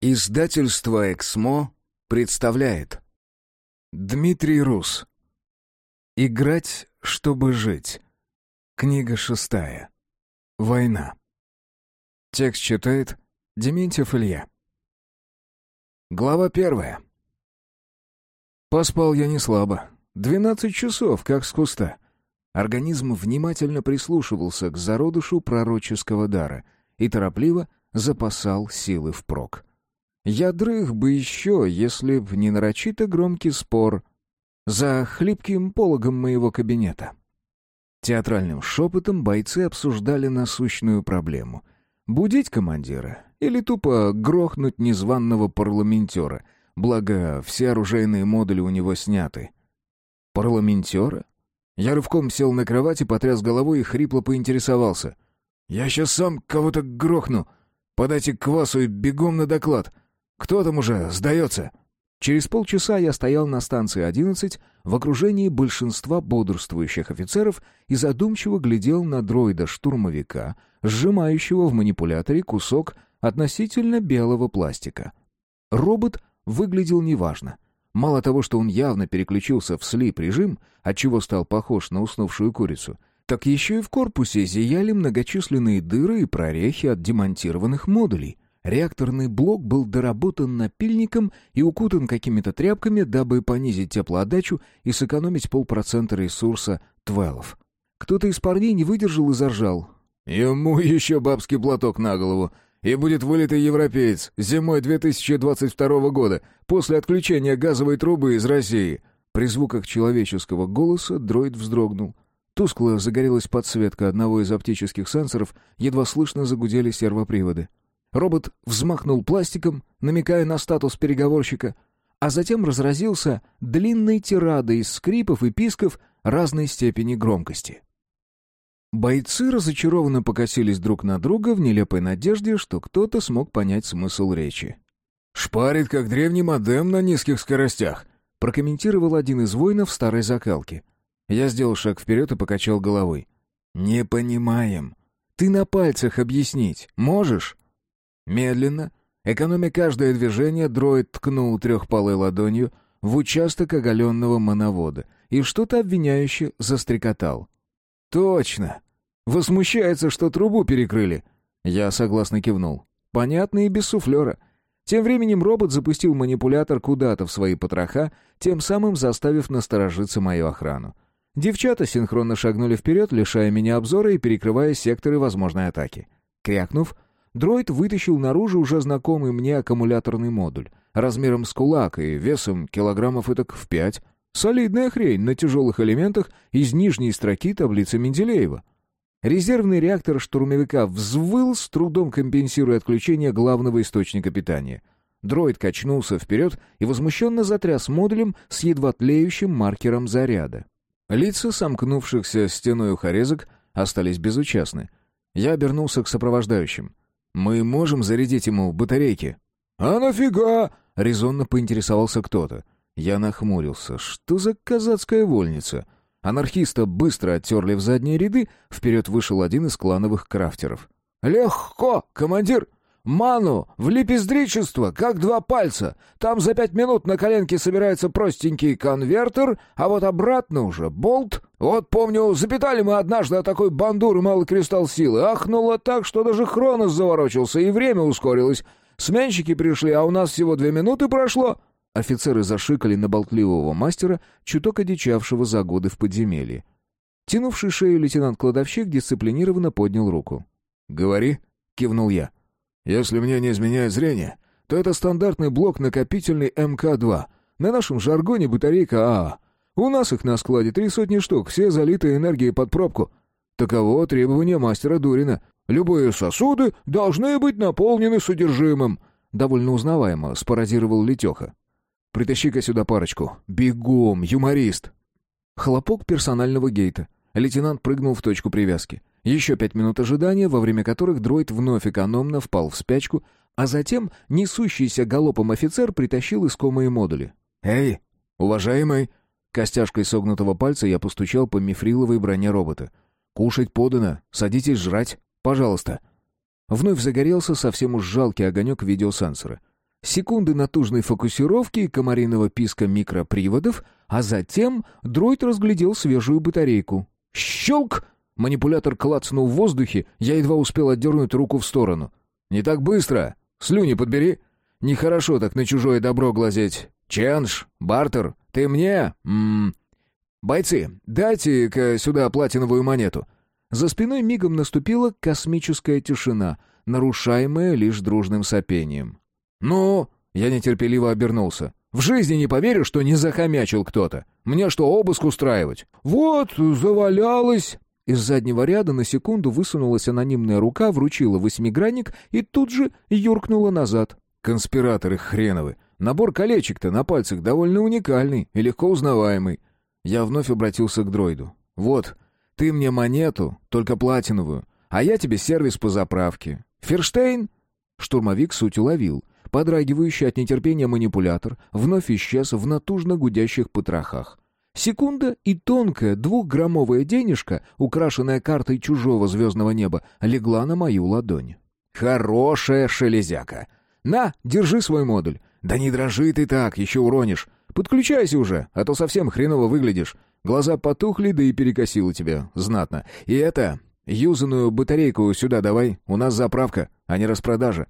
Издательство «Эксмо» представляет. Дмитрий Рус. «Играть, чтобы жить» Книга шестая. «Война» Текст читает Дементьев Илья. Глава первая. Поспал я не слабо. Двенадцать часов, как с куста. Организм внимательно прислушивался к зародышу пророческого дара и торопливо запасал силы впрок. Я дрых бы еще, если б не нарочито громкий спор за хлипким пологом моего кабинета. Театральным шепотом бойцы обсуждали насущную проблему. Будить командира или тупо грохнуть незваного парламентера, благо все оружейные модули у него сняты. Парламентера? Я рывком сел на кровать и потряс головой и хрипло поинтересовался. «Я сейчас сам кого-то грохну. Подайте квасу и бегом на доклад. Кто там уже сдается?» Через полчаса я стоял на станции 11 в окружении большинства бодрствующих офицеров и задумчиво глядел на дроида-штурмовика, сжимающего в манипуляторе кусок относительно белого пластика. Робот выглядел неважно. Мало того, что он явно переключился в слип-режим, отчего стал похож на уснувшую курицу, так еще и в корпусе зияли многочисленные дыры и прорехи от демонтированных модулей — Реакторный блок был доработан напильником и укутан какими-то тряпками, дабы понизить теплоотдачу и сэкономить полпроцента ресурса 12. Кто-то из парней не выдержал и заржал. «Ему еще бабский платок на голову, и будет вылитый европеец зимой 2022 года, после отключения газовой трубы из России». При звуках человеческого голоса дроид вздрогнул. Тускло загорелась подсветка одного из оптических сенсоров, едва слышно загудели сервоприводы. Робот взмахнул пластиком, намекая на статус переговорщика, а затем разразился длинной тирадой из скрипов и писков разной степени громкости. Бойцы разочарованно покосились друг на друга в нелепой надежде, что кто-то смог понять смысл речи. «Шпарит, как древний модем на низких скоростях», прокомментировал один из воинов старой закалки. Я сделал шаг вперед и покачал головой. «Не понимаем. Ты на пальцах объяснить можешь?» Медленно, экономя каждое движение, дроид ткнул трехпалой ладонью в участок оголенного моновода и что-то обвиняюще застрекотал. «Точно! Возмущается, что трубу перекрыли!» Я согласно кивнул. «Понятно и без суфлера». Тем временем робот запустил манипулятор куда-то в свои потроха, тем самым заставив насторожиться мою охрану. Девчата синхронно шагнули вперед, лишая меня обзора и перекрывая секторы возможной атаки. Крякнув, Дроид вытащил наружу уже знакомый мне аккумуляторный модуль, размером с кулак и весом килограммов этак в пять. Солидная хрень на тяжелых элементах из нижней строки таблицы Менделеева. Резервный реактор штурмовика взвыл, с трудом компенсируя отключение главного источника питания. Дроид качнулся вперед и возмущенно затряс модулем с едва тлеющим маркером заряда. Лица сомкнувшихся стеной ухорезок остались безучастны. Я обернулся к сопровождающим. Мы можем зарядить ему батарейки?» «А нафига?» — резонно поинтересовался кто-то. Я нахмурился. «Что за казацкая вольница?» Анархиста быстро оттерли в задние ряды, вперед вышел один из клановых крафтеров. «Легко, командир! Ману в лепездричество, как два пальца. Там за пять минут на коленке собирается простенький конвертер, а вот обратно уже болт. Вот помню, запитали мы однажды о такой бандуры малый кристалл силы. Ахнуло так, что даже Хронос заворочился, и время ускорилось. Сменщики пришли, а у нас всего две минуты прошло». Офицеры зашикали на болтливого мастера, чуток одичавшего за годы в подземелье. Тянувший шею лейтенант-кладовщик дисциплинированно поднял руку. «Говори», — кивнул я. Если мне не изменяет зрение, то это стандартный блок накопительный МК-2. На нашем жаргоне батарейка АА. У нас их на складе три сотни штук, все залиты энергией под пробку. Таково требование мастера Дурина. Любые сосуды должны быть наполнены содержимым. Довольно узнаваемо спародировал Летеха. «Притащи-ка сюда парочку. Бегом, юморист!» Хлопок персонального гейта. Лейтенант прыгнул в точку привязки. Еще пять минут ожидания, во время которых дроид вновь экономно впал в спячку, а затем несущийся галопом офицер притащил искомые модули. «Эй, уважаемый!» Костяшкой согнутого пальца я постучал по мифриловой броне робота. «Кушать подано, садитесь жрать, пожалуйста». Вновь загорелся совсем уж жалкий огонек видеосенсора. секунды натужной фокусировки и комариного писка микроприводов, а затем дроид разглядел свежую батарейку. «Щелк!» Манипулятор клацнул в воздухе, я едва успел отдернуть руку в сторону. «Не так быстро! Слюни подбери!» «Нехорошо так на чужое добро глазеть. Ченж, бартер, ты мне? Ммм...» «Бойцы, дайте-ка сюда платиновую монету». За спиной мигом наступила космическая тишина, нарушаемая лишь дружным сопением. «Ну?» — я нетерпеливо обернулся. «В жизни не поверю, что не захомячил кто-то. Мне что, обыск устраивать?» «Вот, завалялась!» Из заднего ряда на секунду высунулась анонимная рука, вручила восьмигранник и тут же юркнула назад. «Конспираторы хреновы! Набор колечек-то на пальцах довольно уникальный и легко узнаваемый». Я вновь обратился к дроиду. «Вот, ты мне монету, только платиновую, а я тебе сервис по заправке. Ферштейн?» Штурмовик суть уловил. Подрагивающий от нетерпения манипулятор вновь исчез в натужно гудящих потрохах. Секунда и тонкая двухграммовая денежка, украшенная картой чужого звездного неба, легла на мою ладонь. «Хорошая шелезяка! На, держи свой модуль! Да не дрожи ты так, еще уронишь! Подключайся уже, а то совсем хреново выглядишь. Глаза потухли, да и перекосило тебя знатно. И это, юзанную батарейку сюда давай, у нас заправка, а не распродажа».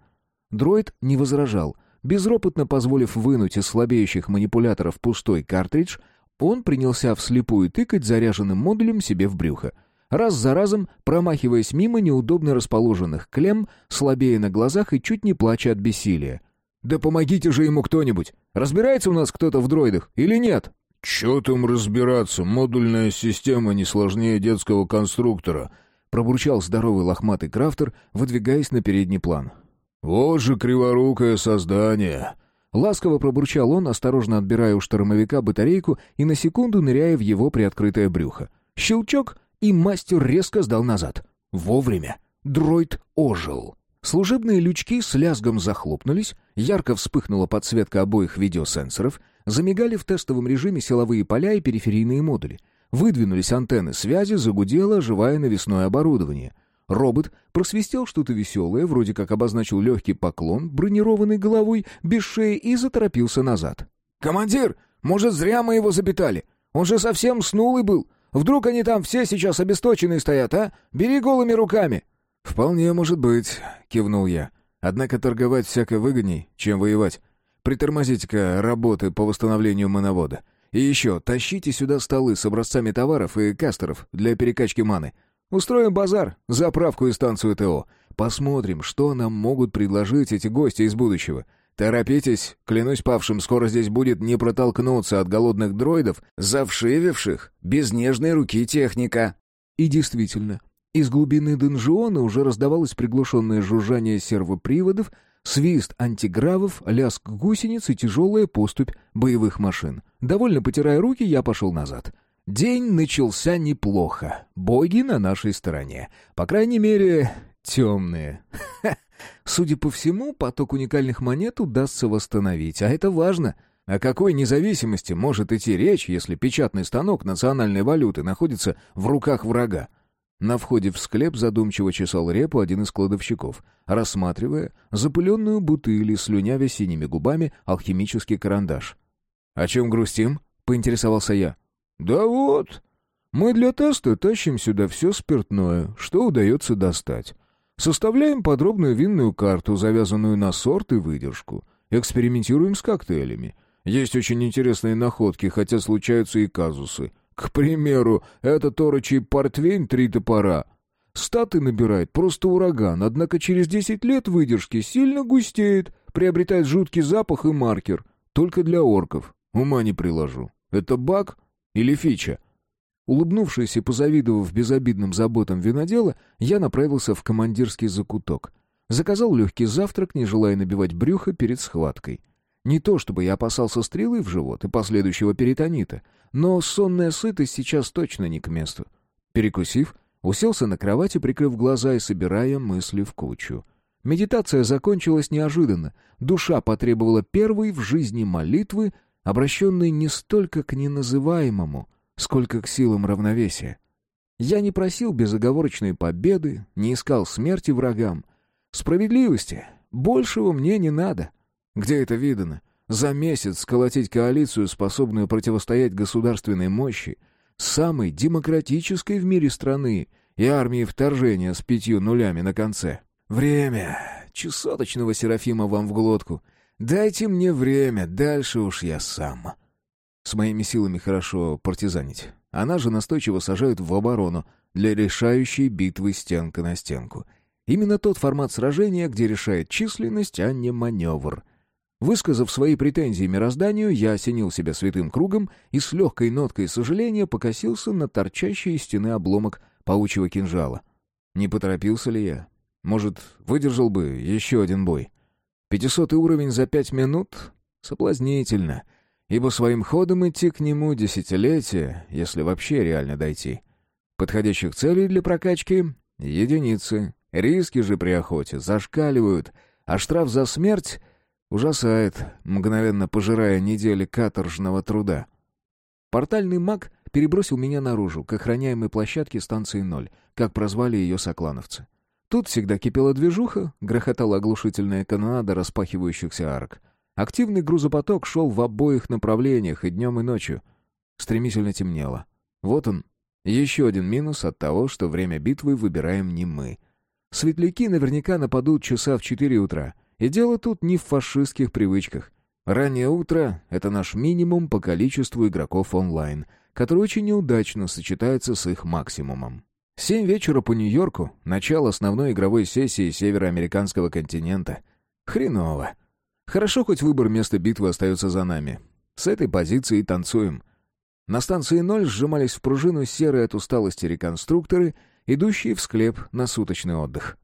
Дроид не возражал. Безропотно позволив вынуть из слабеющих манипуляторов пустой картридж, он принялся вслепую тыкать заряженным модулем себе в брюхо. Раз за разом, промахиваясь мимо неудобно расположенных клем, слабея на глазах и чуть не плача от бессилия. «Да помогите же ему кто-нибудь! Разбирается у нас кто-то в дроидах или нет?» «Чё там разбираться? Модульная система не сложнее детского конструктора», пробурчал здоровый лохматый крафтер, выдвигаясь на передний план. «Вот же криворукое создание!» Ласково пробурчал он, осторожно отбирая у штормовика батарейку и на секунду ныряя в его приоткрытое брюхо. Щелчок, и мастер резко сдал назад. Вовремя. Дроид ожил. Служебные лючки с лязгом захлопнулись, ярко вспыхнула подсветка обоих видеосенсоров, замигали в тестовом режиме силовые поля и периферийные модули. Выдвинулись антенны связи, загудело оживая навесное оборудование — Робот просвистел что-то веселое, вроде как обозначил легкий поклон, бронированный головой, без шеи, и заторопился назад. «Командир, может, зря мы его запитали? Он же совсем снулый был. Вдруг они там все сейчас обесточенные стоят, а? Бери голыми руками!» «Вполне может быть», — кивнул я. «Однако торговать всяко выгодней, чем воевать. Притормозите-ка работы по восстановлению моновода. И еще, тащите сюда столы с образцами товаров и кастеров для перекачки маны. Устроим базар, заправку и станцию ТО. Посмотрим, что нам могут предложить эти гости из будущего. Торопитесь, клянусь павшим, скоро здесь будет не протолкнуться от голодных дроидов, завшививших без нежной руки техника». И действительно, из глубины донжиона уже раздавалось приглушенное жужжание сервоприводов, свист антигравов, лязг гусениц и тяжелая поступь боевых машин. Довольно потирая руки, я пошел назад. День начался неплохо. Боги на нашей стороне. По крайней мере, темные. Судя по всему, поток уникальных монет удастся восстановить, а это важно. О какой независимости может идти речь, если печатный станок национальной валюты находится в руках врага? На входе в склеп задумчиво чесал репу один из кладовщиков, рассматривая запыленную бутыль и слюнявя синими губами алхимический карандаш. «О чем грустим?» — поинтересовался я. «Да вот. Мы для теста тащим сюда все спиртное, что удается достать. Составляем подробную винную карту, завязанную на сорт и выдержку. Экспериментируем с коктейлями. Есть очень интересные находки, хотя случаются и казусы. К примеру, это торочий портвейн «Три топора». Статы набирает просто ураган, однако через 10 лет выдержки сильно густеет, приобретает жуткий запах и маркер. Только для орков. Ума не приложу. Это баг или фича? Улыбнувшись и позавидовав безобидным заботам винодела, я направился в командирский закуток. Заказал легкий завтрак, не желая набивать брюхо перед схваткой. Не то чтобы я опасался стрелы в живот и последующего перитонита, но сонная сытость сейчас точно не к месту. Перекусив, уселся на кровати, прикрыв глаза и собирая мысли в кучу. Медитация закончилась неожиданно. Душа потребовала первой в жизни молитвы — обращенный не столько к неназываемому, сколько к силам равновесия. Я не просил безоговорочной победы, не искал смерти врагам. Справедливости большего мне не надо. Где это видано? За месяц сколотить коалицию, способную противостоять государственной мощи, самой демократической в мире страны и армии вторжения с пятью нулями на конце. Время. Чесоточного Серафима вам в глотку. Дайте мне время, дальше уж я сам. С моими силами хорошо партизанить. Она же настойчиво сажают в оборону для решающей битвы стенка на стенку. Именно тот формат сражения, где решает численность, а не маневр. Высказав свои претензии мирозданию, я осенил себя святым кругом и с легкой ноткой сожаления покосился на торчащий из стены обломок паучьего кинжала. Не поторопился ли я? Может, выдержал бы еще один бой? Пятисотый уровень за пять минут? Соблазнительно. Ибо своим ходом идти к нему десятилетия, если вообще реально дойти. Подходящих целей для прокачки — единицы. Риски же при охоте зашкаливают, а штраф за смерть ужасает, мгновенно пожирая недели каторжного труда. Портальный маг перебросил меня наружу, к охраняемой площадке станции «Ноль», как прозвали ее соклановцы. Тут всегда кипела движуха, грохотала оглушительная канонада распахивающихся арок. Активный грузопоток шел в обоих направлениях и днем, и ночью. Стремительно темнело. Вот он, еще один минус от того, что время битвы выбираем не мы. Светляки наверняка нападут часа в четыре утра. И дело тут не в фашистских привычках. Раннее утро — это наш минимум по количеству игроков онлайн, который очень неудачно сочетается с их максимумом. Семь вечера по Нью-Йорку — начало основной игровой сессии североамериканского континента. Хреново. Хорошо, хоть выбор места битвы остается за нами. С этой позиции танцуем. На станции ноль сжимались в пружину серые от усталости реконструкторы, идущие в склеп на суточный отдых.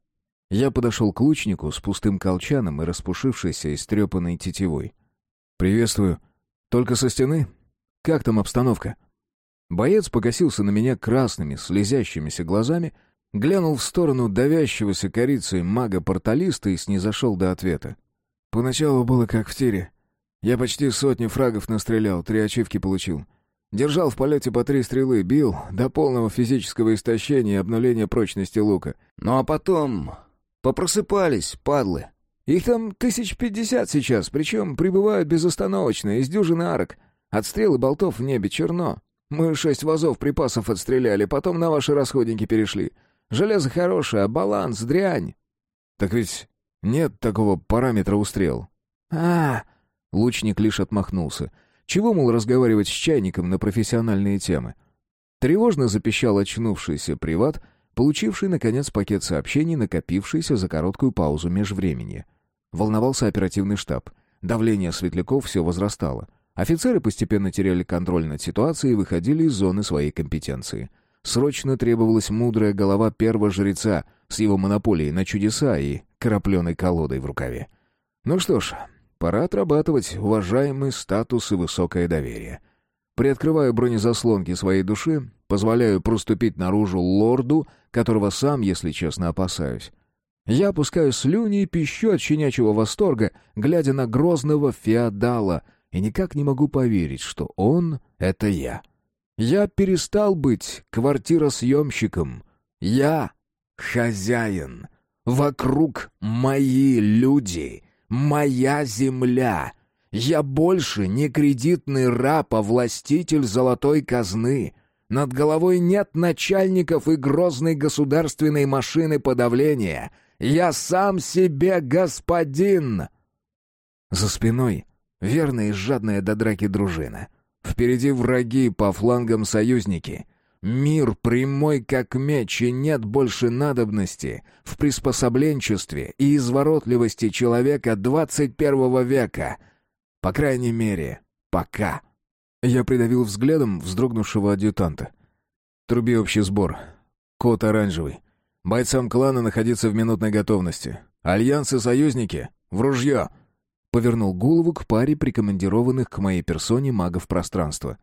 Я подошел к лучнику с пустым колчаном и распушившейся истрепанной тетивой. «Приветствую. Только со стены? Как там обстановка?» Боец покосился на меня красными, слезящимися глазами, глянул в сторону давящегося корицей мага-порталиста и снизошел до ответа. «Поначалу было как в тире. Я почти сотни фрагов настрелял, три ачивки получил. Держал в полете по три стрелы, бил до полного физического истощения и обнуления прочности лука. Ну а потом... Попросыпались, падлы. Их там тысяч пятьдесят сейчас, причем прибывают безостановочно, из дюжины арок. От болтов в небе черно. Мы шесть вазов припасов отстреляли, потом на ваши расходники перешли. Железо хорошее, а баланс — дрянь. Так ведь нет такого параметра у стрел. а Лучник лишь отмахнулся. Чего, мол, разговаривать с чайником на профессиональные темы? Тревожно запищал очнувшийся приват, получивший, наконец, пакет сообщений, накопившийся за короткую паузу межвремени. Волновался оперативный штаб. Давление светляков все возрастало. Офицеры постепенно теряли контроль над ситуацией и выходили из зоны своей компетенции. Срочно требовалась мудрая голова первого жреца с его монополией на чудеса и крапленой колодой в рукаве. Ну что ж, пора отрабатывать уважаемый статус и высокое доверие. Приоткрываю бронезаслонки своей души, позволяю проступить наружу лорду, которого сам, если честно, опасаюсь. Я опускаю слюни и пищу от щенячьего восторга, глядя на грозного феодала — и никак не могу поверить, что он — это я. Я перестал быть квартиросъемщиком. Я — хозяин. Вокруг мои люди, моя земля. Я больше не кредитный раб, а властитель золотой казны. Над головой нет начальников и грозной государственной машины подавления. Я сам себе господин. За спиной Верная и жадная до драки дружина. Впереди враги, по флангам союзники. Мир прямой как меч, и нет больше надобности в приспособленчестве и изворотливости человека 21 века. По крайней мере, пока. Я придавил взглядом вздрогнувшего адъютанта. Труби общий сбор. Код оранжевый. Бойцам клана находиться в минутной готовности. Альянсы союзники — в ружье — Повернул голову к паре прикомандированных к моей персоне магов пространства.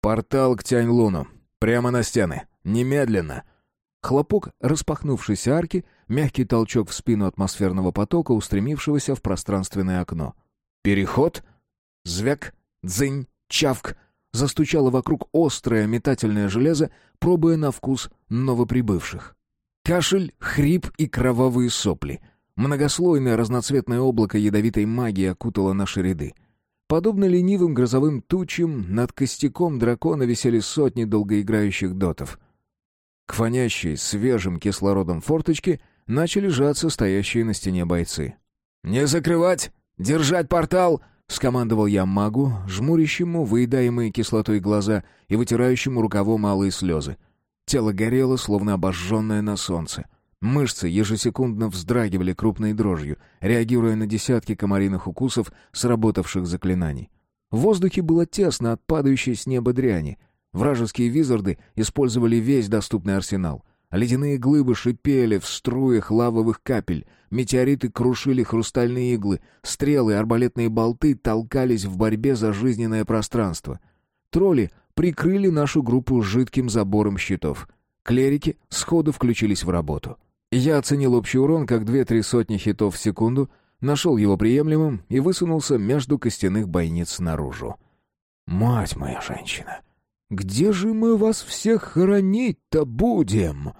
«Портал к Тянь-Луну. Прямо на стены. Немедленно!» Хлопок распахнувшейся арки, мягкий толчок в спину атмосферного потока, устремившегося в пространственное окно. «Переход?» Звяк, дзынь, чавк. Застучало вокруг острое метательное железо, пробуя на вкус новоприбывших. Кашель, хрип и кровавые сопли — Многослойное разноцветное облако ядовитой магии окутало наши ряды. Подобно ленивым грозовым тучам, над костяком дракона висели сотни долгоиграющих дотов. К фонящей свежим кислородом форточке начали жаться стоящие на стене бойцы. «Не закрывать! Держать портал!» — скомандовал я магу, жмурящему выедаемые кислотой глаза и вытирающему рукавом малые слезы. Тело горело, словно обожженное на солнце. Мышцы ежесекундно вздрагивали крупной дрожью, реагируя на десятки комариных укусов сработавших заклинаний. В воздухе было тесно от падающей с неба дряни. Вражеские визарды использовали весь доступный арсенал. Ледяные глыбы шипели в струях лавовых капель, метеориты крушили хрустальные иглы, стрелы и арбалетные болты толкались в борьбе за жизненное пространство. Тролли прикрыли нашу группу жидким забором щитов. Клерики сходу включились в работу. Я оценил общий урон как две-три сотни хитов в секунду, нашел его приемлемым и высунулся между костяных бойниц наружу. «Мать моя женщина! Где же мы вас всех хоронить-то будем?»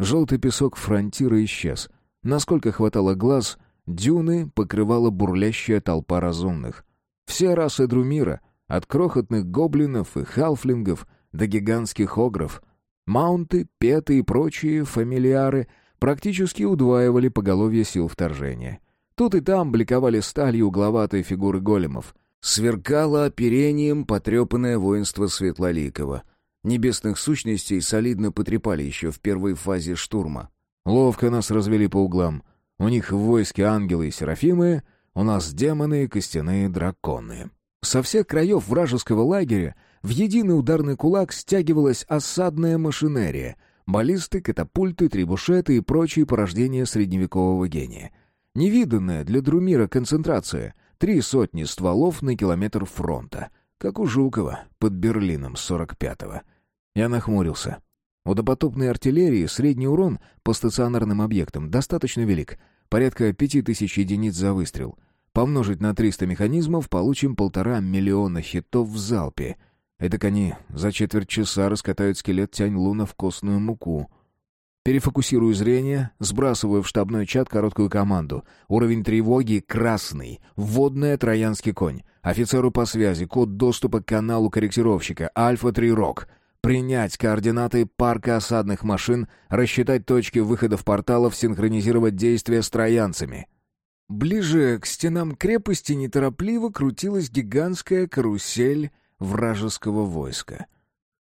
Желтый песок фронтира исчез. Насколько хватало глаз, дюны покрывала бурлящая толпа разумных. Все расы Друмира, от крохотных гоблинов и халфлингов до гигантских огров, маунты, петы и прочие фамилиары — практически удваивали поголовье сил вторжения. Тут и там бликовали сталью угловатые фигуры големов. Сверкало оперением потрепанное воинство Светлоликова. Небесных сущностей солидно потрепали еще в первой фазе штурма. Ловко нас развели по углам. У них в войске ангелы и серафимы, у нас демоны и костяные драконы. Со всех краев вражеского лагеря в единый ударный кулак стягивалась осадная машинерия — баллисты, катапульты, трибушеты и прочие порождения средневекового гения. Невиданная для Друмира концентрация. Три сотни стволов на километр фронта. Как у Жукова под Берлином 45-го. Я нахмурился. У допотопной артиллерии средний урон по стационарным объектам достаточно велик. Порядка пяти тысяч единиц за выстрел. Помножить на 300 механизмов получим полтора миллиона хитов в залпе — Эдак они за четверть часа раскатают скелет Тянь-Луна в костную муку. Перефокусирую зрение, сбрасываю в штабной чат короткую команду. Уровень тревоги красный. Вводная троянский конь. Офицеру по связи. Код доступа к каналу корректировщика. Альфа-3 Рок. Принять координаты парка осадных машин, рассчитать точки выходов порталов, синхронизировать действия с троянцами. Ближе к стенам крепости неторопливо крутилась гигантская карусель вражеского войска.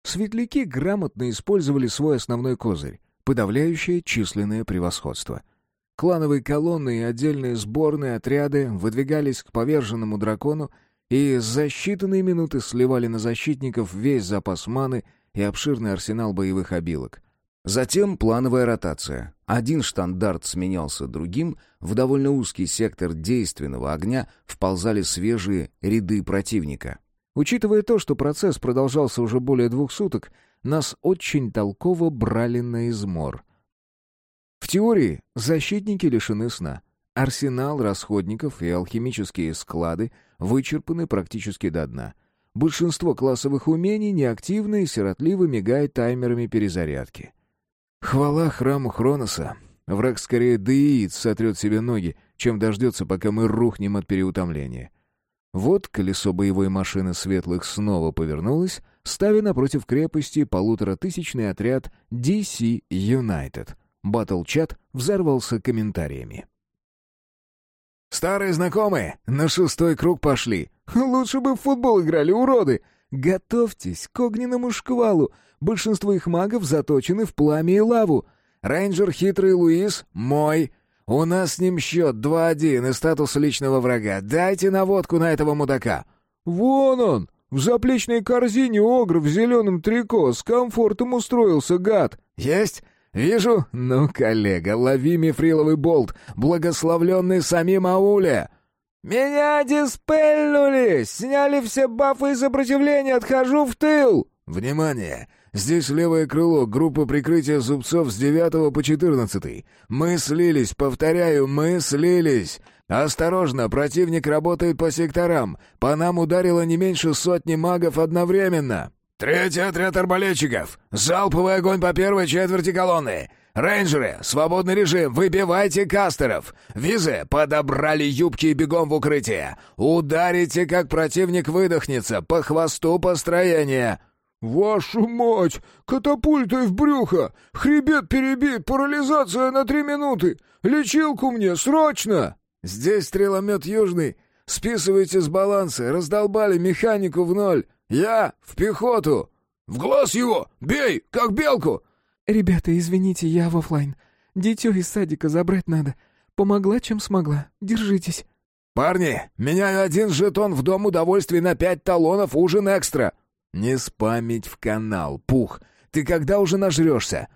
Светляки грамотно использовали свой основной козырь — подавляющее численное превосходство. Клановые колонны и отдельные сборные отряды выдвигались к поверженному дракону и за считанные минуты сливали на защитников весь запас маны и обширный арсенал боевых обилок. Затем плановая ротация. Один штандарт сменялся другим, в довольно узкий сектор действенного огня вползали свежие ряды противника. Учитывая то, что процесс продолжался уже более двух суток, нас очень толково брали на измор. В теории защитники лишены сна. Арсенал расходников и алхимические склады вычерпаны практически до дна. Большинство классовых умений неактивно и сиротливо мигает таймерами перезарядки. Хвала храму Хроноса. Враг скорее деиц сотрет себе ноги, чем дождется, пока мы рухнем от переутомления. Вот колесо боевой машины светлых снова повернулось, ставя напротив крепости полуторатысячный отряд DC United. Батл-чат взорвался комментариями. «Старые знакомые, на шестой круг пошли. Лучше бы в футбол играли, уроды. Готовьтесь к огненному шквалу. Большинство их магов заточены в пламя и лаву. Рейнджер хитрый Луис — мой. «У нас с ним счет 2-1 и статус личного врага. Дайте наводку на этого мудака». «Вон он! В заплечной корзине огр в зеленом трико с комфортом устроился, гад!» «Есть! Вижу! Ну, коллега, лови мифриловый болт, благословленный самим Ауле!» «Меня диспельнули! Сняли все бафы и сопротивления! Отхожу в тыл!» «Внимание! Здесь левое крыло, группа прикрытия зубцов с 9 по 14. Мы слились, повторяю, мы слились. Осторожно, противник работает по секторам. По нам ударило не меньше сотни магов одновременно. Третий отряд арбалетчиков. Залповый огонь по первой четверти колонны. Рейнджеры, свободный режим, выбивайте кастеров! Визы, подобрали юбки и бегом в укрытие! Ударите, как противник выдохнется, по хвосту построения!» «Вашу мать! Катапультой в брюхо! Хребет перебит, парализация на три минуты! Лечилку мне, срочно!» «Здесь стреломет южный. Списывайте с баланса, раздолбали механику в ноль. Я в пехоту!» «В глаз его! Бей, как белку!» «Ребята, извините, я в оффлайн. Дитё из садика забрать надо. Помогла, чем смогла. Держитесь». «Парни, меня один жетон в Дом удовольствий на пять талонов, ужин экстра!» «Не спамить в канал, Пух! Ты когда уже нажрешься?»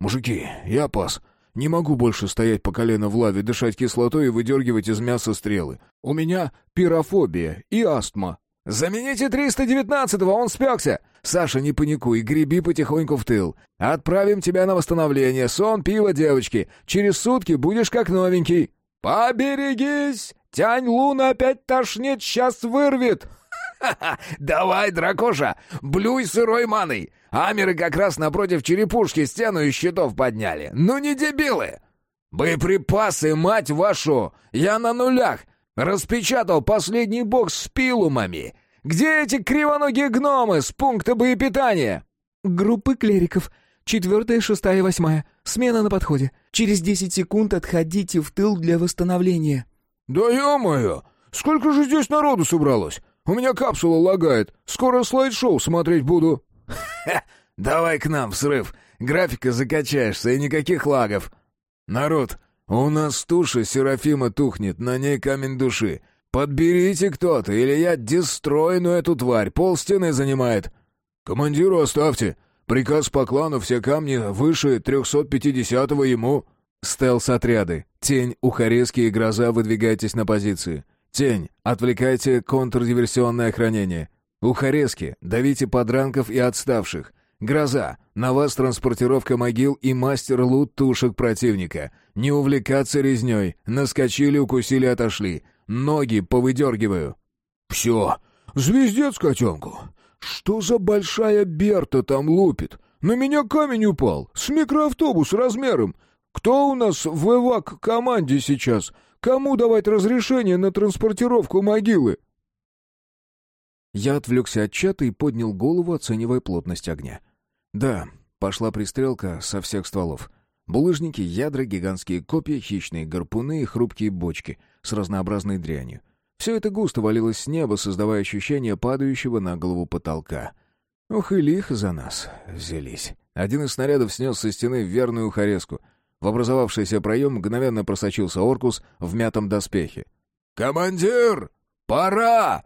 «Мужики, я пас. Не могу больше стоять по колено в лаве, дышать кислотой и выдергивать из мяса стрелы. У меня пирофобия и астма». «Замените 319-го, он спекся! Саша, не паникуй, греби потихоньку в тыл. Отправим тебя на восстановление, сон, пиво, девочки. Через сутки будешь как новенький». «Поберегись! Тянь Луна опять тошнит, сейчас вырвет!» «Ха-ха! Давай, дракоша, блюй сырой маной! Амеры как раз напротив черепушки стену из щитов подняли. Ну не дебилы!» «Боеприпасы, мать вашу! Я на нулях! Распечатал последний бокс с пилумами! Где эти кривоногие гномы с пункта боепитания?» «Группы клериков. Четвертая, шестая, восьмая. Смена на подходе. Через десять секунд отходите в тыл для восстановления». «Да ё-моё! Сколько же здесь народу собралось? У меня капсула лагает. Скоро слайд-шоу смотреть буду». «Ха! Давай к нам в срыв. Графика закачаешься и никаких лагов». «Народ, у нас туша Серафима тухнет, на ней камень души. Подберите кто-то, или я дестройну эту тварь, пол стены занимает». «Командиру оставьте. Приказ по клану все камни выше 350-го ему». «Стелс-отряды. Тень, Ухарезки и Гроза, выдвигайтесь на позиции. Тень, отвлекайте контрдиверсионное охранение. Ухарезки, давите подранков и отставших. Гроза, на вас транспортировка могил и мастер-лут тушек противника. Не увлекаться резней. Наскочили, укусили, отошли. Ноги повыдергиваю». «Все, звездец котенку. Что за большая Берта там лупит? На меня камень упал, с микроавтобус размером. Кто у нас в эвак-команде сейчас? Кому давать разрешение на транспортировку могилы?» Я отвлекся от чата и поднял голову, оценивая плотность огня. Да, пошла пристрелка со всех стволов. Булыжники, ядра, гигантские копья, хищные гарпуны и хрупкие бочки с разнообразной дрянью. Все это густо валилось с неба, создавая ощущение падающего на голову потолка. Ох и лихо за нас взялись. Один из снарядов снес со стены верную ухареску. В образовавшийся проем мгновенно просочился Оркус в мятом доспехе. «Командир! Пора!»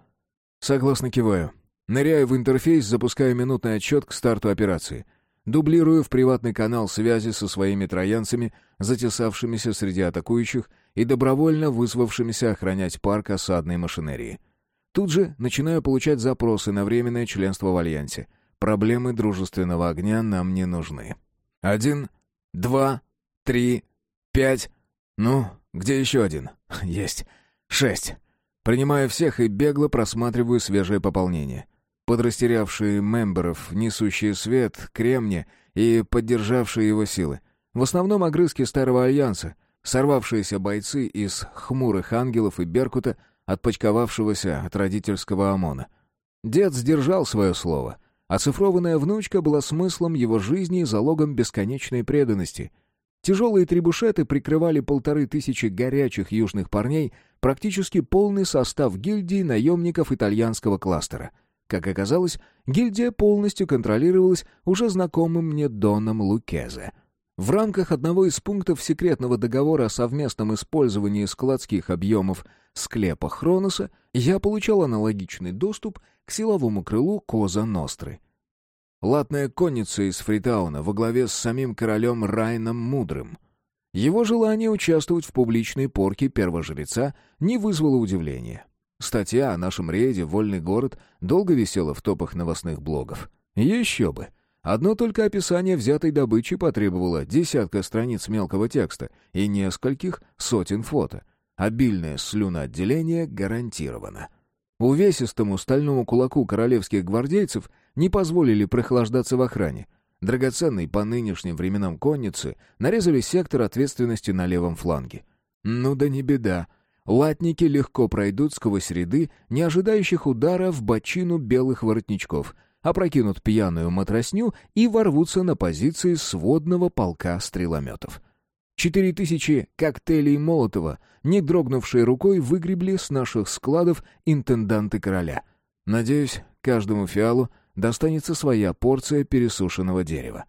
Согласно киваю. Ныряю в интерфейс, запускаю минутный отчет к старту операции. Дублирую в приватный канал связи со своими троянцами, затесавшимися среди атакующих и добровольно вызвавшимися охранять парк осадной машинерии. Тут же начинаю получать запросы на временное членство в Альянсе. Проблемы дружественного огня нам не нужны. Один, два, три, пять... Ну, где еще один? Есть. Шесть. Принимаю всех и бегло просматриваю свежее пополнение. Подрастерявшие мемберов, несущие свет, кремни и поддержавшие его силы. В основном огрызки Старого Альянса, сорвавшиеся бойцы из хмурых ангелов и Беркута, отпочковавшегося от родительского ОМОНа. Дед сдержал свое слово. Оцифрованная внучка была смыслом его жизни и залогом бесконечной преданности — Тяжелые трибушеты прикрывали полторы тысячи горячих южных парней, практически полный состав гильдии наемников итальянского кластера. Как оказалось, гильдия полностью контролировалась уже знакомым мне Доном Лукезе. В рамках одного из пунктов секретного договора о совместном использовании складских объемов склепа Хроноса я получал аналогичный доступ к силовому крылу Коза Ностры — Латная конница из Фритауна во главе с самим королем Райном Мудрым. Его желание участвовать в публичной порке первожреца не вызвало удивления. Статья о нашем рейде Вольный город долго висела в топах новостных блогов. Еще бы! Одно только описание взятой добычи потребовало десятка страниц мелкого текста и нескольких сотен фото. Обильное слюноотделение гарантировано. Увесистому стальному кулаку королевских гвардейцев не позволили прохлаждаться в охране. драгоценной по нынешним временам конницы, нарезали сектор ответственности на левом фланге. Ну да не беда. Латники легко пройдут сквозь ряды, не ожидающих удара в бочину белых воротничков, опрокинут пьяную матросню и ворвутся на позиции сводного полка стрелометов. Четыре тысячи коктейлей Молотова, не дрогнувшей рукой, выгребли с наших складов интенданты короля. Надеюсь, каждому фиалу достанется своя порция пересушенного дерева.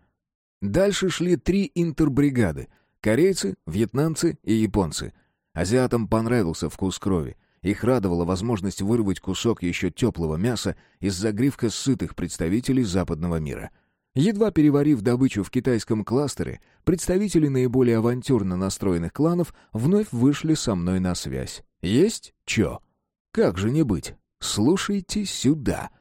Дальше шли три интербригады — корейцы, вьетнамцы и японцы. Азиатам понравился вкус крови. Их радовала возможность вырвать кусок еще теплого мяса из загривка сытых представителей западного мира. Едва переварив добычу в китайском кластере, представители наиболее авантюрно настроенных кланов вновь вышли со мной на связь. «Есть? Чё? Как же не быть? Слушайте сюда!»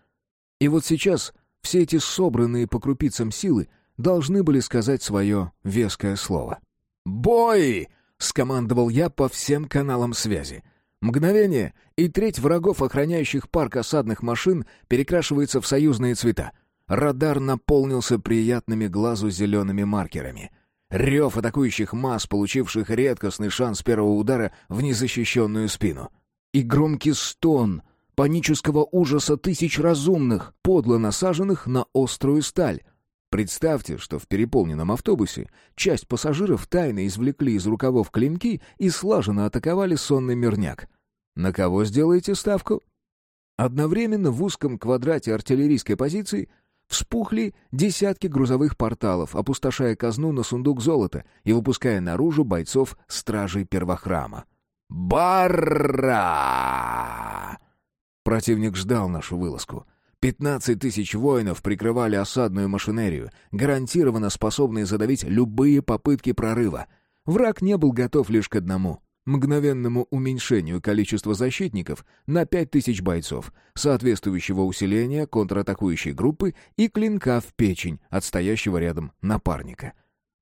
И вот сейчас все эти собранные по крупицам силы должны были сказать свое веское слово. «Бой!» — скомандовал я по всем каналам связи. Мгновение, и треть врагов, охраняющих парк осадных машин, перекрашивается в союзные цвета. Радар наполнился приятными глазу зелеными маркерами. Рев атакующих масс, получивших редкостный шанс первого удара в незащищенную спину. И громкий стон панического ужаса тысяч разумных, подло насаженных на острую сталь. Представьте, что в переполненном автобусе часть пассажиров тайно извлекли из рукавов клинки и слаженно атаковали сонный мирняк. На кого сделаете ставку? Одновременно в узком квадрате артиллерийской позиции вспухли десятки грузовых порталов, опустошая казну на сундук золота и выпуская наружу бойцов стражей первохрама. «Барра!» Противник ждал нашу вылазку. Пятнадцать тысяч воинов прикрывали осадную машинерию, гарантированно способные задавить любые попытки прорыва. Враг не был готов лишь к одному — мгновенному уменьшению количества защитников на пять тысяч бойцов, соответствующего усиления контратакующей группы и клинка в печень отстоящего рядом напарника.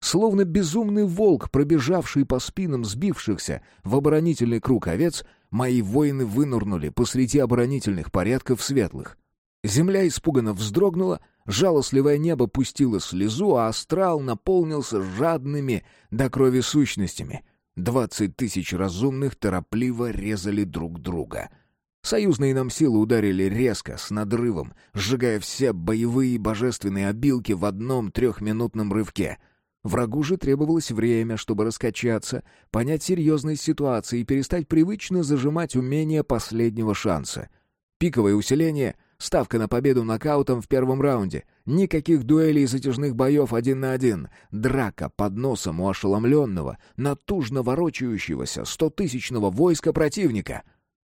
Словно безумный волк, пробежавший по спинам сбившихся в оборонительный круг овец, мои воины вынырнули посреди оборонительных порядков светлых. Земля испуганно вздрогнула, жалостливое небо пустило слезу, а астрал наполнился жадными до крови сущностями. Двадцать тысяч разумных торопливо резали друг друга. Союзные нам силы ударили резко, с надрывом, сжигая все боевые и божественные обилки в одном трехминутном рывке — Врагу же требовалось время, чтобы раскачаться, понять серьезность ситуации и перестать привычно зажимать умение последнего шанса. Пиковое усиление, ставка на победу нокаутом в первом раунде, никаких дуэлей и затяжных боев один на один, драка под носом у ошеломленного, натужно ворочающегося стотысячного войска противника.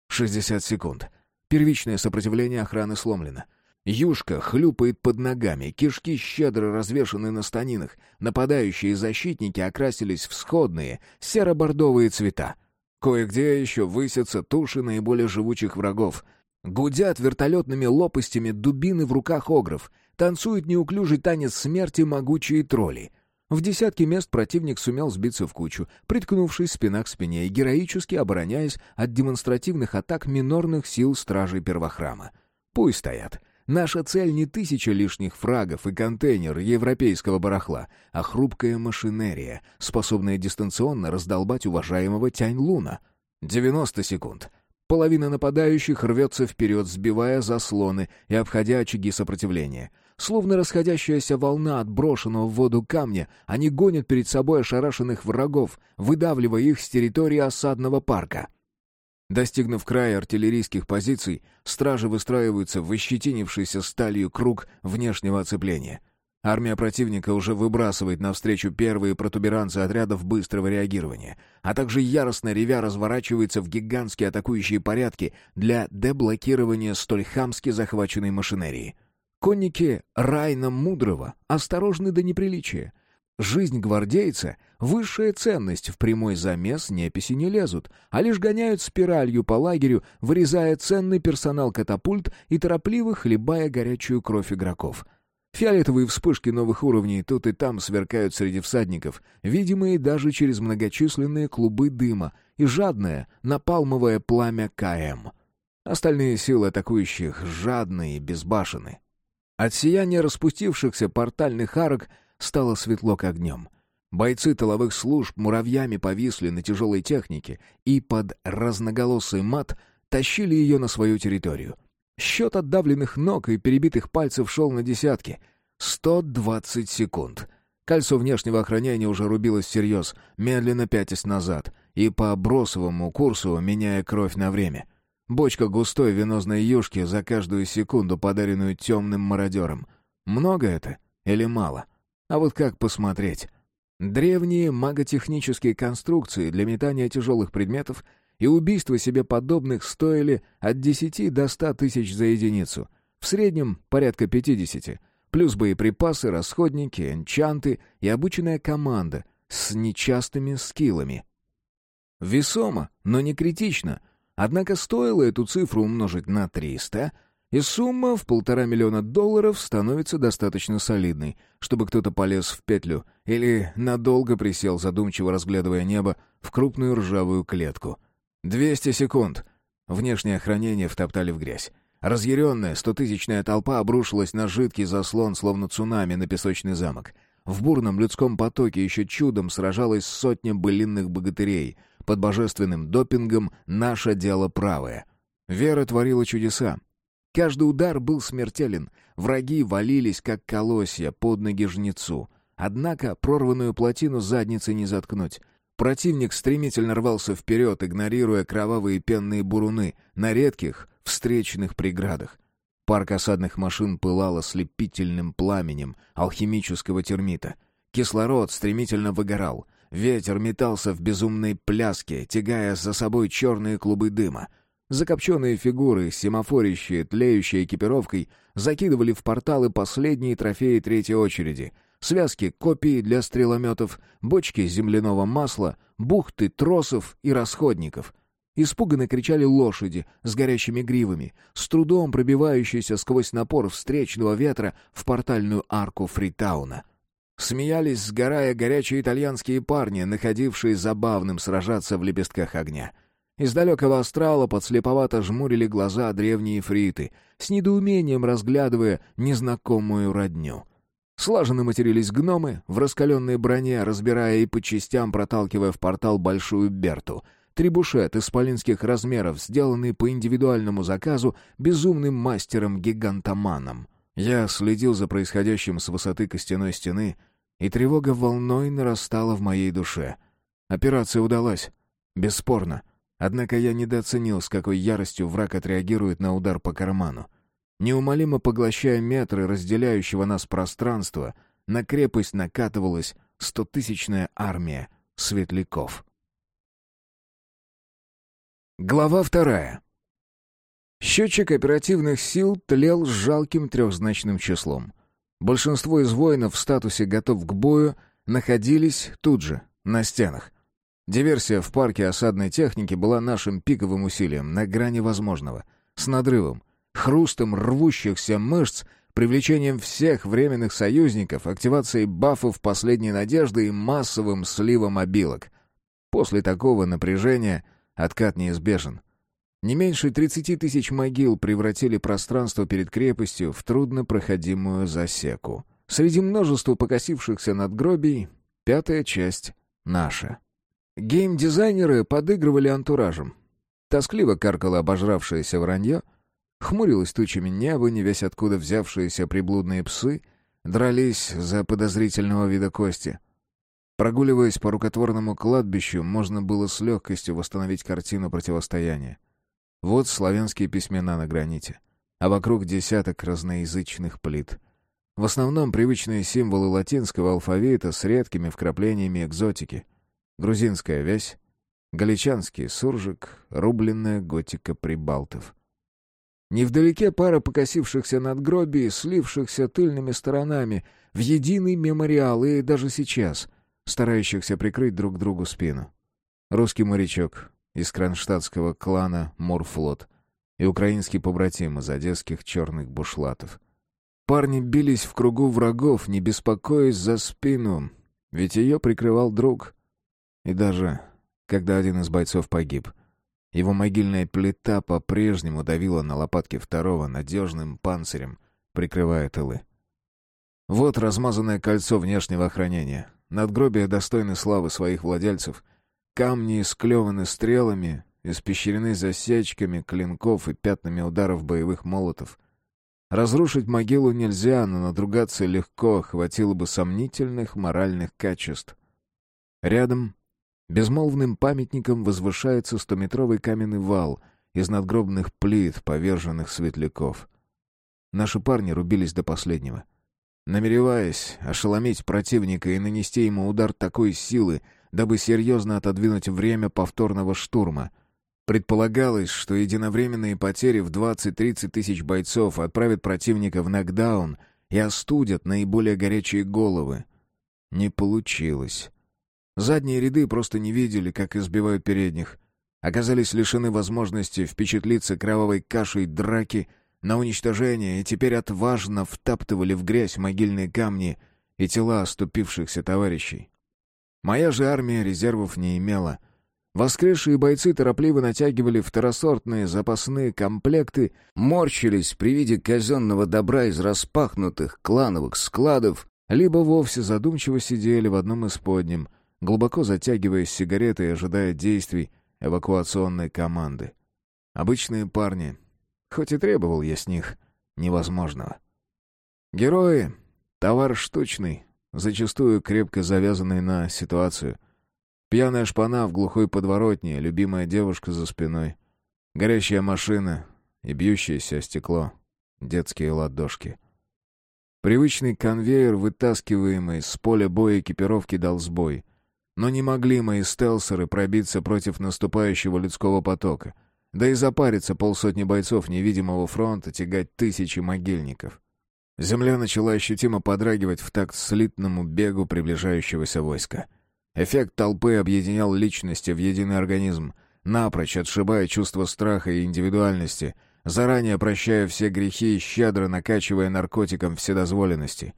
60 секунд. Первичное сопротивление охраны сломлено. Юшка хлюпает под ногами, кишки щедро развешаны на станинах, нападающие защитники окрасились в сходные серо-бордовые цвета. Кое-где еще высятся туши наиболее живучих врагов. Гудят вертолетными лопастями дубины в руках огров, танцует неуклюжий танец смерти могучие тролли. В десятке мест противник сумел сбиться в кучу, приткнувшись спина к спине и героически обороняясь от демонстративных атак минорных сил стражей первохрама. Пусть стоят. Наша цель не тысяча лишних фрагов и контейнер европейского барахла, а хрупкая машинерия, способная дистанционно раздолбать уважаемого Тянь-Луна. 90 секунд. Половина нападающих рвется вперед, сбивая заслоны и обходя очаги сопротивления. Словно расходящаяся волна от брошенного в воду камня, они гонят перед собой ошарашенных врагов, выдавливая их с территории осадного парка. Достигнув края артиллерийских позиций, стражи выстраиваются в ощетинившийся сталью круг внешнего оцепления. Армия противника уже выбрасывает навстречу первые протуберанцы отрядов быстрого реагирования, а также яростно ревя разворачивается в гигантские атакующие порядки для деблокирования столь хамски захваченной машинерии. Конники Райна Мудрого осторожны до неприличия. Жизнь гвардейца — высшая ценность, в прямой замес неписи не лезут, а лишь гоняют спиралью по лагерю, вырезая ценный персонал катапульт и торопливо хлебая горячую кровь игроков. Фиолетовые вспышки новых уровней тут и там сверкают среди всадников, видимые даже через многочисленные клубы дыма и жадное напалмовое пламя КМ. Остальные силы атакующих жадные и безбашены. От сияния распустившихся портальных арок стало светло как днем. Бойцы тыловых служб муравьями повисли на тяжелой технике и под разноголосый мат тащили ее на свою территорию. Счет отдавленных ног и перебитых пальцев шел на десятки. Сто двадцать секунд. Кольцо внешнего охранения уже рубилось всерьез, медленно пятясь назад, и по бросовому курсу меняя кровь на время. Бочка густой венозной юшки за каждую секунду, подаренную темным мародером. Много это или мало? А вот как посмотреть? Древние маготехнические конструкции для метания тяжелых предметов и убийства себе подобных стоили от 10 до 100 тысяч за единицу. В среднем порядка 50. Плюс боеприпасы, расходники, энчанты и обученная команда с нечастыми скиллами. Весомо, но не критично. Однако стоило эту цифру умножить на 300, и сумма в полтора миллиона долларов становится достаточно солидной, чтобы кто-то полез в петлю или надолго присел, задумчиво разглядывая небо, в крупную ржавую клетку. «Двести секунд!» Внешнее охранение втоптали в грязь. Разъяренная стотысячная толпа обрушилась на жидкий заслон, словно цунами на песочный замок. В бурном людском потоке еще чудом сражалась сотня былинных богатырей. Под божественным допингом «наше дело правое». Вера творила чудеса. Каждый удар был смертелен. Враги валились, как колосья, под ноги жнецу. Однако прорванную плотину задницы не заткнуть. Противник стремительно рвался вперед, игнорируя кровавые пенные буруны на редких, встречных преградах. Парк осадных машин пылал ослепительным пламенем алхимического термита. Кислород стремительно выгорал. Ветер метался в безумной пляске, тягая за собой черные клубы дыма. Закопченные фигуры, семафорящие, тлеющие экипировкой, закидывали в порталы последние трофеи третьей очереди. Связки копий для стрелометов, бочки земляного масла, бухты тросов и расходников — Испуганно кричали лошади с горящими гривами, с трудом пробивающиеся сквозь напор встречного ветра в портальную арку Фритауна. Смеялись, сгорая, горячие итальянские парни, находившие забавным сражаться в лепестках огня. Из далекого астрала подслеповато жмурили глаза древние фриты, с недоумением разглядывая незнакомую родню. Слаженно матерились гномы в раскаленной броне, разбирая и по частям проталкивая в портал большую Берту — Трибушет исполинских размеров, сделанный по индивидуальному заказу безумным мастером-гигантоманом. Я следил за происходящим с высоты костяной стены, и тревога волной нарастала в моей душе. Операция удалась. Бесспорно. Однако я недооценил, с какой яростью враг отреагирует на удар по карману. Неумолимо поглощая метры разделяющего нас пространства, на крепость накатывалась стотысячная армия светляков. Глава вторая. Счетчик оперативных сил тлел с жалким трехзначным числом. Большинство из воинов в статусе «готов к бою» находились тут же, на стенах. Диверсия в парке осадной техники была нашим пиковым усилием, на грани возможного, с надрывом, хрустом рвущихся мышц, привлечением всех временных союзников, активацией бафов последней надежды и массовым сливом обилок. После такого напряжения — Откат неизбежен. Не меньше 30 тысяч могил превратили пространство перед крепостью в труднопроходимую засеку. Среди множества покосившихся надгробий пятая часть наша. Гейм-дизайнеры подыгрывали антуражем. Тоскливо каркало обожравшееся вранье, хмурилось тучами небо, не весь откуда взявшиеся приблудные псы, дрались за подозрительного вида кости — Прогуливаясь по рукотворному кладбищу, можно было с легкостью восстановить картину противостояния. Вот славянские письмена на граните, а вокруг десяток разноязычных плит. В основном привычные символы латинского алфавита с редкими вкраплениями экзотики. Грузинская вязь, галичанский суржик, рубленная готика прибалтов. Невдалеке пара покосившихся надгробий, слившихся тыльными сторонами в единый мемориал, и даже сейчас — старающихся прикрыть друг другу спину. Русский морячок из кронштадтского клана «Морфлот» и украинский побратим из одесских черных бушлатов. Парни бились в кругу врагов, не беспокоясь за спину, ведь ее прикрывал друг. И даже когда один из бойцов погиб, его могильная плита по-прежнему давила на лопатки второго надежным панцирем, прикрывая тылы. Вот размазанное кольцо внешнего охранения. Надгробия достойны славы своих владельцев. Камни исклеваны стрелами, испещрены засечками клинков и пятнами ударов боевых молотов. Разрушить могилу нельзя, но надругаться легко, хватило бы сомнительных моральных качеств. Рядом, безмолвным памятником, возвышается стометровый каменный вал из надгробных плит поверженных светляков. Наши парни рубились до последнего — намереваясь ошеломить противника и нанести ему удар такой силы, дабы серьезно отодвинуть время повторного штурма. Предполагалось, что единовременные потери в 20-30 тысяч бойцов отправят противника в нокдаун и остудят наиболее горячие головы. Не получилось. Задние ряды просто не видели, как избивают передних. Оказались лишены возможности впечатлиться кровавой кашей драки — на уничтожение и теперь отважно втаптывали в грязь могильные камни и тела оступившихся товарищей. Моя же армия резервов не имела. Воскресшие бойцы торопливо натягивали второсортные запасные комплекты, морщились при виде казенного добра из распахнутых клановых складов, либо вовсе задумчиво сидели в одном из подним, глубоко затягиваясь сигаретой и ожидая действий эвакуационной команды. Обычные парни, Хоть и требовал я с них невозможного. Герои — товар штучный, зачастую крепко завязанный на ситуацию. Пьяная шпана в глухой подворотне, любимая девушка за спиной, горящая машина и бьющееся стекло, детские ладошки. Привычный конвейер, вытаскиваемый с поля боя экипировки, дал сбой. Но не могли мои стелсеры пробиться против наступающего людского потока — да и запарится полсотни бойцов невидимого фронта тягать тысячи могильников. Земля начала ощутимо подрагивать в такт слитному бегу приближающегося войска. Эффект толпы объединял личности в единый организм, напрочь отшибая чувство страха и индивидуальности, заранее прощая все грехи и щедро накачивая наркотиком вседозволенности.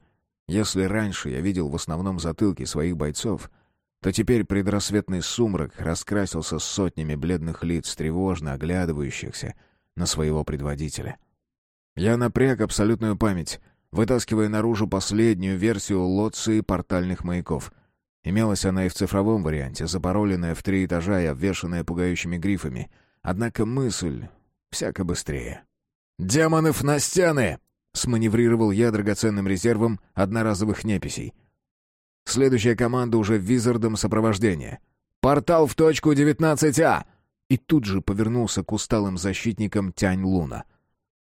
Если раньше я видел в основном затылки своих бойцов — то теперь предрассветный сумрак раскрасился сотнями бледных лиц, тревожно оглядывающихся на своего предводителя. Я напряг абсолютную память, вытаскивая наружу последнюю версию лоции портальных маяков. Имелась она и в цифровом варианте, запароленная в три этажа и обвешанная пугающими грифами. Однако мысль всяко быстрее. «Демонов на стены!» — сманеврировал я драгоценным резервом одноразовых неписей — Следующая команда уже визардом сопровождения. «Портал в точку 19А!» И тут же повернулся к усталым защитникам Тянь Луна.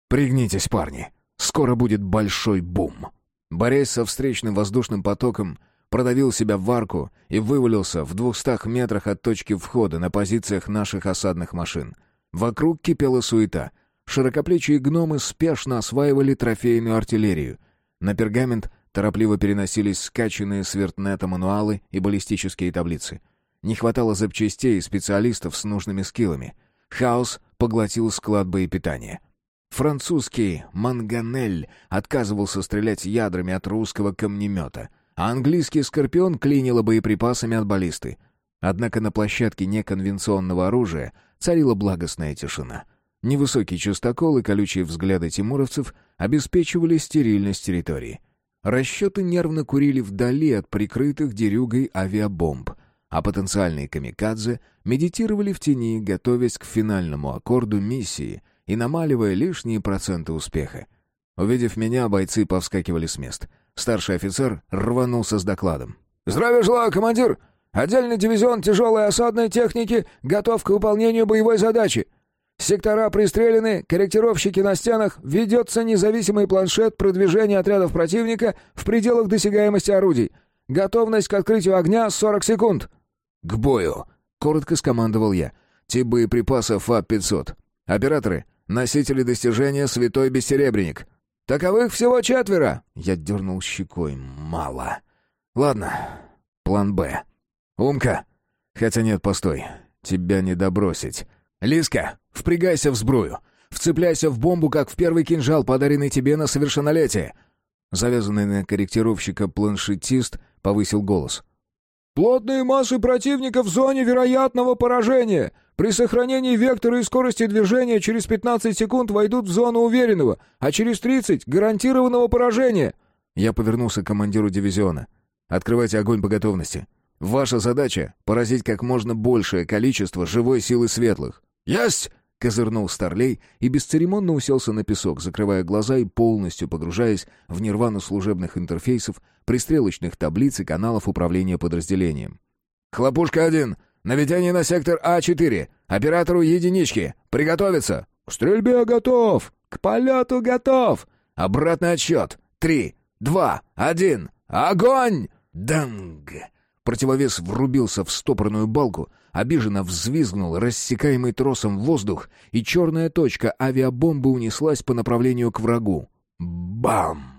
«Пригнитесь, парни! Скоро будет большой бум!» Борясь со встречным воздушным потоком, продавил себя в арку и вывалился в двухстах метрах от точки входа на позициях наших осадных машин. Вокруг кипела суета. Широкоплечие гномы спешно осваивали трофейную артиллерию. На пергамент Торопливо переносились скачанные с вертнета мануалы и баллистические таблицы. Не хватало запчастей и специалистов с нужными скиллами. Хаос поглотил склад боепитания. Французский «Манганель» отказывался стрелять ядрами от русского камнемета, а английский «Скорпион» клинило боеприпасами от баллисты. Однако на площадке неконвенционного оружия царила благостная тишина. Невысокий частокол и колючие взгляды тимуровцев обеспечивали стерильность территории. Расчеты нервно курили вдали от прикрытых дерюгой авиабомб, а потенциальные камикадзе медитировали в тени, готовясь к финальному аккорду миссии и намаливая лишние проценты успеха. Увидев меня, бойцы повскакивали с мест. Старший офицер рванулся с докладом. «Здравия желаю, командир! Отдельный дивизион тяжелой осадной техники готов к выполнению боевой задачи. Сектора пристрелены, корректировщики на стенах, ведется независимый планшет продвижения отрядов противника в пределах досягаемости орудий. Готовность к открытию огня 40 секунд. «К бою!» — коротко скомандовал я. «Тип боеприпасов АП-500. Операторы, носители достижения «Святой Бессеребренник». «Таковых всего четверо!» Я дернул щекой. «Мало. Ладно, план «Б». «Умка!» «Хотя нет, постой. Тебя не добросить. «Лиска, впрягайся в сбрую. Вцепляйся в бомбу, как в первый кинжал, подаренный тебе на совершеннолетие». Завязанный на корректировщика планшетист повысил голос. «Плотные массы противника в зоне вероятного поражения. При сохранении вектора и скорости движения через 15 секунд войдут в зону уверенного, а через 30 — гарантированного поражения». Я повернулся к командиру дивизиона. «Открывайте огонь по готовности. Ваша задача — поразить как можно большее количество живой силы светлых». «Есть!» — козырнул Старлей и бесцеремонно уселся на песок, закрывая глаза и полностью погружаясь в нирвану служебных интерфейсов, пристрелочных таблиц и каналов управления подразделением. «Хлопушка-1! Наведение на сектор А4! Оператору единички! Приготовиться! К стрельбе готов! К полету готов! Обратный отсчет! Три, два, один! Огонь!» «Данг!» Противовес врубился в стопорную балку, обиженно взвизгнул рассекаемый тросом воздух, и черная точка авиабомбы унеслась по направлению к врагу. Бам!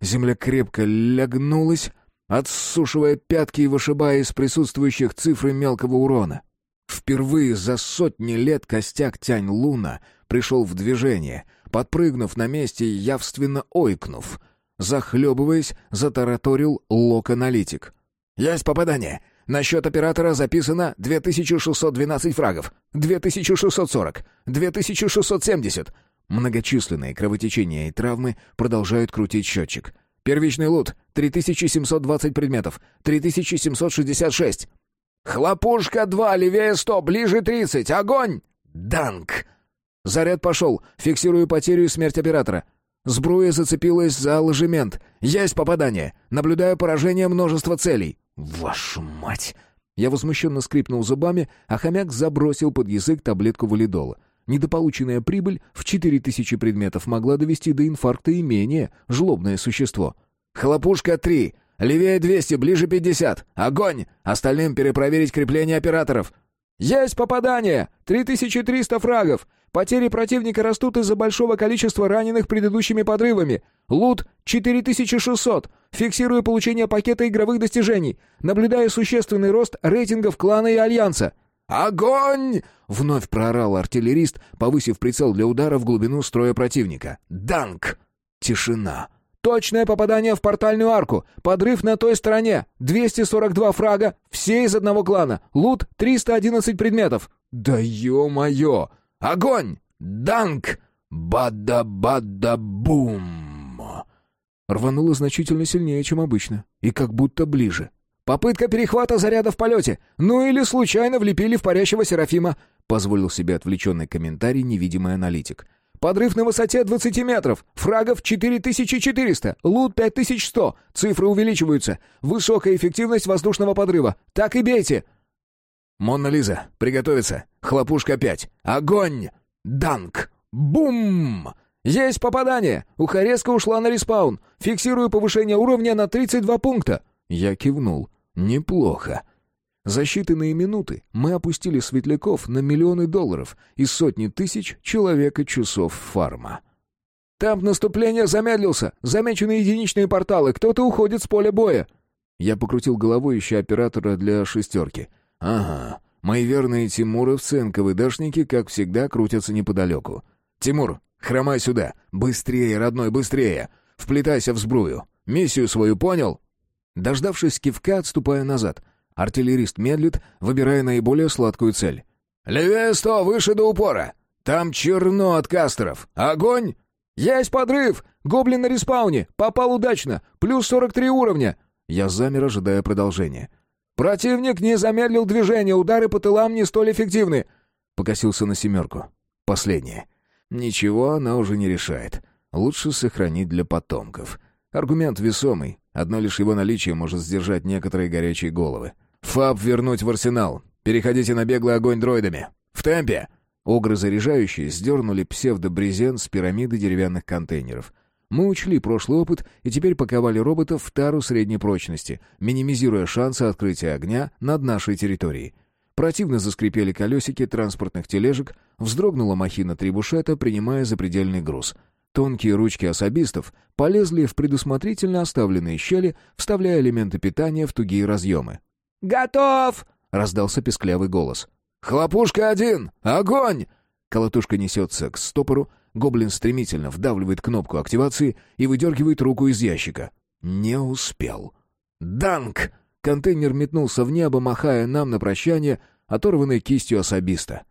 Земля крепко лягнулась, отсушивая пятки и вышибая из присутствующих цифры мелкого урона. Впервые за сотни лет костяк Тянь-Луна пришел в движение, подпрыгнув на месте и явственно ойкнув. Захлебываясь, затараторил лок-аналитик. «Есть попадание! На счет оператора записано 2612 фрагов, 2640, 2670». Многочисленные кровотечения и травмы продолжают крутить счетчик. Первичный лут — 3720 предметов, 3766. «Хлопушка-2, левее 100, ближе 30, огонь!» «Данк!» Заряд пошел, фиксирую потерю и смерть оператора. Сбруя зацепилась за ложемент. Есть попадание. Наблюдаю поражение множества целей. «Вашу мать!» Я возмущенно скрипнул зубами, а хомяк забросил под язык таблетку валидола. Недополученная прибыль в 4000 предметов могла довести до инфаркта и менее жлобное существо. «Хлопушка-3! Левее 200, ближе 50! Огонь! Остальным перепроверить крепление операторов!» «Есть попадание! 3300 фрагов! Потери противника растут из-за большого количества раненых предыдущими подрывами. Лут 4600. Фиксирую получение пакета игровых достижений. Наблюдаю существенный рост рейтингов клана и альянса. «Огонь!» — вновь проорал артиллерист, повысив прицел для удара в глубину строя противника. «Данк!» Тишина. «Точное попадание в портальную арку. Подрыв на той стороне. 242 фрага. Все из одного клана. Лут 311 предметов». «Да ё-моё!» Огонь! Данк! Бада-бада-бум!» Рвануло значительно сильнее, чем обычно, и как будто ближе. «Попытка перехвата заряда в полете! Ну или случайно влепили в парящего Серафима!» — позволил себе отвлеченный комментарий невидимый аналитик. «Подрыв на высоте 20 метров! Фрагов 4400! Лут 5100! Цифры увеличиваются! Высокая эффективность воздушного подрыва! Так и бейте!» «Монна Лиза, приготовиться! Хлопушка 5! Огонь! Данк! Бум!» «Есть попадание! Ухорезка ушла на респаун! Фиксирую повышение уровня на 32 пункта!» Я кивнул. «Неплохо!» За считанные минуты мы опустили светляков на миллионы долларов и сотни тысяч человек и часов фарма. «Темп наступления замедлился! Замечены единичные порталы! Кто-то уходит с поля боя!» Я покрутил головой, ища оператора для шестерки — «Ага, мои верные тимуровцы, НКВДшники, как всегда, крутятся неподалеку. Тимур, хромай сюда! Быстрее, родной, быстрее! Вплетайся в сбрую! Миссию свою понял?» Дождавшись кивка, отступая назад. Артиллерист медлит, выбирая наиболее сладкую цель. «Левее сто, выше до упора! Там черно от кастеров! Огонь! Есть подрыв! Гоблин на респауне! Попал удачно! Плюс сорок три уровня!» Я замер, ожидая продолжения. «Противник не замедлил движение, удары по тылам не столь эффективны!» Покосился на семерку. Последнее. Ничего она уже не решает. Лучше сохранить для потомков. Аргумент весомый. Одно лишь его наличие может сдержать некоторые горячие головы. «ФАБ вернуть в арсенал. Переходите на беглый огонь дроидами. В темпе!» Огры заряжающие сдернули псевдобрезент с пирамиды деревянных контейнеров. Мы учли прошлый опыт и теперь паковали роботов в тару средней прочности, минимизируя шансы открытия огня над нашей территорией. Противно заскрипели колесики транспортных тележек, вздрогнула махина трибушета, принимая запредельный груз. Тонкие ручки особистов полезли в предусмотрительно оставленные щели, вставляя элементы питания в тугие разъемы. «Готов!» — раздался песклявый голос. «Хлопушка один! Огонь!» Колотушка несется к стопору, Гоблин стремительно вдавливает кнопку активации и выдергивает руку из ящика. Не успел. «Данк!» Контейнер метнулся в небо, махая нам на прощание, оторванной кистью особиста.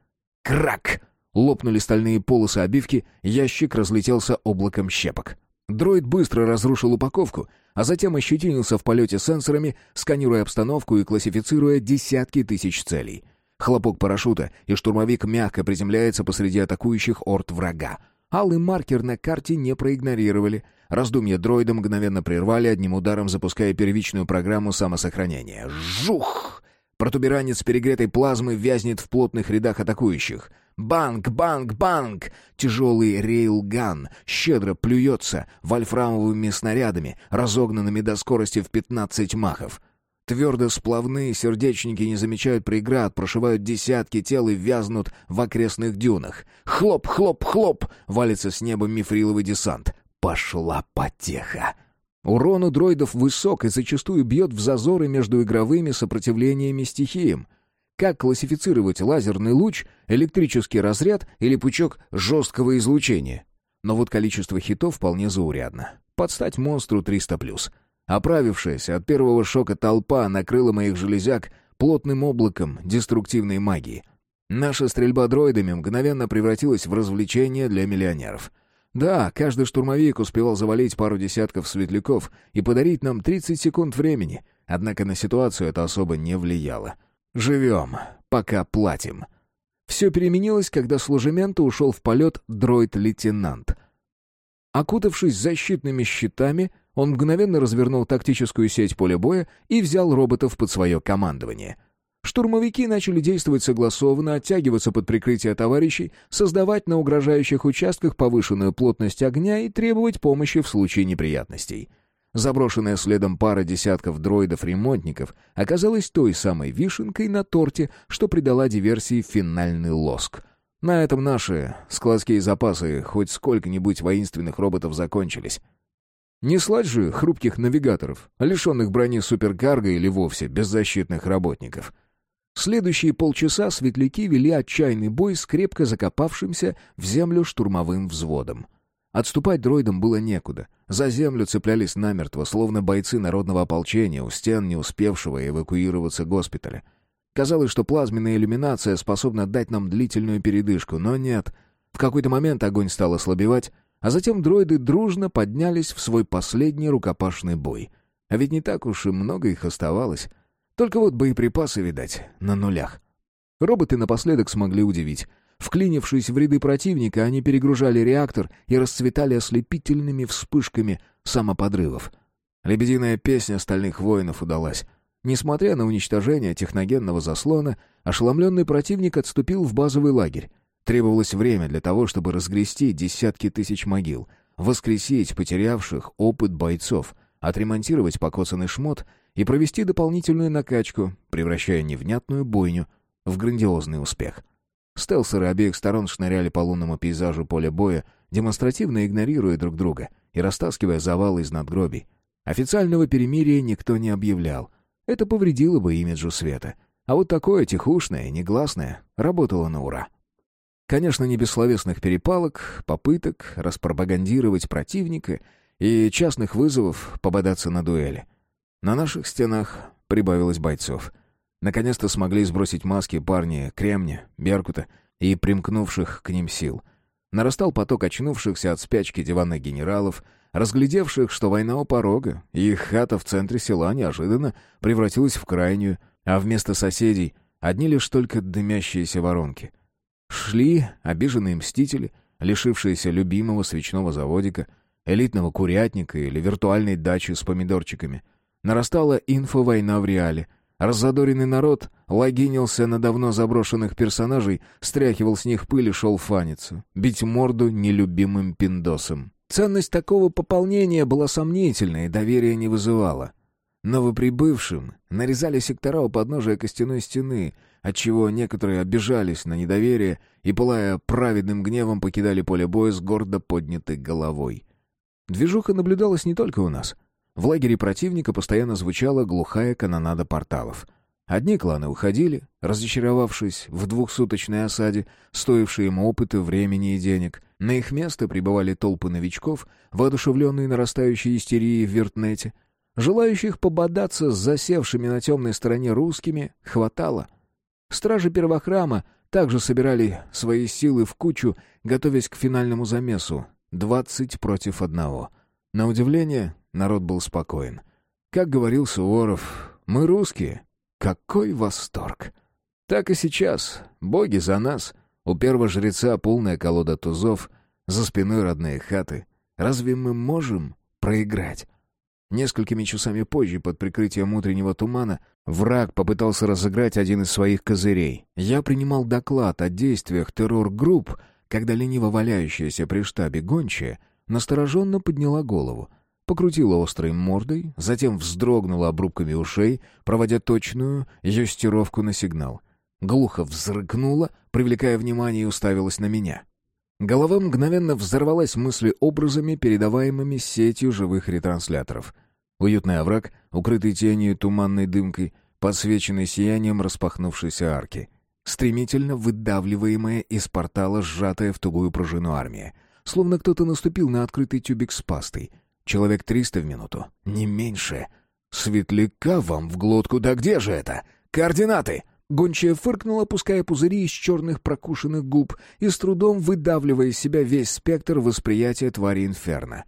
Крак! Лопнули стальные полосы обивки, ящик разлетелся облаком щепок. Дроид быстро разрушил упаковку, а затем ощетинился в полете сенсорами, сканируя обстановку и классифицируя десятки тысяч целей. Хлопок парашюта, и штурмовик мягко приземляется посреди атакующих орд врага. Алый маркер на карте не проигнорировали. Раздумья дроида мгновенно прервали, одним ударом запуская первичную программу самосохранения. Жух! Протуберанец перегретой плазмы вязнет в плотных рядах атакующих. Банк, банк, банк! Тяжелый рейлган щедро плюется вольфрамовыми снарядами, разогнанными до скорости в 15 махов. Твердо-сплавные сердечники не замечают преград, прошивают десятки тел и вязнут в окрестных дюнах. Хлоп, хлоп, хлоп! Валится с неба мифриловый десант. Пошла потеха! Урон у дроидов высок и зачастую бьет в зазоры между игровыми сопротивлениями стихиям. Как классифицировать лазерный луч, электрический разряд или пучок жесткого излучения? Но вот количество хитов вполне заурядно. Подстать монстру 300+. Оправившаяся от первого шока толпа накрыла моих железяк плотным облаком деструктивной магии. Наша стрельба дроидами мгновенно превратилась в развлечение для миллионеров. Да, каждый штурмовик успевал завалить пару десятков светляков и подарить нам 30 секунд времени, однако на ситуацию это особо не влияло. Живем, пока платим. Все переменилось, когда с ушел в полет дроид-лейтенант. Окутавшись защитными щитами, он мгновенно развернул тактическую сеть поля боя и взял роботов под свое командование — Штурмовики начали действовать согласованно, оттягиваться под прикрытие товарищей, создавать на угрожающих участках повышенную плотность огня и требовать помощи в случае неприятностей. Заброшенная следом пара десятков дроидов-ремонтников оказалась той самой вишенкой на торте, что придала диверсии финальный лоск. На этом наши складские запасы хоть сколько-нибудь воинственных роботов закончились. Не слать же хрупких навигаторов, лишенных брони суперкарго или вовсе беззащитных работников — Следующие полчаса светляки вели отчаянный бой с крепко закопавшимся в землю штурмовым взводом. Отступать дроидам было некуда. За землю цеплялись намертво, словно бойцы народного ополчения у стен не успевшего эвакуироваться госпиталя. Казалось, что плазменная иллюминация способна дать нам длительную передышку, но нет. В какой-то момент огонь стал ослабевать, а затем дроиды дружно поднялись в свой последний рукопашный бой. А ведь не так уж и много их оставалось. Только вот боеприпасы, видать, на нулях. Роботы напоследок смогли удивить. Вклинившись в ряды противника, они перегружали реактор и расцветали ослепительными вспышками самоподрывов. Лебединая песня стальных воинов удалась. Несмотря на уничтожение техногенного заслона, ошеломленный противник отступил в базовый лагерь. Требовалось время для того, чтобы разгрести десятки тысяч могил, воскресить потерявших опыт бойцов, отремонтировать покоцанный шмот и провести дополнительную накачку, превращая невнятную бойню в грандиозный успех. Стелсеры обеих сторон шныряли по лунному пейзажу поля боя, демонстративно игнорируя друг друга и растаскивая завалы из надгробий. Официального перемирия никто не объявлял. Это повредило бы имиджу света. А вот такое тихушное, негласное работало на ура. Конечно, не без словесных перепалок, попыток распропагандировать противника и частных вызовов пободаться на дуэли. На наших стенах прибавилось бойцов. Наконец-то смогли сбросить маски парни Кремня, Беркута и примкнувших к ним сил. Нарастал поток очнувшихся от спячки диванных генералов, разглядевших, что война у порога, и их хата в центре села неожиданно превратилась в крайнюю, а вместо соседей одни лишь только дымящиеся воронки. Шли обиженные мстители, лишившиеся любимого свечного заводика, элитного курятника или виртуальной дачи с помидорчиками — Нарастала инфовойна в реале. Раззадоренный народ логинился на давно заброшенных персонажей, стряхивал с них пыль и шел фаниться, бить морду нелюбимым пиндосам. Ценность такого пополнения была сомнительной и доверия не вызывала. Новоприбывшим нарезали сектора у подножия костяной стены, отчего некоторые обижались на недоверие и, пылая праведным гневом, покидали поле боя с гордо поднятой головой. Движуха наблюдалась не только у нас — в лагере противника постоянно звучала глухая канонада порталов. Одни кланы уходили, разочаровавшись в двухсуточной осаде, стоившей им опыта, времени и денег. На их место прибывали толпы новичков, воодушевленные нарастающей истерией в вертнете. Желающих пободаться с засевшими на темной стороне русскими хватало. Стражи первохрама также собирали свои силы в кучу, готовясь к финальному замесу. Двадцать против одного. На удивление, народ был спокоен. Как говорил Суворов, мы русские. Какой восторг! Так и сейчас. Боги за нас. У первого жреца полная колода тузов, за спиной родные хаты. Разве мы можем проиграть? Несколькими часами позже, под прикрытием утреннего тумана, враг попытался разыграть один из своих козырей. Я принимал доклад о действиях террор-групп, когда лениво валяющаяся при штабе гончая настороженно подняла голову, покрутила острой мордой, затем вздрогнула обрубками ушей, проводя точную юстировку на сигнал. Глухо взрыкнула, привлекая внимание и уставилась на меня. Голова мгновенно взорвалась мысли-образами, передаваемыми сетью живых ретрансляторов. Уютный овраг, укрытый тенью туманной дымкой, подсвеченный сиянием распахнувшейся арки. Стремительно выдавливаемая из портала, сжатая в тугую пружину армия. Словно кто-то наступил на открытый тюбик с пастой. Человек триста в минуту, не меньше. Светляка вам в глотку, да где же это? Координаты! Гончая фыркнула, пуская пузыри из черных прокушенных губ и с трудом выдавливая из себя весь спектр восприятия твари инферно.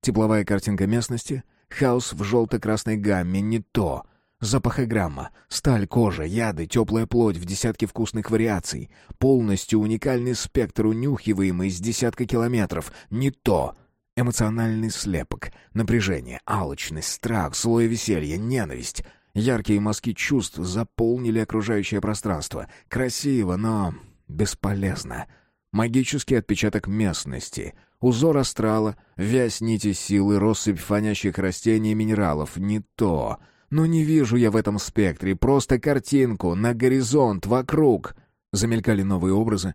Тепловая картинка местности, хаос в желто-красной гамме, не то. Запахограмма, сталь, кожа, яды, теплая плоть в десятке вкусных вариаций. Полностью уникальный спектр, унюхиваемый из десятка километров, не то. Эмоциональный слепок, напряжение, алчность, страх, злое веселье, ненависть — Яркие мазки чувств заполнили окружающее пространство. Красиво, но бесполезно. Магический отпечаток местности. Узор астрала, вязь нити силы, россыпь фонящих растений и минералов. Не то. Но не вижу я в этом спектре. Просто картинку, на горизонт, вокруг. Замелькали новые образы.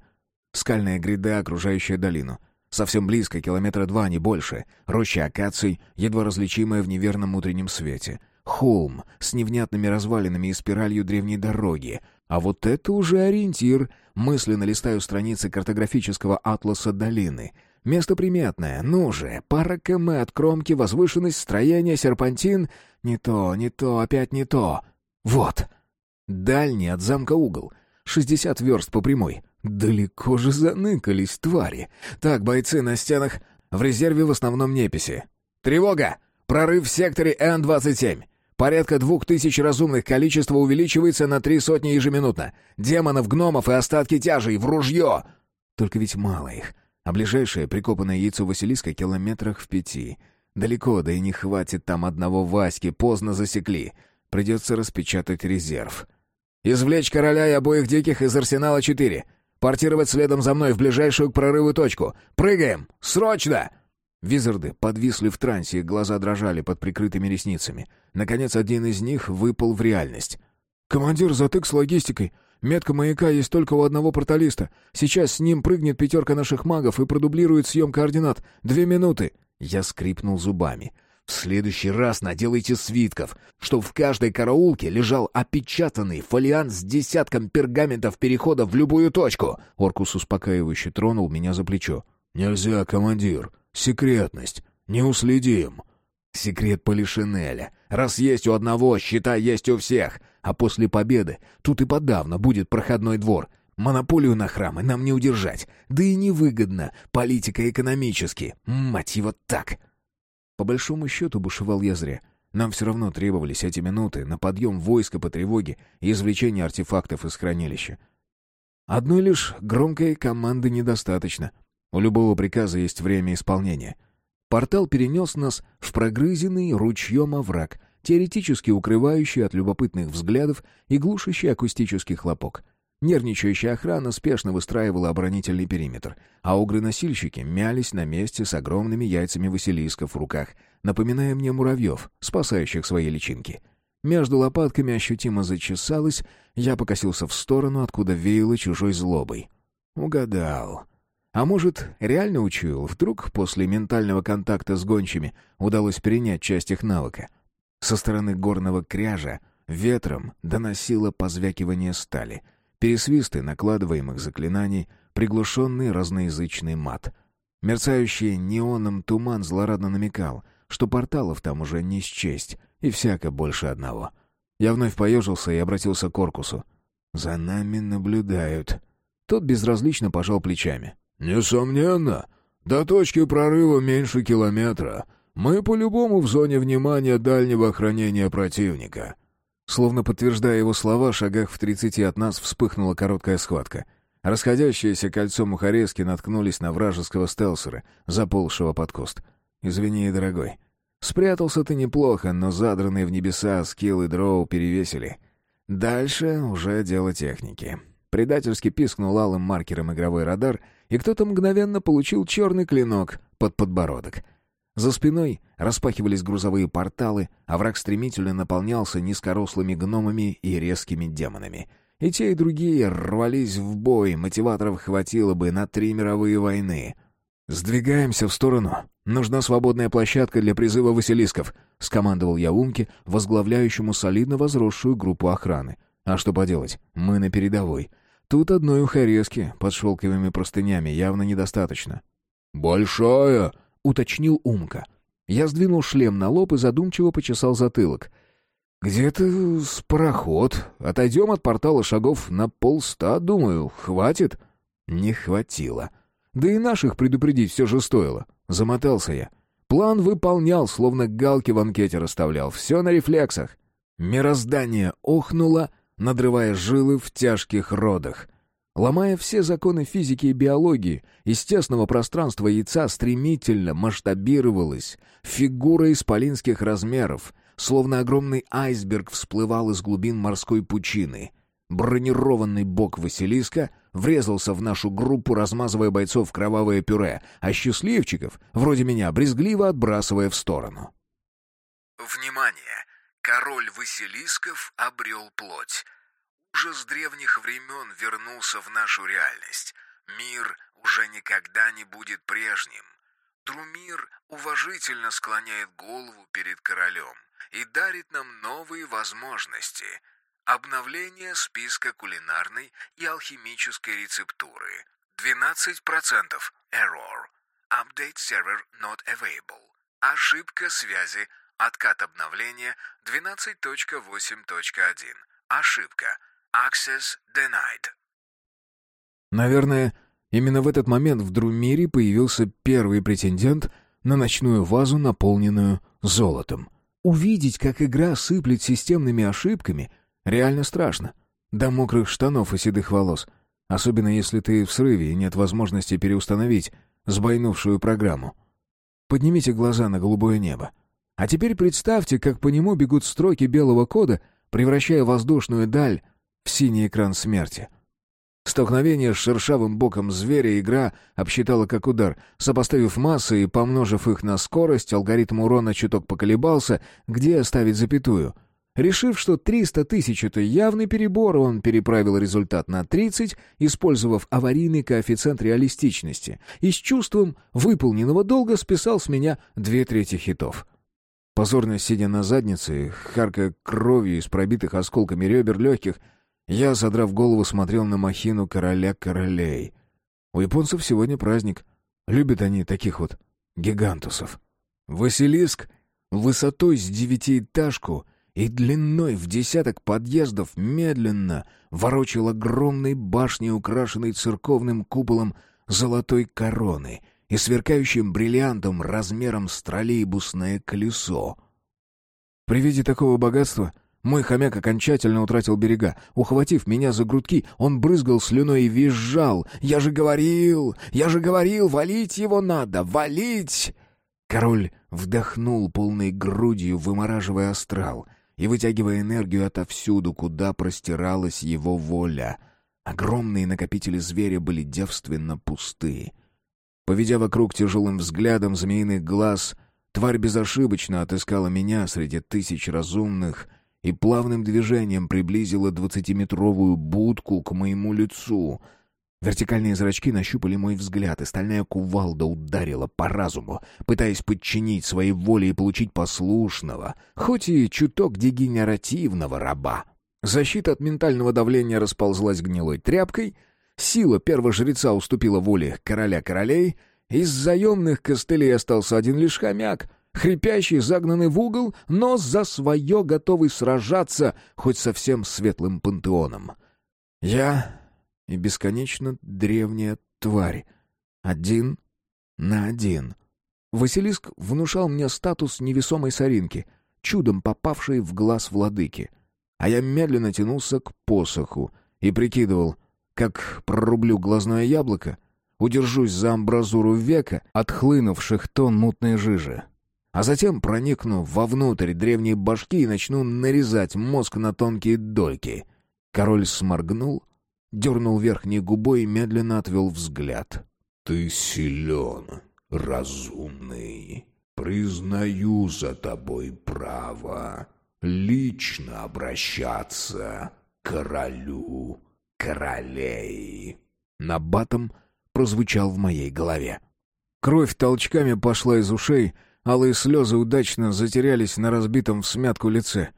Скальная гряда, окружающая долину. Совсем близко, километра два, не больше. Роща акаций, едва различимая в неверном утреннем свете. Холм с невнятными развалинами и спиралью древней дороги. А вот это уже ориентир. Мысленно листаю страницы картографического атласа долины. Место приметное. Ну же, пара км от кромки, возвышенность, строение, серпантин. Не то, не то, опять не то. Вот. Дальний от замка угол. Шестьдесят верст по прямой. Далеко же заныкались твари. Так, бойцы на стенах. В резерве в основном неписи. «Тревога! Прорыв в секторе Н-27. Порядка двух тысяч разумных количество увеличивается на три сотни ежеминутно. Демонов, гномов и остатки тяжей в ружье!» Только ведь мало их. А ближайшее прикопанное яйцо Василиска километрах в пяти. Далеко, да и не хватит там одного Васьки, поздно засекли. Придется распечатать резерв. «Извлечь короля и обоих диких из арсенала 4. Портировать следом за мной в ближайшую к прорыву точку. Прыгаем! Срочно!» Визарды подвисли в трансе, глаза дрожали под прикрытыми ресницами. Наконец, один из них выпал в реальность. «Командир, затык с логистикой. Метка маяка есть только у одного порталиста. Сейчас с ним прыгнет пятерка наших магов и продублирует съем координат. Две минуты!» Я скрипнул зубами. «В следующий раз наделайте свитков, чтоб в каждой караулке лежал опечатанный фолиант с десятком пергаментов перехода в любую точку!» Оркус успокаивающе тронул меня за плечо. «Нельзя, командир. Секретность. Не уследим. Секрет Полишинеля. Раз есть у одного, считай, есть у всех. А после победы тут и подавно будет проходной двор. Монополию на храмы нам не удержать. Да и невыгодно, политико-экономически. Мать его так. По большому счету бушевал я зря. Нам все равно требовались эти минуты на подъем войска по тревоге и извлечение артефактов из хранилища. Одной лишь громкой команды недостаточно — у любого приказа есть время исполнения. Портал перенес нас в прогрызенный ручьем овраг, теоретически укрывающий от любопытных взглядов и глушащий акустический хлопок. Нервничающая охрана спешно выстраивала оборонительный периметр, а угры-носильщики мялись на месте с огромными яйцами Василисков в руках, напоминая мне муравьев, спасающих свои личинки. Между лопатками ощутимо зачесалось, я покосился в сторону, откуда веяло чужой злобой. Угадал. А может, реально учуял, вдруг после ментального контакта с гончими удалось перенять часть их навыка. Со стороны горного кряжа ветром доносило позвякивание стали, пересвисты накладываемых заклинаний, приглушенный разноязычный мат. Мерцающий неоном туман злорадно намекал, что порталов там уже не счесть, и всяко больше одного. Я вновь поежился и обратился к Оркусу. За нами наблюдают». Тот безразлично пожал плечами. «Несомненно. До точки прорыва меньше километра. Мы по-любому в зоне внимания дальнего охранения противника». Словно подтверждая его слова, шагах в тридцати от нас вспыхнула короткая схватка. Расходящиеся кольцом мухарезки наткнулись на вражеского стелсера, заползшего под куст. «Извини, дорогой. Спрятался ты неплохо, но задранные в небеса скиллы дроу перевесили. Дальше уже дело техники». Предательски пискнул алым маркером игровой радар, и кто-то мгновенно получил черный клинок под подбородок — за спиной распахивались грузовые порталы, а враг стремительно наполнялся низкорослыми гномами и резкими демонами. И те, и другие рвались в бой, мотиваторов хватило бы на три мировые войны. «Сдвигаемся в сторону. Нужна свободная площадка для призыва василисков», — скомандовал я Умке, возглавляющему солидно возросшую группу охраны. «А что поделать? Мы на передовой. Тут одной ухорезки под шелковыми простынями явно недостаточно». «Большая!» — уточнил Умка. Я сдвинул шлем на лоб и задумчиво почесал затылок. «Где-то с пароход. Отойдем от портала шагов на полста, думаю. Хватит?» Не хватило. Да и наших предупредить все же стоило. Замотался я. План выполнял, словно галки в анкете расставлял. Все на рефлексах. Мироздание охнуло, надрывая жилы в тяжких родах. Ломая все законы физики и биологии, из тесного пространства яйца стремительно масштабировалась фигура исполинских размеров, словно огромный айсберг всплывал из глубин морской пучины. Бронированный бок Василиска врезался в нашу группу, размазывая бойцов в кровавое пюре, а счастливчиков, вроде меня, брезгливо отбрасывая в сторону. «Внимание! Король Василисков обрел плоть» уже с древних времен вернулся в нашу реальность. Мир уже никогда не будет прежним. Друмир уважительно склоняет голову перед королем и дарит нам новые возможности. Обновление списка кулинарной и алхимической рецептуры. 12% error. Update server not available. Ошибка связи. Откат обновления 12.8.1. Ошибка. Access denied. Наверное, именно в этот момент в Друмире появился первый претендент на ночную вазу, наполненную золотом. Увидеть, как игра сыплет системными ошибками, реально страшно. До мокрых штанов и седых волос. Особенно если ты в срыве и нет возможности переустановить сбойнувшую программу. Поднимите глаза на голубое небо. А теперь представьте, как по нему бегут строки белого кода, превращая воздушную даль в синий экран смерти. Столкновение с шершавым боком зверя игра обсчитала как удар. Сопоставив массы и помножив их на скорость, алгоритм урона чуток поколебался, где оставить запятую. Решив, что 300 тысяч — это явный перебор, он переправил результат на 30, использовав аварийный коэффициент реалистичности, и с чувством выполненного долга списал с меня две трети хитов. Позорно сидя на заднице, харкая кровью из пробитых осколками ребер легких, я, задрав голову, смотрел на махину короля королей. У японцев сегодня праздник. Любят они таких вот гигантусов. Василиск высотой с девятиэтажку и длиной в десяток подъездов медленно ворочал огромной башней, украшенной церковным куполом золотой короны и сверкающим бриллиантом размером с троллейбусное колесо. При виде такого богатства мой хомяк окончательно утратил берега. Ухватив меня за грудки, он брызгал слюной и визжал. «Я же говорил! Я же говорил! Валить его надо! Валить!» Король вдохнул полной грудью, вымораживая астрал и вытягивая энергию отовсюду, куда простиралась его воля. Огромные накопители зверя были девственно пусты. Поведя вокруг тяжелым взглядом змеиных глаз, тварь безошибочно отыскала меня среди тысяч разумных — и плавным движением приблизила двадцатиметровую будку к моему лицу. Вертикальные зрачки нащупали мой взгляд, и стальная кувалда ударила по разуму, пытаясь подчинить своей воле и получить послушного, хоть и чуток дегенеративного раба. Защита от ментального давления расползлась гнилой тряпкой, сила первого жреца уступила воле короля королей, из заемных костылей остался один лишь хомяк — хрипящий, загнанный в угол, но за свое готовый сражаться, хоть со всем светлым пантеоном. Я и бесконечно древняя тварь. Один на один. Василиск внушал мне статус невесомой соринки, чудом попавшей в глаз владыки. А я медленно тянулся к посоху и прикидывал, как прорублю глазное яблоко, удержусь за амбразуру века, отхлынувших тон мутной жижи. А затем проникну вовнутрь древней башки и начну нарезать мозг на тонкие дольки. Король сморгнул, дернул верхней губой и медленно отвел взгляд. «Ты силен, разумный. Признаю за тобой право лично обращаться к королю королей». Набатом прозвучал в моей голове. Кровь толчками пошла из ушей, алые слезы удачно затерялись на разбитом в смятку лице.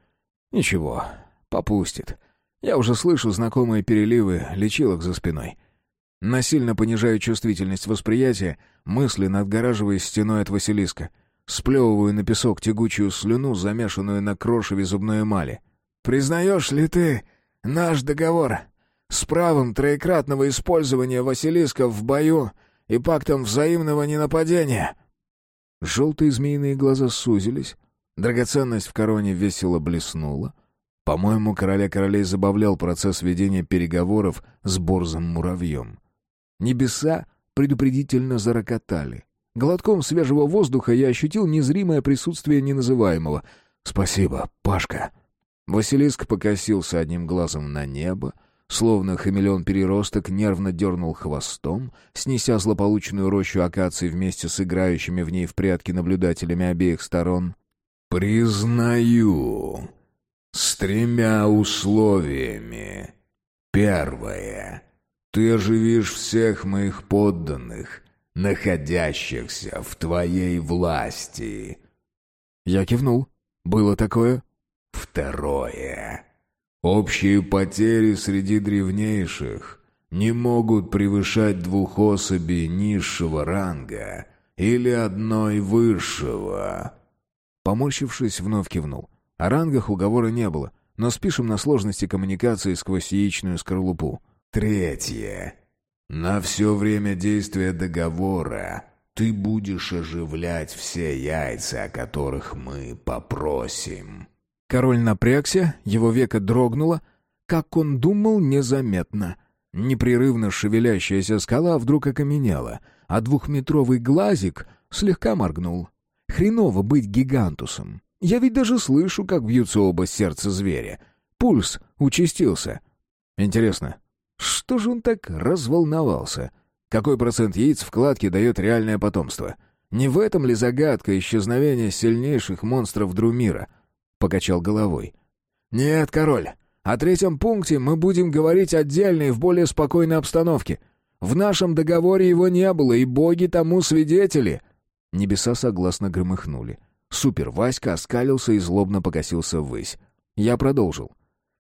Ничего, попустит. Я уже слышу знакомые переливы лечилок за спиной. Насильно понижаю чувствительность восприятия, мысленно отгораживаясь стеной от Василиска. Сплевываю на песок тягучую слюну, замешанную на крошеве зубной эмали. «Признаешь ли ты наш договор с правом троекратного использования Василиска в бою и пактом взаимного ненападения?» Желтые змеиные глаза сузились, драгоценность в короне весело блеснула, по-моему, короля королей забавлял процесс ведения переговоров с борзым муравьем. Небеса предупредительно зарокотали. Глотком свежего воздуха я ощутил незримое присутствие неназываемого. «Спасибо, Пашка». Василиск покосился одним глазом на небо, словно хамелеон-переросток нервно дернул хвостом, снеся злополучную рощу акаций вместе с играющими в ней в прятки наблюдателями обеих сторон. «Признаю», с тремя условиями. Первое. Ты оживишь всех моих подданных, находящихся в твоей власти. Я кивнул. Было такое. Второе. Общие потери среди древнейших не могут превышать двух особей низшего ранга или одной высшего. Поморщившись, вновь кивнул. О рангах уговора не было, но спишем на сложности коммуникации сквозь яичную скорлупу. Третье. На все время действия договора ты будешь оживлять все яйца, о которых мы попросим. Король напрягся, его веко дрогнуло. Как он думал, незаметно. Непрерывно шевелящаяся скала вдруг окаменела, а двухметровый глазик слегка моргнул. Хреново быть гигантусом. Я ведь даже слышу, как бьются оба сердца зверя. Пульс участился. Интересно, что же он так разволновался? Какой процент яиц в кладке дает реальное потомство? Не в этом ли загадка исчезновения сильнейших монстров Друмира? Покачал головой. Нет, король, о третьем пункте мы будем говорить отдельно и в более спокойной обстановке. В нашем договоре его не было, и боги тому свидетели. Небеса согласно громыхнули. Супер Васька оскалился и злобно покосился ввысь. Я продолжил.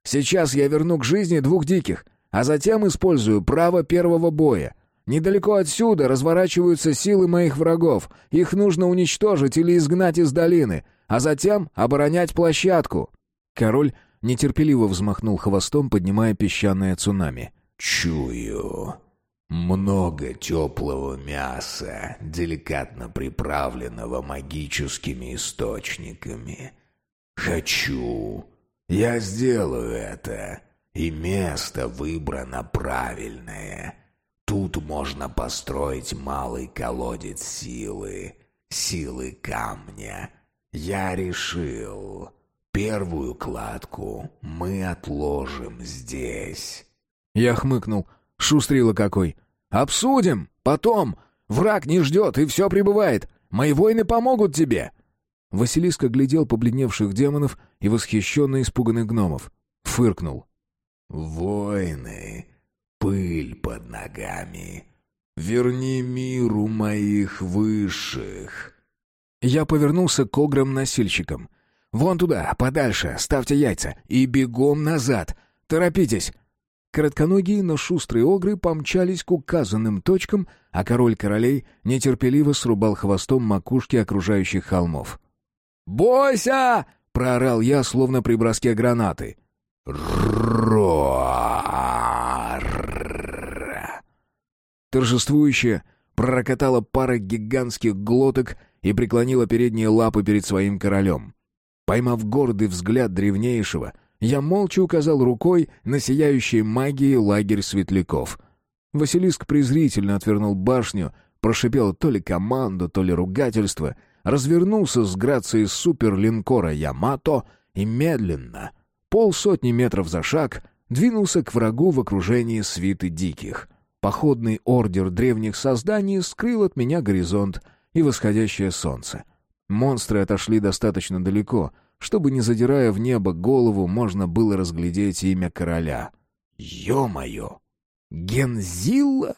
«Сейчас я верну к жизни двух диких, а затем использую право первого боя. Недалеко отсюда разворачиваются силы моих врагов. Их нужно уничтожить или изгнать из долины, а затем оборонять площадку». Король нетерпеливо взмахнул хвостом, поднимая песчаное цунами. «Чую. Много теплого мяса, деликатно приправленного магическими источниками. Хочу. Я сделаю это. И место выбрано правильное. Тут можно построить малый колодец силы, силы камня. Я решил. Первую кладку мы отложим здесь. Я хмыкнул. Шустрила какой. «Обсудим! Потом! Враг не ждет и все прибывает! Мои воины помогут тебе!» Василиск глядел побледневших демонов и восхищенно испуганных гномов. Фыркнул. «Войны! Пыль под ногами! Верни миру моих высших!» Я повернулся к ограм-носильщикам. «Вон туда, подальше, ставьте яйца и бегом назад! Торопитесь! Коротконогие, но шустрые огры помчались к указанным точкам, а король королей нетерпеливо срубал хвостом макушки окружающих холмов. «Бойся!» — проорал я, словно при броске гранаты. Торжествующе и преклонила передние лапы перед своим королем. Поймав гордый взгляд древнейшего, я молча указал рукой на сияющий магией лагерь светляков. Василиск презрительно отвернул башню, прошипел то ли команду, то ли ругательство, развернулся с грацией суперлинкора «Ямато» и медленно, полсотни метров за шаг, двинулся к врагу в окружении свиты диких. Походный ордер древних созданий скрыл от меня горизонт и восходящее солнце. Монстры отошли достаточно далеко, чтобы, не задирая в небо голову, можно было разглядеть имя короля. Ё-моё! Гензилла?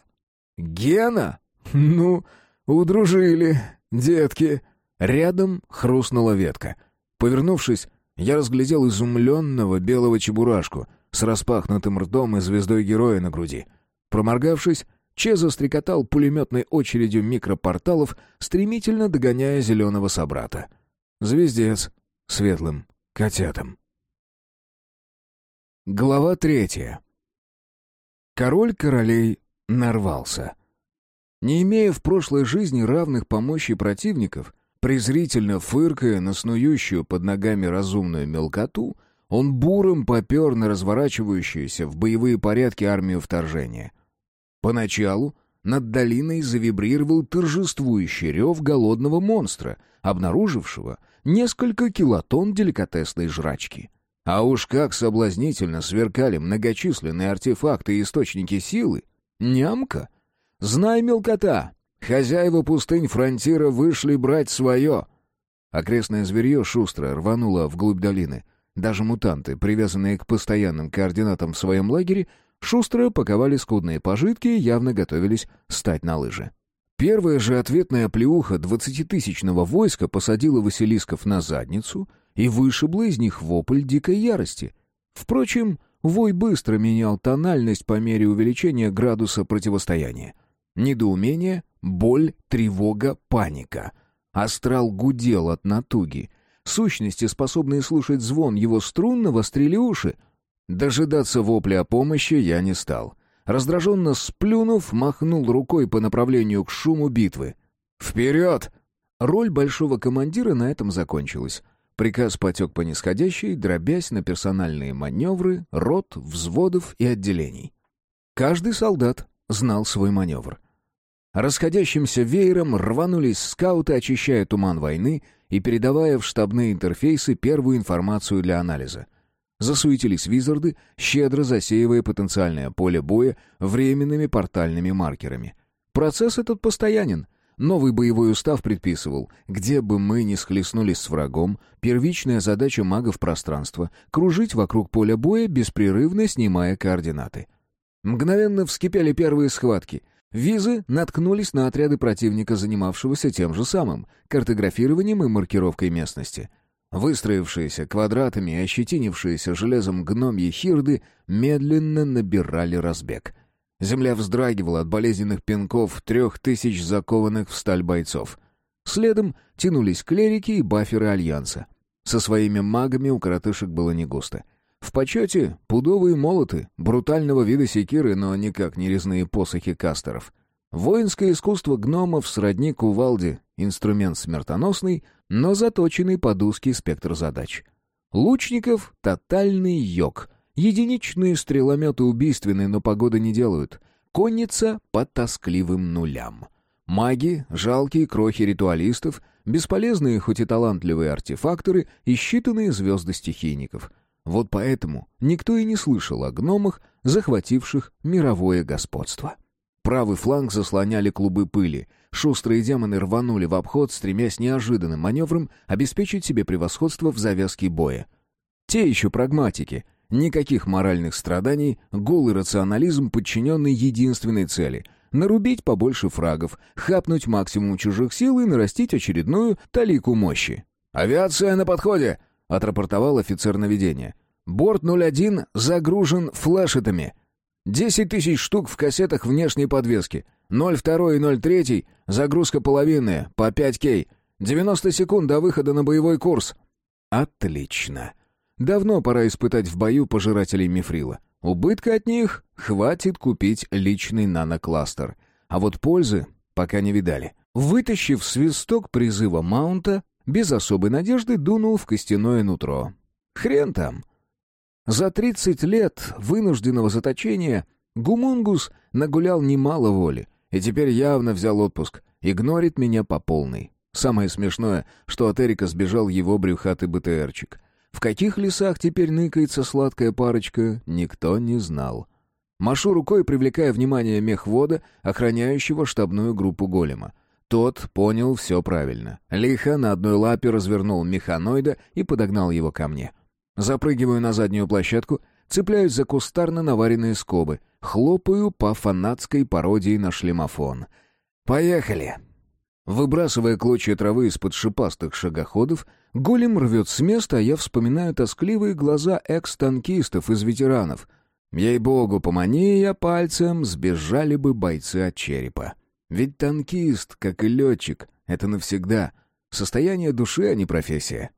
Гена? Ну, удружили, детки. Рядом хрустнула ветка. Повернувшись, я разглядел изумленного белого чебурашку с распахнутым ртом и звездой героя на груди. Проморгавшись, Че застрекотал пулеметной очередью микропорталов, стремительно догоняя зеленого собрата. Звездец. Светлым. Котятам. Глава третья. Король королей нарвался. Не имея в прошлой жизни равных по мощи противников, презрительно фыркая на снующую под ногами разумную мелкоту, он буром попер на разворачивающуюся в боевые порядки армию вторжения. Поначалу над долиной завибрировал торжествующий рев голодного монстра, обнаружившего несколько килотонн деликатесной жрачки. А уж как соблазнительно сверкали многочисленные артефакты и источники силы! Нямка! Знай, мелкота! Хозяева пустынь фронтира вышли брать свое! Окрестное зверье шустро рвануло вглубь долины. Даже мутанты, привязанные к постоянным координатам в своем лагере, шустро паковали скудные пожитки и явно готовились стать на лыжи. Первая же ответная плеуха двадцатитысячного войска посадила Василисков на задницу и вышибла из них вопль дикой ярости. Впрочем, вой быстро менял тональность по мере увеличения градуса противостояния. Недоумение, боль, тревога, паника. Астрал гудел от натуги. Сущности, способные слушать звон его струн, навострили уши. Дожидаться вопля о помощи я не стал — Раздраженно сплюнув, махнул рукой по направлению к шуму битвы. «Вперед!» Роль большого командира на этом закончилась. Приказ потек по нисходящей, дробясь на персональные маневры, рот, взводов и отделений. Каждый солдат знал свой маневр. Расходящимся веером рванулись скауты, очищая туман войны и передавая в штабные интерфейсы первую информацию для анализа. Засуетились визарды, щедро засеивая потенциальное поле боя временными портальными маркерами. Процесс этот постоянен. Новый боевой устав предписывал, где бы мы ни схлестнулись с врагом, первичная задача магов пространства — кружить вокруг поля боя, беспрерывно снимая координаты. Мгновенно вскипели первые схватки. Визы наткнулись на отряды противника, занимавшегося тем же самым — картографированием и маркировкой местности — Выстроившиеся квадратами и ощетинившиеся железом гномьи хирды медленно набирали разбег. Земля вздрагивала от болезненных пинков трех тысяч закованных в сталь бойцов. Следом тянулись клерики и баферы Альянса. Со своими магами у коротышек было не густо. В почете пудовые молоты, брутального вида секиры, но никак не резные посохи кастеров — Воинское искусство гномов сродни кувалде, инструмент смертоносный, но заточенный под узкий спектр задач. Лучников — тотальный йог. Единичные стрелометы убийственные, но погоды не делают. Конница — по тоскливым нулям. Маги — жалкие крохи ритуалистов, бесполезные, хоть и талантливые артефакторы и считанные звезды стихийников. Вот поэтому никто и не слышал о гномах, захвативших мировое господство. Правый фланг заслоняли клубы пыли. Шустрые демоны рванули в обход, стремясь неожиданным маневром обеспечить себе превосходство в завязке боя. Те еще прагматики. Никаких моральных страданий, голый рационализм, подчиненный единственной цели — нарубить побольше фрагов, хапнуть максимум чужих сил и нарастить очередную талику мощи. «Авиация на подходе!» — отрапортовал офицер наведения. «Борт 01 загружен флешетами». Десять тысяч штук в кассетах внешней подвески. 02 и 03 загрузка половинная, по 5 кей. 90 секунд до выхода на боевой курс. Отлично. Давно пора испытать в бою пожирателей мифрила. Убытка от них хватит купить личный нанокластер. а вот пользы пока не видали. Вытащив свисток призыва маунта, без особой надежды дунул в костяное нутро. Хрен там. За 30 лет вынужденного заточения Гумунгус нагулял немало воли, и теперь явно взял отпуск, игнорит меня по полной. Самое смешное, что от Эрика сбежал его брюхатый БТРчик. В каких лесах теперь ныкается сладкая парочка, никто не знал. Машу рукой, привлекая внимание мехвода, охраняющего штабную группу голема. Тот понял все правильно. Лихо на одной лапе развернул механоида и подогнал его ко мне. Запрыгиваю на заднюю площадку, цепляюсь за кустарно наваренные скобы, хлопаю по фанатской пародии на шлемофон. «Поехали!» Выбрасывая клочья травы из-под шипастых шагоходов, голем рвет с места, а я вспоминаю тоскливые глаза экс-танкистов из ветеранов. Ей-богу, помани я пальцем, сбежали бы бойцы от черепа. Ведь танкист, как и летчик, это навсегда. Состояние души, а не профессия.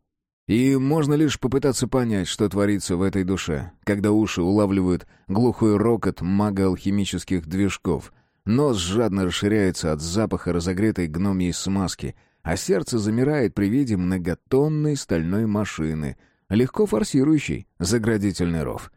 И можно лишь попытаться понять, что творится в этой душе, когда уши улавливают глухой рокот магоалхимических движков — Нос жадно расширяется от запаха разогретой гномьей смазки, а сердце замирает при виде многотонной стальной машины, легко форсирующей заградительный ров.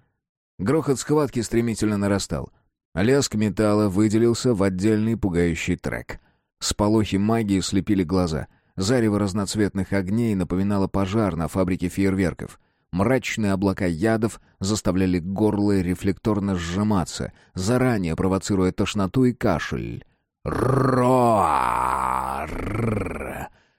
Грохот схватки стремительно нарастал. Лязг металла выделился в отдельный пугающий трек. Сполохи магии слепили глаза. Зарево разноцветных огней напоминало пожар на фабрике фейерверков. Мрачные облака ядов заставляли горло рефлекторно сжиматься, заранее провоцируя тошноту и кашель. «Роар!»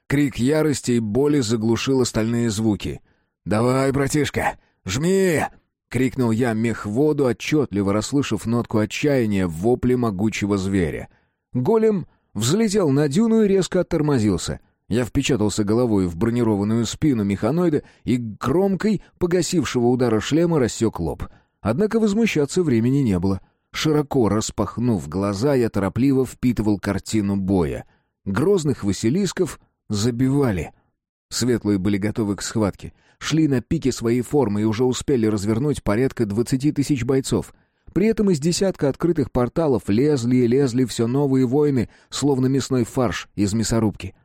Крик ярости и боли заглушил остальные звуки. «Давай, братишка, жми!» — крикнул я мехводу, отчетливо расслышав нотку отчаяния в вопле могучего зверя. Голем взлетел на дюну и резко оттормозился — я впечатался головой в бронированную спину механоида и кромкой погасившего удара шлема рассек лоб. Однако возмущаться времени не было. Широко распахнув глаза, я торопливо впитывал картину боя. Грозных василисков забивали. Светлые были готовы к схватке. Шли на пике своей формы и уже успели развернуть порядка двадцати тысяч бойцов. При этом из десятка открытых порталов лезли и лезли все новые воины, словно мясной фарш из мясорубки.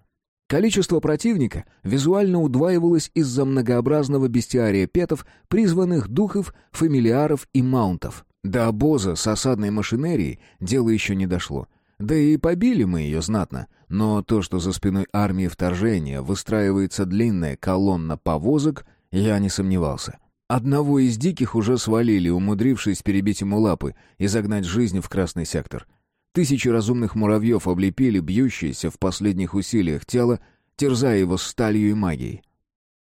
Количество противника визуально удваивалось из-за многообразного бестиария петов, призванных духов, фамилиаров и маунтов. До обоза с осадной машинерией дело еще не дошло. Да и побили мы ее знатно. Но то, что за спиной армии вторжения выстраивается длинная колонна повозок, я не сомневался. Одного из диких уже свалили, умудрившись перебить ему лапы и загнать жизнь в красный сектор. Тысячи разумных муравьев облепили бьющееся в последних усилиях тело, терзая его сталью и магией.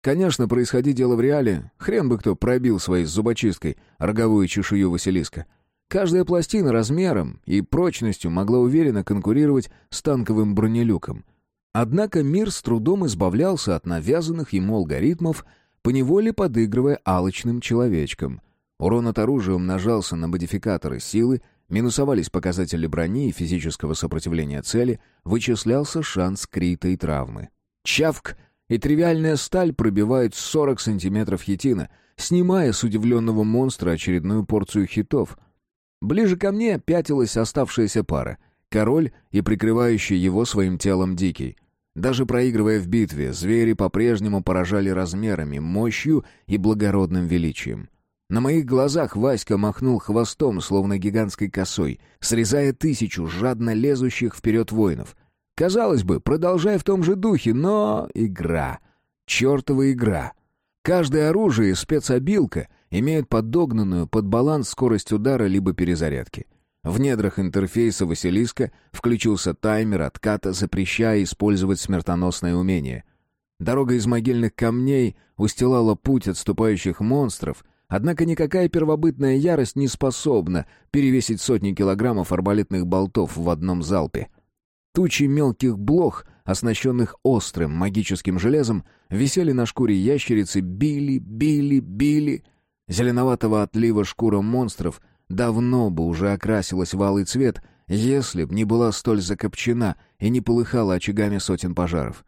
Конечно, происходи дело в реале, хрен бы кто пробил своей зубочисткой роговую чешую Василиска. Каждая пластина размером и прочностью могла уверенно конкурировать с танковым бронелюком. Однако мир с трудом избавлялся от навязанных ему алгоритмов, поневоле подыгрывая алочным человечкам. Урон от оружия умножался на модификаторы силы, Минусовались показатели брони и физического сопротивления цели, вычислялся шанс крита и травмы. Чавк и тривиальная сталь пробивают 40 сантиметров хитина, снимая с удивленного монстра очередную порцию хитов. Ближе ко мне пятилась оставшаяся пара — король и прикрывающий его своим телом дикий. Даже проигрывая в битве, звери по-прежнему поражали размерами, мощью и благородным величием. На моих глазах Васька махнул хвостом, словно гигантской косой, срезая тысячу жадно лезущих вперед воинов. Казалось бы, продолжая в том же духе, но игра. Чертова игра. Каждое оружие и спецобилка имеет подогнанную под баланс скорость удара либо перезарядки. В недрах интерфейса Василиска включился таймер отката, запрещая использовать смертоносное умение. Дорога из могильных камней устилала путь отступающих монстров, Однако никакая первобытная ярость не способна перевесить сотни килограммов арбалетных болтов в одном залпе. Тучи мелких блох, оснащенных острым магическим железом, висели на шкуре ящерицы, били, били, били. Зеленоватого отлива шкура монстров давно бы уже окрасилась в алый цвет, если б не была столь закопчена и не полыхала очагами сотен пожаров.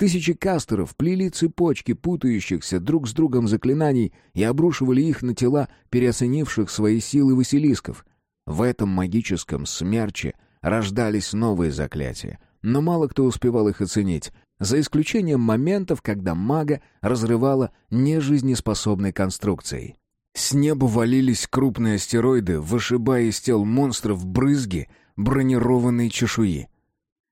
Тысячи кастеров плели цепочки путающихся друг с другом заклинаний и обрушивали их на тела переоценивших свои силы василисков. В этом магическом смерче рождались новые заклятия, но мало кто успевал их оценить, за исключением моментов, когда мага разрывала нежизнеспособной конструкцией. С неба валились крупные астероиды, вышибая из тел монстров брызги бронированной чешуи.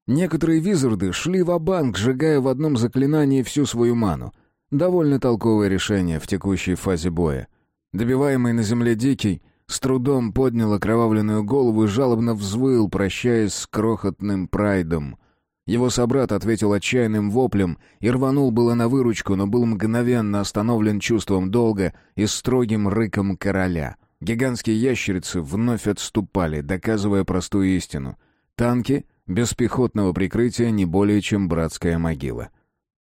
Некоторые визарды шли в банк сжигая в одном заклинании всю свою ману. Довольно толковое решение в текущей фазе боя. Добиваемый на земле Дикий с трудом поднял окровавленную голову и жалобно взвыл, прощаясь с крохотным прайдом. Его собрат ответил отчаянным воплем и рванул было на выручку, но был мгновенно остановлен чувством долга и строгим рыком короля. Гигантские ящерицы вновь отступали, доказывая простую истину. Танки без пехотного прикрытия не более чем братская могила.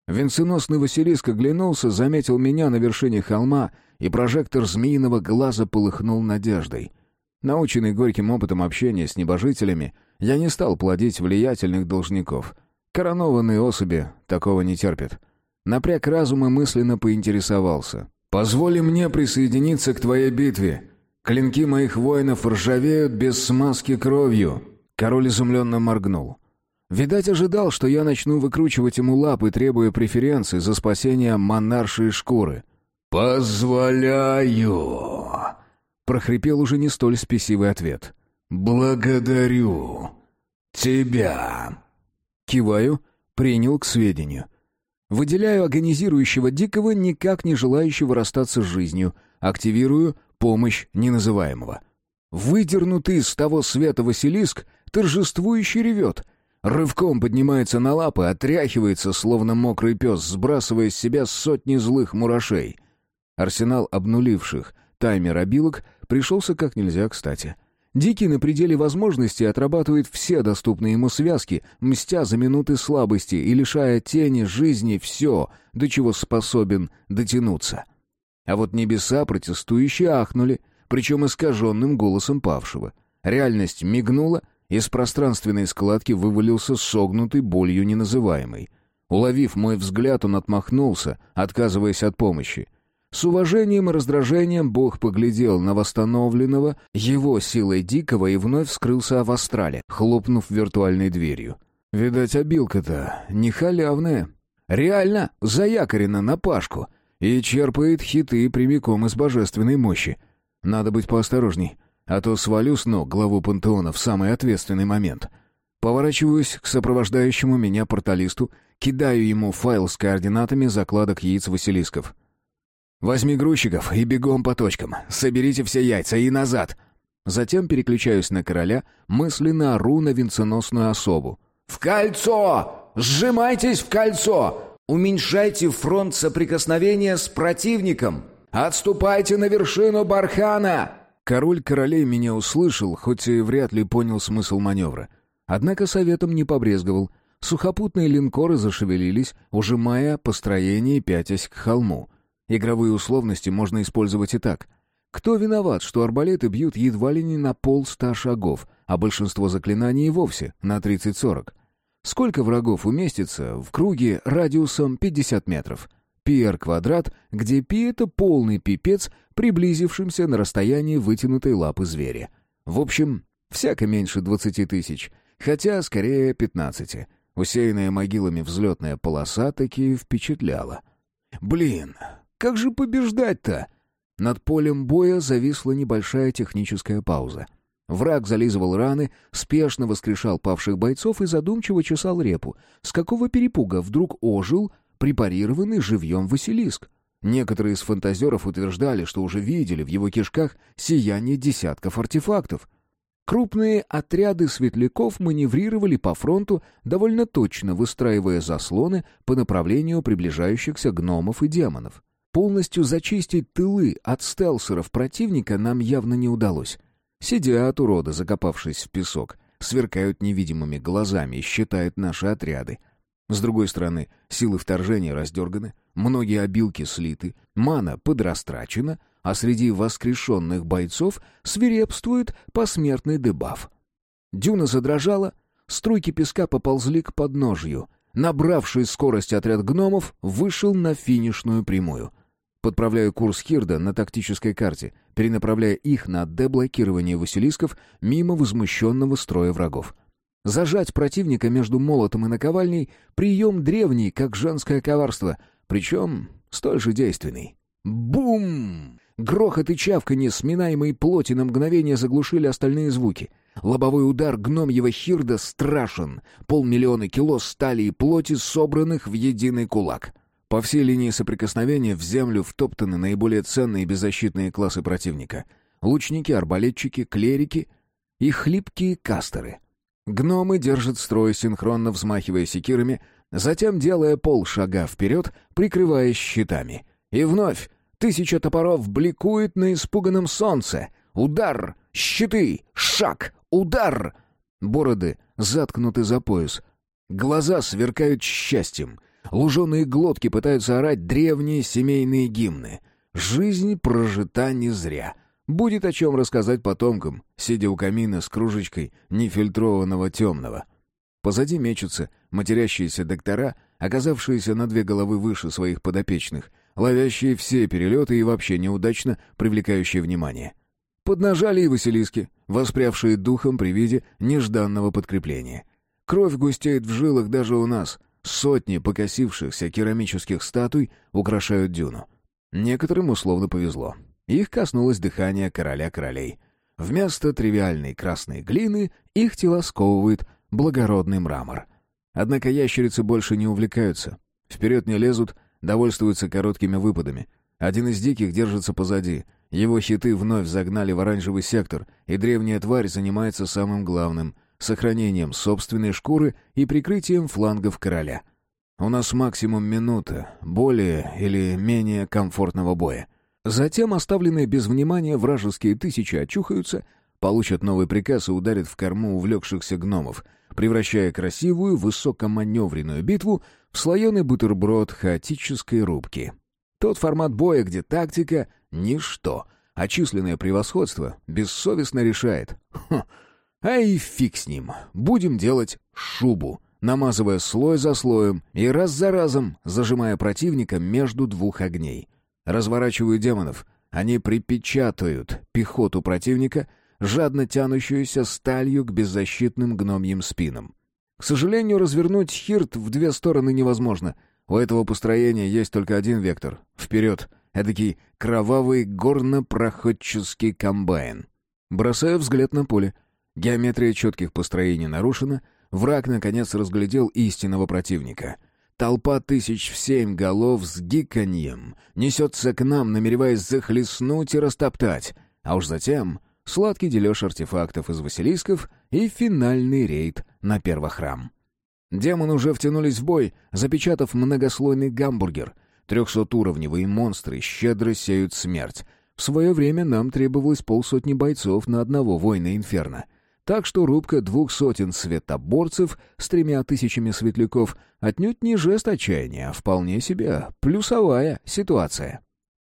Венценосный Василиск оглянулся, заметил меня на вершине холма, и прожектор змеиного глаза полыхнул надеждой. Наученный горьким опытом общения с небожителями, я не стал плодить влиятельных должников. Коронованные особи такого не терпят. Напряг разума мысленно поинтересовался. «Позволь мне присоединиться к твоей битве. Клинки моих воинов ржавеют без смазки кровью». Король изумленно моргнул. Видать, ожидал, что я начну выкручивать ему лапы, требуя преференции за спасение монаршей шкуры. «Позволяю!» — прохрипел уже не столь спесивый ответ. «Благодарю тебя!» Киваю, принял к сведению. Выделяю агонизирующего дикого, никак не желающего расстаться с жизнью. Активирую помощь неназываемого. Выдернутый из того света Василиск торжествующе ревет. Рывком поднимается на лапы, отряхивается, словно мокрый пес, сбрасывая с себя сотни злых мурашей. Арсенал обнуливших таймер обилок пришелся как нельзя кстати. Дикий на пределе возможностей отрабатывает все доступные ему связки, мстя за минуты слабости и лишая тени жизни все, до чего способен дотянуться. А вот небеса протестующие ахнули, причем искаженным голосом павшего. Реальность мигнула, из пространственной складки вывалился согнутый болью неназываемый. Уловив мой взгляд, он отмахнулся, отказываясь от помощи. С уважением и раздражением Бог поглядел на восстановленного его силой дикого и вновь скрылся в астрале, хлопнув виртуальной дверью. Видать, обилка-то не халявная. Реально заякорена на Пашку и черпает хиты прямиком из божественной мощи. Надо быть поосторожней а то свалю с ног главу пантеона в самый ответственный момент. Поворачиваюсь к сопровождающему меня порталисту, кидаю ему файл с координатами закладок яиц Василисков. «Возьми грузчиков и бегом по точкам. Соберите все яйца и назад!» Затем переключаюсь на короля, мысленно ору на венценосную особу. «В кольцо! Сжимайтесь в кольцо! Уменьшайте фронт соприкосновения с противником! Отступайте на вершину бархана!» Король королей меня услышал, хоть и вряд ли понял смысл маневра. Однако советом не побрезговал. Сухопутные линкоры зашевелились, ужимая построение пятясь к холму. Игровые условности можно использовать и так. Кто виноват, что арбалеты бьют едва ли не на полста шагов, а большинство заклинаний и вовсе на 30-40? Сколько врагов уместится в круге радиусом 50 метров? Пи квадрат, где пи — это полный пипец, приблизившимся на расстоянии вытянутой лапы зверя. В общем, всяко меньше двадцати тысяч, хотя скорее пятнадцати. Усеянная могилами взлетная полоса таки впечатляла. «Блин, как же побеждать-то?» Над полем боя зависла небольшая техническая пауза. Враг зализывал раны, спешно воскрешал павших бойцов и задумчиво чесал репу. С какого перепуга вдруг ожил препарированный живьем Василиск. Некоторые из фантазеров утверждали, что уже видели в его кишках сияние десятков артефактов. Крупные отряды светляков маневрировали по фронту, довольно точно выстраивая заслоны по направлению приближающихся гномов и демонов. Полностью зачистить тылы от стелсеров противника нам явно не удалось. Сидят уроды, закопавшись в песок, сверкают невидимыми глазами и считают наши отряды. С другой стороны, силы вторжения раздерганы, многие обилки слиты, мана подрастрачена, а среди воскрешенных бойцов свирепствует посмертный дебаф. Дюна задрожала, струйки песка поползли к подножью. Набравший скорость отряд гномов вышел на финишную прямую. Подправляю курс Хирда на тактической карте, перенаправляя их на деблокирование Василисков мимо возмущенного строя врагов. Зажать противника между молотом и наковальней — прием древний, как женское коварство, причем столь же действенный. Бум! Грохот и чавканье сминаемой плоти на мгновение заглушили остальные звуки. Лобовой удар гномьего хирда страшен. Полмиллиона кило стали и плоти, собранных в единый кулак. По всей линии соприкосновения в землю втоптаны наиболее ценные беззащитные классы противника. Лучники, арбалетчики, клерики и хлипкие кастеры. Гномы держат строй, синхронно взмахивая секирами, затем делая полшага вперед, прикрываясь щитами. И вновь тысяча топоров бликует на испуганном солнце. Удар! Щиты! Шаг! Удар! Бороды заткнуты за пояс. Глаза сверкают счастьем. Луженые глотки пытаются орать древние семейные гимны. Жизнь прожита не зря. Будет о чем рассказать потомкам, сидя у камина с кружечкой нефильтрованного темного. Позади мечутся матерящиеся доктора, оказавшиеся на две головы выше своих подопечных, ловящие все перелеты и вообще неудачно привлекающие внимание. Поднажали и Василиски, воспрявшие духом при виде нежданного подкрепления. Кровь густеет в жилах даже у нас. Сотни покосившихся керамических статуй украшают дюну. Некоторым условно повезло. Их коснулось дыхание короля королей. Вместо тривиальной красной глины их тела сковывает благородный мрамор. Однако ящерицы больше не увлекаются. Вперед не лезут, довольствуются короткими выпадами. Один из диких держится позади — его щиты вновь загнали в оранжевый сектор, и древняя тварь занимается самым главным — сохранением собственной шкуры и прикрытием флангов короля. У нас максимум минута, более или менее комфортного боя. Затем оставленные без внимания вражеские тысячи очухаются, получат новый приказ и ударят в корму увлекшихся гномов, превращая красивую, высокоманевренную битву в слоеный бутерброд хаотической рубки. Тот формат боя, где тактика — ничто, а численное превосходство бессовестно решает. Хм. Ай, фиг с ним. Будем делать шубу, намазывая слой за слоем и раз за разом зажимая противника между двух огней. Разворачиваю демонов. Они припечатают пехоту противника, жадно тянущуюся сталью к беззащитным гномьим спинам. К сожалению, развернуть хирт в две стороны невозможно — у этого построения есть только один вектор — вперед, эдакий кровавый горно-проходческий комбайн. Бросаю взгляд на поле. Геометрия четких построений нарушена, враг наконец разглядел истинного противника. Толпа тысяч в семь голов с гиканьем несется к нам, намереваясь захлестнуть и растоптать, а уж затем сладкий дележ артефактов из Василисков и финальный рейд на первохрам. Демоны уже втянулись в бой, запечатав многослойный гамбургер. Трехсотуровневые монстры щедро сеют смерть. В свое время нам требовалось полсотни бойцов на одного воина Инферно. Так что рубка двух сотен светоборцев с тремя тысячами светляков отнюдь не жест отчаяния, а вполне себе плюсовая ситуация.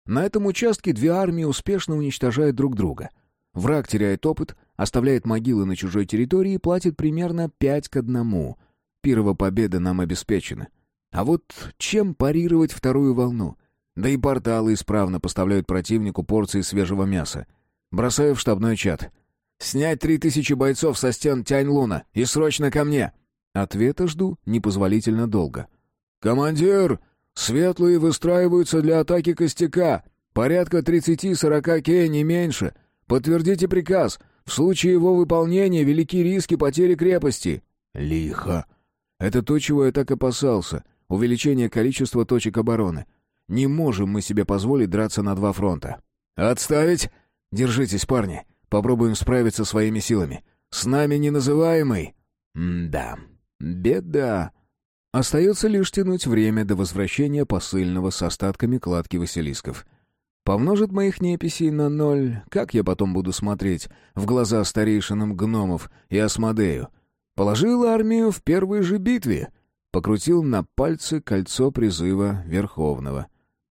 На этом участке две армии успешно уничтожают друг друга. Враг теряет опыт, оставляет могилы на чужой территории и платит примерно пять к одному — Пирова победа нам обеспечена. А вот чем парировать вторую волну? Да и порталы исправно поставляют противнику порции свежего мяса. Бросаю в штабной чат. «Снять три тысячи бойцов со стен Тянь-Луна и срочно ко мне!» Ответа жду непозволительно долго. «Командир! Светлые выстраиваются для атаки костяка. Порядка тридцати-сорока кей, не меньше. Подтвердите приказ. В случае его выполнения велики риски потери крепости». «Лихо!» Это то, чего я так опасался. Увеличение количества точек обороны. Не можем мы себе позволить драться на два фронта. «Отставить! Держитесь, парни. Попробуем справиться своими силами. С нами неназываемый!» «Да, беда!» Остается лишь тянуть время до возвращения посыльного с остатками кладки Василисков. Помножит моих неписей на ноль, как я потом буду смотреть в глаза старейшинам гномов и Асмодею, Положил армию в первой же битве. Покрутил на пальце кольцо призыва Верховного.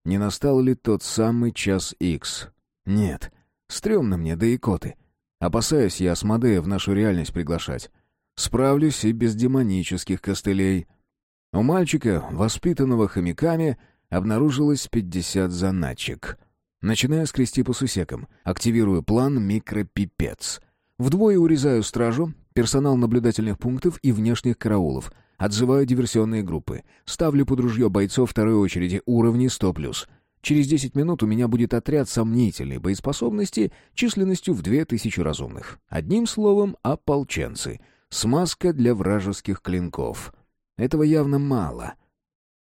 Не настал ли тот самый час икс? Нет. Стремно мне, да и коты. Опасаюсь я Асмодея в нашу реальность приглашать. Справлюсь и без демонических костылей. У мальчика, воспитанного хомяками, обнаружилось пятьдесят заначек. Начинаю скрести по сусекам. Активирую план «Микропипец». Вдвое урезаю стражу, персонал наблюдательных пунктов и внешних караулов. Отзываю диверсионные группы. Ставлю под ружье бойцов второй очереди, уровни 100+. Через 10 минут у меня будет отряд сомнительной боеспособности численностью в 2000 разумных. Одним словом, ополченцы. Смазка для вражеских клинков. Этого явно мало.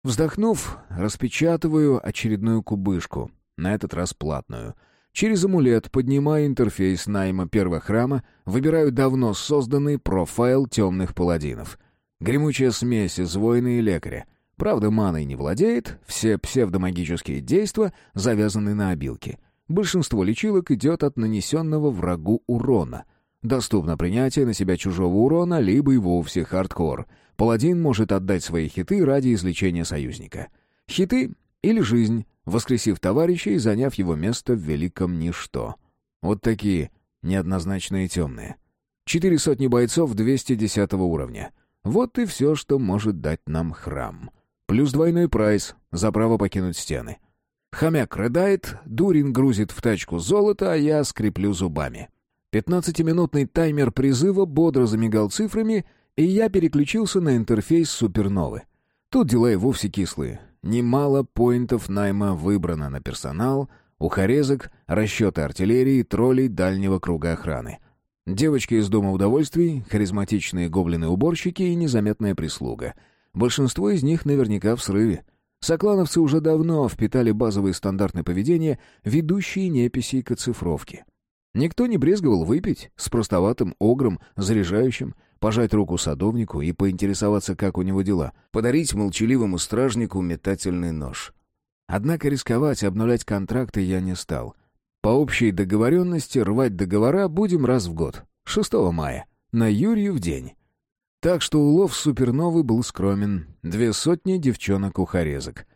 Вздохнув, распечатываю очередную кубышку, на этот раз платную. Через амулет поднимаю интерфейс найма первого храма, выбираю давно созданный профайл темных паладинов. Гремучая смесь из воина и лекаря. Правда, маной не владеет, все псевдомагические действия завязаны на обилке. Большинство лечилок идет от нанесенного врагу урона. Доступно принятие на себя чужого урона, либо и вовсе хардкор — Паладин может отдать свои хиты ради излечения союзника. Хиты или жизнь, воскресив товарища и заняв его место в великом ничто. Вот такие неоднозначные темные. Четыре сотни бойцов 210 уровня. Вот и все, что может дать нам храм. Плюс двойной прайс за право покинуть стены. Хомяк рыдает, Дурин грузит в тачку золото, а я скриплю зубами. Пятнадцатиминутный таймер призыва бодро замигал цифрами — и я переключился на интерфейс суперновы. Тут дела и вовсе кислые. Немало поинтов найма выбрано на персонал, ухорезок, расчеты артиллерии, троллей дальнего круга охраны. Девочки из Дома удовольствий, харизматичные гоблины-уборщики и незаметная прислуга. Большинство из них наверняка в срыве. Соклановцы уже давно впитали базовые стандарты поведения, ведущие неписей к оцифровке. Никто не брезговал выпить с простоватым огром, заряжающим, пожать руку садовнику и поинтересоваться, как у него дела, подарить молчаливому стражнику метательный нож. Однако рисковать обнулять контракты я не стал. По общей договоренности рвать договора будем раз в год, 6 мая, на Юрию в день. Так что улов суперновый был скромен, две сотни девчонок-ухорезок.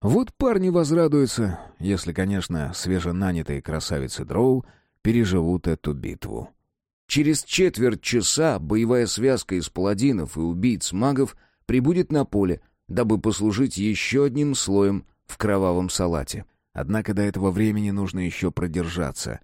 Вот парни возрадуются, если, конечно, свеженанятые красавицы Дроу переживут эту битву. Через четверть часа боевая связка из паладинов и убийц-магов прибудет на поле, дабы послужить еще одним слоем в кровавом салате. Однако до этого времени нужно еще продержаться.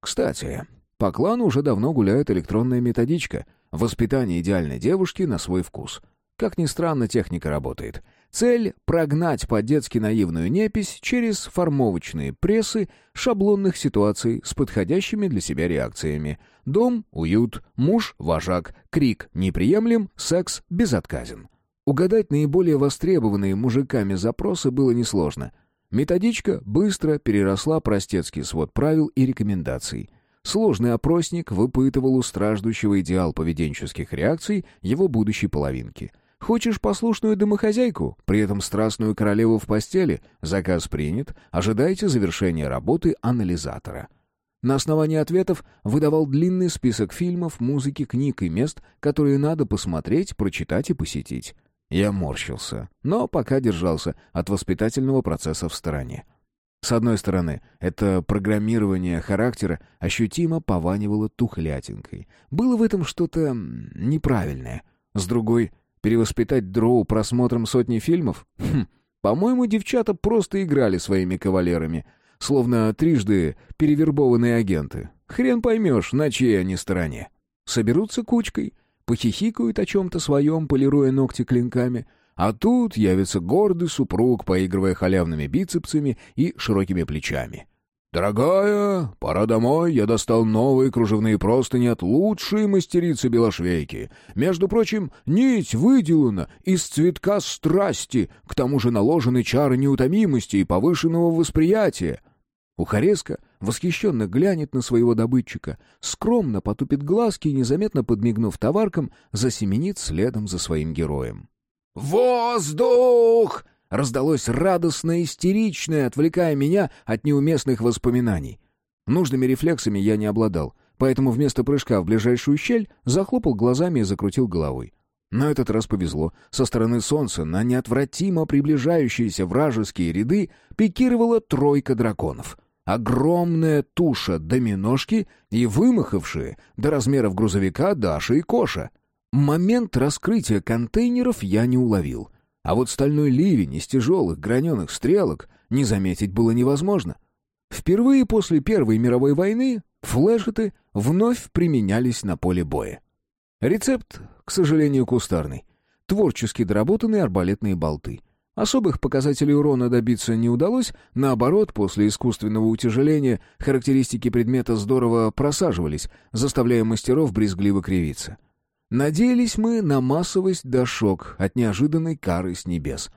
Кстати, по клану уже давно гуляет электронная методичка «Воспитание идеальной девушки на свой вкус». Как ни странно, техника работает. Цель — прогнать по-детски наивную непись через формовочные прессы шаблонных ситуаций с подходящими для себя реакциями. Дом — уют, муж — вожак, крик — неприемлем, секс — безотказен. Угадать наиболее востребованные мужиками запросы было несложно. Методичка быстро переросла простецкий свод правил и рекомендаций. Сложный опросник выпытывал у страждущего идеал поведенческих реакций его будущей половинки — Хочешь послушную домохозяйку, при этом страстную королеву в постели? Заказ принят. Ожидайте завершения работы анализатора. На основании ответов выдавал длинный список фильмов, музыки, книг и мест, которые надо посмотреть, прочитать и посетить. Я морщился, но пока держался от воспитательного процесса в стороне. С одной стороны, это программирование характера ощутимо пованивало тухлятинкой. Было в этом что-то неправильное. С другой — Перевоспитать дроу просмотром сотни фильмов? Хм, по-моему, девчата просто играли своими кавалерами, словно трижды перевербованные агенты. Хрен поймешь, на чьей они стороне. Соберутся кучкой, похихикают о чем-то своем, полируя ногти клинками, а тут явится гордый супруг, поигрывая халявными бицепсами и широкими плечами. «Дорогая, пора домой, я достал новые кружевные простыни от лучшей мастерицы белошвейки. Между прочим, нить выделана из цветка страсти, к тому же наложены чары неутомимости и повышенного восприятия». Ухарезка восхищенно глянет на своего добытчика, скромно потупит глазки и, незаметно подмигнув товаркам, засеменит следом за своим героем. «Воздух!» раздалось радостное, истеричное, отвлекая меня от неуместных воспоминаний. Нужными рефлексами я не обладал, поэтому вместо прыжка в ближайшую щель захлопал глазами и закрутил головой. На этот раз повезло. Со стороны солнца на неотвратимо приближающиеся вражеские ряды пикировала тройка драконов. Огромная туша доминошки и вымахавшие до размеров грузовика Даша и Коша. Момент раскрытия контейнеров я не уловил — а вот стальной ливень из тяжелых граненых стрелок не заметить было невозможно. Впервые после Первой мировой войны флешеты вновь применялись на поле боя. Рецепт, к сожалению, кустарный. Творчески доработанные арбалетные болты. Особых показателей урона добиться не удалось, наоборот, после искусственного утяжеления характеристики предмета здорово просаживались, заставляя мастеров брезгливо кривиться. Надеялись мы на массовость да шок от неожиданной кары с небес.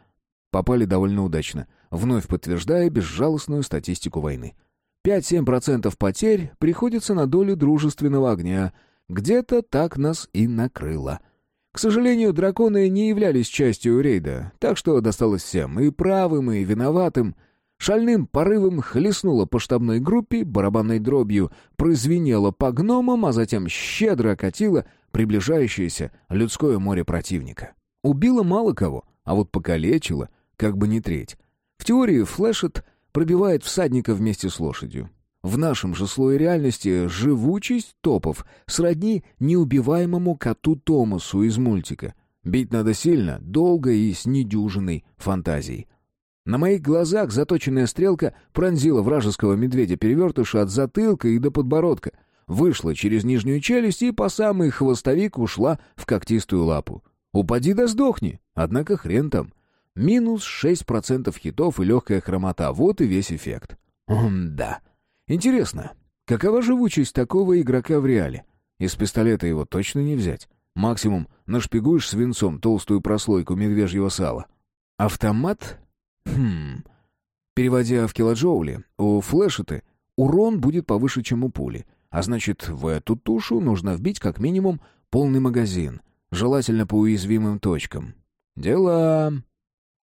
Попали довольно удачно, вновь подтверждая безжалостную статистику войны. 5-7% потерь приходится на долю дружественного огня. Где-то так нас и накрыло. К сожалению, драконы не являлись частью рейда, так что досталось всем, и правым, и виноватым. Шальным порывом хлестнуло по штабной группе, барабанной дробью прозвенело по гномам, а затем щедро окатило приближающееся людское море противника. Убило мало кого, а вот покалечило, как бы не треть. В теории флешет пробивает всадника вместе с лошадью. В нашем же слое реальности живучесть топов сродни неубиваемому коту Томасу из мультика. Бить надо сильно, долго и с недюжиной фантазией. На моих глазах заточенная стрелка пронзила вражеского медведя-перевертыша от затылка и до подбородка, вышла через нижнюю челюсть и по самый хвостовик ушла в когтистую лапу. «Упади да сдохни!» Однако хрен там. Минус 6% хитов и легкая хромота. Вот и весь эффект. М-да. Интересно, какова живучесть такого игрока в реале? Из пистолета его точно не взять. Максимум нашпигуешь свинцом толстую прослойку медвежьего сала. Автомат? Хм. Переводя в килоджоули, у флешеты урон будет повыше, чем у пули. А значит, в эту тушу нужно вбить как минимум полный магазин, желательно по уязвимым точкам. Дела.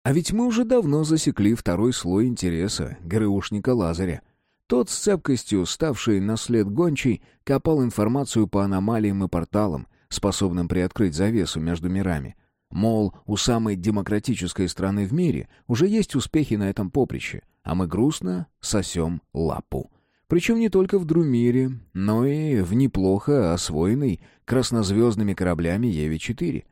А ведь мы уже давно засекли второй слой интереса ГРУшника Лазаря. Тот с цепкостью, ставший на след гончий, копал информацию по аномалиям и порталам, способным приоткрыть завесу между мирами. Мол, у самой демократической страны в мире уже есть успехи на этом поприще, а мы грустно сосем лапу. Причем не только в Друмире, но и в неплохо освоенной краснозвездными кораблями Еве-4.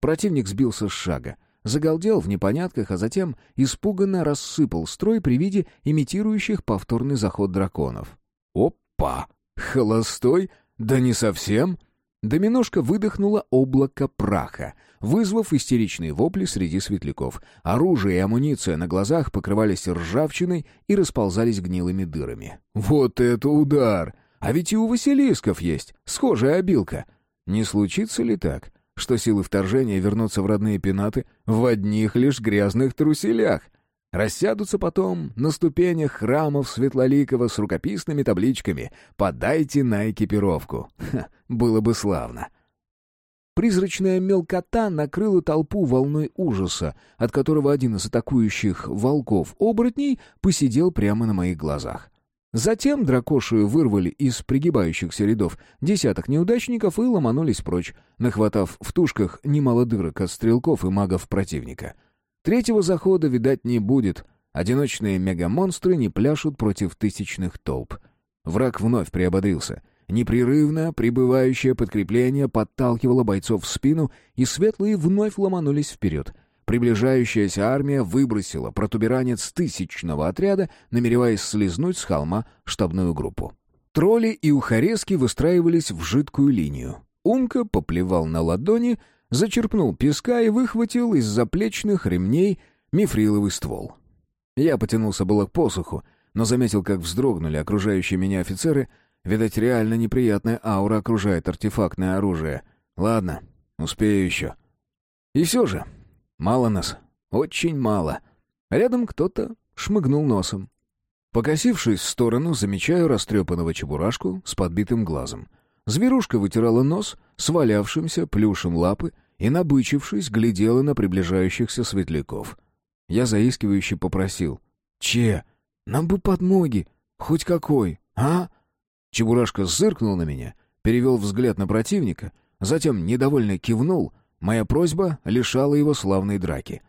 Противник сбился с шага, загалдел в непонятках, а затем испуганно рассыпал строй при виде имитирующих повторный заход драконов. «Опа! Холостой? Да не совсем!» Доминошка выдохнула облако праха, вызвав истеричные вопли среди светляков. Оружие и амуниция на глазах покрывались ржавчиной и расползались гнилыми дырами. «Вот это удар! А ведь и у Василисков есть схожая обилка. Не случится ли так, что силы вторжения вернутся в родные пенаты в одних лишь грязных труселях. Рассядутся потом на ступенях храмов Светлоликова с рукописными табличками «Подайте на экипировку». Ха, было бы славно. Призрачная мелкота накрыла толпу волной ужаса, от которого один из атакующих волков-оборотней посидел прямо на моих глазах. Затем дракошию вырвали из пригибающихся рядов десяток неудачников и ломанулись прочь, нахватав в тушках немало дырок от стрелков и магов противника. Третьего захода, видать, не будет. Одиночные мегамонстры не пляшут против тысячных толп. Враг вновь приободрился. Непрерывно прибывающее подкрепление подталкивало бойцов в спину, и светлые вновь ломанулись вперед — Приближающаяся армия выбросила протуберанец тысячного отряда, намереваясь слезнуть с холма штабную группу. Тролли и ухарезки выстраивались в жидкую линию. Умка поплевал на ладони, зачерпнул песка и выхватил из заплечных ремней мифриловый ствол. Я потянулся было к посоху, но заметил, как вздрогнули окружающие меня офицеры. Видать, реально неприятная аура окружает артефактное оружие. Ладно, успею еще. И все же, Мало нас. Очень мало. Рядом кто-то шмыгнул носом. Покосившись в сторону, замечаю растрепанного чебурашку с подбитым глазом. Зверушка вытирала нос, свалявшимся плюшем лапы, и, набычившись, глядела на приближающихся светляков. Я заискивающе попросил. «Че, нам бы подмоги, хоть какой, а?» Чебурашка зыркнул на меня, перевел взгляд на противника, затем недовольно кивнул — Моя просьба лишала его славной драки.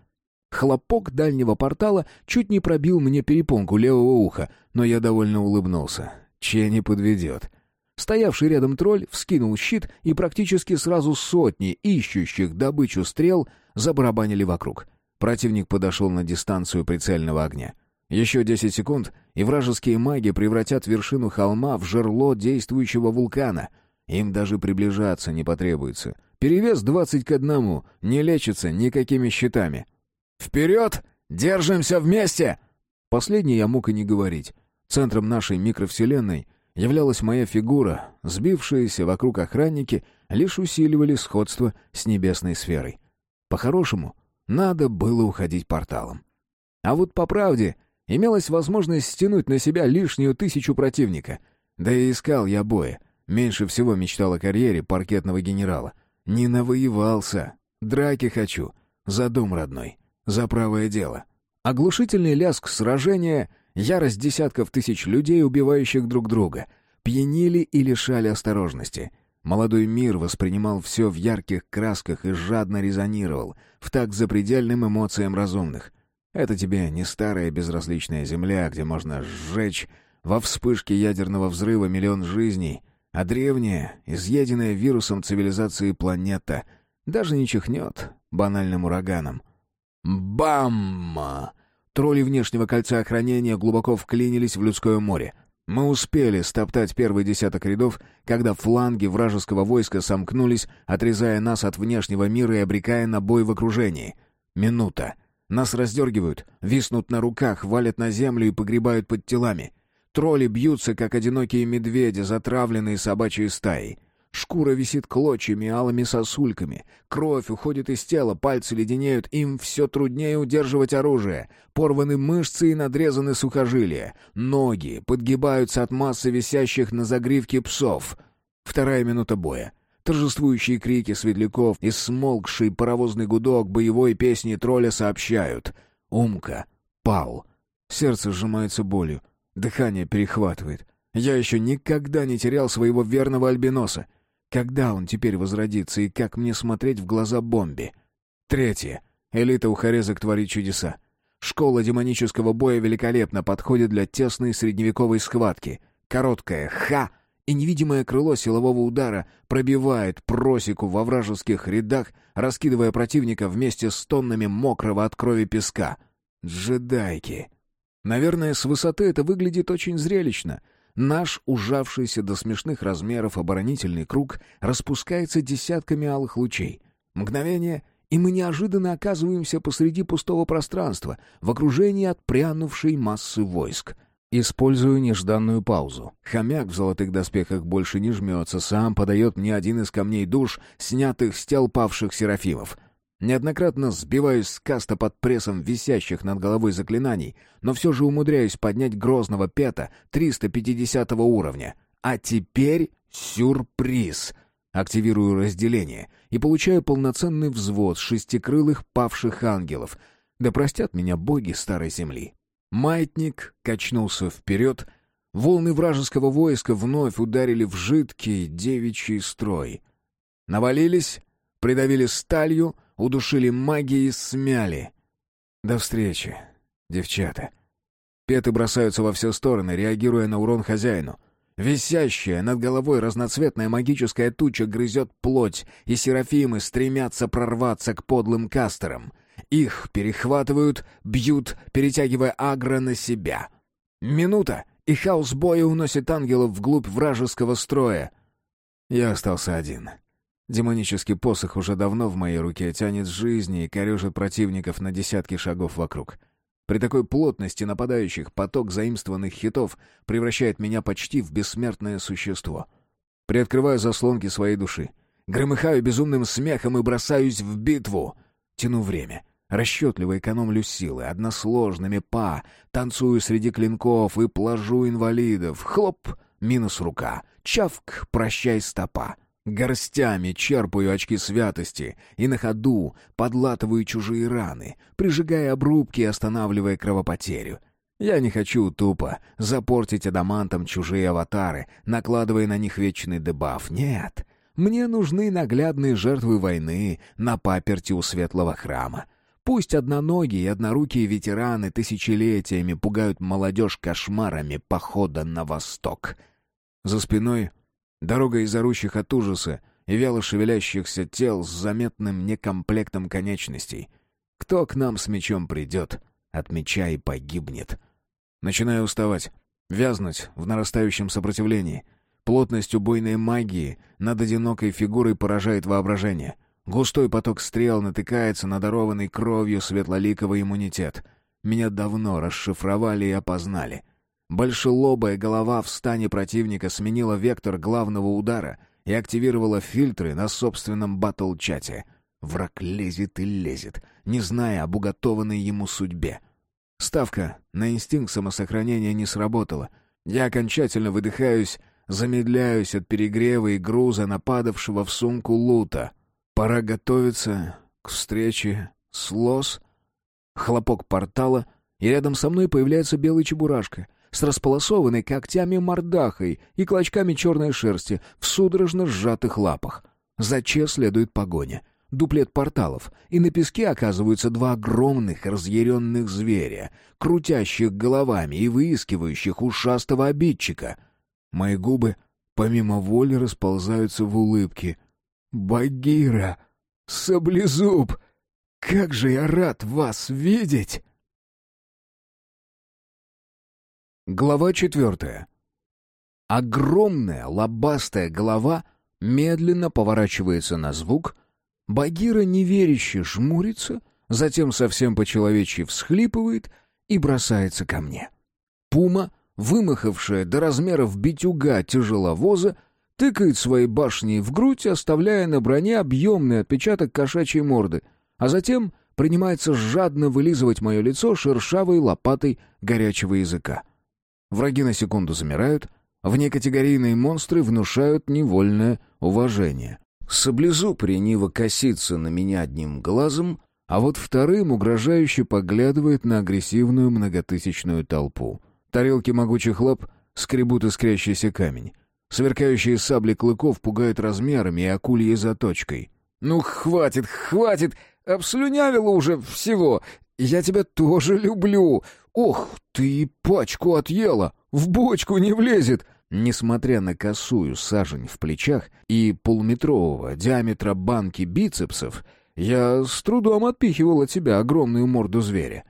Хлопок дальнего портала чуть не пробил мне перепонку левого уха, но я довольно улыбнулся. Че не подведет. Стоявший рядом тролль вскинул щит, и практически сразу сотни ищущих добычу стрел забарабанили вокруг. Противник подошел на дистанцию прицельного огня. Еще десять секунд, и вражеские маги превратят вершину холма в жерло действующего вулкана — Им даже приближаться не потребуется. Перевес двадцать к одному, не лечится никакими щитами. «Вперед! Держимся вместе!» Последнее я мог и не говорить. Центром нашей микровселенной являлась моя фигура, сбившиеся вокруг охранники лишь усиливали сходство с небесной сферой. По-хорошему, надо было уходить порталом. А вот по правде, имелась возможность стянуть на себя лишнюю тысячу противника. Да и искал я боя. Меньше всего мечтал о карьере паркетного генерала. Не навоевался. Драки хочу. За дом родной. За правое дело. Оглушительный лязг сражения, ярость десятков тысяч людей, убивающих друг друга, пьянили и лишали осторожности. Молодой мир воспринимал все в ярких красках и жадно резонировал, в так запредельным эмоциям разумных. Это тебе не старая безразличная земля, где можно сжечь во вспышке ядерного взрыва миллион жизней, а древняя, изъеденная вирусом цивилизации планета, даже не чихнет банальным ураганом. Бам! Тролли внешнего кольца охранения глубоко вклинились в людское море. Мы успели стоптать первый десяток рядов, когда фланги вражеского войска сомкнулись, отрезая нас от внешнего мира и обрекая на бой в окружении. Минута. Нас раздергивают, виснут на руках, валят на землю и погребают под телами. Тролли бьются, как одинокие медведи, затравленные собачьей стаей. Шкура висит клочьями, алыми сосульками. Кровь уходит из тела, пальцы леденеют, им все труднее удерживать оружие. Порваны мышцы и надрезаны сухожилия. Ноги подгибаются от массы висящих на загривке псов. Вторая минута боя. Торжествующие крики светляков и смолкший паровозный гудок боевой песни тролля сообщают. Умка пал. Сердце сжимается болью. Дыхание перехватывает. Я еще никогда не терял своего верного альбиноса. Когда он теперь возродится и как мне смотреть в глаза бомбе? Третье. Элита ухарезок творит чудеса. Школа демонического боя великолепно подходит для тесной средневековой схватки. Короткое «ха» и невидимое крыло силового удара пробивает просеку во вражеских рядах, раскидывая противника вместе с тоннами мокрого от крови песка. Джедайки. Наверное, с высоты это выглядит очень зрелищно — Наш ужавшийся до смешных размеров оборонительный круг распускается десятками алых лучей. Мгновение, и мы неожиданно оказываемся посреди пустого пространства, в окружении отпрянувшей массы войск. Использую нежданную паузу. Хомяк в золотых доспехах больше не жмется, сам подает мне один из камней душ, снятых с тел павших серафимов. Неоднократно сбиваюсь с каста под прессом висящих над головой заклинаний, но все же умудряюсь поднять грозного пета 350 уровня. А теперь сюрприз! Активирую разделение и получаю полноценный взвод шестикрылых павших ангелов. Да простят меня боги старой земли. Маятник качнулся вперед, волны вражеского войска вновь ударили в жидкий девичий строй. Навалились, придавили сталью, удушили магией и смяли. До встречи, девчата. Петы бросаются во все стороны, реагируя на урон хозяину. Висящая над головой разноцветная магическая туча грызет плоть, и серафимы стремятся прорваться к подлым кастерам. Их перехватывают, бьют, перетягивая агро на себя. Минута, и хаос боя уносит ангелов вглубь вражеского строя. Я остался один. Демонический посох уже давно в моей руке тянет жизни и корежит противников на десятки шагов вокруг. При такой плотности нападающих поток заимствованных хитов превращает меня почти в бессмертное существо. Приоткрываю заслонки своей души. Громыхаю безумным смехом и бросаюсь в битву. Тяну время. Расчетливо экономлю силы, односложными па, танцую среди клинков и плажу инвалидов. Хлоп! Минус рука. Чавк! Прощай, стопа. Горстями черпаю очки святости и на ходу подлатываю чужие раны, прижигая обрубки и останавливая кровопотерю. Я не хочу тупо запортить адамантом чужие аватары, накладывая на них вечный дебаф. Нет, мне нужны наглядные жертвы войны на паперти у светлого храма. Пусть одноногие и однорукие ветераны тысячелетиями пугают молодежь кошмарами похода на восток. За спиной Дорога из орущих от ужаса и вяло шевелящихся тел с заметным некомплектом конечностей. Кто к нам с мечом придет, от меча и погибнет. Начинаю уставать, вязнуть в нарастающем сопротивлении. Плотность убойной магии над одинокой фигурой поражает воображение. Густой поток стрел натыкается на дарованный кровью светлоликовый иммунитет. Меня давно расшифровали и опознали. Большелобая голова в стане противника сменила вектор главного удара и активировала фильтры на собственном батл-чате. Враг лезет и лезет, не зная об уготованной ему судьбе. Ставка на инстинкт самосохранения не сработала. Я окончательно выдыхаюсь, замедляюсь от перегрева и груза, нападавшего в сумку лута. Пора готовиться к встрече с Лос. Хлопок портала, и рядом со мной появляется белый чебурашка с располосованной когтями мордахой и клочками черной шерсти в судорожно сжатых лапах. За Че следует погоня. Дуплет порталов, и на песке оказываются два огромных разъяренных зверя, крутящих головами и выискивающих ушастого обидчика. Мои губы помимо воли расползаются в улыбке — «Багира! Саблезуб! Как же я рад вас видеть!» Глава четвертая. Огромная лобастая голова медленно поворачивается на звук, Багира неверяще жмурится, затем совсем по-человечьи всхлипывает и бросается ко мне. Пума, вымахавшая до размеров битюга тяжеловоза, тыкает своей башней в грудь, оставляя на броне объемный отпечаток кошачьей морды, а затем принимается жадно вылизывать мое лицо шершавой лопатой горячего языка. Враги на секунду замирают, внекатегорийные монстры внушают невольное уважение. Саблезуб рениво косится на меня одним глазом, а вот вторым угрожающе поглядывает на агрессивную многотысячную толпу. Тарелки могучих лап скребут искрящийся камень. Сверкающие сабли клыков пугают размерами и акульей заточкой. «Ну, хватит, хватит! Обслюнявила уже всего! Я тебя тоже люблю! Ох, ты и пачку отъела! В бочку не влезет!» Несмотря на косую сажень в плечах и полметрового диаметра банки бицепсов, я с трудом отпихивал от себя огромную морду зверя.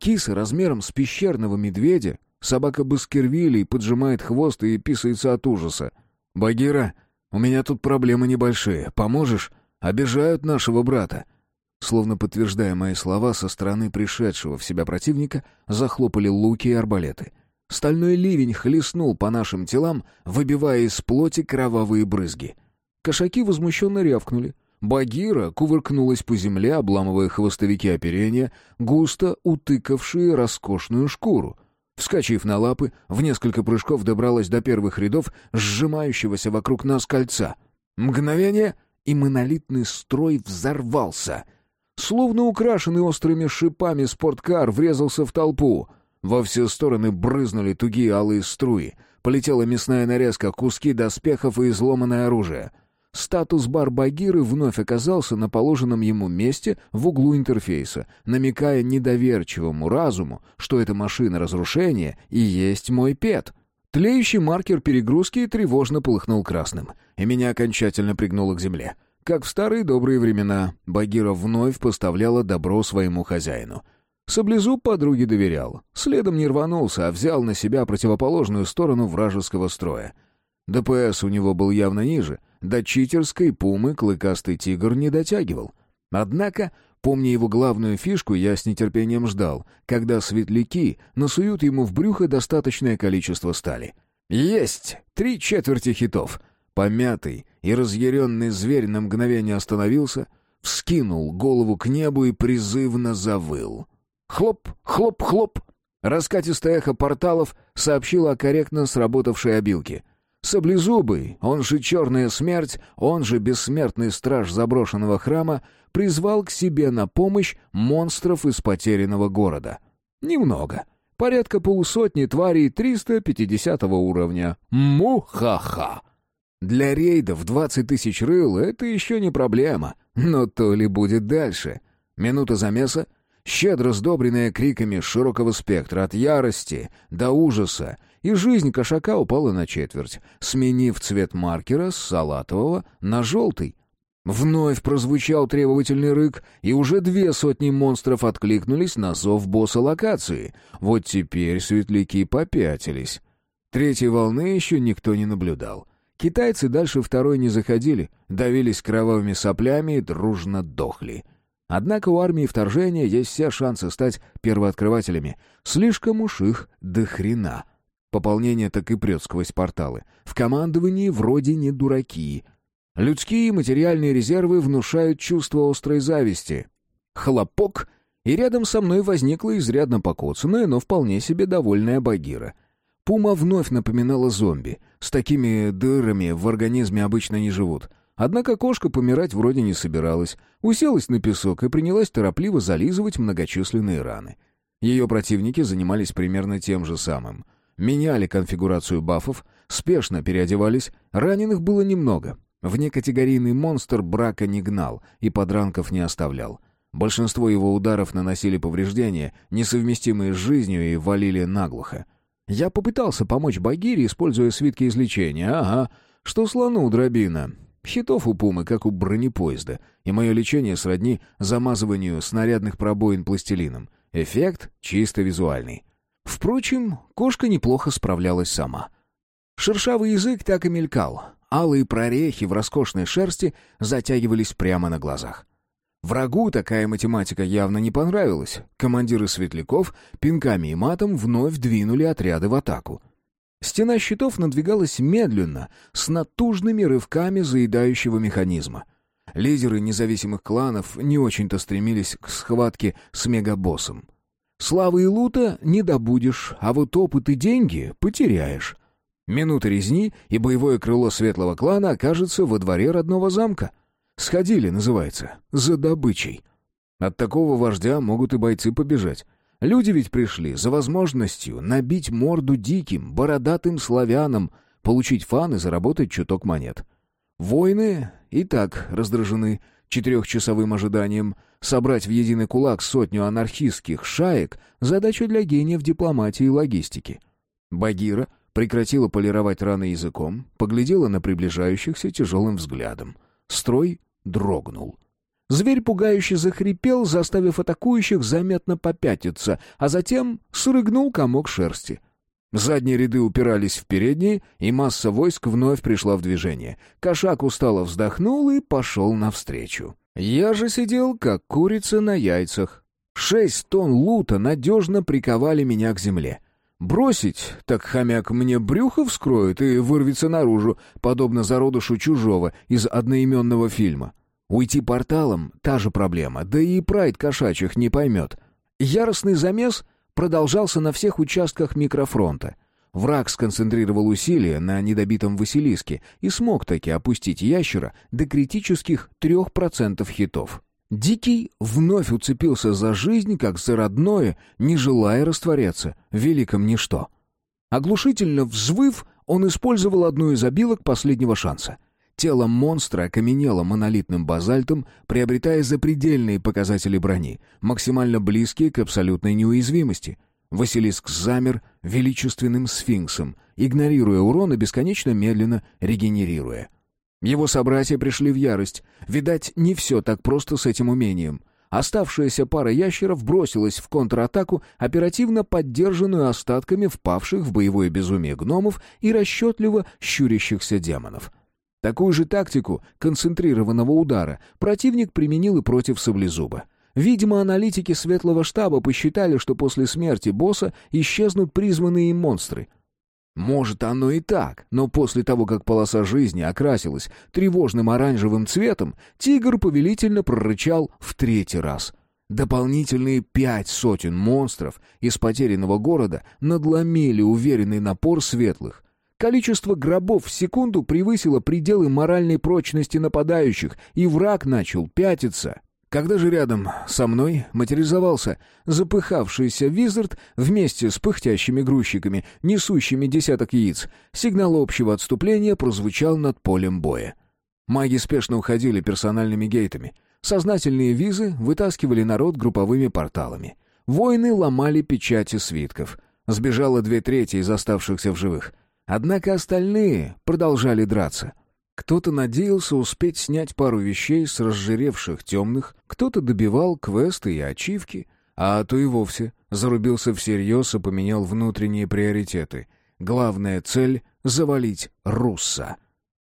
Киса размером с пещерного медведя Собака Баскервилей поджимает хвост и писается от ужаса. «Багира, у меня тут проблемы небольшие. Поможешь? Обижают нашего брата». Словно подтверждая мои слова, со стороны пришедшего в себя противника захлопали луки и арбалеты. Стальной ливень хлестнул по нашим телам, выбивая из плоти кровавые брызги. Кошаки возмущенно рявкнули. Багира кувыркнулась по земле, обламывая хвостовики оперения, густо утыкавшие роскошную шкуру — Вскочив на лапы, в несколько прыжков добралась до первых рядов сжимающегося вокруг нас кольца. Мгновение, и монолитный строй взорвался. Словно украшенный острыми шипами спорткар врезался в толпу. Во все стороны брызнули тугие алые струи. Полетела мясная нарезка, куски доспехов и изломанное оружие — Статус-бар Багиры вновь оказался на положенном ему месте в углу интерфейса, намекая недоверчивому разуму, что эта машина разрушения и есть мой пет. Тлеющий маркер перегрузки тревожно полыхнул красным, и меня окончательно пригнуло к земле. Как в старые добрые времена, Багира вновь поставляла добро своему хозяину. Саблезуб подруге доверял, следом не рванулся, а взял на себя противоположную сторону вражеского строя. ДПС у него был явно ниже — до читерской пумы клыкастый тигр не дотягивал. Однако, помня его главную фишку, я с нетерпением ждал, когда светляки насуют ему в брюхо достаточное количество стали. Есть! Три четверти хитов. Помятый и разъяренный зверь на мгновение остановился, вскинул голову к небу и призывно завыл. Хлоп, хлоп, хлоп! Раскатистое эхо порталов сообщило о корректно сработавшей обилке — Саблезубый, он же Черная Смерть, он же бессмертный страж заброшенного храма, призвал к себе на помощь монстров из потерянного города. Немного. Порядка полусотни тварей 350 уровня. Му-ха-ха! Для рейдов 20 тысяч рыл — это еще не проблема. Но то ли будет дальше. Минута замеса, щедро сдобренная криками широкого спектра от ярости до ужаса, и жизнь кошака упала на четверть, сменив цвет маркера с салатового на желтый. Вновь прозвучал требовательный рык, и уже две сотни монстров откликнулись на зов босса локации. Вот теперь светляки попятились. Третьей волны еще никто не наблюдал. Китайцы дальше второй не заходили, давились кровавыми соплями и дружно дохли. Однако у армии вторжения есть все шансы стать первооткрывателями. Слишком уж их до хрена. Пополнение так и прет сквозь порталы. В командовании вроде не дураки. Людские материальные резервы внушают чувство острой зависти. Хлопок, и рядом со мной возникла изрядно покоцанная, но вполне себе довольная Багира — Пума вновь напоминала зомби. С такими дырами в организме обычно не живут. Однако кошка помирать вроде не собиралась. Уселась на песок и принялась торопливо зализывать многочисленные раны. Ее противники занимались примерно тем же самым. Меняли конфигурацию бафов, спешно переодевались, раненых было немного. Внекатегорийный монстр брака не гнал и подранков не оставлял. Большинство его ударов наносили повреждения, несовместимые с жизнью, и валили наглухо. Я попытался помочь Багире, используя свитки излечения. Ага, что слону дробина. Хитов у пумы, как у бронепоезда, и мое лечение сродни замазыванию снарядных пробоин пластилином. Эффект чисто визуальный. Впрочем, кошка неплохо справлялась сама. Шершавый язык так и мелькал. Алые прорехи в роскошной шерсти затягивались прямо на глазах. Врагу такая математика явно не понравилась. Командиры светляков пинками и матом вновь двинули отряды в атаку. Стена щитов надвигалась медленно, с натужными рывками заедающего механизма. Лидеры независимых кланов не очень-то стремились к схватке с мегабоссом. Славы и лута не добудешь, а вот опыт и деньги потеряешь. Минута резни, и боевое крыло светлого клана окажется во дворе родного замка. Сходили, называется, за добычей. От такого вождя могут и бойцы побежать. Люди ведь пришли за возможностью набить морду диким, бородатым славянам, получить фан и заработать чуток монет. Воины и так раздражены четырехчасовым ожиданием. Собрать в единый кулак сотню анархистских шаек — задача для гениев дипломатии и логистики. Багира прекратила полировать раны языком, поглядела на приближающихся тяжелым взглядом. Строй дрогнул. Зверь пугающе захрипел, заставив атакующих заметно попятиться, а затем срыгнул комок шерсти. Задние ряды упирались в передние, и масса войск вновь пришла в движение. Кошак устало вздохнул и пошел навстречу. Я же сидел, как курица на яйцах. Шесть тонн лута надежно приковали меня к земле. Бросить, так хомяк мне брюхо вскроет и вырвется наружу, подобно зародышу чужого из одноименного фильма. Уйти порталом — та же проблема, да и прайд кошачьих не поймет. Яростный замес продолжался на всех участках микрофронта. Враг сконцентрировал усилия на недобитом Василиске и смог таки опустить ящера до критических трех процентов хитов. Дикий вновь уцепился за жизнь, как за родное, не желая растворяться в великом ничто. Оглушительно взвыв, он использовал одну из обилок последнего шанса — Тело монстра окаменело монолитным базальтом, приобретая запредельные показатели брони, максимально близкие к абсолютной неуязвимости. Василиск замер величественным сфинксом, игнорируя урон и бесконечно медленно регенерируя. Его собратья пришли в ярость. Видать, не все так просто с этим умением. Оставшаяся пара ящеров бросилась в контратаку, оперативно поддержанную остатками впавших в боевое безумие гномов и расчетливо щурящихся демонов. Такую же тактику концентрированного удара противник применил и против Саблезуба. Видимо, аналитики Светлого штаба посчитали, что после смерти босса исчезнут призванные им монстры. Может, оно и так, но после того, как полоса жизни окрасилась тревожным оранжевым цветом, тигр повелительно прорычал в третий раз. Дополнительные пять сотен монстров из потерянного города надломили уверенный напор светлых, Количество гробов в секунду превысило пределы моральной прочности нападающих, и враг начал пятиться. Когда же рядом со мной материализовался запыхавшийся визард вместе с пыхтящими грузчиками, несущими десяток яиц, сигнал общего отступления прозвучал над полем боя. Маги спешно уходили персональными гейтами. Сознательные визы вытаскивали народ групповыми порталами. Воины ломали печати свитков. Сбежало две трети из оставшихся в живых — Однако остальные продолжали драться. Кто-то надеялся успеть снять пару вещей с разжиревших темных, кто-то добивал квесты и ачивки, а то и вовсе зарубился всерьез и поменял внутренние приоритеты. Главная цель — завалить Русса.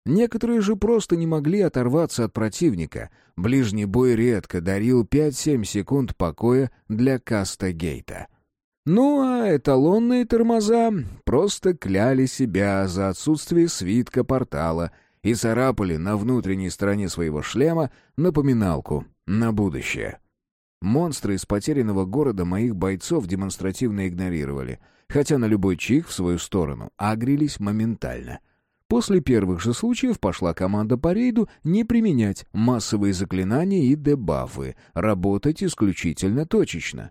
Некоторые же просто не могли оторваться от противника. Ближний бой редко дарил 5-7 секунд покоя для Каста Гейта. Ну а эталонные тормоза просто кляли себя за отсутствие свитка портала и царапали на внутренней стороне своего шлема напоминалку на будущее. Монстры из потерянного города моих бойцов демонстративно игнорировали, хотя на любой чих в свою сторону агрились моментально. После первых же случаев пошла команда по рейду не применять массовые заклинания и дебафы, работать исключительно точечно.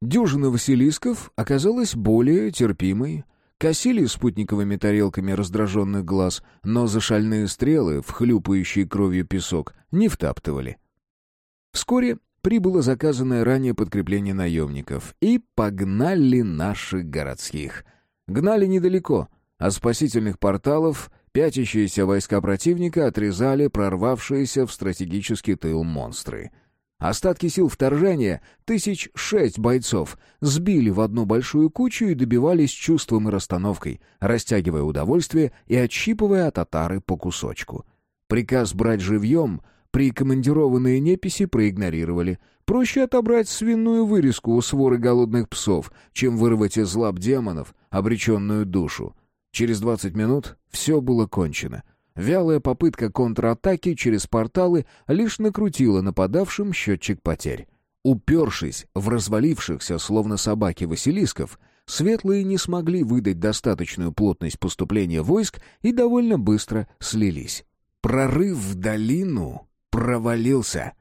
Дюжина Василисков оказалась более терпимой. Косили спутниковыми тарелками раздраженных глаз, но за шальные стрелы, в хлюпающий кровью песок, не втаптывали. Вскоре прибыло заказанное ранее подкрепление наемников, и погнали наших городских. Гнали недалеко, а спасительных порталов пятящиеся войска противника отрезали прорвавшиеся в стратегический тыл монстры — Остатки сил вторжения, тысяч шесть бойцов, сбили в одну большую кучу и добивались чувством и расстановкой, растягивая удовольствие и отщипывая от татары по кусочку. Приказ брать живьем прикомандированные неписи проигнорировали. Проще отобрать свиную вырезку у своры голодных псов, чем вырвать из лап демонов обреченную душу. Через двадцать минут все было кончено — Вялая попытка контратаки через порталы лишь накрутила нападавшим счетчик потерь. Упершись в развалившихся, словно собаки, Василисков, светлые не смогли выдать достаточную плотность поступления войск и довольно быстро слились. Прорыв в долину провалился.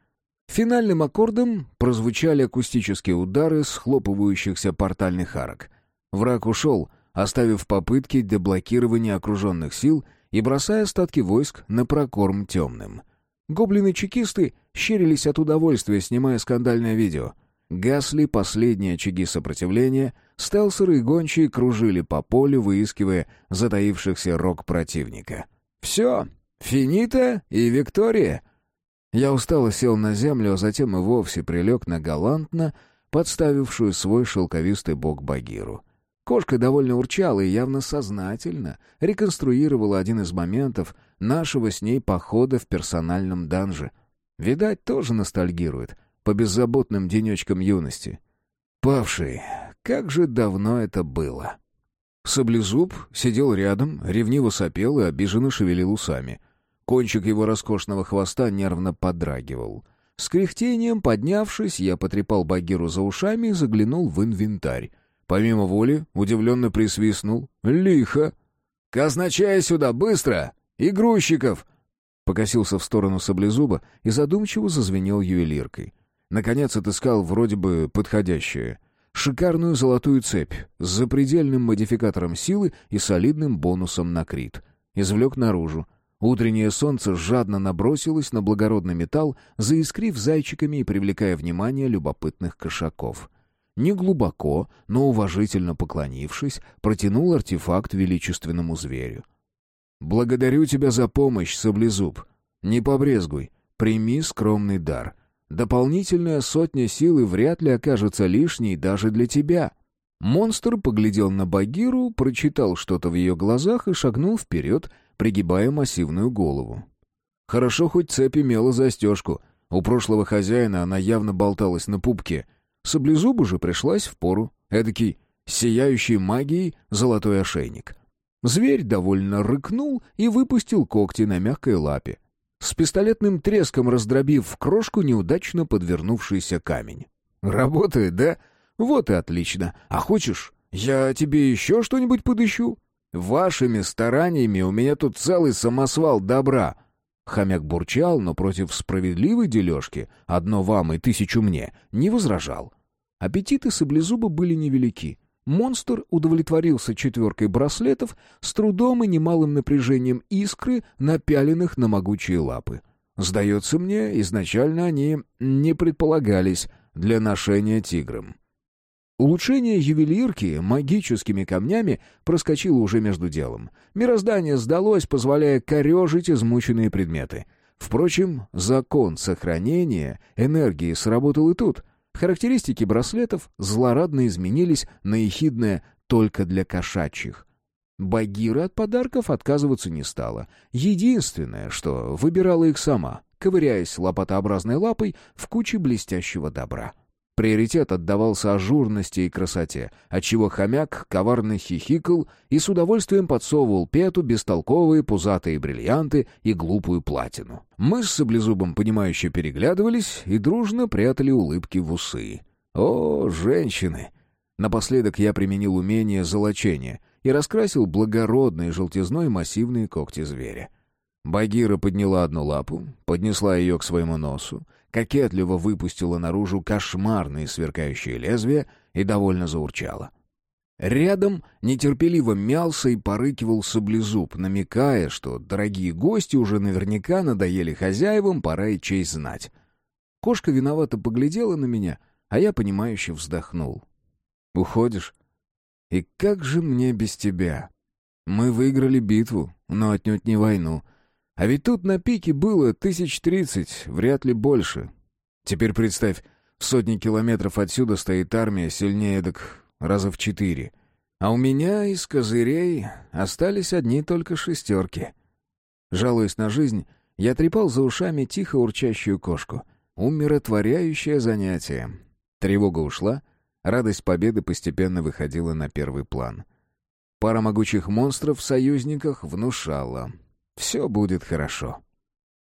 Финальным аккордом прозвучали акустические удары схлопывающихся портальных арок. Враг ушел, оставив попытки деблокирования окруженных сил — и бросая остатки войск на прокорм темным. Гоблины-чекисты щерились от удовольствия, снимая скандальное видео. Гасли последние очаги сопротивления, стелсеры и гончие кружили по полю, выискивая затаившихся рог противника. «Все, финита и Виктория!» Я устало сел на землю, а затем и вовсе прилег на галантно подставившую свой шелковистый бок Багиру. Кошка довольно урчала и явно сознательно реконструировала один из моментов нашего с ней похода в персональном данже. Видать, тоже ностальгирует по беззаботным денечкам юности. Павший, как же давно это было. Саблезуб сидел рядом, ревниво сопел и обиженно шевелил усами. Кончик его роскошного хвоста нервно подрагивал. С кряхтением, поднявшись, я потрепал Багиру за ушами и заглянул в инвентарь. Помимо воли, удивленно присвистнул. «Лихо!» «Казначей сюда, быстро! И грузчиков!» Покосился в сторону саблезуба и задумчиво зазвенел ювелиркой. Наконец отыскал вроде бы подходящее. Шикарную золотую цепь с запредельным модификатором силы и солидным бонусом на крит. Извлек наружу. Утреннее солнце жадно набросилось на благородный металл, заискрив зайчиками и привлекая внимание любопытных кошаков. Неглубоко, но уважительно поклонившись, протянул артефакт величественному зверю. «Благодарю тебя за помощь, Саблезуб. Не побрезгуй, прими скромный дар. Дополнительная сотня силы вряд ли окажется лишней даже для тебя». Монстр поглядел на Багиру, прочитал что-то в ее глазах и шагнул вперед, пригибая массивную голову. Хорошо хоть цепь имела застежку. У прошлого хозяина она явно болталась на пупке — Саблезубу же пришлась в пору. Эдакий сияющий магией золотой ошейник. Зверь довольно рыкнул и выпустил когти на мягкой лапе, с пистолетным треском раздробив в крошку неудачно подвернувшийся камень. «Работает, да? Вот и отлично. А хочешь, я тебе еще что-нибудь подыщу? Вашими стараниями у меня тут целый самосвал добра». Хомяк бурчал, но против справедливой дележки, одно вам и тысячу мне, не возражал. Аппетиты саблезуба были невелики. Монстр удовлетворился четверкой браслетов с трудом и немалым напряжением искры, напяленных на могучие лапы. Сдается мне, изначально они не предполагались для ношения тигром. Улучшение ювелирки магическими камнями проскочило уже между делом. Мироздание сдалось, позволяя корежить измученные предметы. Впрочем, закон сохранения энергии сработал и тут — Характеристики браслетов злорадно изменились на ехидное «только для кошачьих». Багира от подарков отказываться не стала. Единственное, что выбирала их сама, ковыряясь лопатообразной лапой в куче блестящего добра. Приоритет отдавался ажурности и красоте, отчего хомяк коварно хихикал и с удовольствием подсовывал Пету бестолковые пузатые бриллианты и глупую платину. Мы с Саблезубом, понимающе переглядывались и дружно прятали улыбки в усы. «О, женщины!» Напоследок я применил умение золочения и раскрасил благородной желтизной массивные когти зверя. Багира подняла одну лапу, поднесла ее к своему носу, кокетливо выпустила наружу кошмарные сверкающие лезвия и довольно заурчала. Рядом нетерпеливо мялся и порыкивал саблезуб, намекая, что дорогие гости уже наверняка надоели хозяевам, пора и честь знать. Кошка виновато поглядела на меня, а я, понимающе вздохнул. «Уходишь? И как же мне без тебя? Мы выиграли битву, но отнюдь не войну». А ведь тут на пике было тысяч тридцать, вряд ли больше. Теперь представь, в сотни километров отсюда стоит армия сильнее так раза в четыре. А у меня из козырей остались одни только шестерки. Жалуясь на жизнь, я трепал за ушами тихо урчащую кошку. Умиротворяющее занятие. Тревога ушла, радость победы постепенно выходила на первый план. Пара могучих монстров в союзниках внушала — все будет хорошо.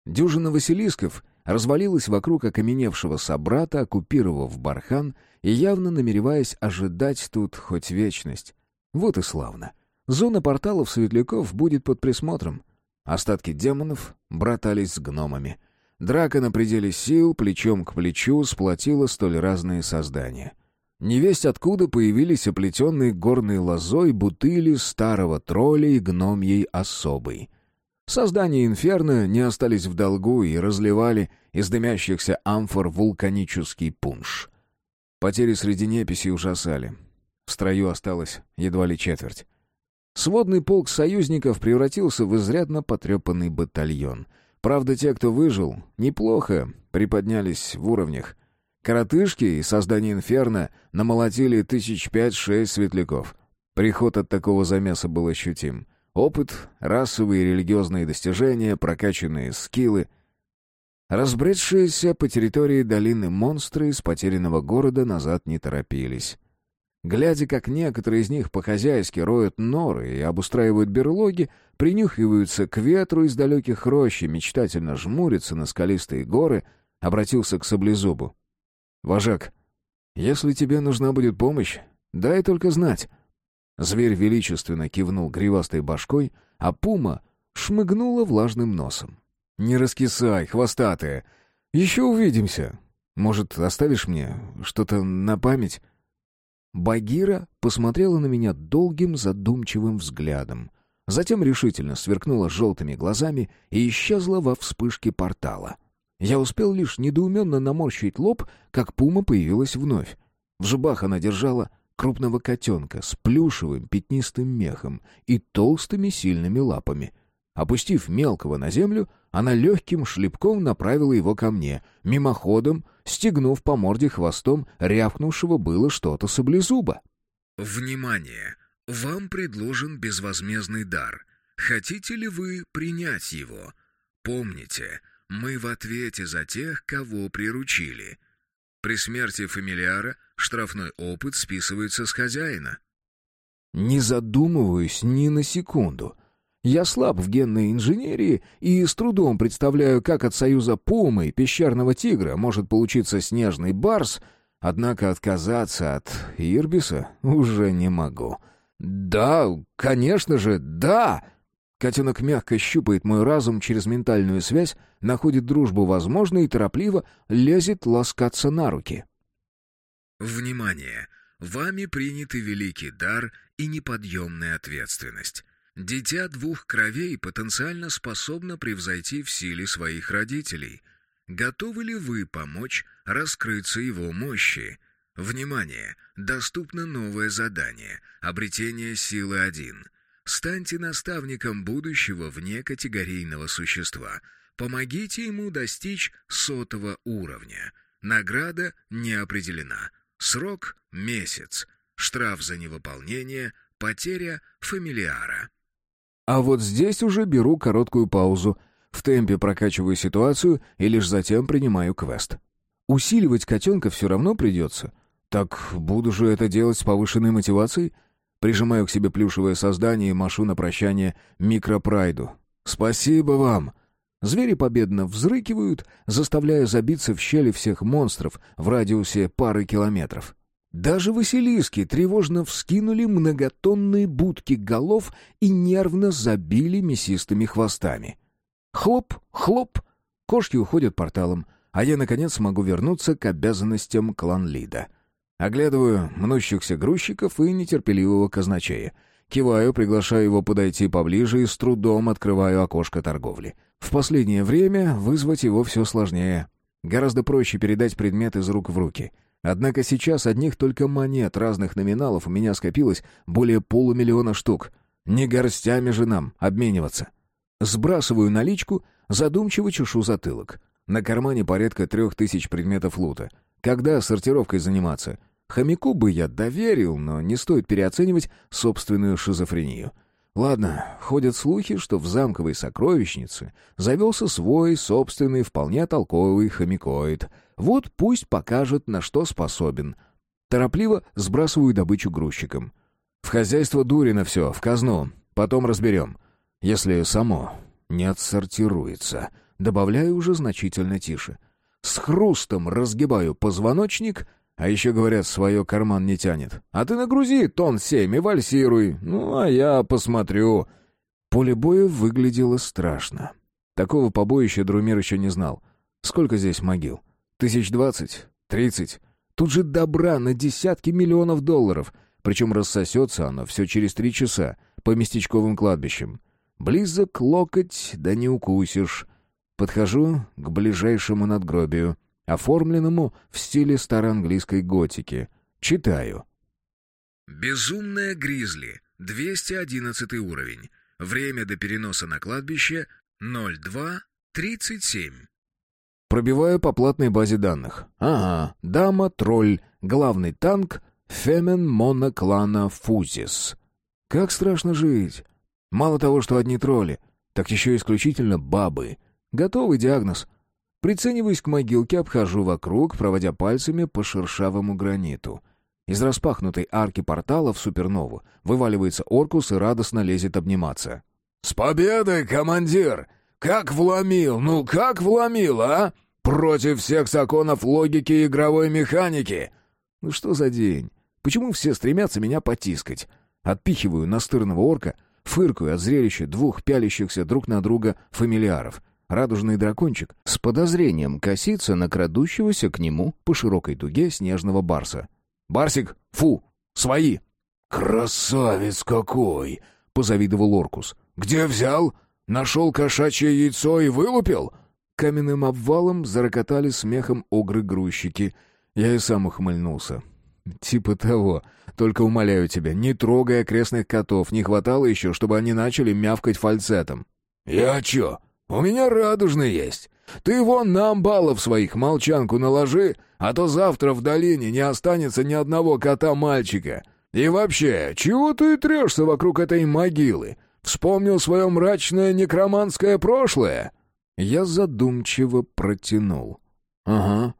Дюжина Василисков развалилась вокруг окаменевшего собрата, оккупировав бархан и явно намереваясь ожидать тут хоть вечность. Вот и славно. Зона порталов светляков будет под присмотром. Остатки демонов братались с гномами. Драка на пределе сил, плечом к плечу, сплотила столь разные создания. Невесть откуда появились оплетенные горной лозой бутыли старого тролля и гномьей особой — Создания инферно не остались в долгу и разливали из дымящихся амфор вулканический пунш. Потери среди неписи ужасали. В строю осталось едва ли четверть. Сводный полк союзников превратился в изрядно потрепанный батальон. Правда, те, кто выжил, неплохо приподнялись в уровнях. Коротышки и создание инферно намолотили тысяч пять-шесть светляков. Приход от такого замеса был ощутим. Опыт, расовые и религиозные достижения, прокачанные скиллы. Разбредшиеся по территории долины монстры из потерянного города назад не торопились. Глядя, как некоторые из них по-хозяйски роют норы и обустраивают берлоги, принюхиваются к ветру из далеких рощ и мечтательно жмурятся на скалистые горы, обратился к Саблезубу. «Вожак, если тебе нужна будет помощь, дай только знать». Зверь величественно кивнул гривастой башкой, а пума шмыгнула влажным носом. «Не раскисай, хвостатая. Еще увидимся. Может, оставишь мне что-то на память?» Багира посмотрела на меня долгим задумчивым взглядом. Затем решительно сверкнула желтыми глазами и исчезла во вспышке портала. Я успел лишь недоуменно наморщить лоб, как пума появилась вновь. В зубах она держала крупного котенка с плюшевым пятнистым мехом и толстыми сильными лапами. Опустив мелкого на землю, она легким шлепком направила его ко мне, мимоходом, стегнув по морде хвостом, рявкнувшего было что-то саблезуба. «Внимание! Вам предложен безвозмездный дар. Хотите ли вы принять его? Помните, мы в ответе за тех, кого приручили. При смерти фамилиара штрафной опыт списывается с хозяина. Не задумываюсь ни на секунду. Я слаб в генной инженерии и с трудом представляю, как от союза пумы и пещерного тигра может получиться снежный барс, однако отказаться от Ирбиса уже не могу. «Да, конечно же, да!» Котенок мягко щупает мой разум через ментальную связь, находит дружбу возможной и торопливо лезет ласкаться на руки. Внимание! Вами принятый великий дар и неподъемная ответственность. Дитя двух кровей потенциально способно превзойти в силе своих родителей. Готовы ли вы помочь раскрыться его мощи? Внимание! Доступно новое задание — обретение силы 1. Станьте наставником будущего внекатегорийного существа. Помогите ему достичь сотого уровня. Награда не определена. Срок — месяц. Штраф за невыполнение Потеря фамилиара. А вот здесь уже беру короткую паузу, в темпе прокачиваю ситуацию и лишь затем принимаю квест. Усиливать котенка все равно придется. Так буду же это делать с повышенной мотивацией? Прижимаю к себе плюшевое создание и машу на прощание микропрайду. «Спасибо вам!» Звери победно взрыкивают, заставляя забиться в щели всех монстров в радиусе пары километров. Даже Василиски тревожно вскинули многотонные будки голов и нервно забили мясистыми хвостами. Хлоп, хлоп, кошки уходят порталом, а я, наконец, могу вернуться к обязанностям клан-лида. Оглядываю мнущихся грузчиков и нетерпеливого казначея. Киваю, приглашаю его подойти поближе и с трудом открываю окошко торговли. В последнее время вызвать его все сложнее. Гораздо проще передать предмет из рук в руки. Однако сейчас одних только монет разных номиналов у меня скопилось более полумиллиона штук. Не горстями же нам обмениваться. Сбрасываю наличку, задумчиво чешу затылок. На кармане порядка трех тысяч предметов лута. Когда сортировкой заниматься? Хомяку бы я доверил, но не стоит переоценивать собственную шизофрению. Ладно, ходят слухи, что в замковой сокровищнице завелся свой собственный вполне толковый хомякоид. Вот пусть покажет, на что способен. Торопливо сбрасываю добычу грузчикам. В хозяйство Дурина все, в казну. Потом разберем. Если само не отсортируется. Добавляю уже значительно тише. С хрустом разгибаю позвоночник — а еще, говорят, свое карман не тянет. А ты нагрузи тон семь и вальсируй. Ну, а я посмотрю. Поле боя выглядело страшно. Такого побоища Друмир еще не знал. Сколько здесь могил? Тысяч двадцать? Тридцать? Тут же добра на десятки миллионов долларов. Причем рассосется оно все через три часа по местечковым кладбищам. Близок локоть, да не укусишь. Подхожу к ближайшему надгробию — оформленному в стиле староанглийской готики. Читаю. «Безумная гризли, 211 уровень. Время до переноса на кладбище 02.37». Пробиваю по платной базе данных. Ага, дама, тролль, главный танк, фемен моноклана Фузис. Как страшно жить. Мало того, что одни тролли, так еще исключительно бабы. Готовый диагноз. Прицениваясь к могилке, обхожу вокруг, проводя пальцами по шершавому граниту. Из распахнутой арки портала в супернову вываливается Оркус и радостно лезет обниматься. «С победой, командир! Как вломил, ну как вломил, а? Против всех законов логики и игровой механики!» «Ну что за день? Почему все стремятся меня потискать?» Отпихиваю настырного орка, фыркаю от зрелища двух пялящихся друг на друга фамильяров — Радужный дракончик с подозрением косится на крадущегося к нему по широкой дуге снежного барса. «Барсик! Фу! Свои!» «Красавец какой!» — позавидовал Оркус. «Где взял? Нашел кошачье яйцо и вылупил?» Каменным обвалом зарокотали смехом огры-грузчики. Я и сам ухмыльнулся. «Типа того. Только умоляю тебя, не трогай окрестных котов. Не хватало еще, чтобы они начали мявкать фальцетом». «Я чё, «У меня радужный есть. Ты вон на амбалов своих молчанку наложи, а то завтра в долине не останется ни одного кота-мальчика. И вообще, чего ты трешься вокруг этой могилы? Вспомнил свое мрачное некроманское прошлое?» Я задумчиво протянул. «Ага.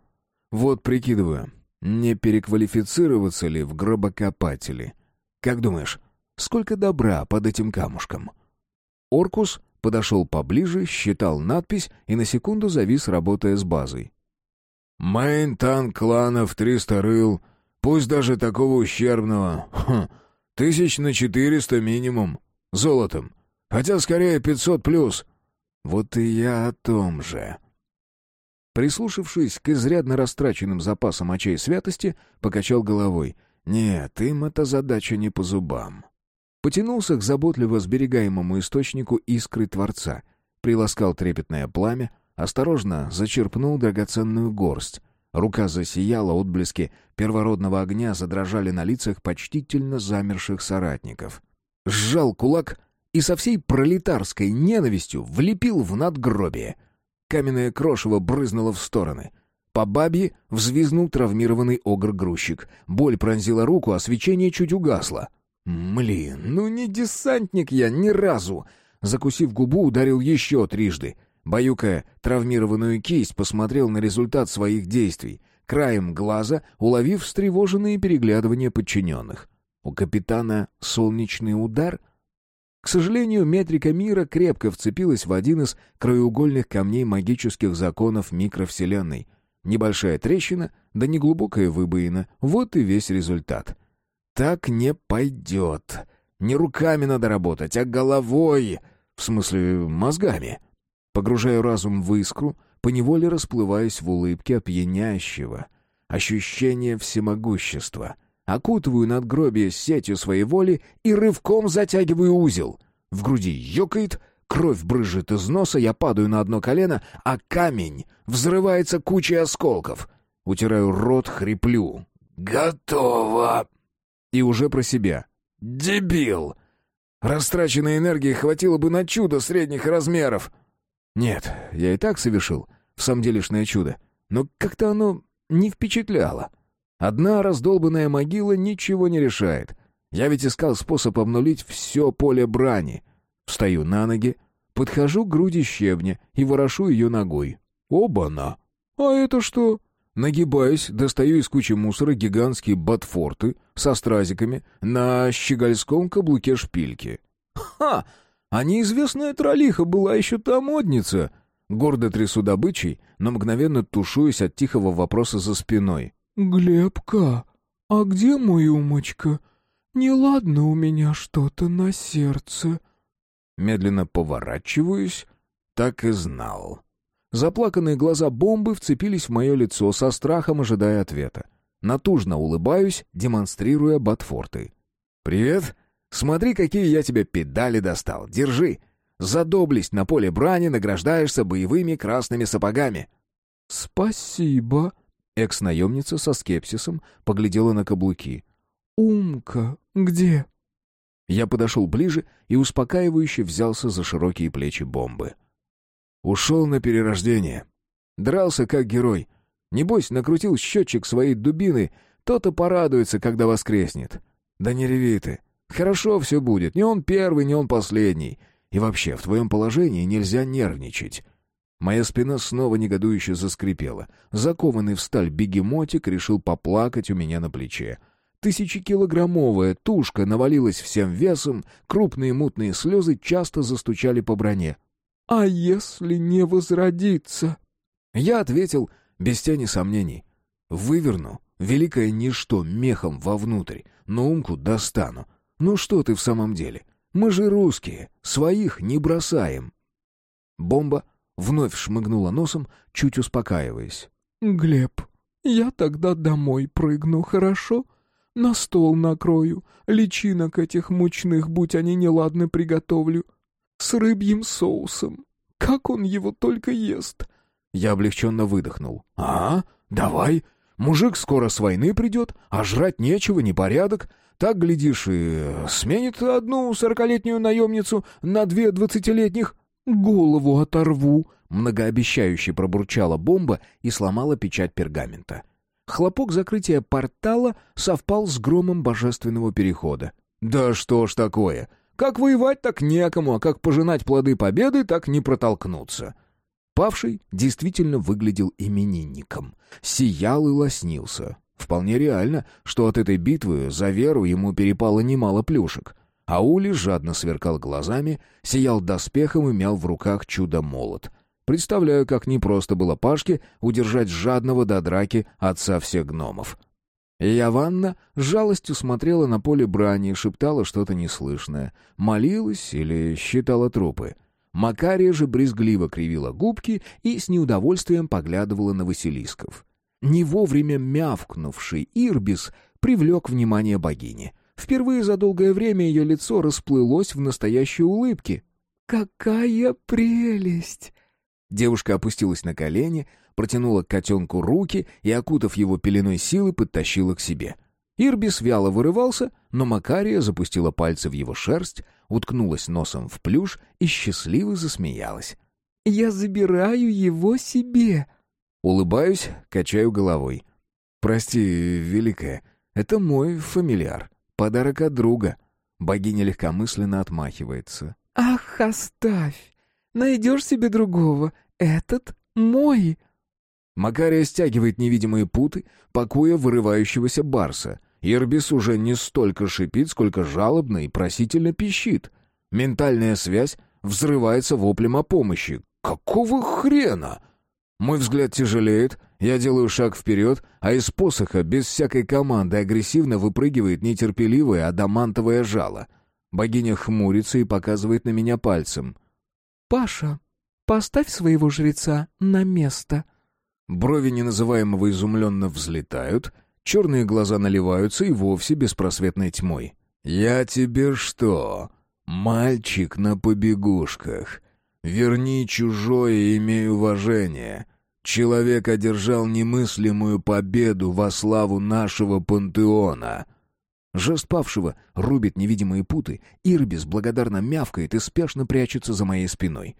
Вот прикидываю, не переквалифицироваться ли в гробокопатели? Как думаешь, сколько добра под этим камушком?» Оркус подошел поближе, считал надпись и на секунду завис, работая с базой. «Мейн танк кланов триста рыл, пусть даже такого ущербного. Хм, тысяч на четыреста минимум. Золотом. Хотя скорее пятьсот плюс». «Вот и я о том же». Прислушавшись к изрядно растраченным запасам очей святости, покачал головой. «Нет, им эта задача не по зубам». Потянулся к заботливо сберегаемому источнику искры Творца, приласкал трепетное пламя, осторожно зачерпнул драгоценную горсть. Рука засияла, отблески первородного огня задрожали на лицах почтительно замерших соратников. Сжал кулак и со всей пролетарской ненавистью влепил в надгробие. Каменное крошево брызнуло в стороны. По бабье взвизнул травмированный огр-грузчик. Боль пронзила руку, а свечение чуть угасло. Млин, ну не десантник я ни разу. Закусив губу, ударил еще трижды. Баюкая травмированную кисть, посмотрел на результат своих действий, краем глаза уловив встревоженные переглядывания подчиненных. У капитана солнечный удар? К сожалению, метрика мира крепко вцепилась в один из краеугольных камней магических законов микровселенной. Небольшая трещина, да неглубокая выбоина — вот и весь результат. Так не пойдет. Не руками надо работать, а головой. В смысле, мозгами. Погружаю разум в искру, поневоле расплываясь в улыбке опьянящего. Ощущение всемогущества. Окутываю надгробие сетью своей воли и рывком затягиваю узел. В груди ёкает, кровь брызжет из носа, я падаю на одно колено, а камень взрывается кучей осколков. Утираю рот, хриплю. «Готово!» И уже про себя. «Дебил!» Растраченной энергии хватило бы на чудо средних размеров. Нет, я и так совершил в самом делешное чудо, но как-то оно не впечатляло. Одна раздолбанная могила ничего не решает. Я ведь искал способ обнулить все поле брани. Встаю на ноги, подхожу к груди щебня и ворошу ее ногой. Оба-на! А это что? Нагибаюсь, достаю из кучи мусора гигантские ботфорты со стразиками на щегольском каблуке шпильки. Ха! А неизвестная троллиха была еще та модница. Гордо трясу добычей, но мгновенно тушуюсь от тихого вопроса за спиной. «Глебка, а где мой умочка? Неладно у меня что-то на сердце». Медленно поворачиваюсь, так и знал. Заплаканные глаза бомбы вцепились в мое лицо со страхом, ожидая ответа. Натужно улыбаюсь, демонстрируя ботфорты. «Привет! Смотри, какие я тебе педали достал! Держи! За доблесть на поле брани награждаешься боевыми красными сапогами!» «Спасибо!» Экс-наемница со скепсисом поглядела на каблуки. «Умка где?» Я подошел ближе и успокаивающе взялся за широкие плечи бомбы. Ушел на перерождение. Дрался как герой. Небось, накрутил счетчик своей дубины, то-то порадуется, когда воскреснет. Да не реви ты. Хорошо все будет. Не он первый, не он последний. И вообще, в твоем положении нельзя нервничать. Моя спина снова негодующе заскрипела. Закованный в сталь бегемотик решил поплакать у меня на плече. Тысячекилограммовая тушка навалилась всем весом, крупные мутные слезы часто застучали по броне. «А если не возродиться?» Я ответил без тени сомнений. «Выверну великое ничто мехом вовнутрь, но умку достану. Ну что ты в самом деле? Мы же русские, своих не бросаем». Бомба вновь шмыгнула носом, чуть успокаиваясь. «Глеб, я тогда домой прыгну, хорошо? На стол накрою, личинок этих мучных, будь они неладны, приготовлю с рыбьим соусом. Как он его только ест!» Я облегченно выдохнул. «А, давай. Мужик скоро с войны придет, а жрать нечего, непорядок. Так, глядишь, и сменит одну сорокалетнюю наемницу на две двадцатилетних. Голову оторву!» Многообещающе пробурчала бомба и сломала печать пергамента. Хлопок закрытия портала совпал с громом божественного перехода. «Да что ж такое! Как воевать, так некому, а как пожинать плоды победы, так не протолкнуться. Павший действительно выглядел именинником. Сиял и лоснился. Вполне реально, что от этой битвы за веру ему перепало немало плюшек. Аули жадно сверкал глазами, сиял доспехом и мял в руках чудо-молот. Представляю, как непросто было Пашке удержать жадного до драки отца всех гномов. И Яванна с жалостью смотрела на поле брани и шептала что-то неслышное. Молилась или считала трупы. Макария же брезгливо кривила губки и с неудовольствием поглядывала на Василисков. Не вовремя мявкнувший Ирбис привлек внимание богини. Впервые за долгое время ее лицо расплылось в настоящей улыбке. «Какая прелесть!» Девушка опустилась на колени, протянула к котенку руки и, окутав его пеленой силы, подтащила к себе. Ирбис вяло вырывался, но Макария запустила пальцы в его шерсть, уткнулась носом в плюш и счастливо засмеялась. «Я забираю его себе!» Улыбаюсь, качаю головой. «Прости, Великая, это мой фамильяр, подарок от друга». Богиня легкомысленно отмахивается. «Ах, оставь! Найдешь себе другого. Этот мой!» Макария стягивает невидимые путы, пакуя вырывающегося барса. Ирбис уже не столько шипит, сколько жалобно и просительно пищит. Ментальная связь взрывается воплем о помощи. «Какого хрена?» Мой взгляд тяжелеет, я делаю шаг вперед, а из посоха без всякой команды агрессивно выпрыгивает нетерпеливое адамантовое жало. Богиня хмурится и показывает на меня пальцем. «Паша, поставь своего жреца на место». Брови неназываемого изумленно взлетают, черные глаза наливаются и вовсе беспросветной тьмой. «Я тебе что, мальчик на побегушках? Верни чужое имей уважение. Человек одержал немыслимую победу во славу нашего пантеона». Жест павшего рубит невидимые путы, Ирбис благодарно мявкает и спешно прячется за моей спиной.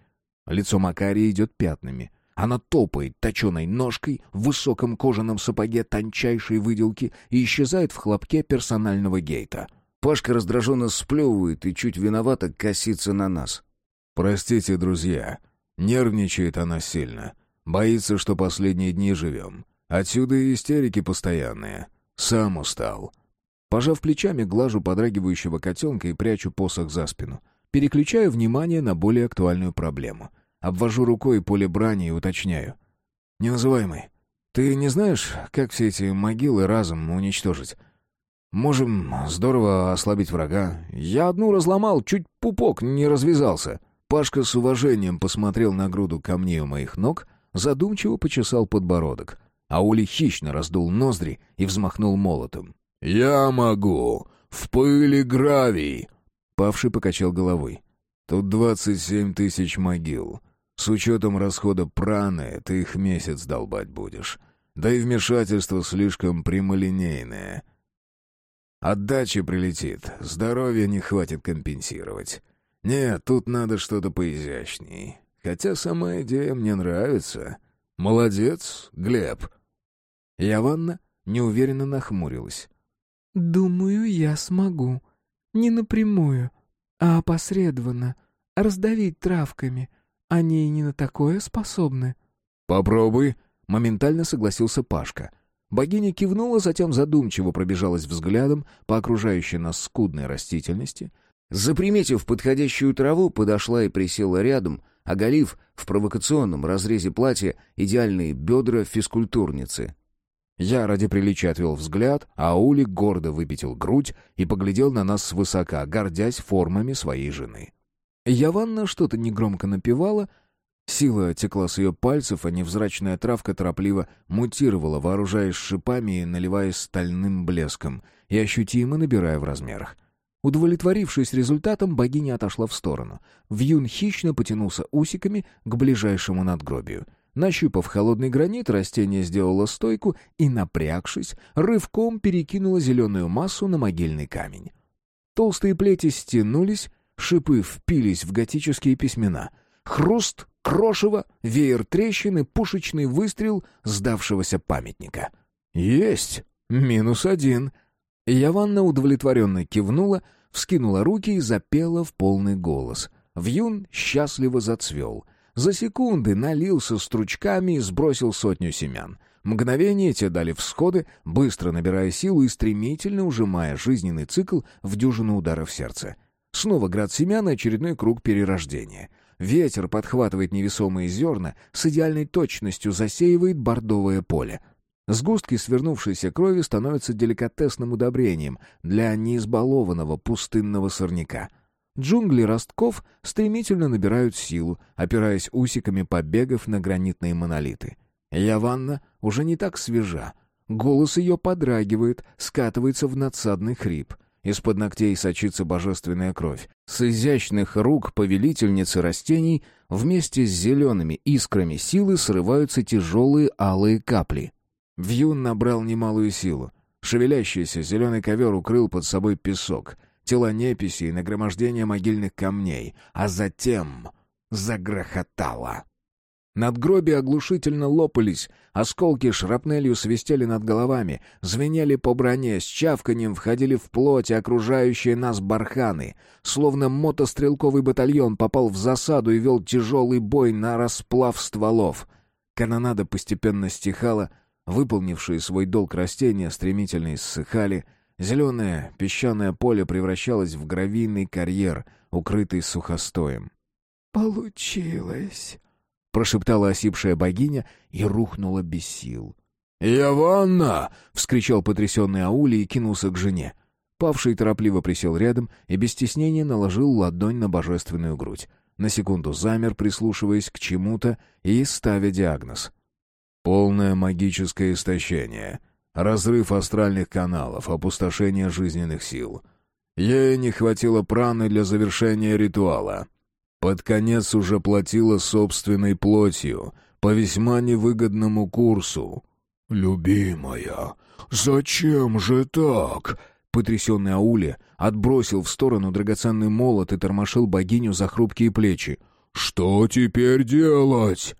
Лицо Макарии идет пятнами. Она топает точеной ножкой в высоком кожаном сапоге тончайшей выделки и исчезает в хлопке персонального гейта. Пашка раздраженно сплевывает и чуть виновато косится на нас. «Простите, друзья. Нервничает она сильно. Боится, что последние дни живем. Отсюда и истерики постоянные. Сам устал». Пожав плечами, глажу подрагивающего котенка и прячу посох за спину. Переключаю внимание на более актуальную проблему. Обвожу рукой поле брани и уточняю. «Неназываемый, ты не знаешь, как все эти могилы разом уничтожить? Можем здорово ослабить врага. Я одну разломал, чуть пупок не развязался». Пашка с уважением посмотрел на груду камней у моих ног, задумчиво почесал подбородок, а Ули хищно раздул ноздри и взмахнул молотом. «Я могу! В пыли гравий!» Павший покачал головой. «Тут двадцать семь тысяч могил. С учетом расхода праны ты их месяц долбать будешь. Да и вмешательство слишком прямолинейное. Отдача прилетит, здоровья не хватит компенсировать. Нет, тут надо что-то поизящней. Хотя сама идея мне нравится. Молодец, Глеб». Яванна неуверенно нахмурилась. «Думаю, я смогу. Не напрямую, а опосредованно. Раздавить травками. Они и не на такое способны». «Попробуй», — моментально согласился Пашка. Богиня кивнула, затем задумчиво пробежалась взглядом по окружающей нас скудной растительности. Заприметив подходящую траву, подошла и присела рядом, оголив в провокационном разрезе платья идеальные бедра физкультурницы. Я ради приличия отвел взгляд, а Ули гордо выпятил грудь и поглядел на нас свысока, гордясь формами своей жены. Яванна что-то негромко напевала, сила текла с ее пальцев, а невзрачная травка торопливо мутировала, вооружаясь шипами и наливаясь стальным блеском, и ощутимо набирая в размерах. Удовлетворившись результатом, богиня отошла в сторону. Вьюн хищно потянулся усиками к ближайшему надгробию — Нащупав холодный гранит, растение сделало стойку и, напрягшись, рывком перекинуло зеленую массу на могильный камень. Толстые плети стянулись, шипы впились в готические письмена. Хруст, крошево, веер трещины, пушечный выстрел сдавшегося памятника. «Есть! Минус один!» Яванна удовлетворенно кивнула, вскинула руки и запела в полный голос. Вьюн счастливо зацвел — за секунды налился стручками и сбросил сотню семян. Мгновение те дали всходы, быстро набирая силу и стремительно ужимая жизненный цикл в дюжину ударов сердца. Снова град семян и очередной круг перерождения. Ветер подхватывает невесомые зерна, с идеальной точностью засеивает бордовое поле. Сгустки свернувшейся крови становятся деликатесным удобрением для неизбалованного пустынного сорняка — Джунгли ростков стремительно набирают силу, опираясь усиками побегов на гранитные монолиты. Яванна уже не так свежа. Голос ее подрагивает, скатывается в надсадный хрип. Из-под ногтей сочится божественная кровь. С изящных рук повелительницы растений вместе с зелеными искрами силы срываются тяжелые алые капли. Вьюн набрал немалую силу. Шевелящийся зеленый ковер укрыл под собой песок — тела неписи и нагромождение могильных камней, а затем загрохотало. Надгробия оглушительно лопались, осколки шрапнелью свистели над головами, звенели по броне, с чавканием входили в плоть окружающие нас барханы. Словно мотострелковый батальон попал в засаду и вел тяжелый бой на расплав стволов. Канонада постепенно стихала, выполнившие свой долг растения стремительно иссыхали, зеленое песчаное поле превращалось в гравийный карьер, укрытый сухостоем. «Получилось!» прошептала осипшая богиня и рухнула без сил. «Яванна!» — вскричал потрясенный Аули и кинулся к жене. Павший торопливо присел рядом и без стеснения наложил ладонь на божественную грудь. На секунду замер, прислушиваясь к чему-то и ставя диагноз. «Полное магическое истощение. Разрыв астральных каналов, опустошение жизненных сил. Ей не хватило праны для завершения ритуала. Под конец уже платила собственной плотью, по весьма невыгодному курсу. «Любимая, зачем же так?» Потрясенный Аули отбросил в сторону драгоценный молот и тормошил богиню за хрупкие плечи. «Что теперь делать?»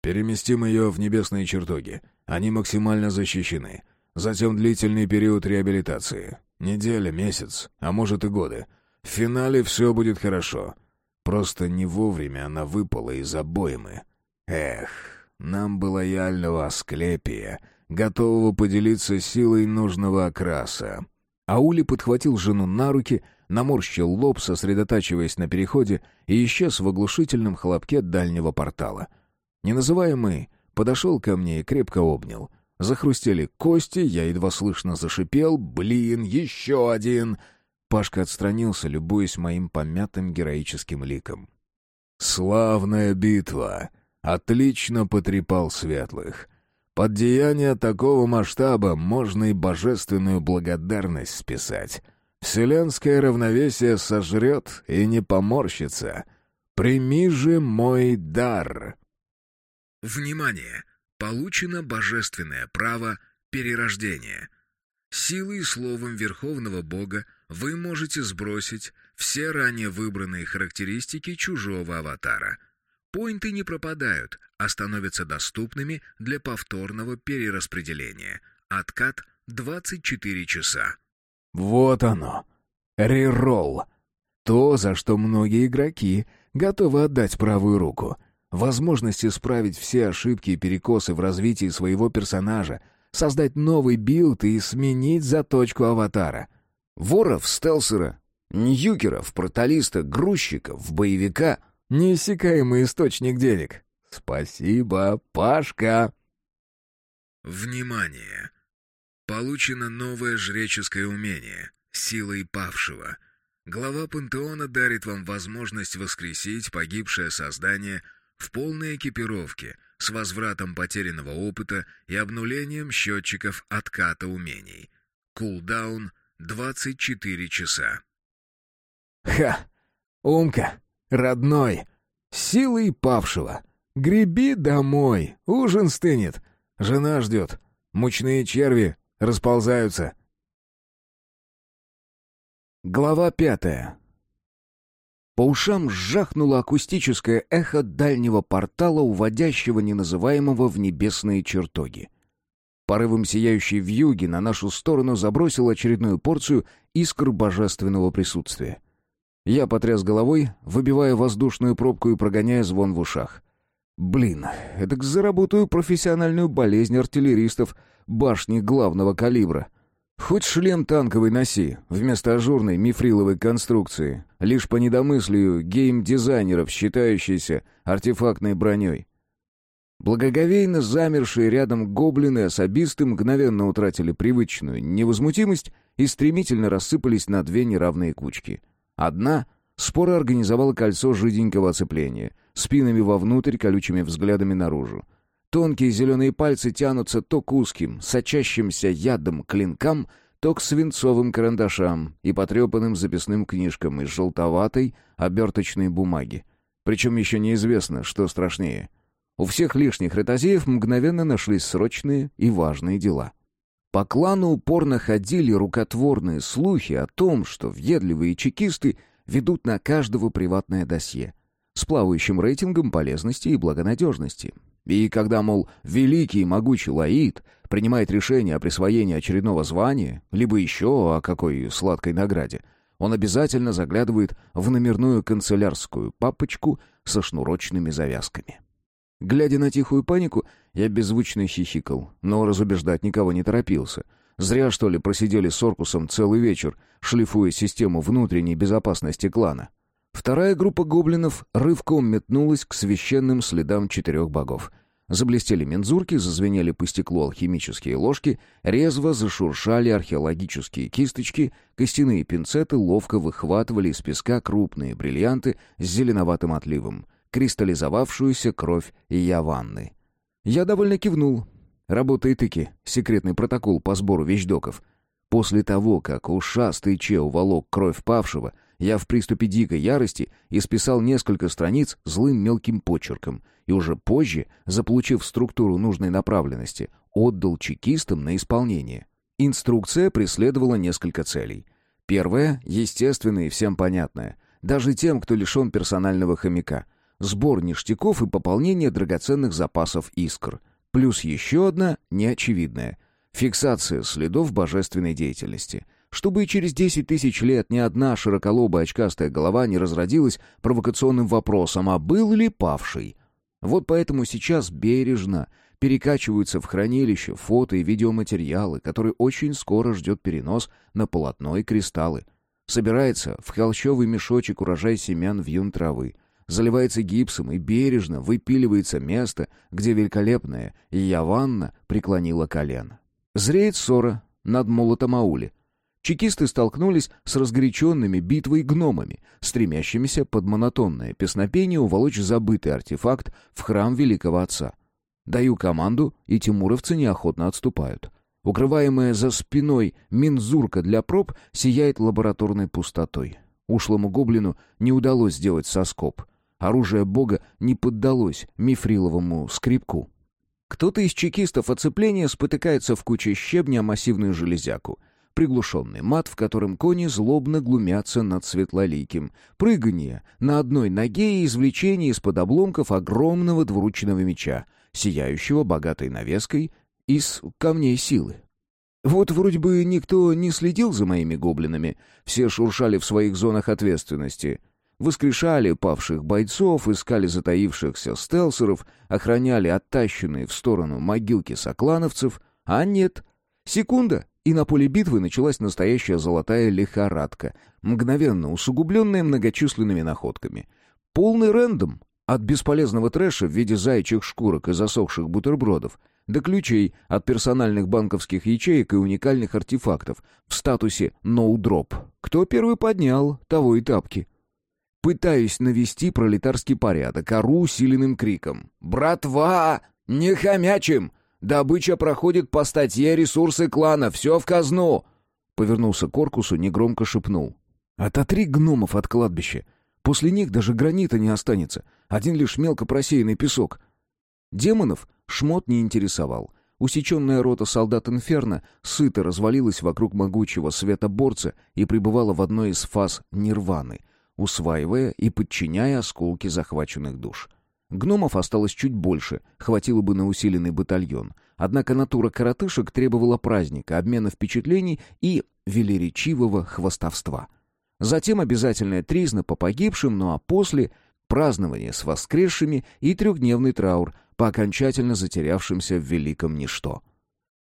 «Переместим ее в небесные чертоги. Они максимально защищены. Затем длительный период реабилитации. Неделя, месяц, а может и годы. В финале все будет хорошо. Просто не вовремя она выпала из обоймы. Эх, нам было лояльного Асклепия, готового поделиться силой нужного окраса. Аули подхватил жену на руки, наморщил лоб, сосредотачиваясь на переходе, и исчез в оглушительном хлопке дальнего портала. Неназываемый подошел ко мне и крепко обнял. Захрустели кости, я едва слышно зашипел «Блин, еще один!» Пашка отстранился, любуясь моим помятым героическим ликом. «Славная битва! Отлично потрепал светлых. Под деяния такого масштаба можно и божественную благодарность списать. Вселенское равновесие сожрет и не поморщится. Прими же мой дар!» Внимание! Получено божественное право перерождения. Силой и словом Верховного Бога вы можете сбросить все ранее выбранные характеристики чужого аватара. Поинты не пропадают, а становятся доступными для повторного перераспределения. Откат 24 часа. Вот оно. Reroll. То, за что многие игроки готовы отдать правую руку. Возможность исправить все ошибки и перекосы в развитии своего персонажа, создать новый билд и сменить заточку аватара — вора-стелсера, ньюкеров, проталиста, грузчиков, боевика. Неиссякаемый источник денег. Спасибо, Пашка. Внимание! Получено новое жреческое умение — силой павшего. Глава пантеона дарит вам возможность воскресить погибшее создание в полной экипировке с возвратом потерянного опыта и обнулением счетчиков отката умений. Кулдаун 24 часа. Ха! Умка, родной, силой павшего. Греби домой, ужин стынет. Жена ждет. Мучные черви расползаются. Глава пятая. По ушам сжахнуло акустическое эхо дальнего портала, уводящего неназываемого в небесные чертоги. Порывом сияющей вьюги на нашу сторону забросил очередную порцию искр божественного присутствия. Я потряс головой, выбивая воздушную пробку и прогоняя звон в ушах. Блин, эдак заработаю профессиональную болезнь артиллеристов башни главного калибра. Хоть шлем танковый носи, вместо ажурной мифриловой конструкции, лишь по недомыслию гейм-дизайнеров, считающейся артефактной броней. Благоговейно замершие рядом гоблины особисты мгновенно утратили привычную невозмутимость и стремительно рассыпались на две неравные кучки. Одна споро организовала кольцо жиденького оцепления, спинами вовнутрь, колючими взглядами наружу. Тонкие зеленые пальцы тянутся то к узким, сочащимся ядом клинкам, то к свинцовым карандашам и потрепанным записным книжкам из желтоватой оберточной бумаги. Причем еще неизвестно, что страшнее — у всех лишних ротозеев мгновенно нашлись срочные и важные дела. По клану упорно ходили рукотворные слухи о том, что въедливые чекисты ведут на каждого приватное досье. с плавающим рейтингом полезности и благонадежности. И когда, мол, великий и могучий Лаид принимает решение о присвоении очередного звания, либо еще о какой сладкой награде, он обязательно заглядывает в номерную канцелярскую папочку со шнурочными завязками. Глядя на тихую панику, я беззвучно хихикал, но разубеждать никого не торопился. Зря, что ли, просидели с Оркусом целый вечер, шлифуя систему внутренней безопасности клана. Вторая группа гоблинов рывком метнулась к священным следам четырех богов. Заблестели мензурки, зазвенели по стеклу алхимические ложки, резво зашуршали археологические кисточки, костяные пинцеты ловко выхватывали из песка крупные бриллианты с зеленоватым отливом, кристаллизовавшуюся кровь Яванны. Я довольно кивнул. Работает таки секретный протокол по сбору вещдоков. После того, как ушастый Че уволок кровь павшего — я в приступе дикой ярости исписал несколько страниц злым мелким почерком и уже позже, заполучив структуру нужной направленности, отдал чекистам на исполнение. Инструкция преследовала несколько целей. Первая, естественная и всем понятная, даже тем, кто лишен персонального хомяка. Сбор ништяков и пополнение драгоценных запасов искр. Плюс еще одна, неочевидная. Фиксация следов божественной деятельности — чтобы и через десять тысяч лет ни одна широколобая очкастая голова не разродилась провокационным вопросом, а был ли павший. Вот поэтому сейчас бережно перекачиваются в хранилище фото и видеоматериалы, которые очень скоро ждет перенос на полотно и кристаллы. Собирается в холщовый мешочек урожай семян вьюн травы, заливается гипсом и бережно выпиливается место, где великолепная Яванна преклонила колено. Зреет ссора над молотом аули. Чекисты столкнулись с разгоряченными битвой гномами, стремящимися под монотонное песнопение уволочь забытый артефакт в храм Великого Отца. Даю команду, и тимуровцы неохотно отступают. Укрываемая за спиной мензурка для проб сияет лабораторной пустотой. Ушлому гоблину не удалось сделать соскоб. Оружие бога не поддалось мифриловому скрипку. Кто-то из чекистов оцепления спотыкается в куче щебня массивную железяку — приглушенный мат, в котором кони злобно глумятся над светлоликим, прыгание на одной ноге и извлечение из-под обломков огромного двуручного меча, сияющего богатой навеской из камней силы. Вот вроде бы никто не следил за моими гоблинами, все шуршали в своих зонах ответственности — Воскрешали павших бойцов, искали затаившихся стелсеров, охраняли оттащенные в сторону могилки соклановцев, а нет. Секунда, и на поле битвы началась настоящая золотая лихорадка, мгновенно усугубленная многочисленными находками. Полный рэндом от бесполезного трэша в виде заячьих шкурок и засохших бутербродов до ключей от персональных банковских ячеек и уникальных артефактов в статусе «no drop». Кто первый поднял, того и тапки. Пытаюсь навести пролетарский порядок, ору усиленным криком. «Братва! Не хомячим! Добыча проходит по статье «Ресурсы клана». Все в казну!» Повернулся к Оркусу, негромко шепнул. «Ототри гномов от кладбища. После них даже гранита не останется. Один лишь мелко просеянный песок». Демонов шмот не интересовал. Усеченная рота солдат Инферно сыто развалилась вокруг могучего светоборца и пребывала в одной из фаз нирваны, усваивая и подчиняя осколки захваченных душ. Гномов осталось чуть больше, хватило бы на усиленный батальон. Однако натура коротышек требовала праздника, обмена впечатлений и велеречивого хвостовства. Затем обязательная тризна по погибшим, ну а после — празднование с воскресшими и трехдневный траур по окончательно затерявшимся в великом ничто.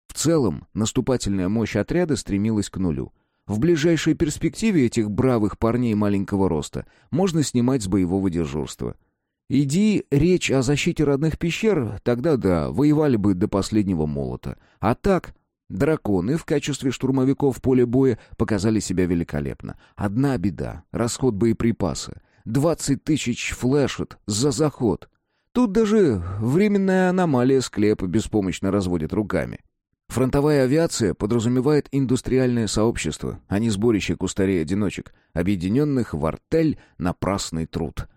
В целом, наступательная мощь отряда стремилась к нулю. В ближайшей перспективе этих бравых парней маленького роста можно снимать с боевого дежурства — Иди речь о защите родных пещер, тогда да, воевали бы до последнего молота. А так, драконы в качестве штурмовиков в поле боя показали себя великолепно. Одна беда — расход боеприпаса. Двадцать тысяч флешет за заход. Тут даже временная аномалия склепа беспомощно разводит руками. Фронтовая авиация подразумевает индустриальное сообщество, а не сборище кустарей-одиночек, объединенных в артель напрасный труд —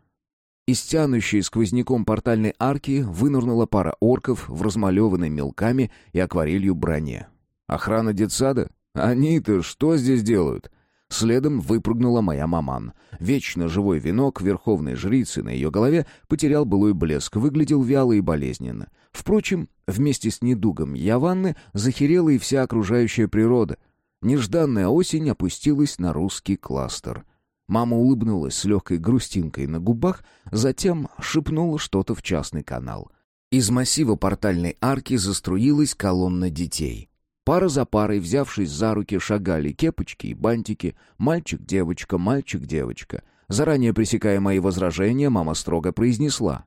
из тянущей сквозняком портальной арки вынырнула пара орков в размалеванной мелками и акварелью броне. Охрана детсада? Они-то что здесь делают? Следом выпрыгнула моя маман. Вечно живой венок верховной жрицы на ее голове потерял былой блеск, выглядел вяло и болезненно. Впрочем, вместе с недугом Яванны захерела и вся окружающая природа. Нежданная осень опустилась на русский кластер. Мама улыбнулась с легкой грустинкой на губах, затем шепнула что-то в частный канал. Из массива портальной арки заструилась колонна детей. Пара за парой, взявшись за руки, шагали кепочки и бантики, мальчик-девочка, мальчик-девочка. Заранее пресекая мои возражения, мама строго произнесла.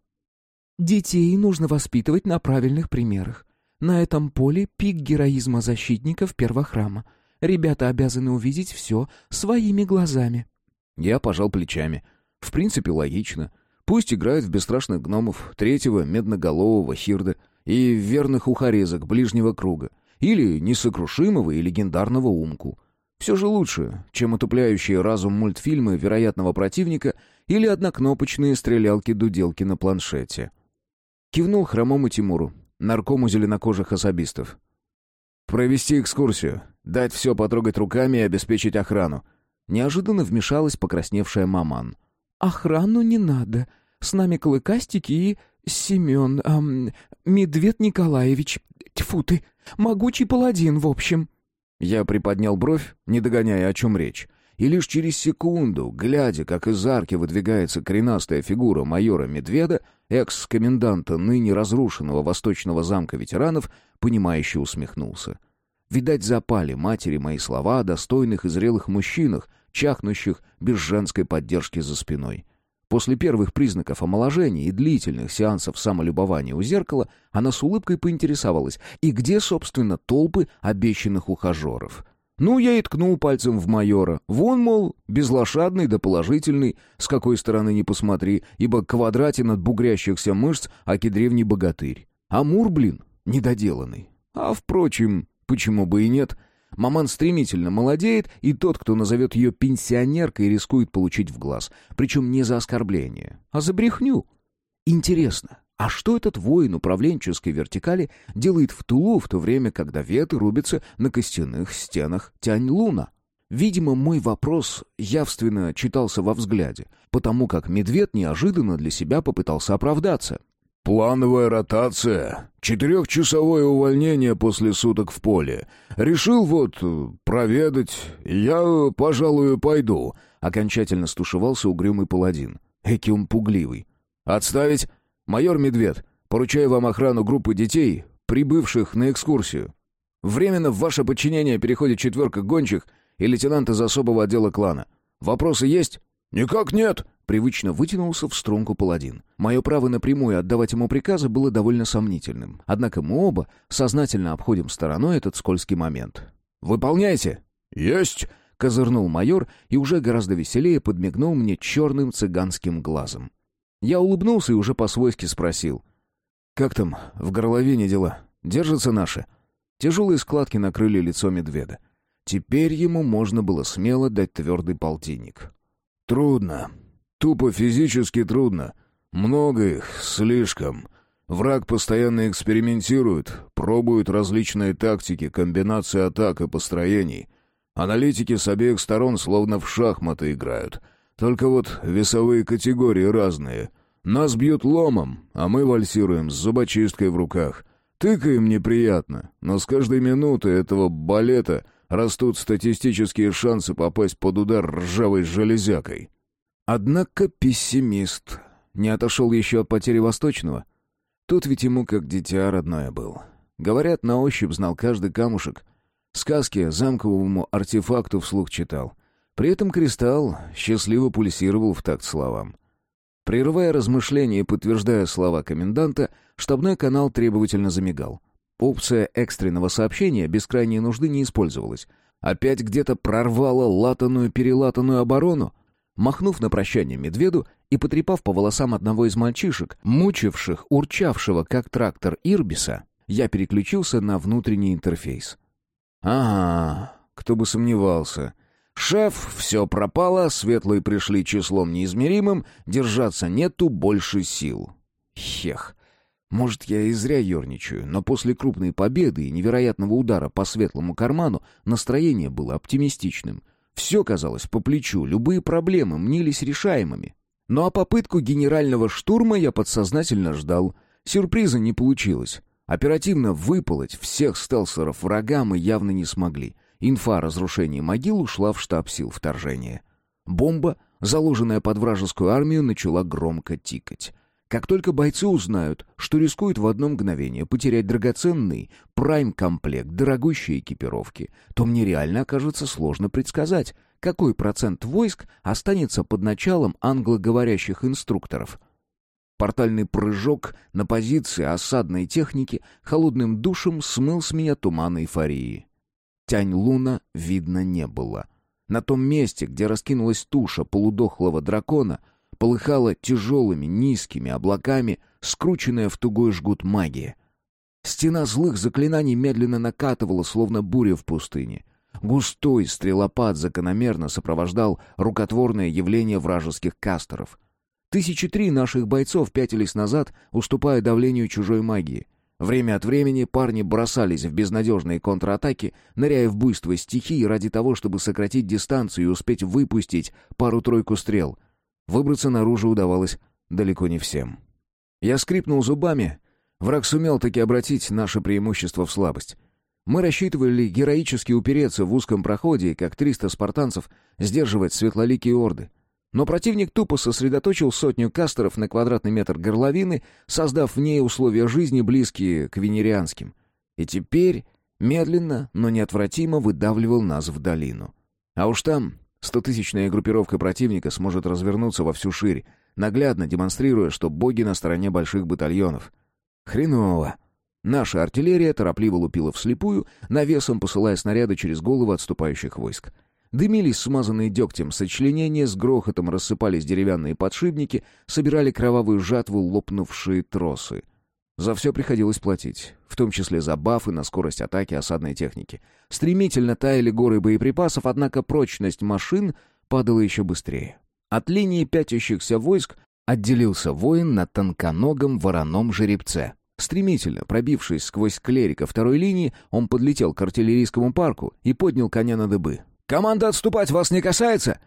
«Детей нужно воспитывать на правильных примерах. На этом поле пик героизма защитников первого храма. Ребята обязаны увидеть все своими глазами». Я пожал плечами. В принципе, логично. Пусть играют в бесстрашных гномов, третьего медноголового Хирда и верных ухорезок ближнего круга. Или несокрушимого и легендарного Умку. Все же лучше, чем утопляющие разум мультфильмы вероятного противника или однокнопочные стрелялки-дуделки на планшете. Кивнул хромому Тимуру, наркому зеленокожих особистов. «Провести экскурсию, дать все потрогать руками и обеспечить охрану». Неожиданно вмешалась покрасневшая маман. «Охрану не надо. С нами Клыкастики и Семен... Эм, Медведь Николаевич. Тьфу ты, могучий паладин, в общем». Я приподнял бровь, не догоняя, о чем речь. И лишь через секунду, глядя, как из арки выдвигается коренастая фигура майора Медведа, экс-коменданта ныне разрушенного восточного замка ветеранов, понимающе усмехнулся. Видать, запали матери мои слова о достойных и зрелых мужчинах, чахнущих без женской поддержки за спиной. После первых признаков омоложения и длительных сеансов самолюбования у зеркала она с улыбкой поинтересовалась, и где, собственно, толпы обещанных ухажеров. Ну, я и ткнул пальцем в майора. Вон, мол, безлошадный да положительный, с какой стороны не посмотри, ибо квадратин от бугрящихся мышц, аки древний богатырь. Амур, блин, недоделанный. А, впрочем, почему бы и нет — Маман стремительно молодеет, и тот, кто назовет ее пенсионеркой, рискует получить в глаз. Причем не за оскорбление, а за брехню. Интересно, а что этот воин управленческой вертикали делает в Тулу в то время, когда веты рубятся на костяных стенах Тянь-Луна? Видимо, мой вопрос явственно читался во взгляде, потому как медведь неожиданно для себя попытался оправдаться. «Плановая ротация. Четырехчасовое увольнение после суток в поле. Решил вот э, проведать. Я, пожалуй, пойду». Окончательно стушевался угрюмый паладин. Эки он пугливый. «Отставить! Майор Медведь, поручаю вам охрану группы детей, прибывших на экскурсию. Временно в ваше подчинение переходит четверка гончих и лейтенант из особого отдела клана. Вопросы есть?» «Никак нет!» Привычно вытянулся в струнку паладин. Мое право напрямую отдавать ему приказы было довольно сомнительным. Однако мы оба сознательно обходим стороной этот скользкий момент. «Выполняйте!» «Есть!» — козырнул майор и уже гораздо веселее подмигнул мне черным цыганским глазом. Я улыбнулся и уже по-свойски спросил. «Как там в горловине дела? Держатся наши?» Тяжелые складки накрыли лицо медведа. Теперь ему можно было смело дать твердый полтинник. «Трудно», Тупо физически трудно. Много их, слишком. Враг постоянно экспериментирует, пробует различные тактики, комбинации атак и построений. Аналитики с обеих сторон словно в шахматы играют. Только вот весовые категории разные. Нас бьют ломом, а мы вальсируем с зубочисткой в руках. Тыкаем неприятно, но с каждой минуты этого балета растут статистические шансы попасть под удар ржавой железякой. Однако пессимист. Не отошел еще от потери Восточного. Тут ведь ему как дитя родное был. Говорят, на ощупь знал каждый камушек. Сказки замковому артефакту вслух читал. При этом кристалл счастливо пульсировал в такт словам. Прерывая размышления и подтверждая слова коменданта, штабной канал требовательно замигал. Опция экстренного сообщения без крайней нужды не использовалась. Опять где-то прорвало латаную-перелатанную оборону? Махнув на прощание медведу и потрепав по волосам одного из мальчишек, мучивших, урчавшего, как трактор Ирбиса, я переключился на внутренний интерфейс. «Ага, кто бы сомневался. Шеф, все пропало, светлые пришли числом неизмеримым, держаться нету больше сил. Хех, может, я и зря ерничаю, но после крупной победы и невероятного удара по светлому карману настроение было оптимистичным. Все казалось по плечу, любые проблемы мнились решаемыми. Ну а попытку генерального штурма я подсознательно ждал. Сюрприза не получилось. Оперативно выпалоть всех стелсеров врага мы явно не смогли. Инфа о разрушении могил ушла в штаб сил вторжения. Бомба, заложенная под вражескую армию, начала громко тикать. Как только бойцы узнают, что рискуют в одно мгновение потерять драгоценный прайм-комплект дорогущей экипировки, то мне реально окажется сложно предсказать, какой процент войск останется под началом англоговорящих инструкторов. Портальный прыжок на позиции осадной техники холодным душем смыл с меня туман эйфории. Тянь Луна видно не было. На том месте, где раскинулась туша полудохлого дракона, полыхала тяжелыми низкими облаками, скрученная в тугой жгут магия. Стена злых заклинаний медленно накатывала, словно буря в пустыне. Густой стрелопад закономерно сопровождал рукотворное явление вражеских кастеров. Тысячи три наших бойцов пятились назад, уступая давлению чужой магии. Время от времени парни бросались в безнадежные контратаки, ныряя в буйство стихии ради того, чтобы сократить дистанцию и успеть выпустить пару-тройку стрел — Выбраться наружу удавалось далеко не всем. Я скрипнул зубами. Враг сумел таки обратить наше преимущество в слабость. Мы рассчитывали героически упереться в узком проходе и, как 300 спартанцев, сдерживать светлоликие орды. Но противник тупо сосредоточил сотню кастеров на квадратный метр горловины, создав в ней условия жизни, близкие к венерианским. И теперь медленно, но неотвратимо выдавливал нас в долину. А уж там Стотысячная группировка противника сможет развернуться во всю ширь, наглядно демонстрируя, что боги на стороне больших батальонов. Хреново. Наша артиллерия торопливо лупила вслепую, навесом посылая снаряды через головы отступающих войск. Дымились смазанные дегтем сочленения, с грохотом рассыпались деревянные подшипники, собирали кровавую жатву лопнувшие тросы. За все приходилось платить, в том числе за бафы на скорость атаки осадной техники. Стремительно таяли горы боеприпасов, однако прочность машин падала еще быстрее. От линии пятящихся войск отделился воин на тонконогом вороном жеребце. Стремительно пробившись сквозь клерика второй линии, он подлетел к артиллерийскому парку и поднял коня на дыбы. «Команда отступать вас не касается?»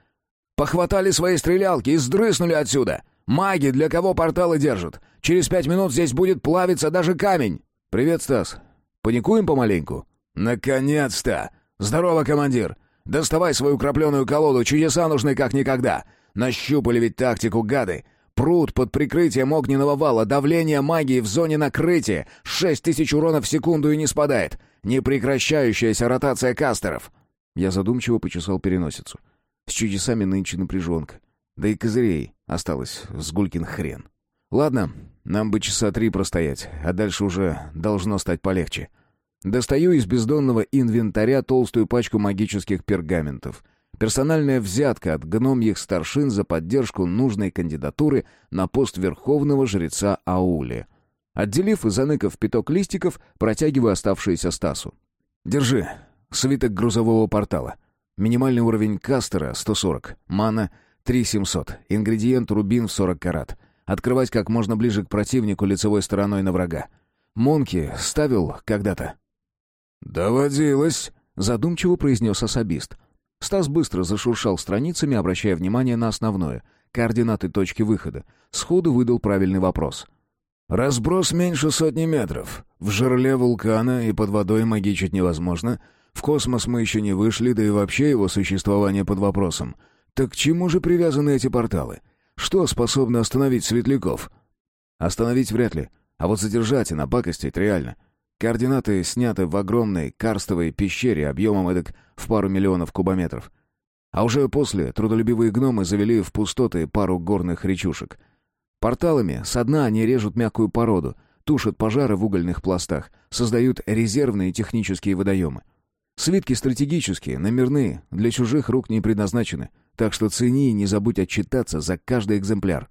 «Похватали свои стрелялки и сдрыснули отсюда!» Маги для кого порталы держат? Через пять минут здесь будет плавиться даже камень. Привет, Стас. Паникуем помаленьку? Наконец-то! Здорово, командир. Доставай свою крапленую колоду, чудеса нужны как никогда. Нащупали ведь тактику гады. Пруд под прикрытием огненного вала, давление магии в зоне накрытия, шесть тысяч уронов в секунду и не спадает. Непрекращающаяся ротация кастеров. Я задумчиво почесал переносицу. С чудесами нынче напряженка. Да и козырей осталось с гулькин хрен. Ладно, нам бы часа три простоять, а дальше уже должно стать полегче. Достаю из бездонного инвентаря толстую пачку магических пергаментов. Персональная взятка от гномьих старшин за поддержку нужной кандидатуры на пост верховного жреца Аули. Отделив и заныков пяток листиков, протягиваю оставшиеся Стасу. «Держи. Свиток грузового портала. Минимальный уровень кастера — 140. Мана — 3700. Ингредиент рубин в 40 карат. Открывать как можно ближе к противнику лицевой стороной на врага. Монки ставил когда-то. «Доводилось», — задумчиво произнес особист. Стас быстро зашуршал страницами, обращая внимание на основное — координаты точки выхода. Сходу выдал правильный вопрос. «Разброс меньше сотни метров. В жерле вулкана и под водой магичить невозможно. В космос мы еще не вышли, да и вообще его существование под вопросом. Так к чему же привязаны эти порталы? Что способно остановить светляков? Остановить вряд ли, а вот задержать и напакостить реально. Координаты сняты в огромной карстовой пещере объемом эдак в пару миллионов кубометров. А уже после трудолюбивые гномы завели в пустоты пару горных речушек. Порталами со дна они режут мягкую породу, тушат пожары в угольных пластах, создают резервные технические водоемы. Свитки стратегические, номерные, для чужих рук не предназначены — так что цени и не забудь отчитаться за каждый экземпляр.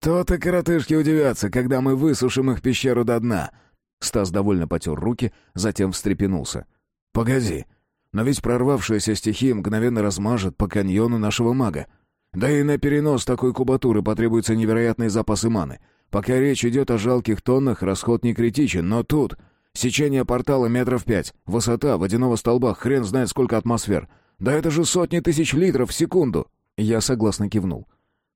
«То-то коротышки удивятся, когда мы высушим их пещеру до дна». Стас довольно потер руки, затем встрепенулся. «Погоди, но ведь прорвавшаяся стихия мгновенно размажет по каньону нашего мага. Да и на перенос такой кубатуры потребуются невероятные запасы маны. Пока речь идет о жалких тоннах, расход не критичен, но тут... Сечение портала метров пять, высота водяного столба хрен знает сколько атмосфер. Да это же сотни тысяч литров в секунду!» Я согласно кивнул.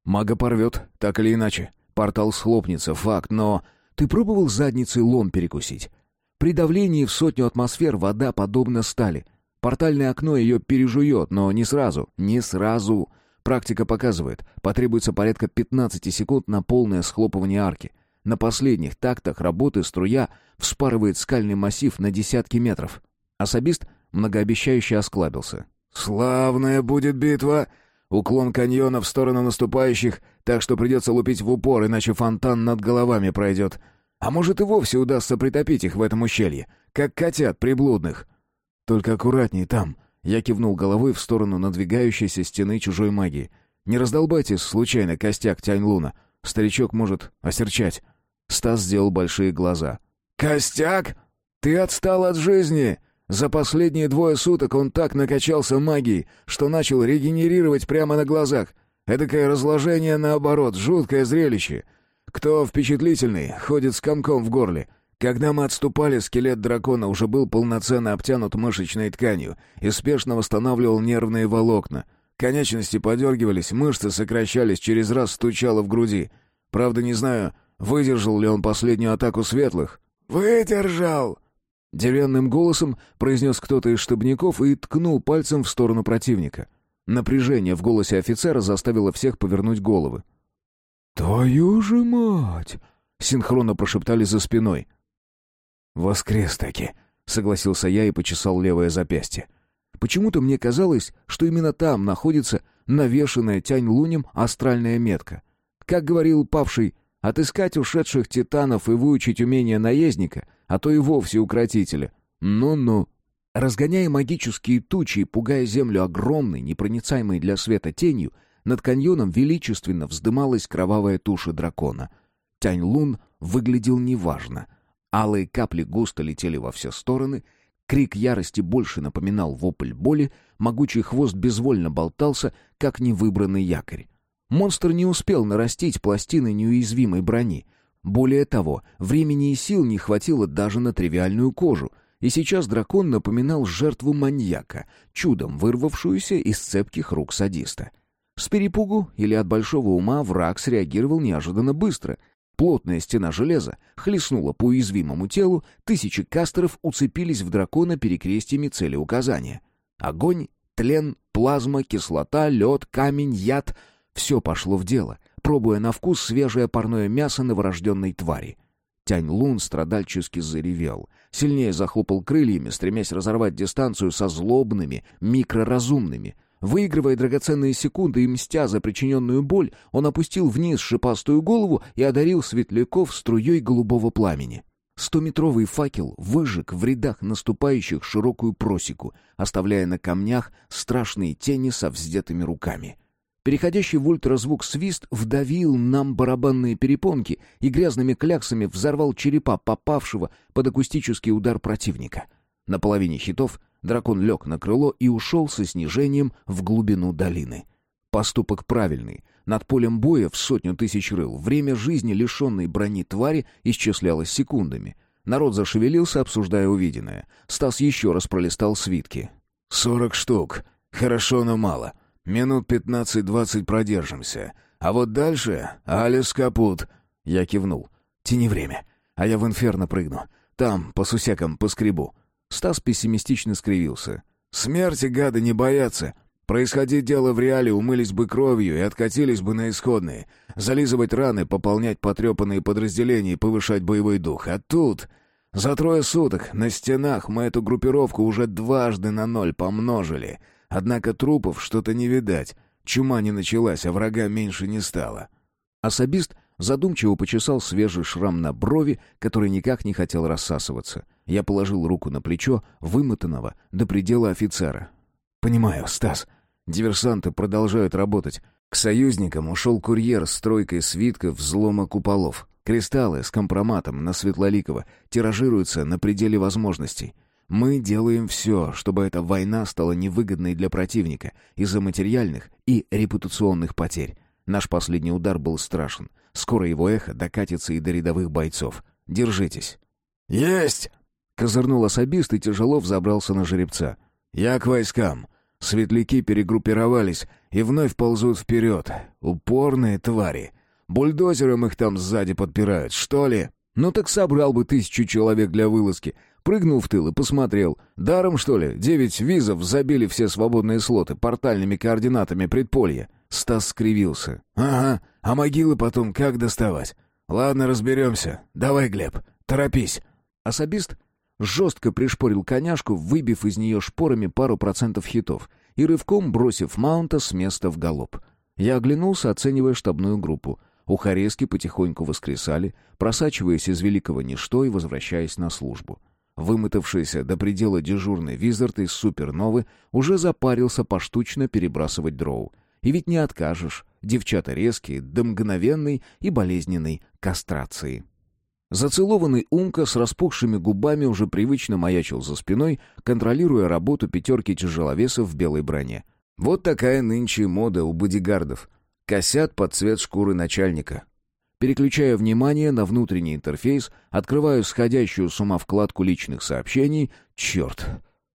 «Мага порвет, так или иначе. Портал схлопнется, факт, но... Ты пробовал задницей лом перекусить? При давлении в сотню атмосфер вода подобна стали. Портальное окно ее пережует, но не сразу, не сразу. Практика показывает, потребуется порядка 15 секунд на полное схлопывание арки. На последних тактах работы струя вспарывает скальный массив на десятки метров. Особист многообещающе осклабился. «Славная будет битва!» Уклон каньона в сторону наступающих, так что придется лупить в упор, иначе фонтан над головами пройдет. А может и вовсе удастся притопить их в этом ущелье, как котят приблудных. Только аккуратней там. Я кивнул головой в сторону надвигающейся стены чужой магии. Не раздолбайте случайно костяк Тянь-Луна. Старичок может осерчать. Стас сделал большие глаза. «Костяк? Ты отстал от жизни!» За последние двое суток он так накачался магией, что начал регенерировать прямо на глазах. Эдакое разложение наоборот, жуткое зрелище. Кто впечатлительный, ходит с комком в горле. Когда мы отступали, скелет дракона уже был полноценно обтянут мышечной тканью и спешно восстанавливал нервные волокна. Конечности подергивались, мышцы сокращались, через раз стучало в груди. Правда, не знаю, выдержал ли он последнюю атаку светлых. «Выдержал!» Деревянным голосом произнес кто-то из штабников и ткнул пальцем в сторону противника. Напряжение в голосе офицера заставило всех повернуть головы. «Твою же мать!» — синхронно прошептали за спиной. «Воскрес-таки», — согласился я и почесал левое запястье. Почему-то мне казалось, что именно там находится навешанная тянь лунем астральная метка. Как говорил павший, отыскать ушедших титанов и выучить умения наездника, а то и вовсе укротителя. Ну-ну. Разгоняя магические тучи и пугая землю огромной, непроницаемой для света тенью, над каньоном величественно вздымалась кровавая туша дракона. Тянь-Лун выглядел неважно. Алые капли густо летели во все стороны, крик ярости больше напоминал вопль боли, могучий хвост безвольно болтался, как невыбранный якорь. Монстр не успел нарастить пластины неуязвимой брони, более того, времени и сил не хватило даже на тривиальную кожу, и сейчас дракон напоминал жертву маньяка, чудом вырвавшуюся из цепких рук садиста. С перепугу или от большого ума враг среагировал неожиданно быстро. Плотная стена железа хлестнула по уязвимому телу, тысячи кастеров уцепились в дракона перекрестиями целеуказания. Огонь, тлен, плазма, кислота, лед, камень, яд — все пошло в дело — пробуя на вкус свежее парное мясо новорожденной твари. Тянь Лун страдальчески заревел. Сильнее захлопал крыльями, стремясь разорвать дистанцию со злобными, микроразумными. Выигрывая драгоценные секунды и мстя за причиненную боль, он опустил вниз шипастую голову и одарил светляков струей голубого пламени. Стометровый факел выжег в рядах наступающих широкую просеку, оставляя на камнях страшные тени со вздетыми руками. Переходящий в ультразвук свист вдавил нам барабанные перепонки и грязными кляксами взорвал черепа попавшего под акустический удар противника. На половине хитов дракон лег на крыло и ушел со снижением в глубину долины. Поступок правильный. Над полем боя в сотню тысяч рыл время жизни лишенной брони твари исчислялось секундами. Народ зашевелился, обсуждая увиденное. Стас еще раз пролистал свитки. «Сорок штук. Хорошо, но мало». Минут пятнадцать-двадцать продержимся. А вот дальше Алис капут. Я кивнул. Тяни время. А я в инферно прыгну. Там, по сусекам, по скребу. Стас пессимистично скривился. Смерти гады не боятся. Происходить дело в реале, умылись бы кровью и откатились бы на исходные. Зализывать раны, пополнять потрепанные подразделения и повышать боевой дух. А тут... За трое суток на стенах мы эту группировку уже дважды на ноль помножили — Однако трупов что-то не видать. Чума не началась, а врага меньше не стало. Особист задумчиво почесал свежий шрам на брови, который никак не хотел рассасываться. Я положил руку на плечо вымотанного до предела офицера. «Понимаю, Стас. Диверсанты продолжают работать. К союзникам ушел курьер с тройкой свитков взлома куполов. Кристаллы с компроматом на Светлоликова тиражируются на пределе возможностей. Мы делаем все, чтобы эта война стала невыгодной для противника из-за материальных и репутационных потерь. Наш последний удар был страшен. Скоро его эхо докатится и до рядовых бойцов. Держитесь. «Есть!» — козырнул особист и тяжело взобрался на жеребца. «Я к войскам. Светляки перегруппировались и вновь ползут вперед. Упорные твари. Бульдозером их там сзади подпирают, что ли? Ну так собрал бы тысячу человек для вылазки. Прыгнул в тыл и посмотрел. Даром, что ли, девять визов забили все свободные слоты портальными координатами предполья. Стас скривился. «Ага, а могилы потом как доставать? Ладно, разберемся. Давай, Глеб, торопись». Особист жестко пришпорил коняшку, выбив из нее шпорами пару процентов хитов и рывком бросив маунта с места в галоп. Я оглянулся, оценивая штабную группу. Ухарезки потихоньку воскресали, просачиваясь из великого ничто и возвращаясь на службу. Вымотавшийся до предела дежурный Визард из Суперновы уже запарился поштучно перебрасывать дроу. И ведь не откажешь, девчата резкие, до мгновенной и болезненной кастрации. Зацелованный Умка с распухшими губами уже привычно маячил за спиной, контролируя работу пятерки тяжеловесов в белой броне. Вот такая нынче мода у бодигардов. Косят под цвет шкуры начальника. Переключая внимание на внутренний интерфейс, открываю сходящую с ума вкладку личных сообщений. Черт,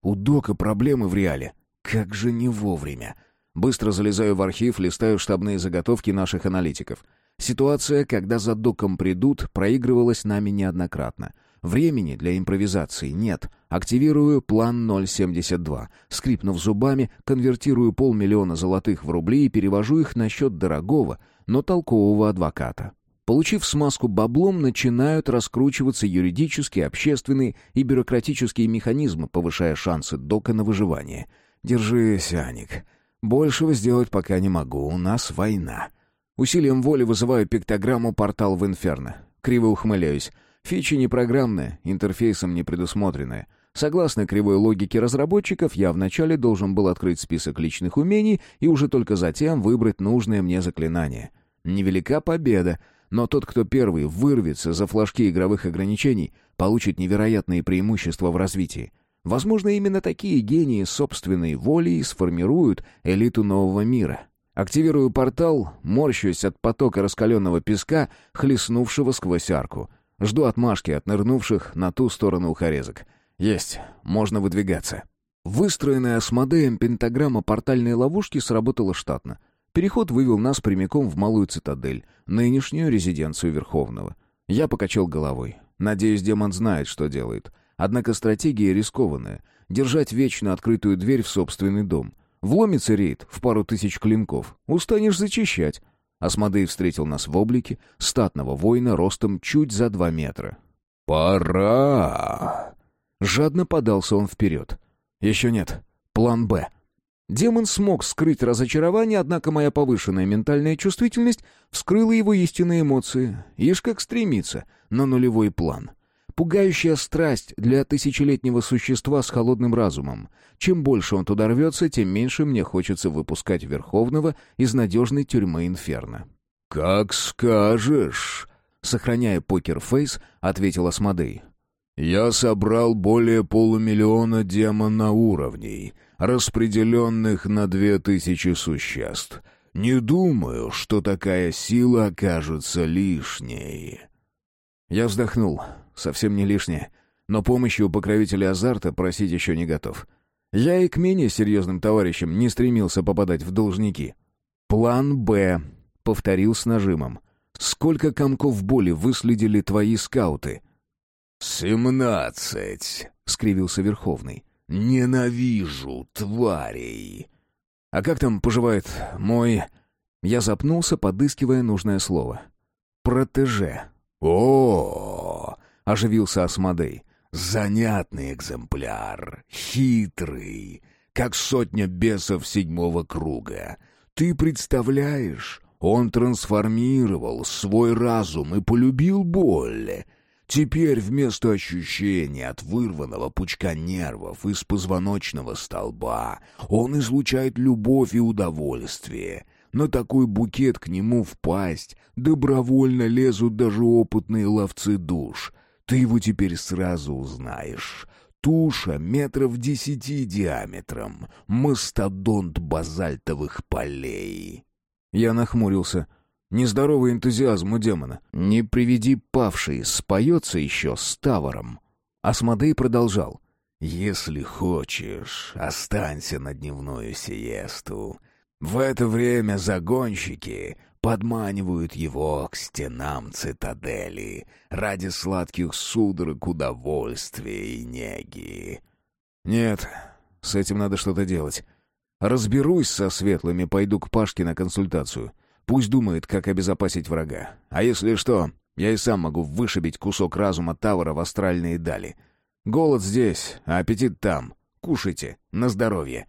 у Дока проблемы в реале. Как же не вовремя. Быстро залезаю в архив, листаю штабные заготовки наших аналитиков — Ситуация, когда за доком придут, проигрывалась нами неоднократно. Времени для импровизации нет. Активирую план 072. Скрипнув зубами, конвертирую полмиллиона золотых в рубли и перевожу их на счет дорогого, но толкового адвоката. Получив смазку баблом, начинают раскручиваться юридические, общественные и бюрократические механизмы, повышая шансы Дока на выживание. «Держись, Аник. Большего сделать пока не могу. У нас война». Усилием воли вызываю пиктограмму «Портал в Инферно». Криво ухмыляюсь. Фичи не программная, интерфейсом не предусмотренная. Согласно кривой логике разработчиков, я вначале должен был открыть список личных умений и уже только затем выбрать нужное мне заклинание. Невелика победа, но тот, кто первый вырвется за флажки игровых ограничений, получит невероятные преимущества в развитии. Возможно, именно такие гении собственной волей сформируют элиту нового мира. Активирую портал, морщусь от потока раскаленного песка, хлестнувшего сквозь арку. Жду отмашки от нырнувших на ту сторону ухорезок. Есть, можно выдвигаться. Выстроенная осмодеем пентаграмма портальной ловушки сработала штатно. Переход вывел нас прямиком в малую цитадель, нынешнюю резиденцию Верховного. Я покачал головой. Надеюсь, демон знает, что делает. Однако стратегия рискованная. Держать вечно открытую дверь в собственный дом. Вломится рейд в пару тысяч клинков. Устанешь зачищать. Асмодей встретил нас в облике статного воина ростом чуть за два метра. «Пора!» Жадно подался он вперед. «Еще нет. План «Б». Демон смог скрыть разочарование, однако моя повышенная ментальная чувствительность вскрыла его истинные эмоции. Ишь как стремится на нулевой план. Пугающая страсть для тысячелетнего существа с холодным разумом. Чем больше он туда рвется, тем меньше мне хочется выпускать Верховного из надежной тюрьмы Инферно. «Как скажешь», — сохраняя покерфейс, ответил Асмодей. «Я собрал более полумиллиона демона уровней, распределенных на две тысячи существ. Не думаю, что такая сила окажется лишней». Я вздохнул совсем не лишнее. Но помощи у покровителя азарта просить еще не готов. Я и к менее серьезным товарищам не стремился попадать в должники. «План «Б», — повторил с нажимом. «Сколько комков боли выследили твои скауты?» «Семнадцать», — скривился Верховный. «Ненавижу тварей». «А как там поживает мой...» Я запнулся, подыскивая нужное слово. «Протеже». «О, оживился Асмодей. «Занятный экземпляр, хитрый, как сотня бесов седьмого круга. Ты представляешь, он трансформировал свой разум и полюбил боль». Теперь вместо ощущения от вырванного пучка нервов из позвоночного столба он излучает любовь и удовольствие. На такой букет к нему впасть добровольно лезут даже опытные ловцы душ. Ты его теперь сразу узнаешь. Туша метров десяти диаметром, мастодонт базальтовых полей. Я нахмурился. Нездоровый энтузиазм у демона. Не приведи павший, споется еще с Тавором. Асмодей продолжал. Если хочешь, останься на дневную сиесту. В это время загонщики подманивают его к стенам цитадели ради сладких судорог удовольствия и неги. Нет, с этим надо что-то делать. Разберусь со светлыми, пойду к Пашке на консультацию. Пусть думает, как обезопасить врага. А если что, я и сам могу вышибить кусок разума Тавара в астральные дали. Голод здесь, а аппетит там. Кушайте, на здоровье.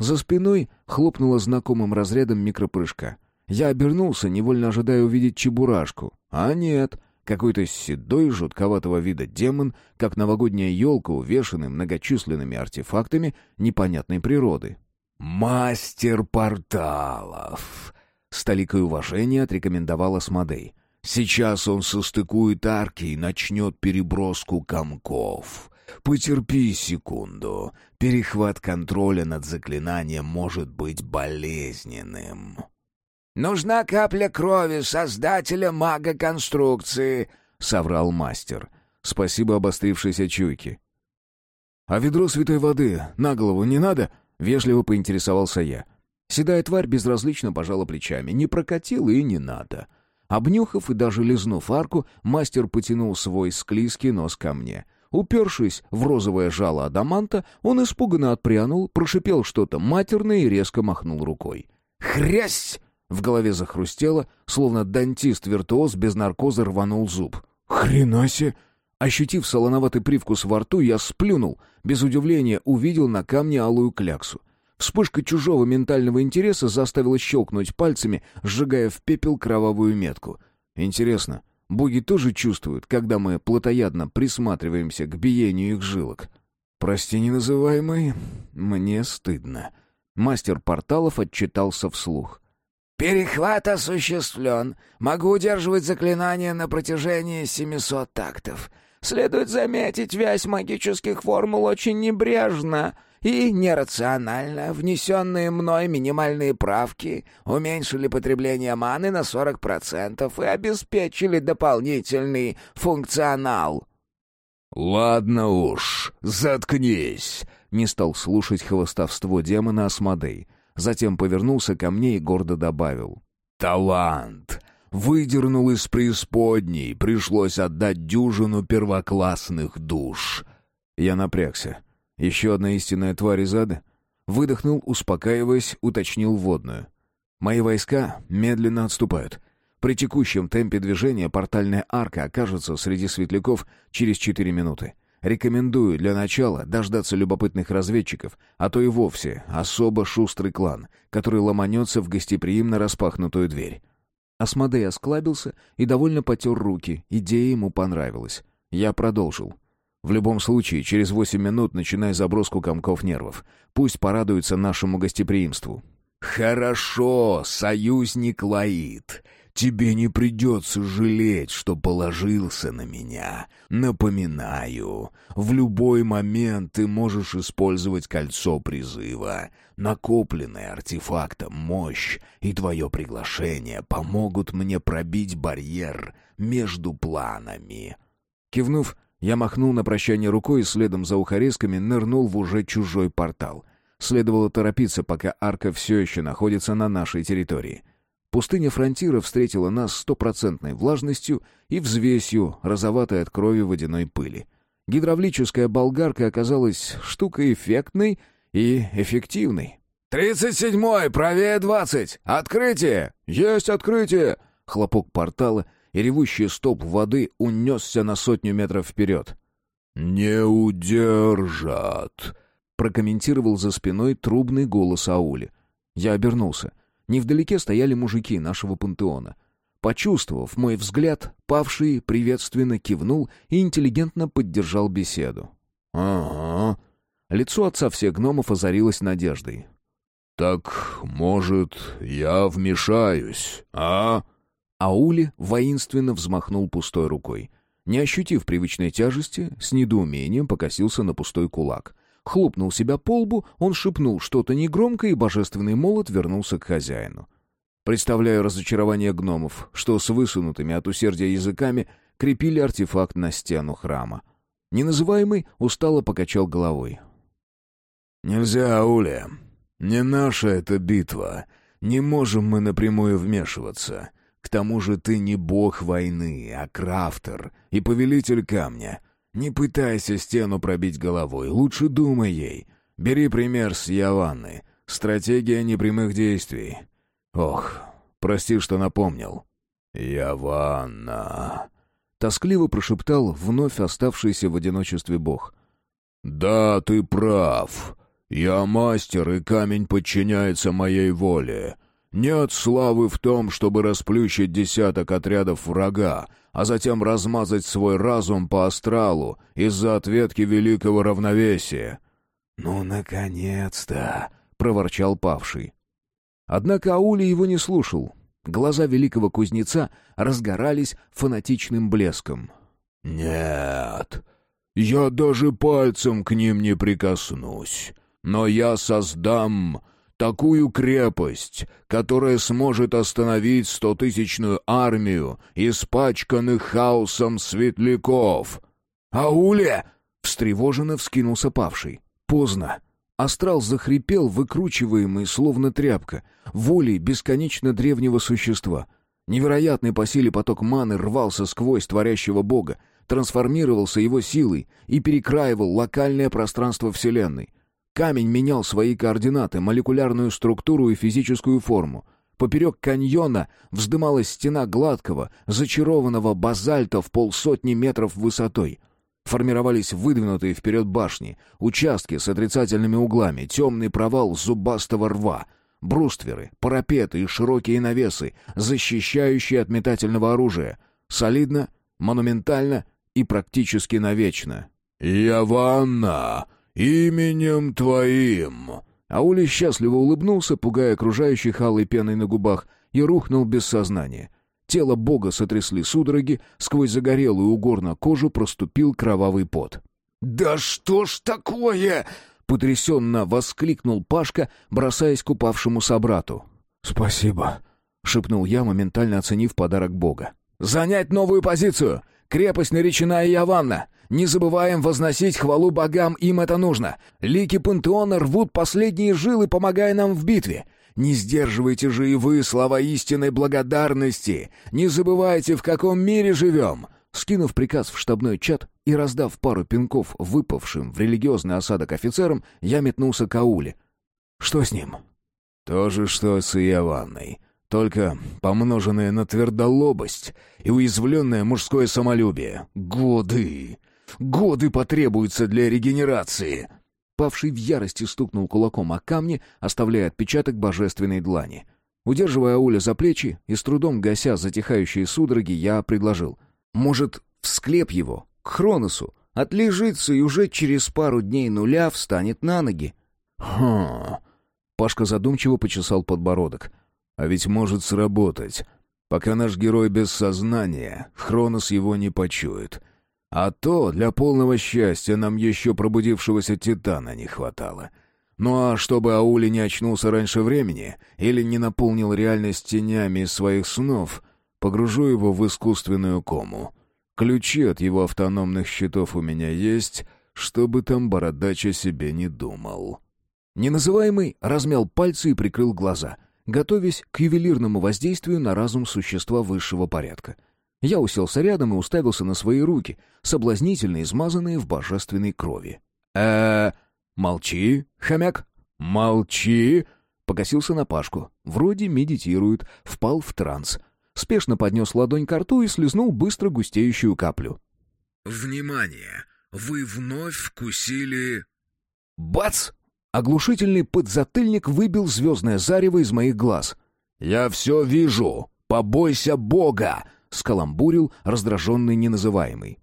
За спиной хлопнуло знакомым разрядом микропрыжка. Я обернулся, невольно ожидая увидеть чебурашку. А нет, какой-то седой, жутковатого вида демон, как новогодняя елка, увешанный многочисленными артефактами непонятной природы. «Мастер порталов!» С толикой уважения отрекомендовал Асмодей. «Сейчас он состыкует арки и начнет переброску комков. Потерпи секунду. Перехват контроля над заклинанием может быть болезненным». «Нужна капля крови создателя мага-конструкции», — соврал мастер. «Спасибо обострившейся чуйке». «А ведро святой воды на голову не надо?» — вежливо поинтересовался я. Седая тварь безразлично пожала плечами. Не прокатил и не надо. Обнюхав и даже лизнув арку, мастер потянул свой склизкий нос ко мне. Упершись в розовое жало адаманта, он испуганно отпрянул, прошипел что-то матерное и резко махнул рукой. «Хрясь!» В голове захрустело, словно дантист-виртуоз без наркоза рванул зуб. «Хрена себе!» Ощутив солоноватый привкус во рту, я сплюнул. Без удивления увидел на камне алую кляксу. Вспышка чужого ментального интереса заставила щелкнуть пальцами, сжигая в пепел кровавую метку. Интересно, боги тоже чувствуют, когда мы плотоядно присматриваемся к биению их жилок? Прости, неназываемый, мне стыдно. Мастер порталов отчитался вслух. «Перехват осуществлен. Могу удерживать заклинание на протяжении 700 тактов. Следует заметить, вязь магических формул очень небрежна и нерационально. Внесенные мной минимальные правки уменьшили потребление маны на 40% и обеспечили дополнительный функционал». «Ладно уж, заткнись!» — не стал слушать хвостовство демона Асмодей. Затем повернулся ко мне и гордо добавил. «Талант! Выдернул из преисподней, пришлось отдать дюжину первоклассных душ». Я напрягся. Еще одна истинная тварь из ада? Выдохнул, успокаиваясь, уточнил водную. Мои войска медленно отступают. При текущем темпе движения портальная арка окажется среди светляков через четыре минуты. Рекомендую для начала дождаться любопытных разведчиков, а то и вовсе особо шустрый клан, который ломанется в гостеприимно распахнутую дверь. Асмодей осклабился и довольно потер руки, идея ему понравилась. Я продолжил. В любом случае, через восемь минут начинай заброску комков нервов. Пусть порадуются нашему гостеприимству. «Хорошо, союзник Лаид. Тебе не придется жалеть, что положился на меня. Напоминаю, в любой момент ты можешь использовать кольцо призыва. Накопленная артефактом мощь и твое приглашение помогут мне пробить барьер между планами». Кивнув, я махнул на прощание рукой и следом за ухаресками нырнул в уже чужой портал. Следовало торопиться, пока арка все еще находится на нашей территории. Пустыня фронтира встретила нас стопроцентной влажностью и взвесью, розоватой от крови водяной пыли. Гидравлическая болгарка оказалась штукой эффектной и эффективной. «Тридцать седьмой, правее двадцать! Открытие! Есть открытие!» Хлопок портала, и ревущий стоп воды унесся на сотню метров вперед. «Не удержат!» — прокомментировал за спиной трубный голос Аули. Я обернулся — Невдалеке стояли мужики нашего пантеона. Почувствовав мой взгляд, павший приветственно кивнул и интеллигентно поддержал беседу. «Ага». Лицо отца всех гномов озарилось надеждой. «Так, может, я вмешаюсь, а?» Аули воинственно взмахнул пустой рукой. Не ощутив привычной тяжести, с недоумением покосился на пустой кулак. Хлопнул себя по лбу, он шепнул что-то негромко, и божественный молот вернулся к хозяину. Представляю разочарование гномов, что с высунутыми от усердия языками крепили артефакт на стену храма. Неназываемый устало покачал головой. «Нельзя, Ауля. Не наша эта битва. Не можем мы напрямую вмешиваться. К тому же ты не бог войны, а крафтер и повелитель камня. Не пытайся стену пробить головой, лучше думай ей. Бери пример с Яванны. Стратегия непрямых действий. Ох, прости, что напомнил. Яванна. Тоскливо прошептал вновь оставшийся в одиночестве бог. «Да, ты прав. Я мастер, и камень подчиняется моей воле. Нет славы в том, чтобы расплющить десяток отрядов врага, а затем размазать свой разум по астралу из-за ответки великого равновесия». «Ну, наконец-то!» — проворчал павший. Однако Аули его не слушал. Глаза великого кузнеца разгорались фанатичным блеском. «Нет, я даже пальцем к ним не прикоснусь, но я создам такую крепость, которая сможет остановить стотысячную армию испачканных хаосом светляков». «Ауле!» — встревоженно вскинулся павший. «Поздно. Астрал захрипел, выкручиваемый, словно тряпка, волей бесконечно древнего существа. Невероятный по силе поток маны рвался сквозь творящего бога, трансформировался его силой и перекраивал локальное пространство Вселенной. Камень менял свои координаты, молекулярную структуру и физическую форму. Поперек каньона вздымалась стена гладкого, зачарованного базальта в полсотни метров высотой — Формировались выдвинутые вперед башни, участки с отрицательными углами, темный провал зубастого рва, брустверы, парапеты и широкие навесы, защищающие от метательного оружия. Солидно, монументально и практически навечно. «Яванна, именем твоим!» Аули счастливо улыбнулся, пугая окружающих алой пеной на губах, и рухнул без сознания. Тело бога сотрясли судороги, сквозь загорелую угорно кожу проступил кровавый пот. «Да что ж такое?» — потрясенно воскликнул Пашка, бросаясь к упавшему собрату. «Спасибо», — шепнул я, моментально оценив подарок бога. «Занять новую позицию! Крепость наречена Яванна! Не забываем возносить хвалу богам, им это нужно! Лики пантеона рвут последние жилы, помогая нам в битве! Не сдерживайте же и вы слова истинной благодарности. Не забывайте, в каком мире живем. Скинув приказ в штабной чат и раздав пару пинков выпавшим в религиозный осадок офицерам, я метнулся к Ауле. Что с ним? То же, что с Иованной. Только помноженное на твердолобость и уязвленное мужское самолюбие. Годы! Годы потребуются для регенерации. Павший в ярости стукнул кулаком о камни, оставляя отпечаток божественной длани. Удерживая Ауля за плечи и с трудом гася затихающие судороги, я предложил. «Может, в склеп его, к Хроносу, отлежится и уже через пару дней нуля встанет на ноги?» «Хм...» Пашка задумчиво почесал подбородок. «А ведь может сработать. Пока наш герой без сознания, Хронос его не почует». А то для полного счастья нам еще пробудившегося Титана не хватало. Ну а чтобы Аули не очнулся раньше времени или не наполнил реальность тенями из своих снов, погружу его в искусственную кому. Ключи от его автономных щитов у меня есть, чтобы там бородач себе не думал. Неназываемый размял пальцы и прикрыл глаза, готовясь к ювелирному воздействию на разум существа высшего порядка — я уселся рядом и уставился на свои руки, соблазнительно измазанные в божественной крови. э молчи, хомяк, молчи!» Покосился на Пашку. Вроде медитирует, впал в транс. Спешно поднес ладонь к рту и слезнул быстро густеющую каплю. «Внимание! Вы вновь вкусили...» Бац! Оглушительный подзатыльник выбил звездное зарево из моих глаз. «Я все вижу! Побойся Бога!» скаламбурил раздраженный неназываемый.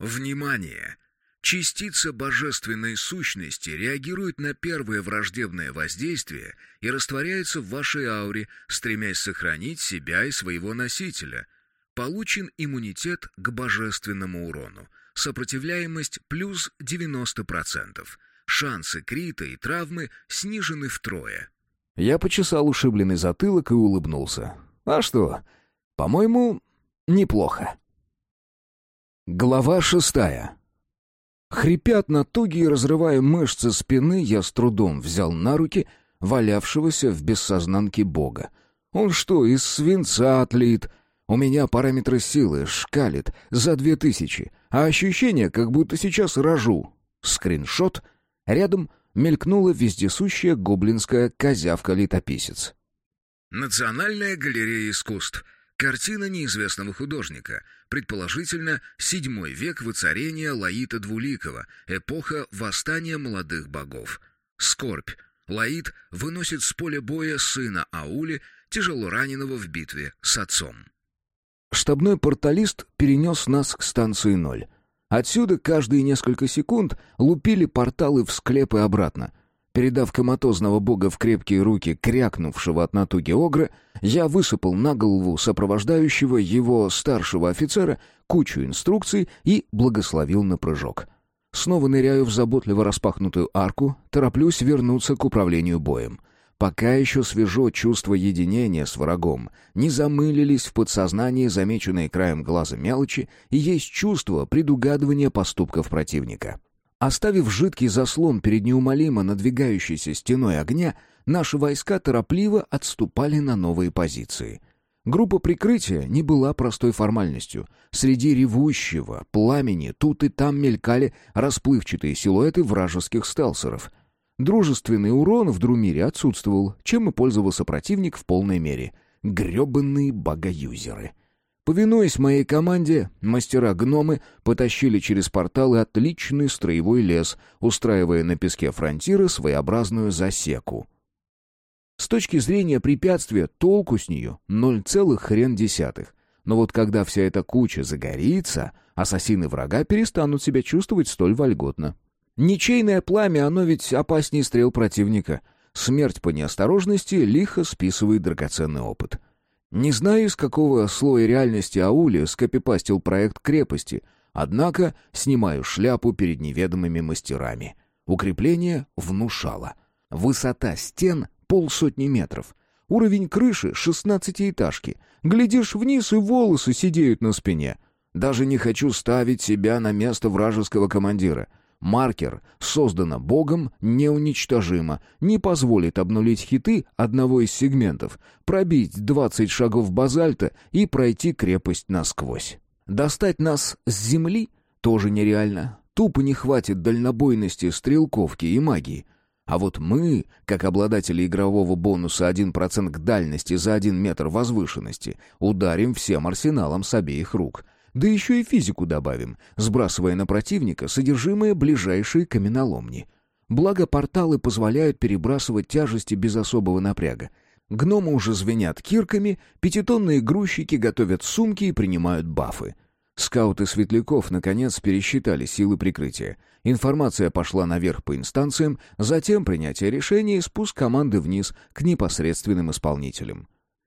«Внимание! Частица божественной сущности реагирует на первое враждебное воздействие и растворяется в вашей ауре, стремясь сохранить себя и своего носителя. Получен иммунитет к божественному урону. Сопротивляемость плюс 90%. Шансы крита и травмы снижены втрое. Я почесал ушибленный затылок и улыбнулся. А что? По-моему, неплохо. Глава шестая. Хрипя от натуги и разрывая мышцы спины, я с трудом взял на руки валявшегося в бессознанке бога. Он что, из свинца отлит? У меня параметры силы шкалит за две тысячи, а ощущение, как будто сейчас рожу. Скриншот. Рядом мелькнула вездесущая гоблинская козявка-летописец. Национальная галерея искусств. Картина неизвестного художника. Предположительно, седьмой век воцарения Лаита Двуликова, эпоха восстания молодых богов. Скорбь. Лаид выносит с поля боя сына Аули, тяжело раненого в битве с отцом. Штабной порталист перенес нас к станции ноль. Отсюда каждые несколько секунд лупили порталы в склеп и обратно. Передав коматозного бога в крепкие руки крякнувшего от натуги огра, я высыпал на голову сопровождающего его старшего офицера кучу инструкций и благословил на прыжок. Снова ныряю в заботливо распахнутую арку, тороплюсь вернуться к управлению боем. Пока еще свежо чувство единения с врагом, не замылились в подсознании замеченные краем глаза мелочи и есть чувство предугадывания поступков противника. Оставив жидкий заслон перед неумолимо надвигающейся стеной огня, наши войска торопливо отступали на новые позиции — Группа прикрытия не была простой формальностью. Среди ревущего пламени тут и там мелькали расплывчатые силуэты вражеских стелсеров. Дружественный урон в Друмире отсутствовал, чем и пользовался противник в полной мере. Гребанные богоюзеры. Повинуясь моей команде, мастера-гномы потащили через порталы отличный строевой лес, устраивая на песке фронтира своеобразную засеку. С точки зрения препятствия, толку с нее ноль целых хрен десятых. Но вот когда вся эта куча загорится, ассасины врага перестанут себя чувствовать столь вольготно. Ничейное пламя, оно ведь опаснее стрел противника. Смерть по неосторожности лихо списывает драгоценный опыт. Не знаю, из какого слоя реальности Аули скопипастил проект крепости, однако снимаю шляпу перед неведомыми мастерами. Укрепление внушало. Высота стен полсотни метров. Уровень крыши — шестнадцатиэтажки. Глядишь вниз, и волосы сидеют на спине. Даже не хочу ставить себя на место вражеского командира. Маркер, создано Богом, неуничтожимо, не позволит обнулить хиты одного из сегментов, пробить двадцать шагов базальта и пройти крепость насквозь. Достать нас с земли тоже нереально. Тупо не хватит дальнобойности стрелковки и магии. А вот мы, как обладатели игрового бонуса 1% к дальности за 1 метр возвышенности, ударим всем арсеналом с обеих рук. Да еще и физику добавим, сбрасывая на противника содержимое ближайшей каменоломни. Благо порталы позволяют перебрасывать тяжести без особого напряга. Гномы уже звенят кирками, пятитонные грузчики готовят сумки и принимают бафы. Скауты светляков наконец пересчитали силы прикрытия. Информация пошла наверх по инстанциям, затем принятие решений и спуск команды вниз к непосредственным исполнителям.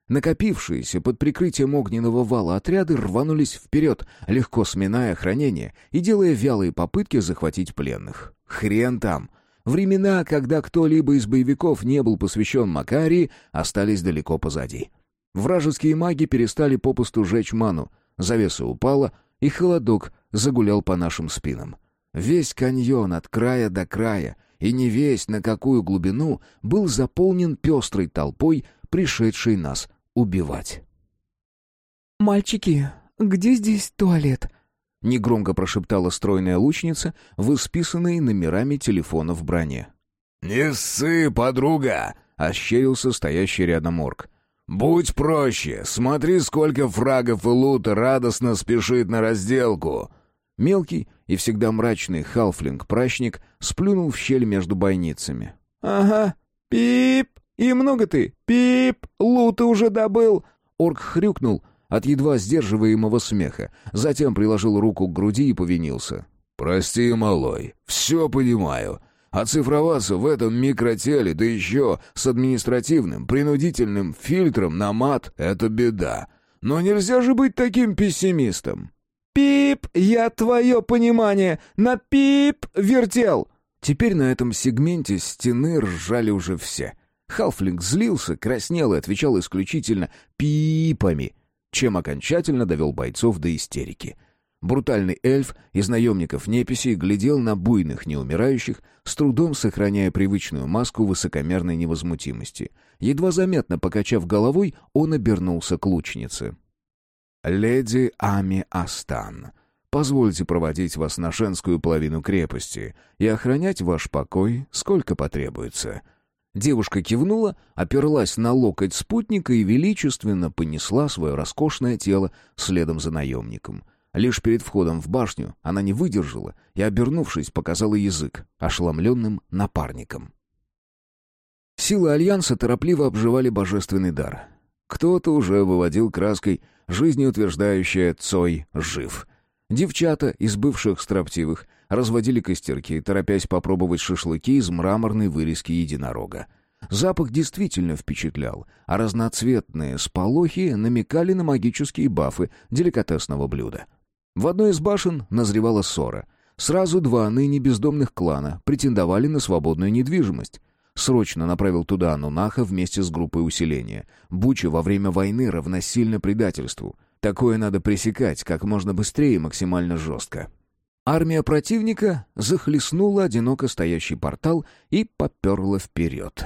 Накопившиеся под прикрытием огненного вала отряды рванулись вперед, легко сминая охранение и делая вялые попытки захватить пленных. Хрен там! Времена, когда кто-либо из боевиков не был посвящен Макарии, остались далеко позади. Вражеские маги перестали попусту жечь ману, Завеса упала, и холодок загулял по нашим спинам. Весь каньон от края до края, и не весь на какую глубину, был заполнен пестрой толпой, пришедшей нас убивать. «Мальчики, где здесь туалет?» — негромко прошептала стройная лучница в исписанной номерами телефона в броне. «Не ссы, подруга!» — ощерился стоящий рядом орк. «Будь проще, смотри, сколько фрагов и лута радостно спешит на разделку!» Мелкий и всегда мрачный халфлинг-прачник сплюнул в щель между бойницами. «Ага, пип! И много ты! Пип! Лута уже добыл!» Орк хрюкнул от едва сдерживаемого смеха, затем приложил руку к груди и повинился. «Прости, малой, все понимаю. Оцифроваться в этом микротеле, да еще с административным, принудительным фильтром на мат — это беда. Но нельзя же быть таким пессимистом. «Пип, я твое понимание, на пип вертел!» Теперь на этом сегменте стены ржали уже все. Халфлинг злился, краснел и отвечал исключительно «пипами», чем окончательно довел бойцов до истерики. Брутальный эльф из наемников Неписи глядел на буйных неумирающих, с трудом сохраняя привычную маску высокомерной невозмутимости. Едва заметно покачав головой, он обернулся к лучнице. «Леди Ами Астан, позвольте проводить вас на женскую половину крепости и охранять ваш покой сколько потребуется». Девушка кивнула, оперлась на локоть спутника и величественно понесла свое роскошное тело следом за наемником — Лишь перед входом в башню она не выдержала и, обернувшись, показала язык ошеломленным напарникам. Силы Альянса торопливо обживали божественный дар. Кто-то уже выводил краской жизнеутверждающая «Цой жив». Девчата из бывших строптивых разводили костерки, торопясь попробовать шашлыки из мраморной вырезки единорога. Запах действительно впечатлял, а разноцветные сполохи намекали на магические бафы деликатесного блюда — в одной из башен назревала ссора. Сразу два ныне бездомных клана претендовали на свободную недвижимость. Срочно направил туда Анунаха вместе с группой усиления. Буча во время войны равносильно предательству. Такое надо пресекать как можно быстрее и максимально жестко. Армия противника захлестнула одиноко стоящий портал и поперла вперед.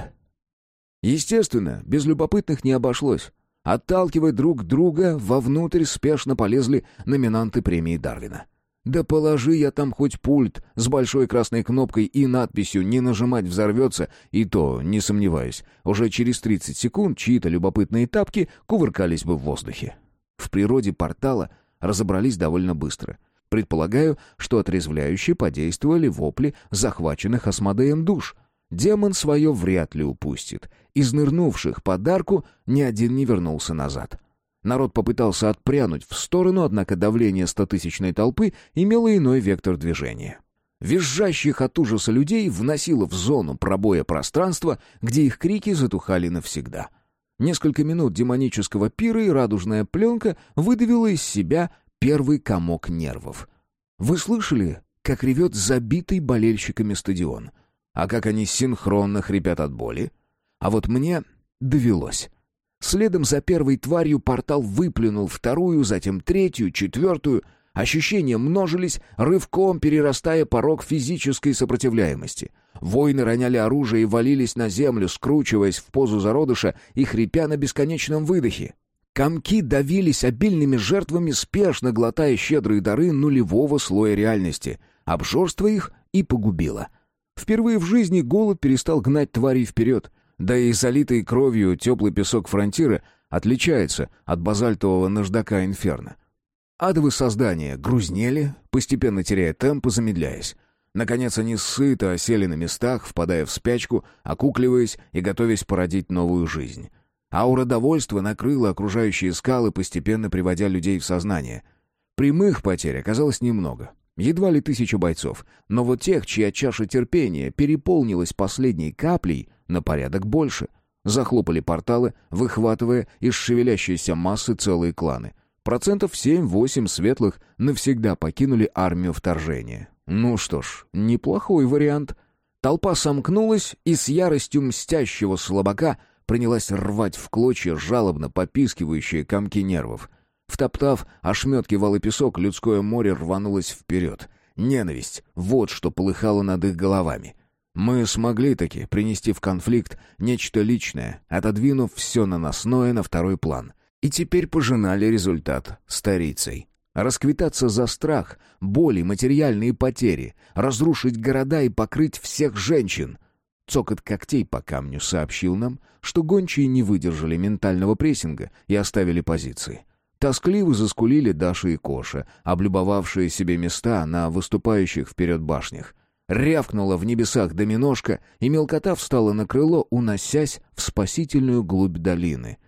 Естественно, без любопытных не обошлось. Отталкивая друг друга, вовнутрь спешно полезли номинанты премии Дарвина. Да положи я там хоть пульт с большой красной кнопкой и надписью «Не нажимать взорвется», и то, не сомневаюсь, уже через 30 секунд чьи-то любопытные тапки кувыркались бы в воздухе. В природе портала разобрались довольно быстро. Предполагаю, что отрезвляющие подействовали вопли захваченных осмодеем душ — Демон свое вряд ли упустит. Из нырнувших подарку ни один не вернулся назад. Народ попытался отпрянуть в сторону, однако давление стотысячной толпы имело иной вектор движения. Визжащих от ужаса людей вносило в зону пробоя пространства, где их крики затухали навсегда. Несколько минут демонического пира и радужная пленка выдавила из себя первый комок нервов. Вы слышали, как ревет забитый болельщиками стадион — а как они синхронно хрипят от боли. А вот мне довелось. Следом за первой тварью портал выплюнул вторую, затем третью, четвертую. Ощущения множились, рывком перерастая порог физической сопротивляемости. Воины роняли оружие и валились на землю, скручиваясь в позу зародыша и хрипя на бесконечном выдохе. Комки давились обильными жертвами, спешно глотая щедрые дары нулевого слоя реальности. Обжорство их и погубило — Впервые в жизни голод перестал гнать тварей вперед, да и залитый кровью теплый песок фронтира отличается от базальтового наждака инферно. Адовы создания грузнели, постепенно теряя темп и замедляясь. Наконец они сыто осели на местах, впадая в спячку, окукливаясь и готовясь породить новую жизнь. Аура довольства накрыла окружающие скалы, постепенно приводя людей в сознание. Прямых потерь оказалось немного. Едва ли тысяча бойцов, но вот тех, чья чаша терпения переполнилась последней каплей, на порядок больше. Захлопали порталы, выхватывая из шевелящейся массы целые кланы. Процентов 7-8 светлых навсегда покинули армию вторжения. Ну что ж, неплохой вариант. Толпа сомкнулась и с яростью мстящего слабака принялась рвать в клочья жалобно попискивающие комки нервов — Втоптав ошметки валы песок, людское море рванулось вперед. Ненависть — вот что полыхало над их головами. Мы смогли таки принести в конфликт нечто личное, отодвинув все наносное на второй план. И теперь пожинали результат старицей. Расквитаться за страх, боли, материальные потери, разрушить города и покрыть всех женщин. Цокот когтей по камню сообщил нам, что гончие не выдержали ментального прессинга и оставили позиции. Тоскливо заскулили Даша и Коша, облюбовавшие себе места на выступающих вперед башнях. Рявкнула в небесах доминошка, и мелкота встала на крыло, уносясь в спасительную глубь долины.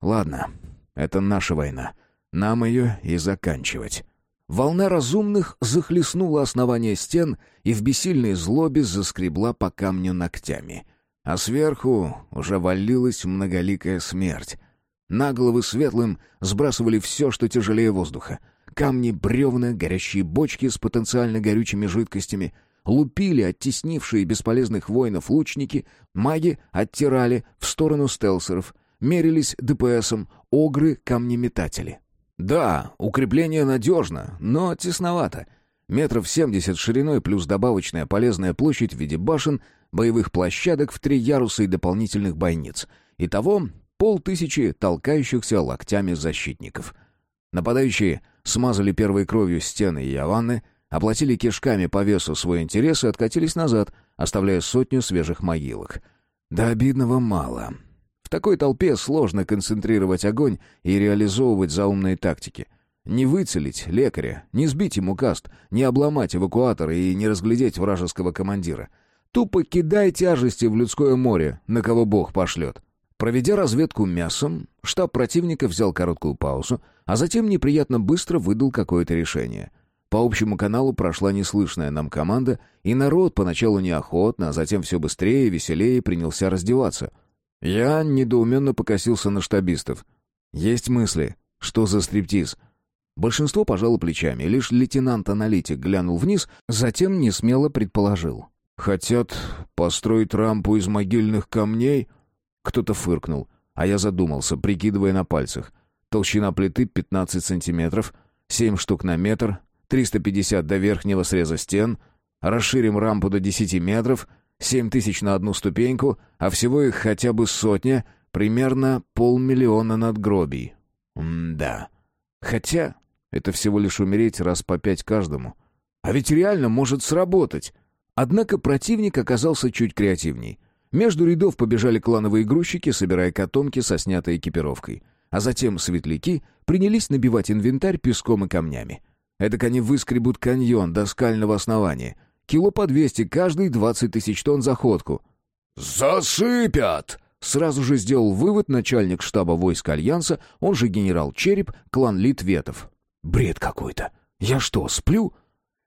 «Ладно, это наша война. Нам ее и заканчивать». Волна разумных захлестнула основание стен и в бессильной злобе заскребла по камню ногтями. А сверху уже валилась многоликая смерть — на головы светлым сбрасывали все, что тяжелее воздуха. Камни, бревна, горящие бочки с потенциально горючими жидкостями. Лупили оттеснившие бесполезных воинов лучники, маги оттирали в сторону стелсеров, мерились ДПСом, огры, камнеметатели. Да, укрепление надежно, но тесновато. Метров семьдесят шириной плюс добавочная полезная площадь в виде башен, боевых площадок в три яруса и дополнительных бойниц. Итого полтысячи толкающихся локтями защитников. Нападающие смазали первой кровью стены и яванны, оплатили кишками по весу свой интерес и откатились назад, оставляя сотню свежих могилок. Да обидного мало. Такой толпе сложно концентрировать огонь и реализовывать заумные тактики. Не выцелить лекаря, не сбить ему каст, не обломать эвакуатор и не разглядеть вражеского командира. Тупо кидай тяжести в людское море, на кого Бог пошлет. Проведя разведку мясом, штаб противника взял короткую паузу, а затем неприятно быстро выдал какое-то решение. По общему каналу прошла неслышная нам команда, и народ поначалу неохотно, а затем все быстрее и веселее принялся раздеваться. Я недоуменно покосился на штабистов. Есть мысли, что за стриптиз? Большинство пожало плечами, лишь лейтенант-аналитик глянул вниз, затем несмело предположил. «Хотят построить рампу из могильных камней?» Кто-то фыркнул, а я задумался, прикидывая на пальцах. Толщина плиты 15 сантиметров, 7 штук на метр, 350 до верхнего среза стен, расширим рампу до 10 метров, 7 тысяч на одну ступеньку, а всего их хотя бы сотня, примерно полмиллиона надгробий. М-да. Хотя это всего лишь умереть раз по пять каждому. А ведь реально может сработать. Однако противник оказался чуть креативней. Между рядов побежали клановые грузчики, собирая котомки со снятой экипировкой. А затем светляки принялись набивать инвентарь песком и камнями. Эдак они выскребут каньон до скального основания. Кило по двести, каждый двадцать тысяч тонн заходку. «Засыпят!» Сразу же сделал вывод начальник штаба войск Альянса, он же генерал Череп, клан Литветов. «Бред какой-то! Я что, сплю?»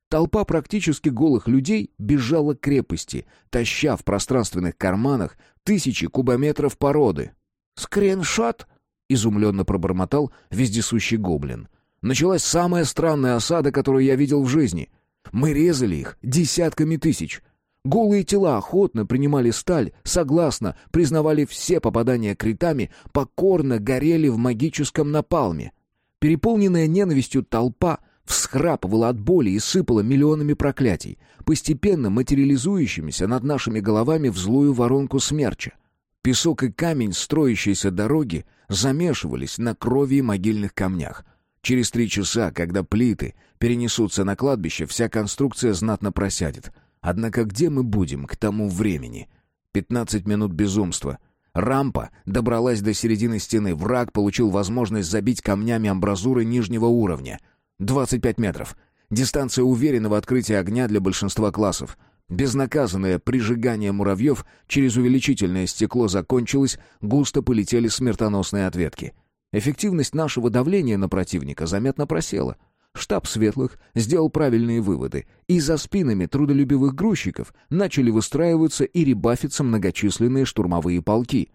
Толпа практически голых людей бежала к крепости, таща в пространственных карманах тысячи кубометров породы. «Скриншот?» — изумленно пробормотал вездесущий гоблин. Началась самая странная осада, которую я видел в жизни. Мы резали их десятками тысяч. Голые тела охотно принимали сталь, согласно, признавали все попадания критами, покорно горели в магическом напалме. Переполненная ненавистью толпа — всхрапывала от боли и сыпала миллионами проклятий, постепенно материализующимися над нашими головами в злую воронку смерча. Песок и камень строящейся дороги замешивались на крови и могильных камнях. Через три часа, когда плиты перенесутся на кладбище, вся конструкция знатно просядет. Однако где мы будем к тому времени? Пятнадцать минут безумства. Рампа добралась до середины стены. Враг получил возможность забить камнями амбразуры нижнего уровня — 25 метров. Дистанция уверенного открытия огня для большинства классов. Безнаказанное прижигание муравьев через увеличительное стекло закончилось, густо полетели смертоносные ответки. Эффективность нашего давления на противника заметно просела. Штаб Светлых сделал правильные выводы, и за спинами трудолюбивых грузчиков начали выстраиваться и ребафиться многочисленные штурмовые полки.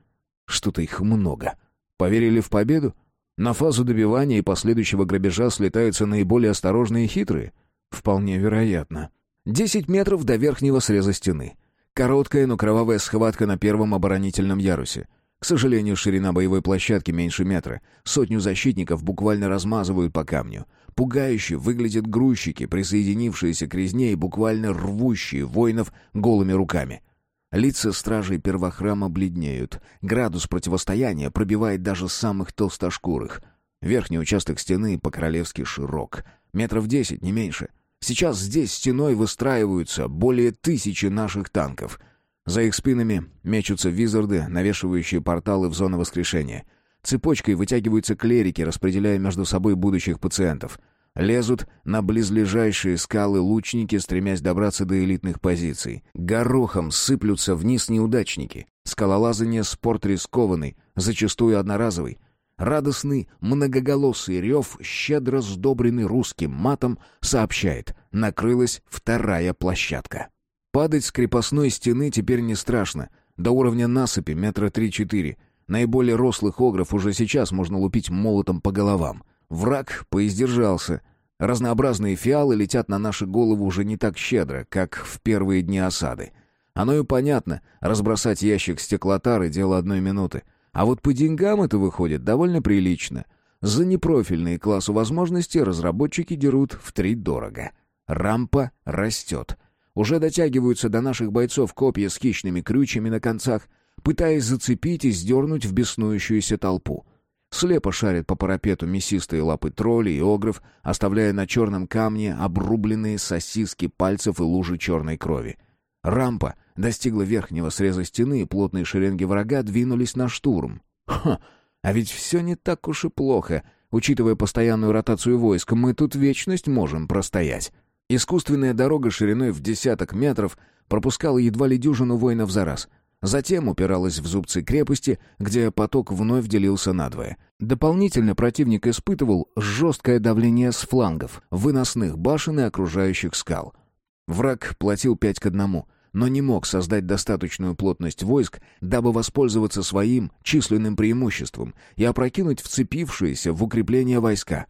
Что-то их много. Поверили в победу? На фазу добивания и последующего грабежа слетаются наиболее осторожные и хитрые? Вполне вероятно. Десять метров до верхнего среза стены. Короткая, но кровавая схватка на первом оборонительном ярусе. К сожалению, ширина боевой площадки меньше метра. Сотню защитников буквально размазывают по камню. Пугающе выглядят грузчики, присоединившиеся к резне и буквально рвущие воинов голыми руками. Лица стражей первохрама бледнеют. Градус противостояния пробивает даже самых толстошкурых. Верхний участок стены по-королевски широк. Метров десять, не меньше. Сейчас здесь стеной выстраиваются более тысячи наших танков. За их спинами мечутся визарды, навешивающие порталы в зону воскрешения. Цепочкой вытягиваются клерики, распределяя между собой будущих пациентов — Лезут на близлежащие скалы лучники, стремясь добраться до элитных позиций. Горохом сыплются вниз неудачники. Скалолазание — спорт рискованный, зачастую одноразовый. Радостный, многоголосый рев, щедро сдобренный русским матом, сообщает — накрылась вторая площадка. Падать с крепостной стены теперь не страшно. До уровня насыпи метра три-четыре. Наиболее рослых огров уже сейчас можно лупить молотом по головам. Враг поиздержался. Разнообразные фиалы летят на наши головы уже не так щедро, как в первые дни осады. Оно и понятно, разбросать ящик стеклотары — дело одной минуты. А вот по деньгам это выходит довольно прилично. За непрофильные классу возможности разработчики дерут в три дорого. Рампа растет. Уже дотягиваются до наших бойцов копья с хищными крючьями на концах, пытаясь зацепить и сдернуть в беснующуюся толпу. Слепо шарят по парапету мясистые лапы троллей и огров, оставляя на черном камне обрубленные сосиски пальцев и лужи черной крови. Рампа достигла верхнего среза стены, и плотные шеренги врага двинулись на штурм. Ха! А ведь все не так уж и плохо. Учитывая постоянную ротацию войск, мы тут вечность можем простоять. Искусственная дорога шириной в десяток метров пропускала едва ли дюжину воинов за раз — Затем упиралась в зубцы крепости, где поток вновь делился надвое. Дополнительно противник испытывал жесткое давление с флангов, выносных башен и окружающих скал. Враг платил пять к одному, но не мог создать достаточную плотность войск, дабы воспользоваться своим численным преимуществом и опрокинуть вцепившиеся в укрепления войска.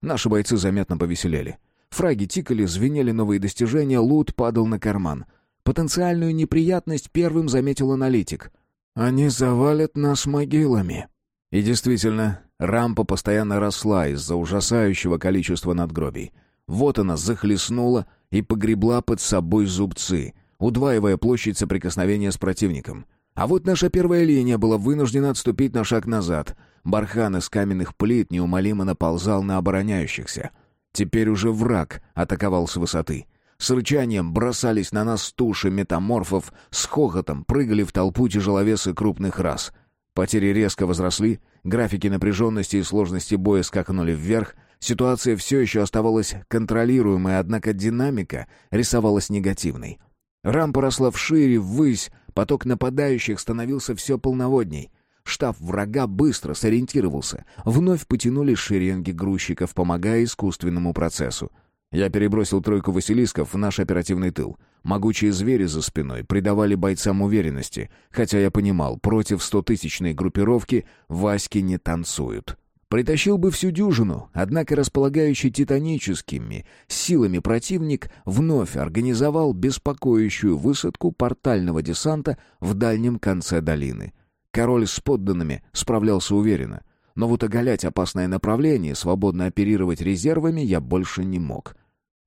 Наши бойцы заметно повеселели. Фраги тикали, звенели новые достижения, лут падал на карман — Потенциальную неприятность первым заметил аналитик. «Они завалят нас могилами». И действительно, рампа постоянно росла из-за ужасающего количества надгробий. Вот она захлестнула и погребла под собой зубцы, удваивая площадь соприкосновения с противником. А вот наша первая линия была вынуждена отступить на шаг назад. Бархан из каменных плит неумолимо наползал на обороняющихся. Теперь уже враг атаковал с высоты — с рычанием бросались на нас туши метаморфов, с хохотом прыгали в толпу тяжеловесы крупных рас. Потери резко возросли, графики напряженности и сложности боя скакнули вверх, ситуация все еще оставалась контролируемой, однако динамика рисовалась негативной. Рампа росла вшире, ввысь, поток нападающих становился все полноводней. Штаб врага быстро сориентировался. Вновь потянули шеренги грузчиков, помогая искусственному процессу. Я перебросил тройку Василисков в наш оперативный тыл. Могучие звери за спиной придавали бойцам уверенности, хотя я понимал, против стотысячной группировки Васьки не танцуют. Притащил бы всю дюжину, однако располагающий титаническими силами противник вновь организовал беспокоящую высадку портального десанта в дальнем конце долины. Король с подданными справлялся уверенно, но вот оголять опасное направление, свободно оперировать резервами я больше не мог.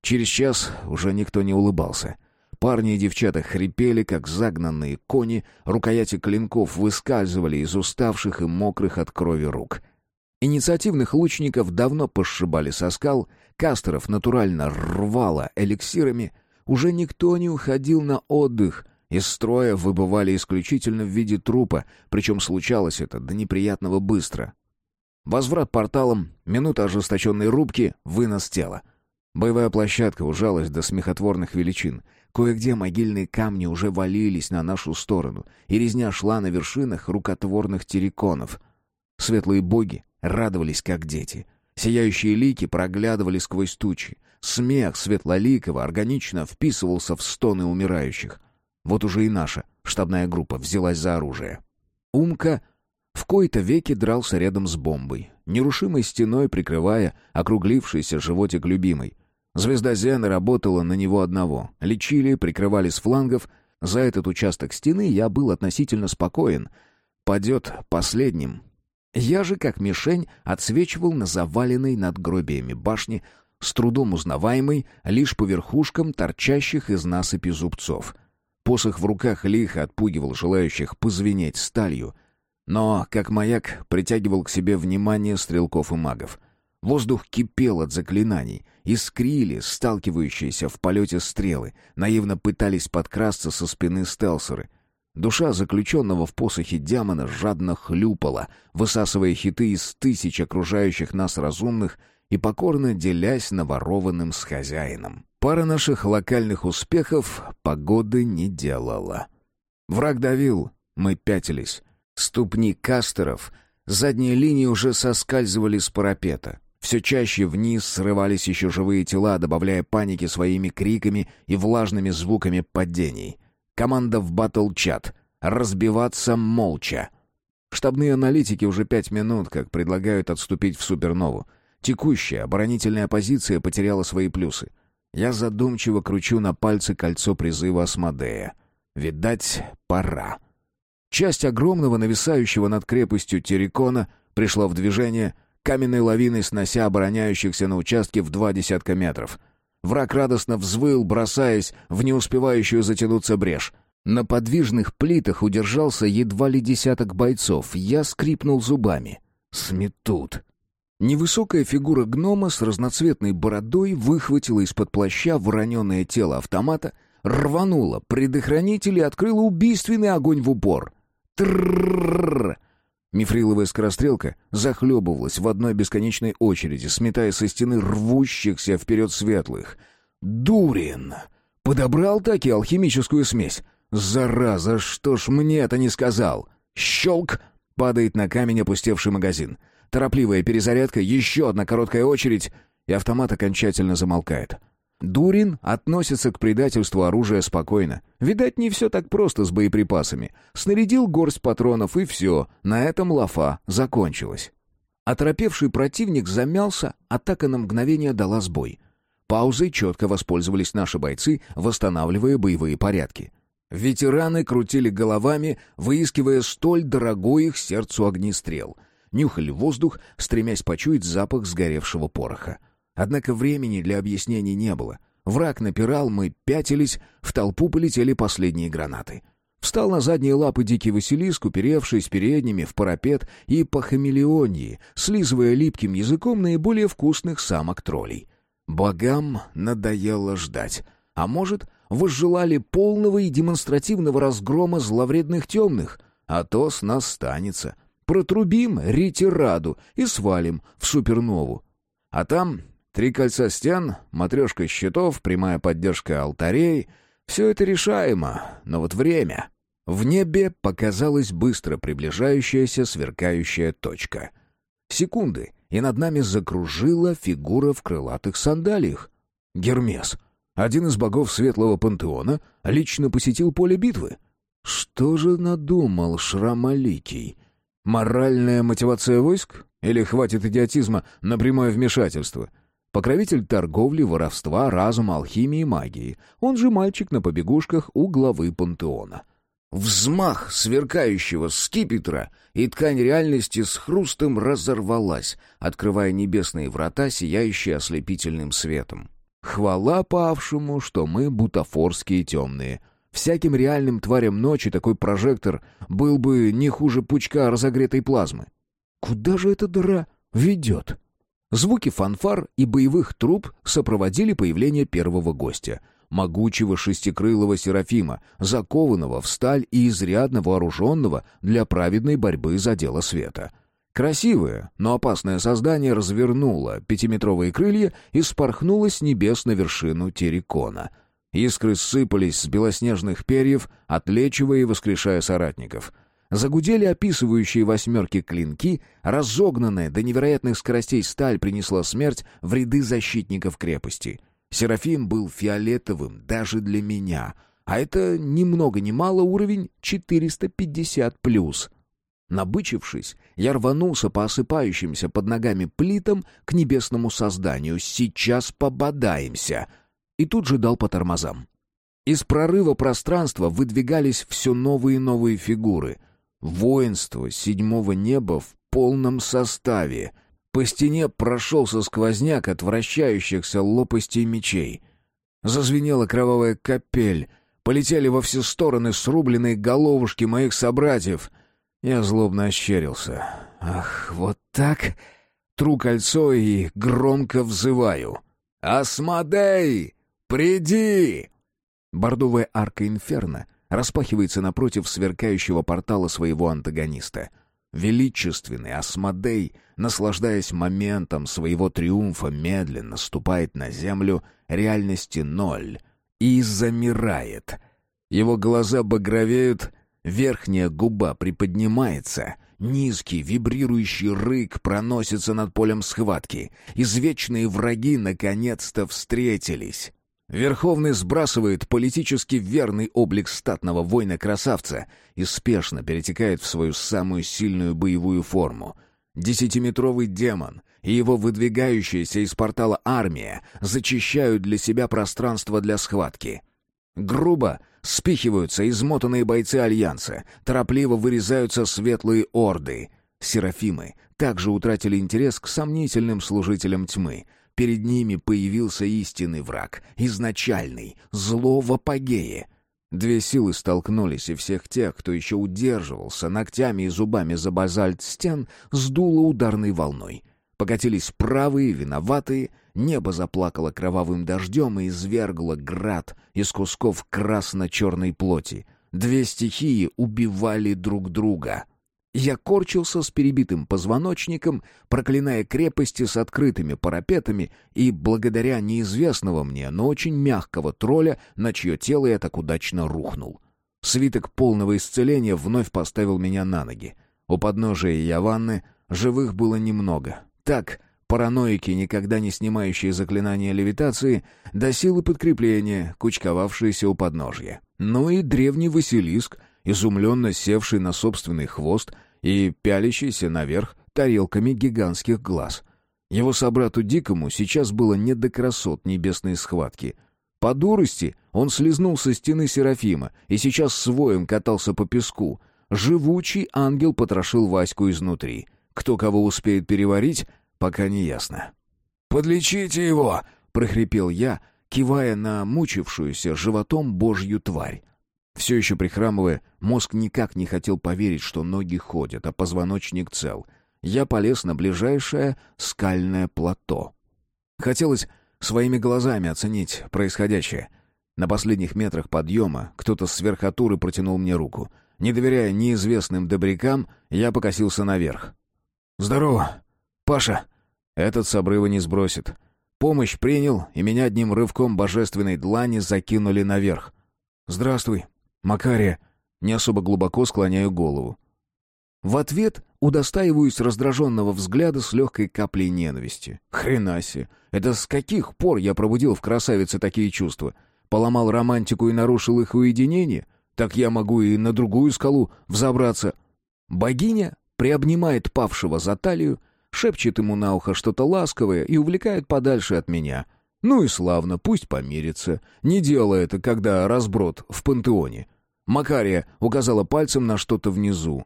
Через час уже никто не улыбался. Парни и девчата хрипели, как загнанные кони, рукояти клинков выскальзывали из уставших и мокрых от крови рук. Инициативных лучников давно пошибали со скал, кастеров натурально рвало эликсирами, уже никто не уходил на отдых, из строя выбывали исключительно в виде трупа, причем случалось это до неприятного быстро. Возврат порталом, минута ожесточенной рубки, вынос тела — Боевая площадка ужалась до смехотворных величин. Кое-где могильные камни уже валились на нашу сторону, и резня шла на вершинах рукотворных терриконов. Светлые боги радовались, как дети. Сияющие лики проглядывали сквозь тучи. Смех светлоликого органично вписывался в стоны умирающих. Вот уже и наша штабная группа взялась за оружие. Умка в кои-то веки дрался рядом с бомбой, нерушимой стеной прикрывая округлившийся животик любимой. Звезда Зена работала на него одного. Лечили, прикрывали с флангов. За этот участок стены я был относительно спокоен. Падет последним. Я же, как мишень, отсвечивал на заваленной над гробиями башни, с трудом узнаваемой лишь по верхушкам торчащих из насыпи зубцов. Посох в руках лихо отпугивал желающих позвенеть сталью, но, как маяк, притягивал к себе внимание стрелков и магов — Воздух кипел от заклинаний, искрили сталкивающиеся в полете стрелы, наивно пытались подкрасться со спины стелсеры. Душа заключенного в посохе Дямона жадно хлюпала, высасывая хиты из тысяч окружающих нас разумных и покорно делясь наворованным с хозяином. Пара наших локальных успехов погоды не делала. Враг давил, мы пятились. Ступни кастеров, задние линии уже соскальзывали с парапета. Все чаще вниз срывались еще живые тела, добавляя паники своими криками и влажными звуками падений. Команда в батл-чат. Разбиваться молча. Штабные аналитики уже пять минут как предлагают отступить в супернову. Текущая оборонительная позиция потеряла свои плюсы. Я задумчиво кручу на пальце кольцо призыва Асмодея. Видать, пора. Часть огромного нависающего над крепостью Террикона пришла в движение — каменной лавиной снося обороняющихся на участке в два десятка метров. Враг радостно взвыл, бросаясь в не успевающую затянуться брешь. На подвижных плитах удержался едва ли десяток бойцов. Я скрипнул зубами. Сметут. Невысокая фигура гнома с разноцветной бородой выхватила из-под плаща вороненое тело автомата, рванула предохранитель и открыла убийственный огонь в упор. Тррррррр! Мифриловая скорострелка захлебывалась в одной бесконечной очереди, сметая со стены рвущихся вперед светлых. «Дурин! Подобрал таки алхимическую смесь? Зараза, что ж мне это не сказал?» «Щелк!» — падает на камень опустевший магазин. Торопливая перезарядка, еще одна короткая очередь, и автомат окончательно замолкает. Дурин относится к предательству оружия спокойно. Видать, не все так просто с боеприпасами. Снарядил горсть патронов, и все, на этом лафа закончилась. Оторопевший противник замялся, атака на мгновение дала сбой. Паузой четко воспользовались наши бойцы, восстанавливая боевые порядки. Ветераны крутили головами, выискивая столь дорогой их сердцу огнестрел. Нюхали воздух, стремясь почуять запах сгоревшего пороха. Однако времени для объяснений не было. Враг напирал, мы пятились, в толпу полетели последние гранаты. Встал на задние лапы дикий Василиск, уперевшись передними в парапет и по хамелеонии, слизывая липким языком наиболее вкусных самок троллей. Богам надоело ждать. А может, возжелали полного и демонстративного разгрома зловредных темных? А то с нас станется. Протрубим ретираду и свалим в супернову. А там Три кольца стен, матрешка щитов, прямая поддержка алтарей — все это решаемо, но вот время... В небе показалась быстро приближающаяся сверкающая точка. Секунды, и над нами закружила фигура в крылатых сандалиях. Гермес, один из богов светлого пантеона, лично посетил поле битвы. Что же надумал Шрамаликий? Моральная мотивация войск? Или хватит идиотизма на прямое вмешательство? Покровитель торговли, воровства, разума, алхимии, магии. Он же мальчик на побегушках у главы пантеона. Взмах сверкающего скипетра, и ткань реальности с хрустом разорвалась, открывая небесные врата, сияющие ослепительным светом. Хвала павшему, что мы бутафорские темные. Всяким реальным тварям ночи такой прожектор был бы не хуже пучка разогретой плазмы. Куда же эта дыра ведет? Звуки фанфар и боевых труб сопроводили появление первого гостя — могучего шестикрылого Серафима, закованного в сталь и изрядно вооруженного для праведной борьбы за дело света. Красивое, но опасное создание развернуло пятиметровые крылья и спорхнуло с небес на вершину террикона. Искры сыпались с белоснежных перьев, отлечивая и воскрешая соратников — Загудели описывающие восьмерки клинки, разогнанная до невероятных скоростей сталь принесла смерть в ряды защитников крепости. Серафим был фиолетовым даже для меня, а это ни много ни мало уровень 450+. Набычившись, я рванулся по осыпающимся под ногами плитам к небесному созданию. «Сейчас пободаемся!» И тут же дал по тормозам. Из прорыва пространства выдвигались все новые и новые фигуры — Воинство седьмого неба в полном составе. По стене прошелся сквозняк от вращающихся лопастей мечей. Зазвенела кровавая капель. Полетели во все стороны срубленные головушки моих собратьев. Я злобно ощерился. «Ах, вот так...» Тру кольцо и громко взываю. «Асмодей! Приди!» Бордовая арка инферно — распахивается напротив сверкающего портала своего антагониста. Величественный Асмодей, наслаждаясь моментом своего триумфа, медленно ступает на землю реальности ноль и замирает. Его глаза багровеют, верхняя губа приподнимается — Низкий, вибрирующий рык проносится над полем схватки. Извечные враги наконец-то встретились. Верховный сбрасывает политически верный облик статного воина-красавца и спешно перетекает в свою самую сильную боевую форму. Десятиметровый демон и его выдвигающаяся из портала армия зачищают для себя пространство для схватки. Грубо спихиваются измотанные бойцы Альянса, торопливо вырезаются светлые орды. Серафимы также утратили интерес к сомнительным служителям тьмы. Перед ними появился истинный враг, изначальный, зло в апогее. Две силы столкнулись, и всех тех, кто еще удерживался ногтями и зубами за базальт стен, сдуло ударной волной. Покатились правые, виноватые, небо заплакало кровавым дождем и извергло град из кусков красно-черной плоти. Две стихии убивали друг друга. Я корчился с перебитым позвоночником, проклиная крепости с открытыми парапетами и благодаря неизвестного мне, но очень мягкого тролля, на чье тело я так удачно рухнул. Свиток полного исцеления вновь поставил меня на ноги. У подножия Яванны живых было немного. Так, параноики, никогда не снимающие заклинания левитации, до силы подкрепления, кучковавшиеся у подножья. Ну и древний Василиск — изумленно севший на собственный хвост и пялящийся наверх тарелками гигантских глаз. Его собрату Дикому сейчас было не до красот небесной схватки. По дурости он слезнул со стены Серафима и сейчас своим катался по песку. Живучий ангел потрошил Ваську изнутри. Кто кого успеет переварить, пока не ясно. «Подлечите его!» — прохрипел я, кивая на мучившуюся животом божью тварь. Все еще прихрамывая, мозг никак не хотел поверить, что ноги ходят, а позвоночник цел. Я полез на ближайшее скальное плато. Хотелось своими глазами оценить происходящее. На последних метрах подъема кто-то с верхотуры протянул мне руку. Не доверяя неизвестным добрякам, я покосился наверх. «Здорово, Паша!» Этот с обрыва не сбросит. Помощь принял, и меня одним рывком божественной длани закинули наверх. «Здравствуй, «Макария!» Не особо глубоко склоняю голову. В ответ удостаиваюсь раздраженного взгляда с легкой каплей ненависти. Хренаси! Это с каких пор я пробудил в красавице такие чувства? Поломал романтику и нарушил их уединение? Так я могу и на другую скалу взобраться. Богиня приобнимает павшего за талию, шепчет ему на ухо что-то ласковое и увлекает подальше от меня — ну и славно, пусть помирится. Не делай это, когда разброд в пантеоне. Макария указала пальцем на что-то внизу.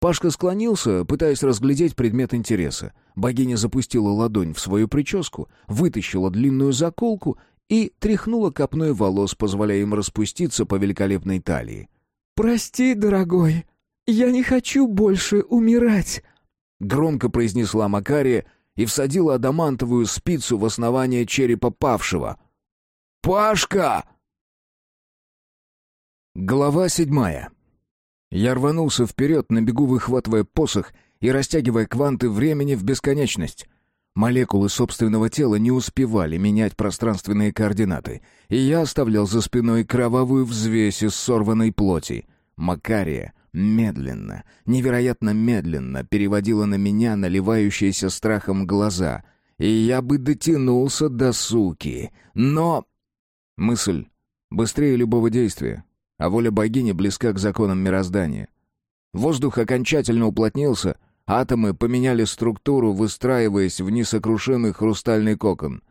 Пашка склонился, пытаясь разглядеть предмет интереса. Богиня запустила ладонь в свою прическу, вытащила длинную заколку и тряхнула копной волос, позволяя им распуститься по великолепной талии. «Прости, дорогой, я не хочу больше умирать», — громко произнесла Макария, — и всадила адамантовую спицу в основание черепа павшего. «Пашка!» Глава седьмая. Я рванулся вперед, на бегу выхватывая посох и растягивая кванты времени в бесконечность. Молекулы собственного тела не успевали менять пространственные координаты, и я оставлял за спиной кровавую взвесь из сорванной плоти. Макария медленно, невероятно медленно переводила на меня наливающиеся страхом глаза, и я бы дотянулся до суки, но... Мысль быстрее любого действия, а воля богини близка к законам мироздания. Воздух окончательно уплотнился, атомы поменяли структуру, выстраиваясь в несокрушимый хрустальный кокон.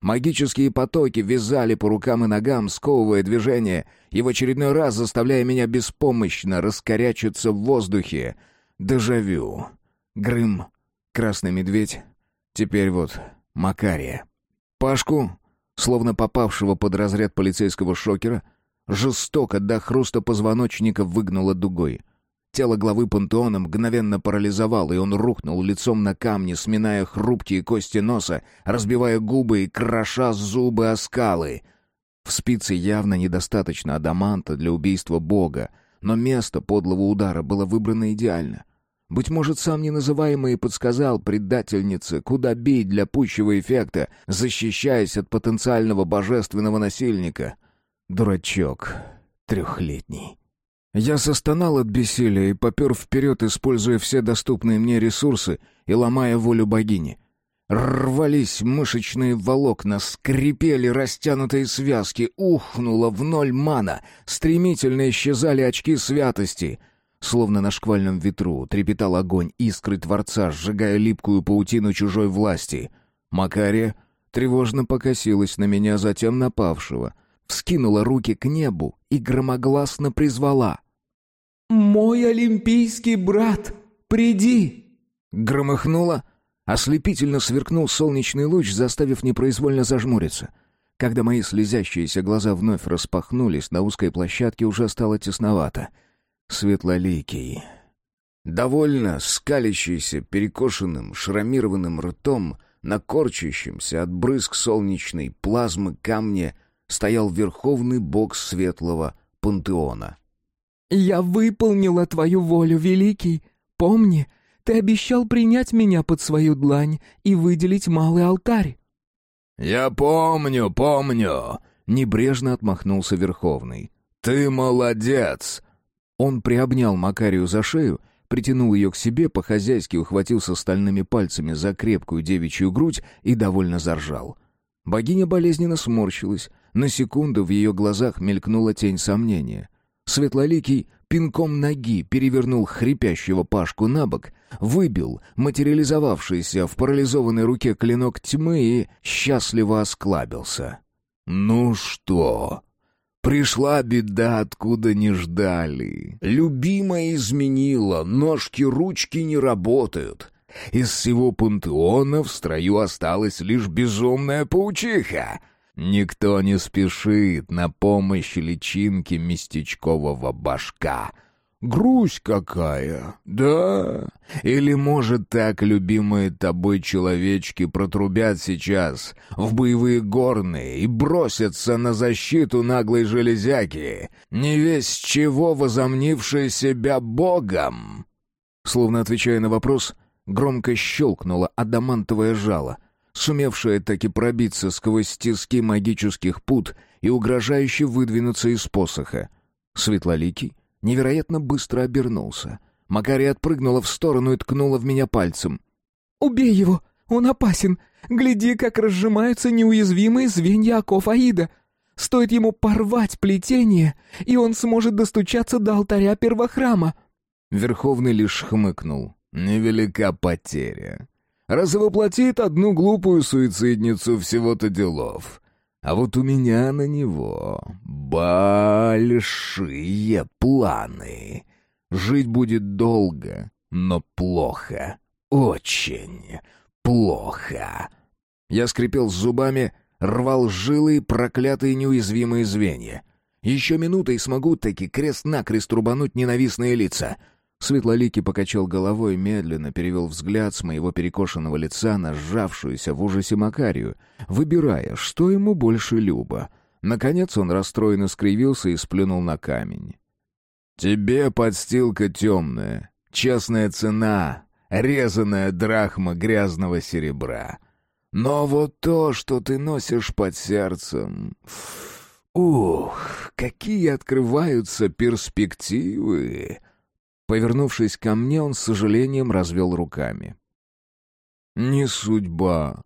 Магические потоки вязали по рукам и ногам, сковывая движение, и в очередной раз заставляя меня беспомощно раскорячиться в воздухе. Дежавю. Грым. Красный медведь. Теперь вот Макария. Пашку, словно попавшего под разряд полицейского шокера, жестоко до хруста позвоночника выгнуло дугой. Тело главы пантеона мгновенно парализовало, и он рухнул лицом на камни, сминая хрупкие кости носа, разбивая губы и кроша зубы о скалы. В спице явно недостаточно адаманта для убийства бога, но место подлого удара было выбрано идеально. Быть может, сам неназываемый подсказал предательнице, куда бить для пущего эффекта, защищаясь от потенциального божественного насильника. Дурачок трехлетний. Я застонал от бессилия и попер вперед, используя все доступные мне ресурсы и ломая волю богини. Рвались мышечные волокна, скрипели растянутые связки, ухнуло в ноль мана, стремительно исчезали очки святости. Словно на шквальном ветру трепетал огонь искры Творца, сжигая липкую паутину чужой власти. Макария тревожно покосилась на меня, затем напавшего — вскинула руки к небу и громогласно призвала. «Мой олимпийский брат, приди!» Громыхнуло, ослепительно сверкнул солнечный луч, заставив непроизвольно зажмуриться. Когда мои слезящиеся глаза вновь распахнулись, на узкой площадке уже стало тесновато. Светлоликий. Довольно скалящийся, перекошенным, шрамированным ртом, на корчащемся от брызг солнечной плазмы камне стоял верховный бог светлого пантеона. «Я выполнила твою волю, Великий. Помни, ты обещал принять меня под свою длань и выделить малый алтарь». «Я помню, помню», — небрежно отмахнулся Верховный. «Ты молодец!» Он приобнял Макарию за шею, притянул ее к себе, по-хозяйски ухватился стальными пальцами за крепкую девичью грудь и довольно заржал. Богиня болезненно сморщилась, на секунду в ее глазах мелькнула тень сомнения. Светлоликий пинком ноги перевернул хрипящего Пашку на бок, выбил материализовавшийся в парализованной руке клинок тьмы и счастливо осклабился. «Ну что?» Пришла беда, откуда не ждали. Любимая изменила, ножки-ручки не работают. Из всего пантеона в строю осталась лишь безумная паучиха. Никто не спешит на помощь личинке местечкового башка — Грусть какая, да? Или, может, так любимые тобой человечки протрубят сейчас в боевые горные и бросятся на защиту наглой железяки, не весь чего возомнившие себя богом?» Словно отвечая на вопрос, громко щелкнуло адамантовое жало, сумевшее таки пробиться сквозь тиски магических пут и угрожающе выдвинуться из посоха. Светлоликий невероятно быстро обернулся. Макария отпрыгнула в сторону и ткнула в меня пальцем. «Убей его! Он опасен! Гляди, как разжимаются неуязвимые звенья оков Аида! Стоит ему порвать плетение, и он сможет достучаться до алтаря первохрама!» Верховный лишь хмыкнул. «Невелика потеря. Развоплотит одну глупую суицидницу всего-то делов. А вот у меня на него большие планы. Жить будет долго, но плохо. Очень плохо. Я скрипел зубами, рвал жилы проклятые неуязвимые звенья. Еще минута и смогу таки крест-накрест рубануть ненавистные лица — Светлоликий покачал головой, медленно перевел взгляд с моего перекошенного лица на сжавшуюся в ужасе Макарию, выбирая, что ему больше любо. Наконец он расстроенно скривился и сплюнул на камень. «Тебе подстилка темная, честная цена, резаная драхма грязного серебра. Но вот то, что ты носишь под сердцем... Ух, какие открываются перспективы!» Повернувшись ко мне, он с сожалением развел руками. «Не судьба.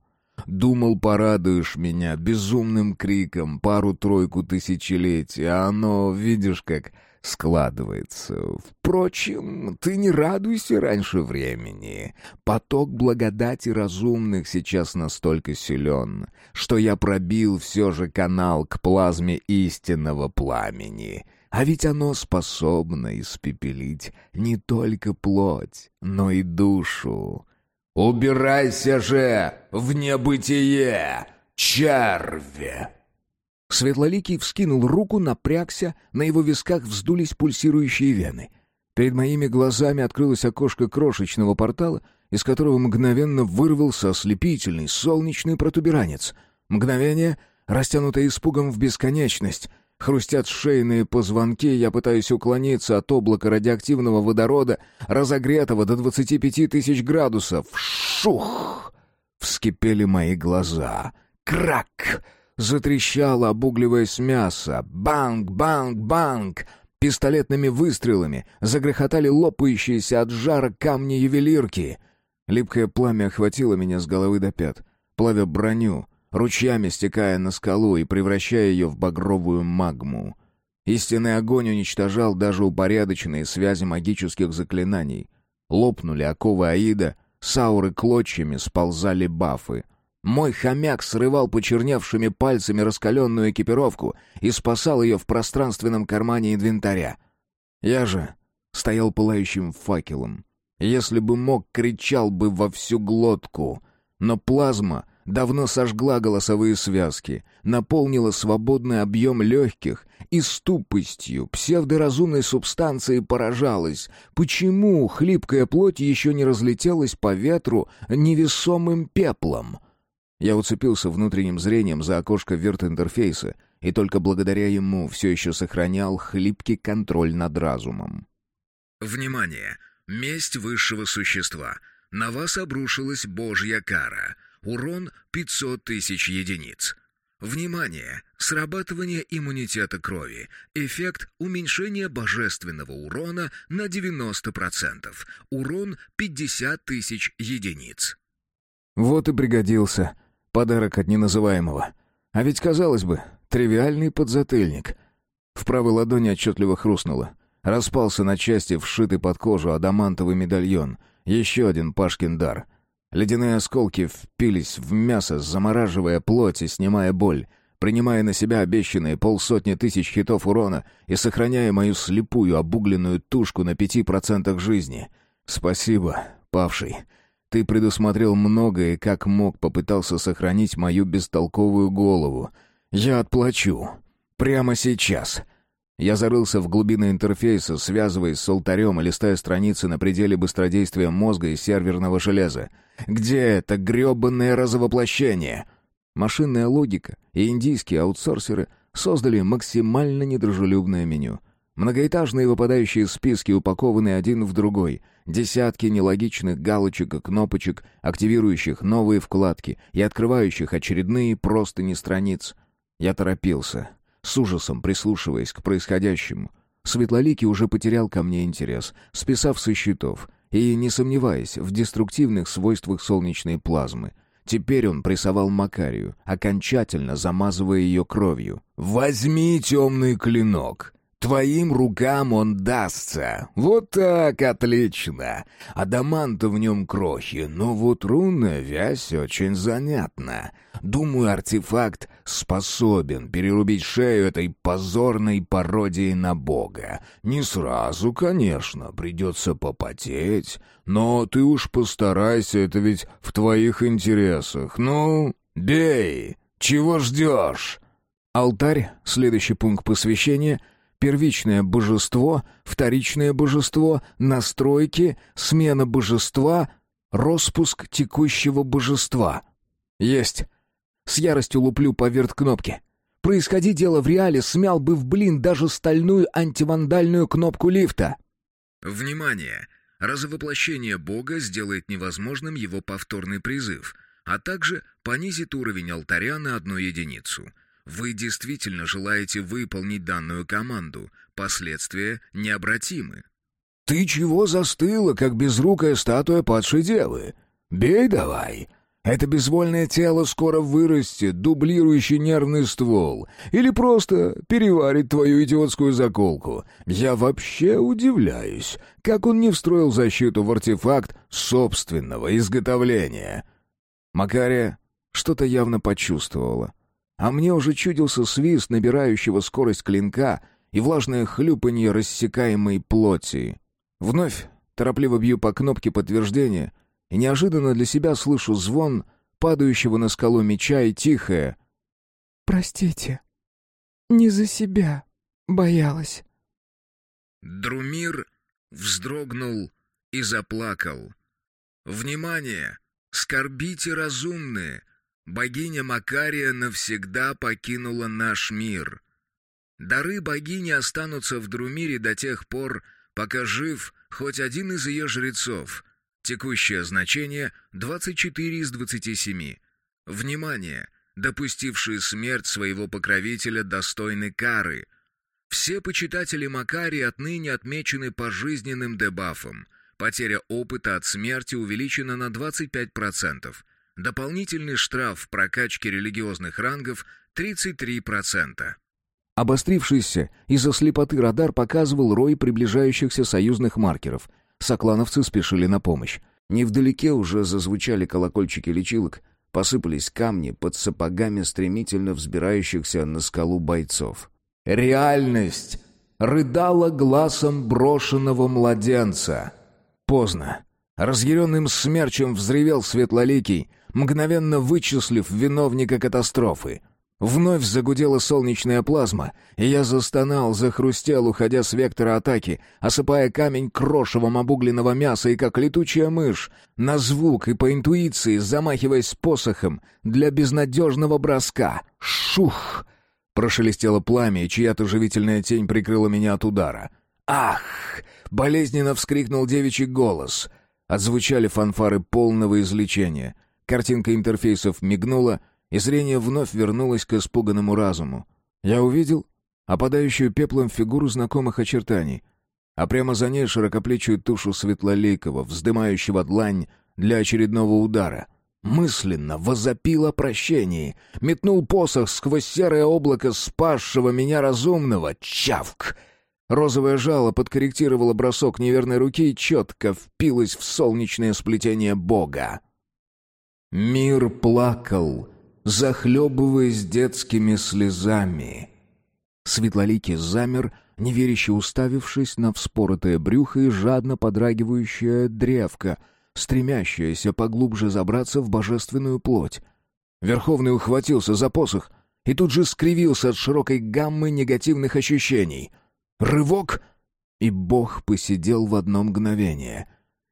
Думал, порадуешь меня безумным криком пару-тройку тысячелетий, а оно, видишь, как складывается. Впрочем, ты не радуйся раньше времени. Поток благодати разумных сейчас настолько силен, что я пробил все же канал к плазме истинного пламени». А ведь оно способно испепелить не только плоть, но и душу. «Убирайся же в небытие, черви!» Светлоликий вскинул руку, напрягся, на его висках вздулись пульсирующие вены. Перед моими глазами открылось окошко крошечного портала, из которого мгновенно вырвался ослепительный солнечный протуберанец. Мгновение, растянутое испугом в бесконечность — Хрустят шейные позвонки, я пытаюсь уклониться от облака радиоактивного водорода, разогретого до 25 тысяч градусов. Шух! Вскипели мои глаза. Крак! Затрещало, обугливаясь мясо. Банг, банг, банг! Пистолетными выстрелами загрохотали лопающиеся от жара камни ювелирки. Липкое пламя охватило меня с головы до пят, плавя броню, ручьями стекая на скалу и превращая ее в багровую магму. Истинный огонь уничтожал даже упорядоченные связи магических заклинаний. Лопнули оковы Аида, сауры клочьями сползали бафы. Мой хомяк срывал почерневшими пальцами раскаленную экипировку и спасал ее в пространственном кармане инвентаря. Я же стоял пылающим факелом Если бы мог, кричал бы во всю глотку. Но плазма давно сожгла голосовые связки, наполнила свободный объем легких и с тупостью псевдоразумной субстанции поражалась, почему хлипкая плоть еще не разлетелась по ветру невесомым пеплом. Я уцепился внутренним зрением за окошко вирт-интерфейса и только благодаря ему все еще сохранял хлипкий контроль над разумом. «Внимание! Месть высшего существа! На вас обрушилась божья кара!» Урон 500 тысяч единиц. Внимание! Срабатывание иммунитета крови. Эффект уменьшения божественного урона на 90%. Урон 50 тысяч единиц. Вот и пригодился. Подарок от неназываемого. А ведь, казалось бы, тривиальный подзатыльник. В правой ладони отчетливо хрустнуло. Распался на части вшитый под кожу адамантовый медальон. Еще один Пашкин дар. Ледяные осколки впились в мясо, замораживая плоть и снимая боль, принимая на себя обещанные полсотни тысяч хитов урона и сохраняя мою слепую обугленную тушку на пяти процентах жизни. Спасибо, павший. Ты предусмотрел многое как мог попытался сохранить мою бестолковую голову. Я отплачу. Прямо сейчас. Я зарылся в глубины интерфейса, связываясь с алтарем и листая страницы на пределе быстродействия мозга и серверного железа. Где это грёбаное разовоплощение? Машинная логика и индийские аутсорсеры создали максимально недружелюбное меню. Многоэтажные выпадающие списки упакованы один в другой. Десятки нелогичных галочек и кнопочек, активирующих новые вкладки и открывающих очередные простыни страниц. Я торопился, с ужасом прислушиваясь к происходящему. Светлоликий уже потерял ко мне интерес, списав со счетов — и не сомневаясь в деструктивных свойствах солнечной плазмы. Теперь он прессовал Макарию, окончательно замазывая ее кровью. «Возьми темный клинок!» Твоим рукам он дастся. Вот так, отлично. Адаманта в нем крохи, но вот рунная вязь очень занятна. Думаю, артефакт способен перерубить шею этой позорной пародии на Бога. Не сразу, конечно, придется попотеть, но ты уж постарайся, это ведь в твоих интересах. Ну, бей! Чего ждешь?» Алтарь, следующий пункт посвящения — Первичное божество, вторичное божество, настройки, смена божества, распуск текущего божества. Есть. С яростью луплю по верт-кнопке. Происходи дело в реале, смял бы в блин даже стальную антивандальную кнопку лифта. Внимание! Разовоплощение Бога сделает невозможным его повторный призыв, а также понизит уровень алтаря на одну единицу — вы действительно желаете выполнить данную команду. Последствия необратимы. «Ты чего застыла, как безрукая статуя падшей девы? Бей давай!» Это безвольное тело скоро вырастет, дублирующий нервный ствол, или просто переварит твою идиотскую заколку. Я вообще удивляюсь, как он не встроил защиту в артефакт собственного изготовления. Макария что-то явно почувствовала а мне уже чудился свист набирающего скорость клинка и влажное хлюпанье рассекаемой плоти. Вновь торопливо бью по кнопке подтверждения и неожиданно для себя слышу звон падающего на скалу меча и тихое «Простите, не за себя боялась». Друмир вздрогнул и заплакал. «Внимание! Скорбите разумные!» Богиня Макария навсегда покинула наш мир. Дары богини останутся в Друмире до тех пор, пока жив хоть один из ее жрецов. Текущее значение 24 из 27. Внимание! Допустившие смерть своего покровителя достойны кары. Все почитатели Макарии отныне отмечены пожизненным дебафом. Потеря опыта от смерти увеличена на 25%. Дополнительный штраф в прокачке религиозных рангов 33%. Обострившийся из-за слепоты радар показывал рой приближающихся союзных маркеров. Соклановцы спешили на помощь. Невдалеке уже зазвучали колокольчики лечилок, посыпались камни под сапогами стремительно взбирающихся на скалу бойцов. «Реальность!» рыдала глазом брошенного младенца. Поздно. Разъяренным смерчем взревел светлоликий, мгновенно вычислив виновника катастрофы. Вновь загудела солнечная плазма, и я застонал, захрустел, уходя с вектора атаки, осыпая камень крошевом обугленного мяса и как летучая мышь, на звук и по интуиции замахиваясь посохом для безнадежного броска. Шух! Прошелестело пламя, и чья-то живительная тень прикрыла меня от удара. «Ах!» — болезненно вскрикнул девичий голос — Отзвучали фанфары полного излечения. Картинка интерфейсов мигнула, и зрение вновь вернулось к испуганному разуму. Я увидел опадающую пеплом фигуру знакомых очертаний, а прямо за ней широкоплечую тушу Светлолейкова, вздымающего длань для очередного удара. Мысленно возопил о прощении, метнул посох сквозь серое облако спасшего меня разумного. Чавк! Розовое жало подкорректировало бросок неверной руки и четко впилось в солнечное сплетение Бога. Мир плакал, захлебываясь детскими слезами. Светлоликий замер, неверяще уставившись на вспоротое брюхо и жадно подрагивающая древко, стремящаяся поглубже забраться в божественную плоть. Верховный ухватился за посох и тут же скривился от широкой гаммы негативных ощущений — Рывок, и Бог посидел в одно мгновение.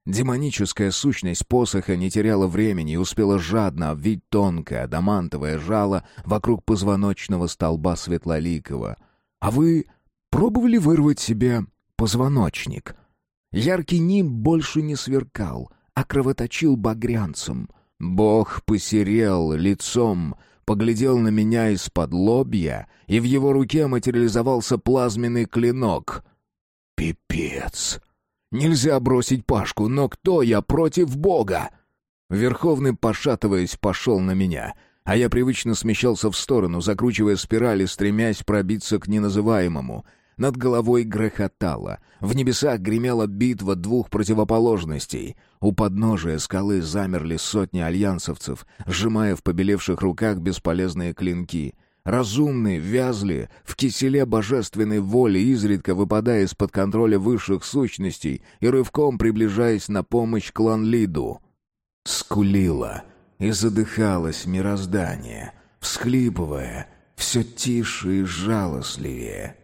Демоническая сущность посоха не теряла времени и успела жадно обвить тонкое адамантовое жало вокруг позвоночного столба Светлоликова. А вы пробовали вырвать себе позвоночник? Яркий ним больше не сверкал, а кровоточил багрянцем. Бог посерел лицом, поглядел на меня из-под лобья, и в его руке материализовался плазменный клинок. Пипец! Нельзя бросить Пашку, но кто я против Бога? Верховный, пошатываясь, пошел на меня, а я привычно смещался в сторону, закручивая спирали, стремясь пробиться к неназываемому — над головой грохотало. В небесах гремела битва двух противоположностей. У подножия скалы замерли сотни альянсовцев, сжимая в побелевших руках бесполезные клинки. Разумные вязли в киселе божественной воли, изредка выпадая из-под контроля высших сущностей и рывком приближаясь на помощь клан-лиду. Скулило и задыхалось мироздание, всхлипывая, все тише и жалостливее.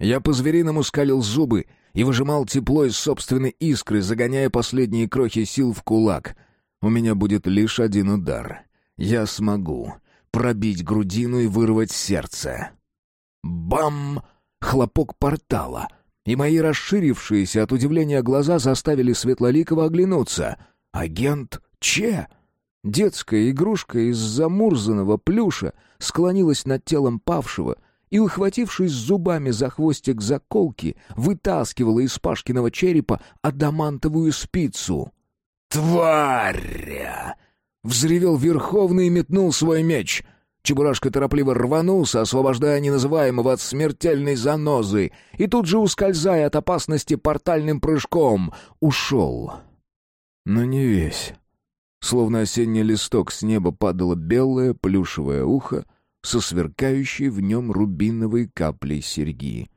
Я по-звериному скалил зубы и выжимал тепло из собственной искры, загоняя последние крохи сил в кулак. У меня будет лишь один удар. Я смогу пробить грудину и вырвать сердце. Бам! Хлопок портала. И мои расширившиеся от удивления глаза заставили Светлоликова оглянуться. «Агент Че!» Детская игрушка из замурзанного плюша склонилась над телом павшего — и, ухватившись зубами за хвостик заколки, вытаскивала из Пашкиного черепа адамантовую спицу. «Тварь!» — взревел Верховный и метнул свой меч. Чебурашка торопливо рванулся, освобождая неназываемого от смертельной занозы, и тут же, ускользая от опасности портальным прыжком, ушел. Но не весь. Словно осенний листок с неба падало белое плюшевое ухо, со сверкающей в нем рубиновой каплей серьги.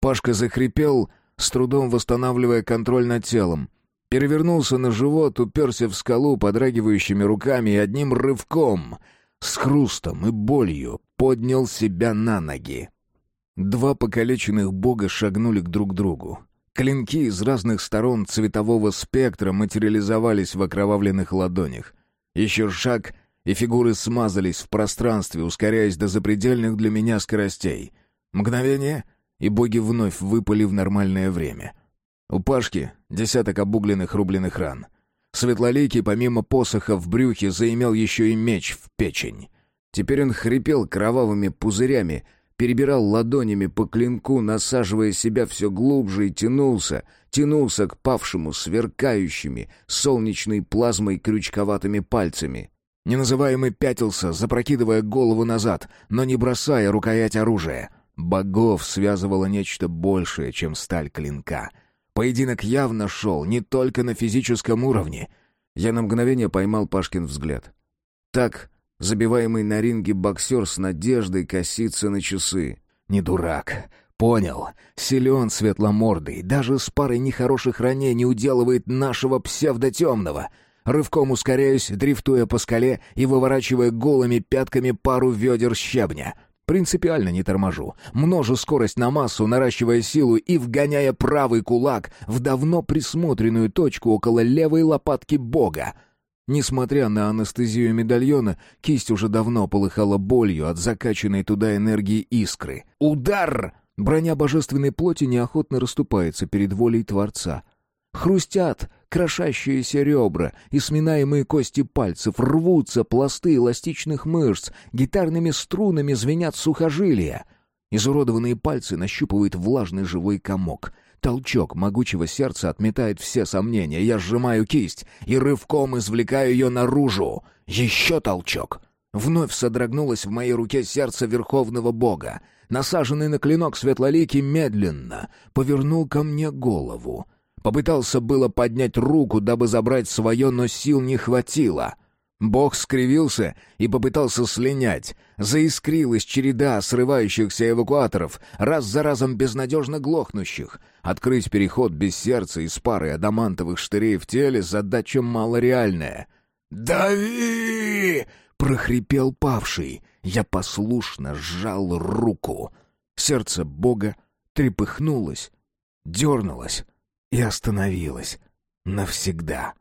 Пашка захрипел, с трудом восстанавливая контроль над телом. Перевернулся на живот, уперся в скалу подрагивающими руками и одним рывком, с хрустом и болью, поднял себя на ноги. Два покалеченных бога шагнули к друг другу. Клинки из разных сторон цветового спектра материализовались в окровавленных ладонях. Еще шаг, и фигуры смазались в пространстве, ускоряясь до запредельных для меня скоростей. Мгновение, и боги вновь выпали в нормальное время. У Пашки десяток обугленных рубленых ран. Светлоликий, помимо посоха в брюхе, заимел еще и меч в печень. Теперь он хрипел кровавыми пузырями, перебирал ладонями по клинку, насаживая себя все глубже и тянулся, тянулся к павшему сверкающими солнечной плазмой крючковатыми пальцами. Неназываемый пятился, запрокидывая голову назад, но не бросая рукоять оружия. Богов связывало нечто большее, чем сталь клинка. Поединок явно шел не только на физическом уровне. Я на мгновение поймал Пашкин взгляд. Так, забиваемый на ринге боксер с надеждой косится на часы. Не дурак. Понял. Силен светломордый, даже с парой нехороших ранений уделывает нашего псевдотемного. Рывком ускоряюсь, дрифтуя по скале и выворачивая голыми пятками пару ведер щебня. Принципиально не торможу. Множу скорость на массу, наращивая силу и вгоняя правый кулак в давно присмотренную точку около левой лопатки бога. Несмотря на анестезию медальона, кисть уже давно полыхала болью от закачанной туда энергии искры. Удар! Броня божественной плоти неохотно расступается перед волей Творца. Хрустят крошащиеся ребра и сминаемые кости пальцев, рвутся пласты эластичных мышц, гитарными струнами звенят сухожилия. Изуродованные пальцы нащупывают влажный живой комок. Толчок могучего сердца отметает все сомнения. Я сжимаю кисть и рывком извлекаю ее наружу. Еще толчок. Вновь содрогнулось в моей руке сердце Верховного Бога. Насаженный на клинок светлоликий медленно повернул ко мне голову. Попытался было поднять руку, дабы забрать свое, но сил не хватило. Бог скривился и попытался слинять. Заискрилась череда срывающихся эвакуаторов, раз за разом безнадежно глохнущих. Открыть переход без сердца и с парой адамантовых штырей в теле задача малореальная. «Дави!» — прохрипел павший. Я послушно сжал руку. Сердце Бога трепыхнулось, дернулось и остановилась навсегда.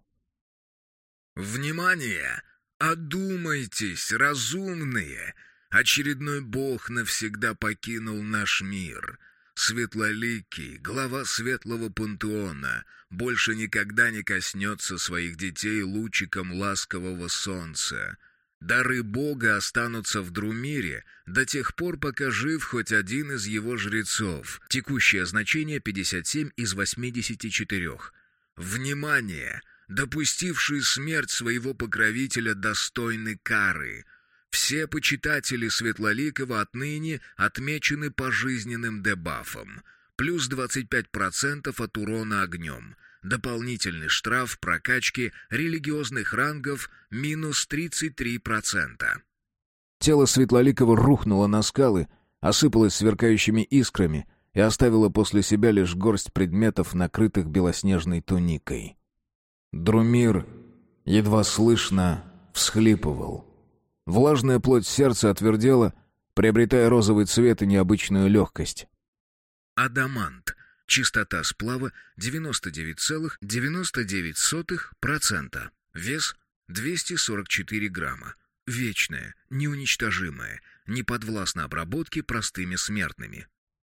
«Внимание! Одумайтесь, разумные! Очередной бог навсегда покинул наш мир. Светлоликий, глава светлого пантеона, больше никогда не коснется своих детей лучиком ласкового солнца». Дары Бога останутся в Друмире до тех пор, пока жив хоть один из его жрецов. Текущее значение 57 из 84. Внимание! Допустившие смерть своего покровителя достойны кары. Все почитатели Светлоликова отныне отмечены пожизненным дебафом. Плюс 25% от урона огнем – Дополнительный штраф прокачки религиозных рангов минус 33%. Тело Светлоликова рухнуло на скалы, осыпалось сверкающими искрами и оставило после себя лишь горсть предметов, накрытых белоснежной туникой. Друмир едва слышно всхлипывал. Влажная плоть сердца отвердела, приобретая розовый цвет и необычную легкость. Адамант Частота сплава 99,99%. Вес 244 грамма. Вечная, неуничтожимая, не подвластна обработке простыми смертными.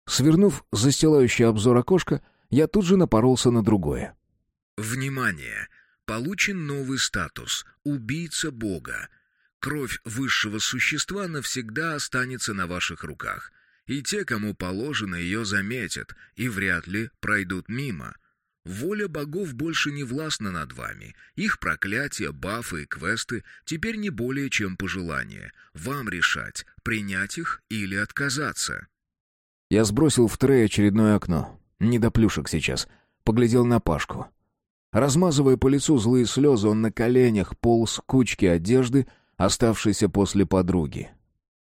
Свернув застилающий обзор окошко, я тут же напоролся на другое. Внимание! Получен новый статус «Убийца Бога». Кровь высшего существа навсегда останется на ваших руках и те, кому положено, ее заметят и вряд ли пройдут мимо. Воля богов больше не властна над вами. Их проклятия, бафы и квесты теперь не более чем пожелания. Вам решать, принять их или отказаться. Я сбросил в трей очередное окно. Не до плюшек сейчас. Поглядел на Пашку. Размазывая по лицу злые слезы, он на коленях полз кучки одежды, оставшейся после подруги.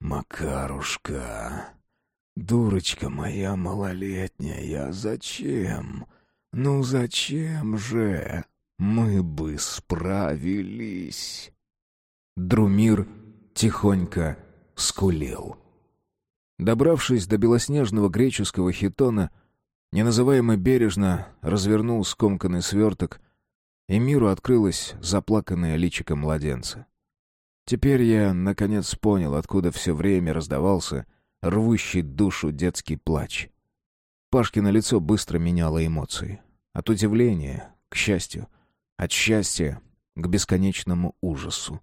«Макарушка...» «Дурочка моя малолетняя, зачем? Ну зачем же? Мы бы справились!» Друмир тихонько скулил. Добравшись до белоснежного греческого хитона, неназываемо бережно развернул скомканный сверток, и миру открылось заплаканное личико младенца. Теперь я, наконец, понял, откуда все время раздавался рвущий душу детский плач. Пашкино лицо быстро меняло эмоции. От удивления к счастью, от счастья к бесконечному ужасу.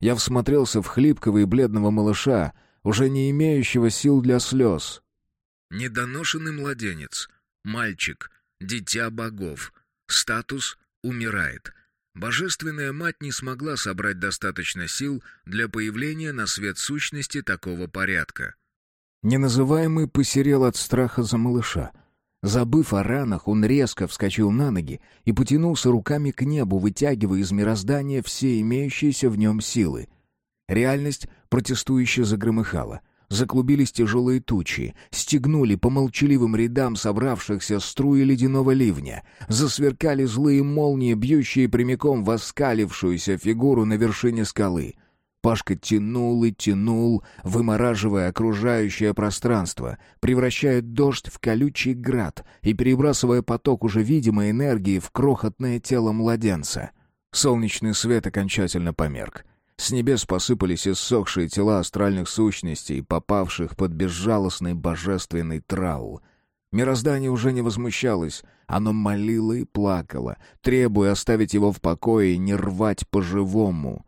Я всмотрелся в хлипкого и бледного малыша, уже не имеющего сил для слез. «Недоношенный младенец. Мальчик. Дитя богов. Статус умирает. Божественная мать не смогла собрать достаточно сил для появления на свет сущности такого порядка. Неназываемый посерел от страха за малыша. Забыв о ранах, он резко вскочил на ноги и потянулся руками к небу, вытягивая из мироздания все имеющиеся в нем силы. Реальность протестующе загромыхала. заклубились тяжелые тучи, стегнули по молчаливым рядам собравшихся струи ледяного ливня, засверкали злые молнии, бьющие прямиком в оскалившуюся фигуру на вершине скалы. Пашка тянул и тянул, вымораживая окружающее пространство, превращая дождь в колючий град и перебрасывая поток уже видимой энергии в крохотное тело младенца. Солнечный свет окончательно померк. С небес посыпались иссохшие тела астральных сущностей, попавших под безжалостный божественный трал. Мироздание уже не возмущалось, оно молило и плакало, требуя оставить его в покое и не рвать по-живому.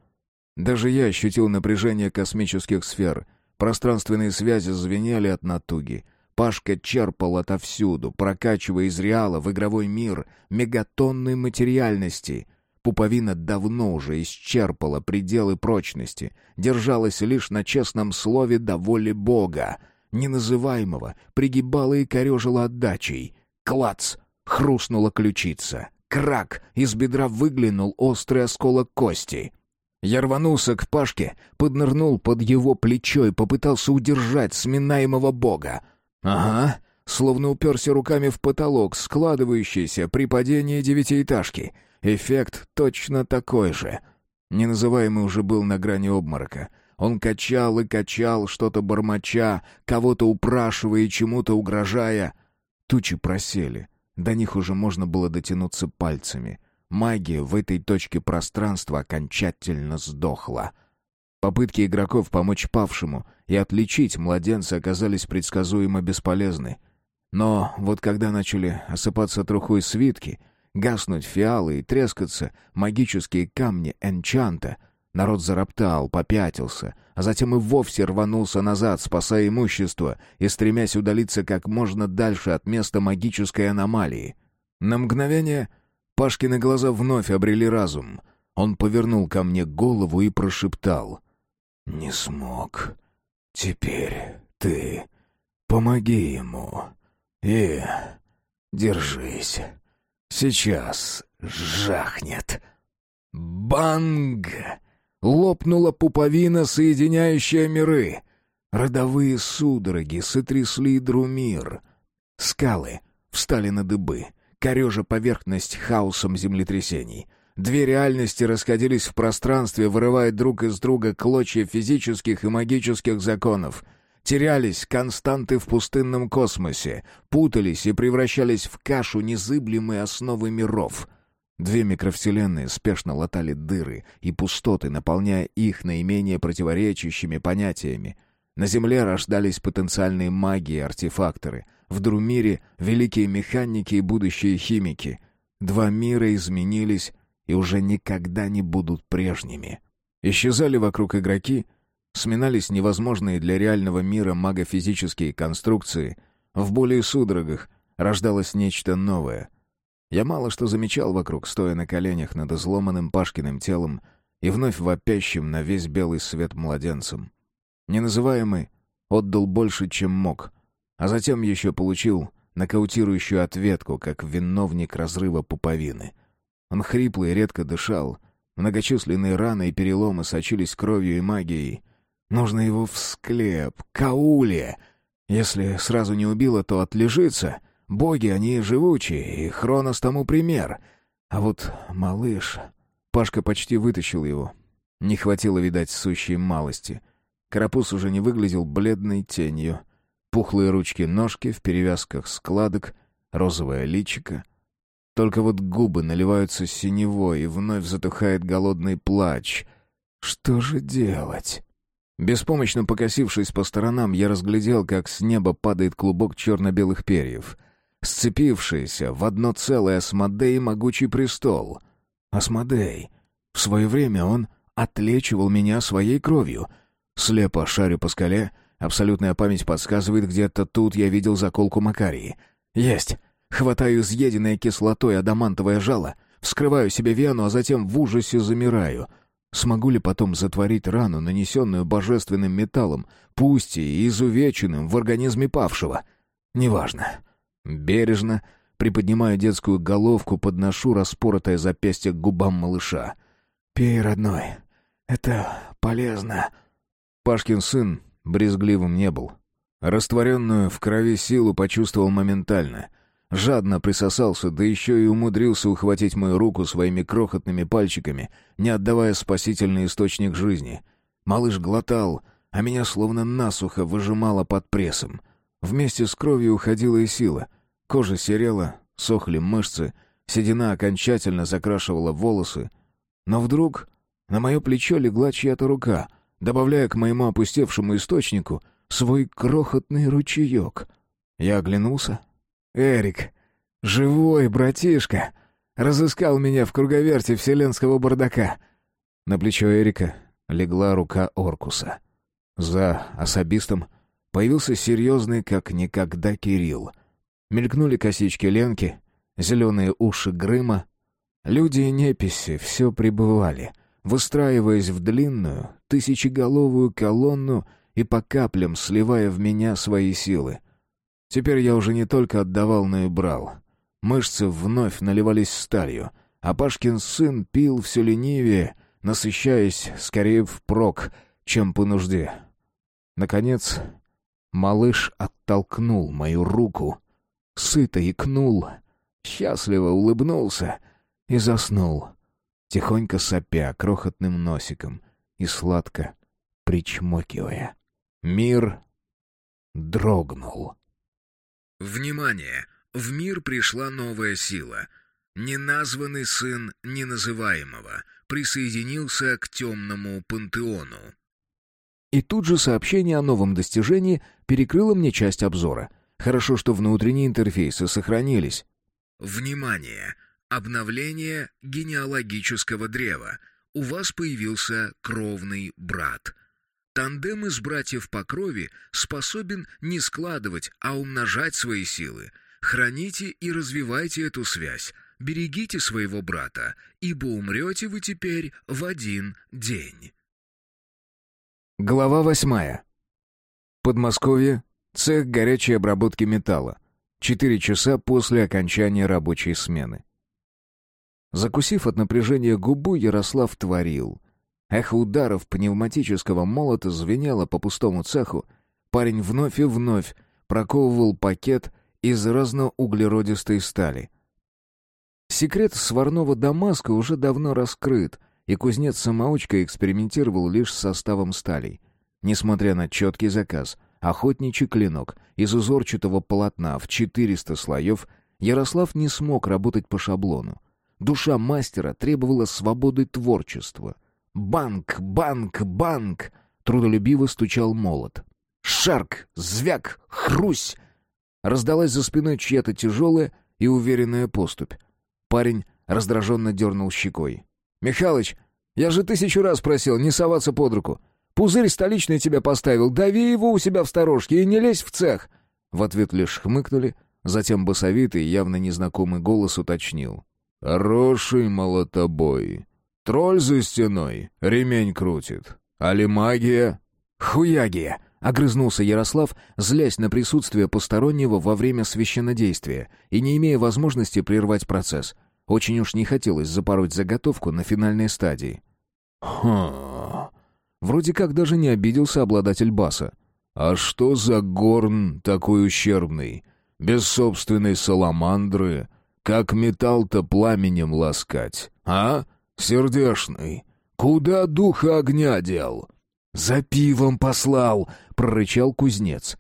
Даже я ощутил напряжение космических сфер. Пространственные связи звенели от натуги. Пашка черпал отовсюду, прокачивая из реала в игровой мир мегатонной материальности — Пуповина давно уже исчерпала пределы прочности, держалась лишь на честном слове до воли Бога, неназываемого, пригибала и корежила отдачей. Клац! Хрустнула ключица. Крак! Из бедра выглянул острый осколок кости. Я рванулся к Пашке, поднырнул под его плечо и попытался удержать сминаемого бога. Ага, словно уперся руками в потолок, складывающийся при падении девятиэтажки — Эффект точно такой же. Неназываемый уже был на грани обморока. Он качал и качал, что-то бормоча, кого-то упрашивая и чему-то угрожая. Тучи просели. До них уже можно было дотянуться пальцами. Магия в этой точке пространства окончательно сдохла. Попытки игроков помочь павшему и отличить младенца оказались предсказуемо бесполезны. Но вот когда начали осыпаться трухой свитки — гаснуть фиалы и трескаться магические камни энчанта. Народ зароптал, попятился, а затем и вовсе рванулся назад, спасая имущество и стремясь удалиться как можно дальше от места магической аномалии. На мгновение Пашкины глаза вновь обрели разум. Он повернул ко мне голову и прошептал. «Не смог. Теперь ты помоги ему и держись». Сейчас жахнет. Банг! Лопнула пуповина, соединяющая миры. Родовые судороги сотрясли Друмир. Скалы встали на дыбы, корежа поверхность хаосом землетрясений. Две реальности расходились в пространстве, вырывая друг из друга клочья физических и магических законов — терялись константы в пустынном космосе, путались и превращались в кашу незыблемой основы миров. Две микровселенные спешно латали дыры и пустоты, наполняя их наименее противоречащими понятиями. На Земле рождались потенциальные маги и артефакторы. В Друмире — великие механики и будущие химики. Два мира изменились и уже никогда не будут прежними. Исчезали вокруг игроки, Сминались невозможные для реального мира магофизические конструкции. В более судорогах рождалось нечто новое. Я мало что замечал вокруг, стоя на коленях над изломанным Пашкиным телом и вновь вопящим на весь белый свет младенцем. Неназываемый отдал больше, чем мог, а затем еще получил нокаутирующую ответку, как виновник разрыва пуповины. Он хрипло и редко дышал, многочисленные раны и переломы сочились кровью и магией — Нужно его в склеп, кауле. Если сразу не убило, то отлежится. Боги, они живучие, и Хронос тому пример. А вот малыш... Пашка почти вытащил его. Не хватило, видать, сущей малости. Карапуз уже не выглядел бледной тенью. Пухлые ручки-ножки в перевязках складок, розовое личико. Только вот губы наливаются синевой, и вновь затухает голодный плач. Что же делать? Беспомощно покосившись по сторонам, я разглядел, как с неба падает клубок черно-белых перьев. Сцепившийся в одно целое Асмодей могучий престол. Асмодей. В свое время он отлечивал меня своей кровью. Слепо шарю по скале, абсолютная память подсказывает, где-то тут я видел заколку Макарии. Есть. Хватаю изъеденное кислотой адамантовое жало, вскрываю себе вену, а затем в ужасе замираю — Смогу ли потом затворить рану, нанесенную божественным металлом, пусть и изувеченным в организме павшего? Неважно. Бережно, приподнимая детскую головку, подношу распоротое запястье к губам малыша. «Пей, родной. Это полезно». Пашкин сын брезгливым не был. Растворенную в крови силу почувствовал моментально. Жадно присосался, да еще и умудрился ухватить мою руку своими крохотными пальчиками, не отдавая спасительный источник жизни. Малыш глотал, а меня словно насухо выжимало под прессом. Вместе с кровью уходила и сила. Кожа серела, сохли мышцы, седина окончательно закрашивала волосы. Но вдруг на мое плечо легла чья-то рука, добавляя к моему опустевшему источнику свой крохотный ручеек. Я оглянулся. «Эрик, живой братишка!» Разыскал меня в круговерте вселенского бардака. На плечо Эрика легла рука Оркуса. За особистом появился серьезный, как никогда, Кирилл. Мелькнули косички Ленки, зеленые уши Грыма. Люди и неписи все пребывали, выстраиваясь в длинную, тысячеголовую колонну и по каплям сливая в меня свои силы. Теперь я уже не только отдавал, но и брал. Мышцы вновь наливались сталью, а Пашкин сын пил все ленивее, насыщаясь скорее впрок, чем по нужде. Наконец, малыш оттолкнул мою руку, сыто икнул, счастливо улыбнулся и заснул, тихонько сопя крохотным носиком и сладко причмокивая. Мир дрогнул. Внимание! В мир пришла новая сила. Неназванный сын неназываемого присоединился к темному пантеону. И тут же сообщение о новом достижении перекрыло мне часть обзора. Хорошо, что внутренние интерфейсы сохранились. Внимание! Обновление генеалогического древа. У вас появился кровный брат. Тандем из братьев по крови способен не складывать, а умножать свои силы. Храните и развивайте эту связь. Берегите своего брата, ибо умрете вы теперь в один день. Глава восьмая. Подмосковье. Цех горячей обработки металла. Четыре часа после окончания рабочей смены. Закусив от напряжения губу, Ярослав творил. Эхо ударов пневматического молота звенело по пустому цеху. Парень вновь и вновь проковывал пакет из разноуглеродистой стали. Секрет сварного Дамаска уже давно раскрыт — и кузнец-самоучка экспериментировал лишь с составом сталей. Несмотря на четкий заказ, охотничий клинок из узорчатого полотна в 400 слоев, Ярослав не смог работать по шаблону. Душа мастера требовала свободы творчества. «Банк! Банк! Банк!» Трудолюбиво стучал молот. «Шарк! Звяк! Хрусь!» Раздалась за спиной чья-то тяжелая и уверенная поступь. Парень раздраженно дернул щекой. «Михалыч, я же тысячу раз просил не соваться под руку. Пузырь столичный тебя поставил, дави его у себя в сторожке и не лезь в цех!» В ответ лишь хмыкнули, затем басовитый, явно незнакомый голос уточнил. «Хороший молотобой. Тролль за стеной, ремень крутит. Али магия?» «Хуягия!» — огрызнулся Ярослав, злясь на присутствие постороннего во время священнодействия и не имея возможности прервать процесс. Очень уж не хотелось запороть заготовку на финальной стадии. «Хм...» Вроде как даже не обиделся обладатель баса. «А что за горн такой ущербный? Без собственной саламандры? Как металл-то пламенем ласкать? А? Сердешный? Куда духа огня дел?» «За пивом послал!» — прорычал кузнец.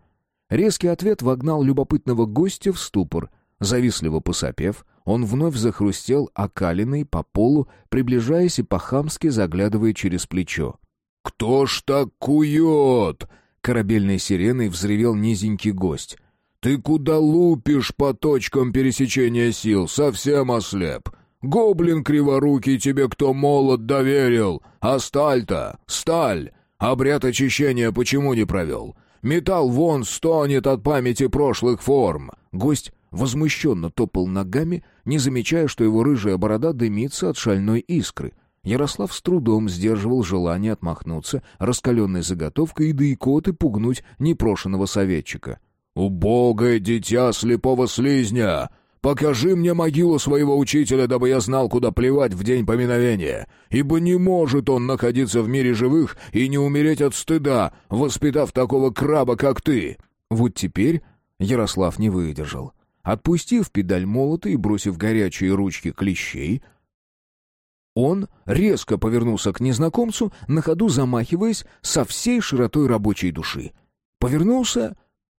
Резкий ответ вогнал любопытного гостя в ступор. Завистливо посопев, он вновь захрустел окалиной по полу, приближаясь и по-хамски заглядывая через плечо. «Кто ж так кует?» Корабельной сиреной взревел низенький гость. «Ты куда лупишь по точкам пересечения сил? Совсем ослеп. Гоблин криворукий тебе кто молот доверил? А сталь-то? Сталь! Обряд очищения почему не провел? Металл вон стонет от памяти прошлых форм!» Гость возмущенно топал ногами, не замечая, что его рыжая борода дымится от шальной искры. Ярослав с трудом сдерживал желание отмахнуться раскаленной заготовкой и да икоты пугнуть непрошенного советчика. «Убогое дитя слепого слизня! покажи мне могилу своего учителя, дабы я знал, куда плевать в день поминовения. Ибо не может он находиться в мире живых и не умереть от стыда, воспитав такого краба, как ты». Вот теперь Ярослав не выдержал. Отпустив педаль молота и бросив горячие ручки клещей, он резко повернулся к незнакомцу, на ходу замахиваясь со всей широтой рабочей души. Повернулся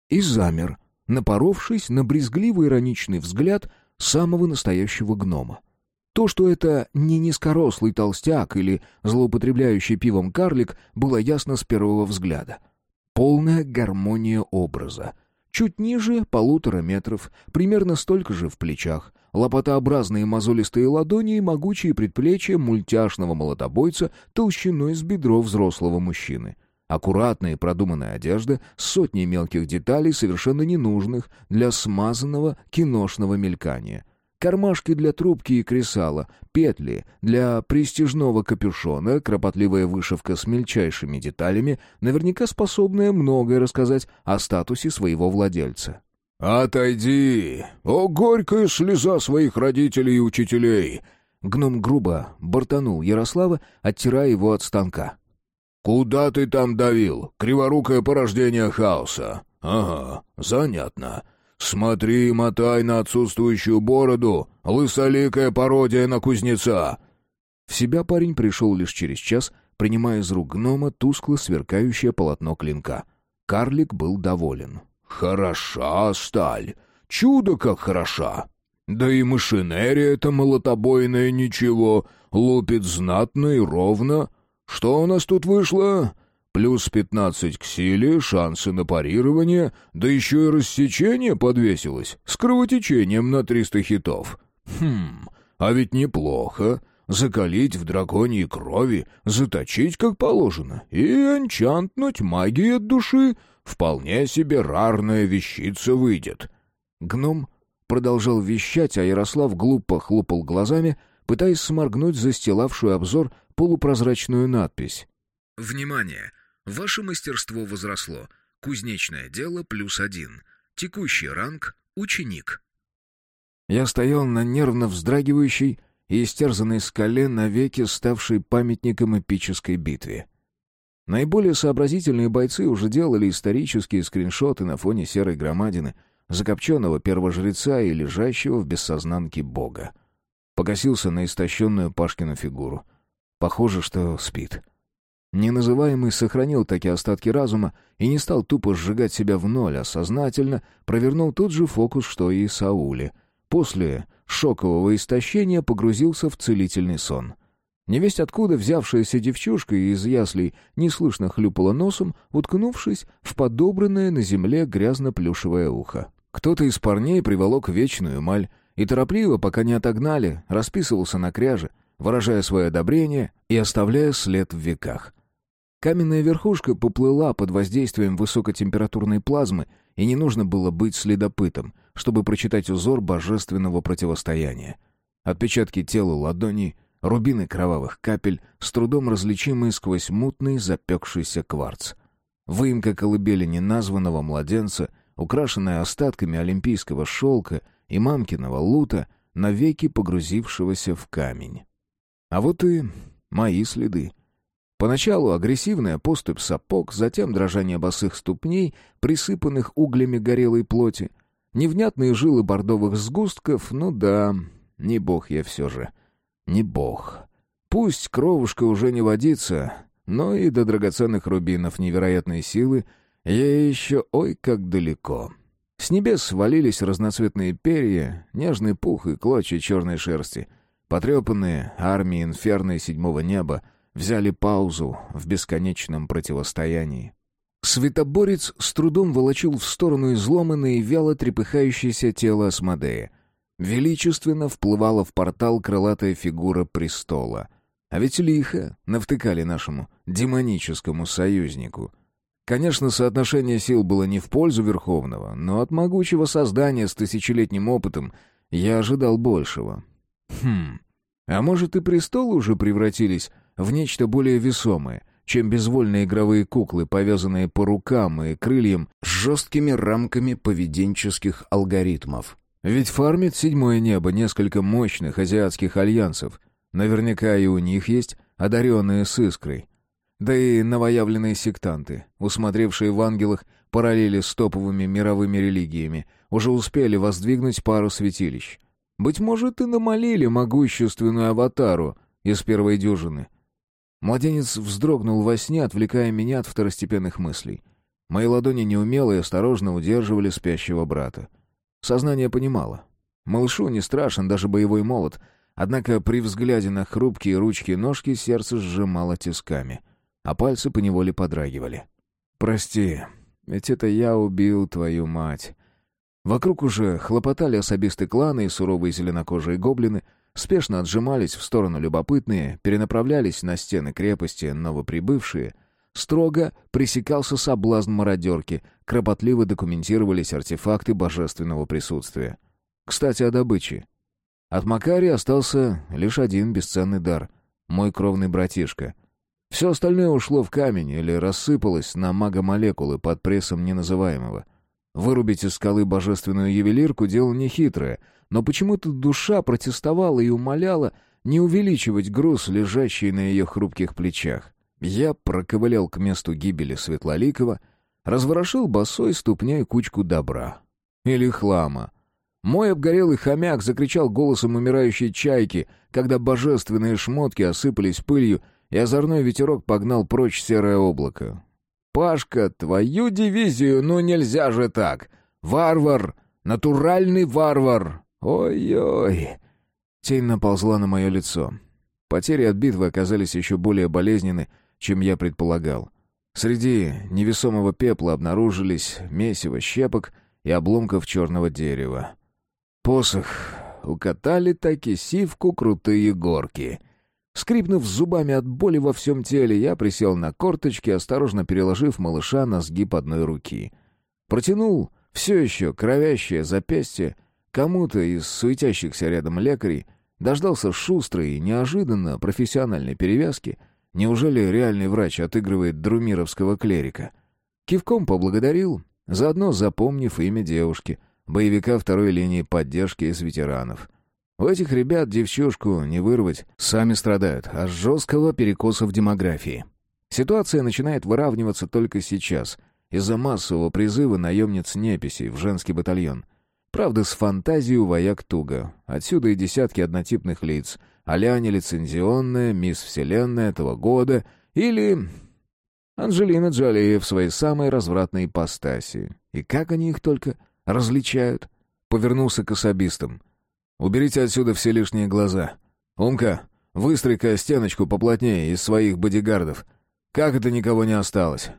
и замер, напоровшись на брезгливый ироничный взгляд самого настоящего гнома. То, что это не низкорослый толстяк или злоупотребляющий пивом карлик, было ясно с первого взгляда. Полная гармония образа. Чуть ниже полутора метров, примерно столько же в плечах, лопатообразные мозолистые ладони и могучие предплечья мультяшного молотобойца толщиной с бедро взрослого мужчины. Аккуратная и продуманная одежда с сотней мелких деталей, совершенно ненужных для смазанного киношного мелькания. Кармашки для трубки и кресала, петли для престижного капюшона, кропотливая вышивка с мельчайшими деталями, наверняка способная многое рассказать о статусе своего владельца. «Отойди! О, горькая слеза своих родителей и учителей!» Гном грубо бортанул Ярослава, оттирая его от станка. «Куда ты там давил? Криворукое порождение хаоса. Ага, занятно. Смотри, мотай на отсутствующую бороду, лысоликая пародия на кузнеца». В себя парень пришел лишь через час, принимая из рук гнома тускло сверкающее полотно клинка. Карлик был доволен. «Хороша сталь. Чудо как хороша. Да и машинерия эта молотобойная ничего, лупит знатно и ровно. Что у нас тут вышло? Плюс пятнадцать к силе, шансы на парирование, да еще и рассечение подвесилось, с кровотечением на триста хитов. Хм, а ведь неплохо. Закалить в драконьей крови, заточить как положено и энчантнуть магией от души. Вполне себе рарная вещица выйдет. Гном продолжал вещать, а Ярослав глупо хлопал глазами, пытаясь сморгнуть застилавшую обзор полупрозрачную надпись. «Внимание! Ваше мастерство возросло. Кузнечное дело плюс один. Текущий ранг — ученик». Я стоял на нервно вздрагивающей и истерзанной скале, навеки ставшей памятником эпической битве. Наиболее сообразительные бойцы уже делали исторические скриншоты на фоне серой громадины, закопченного первожреца и лежащего в бессознанке бога. Покосился на истощенную Пашкину фигуру. Похоже, что спит. Неназываемый сохранил такие остатки разума и не стал тупо сжигать себя в ноль, а сознательно провернул тот же фокус, что и Сауле. После шокового истощения погрузился в целительный сон. Невесть откуда взявшаяся девчушка из яслей неслышно хлюпала носом, уткнувшись в подобранное на земле грязно-плюшевое ухо. Кто-то из парней приволок вечную эмаль и торопливо, пока не отогнали, расписывался на кряже, выражая свое одобрение и оставляя след в веках. Каменная верхушка поплыла под воздействием высокотемпературной плазмы, и не нужно было быть следопытом, чтобы прочитать узор божественного противостояния. Отпечатки тела ладоней, рубины кровавых капель, с трудом различимые сквозь мутный запекшийся кварц. Выемка колыбели неназванного младенца, украшенная остатками олимпийского шелка и мамкиного лута, навеки погрузившегося в камень. А вот и мои следы. Поначалу агрессивная поступь сапог, затем дрожание босых ступней, присыпанных углями горелой плоти, невнятные жилы бордовых сгустков, ну да, не бог я все же, не бог. Пусть кровушка уже не водится, но и до драгоценных рубинов невероятной силы я еще ой как далеко. С небес свалились разноцветные перья, нежный пух и клочья черной шерсти — Потрепанные армии инферно седьмого неба взяли паузу в бесконечном противостоянии. Светоборец с трудом волочил в сторону изломанное и вяло трепыхающееся тело Асмодея. Величественно вплывала в портал крылатая фигура престола. А ведь лихо навтыкали нашему демоническому союзнику. Конечно, соотношение сил было не в пользу Верховного, но от могучего создания с тысячелетним опытом я ожидал большего. Хм, а может и престолы уже превратились в нечто более весомое, чем безвольные игровые куклы, повязанные по рукам и крыльям с жесткими рамками поведенческих алгоритмов. Ведь фармит седьмое небо несколько мощных азиатских альянсов. Наверняка и у них есть одаренные с искрой. Да и новоявленные сектанты, усмотревшие в ангелах параллели с топовыми мировыми религиями, уже успели воздвигнуть пару святилищ. Быть может, и намолили могущественную аватару из первой дюжины. Младенец вздрогнул во сне, отвлекая меня от второстепенных мыслей. Мои ладони неумело и осторожно удерживали спящего брата. Сознание понимало. Малышу не страшен даже боевой молот, однако при взгляде на хрупкие ручки и ножки сердце сжимало тисками, а пальцы поневоле подрагивали. «Прости, ведь это я убил твою мать». Вокруг уже хлопотали особисты клана и суровые зеленокожие гоблины, спешно отжимались в сторону любопытные, перенаправлялись на стены крепости новоприбывшие — Строго пресекался соблазн мародерки, кропотливо документировались артефакты божественного присутствия. Кстати, о добыче. От Макари остался лишь один бесценный дар — мой кровный братишка. Все остальное ушло в камень или рассыпалось на магомолекулы под прессом неназываемого. Вырубить из скалы божественную ювелирку — дело нехитрое, но почему-то душа протестовала и умоляла не увеличивать груз, лежащий на ее хрупких плечах. Я проковылял к месту гибели Светлоликова, разворошил босой ступней кучку добра. Или хлама. Мой обгорелый хомяк закричал голосом умирающей чайки, когда божественные шмотки осыпались пылью, и озорной ветерок погнал прочь серое облако. «Пашка, твою дивизию, ну нельзя же так! Варвар! Натуральный варвар! Ой-ой!» Тень наползла на мое лицо. Потери от битвы оказались еще более болезненны, чем я предполагал. Среди невесомого пепла обнаружились месиво щепок и обломков черного дерева. Посох укатали таки сивку крутые горки. Скрипнув зубами от боли во всем теле, я присел на корточки, осторожно переложив малыша на сгиб одной руки. Протянул все еще кровящее запястье кому-то из суетящихся рядом лекарей, дождался шустрой и неожиданно профессиональной перевязки — Неужели реальный врач отыгрывает друмировского клерика? Кивком поблагодарил, заодно запомнив имя девушки, боевика второй линии поддержки из ветеранов. У этих ребят девчушку не вырвать, сами страдают от жесткого перекоса в демографии. Ситуация начинает выравниваться только сейчас, из-за массового призыва наемниц-неписей в женский батальон. Правда, с фантазией у вояк туго. Отсюда и десятки однотипных лиц — а-ля нелицензионная мисс Вселенная этого года или Анджелина Джоли в своей самой развратной ипостаси. И как они их только различают? Повернулся к особистам. «Уберите отсюда все лишние глаза. Умка, выстрой-ка стеночку поплотнее из своих бодигардов. Как это никого не осталось?»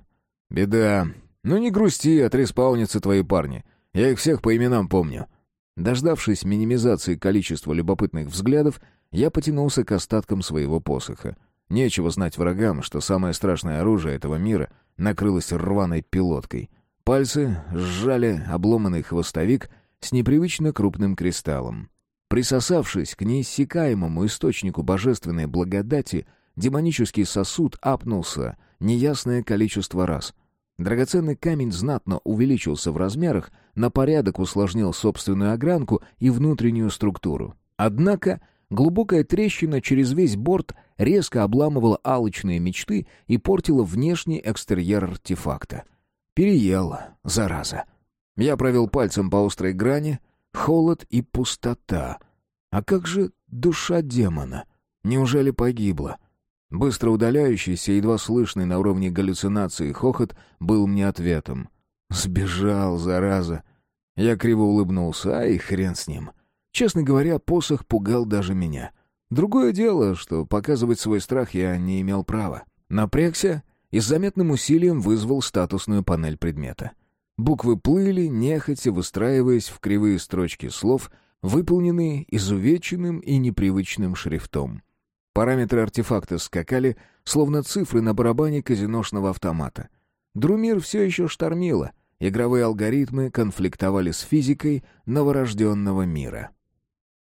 «Беда. Ну не грусти, отреспаунятся твои парни. Я их всех по именам помню». Дождавшись минимизации количества любопытных взглядов, я потянулся к остаткам своего посоха. Нечего знать врагам, что самое страшное оружие этого мира накрылось рваной пилоткой. Пальцы сжали обломанный хвостовик с непривычно крупным кристаллом. Присосавшись к неиссякаемому источнику божественной благодати, демонический сосуд апнулся неясное количество раз. Драгоценный камень знатно увеличился в размерах, на порядок усложнил собственную огранку и внутреннюю структуру. Однако Глубокая трещина через весь борт резко обламывала алчные мечты и портила внешний экстерьер артефакта. Переел, зараза. Я провел пальцем по острой грани. Холод и пустота. А как же душа демона? Неужели погибла? Быстро удаляющийся, едва слышный на уровне галлюцинации хохот был мне ответом. «Сбежал, зараза!» Я криво улыбнулся. «Ай, хрен с ним!» Честно говоря, посох пугал даже меня. Другое дело, что показывать свой страх я не имел права. Напрягся и с заметным усилием вызвал статусную панель предмета. Буквы плыли, нехотя выстраиваясь в кривые строчки слов, выполненные изувеченным и непривычным шрифтом. Параметры артефакта скакали, словно цифры на барабане казиношного автомата. Друмир все еще штормило, игровые алгоритмы конфликтовали с физикой новорожденного мира.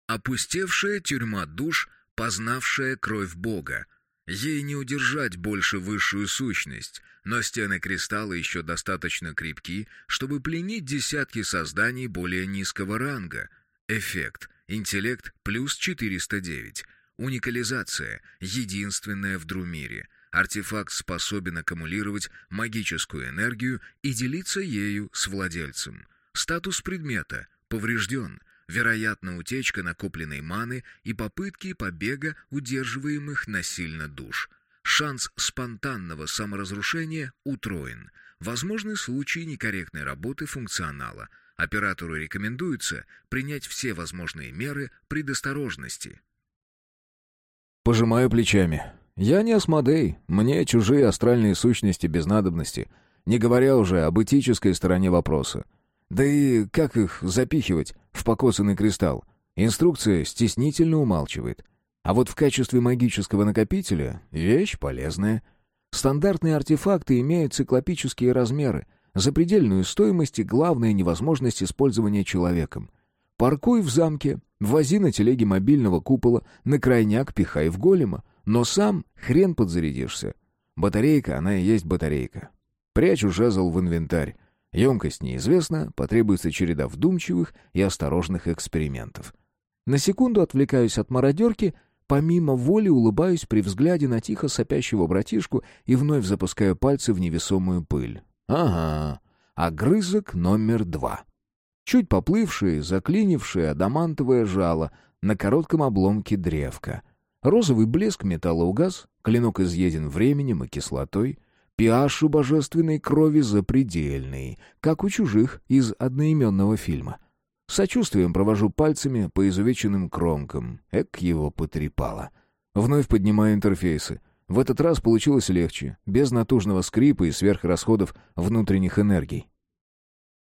Опустевшая тюрьма душ, познавшая кровь Бога. Ей не удержать больше высшую сущность, но стены кристалла еще достаточно крепки, чтобы пленить десятки созданий более низкого ранга. Эффект. Интеллект плюс 409. Уникализация. Единственная в Друмире. Артефакт способен аккумулировать магическую энергию и делиться ею с владельцем. Статус предмета. Поврежден. Вероятно, утечка накопленной маны и попытки побега удерживаемых насильно душ. Шанс спонтанного саморазрушения утроен. Возможны случаи некорректной работы функционала. Оператору рекомендуется принять все возможные меры предосторожности. Пожимаю плечами. Я не Асмодей, мне чужие астральные сущности без надобности, не говоря уже об этической стороне вопроса. Да и как их запихивать в покосанный кристалл? Инструкция стеснительно умалчивает. А вот в качестве магического накопителя — вещь полезная. Стандартные артефакты имеют циклопические размеры, запредельную стоимость и главная невозможность использования человеком. Паркуй в замке, вози на телеге мобильного купола, на крайняк пихай в голема, но сам хрен подзарядишься. Батарейка, она и есть батарейка. Прячу жезл в инвентарь. Емкость неизвестна, потребуется череда вдумчивых и осторожных экспериментов. На секунду отвлекаюсь от мародерки, помимо воли улыбаюсь при взгляде на тихо сопящего братишку и вновь запускаю пальцы в невесомую пыль. Ага, огрызок номер два. Чуть поплывшее, заклинившее адамантовое жало на коротком обломке древка. Розовый блеск металла угас, клинок изъеден временем и кислотой, пиаш у божественной крови запредельный, как у чужих из одноименного фильма. Сочувствием провожу пальцами по изувеченным кромкам. Эк его потрепало. Вновь поднимаю интерфейсы. В этот раз получилось легче, без натужного скрипа и сверхрасходов внутренних энергий.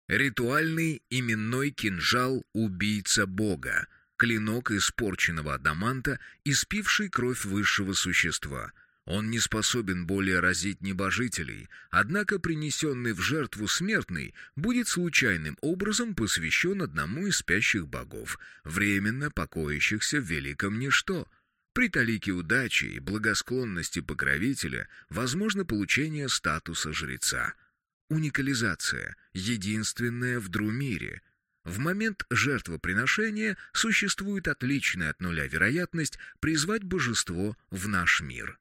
Ритуальный именной кинжал «Убийца Бога». Клинок испорченного адаманта, испивший кровь высшего существа. Он не способен более разить небожителей, однако принесенный в жертву смертный будет случайным образом посвящен одному из спящих богов, временно покоящихся в великом ничто — при талике удачи и благосклонности покровителя возможно получение статуса жреца. Уникализация — единственная в Друмире. В момент жертвоприношения существует отличная от нуля вероятность призвать божество в наш мир.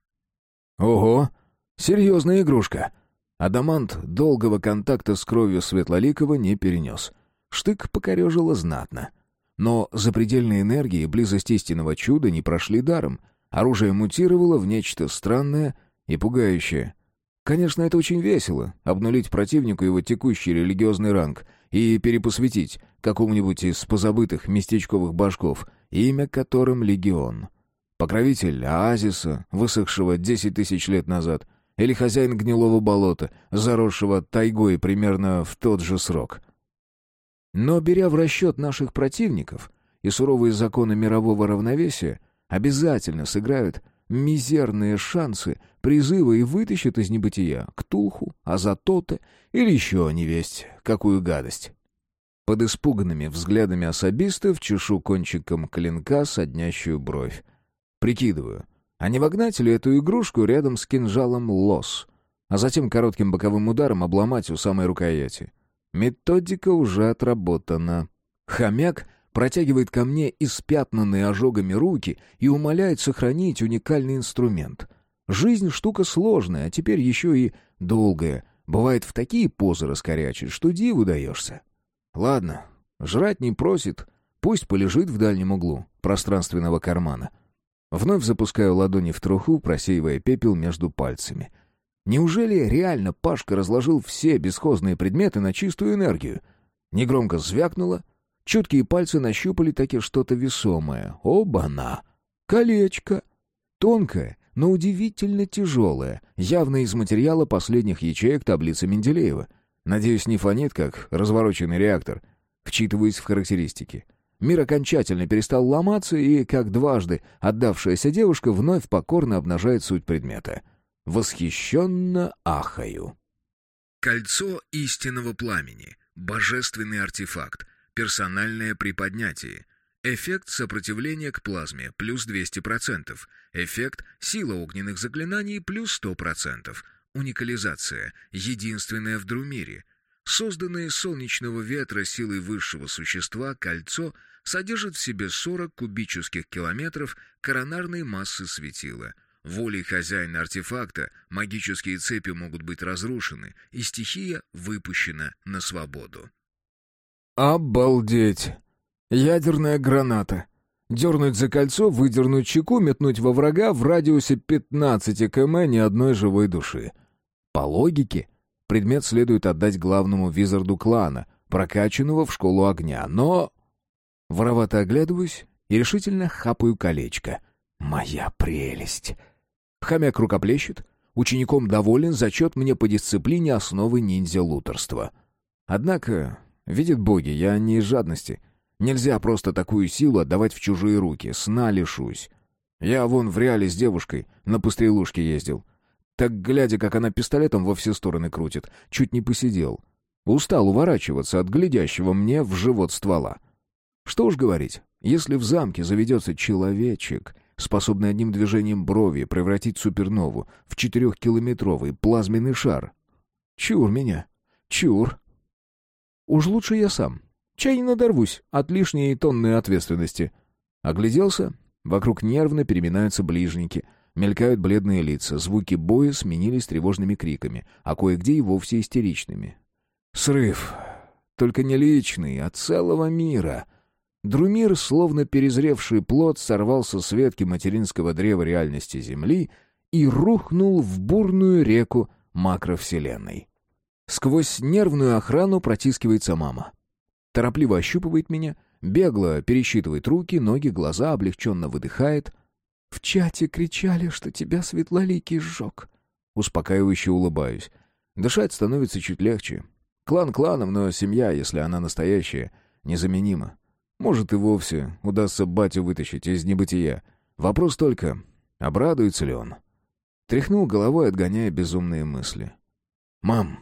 Ого! Серьезная игрушка! Адамант долгого контакта с кровью Светлоликова не перенес. Штык покорежило знатно — но запредельные энергии и близость истинного чуда не прошли даром. Оружие мутировало в нечто странное и пугающее. Конечно, это очень весело — обнулить противнику его текущий религиозный ранг и перепосвятить какому-нибудь из позабытых местечковых башков, имя которым Легион. Покровитель оазиса, высохшего десять тысяч лет назад, или хозяин гнилого болота, заросшего тайгой примерно в тот же срок — но беря в расчет наших противников и суровые законы мирового равновесия, обязательно сыграют мизерные шансы призыва и вытащат из небытия Ктулху, Азатоте или еще невесть какую гадость. Под испуганными взглядами особистов чешу кончиком клинка соднящую бровь. Прикидываю, а не вогнать ли эту игрушку рядом с кинжалом лос, а затем коротким боковым ударом обломать у самой рукояти. Методика уже отработана. Хомяк протягивает ко мне испятнанные ожогами руки и умоляет сохранить уникальный инструмент. Жизнь штука сложная, а теперь еще и долгая. Бывает в такие позы раскорячить, что диву даешься. Ладно, жрать не просит, пусть полежит в дальнем углу пространственного кармана. Вновь запускаю ладони в труху, просеивая пепел между пальцами. Неужели реально Пашка разложил все бесхозные предметы на чистую энергию? Негромко звякнуло. Чуткие пальцы нащупали таки что-то весомое. Оба-на! Колечко! Тонкое, но удивительно тяжелое, явно из материала последних ячеек таблицы Менделеева. Надеюсь, не фонит, как развороченный реактор. Вчитываясь в характеристики. Мир окончательно перестал ломаться, и, как дважды отдавшаяся девушка, вновь покорно обнажает суть предмета — Восхищенно ахаю. Кольцо истинного пламени. Божественный артефакт. Персональное приподнятие. Эффект сопротивления к плазме плюс 200%. Эффект сила огненных заклинаний плюс 100%. Уникализация. Единственная в Друмире. Созданное солнечного ветра силой высшего существа кольцо содержит в себе 40 кубических километров коронарной массы светила. Волей хозяина артефакта магические цепи могут быть разрушены, и стихия выпущена на свободу. «Обалдеть! Ядерная граната!» Дернуть за кольцо, выдернуть чеку, метнуть во врага в радиусе 15 км ни одной живой души. По логике, предмет следует отдать главному визарду клана, прокачанного в школу огня, но... Воровато оглядываюсь и решительно хапаю колечко. Моя прелесть! Хомяк рукоплещет, учеником доволен, зачет мне по дисциплине основы ниндзя-лутерства. Однако, видят боги, я не из жадности — Нельзя просто такую силу отдавать в чужие руки, сна лишусь. Я вон в реале с девушкой на пострелушке ездил. Так, глядя, как она пистолетом во все стороны крутит, чуть не посидел. Устал уворачиваться от глядящего мне в живот ствола. Что уж говорить, если в замке заведется человечек, способный одним движением брови превратить супернову в четырехкилометровый плазменный шар. Чур меня, чур. Уж лучше я сам, Чай не надорвусь от лишней тонны ответственности. Огляделся. Вокруг нервно переминаются ближники. Мелькают бледные лица. Звуки боя сменились тревожными криками, а кое-где и вовсе истеричными. Срыв. Только не личный, а целого мира. Друмир, словно перезревший плод, сорвался с ветки материнского древа реальности Земли и рухнул в бурную реку макровселенной. Сквозь нервную охрану протискивается мама. Торопливо ощупывает меня, бегло пересчитывает руки, ноги, глаза, облегченно выдыхает. «В чате кричали, что тебя светлоликий сжег». Успокаивающе улыбаюсь. Дышать становится чуть легче. Клан кланом, но семья, если она настоящая, незаменима. Может, и вовсе удастся батю вытащить из небытия. Вопрос только, обрадуется ли он? Тряхнул головой, отгоняя безумные мысли. «Мам,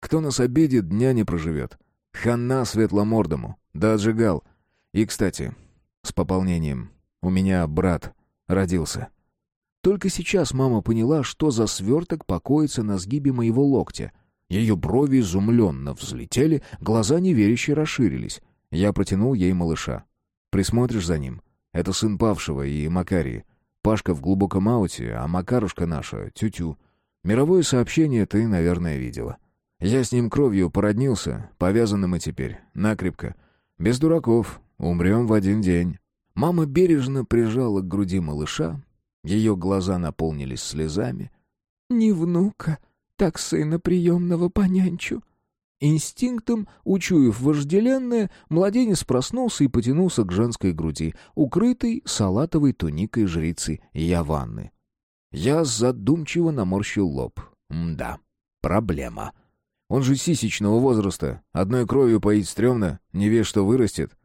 кто нас обидит, дня не проживет. Хана светломордому. Да отжигал. И, кстати, с пополнением. У меня брат родился. Только сейчас мама поняла, что за сверток покоится на сгибе моего локтя. Ее брови изумленно взлетели, глаза неверяще расширились. Я протянул ей малыша. «Присмотришь за ним? Это сын Павшего и Макарии. Пашка в глубоком ауте, а Макарушка наша — тю-тю. Мировое сообщение ты, наверное, видела». Я с ним кровью породнился, повязаны мы теперь, накрепко. Без дураков, умрем в один день». Мама бережно прижала к груди малыша, ее глаза наполнились слезами. «Не внука, так сына приемного понянчу». Инстинктом, учуяв вожделенное, младенец проснулся и потянулся к женской груди, укрытой салатовой туникой жрицы Яванны. Я задумчиво наморщил лоб. Мда, проблема. Он же сисечного возраста. Одной кровью поить стрёмно, не весь что вырастет.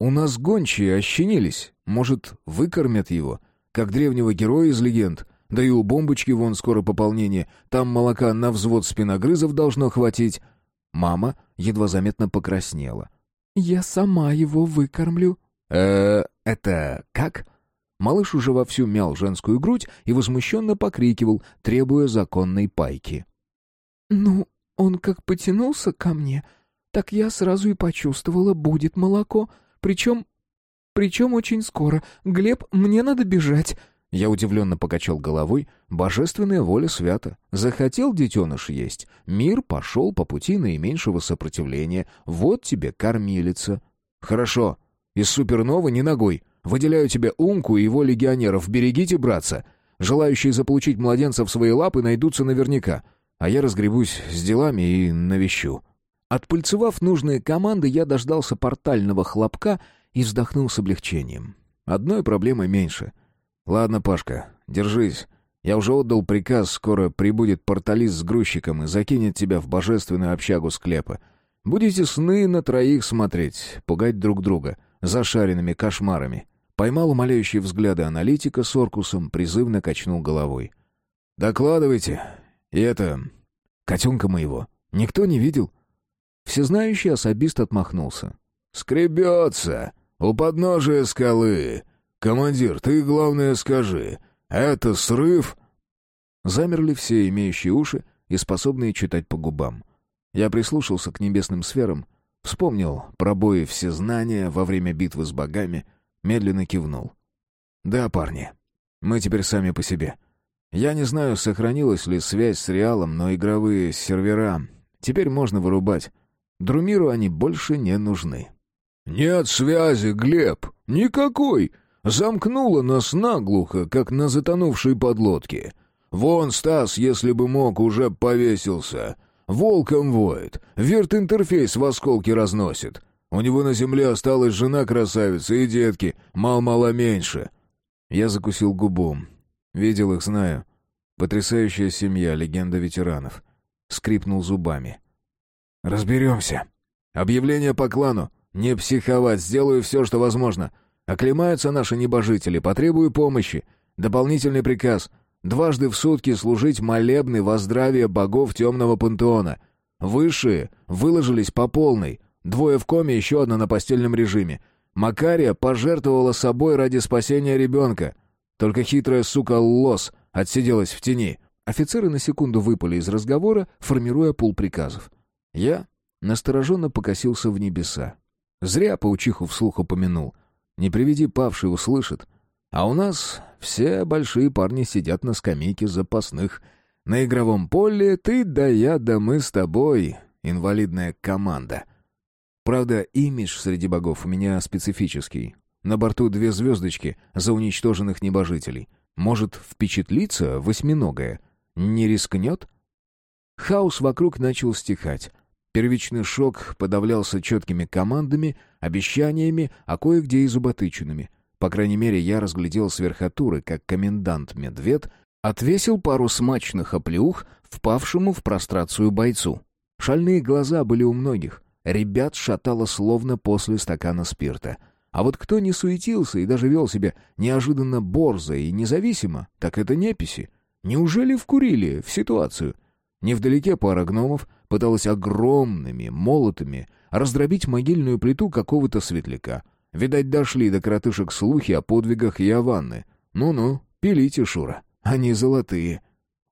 У нас гончие ощенились. Может, выкормят его? Как древнего героя из легенд. Да и у бомбочки вон скоро пополнение. Там молока на взвод спиногрызов должно хватить. Мама едва заметно покраснела. «Я сама его выкормлю». «Э, это как?» Малыш уже вовсю мял женскую грудь и возмущенно покрикивал, требуя законной пайки. «Ну, он как потянулся ко мне, так я сразу и почувствовала, будет молоко. Причем... Причем очень скоро. Глеб, мне надо бежать». Я удивленно покачал головой. Божественная воля свята. Захотел детеныш есть. Мир пошел по пути наименьшего сопротивления. Вот тебе кормилица. Хорошо. Из суперновы не ногой. Выделяю тебе Умку и его легионеров. Берегите, братца. Желающие заполучить младенца в свои лапы найдутся наверняка а я разгребусь с делами и навещу. Отпыльцевав нужные команды, я дождался портального хлопка и вздохнул с облегчением. Одной проблемой меньше. Ладно, Пашка, держись. Я уже отдал приказ, скоро прибудет порталист с грузчиком и закинет тебя в божественную общагу склепа. Будете сны на троих смотреть, пугать друг друга, зашаренными кошмарами. Поймал умоляющие взгляды аналитика с Оркусом, призывно качнул головой. «Докладывайте, и это... Котенка моего. Никто не видел?» Всезнающий особист отмахнулся. «Скребется! У подножия скалы! Командир, ты, главное, скажи, это срыв?» Замерли все имеющие уши и способные читать по губам. Я прислушался к небесным сферам, вспомнил про бои всезнания во время битвы с богами, медленно кивнул. «Да, парни, мы теперь сами по себе. Я не знаю, сохранилась ли связь с Реалом, но игровые сервера теперь можно вырубать. Друмиру они больше не нужны». «Нет связи, Глеб, никакой. Замкнуло нас наглухо, как на затонувшей подлодке. Вон Стас, если бы мог, уже повесился. Волком воет, вирт-интерфейс в осколки разносит. У него на земле осталась жена-красавица и детки, мал-мало меньше». Я закусил губу. Видел их, знаю. Потрясающая семья, легенда ветеранов. Скрипнул зубами. «Разберемся. Объявление по клану. Не психовать, сделаю все, что возможно. Оклемаются наши небожители, потребую помощи. Дополнительный приказ. Дважды в сутки служить молебны во здравие богов темного пантеона. Высшие выложились по полной. Двое в коме, еще одна на постельном режиме. Макария пожертвовала собой ради спасения ребенка. Только хитрая сука Лос отсиделась в тени. Офицеры на секунду выпали из разговора, формируя пул приказов. Я настороженно покосился в небеса. Зря паучиху вслух упомянул. Не приведи павший услышит. А у нас все большие парни сидят на скамейке запасных. На игровом поле ты да я да мы с тобой. Инвалидная команда. Правда, имидж среди богов у меня специфический. На борту две звездочки за уничтоженных небожителей. Может, впечатлиться восьминогая? Не рискнет? Хаос вокруг начал стихать. Первичный шок подавлялся четкими командами, обещаниями, а кое-где и зуботычинами. По крайней мере, я разглядел с верхотуры, как комендант-медвед отвесил пару смачных оплеух впавшему в прострацию бойцу. Шальные глаза были у многих. Ребят шатало словно после стакана спирта. А вот кто не суетился и даже вел себя неожиданно борзо и независимо, так это неписи. Неужели вкурили в ситуацию? Невдалеке пара гномов пыталась огромными молотами раздробить могильную плиту какого-то светляка. Видать, дошли до коротышек слухи о подвигах Яванны. Ну-ну, пилите, Шура, они золотые.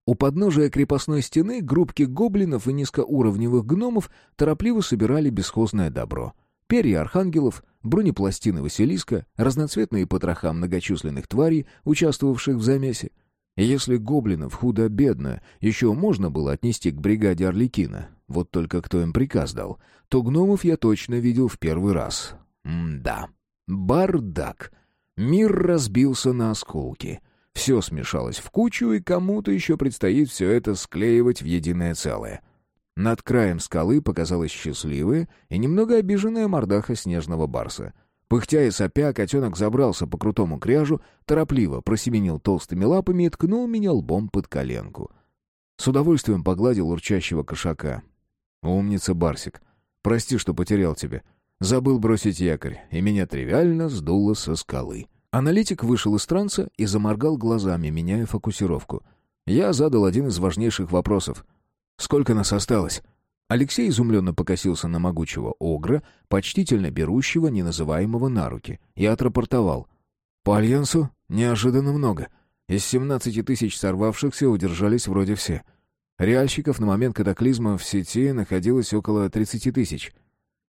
У подножия крепостной стены группки гоблинов и низкоуровневых гномов торопливо собирали бесхозное добро. Перья архангелов, бронепластины Василиска, разноцветные потроха многочисленных тварей, участвовавших в замесе — и если гоблинов худо-бедно еще можно было отнести к бригаде Орликина, вот только кто им приказ дал, то гномов я точно видел в первый раз. М-да. Бардак. Мир разбился на осколки. Все смешалось в кучу, и кому-то еще предстоит все это склеивать в единое целое. Над краем скалы показалась счастливая и немного обиженная мордаха снежного барса — Пыхтя и сопя, котенок забрался по крутому кряжу, торопливо просеменил толстыми лапами и ткнул меня лбом под коленку. С удовольствием погладил урчащего кошака. «Умница, Барсик. Прости, что потерял тебя. Забыл бросить якорь, и меня тривиально сдуло со скалы». Аналитик вышел из транса и заморгал глазами, меняя фокусировку. Я задал один из важнейших вопросов. «Сколько нас осталось?» Алексей изумленно покосился на могучего огра, почтительно берущего неназываемого на руки, и отрапортовал. «По Альянсу неожиданно много. Из 17 тысяч сорвавшихся удержались вроде все. Реальщиков на момент катаклизма в сети находилось около 30 тысяч.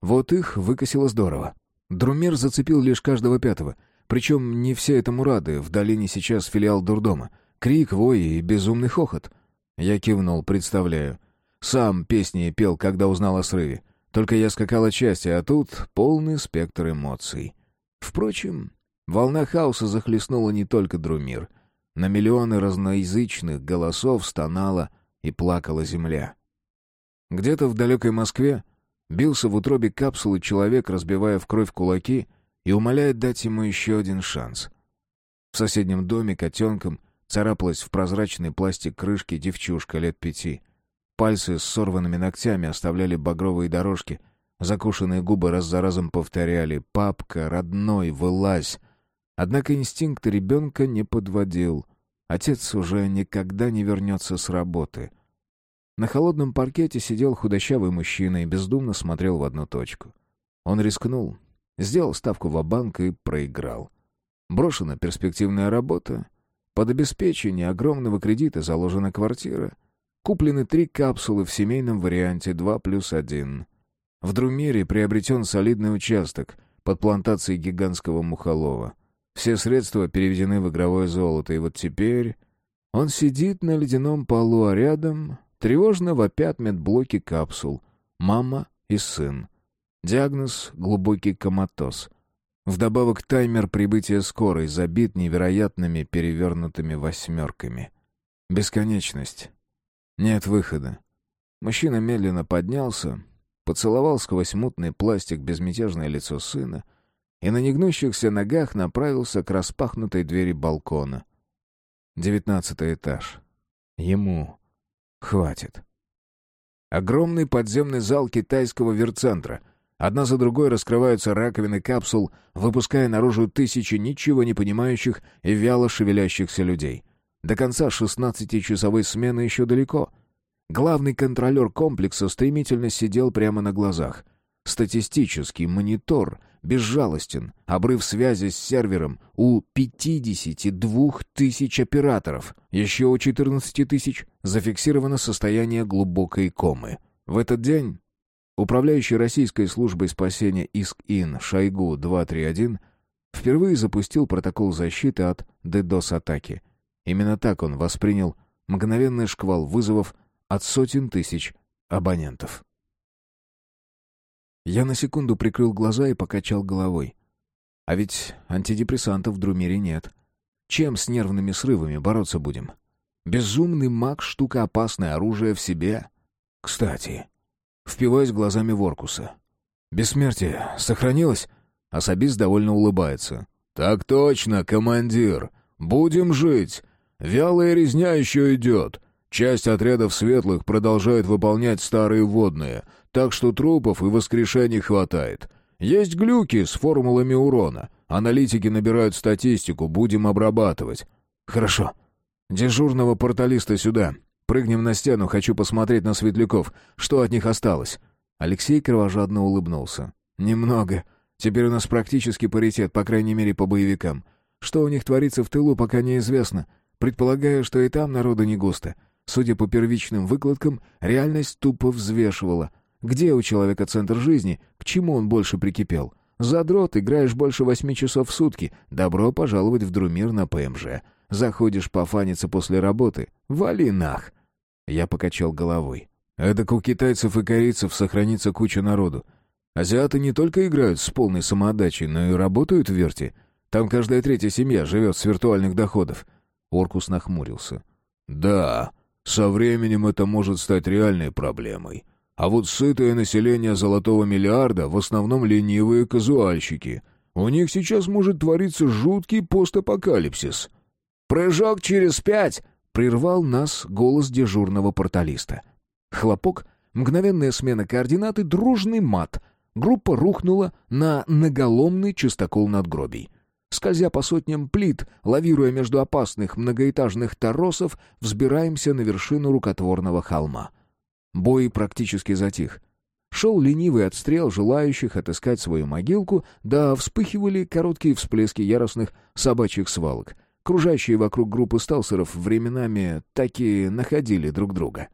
Вот их выкосило здорово. Друмер зацепил лишь каждого пятого. Причем не все этому рады, в долине сейчас филиал дурдома. Крик, вой и безумный хохот. Я кивнул, представляю. Сам песни пел, когда узнал о срыве. Только я скакал от счастья, а тут полный спектр эмоций. Впрочем, волна хаоса захлестнула не только Друмир. На миллионы разноязычных голосов стонала и плакала земля. Где-то в далекой Москве бился в утробе капсулы человек, разбивая в кровь кулаки и умоляет дать ему еще один шанс. В соседнем доме котенком царапалась в прозрачный пластик крышки девчушка лет пяти — Пальцы с сорванными ногтями оставляли багровые дорожки. Закушенные губы раз за разом повторяли «Папка, родной, вылазь!». Однако инстинкт ребенка не подводил. Отец уже никогда не вернется с работы. На холодном паркете сидел худощавый мужчина и бездумно смотрел в одну точку. Он рискнул, сделал ставку в банк и проиграл. Брошена перспективная работа. Под обеспечение огромного кредита заложена квартира — Куплены три капсулы в семейном варианте 2 плюс 1. В Друмире приобретен солидный участок под плантацией гигантского мухолова. Все средства переведены в игровое золото, и вот теперь он сидит на ледяном полу, а рядом тревожно вопят медблоки капсул. Мама и сын. Диагноз — глубокий коматоз. Вдобавок таймер прибытия скорой забит невероятными перевернутыми восьмерками. Бесконечность. Нет выхода. Мужчина медленно поднялся, поцеловал сквозь мутный пластик безмятежное лицо сына и на негнущихся ногах направился к распахнутой двери балкона. Девятнадцатый этаж. Ему хватит. Огромный подземный зал китайского верцентра — Одна за другой раскрываются раковины капсул, выпуская наружу тысячи ничего не понимающих и вяло шевелящихся людей. До конца шестнадцатичасовой смены еще далеко. Главный контролер комплекса стремительно сидел прямо на глазах. Статистический монитор безжалостен, обрыв связи с сервером у 52 тысяч операторов, еще у 14 тысяч зафиксировано состояние глубокой комы. В этот день Управляющий российской службой спасения ИСК-ИН Шойгу-231 впервые запустил протокол защиты от DDoS-атаки. Именно так он воспринял мгновенный шквал вызовов от сотен тысяч абонентов. Я на секунду прикрыл глаза и покачал головой. А ведь антидепрессантов в Друмире нет. Чем с нервными срывами бороться будем? Безумный маг — штука опасная, оружие в себе. Кстати, Впиваюсь глазами Воркуса. «Бессмертие сохранилось?» Особист довольно улыбается. «Так точно, командир. Будем жить. Вялая резня еще идет. Часть отрядов светлых продолжает выполнять старые водные, так что трупов и воскрешений хватает. Есть глюки с формулами урона. Аналитики набирают статистику, будем обрабатывать». «Хорошо. Дежурного порталиста сюда. Прыгнем на стену, хочу посмотреть на светляков. Что от них осталось?» Алексей кровожадно улыбнулся. «Немного. Теперь у нас практически паритет, по крайней мере, по боевикам. Что у них творится в тылу, пока неизвестно. Предполагаю, что и там народу не густо. Судя по первичным выкладкам, реальность тупо взвешивала. Где у человека центр жизни, к чему он больше прикипел? Задрот, играешь больше восьми часов в сутки. Добро пожаловать в Друмир на ПМЖ. Заходишь пофаниться после работы. Вали нах. Я покачал головой. Эдак у китайцев и корейцев сохранится куча народу. Азиаты не только играют с полной самоотдачей, но и работают в верте. Там каждая третья семья живет с виртуальных доходов. Оркус нахмурился. «Да, со временем это может стать реальной проблемой. А вот сытое население золотого миллиарда в основном ленивые казуальщики. У них сейчас может твориться жуткий постапокалипсис». «Прыжок через пять!» Прервал нас голос дежурного порталиста. Хлопок, мгновенная смена координат и дружный мат. Группа рухнула на наголомный чистокол надгробий. Скользя по сотням плит, лавируя между опасных многоэтажных торосов, взбираемся на вершину рукотворного холма. Бой практически затих. Шел ленивый отстрел желающих отыскать свою могилку, да вспыхивали короткие всплески яростных собачьих свалок — Кружащие вокруг группы сталсеров временами таки находили друг друга.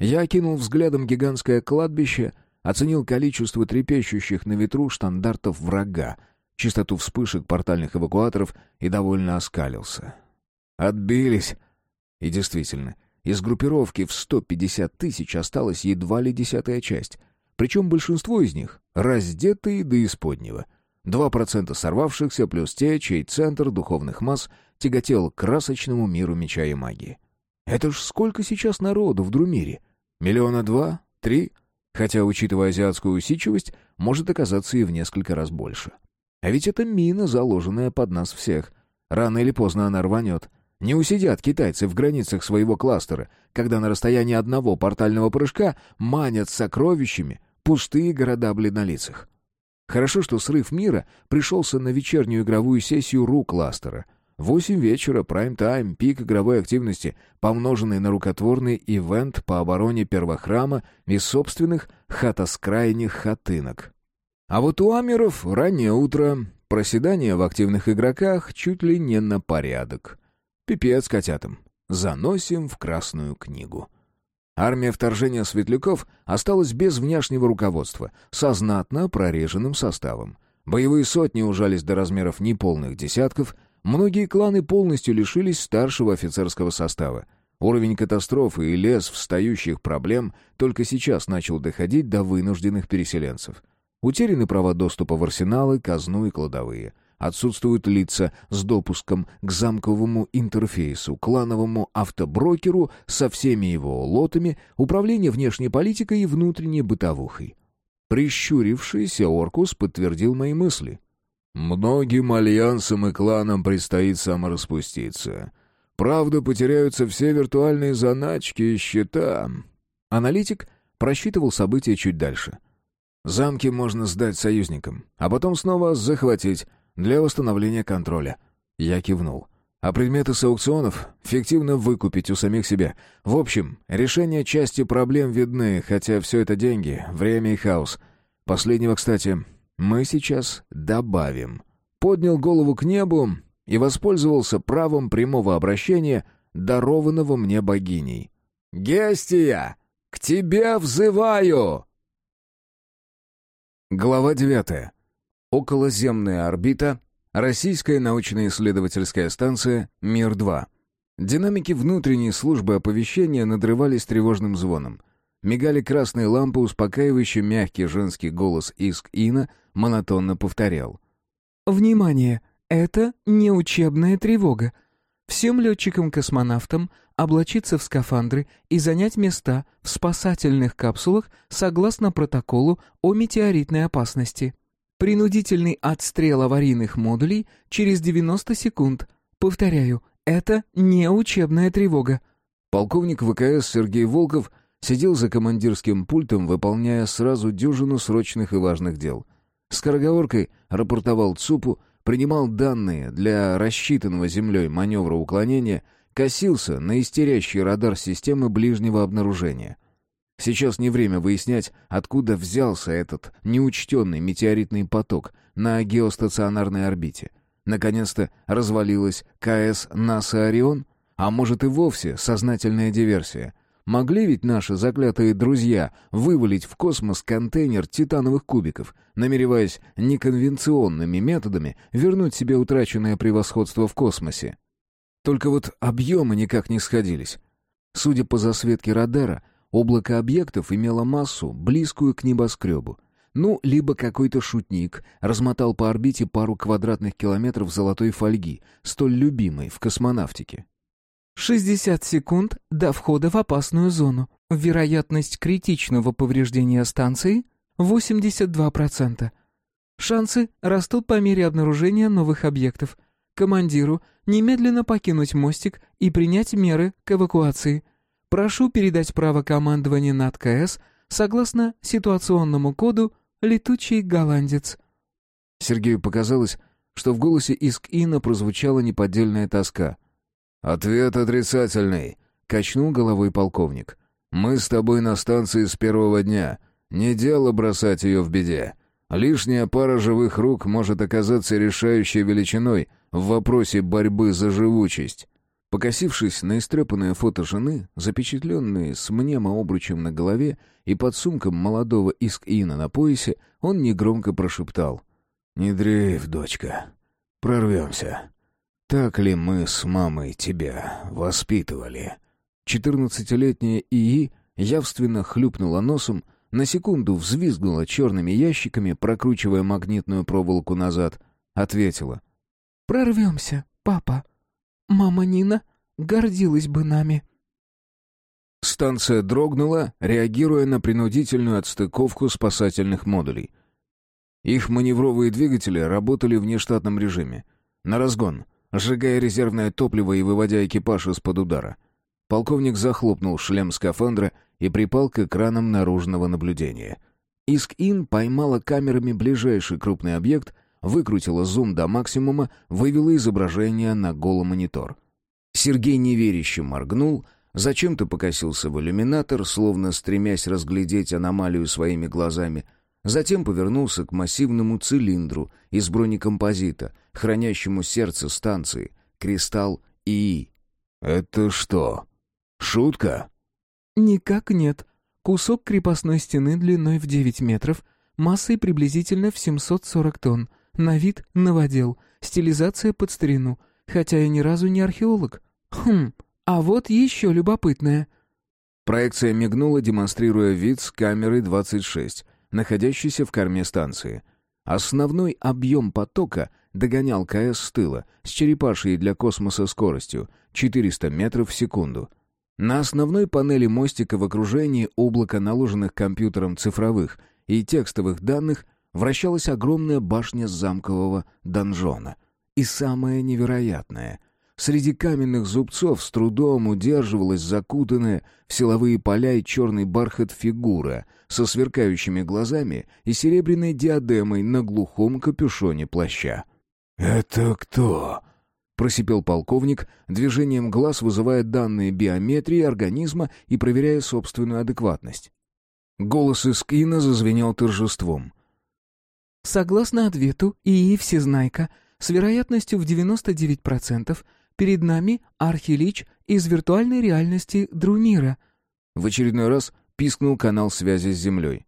Я окинул взглядом гигантское кладбище, оценил количество трепещущих на ветру штандартов врага, частоту вспышек портальных эвакуаторов и довольно оскалился. Отбились. И действительно, из группировки в 150 тысяч осталась едва ли десятая часть, причем большинство из них раздетые до исподнего — Два процента сорвавшихся плюс те, чей центр духовных масс тяготел к красочному миру меча и магии. Это ж сколько сейчас народу в Друмире? Миллиона два? Три? Хотя, учитывая азиатскую усидчивость, может оказаться и в несколько раз больше. А ведь это мина, заложенная под нас всех. Рано или поздно она рванет. Не усидят китайцы в границах своего кластера, когда на расстоянии одного портального прыжка манят сокровищами пустые города бледнолицых. Хорошо, что срыв мира пришелся на вечернюю игровую сессию Ру-кластера. Восемь вечера, прайм-тайм, пик игровой активности, помноженный на рукотворный ивент по обороне первохрама и собственных хатоскрайних хатынок. А вот у Амеров раннее утро, проседание в активных игроках чуть ли не на порядок. Пипец котятам. Заносим в Красную книгу. Армия вторжения светляков осталась без внешнего руководства, со знатно прореженным составом. Боевые сотни ужались до размеров неполных десятков, многие кланы полностью лишились старшего офицерского состава. Уровень катастрофы и лес встающих проблем только сейчас начал доходить до вынужденных переселенцев. Утеряны права доступа в арсеналы, казну и кладовые. Отсутствуют лица с допуском к замковому интерфейсу, клановому автоброкеру со всеми его лотами, управление внешней политикой и внутренней бытовухой. Прищурившийся Оркус подтвердил мои мысли. «Многим альянсам и кланам предстоит самораспуститься. Правда, потеряются все виртуальные заначки и счета». Аналитик просчитывал события чуть дальше. «Замки можно сдать союзникам, а потом снова захватить для восстановления контроля». Я кивнул. «А предметы с аукционов фиктивно выкупить у самих себя. В общем, решение части проблем видны, хотя все это деньги, время и хаос. Последнего, кстати, мы сейчас добавим». Поднял голову к небу и воспользовался правом прямого обращения, дарованного мне богиней. «Гестия, к тебе взываю!» Глава девятая. Околоземная орбита, Российская научно-исследовательская станция «Мир-2». Динамики внутренней службы оповещения надрывались тревожным звоном. Мигали красные лампы, успокаивающий мягкий женский голос Иск-Ина монотонно повторял. «Внимание! Это не учебная тревога. Всем летчикам-космонавтам облачиться в скафандры и занять места в спасательных капсулах согласно протоколу о метеоритной опасности. Принудительный отстрел аварийных модулей через 90 секунд. Повторяю, это не учебная тревога. Полковник ВКС Сергей Волков сидел за командирским пультом, выполняя сразу дюжину срочных и важных дел. Скороговоркой рапортовал ЦУПу, принимал данные для рассчитанного землей маневра уклонения, косился на истерящий радар системы ближнего обнаружения. Сейчас не время выяснять, откуда взялся этот неучтенный метеоритный поток на геостационарной орбите. Наконец-то развалилась КС НАСА «Орион», а может и вовсе сознательная диверсия — Могли ведь наши заклятые друзья вывалить в космос контейнер титановых кубиков, намереваясь неконвенционными методами вернуть себе утраченное превосходство в космосе. Только вот объемы никак не сходились. Судя по засветке радара, облако объектов имело массу, близкую к небоскребу. Ну, либо какой-то шутник размотал по орбите пару квадратных километров золотой фольги, столь любимой в космонавтике. 60 секунд до входа в опасную зону. Вероятность критичного повреждения станции 82%. Шансы растут по мере обнаружения новых объектов. Командиру немедленно покинуть мостик и принять меры к эвакуации. Прошу передать право командования над КС согласно ситуационному коду «Летучий голландец». Сергею показалось, что в голосе Иск-Ина прозвучала неподдельная тоска — «Ответ отрицательный», — качнул головой полковник. «Мы с тобой на станции с первого дня. Не дело бросать ее в беде. Лишняя пара живых рук может оказаться решающей величиной в вопросе борьбы за живучесть». Покосившись на истрепанное фото жены, запечатленные с мнемо-обручем на голове и под сумком молодого Иск-Ина на поясе, он негромко прошептал. «Не дрейф, дочка. Прорвемся». Так ли мы с мамой тебя воспитывали? Четырнадцатилетняя ИИ явственно хлюпнула носом, на секунду взвизгнула черными ящиками, прокручивая магнитную проволоку назад, ответила. «Прорвемся, папа. Мама Нина гордилась бы нами». Станция дрогнула, реагируя на принудительную отстыковку спасательных модулей. Их маневровые двигатели работали в нештатном режиме. На разгон — сжигая резервное топливо и выводя экипаж из-под удара. Полковник захлопнул шлем скафандра и припал к экранам наружного наблюдения. Иск-Ин поймала камерами ближайший крупный объект, выкрутила зум до максимума, вывела изображение на голомонитор. Сергей неверяще моргнул, зачем-то покосился в иллюминатор, словно стремясь разглядеть аномалию своими глазами — Затем повернулся к массивному цилиндру из бронекомпозита, хранящему сердце станции, кристалл ИИ. «Это что, шутка?» «Никак нет. Кусок крепостной стены длиной в 9 метров, массой приблизительно в 740 тонн. На вид — новодел, стилизация под старину, хотя я ни разу не археолог. Хм, а вот еще любопытное». Проекция мигнула, демонстрируя вид с камеры 26, находящейся в корме станции. Основной объем потока догонял КС с тыла, с черепашьей для космоса скоростью 400 метров в секунду. На основной панели мостика в окружении облака наложенных компьютером цифровых и текстовых данных вращалась огромная башня замкового донжона. И самое невероятное — Среди каменных зубцов с трудом удерживалась закутанная в силовые поля и черный бархат фигура со сверкающими глазами и серебряной диадемой на глухом капюшоне плаща. «Это кто?» — просипел полковник, движением глаз вызывая данные биометрии организма и проверяя собственную адекватность. Голос из кино зазвенел торжеством. «Согласно ответу ИИ «Всезнайка», с вероятностью в 99% Перед нами архилич из виртуальной реальности Друмира». В очередной раз пискнул канал связи с Землей.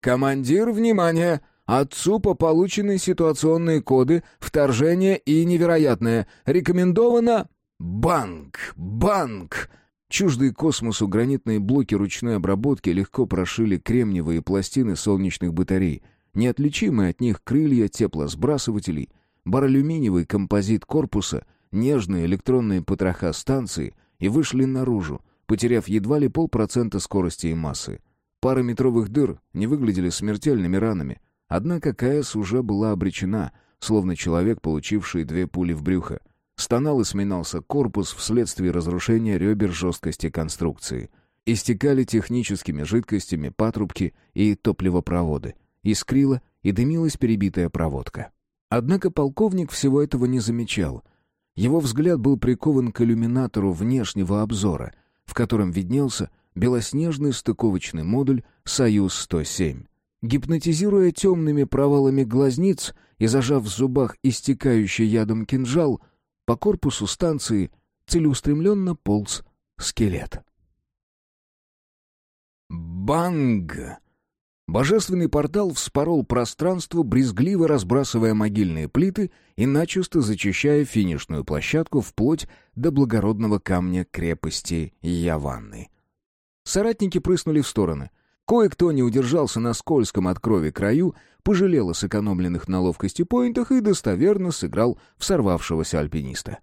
«Командир, внимание! Отцу по полученные ситуационные коды, вторжение и невероятное. Рекомендовано... Банк! Банк!» Чуждые космосу гранитные блоки ручной обработки легко прошили кремниевые пластины солнечных батарей, неотличимые от них крылья теплосбрасывателей, баралюминиевый композит корпуса — нежные электронные потроха станции и вышли наружу, потеряв едва ли полпроцента скорости и массы. Пара метровых дыр не выглядели смертельными ранами, однако КС уже была обречена, словно человек, получивший две пули в брюхо. Стонал и сминался корпус вследствие разрушения ребер жесткости конструкции. Истекали техническими жидкостями патрубки и топливопроводы. Искрила и дымилась перебитая проводка. Однако полковник всего этого не замечал — его взгляд был прикован к иллюминатору внешнего обзора, в котором виднелся белоснежный стыковочный модуль «Союз-107». Гипнотизируя темными провалами глазниц и зажав в зубах истекающий ядом кинжал, по корпусу станции целеустремленно полз скелет. Банг! Божественный портал вспорол пространство, брезгливо разбрасывая могильные плиты и начисто зачищая финишную площадку вплоть до благородного камня крепости Яванны. Соратники прыснули в стороны. Кое-кто не удержался на скользком от крови краю, пожалел о сэкономленных на ловкости поинтах и достоверно сыграл в сорвавшегося альпиниста.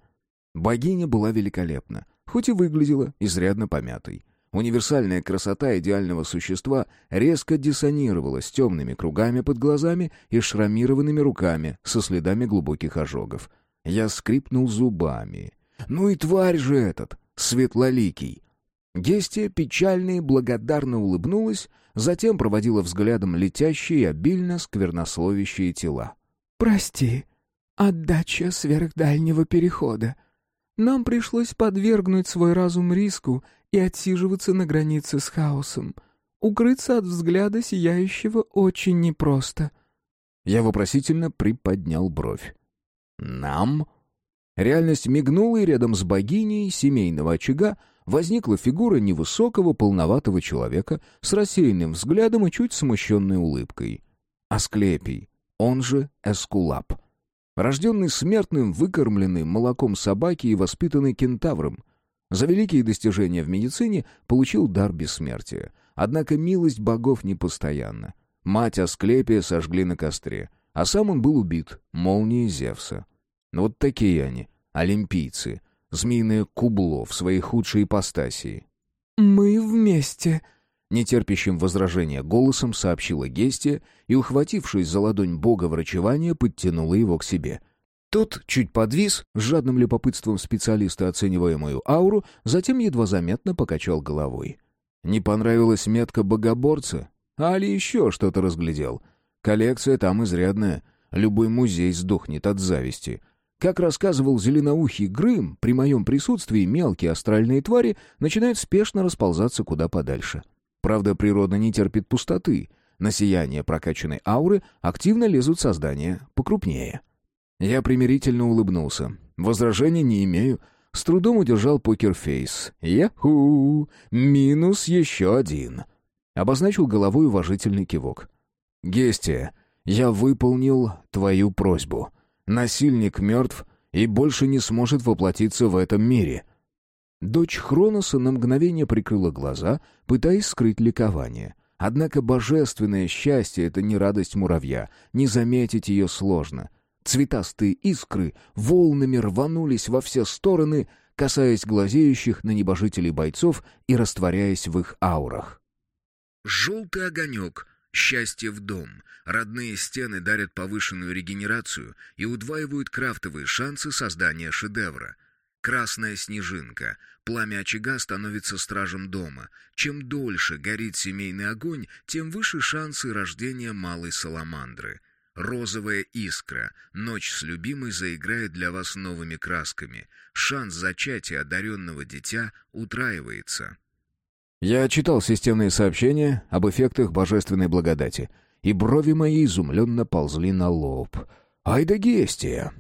Богиня была великолепна, хоть и выглядела изрядно помятой. Универсальная красота идеального существа резко диссонировала с темными кругами под глазами и шрамированными руками со следами глубоких ожогов. Я скрипнул зубами. «Ну и тварь же этот, светлоликий!» Гестия печально и благодарно улыбнулась, затем проводила взглядом летящие и обильно сквернословящие тела. «Прости, отдача сверхдальнего перехода. Нам пришлось подвергнуть свой разум риску и отсиживаться на границе с хаосом. Укрыться от взгляда сияющего очень непросто». Я вопросительно приподнял бровь. «Нам?» Реальность мигнула, и рядом с богиней семейного очага возникла фигура невысокого полноватого человека с рассеянным взглядом и чуть смущенной улыбкой. Асклепий, он же Эскулап. Рожденный смертным, выкормленный молоком собаки и воспитанный кентавром — за великие достижения в медицине получил дар бессмертия. Однако милость богов непостоянна. Мать Асклепия сожгли на костре, а сам он был убит молнией Зевса. Вот такие они, олимпийцы, змеиное кубло в своей худшей ипостасии. «Мы вместе», — нетерпящим возражения голосом сообщила Гестия и, ухватившись за ладонь бога врачевания, подтянула его к себе — тот чуть подвис, с жадным любопытством специалиста оценивая мою ауру, затем едва заметно покачал головой. Не понравилась метка богоборца? Али еще что-то разглядел? Коллекция там изрядная. Любой музей сдохнет от зависти. Как рассказывал зеленоухий Грым, при моем присутствии мелкие астральные твари начинают спешно расползаться куда подальше. Правда, природа не терпит пустоты. На сияние прокачанной ауры активно лезут создания покрупнее. Я примирительно улыбнулся. Возражений не имею. С трудом удержал покерфейс. Яху! Минус еще один. Обозначил головой уважительный кивок. «Гестия, я выполнил твою просьбу. Насильник мертв и больше не сможет воплотиться в этом мире». Дочь Хроноса на мгновение прикрыла глаза, пытаясь скрыть ликование. Однако божественное счастье — это не радость муравья, не заметить ее сложно. Цветастые искры волнами рванулись во все стороны, касаясь глазеющих на небожителей бойцов и растворяясь в их аурах. Желтый огонек, счастье в дом. Родные стены дарят повышенную регенерацию и удваивают крафтовые шансы создания шедевра. Красная снежинка. Пламя очага становится стражем дома. Чем дольше горит семейный огонь, тем выше шансы рождения малой саламандры. Розовая искра. Ночь с любимой заиграет для вас новыми красками. Шанс зачатия одаренного дитя утраивается. Я читал системные сообщения об эффектах божественной благодати, и брови мои изумленно ползли на лоб. «Ай да гестия!»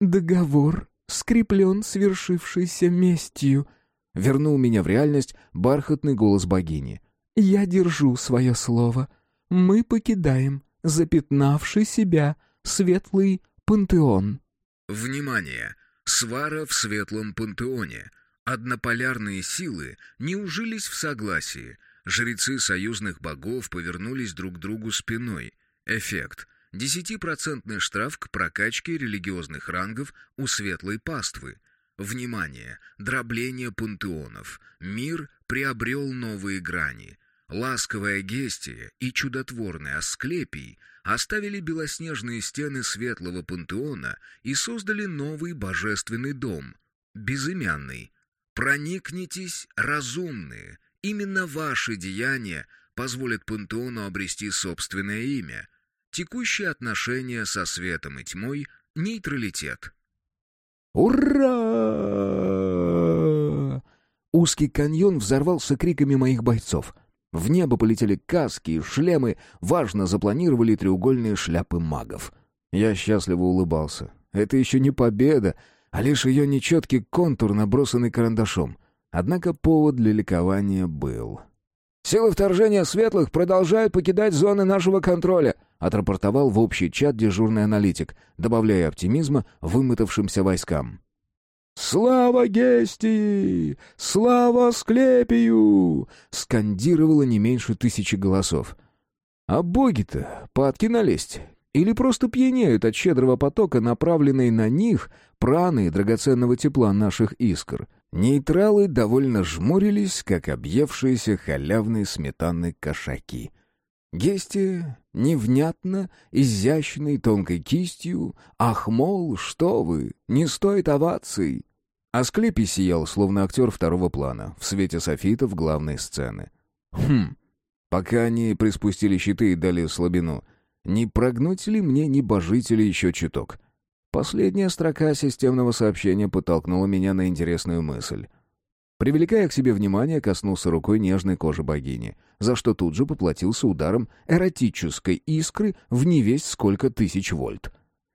«Договор скреплен свершившейся местью», — вернул меня в реальность бархатный голос богини. «Я держу свое слово. Мы покидаем запятнавший себя светлый пантеон». Внимание! Свара в светлом пантеоне. Однополярные силы не ужились в согласии. Жрецы союзных богов повернулись друг к другу спиной. Эффект. Десятипроцентный штраф к прокачке религиозных рангов у светлой паствы. Внимание! Дробление пантеонов. Мир приобрел новые грани. Ласковая Гестия и чудотворный Асклепий оставили белоснежные стены светлого пантеона и создали новый божественный дом, безымянный, Проникнитесь, разумные. Именно ваши деяния позволят пантеону обрести собственное имя. Текущие отношения со светом и тьмой — нейтралитет. «Ура!» Узкий каньон взорвался криками моих бойцов. В небо полетели каски и шлемы, важно запланировали треугольные шляпы магов. Я счастливо улыбался. Это еще не победа, а лишь ее нечеткий контур, набросанный карандашом. Однако повод для ликования был. «Силы вторжения светлых продолжают покидать зоны нашего контроля», отрапортовал в общий чат дежурный аналитик, добавляя оптимизма вымотавшимся войскам. «Слава Гестии! Слава Склепию!» скандировало не меньше тысячи голосов. «А боги-то падки налезть или просто пьянеют от щедрого потока, направленной на них праны и драгоценного тепла наших искр. Нейтралы довольно жмурились, как объевшиеся халявной сметанной кошаки. Гести невнятно, изящной тонкой кистью, «Ах, мол, что вы, не стоит оваций!» Асклепий сиял, словно актер второго плана, в свете софитов главной сцены. «Хм, пока они приспустили щиты и дали слабину, не прогнуть ли мне небожители еще чуток?» Последняя строка системного сообщения подтолкнула меня на интересную мысль. Привлекая к себе внимание, коснулся рукой нежной кожи богини, за что тут же поплатился ударом эротической искры в невесть сколько тысяч вольт.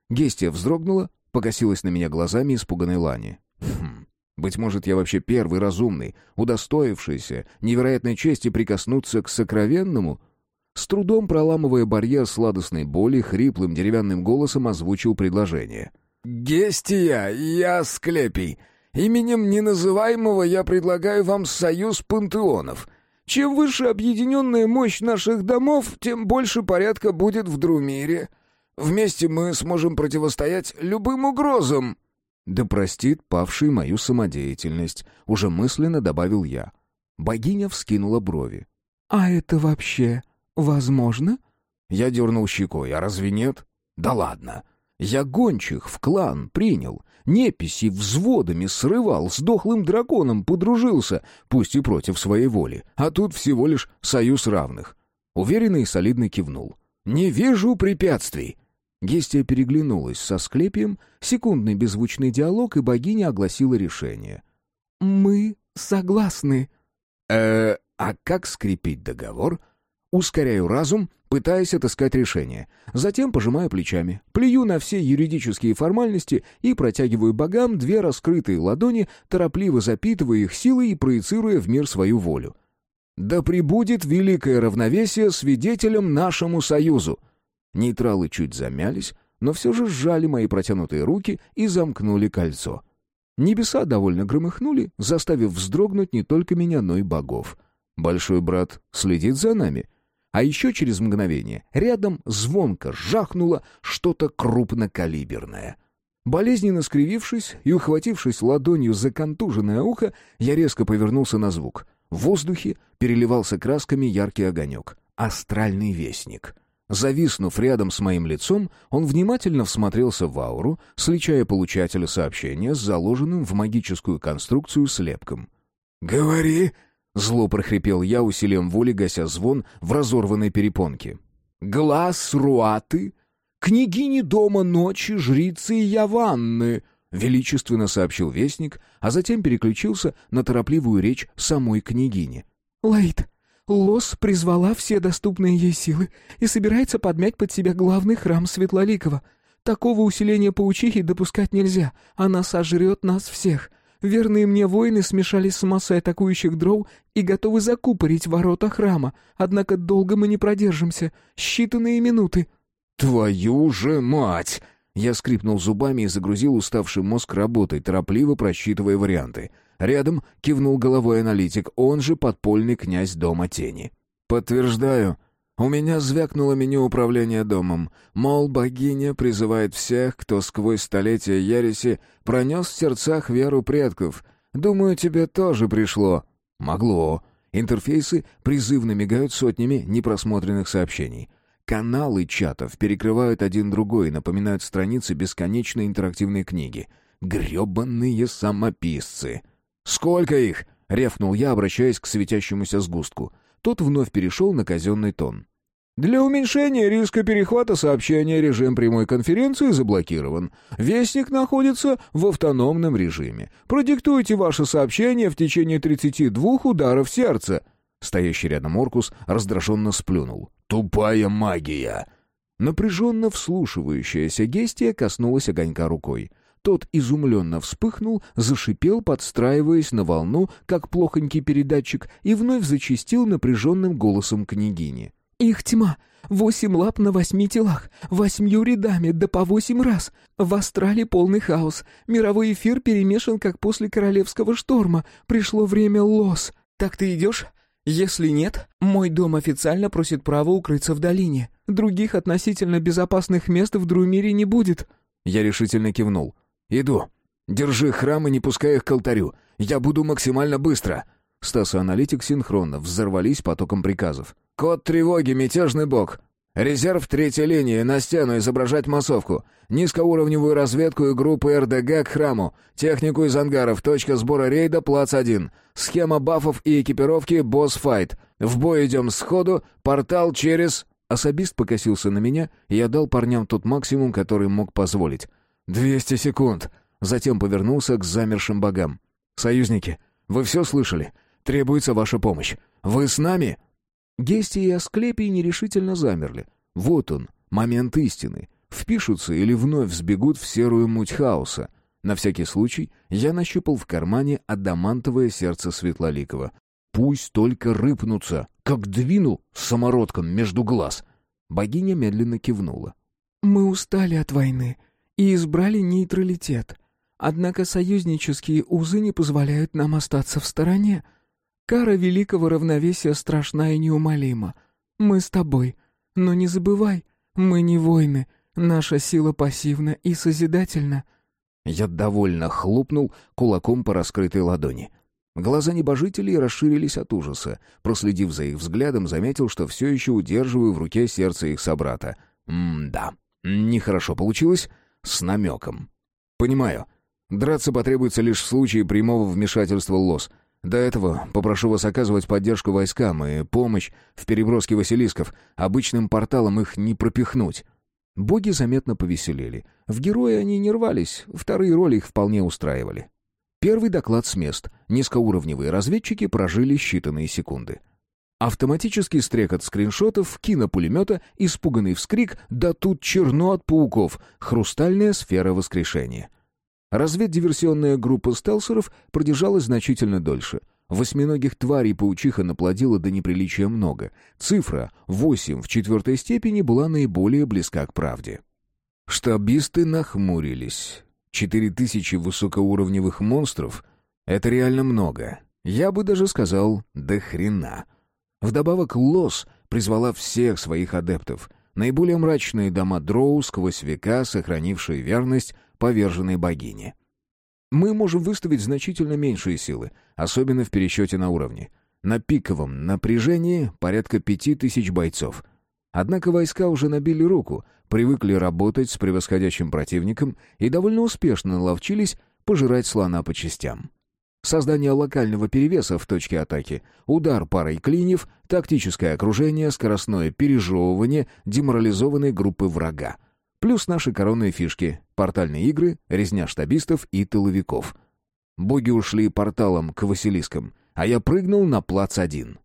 Гестия вздрогнула, покосилась на меня глазами испуганной Лани. Хм, быть может, я вообще первый разумный, удостоившийся невероятной чести прикоснуться к сокровенному — с трудом проламывая барьер сладостной боли, хриплым деревянным голосом озвучил предложение. «Гестия, я Склепий. Именем неназываемого я предлагаю вам союз пантеонов. Чем выше объединенная мощь наших домов, тем больше порядка будет в Друмире. Вместе мы сможем противостоять любым угрозам». «Да простит павший мою самодеятельность», — уже мысленно добавил я. Богиня вскинула брови. «А это вообще «Возможно?» Я дернул щекой. «А разве нет?» «Да ладно. Я гончих в клан принял, неписи взводами срывал, с дохлым драконом подружился, пусть и против своей воли, а тут всего лишь союз равных». Уверенно и солидно кивнул. «Не вижу препятствий». Гестия переглянулась со Склепием, секундный беззвучный диалог, и богиня огласила решение. «Мы согласны». «Э, а как скрепить договор?» Ускоряю разум, пытаясь отыскать решение. Затем пожимаю плечами, плюю на все юридические формальности и протягиваю богам две раскрытые ладони, торопливо запитывая их силой и проецируя в мир свою волю. «Да пребудет великое равновесие свидетелем нашему союзу!» Нейтралы чуть замялись, но все же сжали мои протянутые руки и замкнули кольцо. Небеса довольно громыхнули, заставив вздрогнуть не только меня, но и богов. Большой брат следит за нами. А еще через мгновение рядом звонко жахнуло что-то крупнокалиберное. Болезненно скривившись и ухватившись ладонью за контуженное ухо, я резко повернулся на звук. В воздухе переливался красками яркий огонек. Астральный вестник. Зависнув рядом с моим лицом, он внимательно всмотрелся в ауру, сличая получателя сообщения с заложенным в магическую конструкцию слепком. «Говори!» Зло прохрипел я, усилием воли гася звон в разорванной перепонке. «Глаз Руаты, княгини дома ночи, жрицы Яванны!» — величественно сообщил вестник, а затем переключился на торопливую речь самой княгини. «Лаид, Лос призвала все доступные ей силы и собирается подмять под себя главный храм Светлоликова. Такого усиления паучихи допускать нельзя, она сожрет нас всех. Верные мне воины смешались с массой атакующих дроу и готовы закупорить ворота храма, однако долго мы не продержимся, считанные минуты». «Твою же мать!» Я скрипнул зубами и загрузил уставший мозг работой, торопливо просчитывая варианты. Рядом кивнул головой аналитик, он же подпольный князь Дома Тени. «Подтверждаю. У меня звякнуло меню управления домом. Мол, богиня призывает всех, кто сквозь столетия ереси пронес в сердцах веру предков. Думаю, тебе тоже пришло. Могло. Интерфейсы призывно мигают сотнями непросмотренных сообщений. Каналы чатов перекрывают один другой, напоминают страницы бесконечной интерактивной книги. Гребанные самописцы. «Сколько их?» — рявкнул я, обращаясь к светящемуся сгустку. Тот вновь перешел на казенный тон. Для уменьшения риска перехвата сообщения режим прямой конференции заблокирован. Вестник находится в автономном режиме. Продиктуйте ваше сообщение в течение 32 ударов сердца. Стоящий рядом Оркус раздраженно сплюнул. «Тупая магия!» Напряженно вслушивающаяся Гестия коснулась огонька рукой. Тот изумленно вспыхнул, зашипел, подстраиваясь на волну, как плохонький передатчик, и вновь зачистил напряженным голосом княгини. «Их тьма! Восемь лап на восьми телах, восьмью рядами, да по восемь раз. В астрале полный хаос. Мировой эфир перемешан, как после королевского шторма. Пришло время лос. Так ты идешь? Если нет, мой дом официально просит право укрыться в долине. Других относительно безопасных мест в Друмире не будет». Я решительно кивнул. «Иду. Держи храм и не пускай их к алтарю. Я буду максимально быстро». Стас и аналитик синхронно взорвались потоком приказов. «Код тревоги, мятежный бог. Резерв третьей линии, на стену изображать массовку. Низкоуровневую разведку и группы РДГ к храму. Технику из ангаров, точка сбора рейда, плац-1. Схема бафов и экипировки, босс-файт. В бой идем сходу, портал через...» Особист покосился на меня, и я дал парням тот максимум, который мог позволить. «Двести секунд!» Затем повернулся к замершим богам. «Союзники, вы все слышали? Требуется ваша помощь. Вы с нами?» Гести и Асклепий нерешительно замерли. Вот он, момент истины. Впишутся или вновь сбегут в серую муть хаоса. На всякий случай я нащупал в кармане адамантовое сердце Светлоликова. Пусть только рыпнутся, как двинул самородком между глаз. Богиня медленно кивнула. «Мы устали от войны и избрали нейтралитет. Однако союзнические узы не позволяют нам остаться в стороне. Кара великого равновесия страшна и неумолима. Мы с тобой. Но не забывай, мы не воины. Наша сила пассивна и созидательна». Я довольно хлопнул кулаком по раскрытой ладони. Глаза небожителей расширились от ужаса. Проследив за их взглядом, заметил, что все еще удерживаю в руке сердце их собрата. М-да, нехорошо получилось, с намеком. «Понимаю. Драться потребуется лишь в случае прямого вмешательства ЛОС. До этого попрошу вас оказывать поддержку войскам и помощь в переброске Василисков. Обычным порталом их не пропихнуть». Боги заметно повеселели. В герои они не рвались, вторые роли их вполне устраивали. Первый доклад с мест. Низкоуровневые разведчики прожили считанные секунды. Автоматический стрекот скриншотов, кинопулемета, испуганный вскрик, да тут черно от пауков, хрустальная сфера воскрешения. Разведдиверсионная группа стелсеров продержалась значительно дольше. Восьминогих тварей паучиха наплодила до неприличия много. Цифра 8 в четвертой степени была наиболее близка к правде. Штабисты нахмурились. Четыре тысячи высокоуровневых монстров — это реально много. Я бы даже сказал, до хрена. Вдобавок Лос призвала всех своих адептов. Наиболее мрачные дома Дроу сквозь века, сохранившие верность поверженной богине. Мы можем выставить значительно меньшие силы, особенно в пересчете на уровне. На пиковом напряжении порядка пяти тысяч бойцов. Однако войска уже набили руку, привыкли работать с превосходящим противником и довольно успешно наловчились пожирать слона по частям. Создание локального перевеса в точке атаки, удар парой клиньев, тактическое окружение, скоростное пережевывание деморализованной группы врага. Плюс наши коронные фишки, портальные игры, резня штабистов и тыловиков. Боги ушли порталом к Василискам, а я прыгнул на плац один.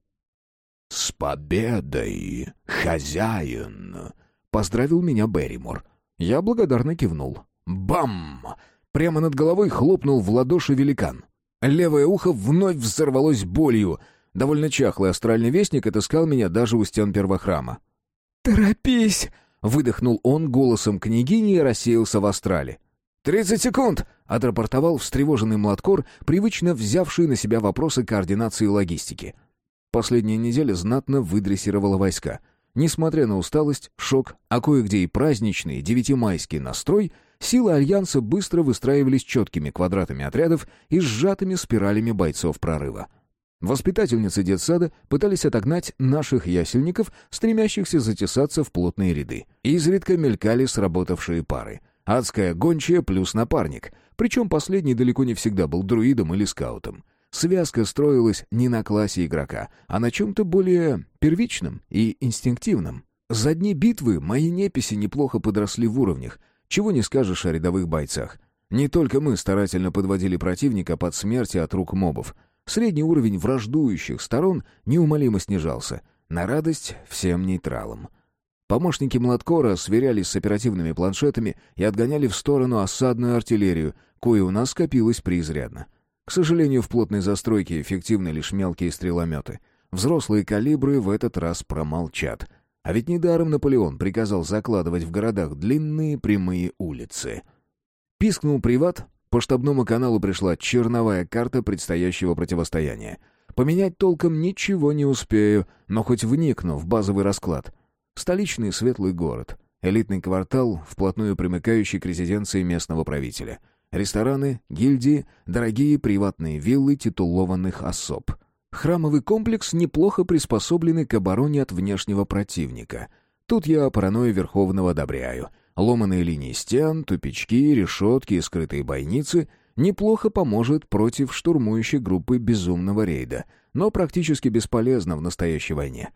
«С победой, хозяин!» — поздравил меня Берримор. Я благодарно кивнул. Бам! Прямо над головой хлопнул в ладоши великан. Левое ухо вновь взорвалось болью. Довольно чахлый астральный вестник отыскал меня даже у стен первохрама. «Торопись!» — выдохнул он голосом княгини и рассеялся в астрале. «Тридцать секунд!» — отрапортовал встревоженный младкор, привычно взявший на себя вопросы координации и логистики. Последняя неделя знатно выдрессировала войска — Несмотря на усталость, шок, а кое-где и праздничный девятимайский настрой, силы Альянса быстро выстраивались четкими квадратами отрядов и сжатыми спиралями бойцов прорыва. Воспитательницы детсада пытались отогнать наших ясельников, стремящихся затесаться в плотные ряды. Изредка мелькали сработавшие пары. Адская гончая плюс напарник. Причем последний далеко не всегда был друидом или скаутом. Связка строилась не на классе игрока, а на чем-то более первичном и инстинктивном. За дни битвы мои неписи неплохо подросли в уровнях, чего не скажешь о рядовых бойцах. Не только мы старательно подводили противника под смерти от рук мобов. Средний уровень враждующих сторон неумолимо снижался, на радость всем нейтралам. Помощники Младкора сверялись с оперативными планшетами и отгоняли в сторону осадную артиллерию, кое у нас скопилось преизрядно. К сожалению, в плотной застройке эффективны лишь мелкие стрелометы. Взрослые калибры в этот раз промолчат. А ведь недаром Наполеон приказал закладывать в городах длинные прямые улицы. Пискнул приват, по штабному каналу пришла черновая карта предстоящего противостояния. Поменять толком ничего не успею, но хоть вникну в базовый расклад. Столичный светлый город, элитный квартал, вплотную примыкающий к резиденции местного правителя — Рестораны, гильдии, дорогие приватные виллы титулованных особ. Храмовый комплекс неплохо приспособленный к обороне от внешнего противника. Тут я паранойю Верховного одобряю. Ломаные линии стен, тупички, решетки и скрытые бойницы неплохо поможет против штурмующей группы безумного рейда, но практически бесполезно в настоящей войне.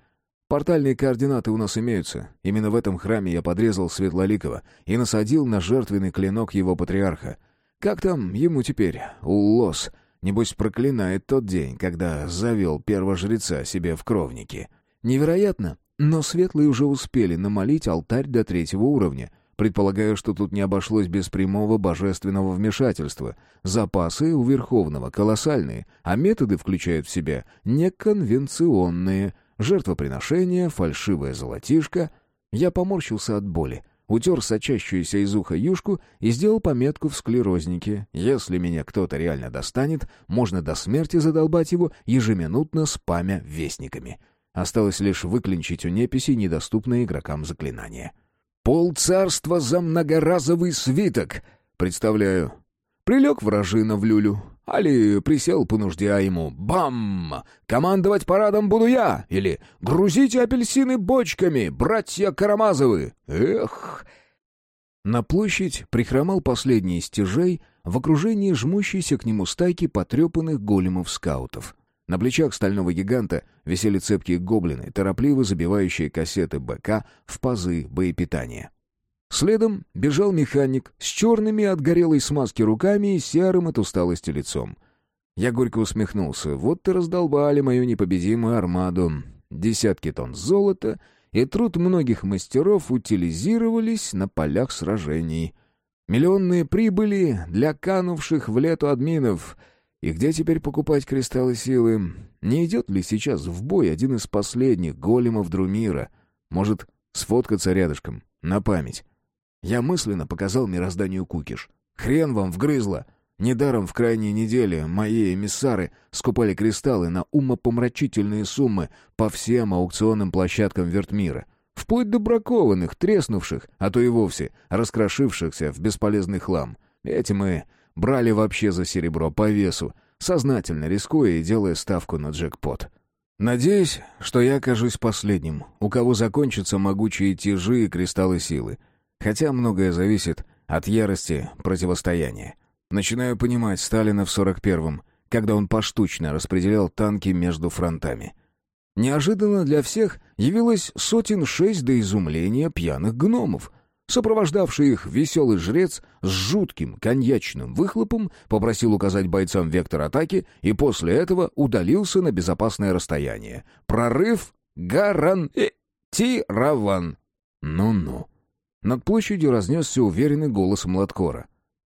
Портальные координаты у нас имеются. Именно в этом храме я подрезал Светлоликова и насадил на жертвенный клинок его патриарха — как там ему теперь, Уллос? Небось, проклинает тот день, когда завел первого жреца себе в кровники. Невероятно, но светлые уже успели намолить алтарь до третьего уровня. Предполагаю, что тут не обошлось без прямого божественного вмешательства. Запасы у Верховного колоссальные, а методы включают в себя неконвенционные. Жертвоприношение, фальшивое золотишко. Я поморщился от боли утер сочащуюся из уха юшку и сделал пометку в склерознике. Если меня кто-то реально достанет, можно до смерти задолбать его, ежеминутно спамя вестниками. Осталось лишь выклинчить у неписи недоступные игрокам заклинания. «Пол царства за многоразовый свиток!» Представляю. Прилег вражина в люлю, Али присел по нужде, а ему «Бам! Командовать парадом буду я!» Или «Грузите апельсины бочками, братья Карамазовы!» Эх! На площадь прихромал последний стяжей в окружении жмущейся к нему стайки потрепанных големов-скаутов. На плечах стального гиганта висели цепкие гоблины, торопливо забивающие кассеты БК в пазы боепитания. Следом бежал механик с черными от горелой смазки руками и серым от усталости лицом. Я горько усмехнулся. Вот ты раздолбали мою непобедимую армаду. Десятки тонн золота и труд многих мастеров утилизировались на полях сражений. Миллионные прибыли для канувших в лету админов. И где теперь покупать кристаллы силы? Не идет ли сейчас в бой один из последних големов Друмира? Может, сфоткаться рядышком, на память? Я мысленно показал мирозданию кукиш. «Хрен вам вгрызло!» Недаром в крайние недели мои эмиссары скупали кристаллы на умопомрачительные суммы по всем аукционным площадкам Вертмира. Вплоть до бракованных, треснувших, а то и вовсе раскрошившихся в бесполезный хлам. Эти мы брали вообще за серебро по весу, сознательно рискуя и делая ставку на джекпот. Надеюсь, что я окажусь последним, у кого закончатся могучие тяжи и кристаллы силы. Хотя многое зависит от ярости противостояния. Начинаю понимать Сталина в 41-м, когда он поштучно распределял танки между фронтами. Неожиданно для всех явилось сотен шесть до изумления пьяных гномов. Сопровождавший их веселый жрец с жутким коньячным выхлопом попросил указать бойцам вектор атаки и после этого удалился на безопасное расстояние. Прорыв гарантирован. Ну-ну. Над площадью разнесся уверенный голос Младкора.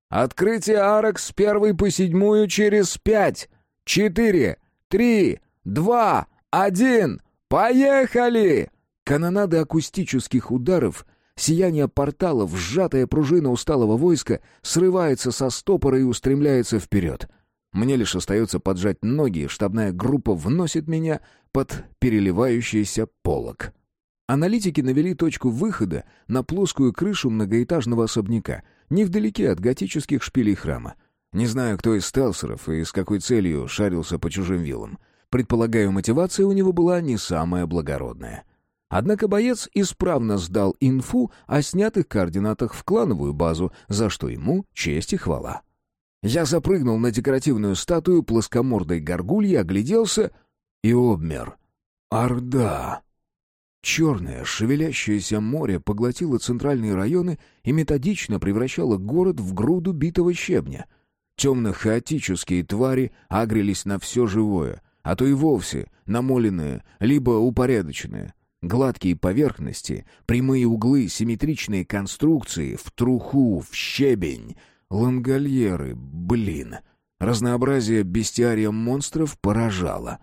Открытие арок с первой по седьмую через пять, четыре, три, два, один. Поехали! Канонады акустических ударов, сияние порталов, сжатая пружина усталого войска срывается со стопора и устремляется вперед. Мне лишь остается поджать ноги, штабная группа вносит меня под переливающийся полог. Аналитики навели точку выхода на плоскую крышу многоэтажного особняка — невдалеке от готических шпилей храма. Не знаю, кто из стелсеров и с какой целью шарился по чужим виллам. Предполагаю, мотивация у него была не самая благородная. Однако боец исправно сдал инфу о снятых координатах в клановую базу, за что ему честь и хвала. Я запрыгнул на декоративную статую плоскомордой горгульи, огляделся и обмер. Орда! Черное, шевелящееся море поглотило центральные районы и методично превращало город в груду битого щебня. Темно-хаотические твари агрелись на все живое, а то и вовсе намоленное, либо упорядоченное. Гладкие поверхности, прямые углы, симметричные конструкции, в труху, в щебень. Лангольеры, блин. Разнообразие бестиария монстров поражало.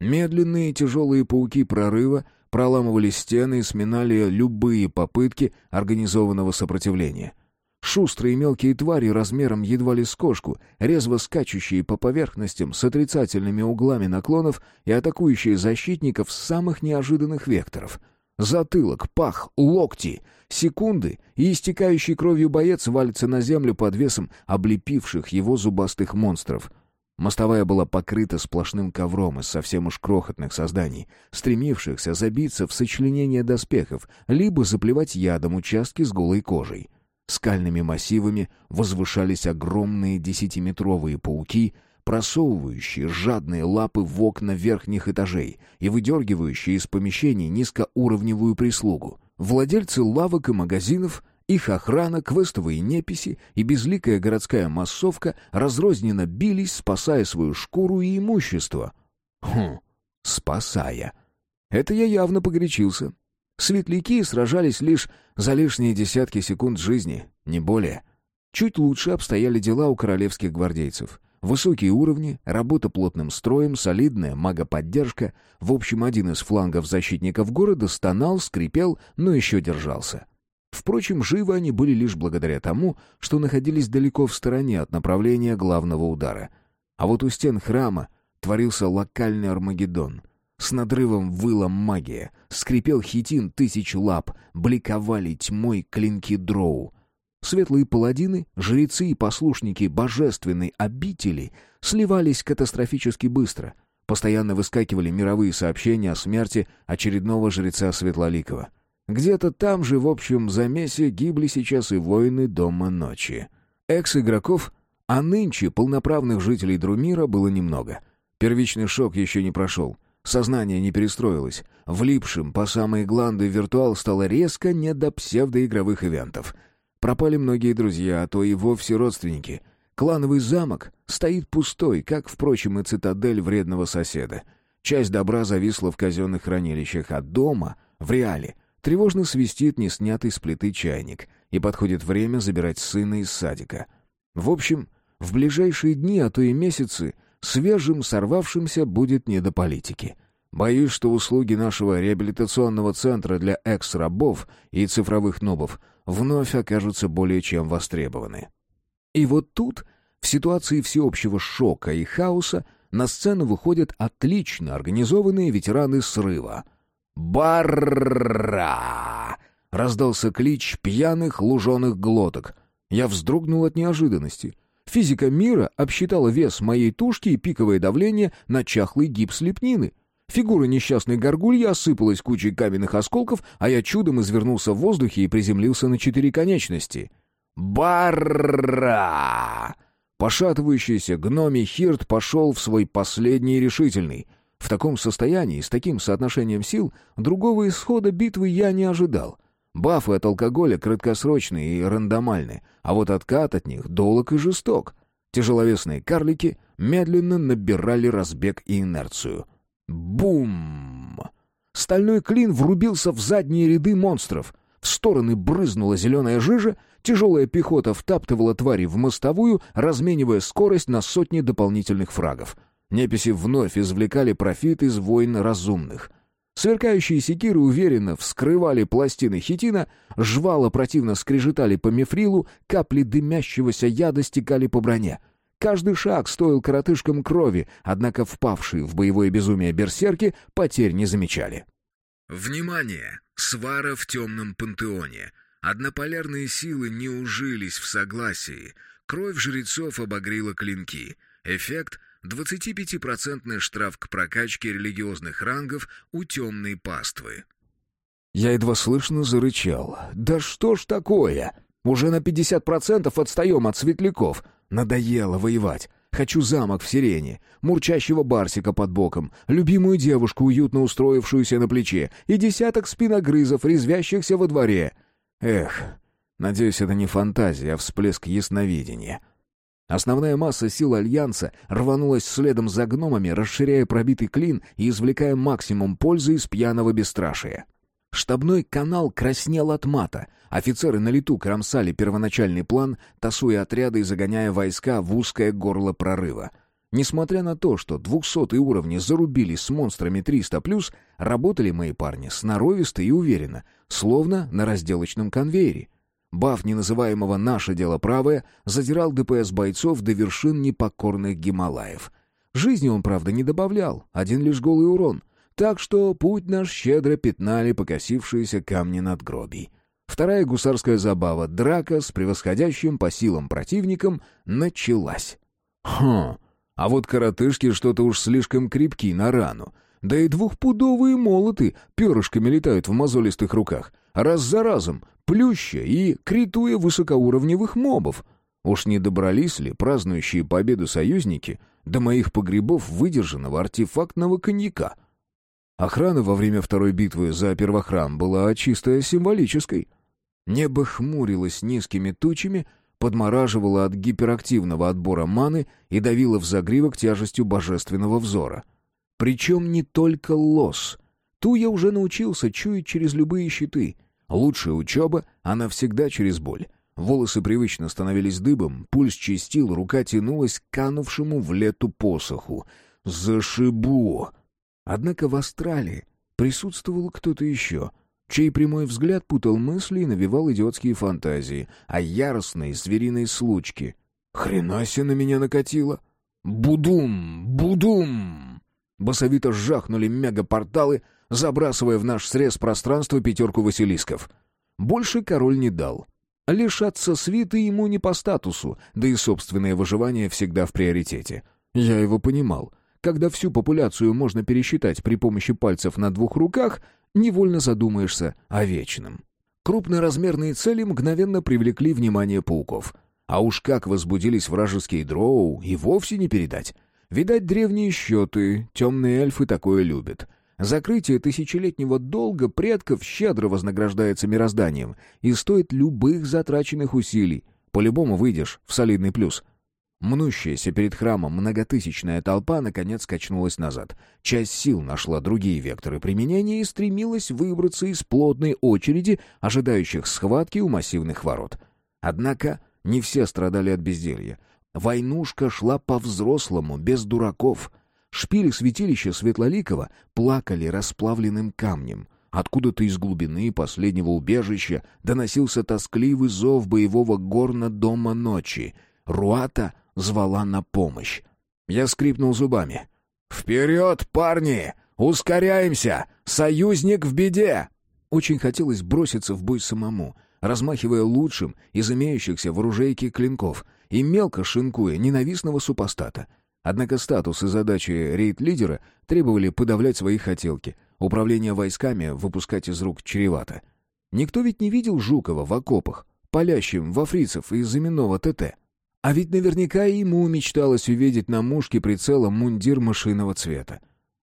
Медленные тяжелые пауки прорыва — проламывали стены и сминали любые попытки организованного сопротивления. Шустрые мелкие твари размером едва ли с кошку, резво скачущие по поверхностям с отрицательными углами наклонов и атакующие защитников с самых неожиданных векторов. Затылок, пах, локти, секунды, и истекающий кровью боец валится на землю под весом облепивших его зубастых монстров — Мостовая была покрыта сплошным ковром из совсем уж крохотных созданий, стремившихся забиться в сочленение доспехов, либо заплевать ядом участки с голой кожей. Скальными массивами возвышались огромные десятиметровые пауки, просовывающие жадные лапы в окна верхних этажей и выдергивающие из помещений низкоуровневую прислугу. Владельцы лавок и магазинов их охрана, квестовые неписи и безликая городская массовка разрозненно бились, спасая свою шкуру и имущество. Хм, спасая. Это я явно погорячился. Светляки сражались лишь за лишние десятки секунд жизни, не более. Чуть лучше обстояли дела у королевских гвардейцев. Высокие уровни, работа плотным строем, солидная магоподдержка. В общем, один из флангов защитников города стонал, скрипел, но еще держался. Впрочем, живы они были лишь благодаря тому, что находились далеко в стороне от направления главного удара. А вот у стен храма творился локальный Армагеддон. С надрывом выла магия, скрипел хитин тысяч лап, бликовали тьмой клинки дроу. Светлые паладины, жрецы и послушники божественной обители сливались катастрофически быстро. Постоянно выскакивали мировые сообщения о смерти очередного жреца Светлоликова — где-то там же, в общем замесе, гибли сейчас и воины Дома Ночи. Экс-игроков, а нынче полноправных жителей Друмира было немного. Первичный шок еще не прошел. Сознание не перестроилось. Влипшим по самые гланды виртуал стало резко не до псевдоигровых ивентов. Пропали многие друзья, а то и вовсе родственники. Клановый замок стоит пустой, как, впрочем, и цитадель вредного соседа — Часть добра зависла в казенных хранилищах, а дома, в реале, тревожно свистит неснятый с плиты чайник, и подходит время забирать сына из садика. В общем, в ближайшие дни, а то и месяцы, свежим сорвавшимся будет не до политики. Боюсь, что услуги нашего реабилитационного центра для экс-рабов и цифровых нобов вновь окажутся более чем востребованы. И вот тут, в ситуации всеобщего шока и хаоса, на сцену выходят отлично организованные ветераны срыва. «Барра!» — раздался клич пьяных луженых глоток. Я вздрогнул от неожиданности. Физика мира обсчитала вес моей тушки и пиковое давление на чахлый гипс лепнины — Фигура несчастной горгульи осыпалась кучей каменных осколков, а я чудом извернулся в воздухе и приземлился на четыре конечности. Барра! Пошатывающийся гномий Хирт пошел в свой последний решительный. В таком состоянии, с таким соотношением сил, другого исхода битвы я не ожидал. Бафы от алкоголя краткосрочные и рандомальные, а вот откат от них долг и жесток. Тяжеловесные карлики медленно набирали разбег и инерцию. Бум! Стальной клин врубился в задние ряды монстров. В стороны брызнула зеленая жижа, тяжелая пехота втаптывала твари в мостовую, разменивая скорость на сотни дополнительных фрагов. Неписи вновь извлекали профит из войн разумных. Сверкающие секиры уверенно вскрывали пластины хитина, жвала противно скрежетали по мифрилу, капли дымящегося яда стекали по броне — Каждый шаг стоил коротышкам крови, однако впавшие в боевое безумие берсерки потерь не замечали. Внимание! Свара в темном пантеоне. Однополярные силы не ужились в согласии. Кровь жрецов обогрила клинки. Эффект — 25% штраф к прокачке религиозных рангов у темной паствы. Я едва слышно зарычал. «Да что ж такое? Уже на 50% отстаем от светляков. Надоело воевать. Хочу замок в сирене, мурчащего барсика под боком, любимую девушку, уютно устроившуюся на плече, и десяток спиногрызов, резвящихся во дворе. Эх, надеюсь, это не фантазия, а всплеск ясновидения. Основная масса сил Альянса рванулась следом за гномами, расширяя пробитый клин и извлекая максимум пользы из пьяного бесстрашия. Штабной канал краснел от мата. Офицеры на лету кромсали первоначальный план, тасуя отряды и загоняя войска в узкое горло прорыва. Несмотря на то, что двухсотые уровни зарубились с монстрами 300+, работали мои парни сноровисто и уверенно, словно на разделочном конвейере. Баф неназываемого «Наше дело правое» задирал ДПС бойцов до вершин непокорных Гималаев. Жизни он, правда, не добавлял, один лишь голый урон — так что путь наш щедро пятнали покосившиеся камни надгробий. Вторая гусарская забава, драка с превосходящим по силам противником, началась. Хм, а вот коротышки что-то уж слишком крепки на рану. Да и двухпудовые молоты перышками летают в мозолистых руках, раз за разом, плюща и критуя высокоуровневых мобов. Уж не добрались ли празднующие победу союзники до моих погребов выдержанного артефактного коньяка — Охрана во время второй битвы за первохрам была чисто символической. Небо хмурилось низкими тучами, подмораживало от гиперактивного отбора маны и давило в загривок тяжестью божественного взора. Причем не только лос. Ту я уже научился чуять через любые щиты. Лучшая учеба, она всегда через боль. Волосы привычно становились дыбом, пульс чистил, рука тянулась к канувшему в лету посоху. «Зашибу!» Однако в Австралии присутствовал кто-то еще, чей прямой взгляд путал мысли и навевал идиотские фантазии, а яростные звериные случки. «Хрена на меня накатило!» «Будум! Будум!» Басовито сжахнули мегапорталы, забрасывая в наш срез пространства пятерку василисков. Больше король не дал. Лишаться свиты ему не по статусу, да и собственное выживание всегда в приоритете. Я его понимал — когда всю популяцию можно пересчитать при помощи пальцев на двух руках, невольно задумаешься о вечном. Крупноразмерные цели мгновенно привлекли внимание пауков. А уж как возбудились вражеские дроу, и вовсе не передать. Видать, древние счеты, темные эльфы такое любят. Закрытие тысячелетнего долга предков щедро вознаграждается мирозданием и стоит любых затраченных усилий. По-любому выйдешь в солидный плюс. Мнущаяся перед храмом многотысячная толпа наконец качнулась назад. Часть сил нашла другие векторы применения и стремилась выбраться из плотной очереди, ожидающих схватки у массивных ворот. Однако не все страдали от безделья. Войнушка шла по-взрослому, без дураков. Шпили святилища Светлоликова плакали расплавленным камнем. Откуда-то из глубины последнего убежища доносился тоскливый зов боевого горна дома ночи. Руата звала на помощь. Я скрипнул зубами. «Вперед, парни! Ускоряемся! Союзник в беде!» Очень хотелось броситься в бой самому, размахивая лучшим из имеющихся в оружейке клинков и мелко шинкуя ненавистного супостата. Однако статус и задачи рейд-лидера требовали подавлять свои хотелки, управление войсками выпускать из рук чревато. Никто ведь не видел Жукова в окопах, палящим во фрицев из именного ТТ. А ведь наверняка ему мечталось увидеть на мушке прицелом мундир машинного цвета.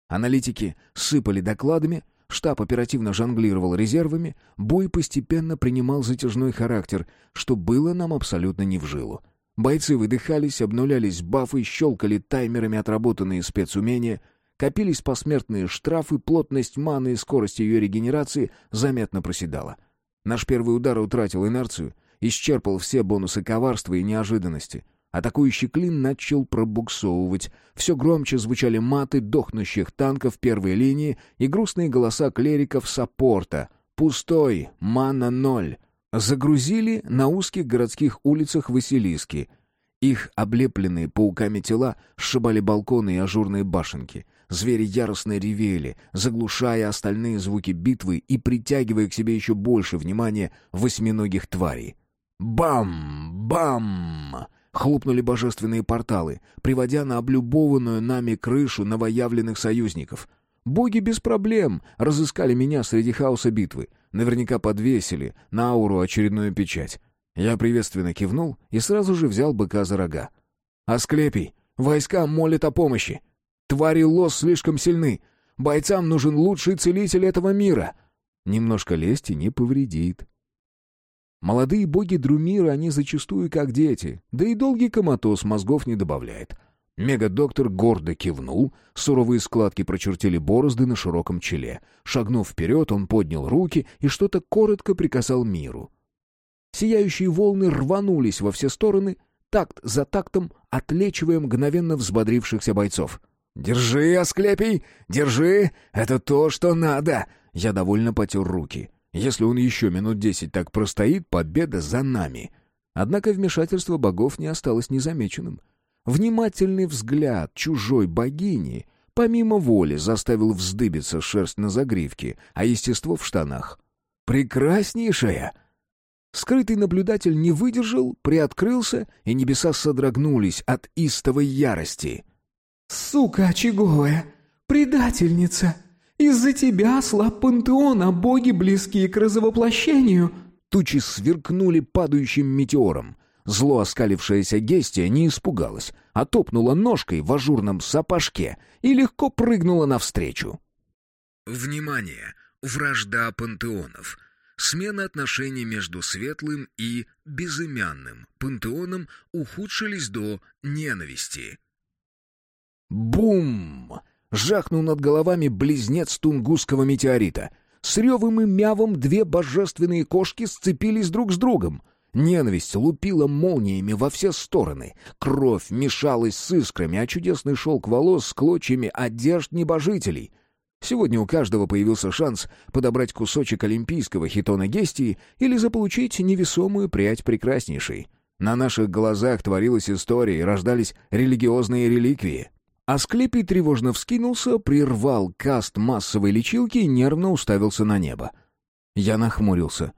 Аналитики сыпали докладами, штаб оперативно жонглировал резервами, бой постепенно принимал затяжной характер, что было нам абсолютно не в жилу. Бойцы выдыхались, обнулялись бафы, щелкали таймерами отработанные спецумения, копились посмертные штрафы, плотность маны и скорость ее регенерации заметно проседала. Наш первый удар утратил инерцию — исчерпал все бонусы коварства и неожиданности. Атакующий клин начал пробуксовывать. Все громче звучали маты дохнущих танков первой линии и грустные голоса клериков саппорта. «Пустой! Мана ноль!» Загрузили на узких городских улицах Василиски. Их облепленные пауками тела сшибали балконы и ажурные башенки. Звери яростно ревели, заглушая остальные звуки битвы и притягивая к себе еще больше внимания восьминогих тварей. Бам! Бам! Хлопнули божественные порталы, приводя на облюбованную нами крышу новоявленных союзников. Боги без проблем разыскали меня среди хаоса битвы. Наверняка подвесили на ауру очередную печать. Я приветственно кивнул и сразу же взял быка за рога. «Асклепий! Войска молят о помощи! Твари лос слишком сильны! Бойцам нужен лучший целитель этого мира!» Немножко лести не повредит. Молодые боги Друмира, они зачастую как дети, да и долгий коматоз мозгов не добавляет. Мегадоктор гордо кивнул, суровые складки прочертили борозды на широком челе. Шагнув вперед, он поднял руки и что-то коротко приказал миру. Сияющие волны рванулись во все стороны, такт за тактом, отлечивая мгновенно взбодрившихся бойцов. «Держи, Асклепий! Держи! Это то, что надо!» Я довольно потер руки. Если он еще минут десять так простоит, победа за нами. Однако вмешательство богов не осталось незамеченным. Внимательный взгляд чужой богини помимо воли заставил вздыбиться шерсть на загривке, а естество в штанах. «Прекраснейшая!» Скрытый наблюдатель не выдержал, приоткрылся, и небеса содрогнулись от истовой ярости. «Сука очаговая! Предательница!» Из-за тебя слаб пантеон, а боги близкие к разовоплощению». Тучи сверкнули падающим метеором. Зло оскалившаяся Гестия не испугалась, а топнула ножкой в ажурном сапожке и легко прыгнула навстречу. «Внимание! Вражда пантеонов!» Смена отношений между светлым и безымянным пантеоном ухудшились до ненависти. Бум! Жахнул над головами близнец тунгусского метеорита. С ревом и мявом две божественные кошки сцепились друг с другом. Ненависть лупила молниями во все стороны. Кровь мешалась с искрами, а чудесный шелк волос с клочьями одежд небожителей. Сегодня у каждого появился шанс подобрать кусочек олимпийского хитона Гестии или заполучить невесомую прядь прекраснейшей. На наших глазах творилась история и рождались религиозные реликвии. Асклепий тревожно вскинулся, прервал каст массовой лечилки и нервно уставился на небо. Я нахмурился.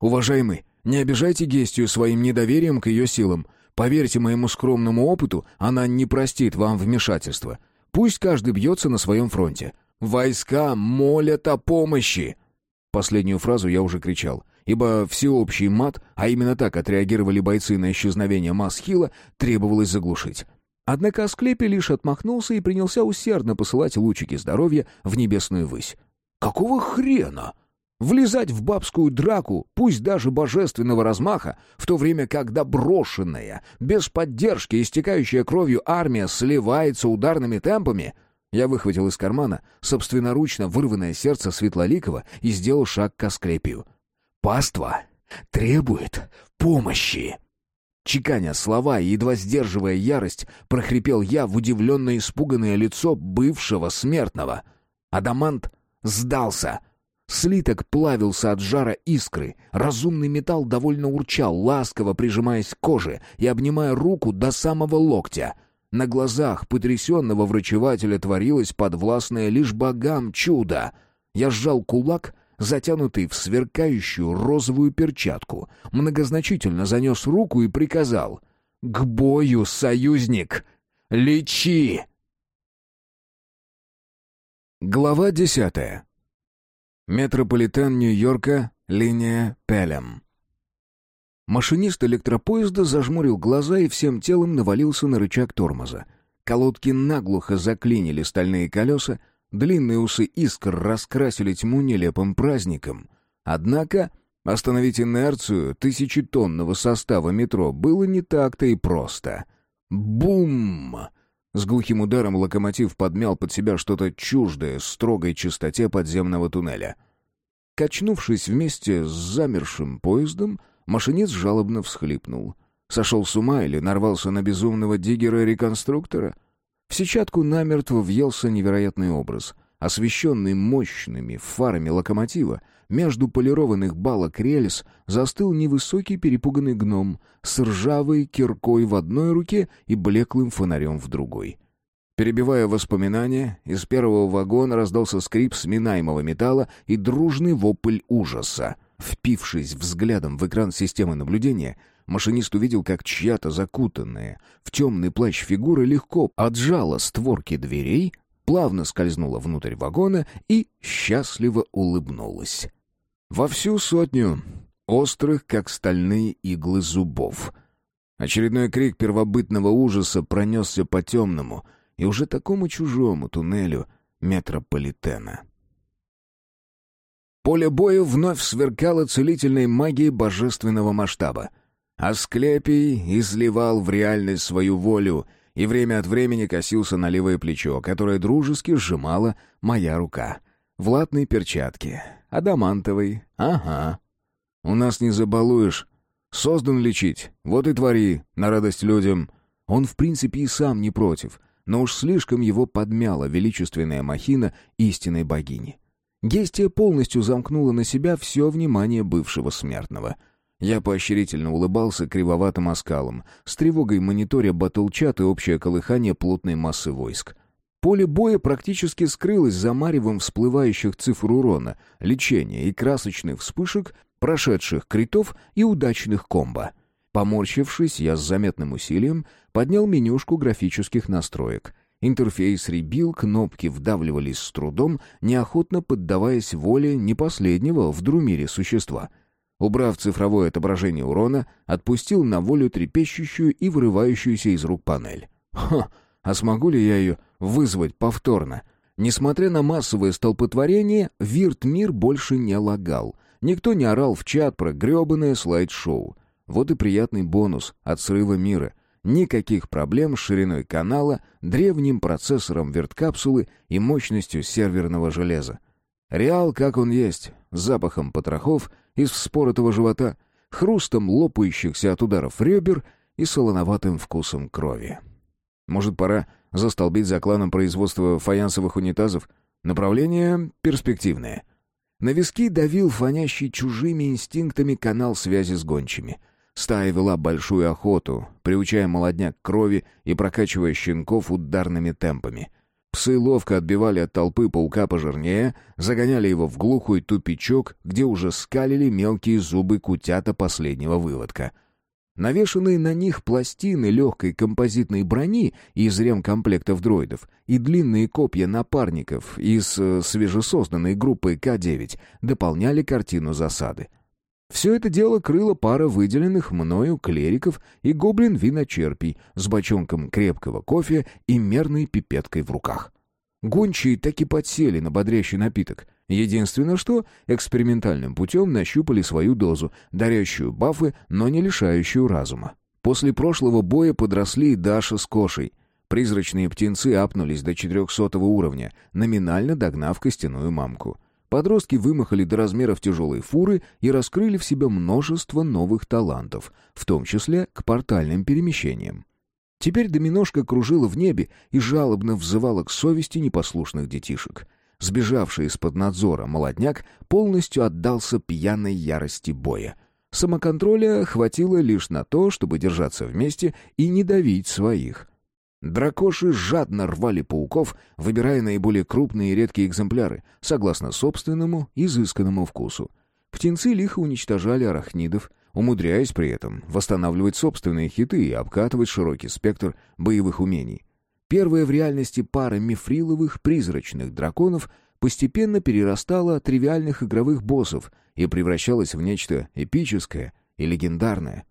«Уважаемый, не обижайте Гестию своим недоверием к ее силам. Поверьте моему скромному опыту, она не простит вам вмешательства. Пусть каждый бьется на своем фронте. Войска молят о помощи!» Последнюю фразу я уже кричал, ибо всеобщий мат, а именно так отреагировали бойцы на исчезновение Масхила, требовалось заглушить. Однако Асклепий лишь отмахнулся и принялся усердно посылать лучики здоровья в небесную высь. «Какого хрена?» Влезать в бабскую драку, пусть даже божественного размаха, в то время, когда брошенная, без поддержки, истекающая кровью армия сливается ударными темпами... Я выхватил из кармана собственноручно вырванное сердце Светлоликова и сделал шаг к Асклепию. «Паства требует помощи!» Чеканя слова и едва сдерживая ярость, прохрипел я в удивленно испуганное лицо бывшего смертного. Адамант сдался — Слиток плавился от жара искры. Разумный металл довольно урчал, ласково прижимаясь к коже и обнимая руку до самого локтя. На глазах потрясенного врачевателя творилось подвластное лишь богам чудо. Я сжал кулак, затянутый в сверкающую розовую перчатку, многозначительно занес руку и приказал «К бою, союзник! Лечи!» Глава десятая Метрополитен Нью-Йорка, линия Пелем. Машинист электропоезда зажмурил глаза и всем телом навалился на рычаг тормоза. Колодки наглухо заклинили стальные колеса, длинные усы искр раскрасили тьму нелепым праздником. Однако остановить инерцию тысячетонного состава метро было не так-то и просто. Бум! С глухим ударом локомотив подмял под себя что-то чуждое строгой чистоте подземного туннеля. Качнувшись вместе с замершим поездом, машинист жалобно всхлипнул. Сошел с ума или нарвался на безумного диггера-реконструктора? В сетчатку намертво въелся невероятный образ. Освещенный мощными фарами локомотива, между полированных балок рельс застыл невысокий перепуганный гном с ржавой киркой в одной руке и блеклым фонарем в другой. Перебивая воспоминания, из первого вагона раздался скрип сминаемого металла и дружный вопль ужаса. Впившись взглядом в экран системы наблюдения, машинист увидел, как чья-то закутанная в темный плащ фигура легко отжала створки дверей, плавно скользнула внутрь вагона и счастливо улыбнулась. Во всю сотню, острых, как стальные иглы зубов. Очередной крик первобытного ужаса пронесся по темному и уже такому чужому туннелю метрополитена. Поле боя вновь сверкало целительной магией божественного масштаба. Асклепий изливал в реальность свою волю и время от времени косился на левое плечо, которое дружески сжимала моя рука. В латной перчатке, Адамантовый. Ага. У нас не забалуешь. Создан лечить. Вот и твори, на радость людям. Он, в принципе, и сам не против, но уж слишком его подмяла величественная махина истинной богини. Гестия полностью замкнула на себя все внимание бывшего смертного. Я поощрительно улыбался кривоватым оскалом, с тревогой мониторя батлчат и общее колыхание плотной массы войск. Поле боя практически скрылось за маревом всплывающих цифр урона, лечения и красочных вспышек, прошедших критов и удачных комбо. Поморщившись, я с заметным усилием поднял менюшку графических настроек. Интерфейс ребил, кнопки вдавливались с трудом, неохотно поддаваясь воле не последнего в друмире существа. Убрав цифровое отображение урона, отпустил на волю трепещущую и вырывающуюся из рук панель. Ха! А смогу ли я ее вызвать повторно? Несмотря на массовое столпотворение, Вирт-мир больше не лагал. Никто не орал в чат про гребаное слайд-шоу. Вот и приятный бонус от срыва мира. Никаких проблем с шириной канала, древним процессором верткапсулы и мощностью серверного железа. Реал, как он есть, с запахом потрохов из вспоротого живота, хрустом лопающихся от ударов ребер и солоноватым вкусом крови. Может, пора застолбить за кланом производства фаянсовых унитазов? Направление перспективное. На виски давил фонящий чужими инстинктами канал связи с гончими. Стая вела большую охоту, приучая молодняк к крови и прокачивая щенков ударными темпами. Псы ловко отбивали от толпы паука пожирнее, загоняли его в глухой тупичок, где уже скалили мелкие зубы кутята последнего выводка — Навешанные на них пластины легкой композитной брони из ремкомплектов дроидов и длинные копья напарников из э, свежесозданной группы К-9 дополняли картину засады. Все это дело крыло пара выделенных мною клериков и гоблин-виночерпий с бочонком крепкого кофе и мерной пипеткой в руках. Гончие таки подсели на бодрящий напиток, Единственное что, экспериментальным путем нащупали свою дозу, дарящую бафы, но не лишающую разума. После прошлого боя подросли и Даша с Кошей. Призрачные птенцы апнулись до 400 уровня, номинально догнав костяную мамку. Подростки вымахали до размеров тяжелой фуры и раскрыли в себе множество новых талантов, в том числе к портальным перемещениям. Теперь доминошка кружила в небе и жалобно взывала к совести непослушных детишек. Сбежавший из-под надзора молодняк полностью отдался пьяной ярости боя. Самоконтроля хватило лишь на то, чтобы держаться вместе и не давить своих. Дракоши жадно рвали пауков, выбирая наиболее крупные и редкие экземпляры, согласно собственному, изысканному вкусу. Птенцы лихо уничтожали арахнидов, умудряясь при этом восстанавливать собственные хиты и обкатывать широкий спектр боевых умений. Первая в реальности пара мифриловых призрачных драконов постепенно перерастала от тривиальных игровых боссов и превращалась в нечто эпическое и легендарное.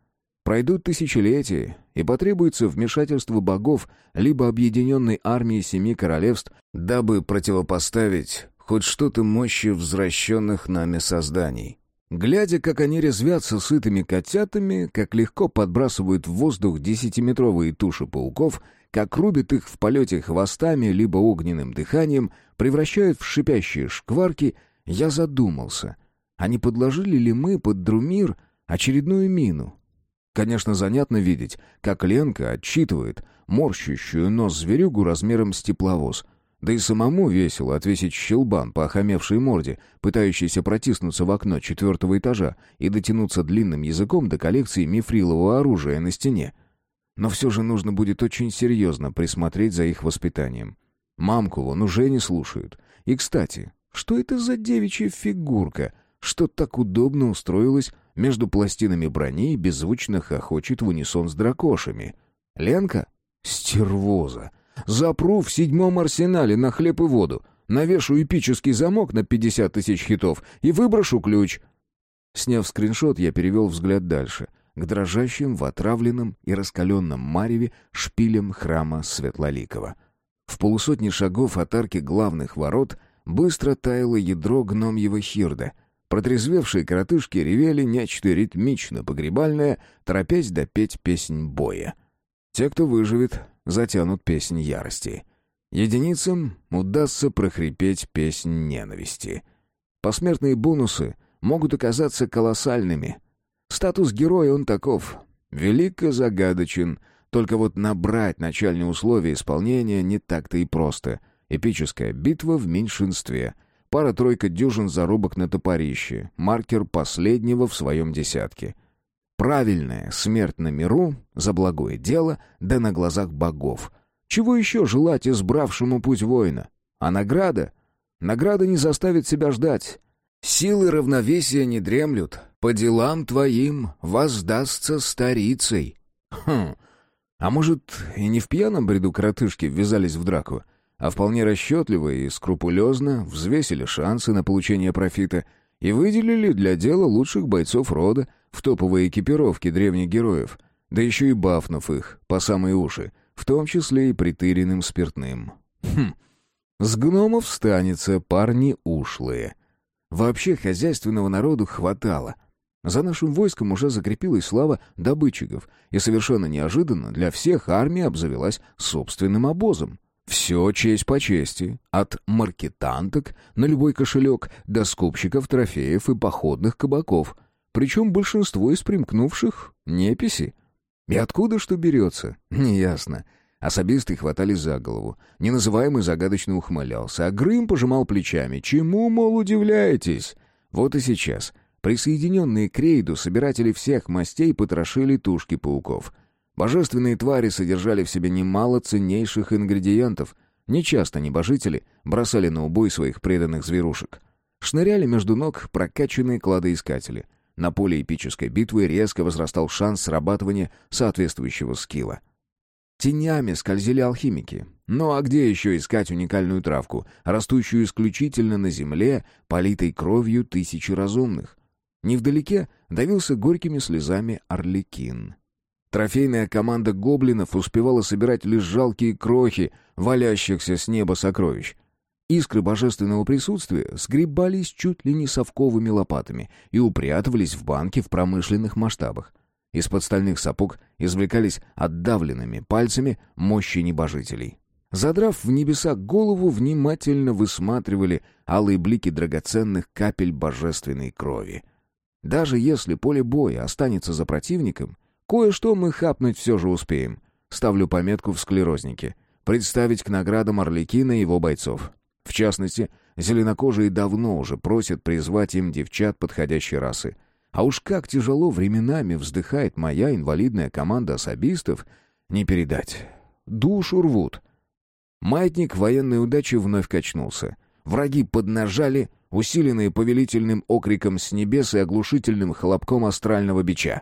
Пройдут тысячелетия, и потребуется вмешательство богов либо объединенной армии семи королевств, дабы противопоставить хоть что-то мощи возвращенных нами созданий. Глядя, как они резвятся сытыми котятами, как легко подбрасывают в воздух десятиметровые туши пауков, как рубят их в полете хвостами либо огненным дыханием, превращают в шипящие шкварки, я задумался, а не подложили ли мы под Друмир очередную мину? Конечно, занятно видеть, как Ленка отчитывает морщущую нос зверюгу размером с тепловоз — да и самому весело отвесить щелбан по охамевшей морде, пытающейся протиснуться в окно четвертого этажа и дотянуться длинным языком до коллекции мифрилового оружия на стене. Но все же нужно будет очень серьезно присмотреть за их воспитанием. Мамку вон уже не слушают. И, кстати, что это за девичья фигурка, что так удобно устроилась между пластинами брони беззвучно хохочет в унисон с дракошами? Ленка? Стервоза! Запру в седьмом арсенале на хлеб и воду, навешу эпический замок на 50 тысяч хитов и выброшу ключ. Сняв скриншот, я перевел взгляд дальше, к дрожащим в отравленном и раскаленном мареве шпилям храма Светлоликова. В полусотни шагов от арки главных ворот быстро таяло ядро гномьего хирда. Протрезвевшие коротышки ревели нечто ритмично-погребальное, торопясь допеть песнь боя. Те, кто выживет, затянут песнь ярости. Единицам удастся прохрипеть песнь ненависти. Посмертные бонусы могут оказаться колоссальными. Статус героя он таков. Велико загадочен, только вот набрать начальные условия исполнения не так-то и просто. Эпическая битва в меньшинстве. Пара-тройка дюжин зарубок на топорище. Маркер последнего в своем десятке. Правильная смерть на миру, за благое дело, да на глазах богов. Чего еще желать избравшему путь воина? А награда? Награда не заставит себя ждать. Силы равновесия не дремлют. По делам твоим воздастся старицей. Хм, а может, и не в пьяном бреду коротышки ввязались в драку, а вполне расчетливо и скрупулезно взвесили шансы на получение профита и выделили для дела лучших бойцов рода, в топовой экипировке древних героев, да еще и бафнув их по самые уши, в том числе и притыренным спиртным. Хм, с гномов станется парни ушлые. Вообще хозяйственного народу хватало. За нашим войском уже закрепилась слава добытчиков, и совершенно неожиданно для всех армия обзавелась собственным обозом. Все честь по чести, от маркетанток на любой кошелек до скупщиков трофеев и походных кабаков — причем большинство из примкнувших — неписи. И откуда что берется, неясно. Особисты хватали за голову. Неназываемый загадочно ухмылялся, а Грым пожимал плечами. «Чему, мол, удивляетесь?» Вот и сейчас. Присоединенные к рейду собиратели всех мастей потрошили тушки пауков. Божественные твари содержали в себе немало ценнейших ингредиентов. Нечасто небожители бросали на убой своих преданных зверушек. Шныряли между ног прокачанные кладоискатели — на поле эпической битвы резко возрастал шанс срабатывания соответствующего скилла. Тенями скользили алхимики. Ну а где еще искать уникальную травку, растущую исключительно на земле, политой кровью тысячи разумных? Невдалеке давился горькими слезами Орликин. Трофейная команда гоблинов успевала собирать лишь жалкие крохи, валящихся с неба сокровищ. Искры божественного присутствия сгребались чуть ли не совковыми лопатами и упрятывались в банки в промышленных масштабах. Из-под стальных сапог извлекались отдавленными пальцами мощи небожителей. Задрав в небеса голову, внимательно высматривали алые блики драгоценных капель божественной крови. Даже если поле боя останется за противником, кое-что мы хапнуть все же успеем. Ставлю пометку в склерознике. Представить к наградам Орликина и его бойцов. В частности, зеленокожие давно уже просят призвать им девчат подходящей расы. А уж как тяжело временами вздыхает моя инвалидная команда особистов, не передать. Душу рвут. Маятник военной удачи вновь качнулся. Враги поднажали, усиленные повелительным окриком с небес и оглушительным хлопком астрального бича.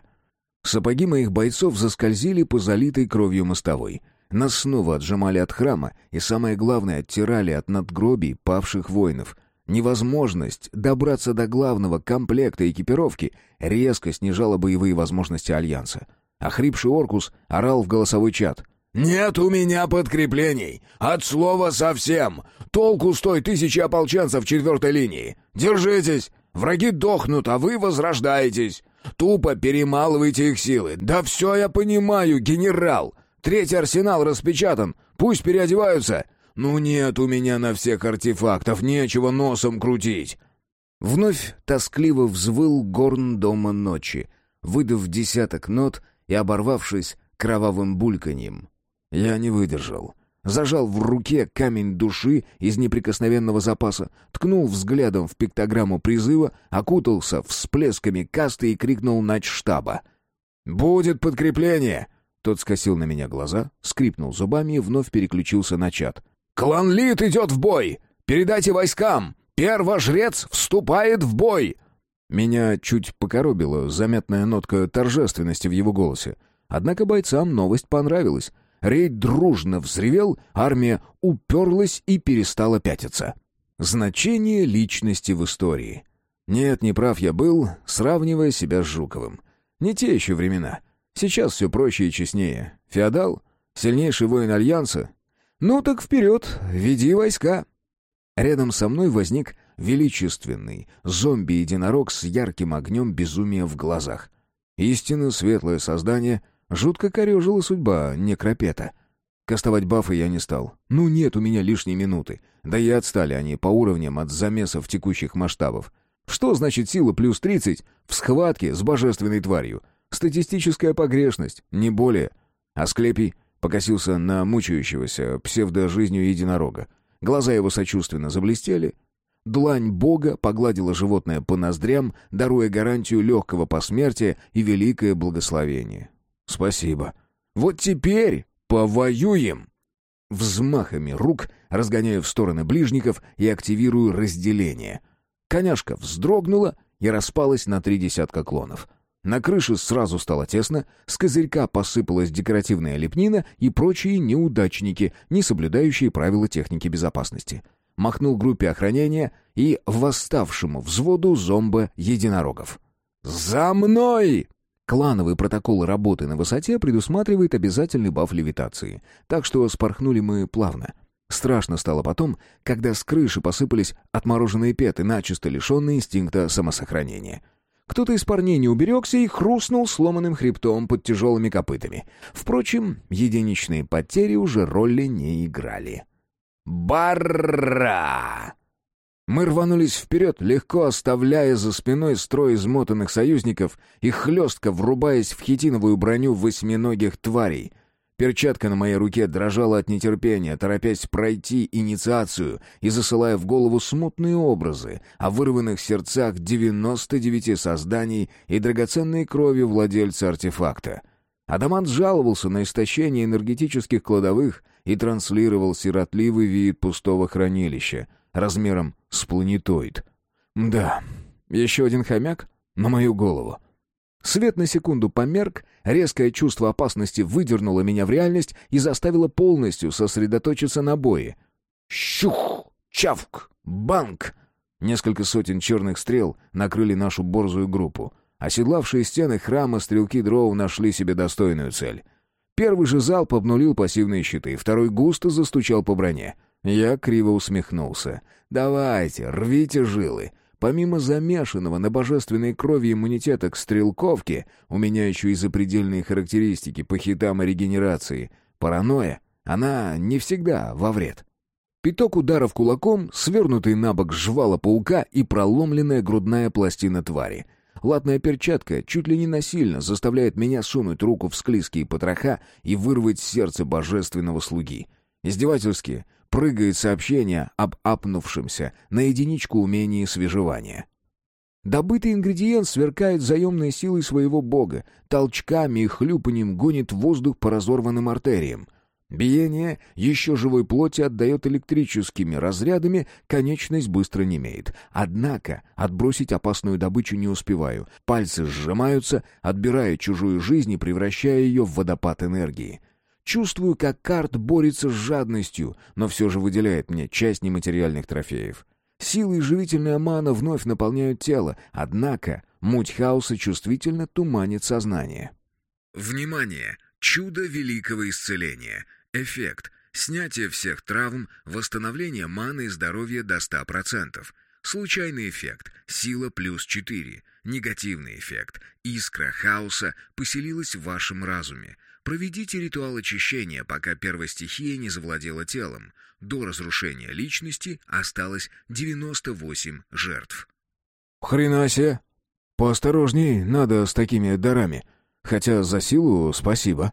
Сапоги моих бойцов заскользили по залитой кровью мостовой. Нас снова отжимали от храма и, самое главное, оттирали от надгробий павших воинов. Невозможность добраться до главного комплекта экипировки резко снижала боевые возможности Альянса. Охрипший Оркус орал в голосовой чат. «Нет у меня подкреплений! От слова совсем! Толку с той тысячи ополченцев четвертой линии! Держитесь! Враги дохнут, а вы возрождаетесь! Тупо перемалывайте их силы! Да все я понимаю, генерал! Третий арсенал распечатан! Пусть переодеваются! Ну нет у меня на всех артефактов, нечего носом крутить!» Вновь тоскливо взвыл горн дома ночи, выдав десяток нот и оборвавшись кровавым бульканьем. Я не выдержал. Зажал в руке камень души из неприкосновенного запаса, ткнул взглядом в пиктограмму призыва, окутался всплесками касты и крикнул штаба. «Будет подкрепление!» Тот скосил на меня глаза, скрипнул зубами и вновь переключился на чат. «Клан Лит идет в бой! Передайте войскам! Первожрец вступает в бой!» Меня чуть покоробила заметная нотка торжественности в его голосе. Однако бойцам новость понравилась. Рейд дружно взревел, армия уперлась и перестала пятиться. Значение личности в истории. Нет, не прав я был, сравнивая себя с Жуковым. Не те еще времена. Сейчас все проще и честнее. Феодал? Сильнейший воин Альянса? Ну так вперед, веди войска. Рядом со мной возник величественный зомби-единорог с ярким огнем безумия в глазах. Истинно светлое создание, Жутко корежила судьба некропета. Кастовать бафы я не стал. Ну нет у меня лишней минуты. Да и отстали они по уровням от замесов текущих масштабов. Что значит сила плюс 30 в схватке с божественной тварью? Статистическая погрешность, не более. Асклепий покосился на мучающегося псевдожизнью единорога. Глаза его сочувственно заблестели. Длань бога погладила животное по ноздрям, даруя гарантию легкого посмертия и великое благословение. «Спасибо. Вот теперь повоюем!» Взмахами рук разгоняю в стороны ближников и активирую разделение. Коняшка вздрогнула и распалась на три десятка клонов. На крыше сразу стало тесно, с козырька посыпалась декоративная лепнина и прочие неудачники, не соблюдающие правила техники безопасности. Махнул группе охранения и восставшему взводу зомба-единорогов. «За мной!» Клановый протокол работы на высоте предусматривает обязательный баф левитации, так что спорхнули мы плавно. Страшно стало потом, когда с крыши посыпались отмороженные петы, начисто лишенные инстинкта самосохранения. Кто-то из парней не уберегся и хрустнул сломанным хребтом под тяжелыми копытами. Впрочем, единичные потери уже роли не играли. «Барра!» Мы рванулись вперед, легко оставляя за спиной строй измотанных союзников и хлестко врубаясь в хитиновую броню восьминогих тварей. Перчатка на моей руке дрожала от нетерпения, торопясь пройти инициацию и засылая в голову смутные образы о вырванных сердцах 99 созданий и драгоценной крови владельца артефакта. Адамант жаловался на истощение энергетических кладовых и транслировал сиротливый вид пустого хранилища — размером с. Да, еще один хомяк на мою голову. Свет на секунду померк, резкое чувство опасности выдернуло меня в реальность и заставило полностью сосредоточиться на бое. Щух! Чавк! Банк! Несколько сотен черных стрел накрыли нашу борзую группу. Оседлавшие стены храма стрелки дроу нашли себе достойную цель. Первый же залп обнулил пассивные щиты, второй густо застучал по броне — Я криво усмехнулся. «Давайте, рвите жилы. Помимо замешанного на божественной крови иммунитета к стрелковке, у меня еще и запредельные характеристики по хитам и регенерации. Паранойя, она не всегда во вред. Пяток ударов кулаком, свернутый на бок жвала паука и проломленная грудная пластина твари. Латная перчатка чуть ли не насильно заставляет меня сунуть руку в склизкие потроха и вырвать сердце божественного слуги. Издевательски прыгает сообщение об апнувшемся на единичку умении свежевания. Добытый ингредиент сверкает заемной силой своего бога, толчками и хлюпанием гонит воздух по разорванным артериям. Биение еще живой плоти отдает электрическими разрядами, конечность быстро немеет. Однако отбросить опасную добычу не успеваю. Пальцы сжимаются, отбирая чужую жизнь и превращая ее в водопад энергии. Чувствую, как карт борется с жадностью, но все же выделяет мне часть нематериальных трофеев. Силы и живительная мана вновь наполняют тело, однако муть хаоса чувствительно туманит сознание. Внимание! Чудо великого исцеления. Эффект. Снятие всех травм, восстановление маны и здоровья до 100%. Случайный эффект. Сила плюс 4. Негативный эффект. Искра хаоса поселилась в вашем разуме. Проведите ритуал очищения, пока первая стихия не завладела телом. До разрушения личности осталось 98 жертв. «Хрена себе! Поосторожней надо с такими дарами. Хотя за силу спасибо».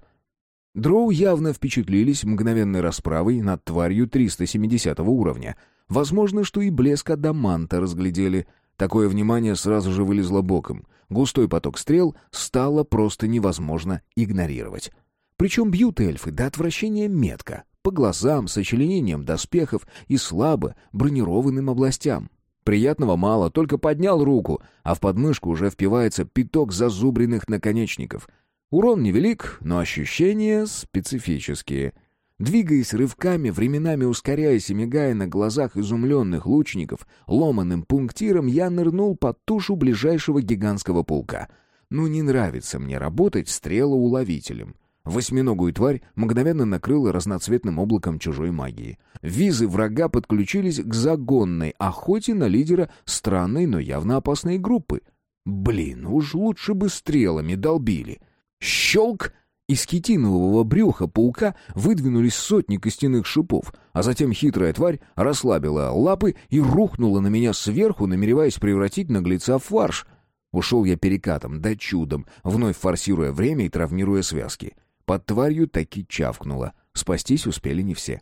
Дроу явно впечатлились мгновенной расправой над тварью 370 уровня. Возможно, что и блеск адаманта разглядели. Такое внимание сразу же вылезло боком. Густой поток стрел стало просто невозможно игнорировать. Причем бьют эльфы до отвращения метко, по глазам, с очленением доспехов и слабо бронированным областям. Приятного мало, только поднял руку, а в подмышку уже впивается пяток зазубренных наконечников. Урон невелик, но ощущения специфические. Двигаясь рывками, временами ускоряясь и мигая на глазах изумленных лучников, ломаным пунктиром я нырнул под тушу ближайшего гигантского паука. Ну, не нравится мне работать стрелоуловителем. Восьминогую тварь мгновенно накрыла разноцветным облаком чужой магии. Визы врага подключились к загонной охоте на лидера странной, но явно опасной группы. Блин, уж лучше бы стрелами долбили. Щелк! Из хитинового брюха паука выдвинулись сотни костяных шипов, а затем хитрая тварь расслабила лапы и рухнула на меня сверху, намереваясь превратить наглеца в фарш. Ушел я перекатом, да чудом, вновь форсируя время и травмируя связки. Под тварью таки чавкнуло. Спастись успели не все.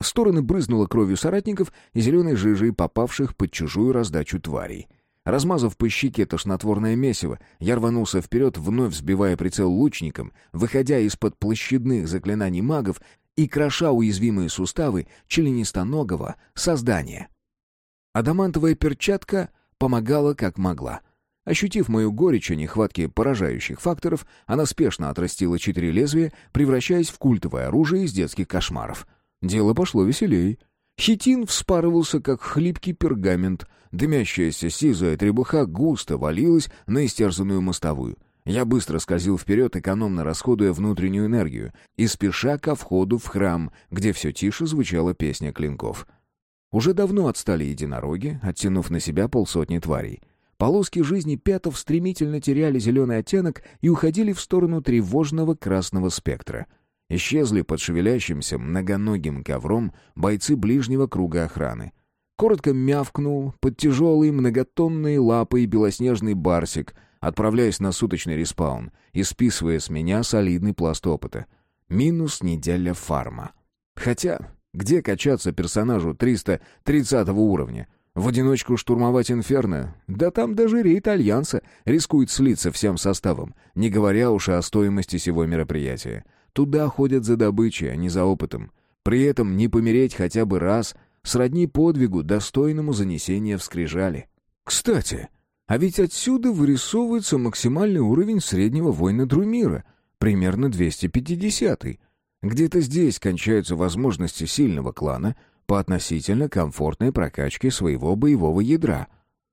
В стороны брызнуло кровью соратников и зеленой жижей, попавших под чужую раздачу тварей. Размазав по щеке тошнотворное месиво, я рванулся вперед, вновь сбивая прицел лучником, выходя из-под площадных заклинаний магов и кроша уязвимые суставы членистоногого создания. Адамантовая перчатка помогала как могла. Ощутив мою горечь и нехватки поражающих факторов, она спешно отрастила четыре лезвия, превращаясь в культовое оружие из детских кошмаров. Дело пошло веселей. Хитин вспарывался, как хлипкий пергамент. Дымящаяся сизая требуха густо валилась на истерзанную мостовую. Я быстро скользил вперед, экономно расходуя внутреннюю энергию, и спеша ко входу в храм, где все тише звучала песня клинков. Уже давно отстали единороги, оттянув на себя полсотни тварей. Полоски жизни пятов стремительно теряли зеленый оттенок и уходили в сторону тревожного красного спектра. Исчезли под шевелящимся многоногим ковром бойцы ближнего круга охраны. Коротко мявкнул под тяжелые многотонные лапы белоснежный барсик, отправляясь на суточный респаун и списывая с меня солидный пласт опыта. Минус неделя фарма. Хотя, где качаться персонажу 330 уровня? В одиночку штурмовать Инферно? Да там даже рейд Альянса рискует слиться всем составом, не говоря уж о стоимости всего мероприятия. Туда ходят за добычей, а не за опытом. При этом не помереть хотя бы раз сродни подвигу, достойному занесения в скрижали. Кстати, а ведь отсюда вырисовывается максимальный уровень среднего воина Друмира, примерно 250-й. Где-то здесь кончаются возможности сильного клана — по относительно комфортной прокачке своего боевого ядра.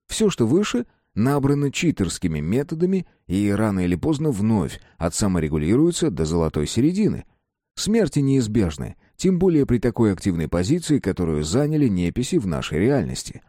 Все, что выше, набрано читерскими методами и рано или поздно вновь отсаморегулируется до золотой середины. Смерти неизбежны, тем более при такой активной позиции, которую заняли неписи в нашей реальности.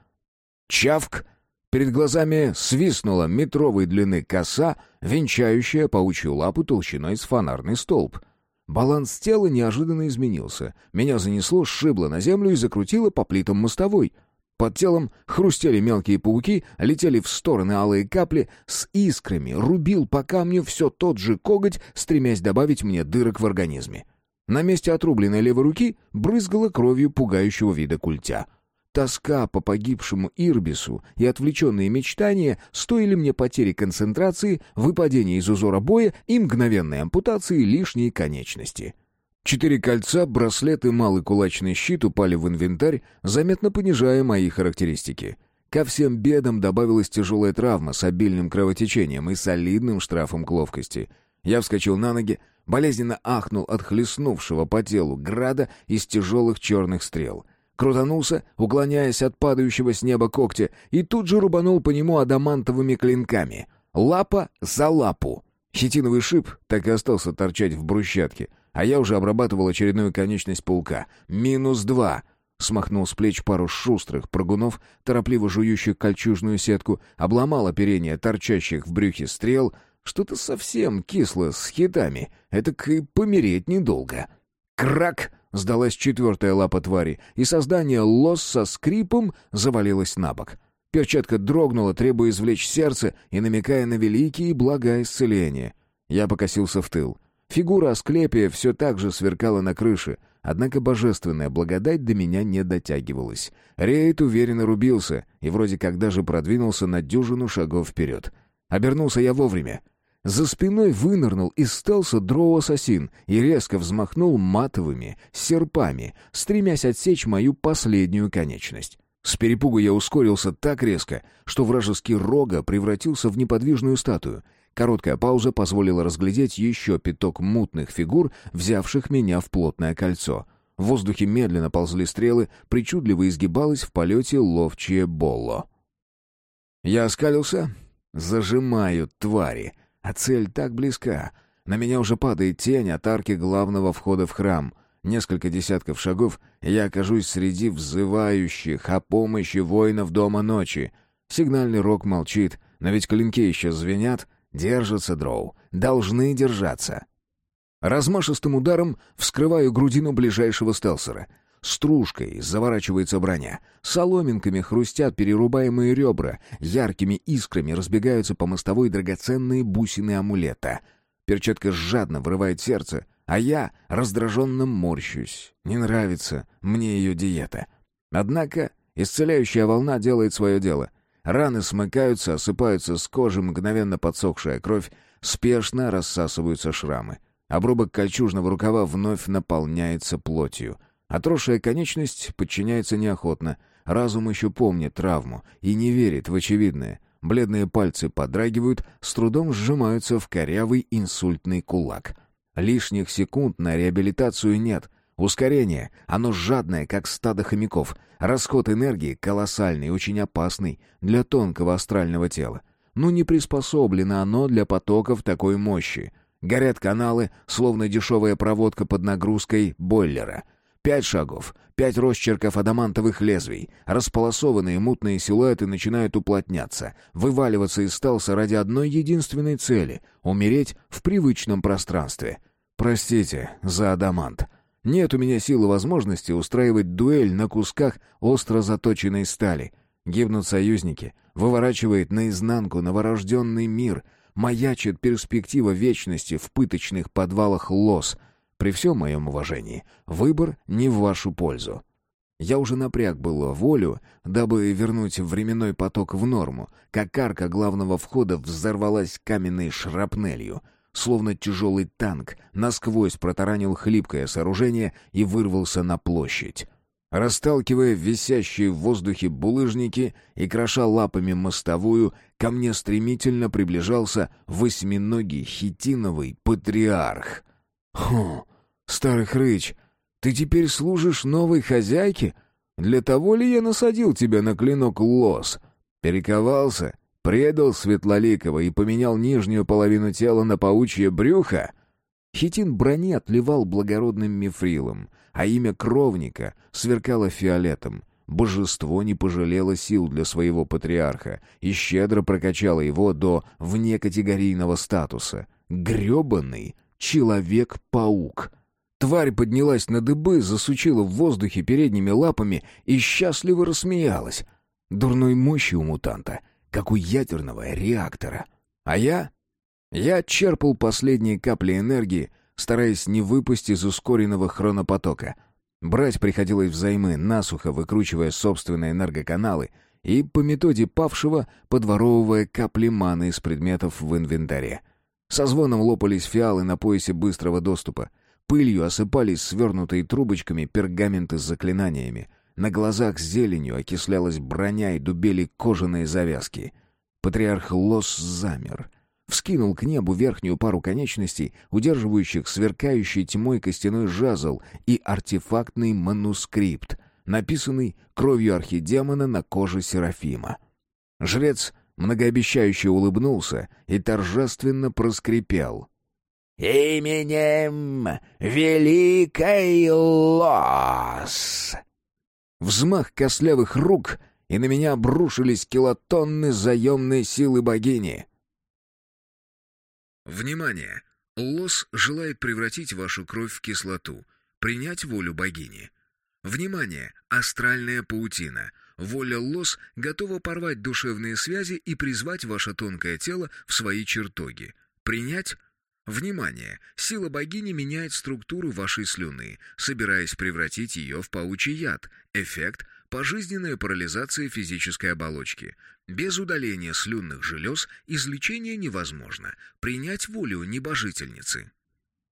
Чавк! Перед глазами свистнула метровой длины коса, венчающая паучью лапу толщиной с фонарный столб. Баланс тела неожиданно изменился. Меня занесло, сшибло на землю и закрутило по плитам мостовой. Под телом хрустели мелкие пауки, летели в стороны алые капли, с искрами рубил по камню все тот же коготь, стремясь добавить мне дырок в организме. На месте отрубленной левой руки брызгала кровью пугающего вида культя. Тоска по погибшему Ирбису и отвлеченные мечтания стоили мне потери концентрации, выпадения из узора боя и мгновенной ампутации лишней конечности. Четыре кольца, браслет и малый кулачный щит упали в инвентарь, заметно понижая мои характеристики. Ко всем бедам добавилась тяжелая травма с обильным кровотечением и солидным штрафом к ловкости. Я вскочил на ноги, болезненно ахнул от хлестнувшего по телу града из тяжелых черных стрел — крутанулся, уклоняясь от падающего с неба когтя, и тут же рубанул по нему адамантовыми клинками. Лапа за лапу. Хитиновый шип так и остался торчать в брусчатке, а я уже обрабатывал очередную конечность паука. «Минус два!» Смахнул с плеч пару шустрых прыгунов, торопливо жующих кольчужную сетку, обломал оперение торчащих в брюхе стрел. Что-то совсем кисло с хитами, это и помереть недолго. Крак! Сдалась четвертая лапа твари, и создание лос со скрипом завалилось на бок. Перчатка дрогнула, требуя извлечь сердце и намекая на великие блага исцеления. Я покосился в тыл. Фигура Асклепия все так же сверкала на крыше, однако божественная благодать до меня не дотягивалась. Рейд уверенно рубился и вроде как даже продвинулся на дюжину шагов вперед. Обернулся я вовремя. За спиной вынырнул из стелса дроу-ассасин и резко взмахнул матовыми серпами, стремясь отсечь мою последнюю конечность. С перепугу я ускорился так резко, что вражеский рога превратился в неподвижную статую. Короткая пауза позволила разглядеть еще пяток мутных фигур, взявших меня в плотное кольцо. В воздухе медленно ползли стрелы, причудливо изгибалось в полете ловчее болло. Я оскалился. «Зажимают, твари!» А цель так близка. На меня уже падает тень от арки главного входа в храм. Несколько десятков шагов, и я окажусь среди взывающих о помощи воинов Дома Ночи. Сигнальный рог молчит, но ведь клинки еще звенят. Держатся дроу. Должны держаться. Размашистым ударом вскрываю грудину ближайшего стелсера — Стружкой заворачивается броня. Соломинками хрустят перерубаемые ребра. Яркими искрами разбегаются по мостовой драгоценные бусины амулета. Перчатка жадно врывает сердце, а я раздраженно морщусь. Не нравится мне ее диета. Однако исцеляющая волна делает свое дело. Раны смыкаются, осыпаются с кожи мгновенно подсохшая кровь, спешно рассасываются шрамы. Обрубок кольчужного рукава вновь наполняется плотью — Отросшая конечность подчиняется неохотно. Разум еще помнит травму и не верит в очевидное. Бледные пальцы подрагивают, с трудом сжимаются в корявый инсультный кулак. Лишних секунд на реабилитацию нет. Ускорение, оно жадное, как стадо хомяков. Расход энергии колоссальный, очень опасный для тонкого астрального тела. Но не приспособлено оно для потоков такой мощи. Горят каналы, словно дешевая проводка под нагрузкой бойлера — Пять шагов, пять росчерков адамантовых лезвий. Располосованные мутные силуэты начинают уплотняться, вываливаться из стелса ради одной единственной цели — умереть в привычном пространстве. Простите за адамант. Нет у меня силы возможности устраивать дуэль на кусках остро заточенной стали. Гибнут союзники, выворачивает наизнанку новорожденный мир, маячит перспектива вечности в пыточных подвалах лос — при всем моем уважении, выбор не в вашу пользу. Я уже напряг было волю, дабы вернуть временной поток в норму, как арка главного входа взорвалась каменной шрапнелью, словно тяжелый танк насквозь протаранил хлипкое сооружение и вырвался на площадь. Расталкивая висящие в воздухе булыжники и кроша лапами мостовую, ко мне стремительно приближался восьминогий хитиновый патриарх — «Хм, старый хрыч, ты теперь служишь новой хозяйке? Для того ли я насадил тебя на клинок лос? Перековался, предал Светлоликова и поменял нижнюю половину тела на паучье брюхо?» Хитин брони отливал благородным мифрилом, а имя кровника сверкало фиолетом. Божество не пожалело сил для своего патриарха и щедро прокачало его до внекатегорийного статуса. Гребаный человек-паук. Тварь поднялась на дыбы, засучила в воздухе передними лапами и счастливо рассмеялась. Дурной мощи у мутанта, как у ядерного реактора. А я я черпал последние капли энергии, стараясь не выпустить из ускоренного хронопотока. Брать приходилось взаймы, насухо выкручивая собственные энергоканалы и, по методе павшего, подворовывая капли маны из предметов в инвентаре. Со звоном лопались фиалы на поясе быстрого доступа. Пылью осыпались свернутые трубочками пергаменты с заклинаниями. На глазах зеленью окислялась броня и дубели кожаные завязки. Патриарх Лос замер — вскинул к небу верхнюю пару конечностей, удерживающих сверкающий тьмой костяной жазл и артефактный манускрипт, написанный кровью архидемона на коже Серафима. Жрец многообещающе улыбнулся и торжественно проскрипел. «Именем Великой Лос!» Взмах кослявых рук, и на меня обрушились килотонны заемной силы богини — Внимание! Лос желает превратить вашу кровь в кислоту, принять волю богини. Внимание! Астральная паутина. Воля Лос готова порвать душевные связи и призвать ваше тонкое тело в свои чертоги. Принять? Внимание! Сила богини меняет структуру вашей слюны, собираясь превратить ее в паучий яд. Эффект – пожизненная парализация физической оболочки. Без удаления слюнных желез излечение невозможно. Принять волю небожительницы.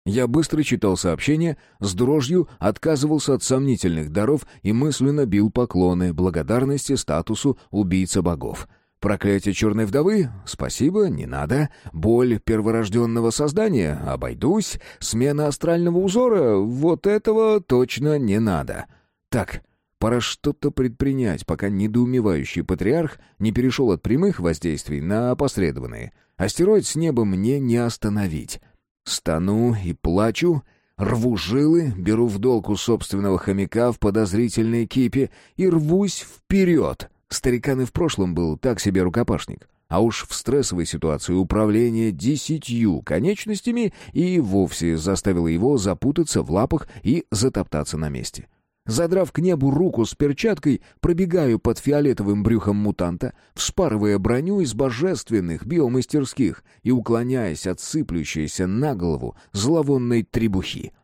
Я быстро читал сообщение, с дрожью отказывался от сомнительных даров и мысленно бил поклоны благодарности статусу убийца богов. Проклятие черной вдовы? Спасибо, не надо. Боль перворожденного создания? Обойдусь. Смена астрального узора? Вот этого точно не надо. Так, Пора что-то предпринять, пока недоумевающий патриарх не перешел от прямых воздействий на опосредованные. Астероид с неба мне не остановить. Стану и плачу, рву жилы, беру в долг у собственного хомяка в подозрительной кипе и рвусь вперед. Старикан и в прошлом был так себе рукопашник. А уж в стрессовой ситуации управление десятью конечностями и вовсе заставило его запутаться в лапах и затоптаться на месте. — Задрав к небу руку с перчаткой, пробегаю под фиолетовым брюхом мутанта, вспарывая броню из божественных биомастерских и уклоняясь от сыплющейся на голову зловонной требухи.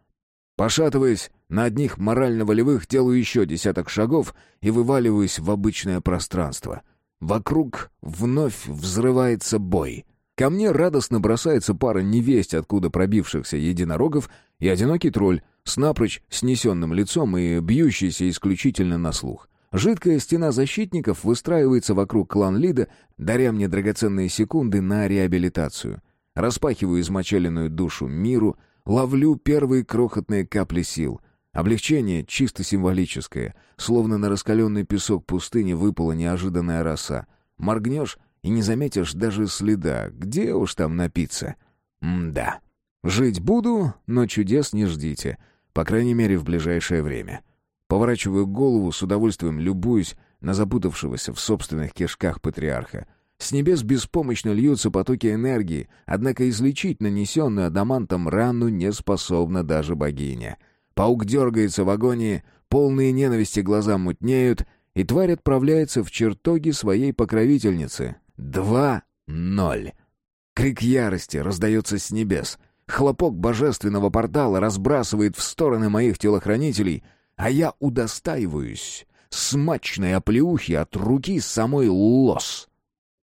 Пошатываясь, на одних морально-волевых делаю еще десяток шагов и вываливаюсь в обычное пространство. Вокруг вновь взрывается бой. Ко мне радостно бросается пара невесть, откуда пробившихся единорогов, и одинокий тролль, с напрочь снесенным лицом и бьющийся исключительно на слух. Жидкая стена защитников выстраивается вокруг клан-лида, даря мне драгоценные секунды на реабилитацию. Распахиваю измочаленную душу миру, ловлю первые крохотные капли сил. Облегчение чисто символическое, словно на раскаленный песок пустыни выпала неожиданная роса. Моргнешь и не заметишь даже следа, где уж там напиться. М-да. Жить буду, но чудес не ждите — по крайней мере, в ближайшее время. Поворачиваю голову, с удовольствием любуюсь на запутавшегося в собственных кишках патриарха. С небес беспомощно льются потоки энергии, однако излечить нанесенную адамантом рану не способна даже богиня. Паук дергается в агонии, полные ненависти глаза мутнеют, и тварь отправляется в чертоги своей покровительницы. Два-ноль. Крик ярости раздается с небес — Хлопок божественного портала разбрасывает в стороны моих телохранителей, а я удостаиваюсь смачной оплеухи от руки самой Лос.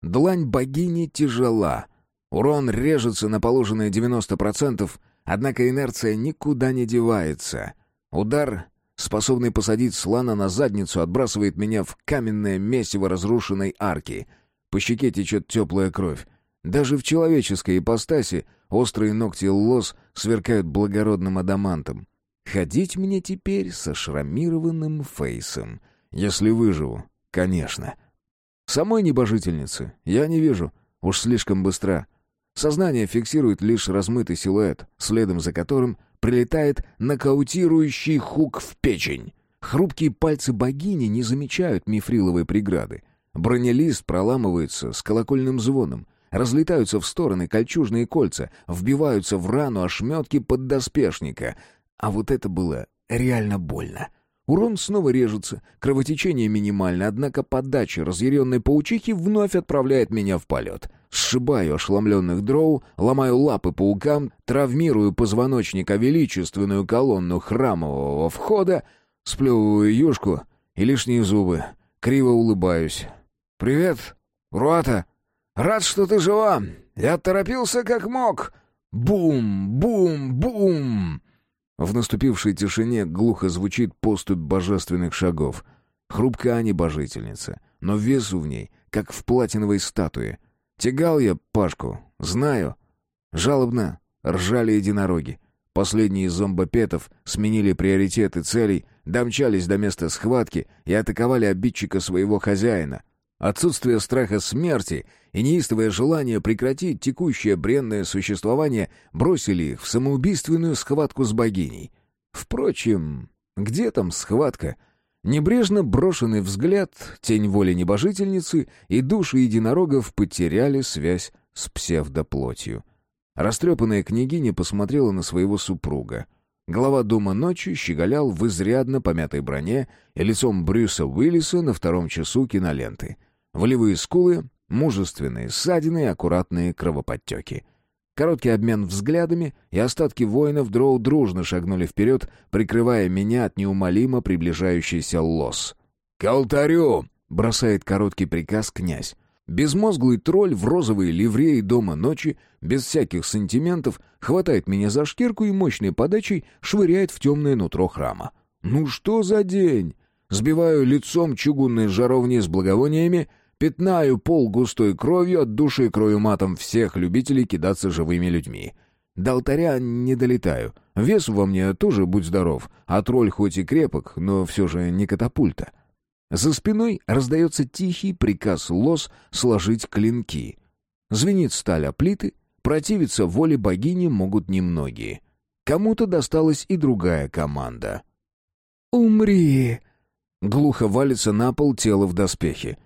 Длань богини тяжела. Урон режется на положенные 90%, однако инерция никуда не девается. Удар, способный посадить слона на задницу, отбрасывает меня в каменное месиво разрушенной арки. По щеке течет теплая кровь. Даже в человеческой ипостаси острые ногти лос сверкают благородным адамантом. Ходить мне теперь со шрамированным фейсом. Если выживу, конечно. Самой небожительницы я не вижу, уж слишком быстро. Сознание фиксирует лишь размытый силуэт, следом за которым прилетает нокаутирующий хук в печень. Хрупкие пальцы богини не замечают мифриловой преграды. Бронелист проламывается с колокольным звоном. Разлетаются в стороны кольчужные кольца, вбиваются в рану ошметки поддоспешника. А вот это было реально больно. Урон снова режется, кровотечение минимально, однако подача разъяренной паучихи вновь отправляет меня в полет. Сшибаю ошеломленных дроу, ломаю лапы паукам, травмирую позвоночника величественную колонну храмового входа, сплевываю юшку и лишние зубы. Криво улыбаюсь. «Привет, Руата! Рад, что ты жива! Я торопился как мог! Бум! Бум! Бум!» В наступившей тишине глухо звучит поступь божественных шагов. Хрупкая небожительница, но весу в ней, как в платиновой статуе. Тягал я Пашку, знаю. Жалобно ржали единороги. Последние зомбопетов сменили приоритеты целей, домчались до места схватки и атаковали обидчика своего хозяина. Отсутствие страха смерти и неистовое желание прекратить текущее бренное существование бросили их в самоубийственную схватку с богиней. Впрочем, где там схватка? Небрежно брошенный взгляд, тень воли небожительницы и души единорогов потеряли связь с псевдоплотью. Растрепанная княгиня посмотрела на своего супруга. Глава дома ночи щеголял в изрядно помятой броне и лицом Брюса Уиллиса на втором часу киноленты — Волевые скулы, мужественные ссадины и аккуратные кровоподтеки. Короткий обмен взглядами, и остатки воинов дроу дружно шагнули вперед, прикрывая меня от неумолимо приближающейся лос. «К алтарю!» — бросает короткий приказ князь. Безмозглый тролль в розовой ливреи дома ночи, без всяких сантиментов, хватает меня за шкирку и мощной подачей швыряет в темное нутро храма. «Ну что за день?» Сбиваю лицом чугунные жаровни с благовониями, пятнаю пол густой кровью, от души крою матом всех любителей кидаться живыми людьми. До алтаря не долетаю. Вес во мне тоже будь здоров, а тролль хоть и крепок, но все же не катапульта. За спиной раздается тихий приказ лос сложить клинки. Звенит сталь о плиты, противиться воле богини могут немногие. Кому-то досталась и другая команда. «Умри!» Глухо валится на пол тело в доспехе.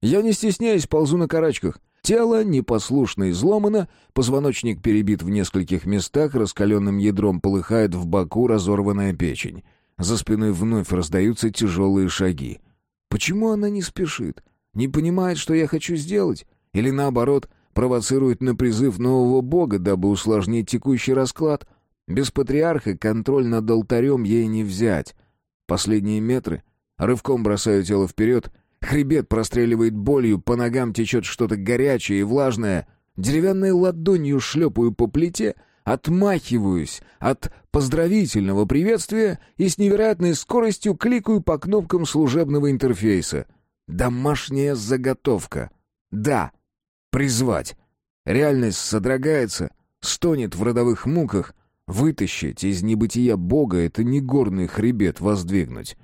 Я не стесняясь ползу на карачках. Тело непослушно изломано, позвоночник перебит в нескольких местах, раскаленным ядром полыхает в боку разорванная печень. За спиной вновь раздаются тяжелые шаги. Почему она не спешит? Не понимает, что я хочу сделать? Или наоборот, провоцирует на призыв нового бога, дабы усложнить текущий расклад? Без патриарха контроль над алтарем ей не взять. Последние метры Рывком бросаю тело вперед. Хребет простреливает болью, по ногам течет что-то горячее и влажное. Деревянной ладонью шлепаю по плите, отмахиваюсь от поздравительного приветствия и с невероятной скоростью кликаю по кнопкам служебного интерфейса. Домашняя заготовка. Да. Призвать. Реальность содрогается, стонет в родовых муках. Вытащить из небытия Бога — это не горный хребет воздвигнуть.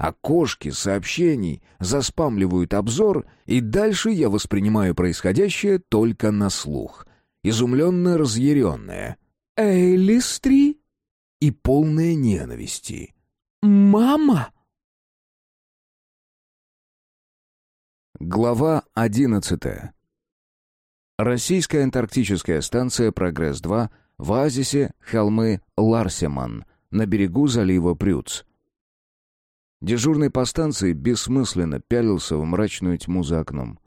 Окошки сообщений заспамливают обзор, и дальше я воспринимаю происходящее только на слух. Изумленно разъяренная. «Эйлистри?» И полная ненависти. «Мама?» Глава одиннадцатая. Российская антарктическая станция «Прогресс-2» в оазисе холмы Ларсеман на берегу залива Прюц. Дежурный по станции бессмысленно пялился в мрачную тьму за окном.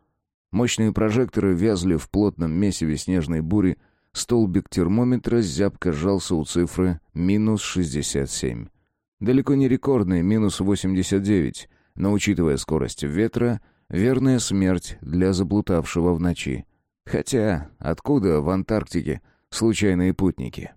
Мощные прожекторы вязли в плотном месиве снежной бури, столбик термометра зябко сжался у цифры минус 67. Далеко не рекордный минус 89, но, учитывая скорость ветра, верная смерть для заплутавшего в ночи. Хотя откуда в Антарктике случайные путники?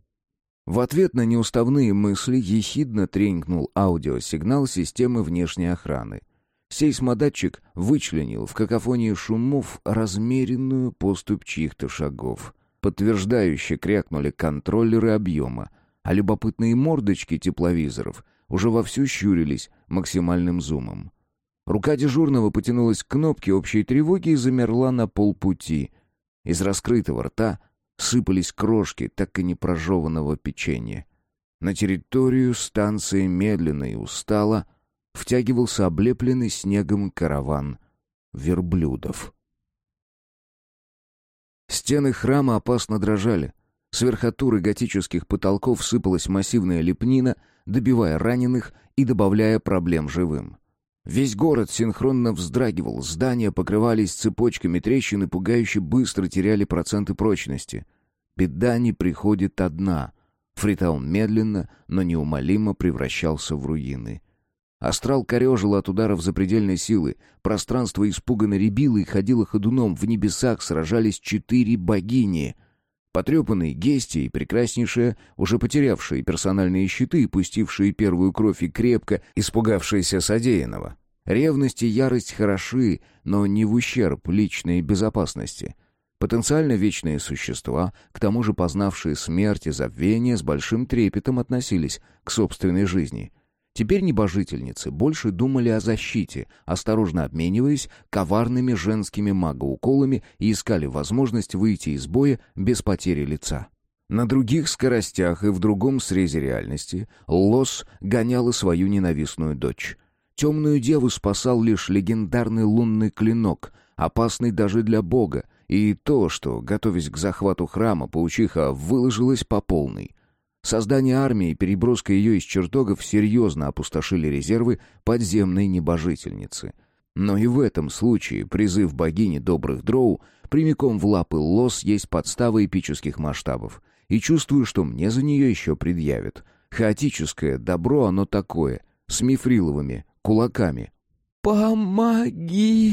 В ответ на неуставные мысли ехидно тренькнул аудиосигнал системы внешней охраны. Сейсмодатчик вычленил в какофонии шумов размеренную поступь чьих-то шагов. Подтверждающе крякнули контроллеры объема, а любопытные мордочки тепловизоров уже вовсю щурились максимальным зумом. Рука дежурного потянулась к кнопке общей тревоги и замерла на полпути. Из раскрытого рта сыпались крошки так и не прожеванного печенья. На территорию станции медленно и устало втягивался облепленный снегом караван верблюдов. Стены храма опасно дрожали. С верхотуры готических потолков сыпалась массивная лепнина, добивая раненых и добавляя проблем живым. Весь город синхронно вздрагивал, здания покрывались цепочками трещин и пугающе быстро теряли проценты прочности. Беда не приходит одна. Фритаун медленно, но неумолимо превращался в руины. Астрал корежил от ударов запредельной силы. Пространство испуганно рябило и ходило ходуном. В небесах сражались четыре богини. Потрепанные Гести и прекраснейшая, уже потерявшие персональные щиты и пустившие первую кровь и крепко испугавшиеся содеянного. Ревность и ярость хороши, но не в ущерб личной безопасности. Потенциально вечные существа, к тому же познавшие смерть и забвение, с большим трепетом относились к собственной жизни. Теперь небожительницы больше думали о защите, осторожно обмениваясь коварными женскими магоуколами и искали возможность выйти из боя без потери лица. На других скоростях и в другом срезе реальности Лос гоняла свою ненавистную дочь. Темную деву спасал лишь легендарный лунный клинок, опасный даже для бога, и то, что, готовясь к захвату храма, паучиха выложилась по полной. Создание армии и переброска ее из чертогов серьезно опустошили резервы подземной небожительницы. Но и в этом случае призыв богини добрых дроу прямиком в лапы лос есть подстава эпических масштабов. И чувствую, что мне за нее еще предъявят. Хаотическое добро оно такое, с мифриловыми кулаками. «Помоги!»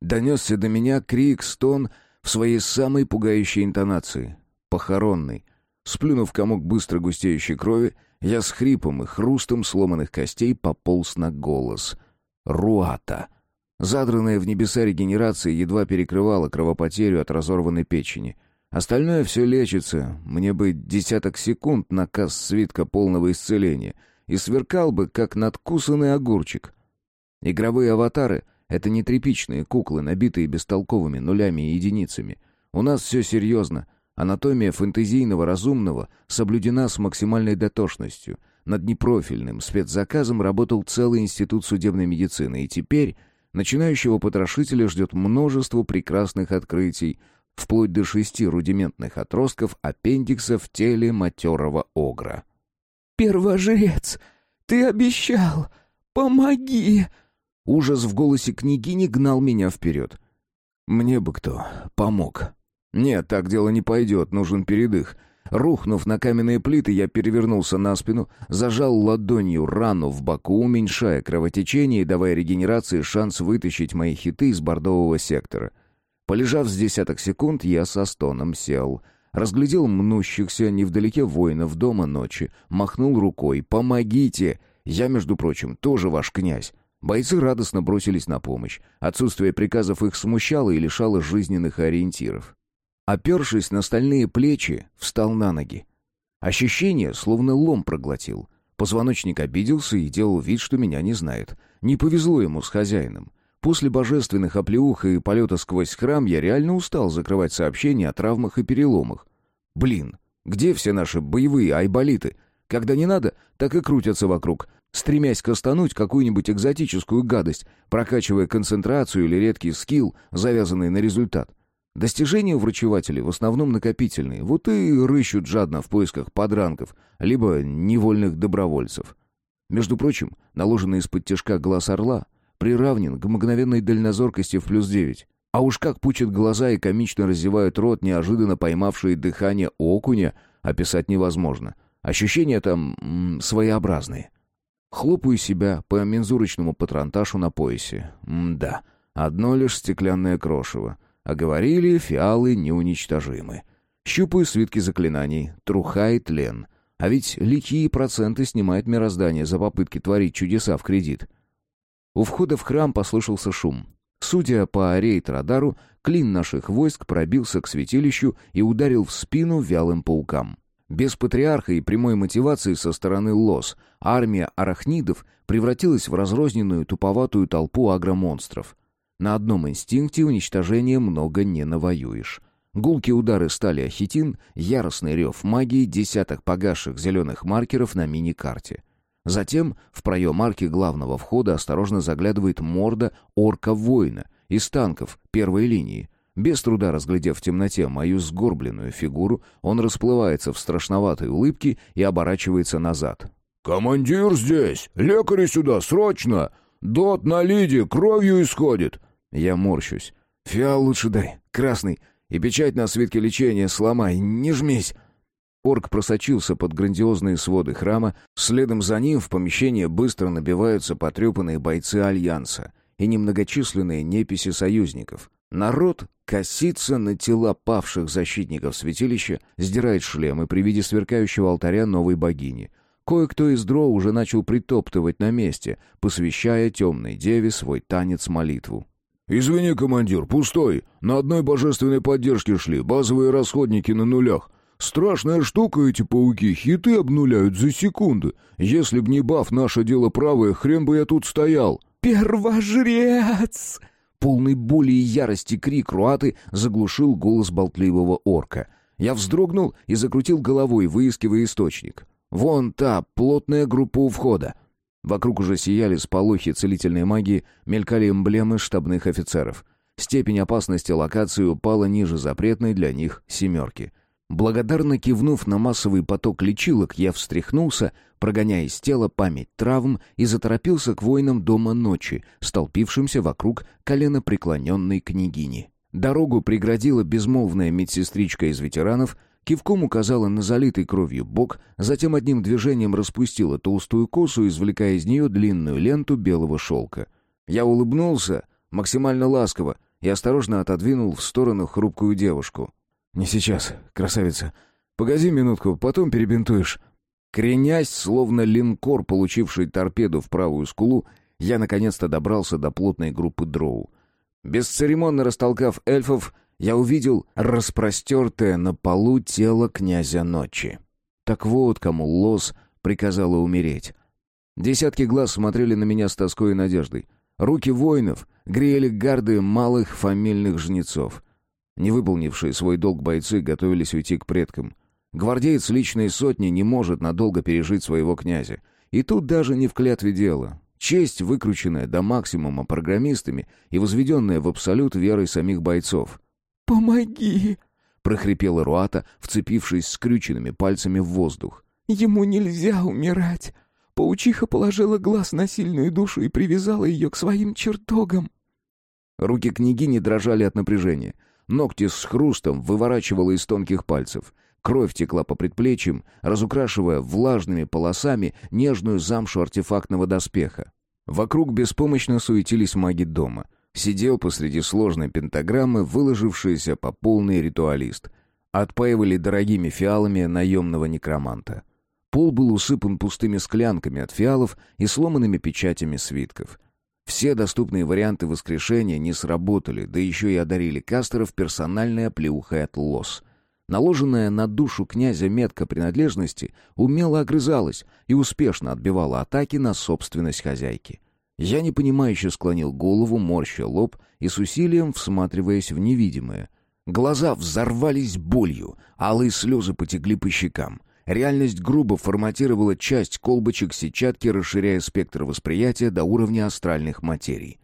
Донесся до меня крик, стон в своей самой пугающей интонации. Похоронный. Сплюнув комок быстро густеющей крови, я с хрипом и хрустом сломанных костей пополз на голос. Руата. Задранная в небеса регенерация едва перекрывала кровопотерю от разорванной печени. Остальное все лечится. Мне бы десяток секунд на касс свитка полного исцеления. И сверкал бы, как надкусанный огурчик. Игровые аватары — это не тряпичные куклы, набитые бестолковыми нулями и единицами. У нас все серьезно. Анатомия фэнтезийного разумного соблюдена с максимальной дотошностью. Над непрофильным спецзаказом работал целый институт судебной медицины, и теперь начинающего потрошителя ждет множество прекрасных открытий, вплоть до шести рудиментных отростков аппендикса в теле матерого огра. «Первожрец, ты обещал! Помоги!» Ужас в голосе княгини гнал меня вперед. «Мне бы кто помог». «Нет, так дело не пойдет, нужен передых». Рухнув на каменные плиты, я перевернулся на спину, зажал ладонью рану в боку, уменьшая кровотечение и давая регенерации шанс вытащить мои хиты из бордового сектора. Полежав с десяток секунд, я со стоном сел. Разглядел мнущихся невдалеке воинов дома ночи, махнул рукой «Помогите!» Я, между прочим, тоже ваш князь. Бойцы радостно бросились на помощь. Отсутствие приказов их смущало и лишало жизненных ориентиров. Опершись на стальные плечи, встал на ноги. Ощущение, словно лом проглотил. Позвоночник обиделся и делал вид, что меня не знает. Не повезло ему с хозяином. После божественных оплеух и полета сквозь храм я реально устал закрывать сообщения о травмах и переломах. Блин, где все наши боевые айболиты? Когда не надо, так и крутятся вокруг, стремясь кастануть какую-нибудь экзотическую гадость, прокачивая концентрацию или редкий скилл, завязанный на результат. Достижения у врачевателей в основном накопительные, вот и рыщут жадно в поисках подранков, либо невольных добровольцев. Между прочим, наложенный из-под тяжка глаз орла приравнен к мгновенной дальнозоркости в плюс девять. А уж как пучат глаза и комично разевают рот, неожиданно поймавшие дыхание окуня, описать невозможно. Ощущения там м, своеобразные. Хлопаю себя по мензурочному патронташу на поясе. М-да, одно лишь стеклянное крошево. А говорили, фиалы неуничтожимы. Щупаю свитки заклинаний, труха и тлен. А ведь лихие проценты снимает мироздание за попытки творить чудеса в кредит. У входа в храм послышался шум. Судя по рейд-радару, клин наших войск пробился к святилищу и ударил в спину вялым паукам. Без патриарха и прямой мотивации со стороны лос армия арахнидов превратилась в разрозненную туповатую толпу агромонстров. На одном инстинкте уничтожения много не навоюешь. Гулкие удары стали ахитин, яростный рев магии, десяток погасших зеленых маркеров на мини-карте. Затем в проем арки главного входа осторожно заглядывает морда орка-воина из танков первой линии. Без труда разглядев в темноте мою сгорбленную фигуру, он расплывается в страшноватой улыбке и оборачивается назад. «Командир здесь! Лекари сюда, срочно! Дот на лиде, кровью исходит!» Я морщусь. «Фиал лучше дай, красный, и печать на свитке лечения сломай, не жмись!» Орк просочился под грандиозные своды храма, следом за ним в помещение быстро набиваются потрепанные бойцы Альянса и немногочисленные неписи союзников. Народ косится на тела павших защитников святилища, сдирает шлемы при виде сверкающего алтаря новой богини. Кое-кто из дро уже начал притоптывать на месте, посвящая темной деве свой танец-молитву. «Извини, командир, пустой. На одной божественной поддержке шли, базовые расходники на нулях. Страшная штука эти пауки, хиты обнуляют за секунды. Если б не баф наше дело правое, хрен бы я тут стоял». «Первожрец!» Полный боли и ярости крик Руаты заглушил голос болтливого орка. Я вздрогнул и закрутил головой, выискивая источник. «Вон та, плотная группа у входа». Вокруг уже сияли сполохи целительной магии, мелькали эмблемы штабных офицеров. Степень опасности локации упала ниже запретной для них «семерки». Благодарно кивнув на массовый поток лечилок, я встряхнулся, прогоняя из тела память травм и заторопился к воинам дома ночи, столпившимся вокруг коленопреклоненной княгини. Дорогу преградила безмолвная медсестричка из ветеранов, кивком указала на залитый кровью бок, затем одним движением распустила толстую косу, извлекая из нее длинную ленту белого шелка. Я улыбнулся, максимально ласково, и осторожно отодвинул в сторону хрупкую девушку. «Не сейчас, красавица. Погоди минутку, потом перебинтуешь». Кренясь, словно линкор, получивший торпеду в правую скулу, я наконец-то добрался до плотной группы дроу. Бесцеремонно растолкав эльфов, я увидел распростертое на полу тело князя ночи. Так вот, кому Лос приказала умереть. Десятки глаз смотрели на меня с тоской и надеждой. Руки воинов грели гарды малых фамильных жнецов. Не выполнившие свой долг бойцы готовились уйти к предкам. Гвардеец личной сотни не может надолго пережить своего князя. И тут даже не в клятве дело. Честь, выкрученная до максимума программистами и возведенная в абсолют верой самих бойцов. «Помоги!» — прохрипела Руата, вцепившись скрюченными пальцами в воздух. «Ему нельзя умирать!» Паучиха положила глаз на сильную душу и привязала ее к своим чертогам. Руки княгини дрожали от напряжения. Ногти с хрустом выворачивало из тонких пальцев. Кровь текла по предплечьям, разукрашивая влажными полосами нежную замшу артефактного доспеха. Вокруг беспомощно суетились маги дома. Сидел посреди сложной пентаграммы, выложившийся по полный ритуалист. Отпаивали дорогими фиалами наемного некроманта. Пол был усыпан пустыми склянками от фиалов и сломанными печатями свитков. Все доступные варианты воскрешения не сработали, да еще и одарили Кастеров персональной оплеухой от лос. Наложенная на душу князя метка принадлежности умело огрызалась и успешно отбивала атаки на собственность хозяйки. Я непонимающе склонил голову, морща лоб и с усилием всматриваясь в невидимое. Глаза взорвались болью, алые слезы потекли по щекам — Реальность грубо форматировала часть колбочек сетчатки, расширяя спектр восприятия до уровня астральных материй.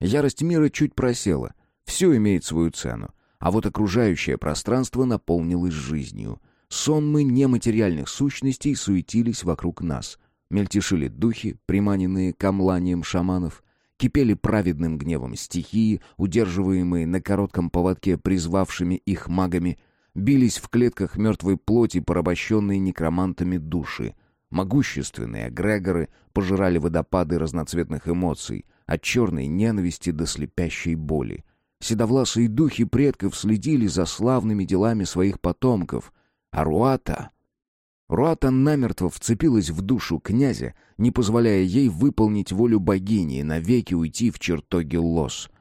Ярость мира чуть просела. Все имеет свою цену. А вот окружающее пространство наполнилось жизнью. Сонмы нематериальных сущностей суетились вокруг нас. Мельтешили духи, приманенные камланием шаманов. Кипели праведным гневом стихии, удерживаемые на коротком поводке призвавшими их магами — бились в клетках мертвой плоти порабощенные некромантами души. Могущественные эгрегоры пожирали водопады разноцветных эмоций, от черной ненависти до слепящей боли. Седовласые духи предков следили за славными делами своих потомков, а Руата... Руата намертво вцепилась в душу князя, не позволяя ей выполнить волю богини и навеки уйти в чертоги лос —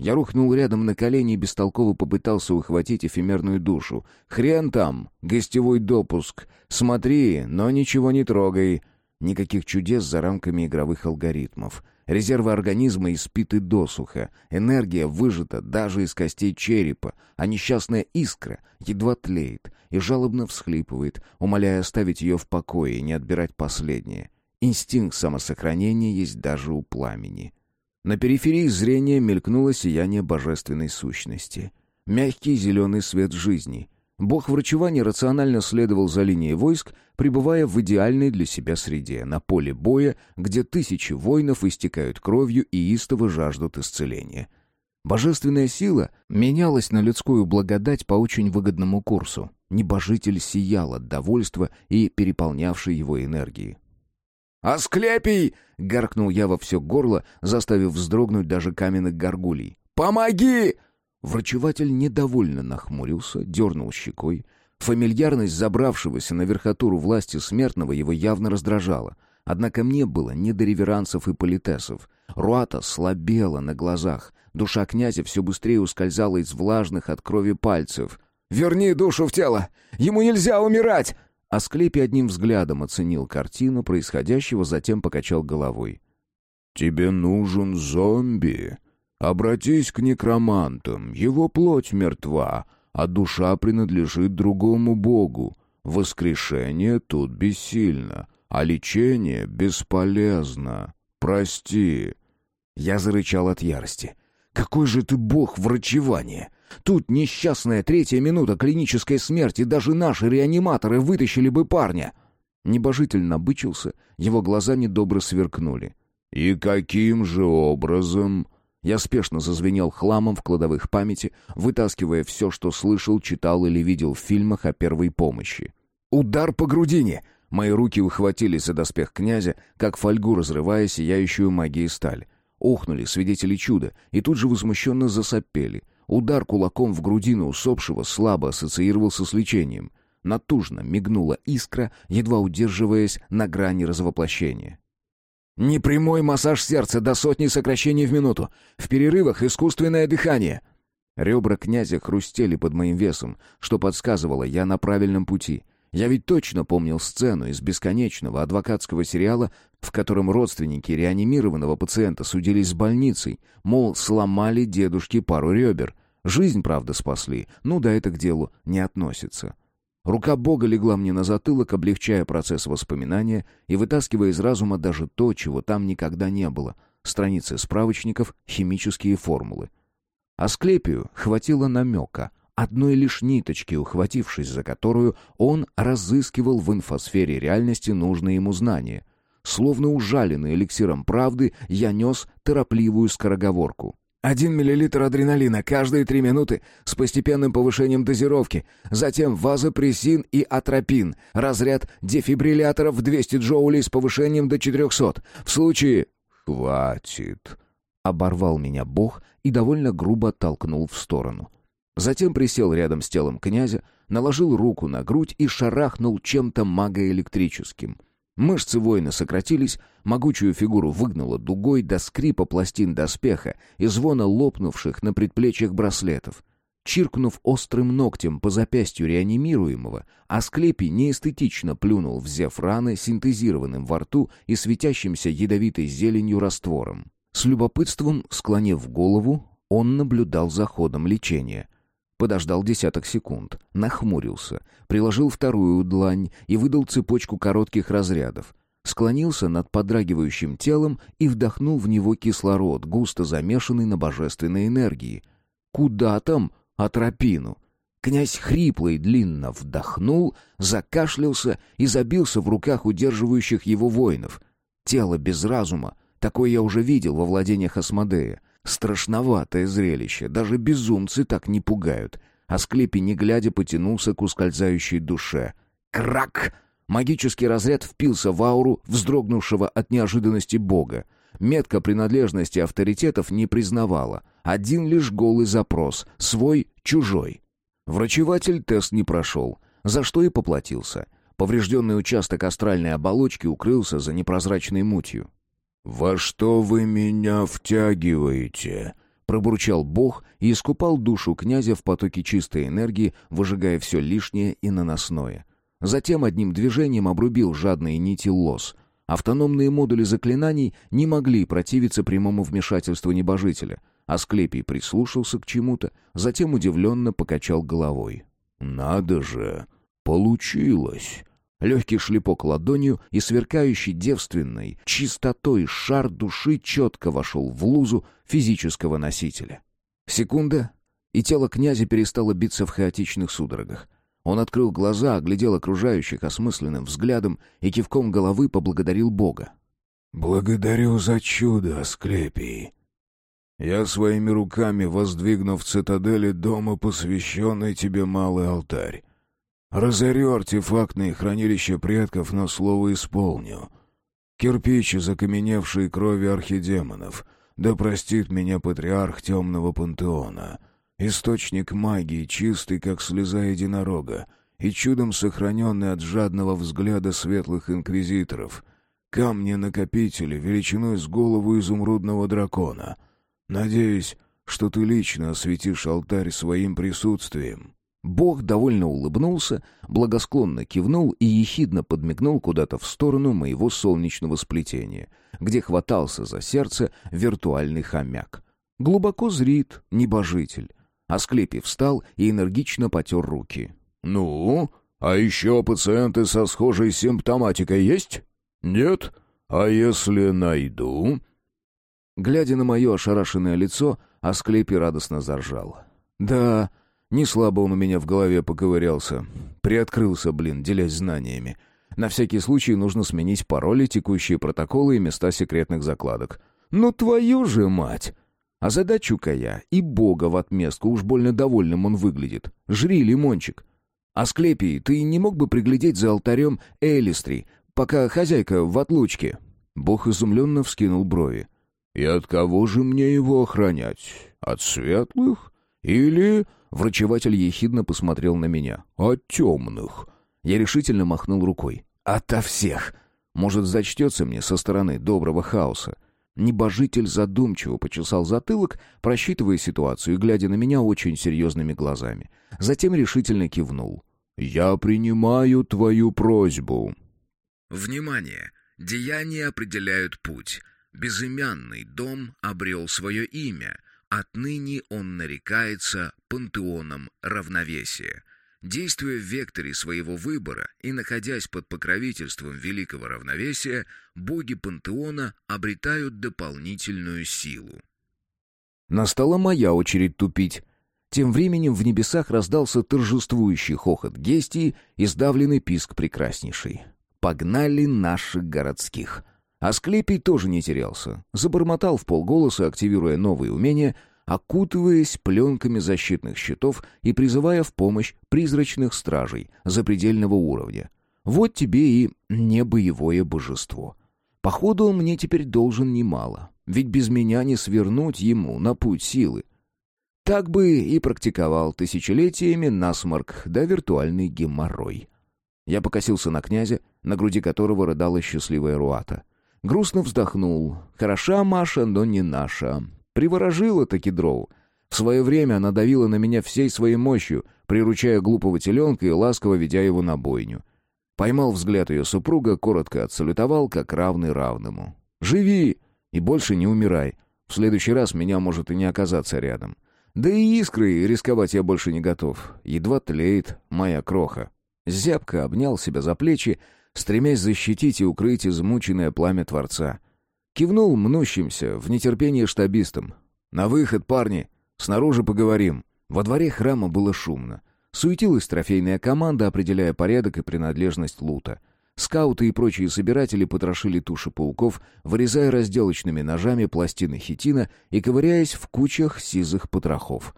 я рухнул рядом на колени и бестолково попытался ухватить эфемерную душу. «Хрен там! Гостевой допуск! Смотри, но ничего не трогай!» Никаких чудес за рамками игровых алгоритмов. Резервы организма испиты досуха, энергия выжата даже из костей черепа, а несчастная искра едва тлеет и жалобно всхлипывает, умоляя оставить ее в покое и не отбирать последнее. Инстинкт самосохранения есть даже у пламени. На периферии зрения мелькнуло сияние божественной сущности. Мягкий зеленый свет жизни — Бог врачевания рационально следовал за линией войск, пребывая в идеальной для себя среде, на поле боя, где тысячи воинов истекают кровью и истово жаждут исцеления. Божественная сила менялась на людскую благодать по очень выгодному курсу. Небожитель сиял от довольства и переполнявшей его энергии. «Асклепий!» — гаркнул я во все горло, заставив вздрогнуть даже каменных горгулей. «Помоги!» Врачеватель недовольно нахмурился, дернул щекой. Фамильярность забравшегося на верхотуру власти смертного его явно раздражала. Однако мне было не до реверансов и политесов. Руата слабела на глазах. Душа князя все быстрее ускользала из влажных от крови пальцев. «Верни душу в тело! Ему нельзя умирать!» Асклепий одним взглядом оценил картину происходящего, затем покачал головой. «Тебе нужен зомби?» Обратись к некромантам, его плоть мертва, а душа принадлежит другому богу. Воскрешение тут бессильно, а лечение бесполезно. Прости». Я зарычал от ярости. «Какой же ты бог врачевания! Тут несчастная третья минута клинической смерти, даже наши реаниматоры вытащили бы парня!» Небожитель набычился, его глаза недобро сверкнули. «И каким же образом?» Я спешно зазвенел хламом в кладовых памяти, вытаскивая все, что слышал, читал или видел в фильмах о первой помощи. Удар по грудине! Мои руки ухватили за доспех князя, как фольгу разрывая сияющую магией сталь. Охнули свидетели чуда и тут же возмущенно засопели. Удар кулаком в грудину усопшего слабо ассоциировался с лечением. Натужно мигнула искра, едва удерживаясь на грани развоплощения. Непрямой массаж сердца до сотни сокращений в минуту. В перерывах искусственное дыхание. Ребра князя хрустели под моим весом, что подсказывало, я на правильном пути. Я ведь точно помнил сцену из бесконечного адвокатского сериала, в котором родственники реанимированного пациента судились с больницей, мол, сломали дедушке пару ребер. Жизнь, правда, спасли, ну да это к делу не относится. Рука Бога легла мне на затылок, облегчая процесс воспоминания и вытаскивая из разума даже то, чего там никогда не было. Страницы справочников, химические формулы. Асклепию хватило намека, одной лишь ниточки, ухватившись за которую он разыскивал в инфосфере реальности нужные ему знания. Словно ужаленный эликсиром правды, я нес торопливую скороговорку. Один миллилитр адреналина каждые три минуты с постепенным повышением дозировки. Затем вазопрессин и атропин. Разряд дефибрилляторов 200 джоулей с повышением до 400. В случае... «Хватит!» Оборвал меня бог и довольно грубо толкнул в сторону. Затем присел рядом с телом князя, наложил руку на грудь и шарахнул чем-то магоэлектрическим — Мышцы воина сократились, могучую фигуру выгнуло дугой до скрипа пластин доспеха и звона лопнувших на предплечьях браслетов. Чиркнув острым ногтем по запястью реанимируемого, Асклепий неэстетично плюнул в зев раны синтезированным во рту и светящимся ядовитой зеленью раствором. С любопытством, склонив голову, он наблюдал за ходом лечения — Подождал десяток секунд, нахмурился, приложил вторую длань и выдал цепочку коротких разрядов. Склонился над подрагивающим телом и вдохнул в него кислород, густо замешанный на божественной энергии. Куда там атропину? Князь хрипло и длинно вдохнул, закашлялся и забился в руках удерживающих его воинов. Тело без разума, такое я уже видел во владениях Асмодея. Страшноватое зрелище, даже безумцы так не пугают. А Асклепий, не глядя, потянулся к ускользающей душе. Крак! Магический разряд впился в ауру вздрогнувшего от неожиданности бога. Метка принадлежности авторитетов не признавала. Один лишь голый запрос — свой, чужой. Врачеватель тест не прошел, за что и поплатился. Поврежденный участок астральной оболочки укрылся за непрозрачной мутью. «Во что вы меня втягиваете?» Пробурчал Бог и искупал душу князя в потоке чистой энергии, выжигая все лишнее и наносное. Затем одним движением обрубил жадные нити лос. Автономные модули заклинаний не могли противиться прямому вмешательству небожителя. Асклепий прислушался к чему-то, затем удивленно покачал головой. «Надо же! Получилось!» Легкий шлепок ладонью и сверкающий девственной чистотой шар души четко вошел в лузу физического носителя. Секунда, и тело князя перестало биться в хаотичных судорогах. Он открыл глаза, оглядел окружающих осмысленным взглядом и кивком головы поблагодарил Бога. «Благодарю за чудо, Асклепий. Я своими руками воздвигну в цитадели дома посвященный тебе малый алтарь. Разорю артефактные хранилища предков, но слово исполню. Кирпичи, закаменевшие крови архидемонов, да простит меня патриарх темного пантеона. Источник магии, чистый, как слеза единорога, и чудом сохраненный от жадного взгляда светлых инквизиторов. Камни-накопители, величиной с голову изумрудного дракона. Надеюсь, что ты лично осветишь алтарь своим присутствием». Бог довольно улыбнулся, благосклонно кивнул и ехидно подмигнул куда-то в сторону моего солнечного сплетения, где хватался за сердце виртуальный хомяк. Глубоко зрит небожитель. Асклепий встал и энергично потер руки. «Ну, а еще пациенты со схожей симптоматикой есть? Нет? А если найду?» Глядя на мое ошарашенное лицо, Асклепий радостно заржал. «Да, не слабо он у меня в голове поковырялся. Приоткрылся, блин, делясь знаниями. На всякий случай нужно сменить пароли, текущие протоколы и места секретных закладок. Ну твою же мать! А задачу-ка я и бога в отместку, уж больно довольным он выглядит. Жри, лимончик. Асклепий, ты не мог бы приглядеть за алтарем Элистри, пока хозяйка в отлучке?» Бог изумленно вскинул брови. «И от кого же мне его охранять? От светлых? Или...» Врачеватель ехидно посмотрел на меня. «От темных». Я решительно махнул рукой. «Ото всех!» Может, зачтется мне со стороны доброго хаоса. Небожитель задумчиво почесал затылок, просчитывая ситуацию и глядя на меня очень серьезными глазами. Затем решительно кивнул. «Я принимаю твою просьбу». «Внимание! Деяния определяют путь. Безымянный дом обрел свое имя. Отныне он нарекается пантеоном равновесия. Действуя в векторе своего выбора и находясь под покровительством великого равновесия, боги пантеона обретают дополнительную силу. Настала моя очередь тупить. Тем временем в небесах раздался торжествующий хохот Гестии и сдавленный писк прекраснейший. «Погнали наших городских!» Асклепий тоже не терялся. Забормотал в полголоса, активируя новые умения, окутываясь пленками защитных щитов и призывая в помощь призрачных стражей запредельного уровня. Вот тебе и небоевое божество. Походу, он мне теперь должен немало, ведь без меня не свернуть ему на путь силы. Так бы и практиковал тысячелетиями насморк да виртуальный геморрой. Я покосился на князя, на груди которого рыдала счастливая Руата. Грустно вздохнул. «Хороша Маша, но не наша. Приворожила таки дроу. В свое время она давила на меня всей своей мощью, приручая глупого теленка и ласково ведя его на бойню. Поймал взгляд ее супруга, коротко отсалютовал, как равный равному. «Живи! И больше не умирай. В следующий раз меня может и не оказаться рядом. Да и искры рисковать я больше не готов. Едва тлеет моя кроха». Зябко обнял себя за плечи, стремясь защитить и укрыть измученное пламя Творца. Кивнул мнущимся, в нетерпении штабистам. «На выход, парни! Снаружи поговорим!» Во дворе храма было шумно. Суетилась трофейная команда, определяя порядок и принадлежность лута. Скауты и прочие собиратели потрошили туши пауков, вырезая разделочными ножами пластины хитина и ковыряясь в кучах сизых потрохов.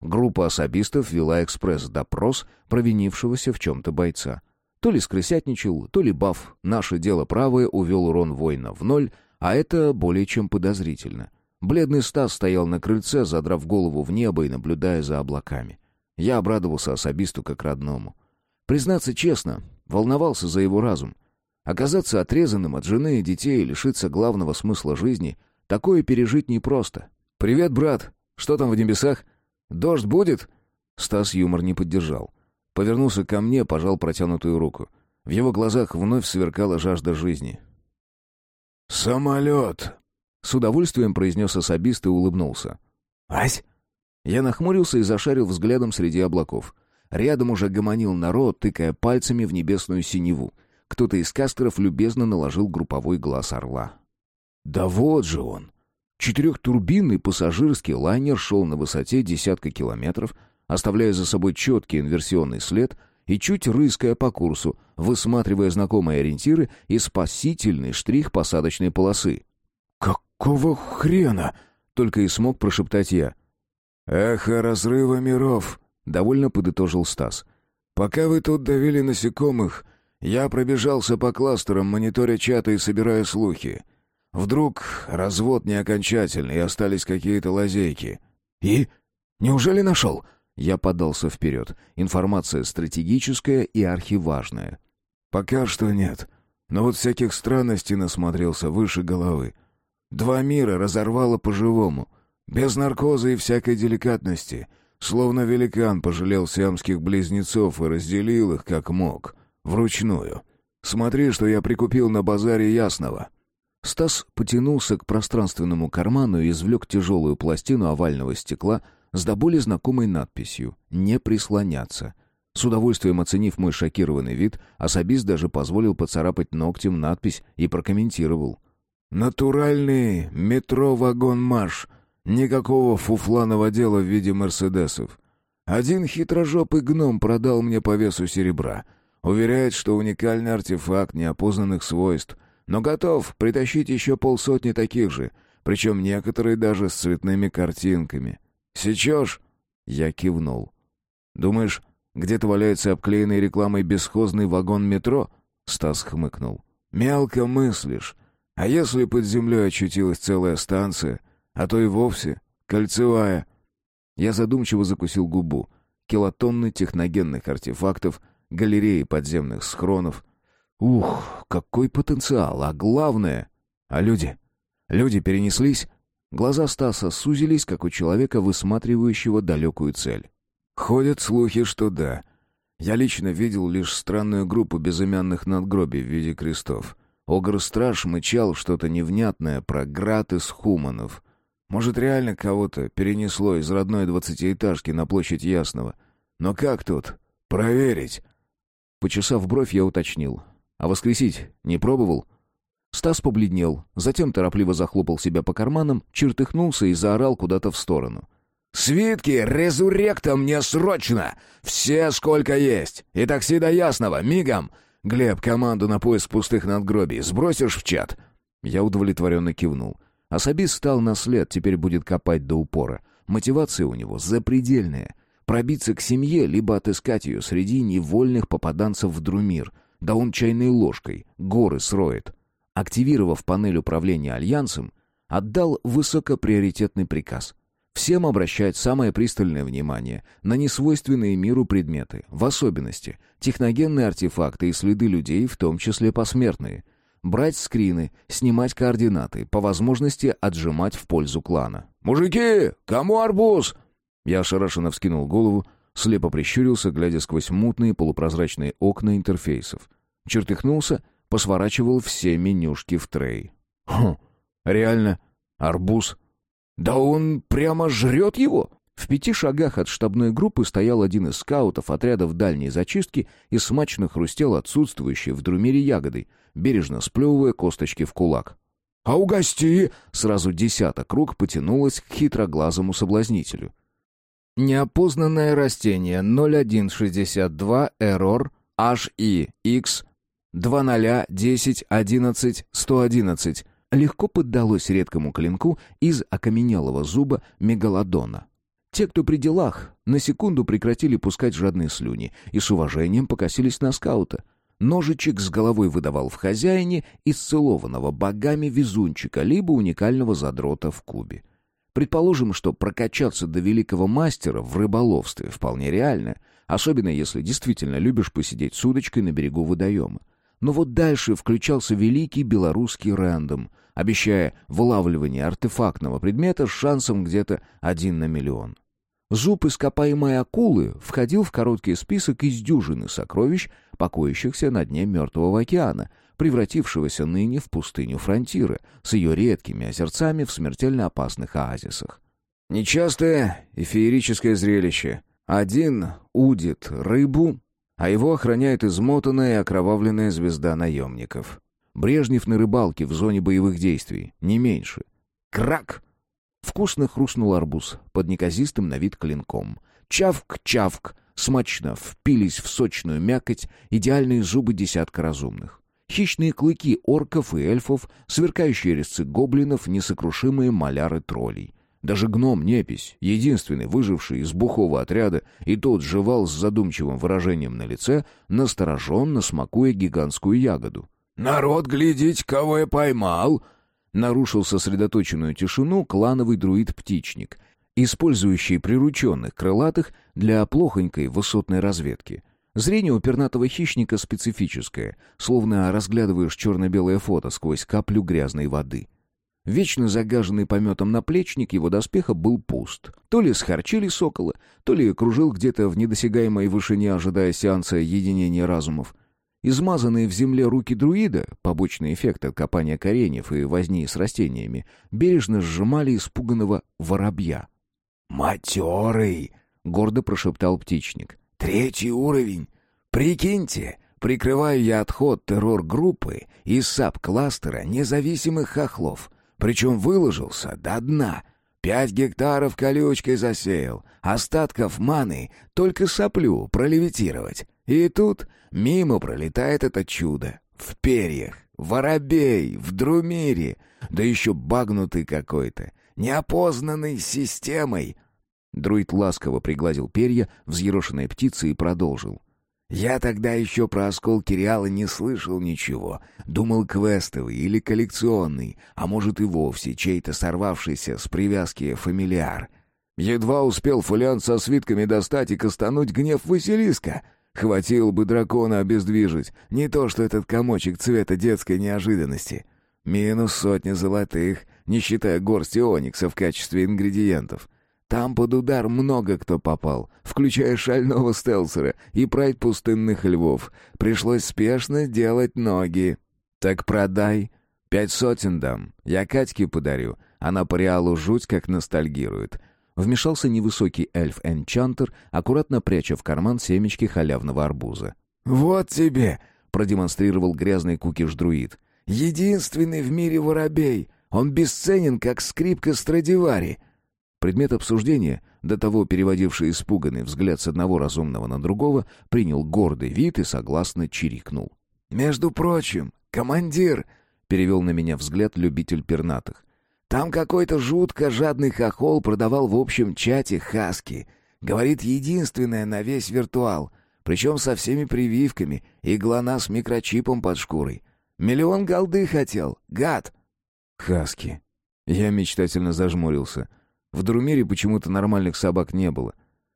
Группа особистов вела экспресс-допрос провинившегося в чем-то бойца. То ли скрысятничал, то ли баф «Наше дело правое» увел урон воина в ноль, а это более чем подозрительно. Бледный Стас стоял на крыльце, задрав голову в небо и наблюдая за облаками. Я обрадовался особисту как родному. Признаться честно, волновался за его разум. Оказаться отрезанным от жены и детей и лишиться главного смысла жизни — такое пережить непросто. «Привет, брат! Что там в небесах? Дождь будет?» Стас юмор не поддержал. Повернулся ко мне, пожал протянутую руку. В его глазах вновь сверкала жажда жизни. «Самолет!» — с удовольствием произнес особист и улыбнулся. «Ась!» Я нахмурился и зашарил взглядом среди облаков. Рядом уже гомонил народ, тыкая пальцами в небесную синеву. Кто-то из кастеров любезно наложил групповой глаз орла. «Да вот же он!» Четырехтурбинный пассажирский лайнер шел на высоте десятка километров, оставляя за собой четкий инверсионный след и чуть рыская по курсу, высматривая знакомые ориентиры и спасительный штрих посадочной полосы. «Какого хрена?» — только и смог прошептать я. «Эхо разрыва миров», — довольно подытожил Стас. «Пока вы тут давили насекомых, я пробежался по кластерам, мониторя чаты и собирая слухи. Вдруг развод не окончательный, остались какие-то лазейки. И? Неужели нашел? Я подался вперед. Информация стратегическая и архиважная. Пока что нет. Но вот всяких странностей насмотрелся выше головы. Два мира разорвало по-живому. Без наркоза и всякой деликатности. Словно великан пожалел сиамских близнецов и разделил их как мог. Вручную. Смотри, что я прикупил на базаре Ясного. Стас потянулся к пространственному карману и извлек тяжелую пластину овального стекла с до боли знакомой надписью «Не прислоняться». С удовольствием оценив мой шокированный вид, особист даже позволил поцарапать ногтем надпись и прокомментировал. «Натуральный метро-вагон-марш. Никакого фуфланого дела в виде мерседесов. Один хитрожопый гном продал мне по весу серебра. Уверяет, что уникальный артефакт неопознанных свойств — но готов притащить еще полсотни таких же, причем некоторые даже с цветными картинками. Сечешь?» Я кивнул. «Думаешь, где-то валяется обклеенный рекламой бесхозный вагон метро?» Стас хмыкнул. «Мелко мыслишь. А если под землей очутилась целая станция, а то и вовсе кольцевая?» Я задумчиво закусил губу. Килотонны техногенных артефактов, галереи подземных схронов — Ух, какой потенциал, а главное... А люди? Люди перенеслись? Глаза Стаса сузились, как у человека, высматривающего далекую цель. Ходят слухи, что да. Я лично видел лишь странную группу безымянных надгробий в виде крестов. Огр-страж мычал что-то невнятное про град из хуманов. Может, реально кого-то перенесло из родной двадцатиэтажки на площадь Ясного. Но как тут? Проверить? Почесав бровь, я уточнил. А воскресить не пробовал?» Стас побледнел, затем торопливо захлопал себя по карманам, чертыхнулся и заорал куда-то в сторону. «Свитки резуректа мне срочно! Все сколько есть! И такси до Ясного, мигом! Глеб, команду на поиск пустых надгробий сбросишь в чат?» Я удовлетворенно кивнул. Особист стал на след, теперь будет копать до упора. Мотивация у него запредельная. Пробиться к семье, либо отыскать ее среди невольных попаданцев в Друмир — да он чайной ложкой горы сроет. Активировав панель управления Альянсом, отдал высокоприоритетный приказ. Всем обращать самое пристальное внимание на несвойственные миру предметы, в особенности техногенные артефакты и следы людей, в том числе посмертные. Брать скрины, снимать координаты, по возможности отжимать в пользу клана. «Мужики, кому арбуз?» Я ошарашенно вскинул голову, Слепо прищурился, глядя сквозь мутные полупрозрачные окна интерфейсов. Чертыхнулся, посворачивал все менюшки в трей. «Хм, реально, арбуз. Да он прямо жрет его!» В пяти шагах от штабной группы стоял один из скаутов отрядов дальней зачистки и смачно хрустел отсутствующей в друмире ягодой, бережно сплевывая косточки в кулак. «А угости!» — сразу десяток рук потянулось к хитроглазому соблазнителю. Неопознанное растение 0162 Error HEX 201011 легко поддалось редкому клинку из окаменелого зуба мегалодона. Те, кто при делах, на секунду прекратили пускать жадные слюни и с уважением покосились на скаута. Ножичек с головой выдавал в хозяине исцелованного богами везунчика либо уникального задрота в кубе. Предположим, что прокачаться до великого мастера в рыболовстве вполне реально, особенно если действительно любишь посидеть с удочкой на берегу водоема. Но вот дальше включался великий белорусский рэндом, обещая вылавливание артефактного предмета с шансом где-то один на миллион. Зуб ископаемой акулы входил в короткий список из дюжины сокровищ, покоящихся на дне Мертвого океана, превратившегося ныне в пустыню фронтира, с ее редкими озерцами в смертельно опасных оазисах. Нечастое и феерическое зрелище. Один удит рыбу, а его охраняет измотанная и окровавленная звезда наемников. Брежнев на рыбалке в зоне боевых действий, не меньше. Крак! Вкусно хрустнул арбуз под неказистым на вид клинком. Чавк-чавк! Смачно впились в сочную мякоть идеальные зубы десятка разумных. Хищные клыки орков и эльфов, сверкающие резцы гоблинов, несокрушимые маляры троллей. Даже гном-непись, единственный выживший из бухого отряда, и тот жевал с задумчивым выражением на лице, настороженно смакуя гигантскую ягоду. «Народ, глядите, кого я поймал!» Нарушил сосредоточенную тишину клановый друид-птичник, использующий прирученных крылатых для плохонькой высотной разведки. Зрение у пернатого хищника специфическое, словно разглядываешь черно-белое фото сквозь каплю грязной воды. Вечно загаженный пометом наплечник его доспеха был пуст. То ли схарчили сокола, то ли кружил где-то в недосягаемой вышине, ожидая сеанса единения разумов. Измазанные в земле руки друида, побочный эффект от копания кореньев и возни с растениями, бережно сжимали испуганного воробья. «Матерый!» — гордо прошептал птичник. «Третий уровень! Прикиньте, прикрываю я отход террор-группы из САП-кластера независимых хохлов, причем выложился до дна. Пять гектаров колючкой засеял, остатков маны только соплю пролевитировать. И тут мимо пролетает это чудо. В перьях, воробей, в друмире, да еще багнутый какой-то, неопознанный системой. Друид ласково пригладил перья взъерошенной птицы и продолжил. «Я тогда еще про осколки Реала не слышал ничего. Думал, квестовый или коллекционный, а может и вовсе чей-то сорвавшийся с привязки фамилиар. Едва успел фолиант со свитками достать и кастануть гнев Василиска. Хватило бы дракона обездвижить, не то что этот комочек цвета детской неожиданности. Минус сотня золотых, не считая горсти оникса в качестве ингредиентов. Там под удар много кто попал, включая шального стелсера и прайд пустынных львов. Пришлось спешно делать ноги. Так продай. Пять сотен дам. Я Катьке подарю. Она по реалу жуть как ностальгирует. Вмешался невысокий эльф-энчантер, аккуратно пряча в карман семечки халявного арбуза. «Вот тебе!» — продемонстрировал грязный кукиш-друид. «Единственный в мире воробей. Он бесценен, как скрипка Страдивари». Предмет обсуждения, до того переводивший испуганный взгляд с одного разумного на другого, принял гордый вид и согласно чирикнул. «Между прочим, командир!» — перевел на меня взгляд любитель пернатых. «Там какой-то жутко жадный хохол продавал в общем чате хаски. Говорит, единственное на весь виртуал. Причем со всеми прививками и глонас с микрочипом под шкурой. Миллион голды хотел, гад!» «Хаски». Я мечтательно зажмурился — в Друмире почему-то нормальных собак не было.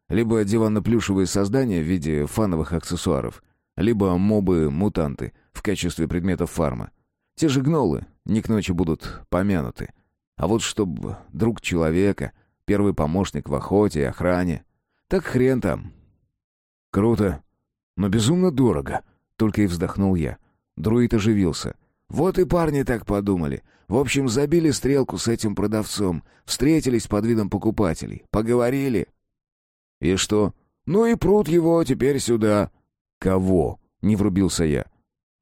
Либо диванно-плюшевые создания в виде фановых аксессуаров, либо мобы-мутанты в качестве предметов фарма. Те же гнолы не к ночи будут помянуты. А вот чтоб друг человека, первый помощник в охоте и охране, так хрен там. Круто, но безумно дорого, только и вздохнул я. Друид оживился. Вот и парни так подумали. В общем, забили стрелку с этим продавцом, встретились под видом покупателей, поговорили. И что? Ну и прут его теперь сюда. Кого? Не врубился я.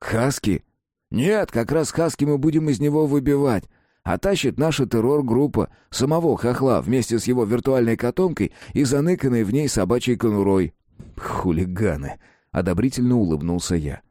Хаски? Нет, как раз Хаски мы будем из него выбивать. А тащит наша террор-группа самого хохла вместе с его виртуальной котомкой и заныканной в ней собачьей конурой. Хулиганы! Одобрительно улыбнулся я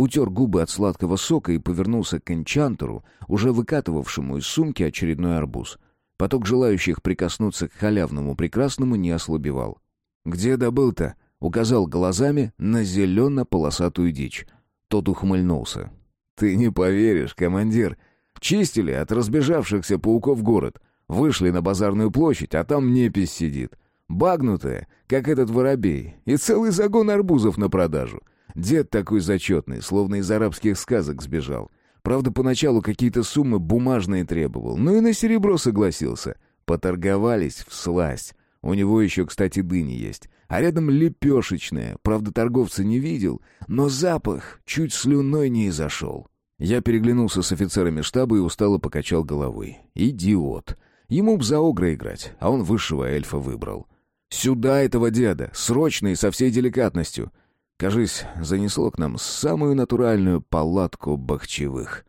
утер губы от сладкого сока и повернулся к энчантеру, уже выкатывавшему из сумки очередной арбуз. Поток желающих прикоснуться к халявному прекрасному не ослабевал. «Где добыл-то?» — указал глазами на зелено-полосатую дичь. Тот ухмыльнулся. «Ты не поверишь, командир. Чистили от разбежавшихся пауков город. Вышли на базарную площадь, а там непись сидит. Багнутая, как этот воробей, и целый загон арбузов на продажу. Дед такой зачетный, словно из арабских сказок сбежал. Правда, поначалу какие-то суммы бумажные требовал, но и на серебро согласился. Поторговались в сласть. У него еще, кстати, дыни есть. А рядом лепешечная. Правда, торговца не видел, но запах чуть слюной не изошел. Я переглянулся с офицерами штаба и устало покачал головой. «Идиот! Ему б за огра играть, а он высшего эльфа выбрал. Сюда этого деда, срочно и со всей деликатностью. Кажись, занесло к нам самую натуральную палатку бахчевых».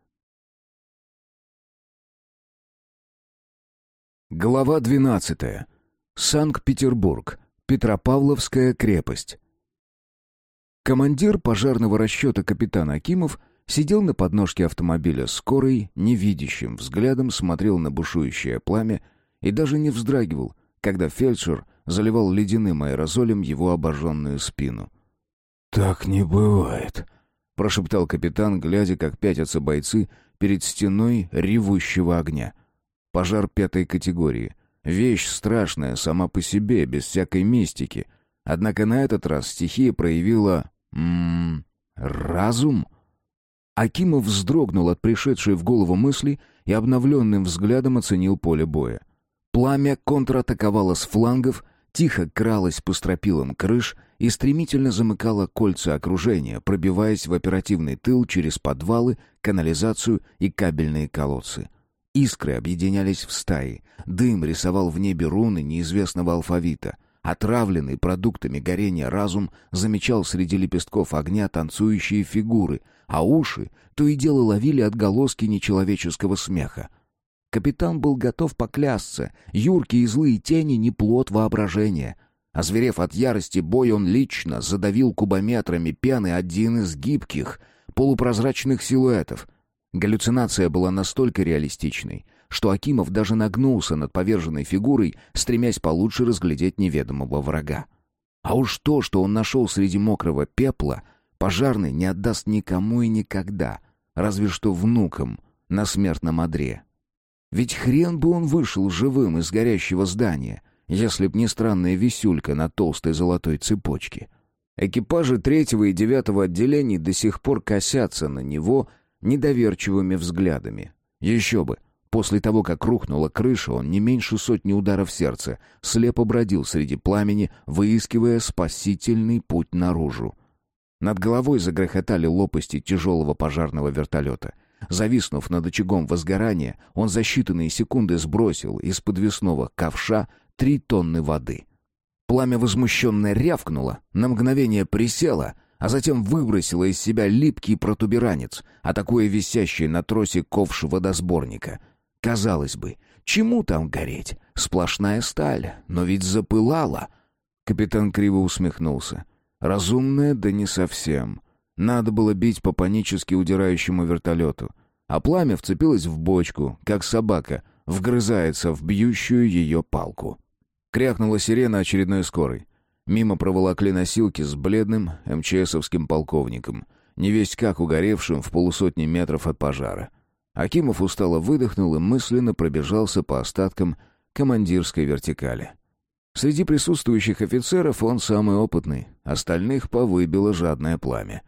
Глава двенадцатая. Санкт-Петербург. Петропавловская крепость. Командир пожарного расчета капитан Акимов сидел на подножке автомобиля скорой, невидящим взглядом смотрел на бушующее пламя и даже не вздрагивал, когда фельдшер заливал ледяным аэрозолем его обожженную спину. «Так не бывает», — прошептал капитан, глядя, как пятятся бойцы перед стеной ревущего огня. Пожар пятой категории. Вещь страшная сама по себе, без всякой мистики. Однако на этот раз стихия проявила... М -м, разум? Акимов вздрогнул от пришедшей в голову мысли и обновленным взглядом оценил поле боя. Пламя контратаковало с флангов, тихо кралось по стропилам крыш и стремительно замыкало кольца окружения, пробиваясь в оперативный тыл через подвалы, канализацию и кабельные колодцы. Искры объединялись в стаи, дым рисовал в небе руны неизвестного алфавита. Отравленный продуктами горения разум замечал среди лепестков огня танцующие фигуры, а уши то и дело ловили отголоски нечеловеческого смеха. Капитан был готов поклясться, юркие и злые тени не плод воображения. Озверев от ярости бой, он лично задавил кубометрами пены один из гибких, полупрозрачных силуэтов. Галлюцинация была настолько реалистичной, что Акимов даже нагнулся над поверженной фигурой, стремясь получше разглядеть неведомого врага. А уж то, что он нашел среди мокрого пепла, пожарный не отдаст никому и никогда, разве что внукам на смертном одре. Ведь хрен бы он вышел живым из горящего здания, если б не странная висюлька на толстой золотой цепочке. Экипажи третьего и девятого отделений до сих пор косятся на него недоверчивыми взглядами. Еще бы, После того, как рухнула крыша, он не меньше сотни ударов сердца слепо бродил среди пламени, выискивая спасительный путь наружу. Над головой загрохотали лопасти тяжелого пожарного вертолета. Зависнув над очагом возгорания, он за считанные секунды сбросил из подвесного ковша три тонны воды. Пламя возмущенно рявкнуло, на мгновение присело, а затем выбросило из себя липкий протуберанец, атакуя висящий на тросе ковш водосборника — Казалось бы, чему там гореть? Сплошная сталь, но ведь запылала. Капитан криво усмехнулся. Разумная, да не совсем. Надо было бить по панически удирающему вертолету. А пламя вцепилось в бочку, как собака, вгрызается в бьющую ее палку. Крякнула сирена очередной скорой. Мимо проволокли носилки с бледным МЧСовским полковником, невесть как угоревшим в полусотни метров от пожара. Акимов устало выдохнул и мысленно пробежался по остаткам командирской вертикали. Среди присутствующих офицеров он самый опытный, остальных повыбило жадное пламя.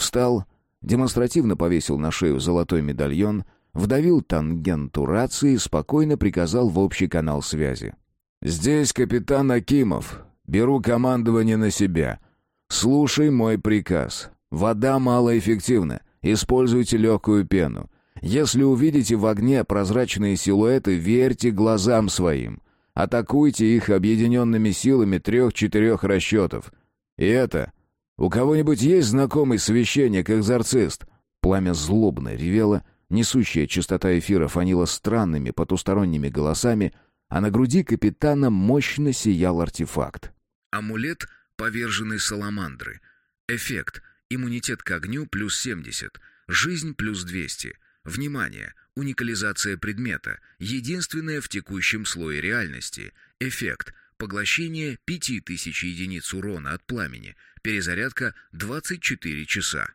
Встал, демонстративно повесил на шею золотой медальон, вдавил тангенту рации и спокойно приказал в общий канал связи. «Здесь капитан Акимов. Беру командование на себя. Слушай мой приказ. Вода малоэффективна. Используйте легкую пену. Если увидите в огне прозрачные силуэты, верьте глазам своим. Атакуйте их объединенными силами трех-четырех расчетов. И это... У кого-нибудь есть знакомый священник-экзорцист?» Пламя злобно ревело, несущая чистота эфира фанила странными потусторонними голосами, а на груди капитана мощно сиял артефакт. Амулет поверженной саламандры. Эффект. Иммунитет к огню плюс 70. Жизнь плюс 200. Внимание! Уникализация предмета. Единственное в текущем слое реальности. Эффект. Поглощение 5000 единиц урона от пламени. Перезарядка 24 часа.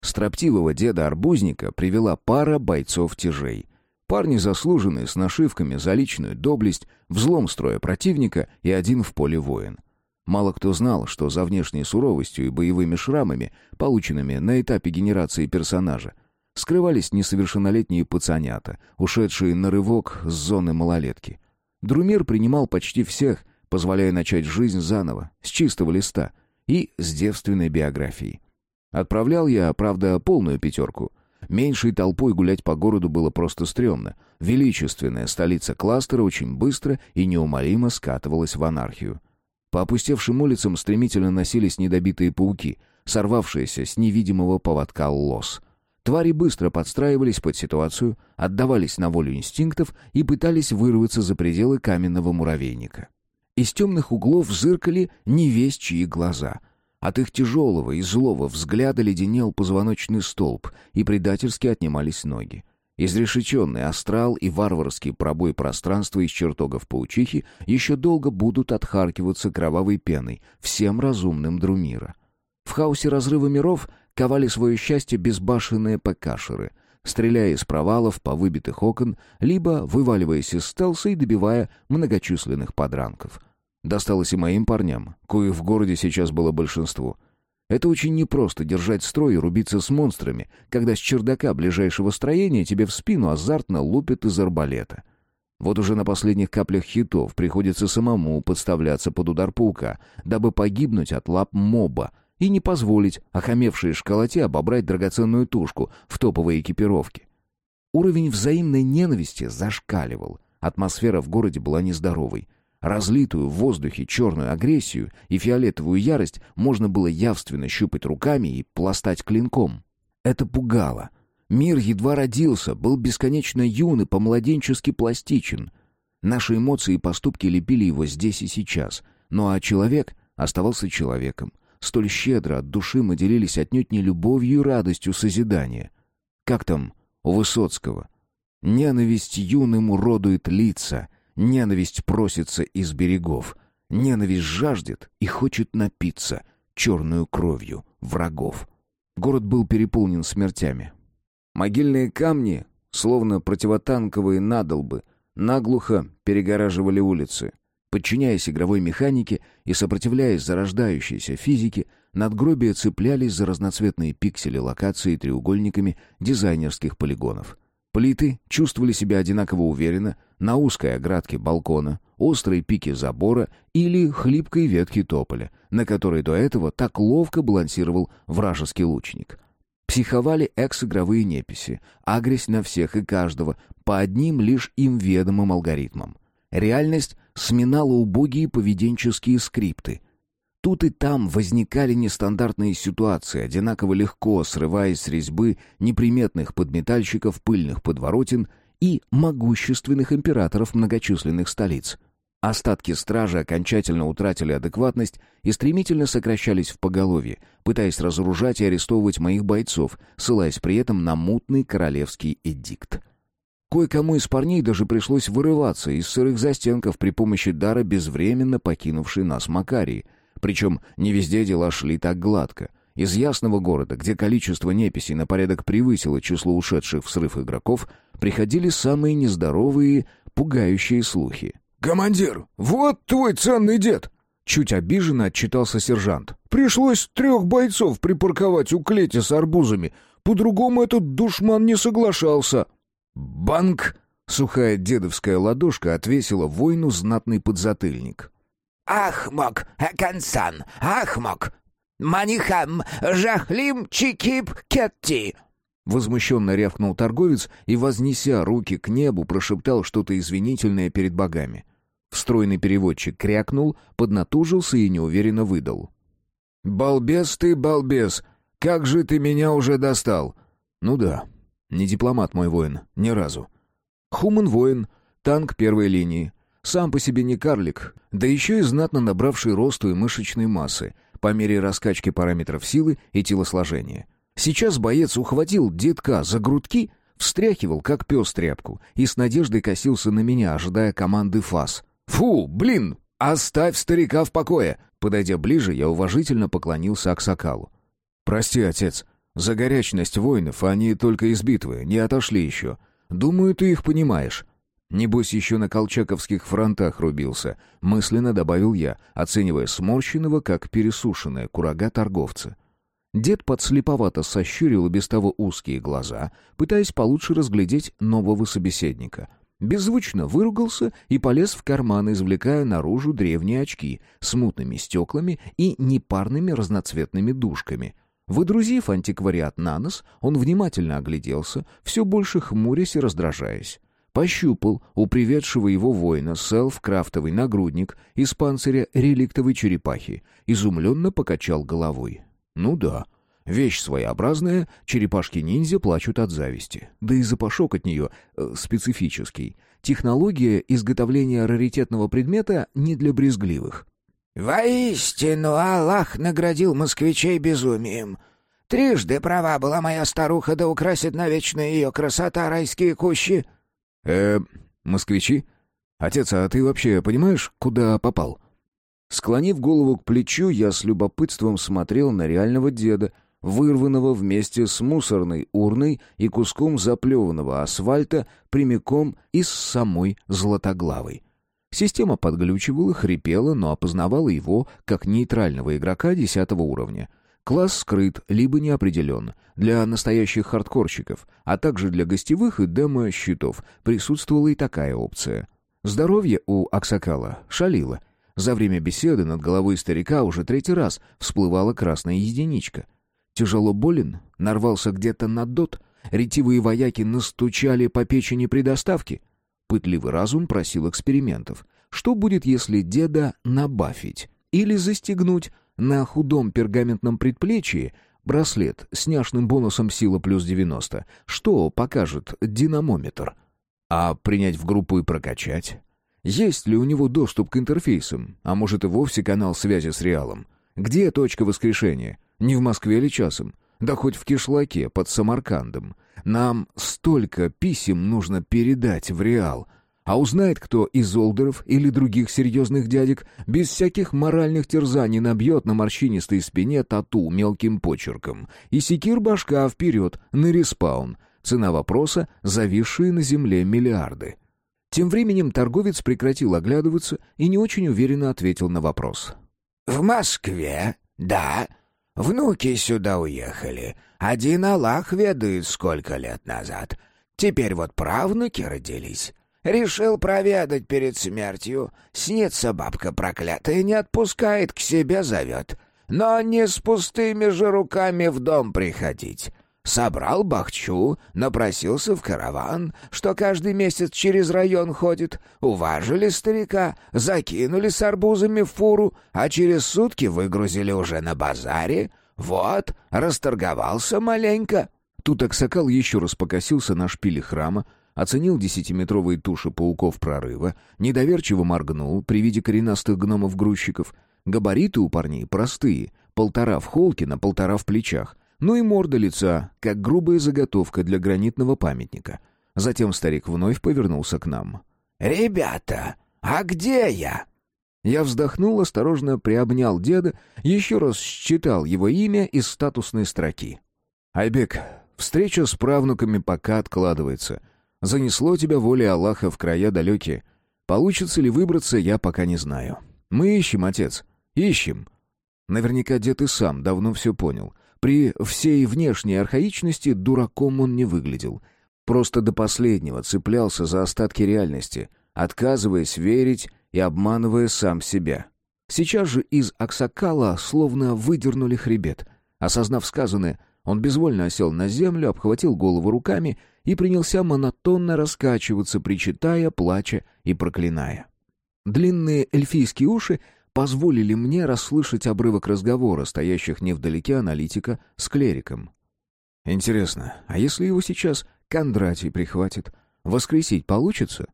Строптивого деда-арбузника привела пара бойцов-тяжей. Парни заслуженные, с нашивками за личную доблесть, взлом строя противника и один в поле воин. Мало кто знал, что за внешней суровостью и боевыми шрамами, полученными на этапе генерации персонажа, скрывались несовершеннолетние пацанята, ушедшие на рывок с зоны малолетки. Друмир принимал почти всех, позволяя начать жизнь заново, с чистого листа и с девственной биографией. Отправлял я, правда, полную пятерку. Меньшей толпой гулять по городу было просто стрёмно. Величественная столица кластера очень быстро и неумолимо скатывалась в анархию. По опустевшим улицам стремительно носились недобитые пауки, сорвавшиеся с невидимого поводка лос. Твари быстро подстраивались под ситуацию, отдавались на волю инстинктов и пытались вырваться за пределы каменного муравейника. Из темных углов зыркали невесть глаза — от их тяжелого и злого взгляда леденел позвоночный столб, и предательски отнимались ноги. Изрешеченный астрал и варварский пробой пространства из чертогов паучихи еще долго будут отхаркиваться кровавой пеной всем разумным Друмира. В хаосе разрыва миров ковали свое счастье безбашенные ПКшеры, стреляя из провалов по выбитых окон, либо вываливаясь из стелса и добивая многочисленных подранков — Досталось и моим парням, коих в городе сейчас было большинство. Это очень непросто держать строй и рубиться с монстрами, когда с чердака ближайшего строения тебе в спину азартно лупят из арбалета. Вот уже на последних каплях хитов приходится самому подставляться под удар паука, дабы погибнуть от лап моба и не позволить охамевшей школоте обобрать драгоценную тушку в топовой экипировке. Уровень взаимной ненависти зашкаливал. Атмосфера в городе была нездоровой — Разлитую в воздухе черную агрессию и фиолетовую ярость можно было явственно щупать руками и пластать клинком. Это пугало. Мир едва родился, был бесконечно юн и по-младенчески пластичен. Наши эмоции и поступки лепили его здесь и сейчас. Ну а человек оставался человеком. Столь щедро от души мы делились отнюдь не любовью и радостью созидания. Как там у Высоцкого? «Ненависть юным уродует лица, Ненависть просится из берегов. Ненависть жаждет и хочет напиться черную кровью врагов. Город был переполнен смертями. Могильные камни, словно противотанковые надолбы, наглухо перегораживали улицы. Подчиняясь игровой механике и сопротивляясь зарождающейся физике, надгробия цеплялись за разноцветные пиксели локации треугольниками дизайнерских полигонов. Плиты чувствовали себя одинаково уверенно на узкой оградке балкона, острой пике забора или хлипкой ветке тополя, на которой до этого так ловко балансировал вражеский лучник. Психовали экс-игровые неписи, агресь на всех и каждого, по одним лишь им ведомым алгоритмам. Реальность сминала убогие поведенческие скрипты — Тут и там возникали нестандартные ситуации, одинаково легко срываясь с резьбы неприметных подметальщиков пыльных подворотен и могущественных императоров многочисленных столиц. Остатки стражи окончательно утратили адекватность и стремительно сокращались в поголовье, пытаясь разоружать и арестовывать моих бойцов, ссылаясь при этом на мутный королевский эдикт. Кое-кому из парней даже пришлось вырываться из сырых застенков при помощи дара безвременно покинувшей нас Макарии — причем не везде дела шли так гладко. Из ясного города, где количество неписей на порядок превысило число ушедших в срыв игроков, приходили самые нездоровые, пугающие слухи. «Командир, вот твой ценный дед!» Чуть обиженно отчитался сержант. «Пришлось трех бойцов припарковать у клети с арбузами. По-другому этот душман не соглашался». «Банк!» — сухая дедовская ладошка отвесила воину знатный подзатыльник. Ахмок, Кансан, Ахмок! Манихам, Жахлим, Чикип, Кетти!» Возмущенно рявкнул торговец и, вознеся руки к небу, прошептал что-то извинительное перед богами. Встроенный переводчик крякнул, поднатужился и неуверенно выдал. «Балбес ты, балбес! Как же ты меня уже достал!» «Ну да, не дипломат мой воин, ни разу. Хуман воин, танк первой линии, сам по себе не карлик, да еще и знатно набравший росту и мышечной массы, по мере раскачки параметров силы и телосложения. Сейчас боец ухватил детка за грудки, встряхивал, как пес тряпку, и с надеждой косился на меня, ожидая команды фас. «Фу, блин! Оставь старика в покое!» Подойдя ближе, я уважительно поклонился Аксакалу. «Прости, отец, за горячность воинов они только из битвы, не отошли еще. Думаю, ты их понимаешь. Небось, еще на колчаковских фронтах рубился, мысленно добавил я, оценивая сморщенного, как пересушенная курага торговца. Дед подслеповато сощурил без того узкие глаза, пытаясь получше разглядеть нового собеседника. Беззвучно выругался и полез в карман, извлекая наружу древние очки с мутными стеклами и непарными разноцветными дужками. Выдрузив антиквариат на нос, он внимательно огляделся, все больше хмурясь и раздражаясь. Пощупал у приведшего его воина селф-крафтовый нагрудник из панциря реликтовой черепахи, изумленно покачал головой. «Ну да, Вещь своеобразная, черепашки-ниндзя плачут от зависти. Да и запашок от нее э, специфический. Технология изготовления раритетного предмета не для брезгливых. «Воистину Аллах наградил москвичей безумием. Трижды права была моя старуха, да украсит навечно ее красота райские кущи». «Э, москвичи? Отец, а ты вообще понимаешь, куда попал?» Склонив голову к плечу, я с любопытством смотрел на реального деда, вырванного вместе с мусорной урной и куском заплеванного асфальта прямиком из самой Златоглавой. Система подглючивала, хрипела, но опознавала его как нейтрального игрока десятого уровня. Класс скрыт, либо не определен. Для настоящих хардкорщиков, а также для гостевых и демо-щитов присутствовала и такая опция. Здоровье у Аксакала шалило. За время беседы над головой старика уже третий раз всплывала красная единичка. Тяжело болен? Нарвался где-то на дот? Ретивые вояки настучали по печени при доставке? Пытливый разум просил экспериментов. Что будет, если деда набафить? Или застегнуть на худом пергаментном предплечье браслет с няшным бонусом сила плюс 90? Что покажет динамометр? А принять в группу и прокачать? Есть ли у него доступ к интерфейсам? А может и вовсе канал связи с реалом? Где точка воскрешения? Не в Москве ли часом? Да хоть в кишлаке под Самаркандом. Нам столько писем нужно передать в Реал. А узнает кто из Олдеров или других серьезных дядек, без всяких моральных терзаний набьет на морщинистой спине тату мелким почерком. И секир башка вперед, на респаун. Цена вопроса — зависшие на земле миллиарды. Тем временем торговец прекратил оглядываться и не очень уверенно ответил на вопрос. «В Москве? Да. Внуки сюда уехали. Один Аллах ведает, сколько лет назад. Теперь вот правнуки родились. Решил проведать перед смертью. Снится бабка проклятая, не отпускает, к себе зовет. Но не с пустыми же руками в дом приходить. Собрал бахчу, напросился в караван, что каждый месяц через район ходит. Уважили старика, закинули с арбузами в фуру, а через сутки выгрузили уже на базаре. Вот, расторговался маленько. Тут Аксакал еще раз покосился на шпиле храма, оценил десятиметровые туши пауков прорыва, недоверчиво моргнул при виде коренастых гномов-грузчиков. Габариты у парней простые, полтора в холке на полтора в плечах. Ну и морда лица, как грубая заготовка для гранитного памятника. Затем старик вновь повернулся к нам. «Ребята, а где я?» Я вздохнул, осторожно приобнял деда, еще раз считал его имя из статусной строки. «Айбек, встреча с правнуками пока откладывается. Занесло тебя волей Аллаха в края далекие. Получится ли выбраться, я пока не знаю. Мы ищем, отец, ищем». Наверняка дед и сам давно все понял. При всей внешней архаичности дураком он не выглядел. Просто до последнего цеплялся за остатки реальности, отказываясь верить и обманывая сам себя. Сейчас же из Аксакала словно выдернули хребет. Осознав сказанное, он безвольно осел на землю, обхватил голову руками и принялся монотонно раскачиваться, причитая, плача и проклиная. Длинные эльфийские уши позволили мне расслышать обрывок разговора, стоящих невдалеке аналитика с клериком. Интересно, а если его сейчас Кондратий прихватит, воскресить получится?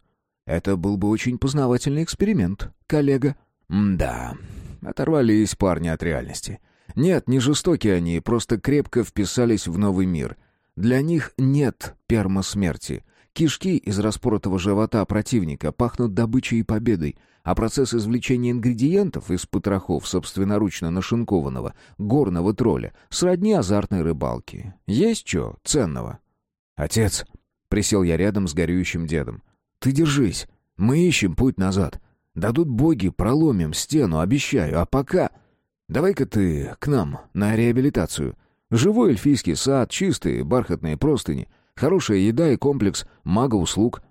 Это был бы очень познавательный эксперимент, коллега. да, оторвались парни от реальности. Нет, не жестокие они, просто крепко вписались в новый мир. Для них нет пермосмерти. Кишки из распоротого живота противника пахнут добычей и победой, а процесс извлечения ингредиентов из потрохов собственноручно нашинкованного горного тролля сродни азартной рыбалки. Есть что ценного? «Отец!» — присел я рядом с горюющим дедом. «Ты держись, мы ищем путь назад. Дадут боги, проломим стену, обещаю, а пока...» «Давай-ка ты к нам на реабилитацию. Живой эльфийский сад, чистые бархатные простыни, хорошая еда и комплекс мага-услуг».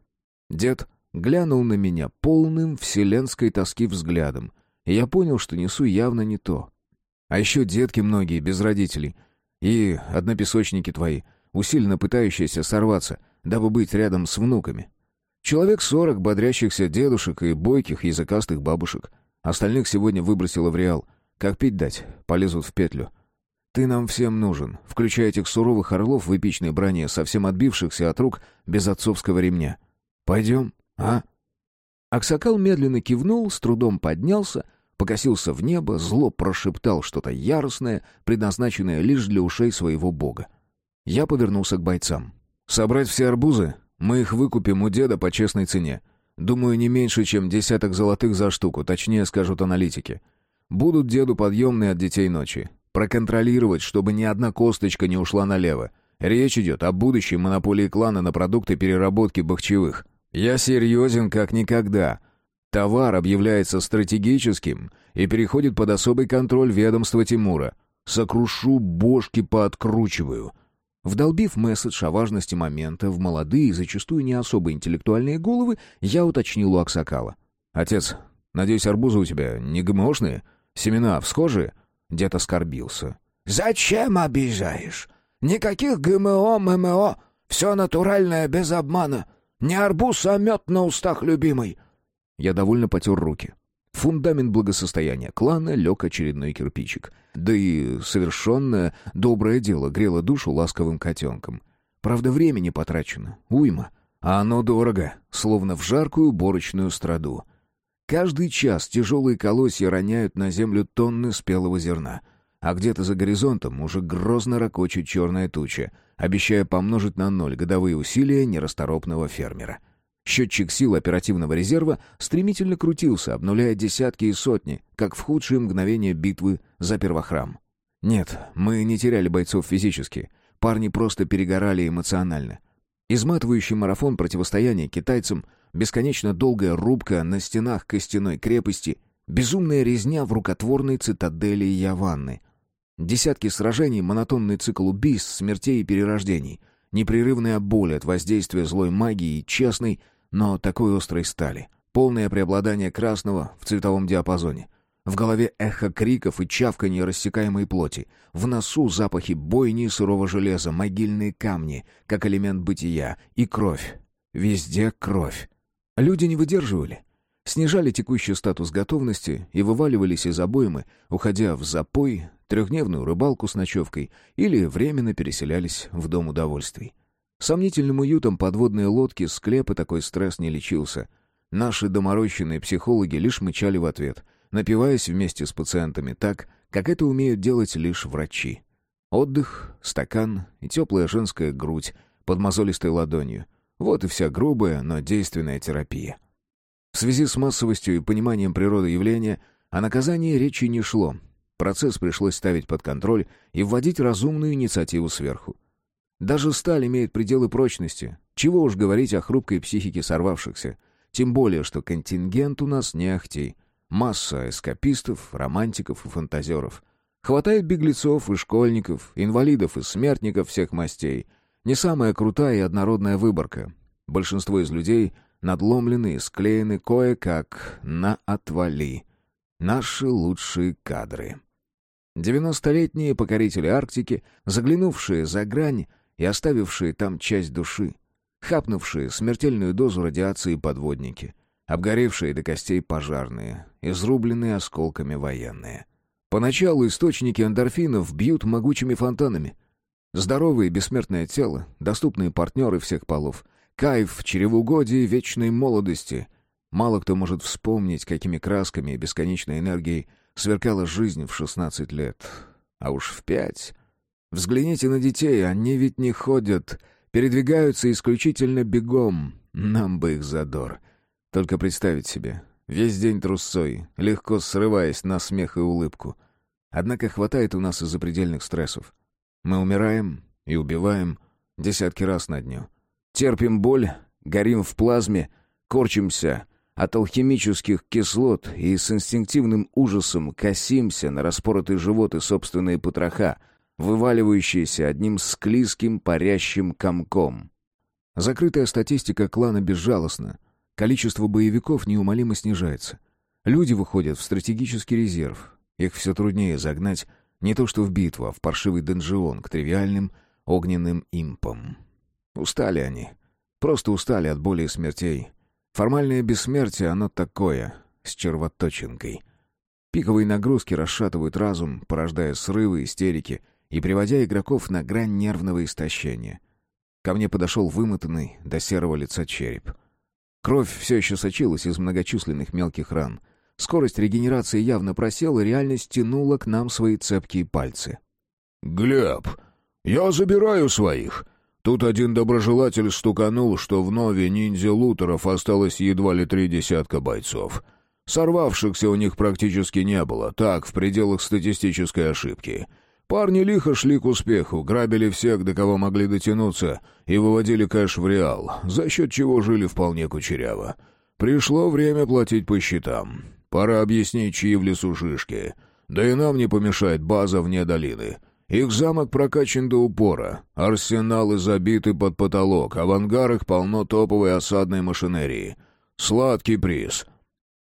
Дед глянул на меня полным вселенской тоски взглядом, и я понял, что несу явно не то. А еще детки многие, без родителей. И однопесочники твои, усиленно пытающиеся сорваться, дабы быть рядом с внуками. Человек сорок бодрящихся дедушек и бойких языкастых бабушек. Остальных сегодня выбросило в реал. Как пить дать, полезут в петлю. Ты нам всем нужен, включая этих суровых орлов в эпичной броне, совсем отбившихся от рук без отцовского ремня. Пойдем, а?» Аксакал медленно кивнул, с трудом поднялся, покосился в небо, зло прошептал что-то яростное, предназначенное лишь для ушей своего бога. Я повернулся к бойцам. «Собрать все арбузы? Мы их выкупим у деда по честной цене. Думаю, не меньше, чем десяток золотых за штуку, точнее скажут аналитики. Будут деду подъемные от детей ночи. Проконтролировать, чтобы ни одна косточка не ушла налево. Речь идет о будущей монополии клана на продукты переработки бахчевых. Я серьезен как никогда. Товар объявляется стратегическим и переходит под особый контроль ведомства Тимура. Сокрушу, бошки пооткручиваю. Вдолбив месседж о важности момента в молодые зачастую не особо интеллектуальные головы, я уточнил у Аксакала. «Отец, надеюсь, арбузы у тебя не ГМОшные? Семена всхожие?» Дед оскорбился. «Зачем обижаешь? Никаких ГМО, ММО. Все натуральное, без обмана. Не арбуз, а мед на устах любимый». Я довольно потер руки. Фундамент благосостояния клана лег очередной кирпичик. Да и совершенное доброе дело грело душу ласковым котенком. Правда, времени потрачено. Уйма. А оно дорого, словно в жаркую борочную страду. Каждый час тяжелые колосья роняют на землю тонны спелого зерна, а где-то за горизонтом уже грозно ракочет черная туча, обещая помножить на ноль годовые усилия нерасторопного фермера. Счетчик сил оперативного резерва стремительно крутился, обнуляя десятки и сотни, как в худшие мгновения битвы за первохрам. Нет, мы не теряли бойцов физически. Парни просто перегорали эмоционально. Изматывающий марафон противостояния китайцам бесконечно долгая рубка на стенах костяной крепости, безумная резня в рукотворной цитадели Яванны. Десятки сражений, монотонный цикл убийств, смертей и перерождений, непрерывная боль от воздействия злой магии и честной, но такой острой стали, полное преобладание красного в цветовом диапазоне. В голове эхо криков и чавканье рассекаемой плоти. В носу запахи бойни и сырого железа, могильные камни, как элемент бытия, и кровь. Везде кровь. Люди не выдерживали. Снижали текущий статус готовности и вываливались из обоймы, уходя в запой, трехдневную рыбалку с ночевкой или временно переселялись в дом удовольствий. Сомнительным уютом подводные лодки, склепы такой стресс не лечился. Наши доморощенные психологи лишь мычали в ответ, напиваясь вместе с пациентами так, как это умеют делать лишь врачи. Отдых, стакан и теплая женская грудь под мозолистой ладонью — вот и вся грубая, но действенная терапия. В связи с массовостью и пониманием природы явления о наказании речи не шло. Процесс пришлось ставить под контроль и вводить разумную инициативу сверху. Даже сталь имеет пределы прочности. Чего уж говорить о хрупкой психике сорвавшихся. Тем более, что контингент у нас не ахти. Масса эскапистов, романтиков и фантазеров. Хватает беглецов и школьников, инвалидов и смертников всех мастей, не самая крутая и однородная выборка. Большинство из людей надломлены и склеены кое-как на отвали. Наши лучшие кадры. Девяностолетние покорители Арктики, заглянувшие за грань и оставившие там часть души, хапнувшие смертельную дозу радиации подводники, обгоревшие до костей пожарные, изрубленные осколками военные. Поначалу источники эндорфинов бьют могучими фонтанами — Здоровое и бессмертное тело, доступные партнеры всех полов, кайф, чревоугодие вечной молодости. Мало кто может вспомнить, какими красками и бесконечной энергией сверкала жизнь в 16 лет. А уж в пять. Взгляните на детей, они ведь не ходят, передвигаются исключительно бегом. Нам бы их задор. Только представить себе, весь день трусцой, легко срываясь на смех и улыбку. Однако хватает у нас и запредельных стрессов. Мы умираем и убиваем десятки раз на дню. Терпим боль, горим в плазме, корчимся от алхимических кислот и с инстинктивным ужасом косимся на распоротый живот и собственные потроха, вываливающиеся одним склизким парящим комком. Закрытая статистика клана безжалостна. Количество боевиков неумолимо снижается. Люди выходят в стратегический резерв. Их все труднее загнать Не то что в битву, а в паршивый донжион к тривиальным огненным импам. Устали они. Просто устали от боли и смертей. Формальное бессмертие, оно такое, с червоточинкой. Пиковые нагрузки расшатывают разум, порождая срывы, истерики и приводя игроков на грань нервного истощения. Ко мне подошел вымотанный до серого лица череп. Кровь все еще сочилась из многочисленных мелких ран. Скорость регенерации явно просела, реальность тянула к нам свои цепкие пальцы. «Глеб, я забираю своих!» Тут один доброжелатель стуканул, что в нове ниндзя-лутеров осталось едва ли три десятка бойцов. Сорвавшихся у них практически не было, так, в пределах статистической ошибки. Парни лихо шли к успеху, грабили всех, до кого могли дотянуться, и выводили кэш в реал, за счет чего жили вполне кучеряво. Пришло время платить по счетам. Пора объяснить, чьи в лесу шишки. Да и нам не помешает база вне долины. Их замок прокачан до упора, арсеналы забиты под потолок, а в ангарах полно топовой осадной машинерии. Сладкий приз.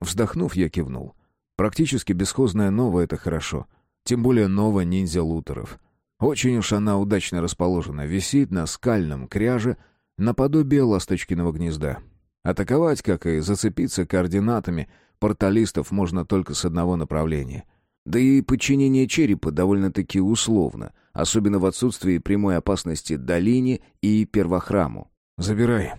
Вздохнув, я кивнул. Практически бесхозная нова — это хорошо. Тем более нова ниндзя Лутеров. Очень уж она удачно расположена, висит на скальном кряже наподобие ласточкиного гнезда. Атаковать, как и зацепиться координатами порталистов можно только с одного направления — да и подчинение черепа довольно-таки условно, особенно в отсутствии прямой опасности долине и первохраму. «Забирай.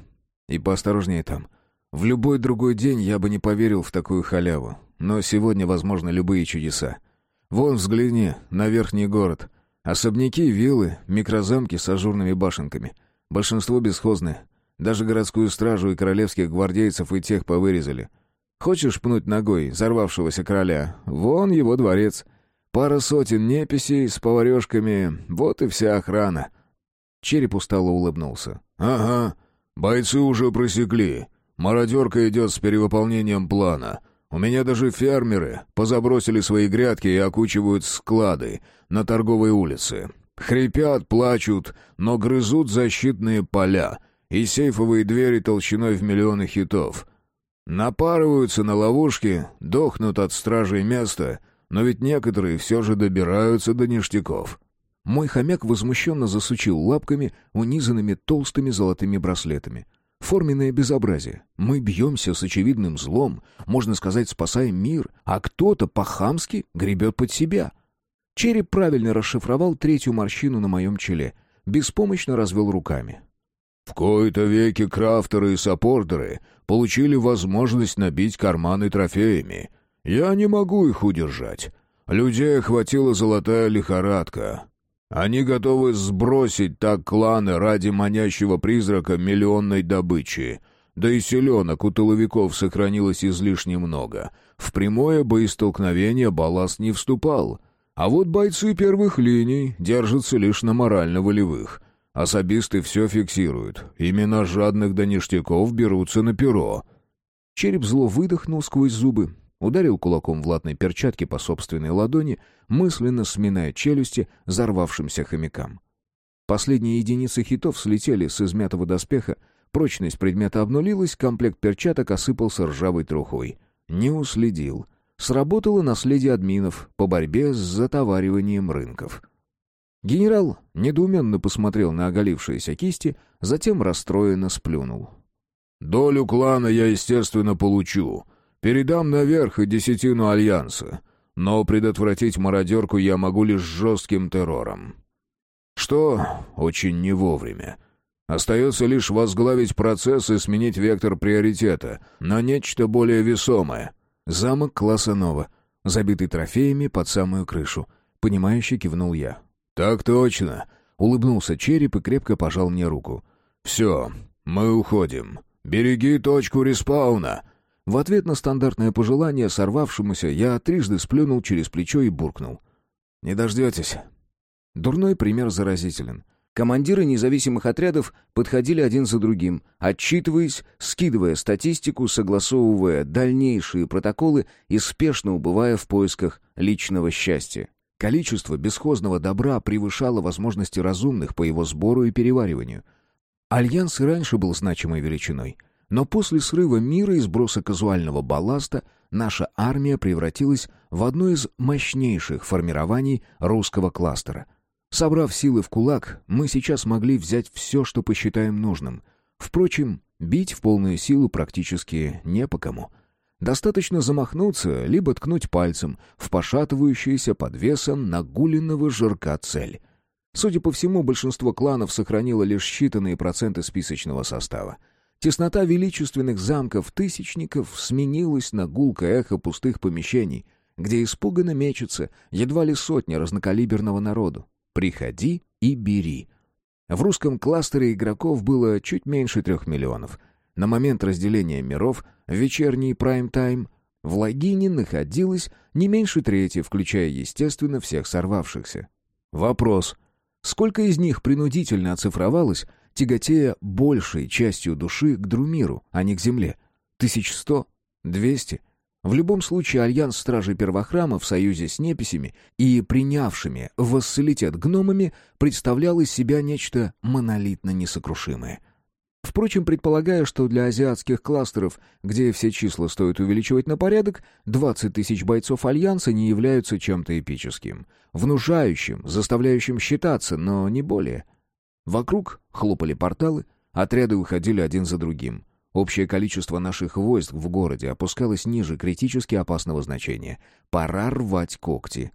И поосторожнее там. В любой другой день я бы не поверил в такую халяву, но сегодня возможны любые чудеса. Вон взгляни на верхний город. Особняки, виллы, микрозамки с ажурными башенками. Большинство бесхозные. Даже городскую стражу и королевских гвардейцев и тех повырезали. Хочешь пнуть ногой взорвавшегося короля? Вон его дворец. Пара сотен неписей с поварешками, вот и вся охрана». Череп устало улыбнулся. «Ага, бойцы уже просекли. Мародерка идет с перевыполнением плана. У меня даже фермеры позабросили свои грядки и окучивают склады на торговой улице. Хрипят, плачут, но грызут защитные поля и сейфовые двери толщиной в миллионы хитов». Напарываются на ловушки, дохнут от стражей места, но ведь некоторые все же добираются до ништяков. Мой хомяк возмущенно засучил лапками, унизанными толстыми золотыми браслетами. Форменное безобразие. Мы бьемся с очевидным злом, можно сказать, спасаем мир, а кто-то по-хамски гребет под себя. Череп правильно расшифровал третью морщину на моем челе, беспомощно развел руками. В кои-то веки крафтеры и саппортеры получили возможность набить карманы трофеями. Я не могу их удержать. Людей охватила золотая лихорадка. Они готовы сбросить так кланы ради манящего призрака миллионной добычи. Да и селенок у тыловиков сохранилось излишне много. В прямое боестолкновение балласт не вступал. А вот бойцы первых линий держатся лишь на морально-волевых — Особисты все фиксируют. Имена жадных до ништяков берутся на перо. Череп зло выдохнул сквозь зубы, ударил кулаком в латной перчатке по собственной ладони, мысленно сминая челюсти взорвавшимся хомякам. Последние единицы хитов слетели с измятого доспеха, прочность предмета обнулилась, комплект перчаток осыпался ржавой трухой. Не уследил. Сработало наследие админов по борьбе с затовариванием рынков. Генерал недоуменно посмотрел на оголившиеся кисти, затем расстроенно сплюнул. «Долю клана я, естественно, получу. Передам наверх и десятину Альянса. Но предотвратить мародерку я могу лишь жестким террором. Что очень не вовремя. Остается лишь возглавить процесс и сменить вектор приоритета на нечто более весомое. Замок класса Нова, забитый трофеями под самую крышу. Понимающе кивнул я. «Так точно!» — улыбнулся череп и крепко пожал мне руку. «Все, мы уходим. Береги точку респауна!» В ответ на стандартное пожелание сорвавшемуся я трижды сплюнул через плечо и буркнул. «Не дождетесь». Дурной пример заразителен. Командиры независимых отрядов подходили один за другим, отчитываясь, скидывая статистику, согласовывая дальнейшие протоколы и спешно убывая в поисках личного счастья. Количество бесхозного добра превышало возможности разумных по его сбору и перевариванию. Альянс и раньше был значимой величиной. Но после срыва мира и сброса казуального балласта наша армия превратилась в одно из мощнейших формирований русского кластера. Собрав силы в кулак, мы сейчас могли взять все, что посчитаем нужным. Впрочем, бить в полную силу практически не по кому. Достаточно замахнуться, либо ткнуть пальцем в пошатывающуюся под весом нагуленного жирка цель. Судя по всему, большинство кланов сохранило лишь считанные проценты списочного состава. Теснота величественных замков-тысячников сменилась на гулкое эхо пустых помещений, где испуганно мечется едва ли сотня разнокалиберного народу. «Приходи и бери». В русском кластере игроков было чуть меньше трех миллионов. На момент разделения миров, в вечерний прайм-тайм, в Логине находилось не меньше трети, включая, естественно, всех сорвавшихся. Вопрос. Сколько из них принудительно оцифровалось, тяготея большей частью души к Друмиру, а не к Земле. Тысяч сто? Двести? В любом случае, Альянс Стражей Первохрама в союзе с неписями и принявшими вассалитет гномами представлял из себя нечто монолитно несокрушимое. Впрочем, предполагая, что для азиатских кластеров, где все числа стоит увеличивать на порядок, 20 тысяч бойцов Альянса не являются чем-то эпическим, внушающим, заставляющим считаться, но не более — Вокруг хлопали порталы, отряды уходили один за другим. Общее количество наших войск в городе опускалось ниже критически опасного значения. Пора рвать когти.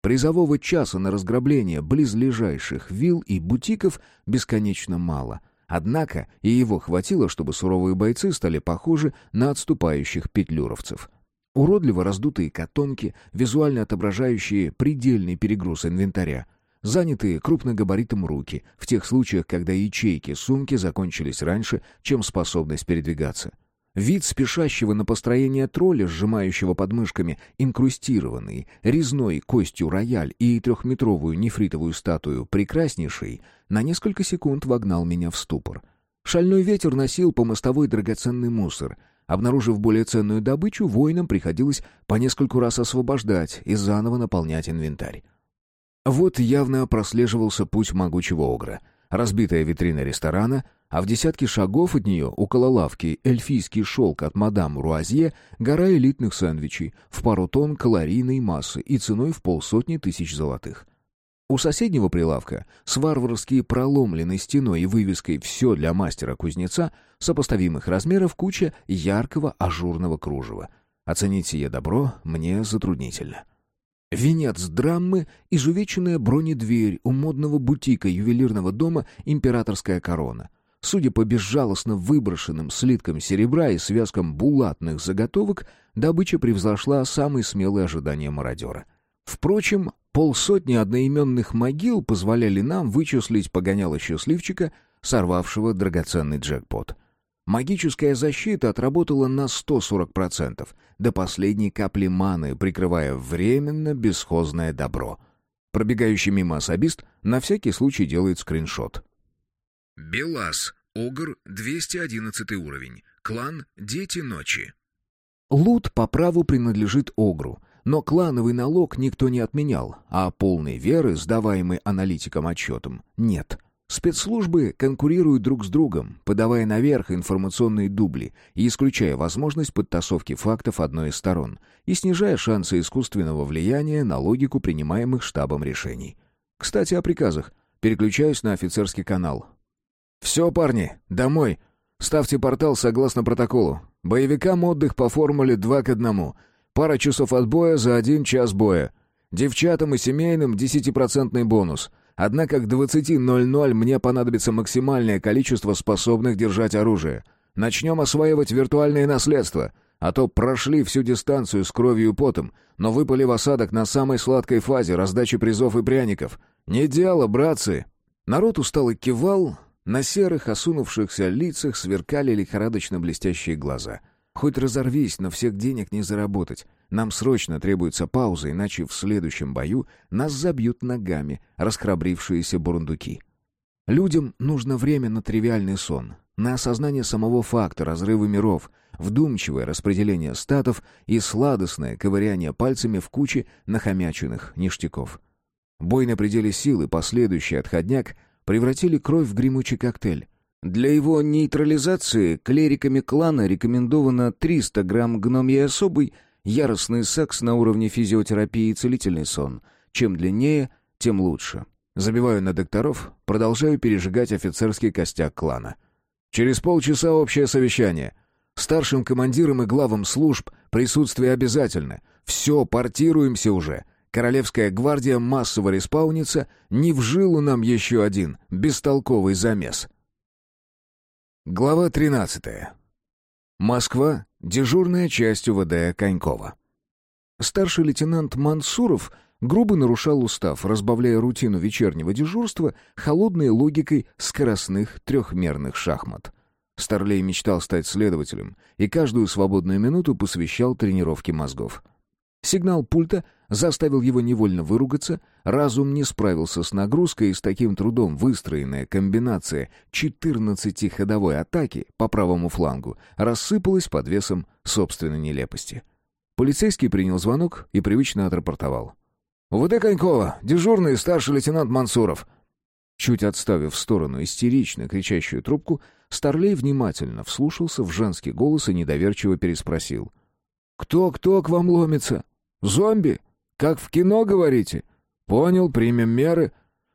Призового часа на разграбление близлежащих вилл и бутиков бесконечно мало. Однако и его хватило, чтобы суровые бойцы стали похожи на отступающих петлюровцев. Уродливо раздутые котомки, визуально отображающие предельный перегруз инвентаря — Занятые крупногабаритом руки, в тех случаях, когда ячейки сумки закончились раньше, чем способность передвигаться. Вид спешащего на построение тролля, сжимающего под мышками инкрустированный резной костью рояль и трехметровую нефритовую статую прекраснейшей, на несколько секунд вогнал меня в ступор. Шальной ветер носил по мостовой драгоценный мусор. Обнаружив более ценную добычу, воинам приходилось по нескольку раз освобождать и заново наполнять инвентарь. Вот явно прослеживался путь могучего огра. Разбитая витрина ресторана, а в десятке шагов от нее, около лавки, эльфийский шелк от мадам Руазье, гора элитных сэндвичей, в пару тонн калорийной массы и ценой в полсотни тысяч золотых. У соседнего прилавка с варварски проломленной стеной и вывеской «Все для мастера-кузнеца» сопоставимых размеров куча яркого ажурного кружева. Оценить сие добро мне затруднительно. — Венец драмы — изувеченная бронедверь у модного бутика ювелирного дома «Императорская корона». Судя по безжалостно выброшенным слиткам серебра и связкам булатных заготовок, добыча превзошла самые смелые ожидания мародера. Впрочем, полсотни одноименных могил позволяли нам вычислить погоняло счастливчика, сорвавшего драгоценный джекпот — Магическая защита отработала на 140%, до последней капли маны, прикрывая временно бесхозное добро. Пробегающий мимо особист на всякий случай делает скриншот. Белас, Огр, 211 уровень. Клан Дети Ночи. Лут по праву принадлежит Огру, но клановый налог никто не отменял, а полной веры, сдаваемой аналитикам отчетом, нет. Спецслужбы конкурируют друг с другом, подавая наверх информационные дубли и исключая возможность подтасовки фактов одной из сторон и снижая шансы искусственного влияния на логику принимаемых штабом решений. Кстати, о приказах. Переключаюсь на офицерский канал. «Все, парни, домой. Ставьте портал согласно протоколу. Боевикам отдых по формуле 2 к 1. Пара часов отбоя за один час боя. Девчатам и семейным 10% бонус». Однако к 20.00 мне понадобится максимальное количество способных держать оружие. Начнем осваивать виртуальное наследство, а то прошли всю дистанцию с кровью и потом, но выпали в осадок на самой сладкой фазе раздачи призов и пряников. Не дело, братцы!» Народ устало кивал, на серых, осунувшихся лицах сверкали лихорадочно блестящие глаза. Хоть разорвись, но всех денег не заработать. Нам срочно требуется пауза, иначе в следующем бою нас забьют ногами расхрабрившиеся бурундуки. Людям нужно время на тривиальный сон, на осознание самого факта разрыва миров, вдумчивое распределение статов и сладостное ковыряние пальцами в куче нахомяченных ништяков. Бой на пределе силы, последующий отходняк, превратили кровь в гремучий коктейль. Для его нейтрализации клериками клана рекомендовано 300 грамм гномьей особой, яростный секс на уровне физиотерапии и целительный сон. Чем длиннее, тем лучше. Забиваю на докторов, продолжаю пережигать офицерский костяк клана. Через полчаса общее совещание. Старшим командирам и главам служб присутствие обязательно. Все, портируемся уже. Королевская гвардия массово респаунится, не в жилу нам еще один бестолковый замес. Глава 13. Москва. Дежурная часть УВД Конькова. Старший лейтенант Мансуров грубо нарушал устав, разбавляя рутину вечернего дежурства холодной логикой скоростных трехмерных шахмат. Старлей мечтал стать следователем и каждую свободную минуту посвящал тренировке мозгов. Сигнал пульта заставил его невольно выругаться, разум не справился с нагрузкой, и с таким трудом выстроенная комбинация 14-ходовой атаки по правому флангу рассыпалась под весом собственной нелепости. Полицейский принял звонок и привычно отрапортовал. «УВД Конькова, дежурный старший лейтенант Мансуров». Чуть отставив в сторону истерично кричащую трубку, Старлей внимательно вслушался в женский голос и недоверчиво переспросил. «Кто-кто к вам ломится?» Зомби? Как в кино, говорите? Понял, примем меры.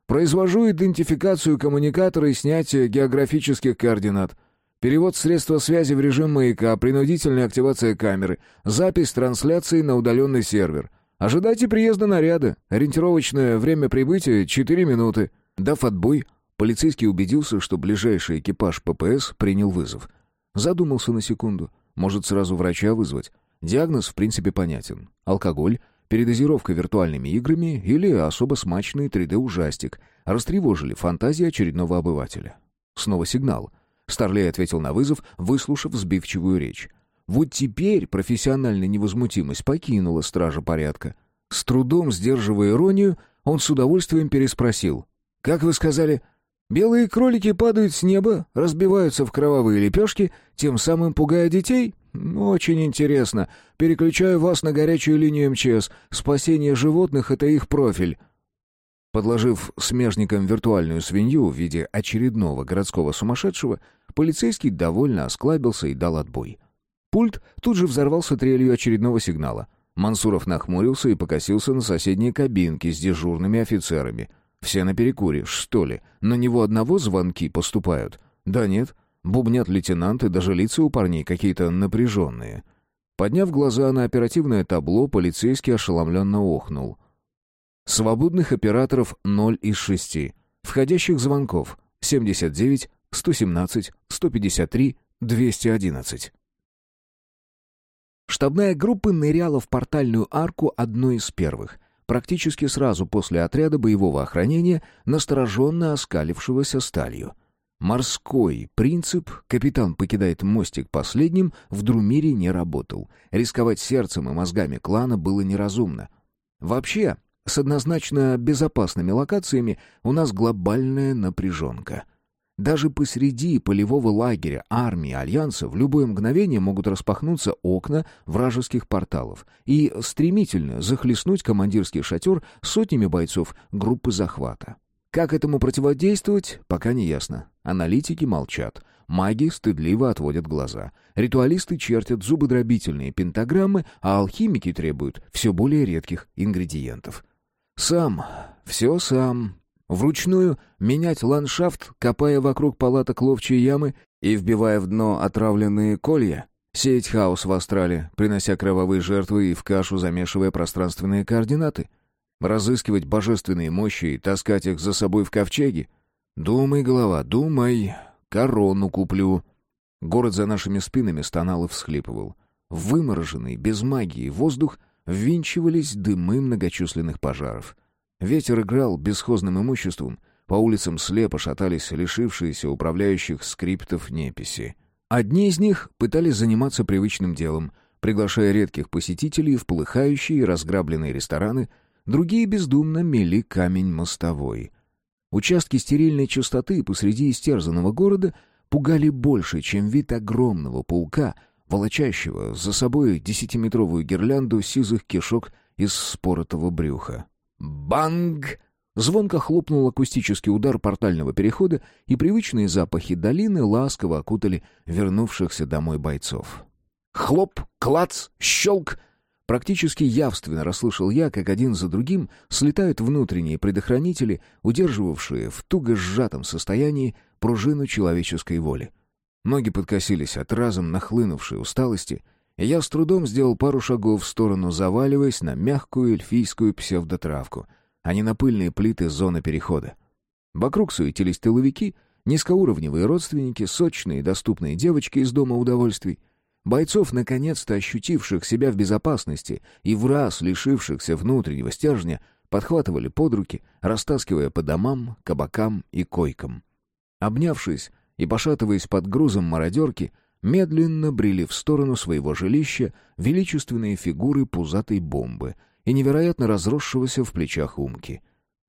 Произвожу идентификацию коммуникатора и снятие географических координат. Перевод средства связи в режим маяка, принудительная активация камеры, запись трансляции на удаленный сервер. Ожидайте приезда наряда. Ориентировочное время прибытия — 4 минуты. Дав отбой, полицейский убедился, что ближайший экипаж ППС принял вызов. Задумался на секунду. Может, сразу врача вызвать? Диагноз, в принципе, понятен. Алкоголь, передозировка виртуальными играми или особо смачный 3D-ужастик растревожили фантазии очередного обывателя. Снова сигнал. Старлей ответил на вызов, выслушав сбивчивую речь. Вот теперь профессиональная невозмутимость покинула стража порядка. С трудом сдерживая иронию, он с удовольствием переспросил. «Как вы сказали, белые кролики падают с неба, разбиваются в кровавые лепешки, тем самым пугая детей?» «Очень интересно. Переключаю вас на горячую линию МЧС. Спасение животных — это их профиль». Подложив смежникам виртуальную свинью в виде очередного городского сумасшедшего, полицейский довольно осклабился и дал отбой. Пульт тут же взорвался трелью очередного сигнала. Мансуров нахмурился и покосился на соседние кабинки с дежурными офицерами. «Все на перекуре, что ли? На него одного звонки поступают?» «Да нет, Бубнят лейтенанты, даже лица у парней какие-то напряженные. Подняв глаза на оперативное табло, полицейский ошеломленно охнул. Свободных операторов 0 из 6. Входящих звонков 79, 117, 153, 211. Штабная группа ныряла в портальную арку одной из первых, практически сразу после отряда боевого охранения, настороженно оскалившегося сталью. Морской принцип «капитан покидает мостик последним» в Друмире не работал. Рисковать сердцем и мозгами клана было неразумно. Вообще, с однозначно безопасными локациями у нас глобальная напряженка. Даже посреди полевого лагеря армии Альянса в любое мгновение могут распахнуться окна вражеских порталов и стремительно захлестнуть командирский шатер сотнями бойцов группы захвата. Как этому противодействовать, пока не ясно. Аналитики молчат. Маги стыдливо отводят глаза. Ритуалисты чертят зубодробительные пентаграммы, а алхимики требуют все более редких ингредиентов. Сам, все сам. Вручную менять ландшафт, копая вокруг палаток ловчие ямы и вбивая в дно отравленные колья. Сеять хаос в астрале, принося кровавые жертвы и в кашу замешивая пространственные координаты — Разыскивать божественные мощи и таскать их за собой в ковчеге? Думай, голова, думай. Корону куплю. Город за нашими спинами стонал и всхлипывал. Вымороженный, без магии воздух ввинчивались дымы многочисленных пожаров. Ветер играл бесхозным имуществом, по улицам слепо шатались лишившиеся управляющих скриптов неписи. Одни из них пытались заниматься привычным делом, приглашая редких посетителей в полыхающие и разграбленные рестораны Другие бездумно мели камень мостовой. Участки стерильной чистоты посреди истерзанного города пугали больше, чем вид огромного паука, волочащего за собой десятиметровую гирлянду сизых кишок из споротого брюха. «Банг!» Звонко хлопнул акустический удар портального перехода, и привычные запахи долины ласково окутали вернувшихся домой бойцов. Хлоп, клац, щелк! Практически явственно расслышал я, как один за другим слетают внутренние предохранители, удерживавшие в туго сжатом состоянии пружину человеческой воли. Ноги подкосились от разом нахлынувшей усталости, и я с трудом сделал пару шагов в сторону, заваливаясь на мягкую эльфийскую псевдотравку — а не на пыльные плиты зоны перехода. Вокруг суетились тыловики, низкоуровневые родственники, сочные доступные девочки из дома удовольствий. Бойцов, наконец-то ощутивших себя в безопасности и в раз лишившихся внутреннего стержня, подхватывали под руки, растаскивая по домам, кабакам и койкам. Обнявшись и пошатываясь под грузом мародерки, медленно брели в сторону своего жилища величественные фигуры пузатой бомбы — и невероятно разросшегося в плечах Умки.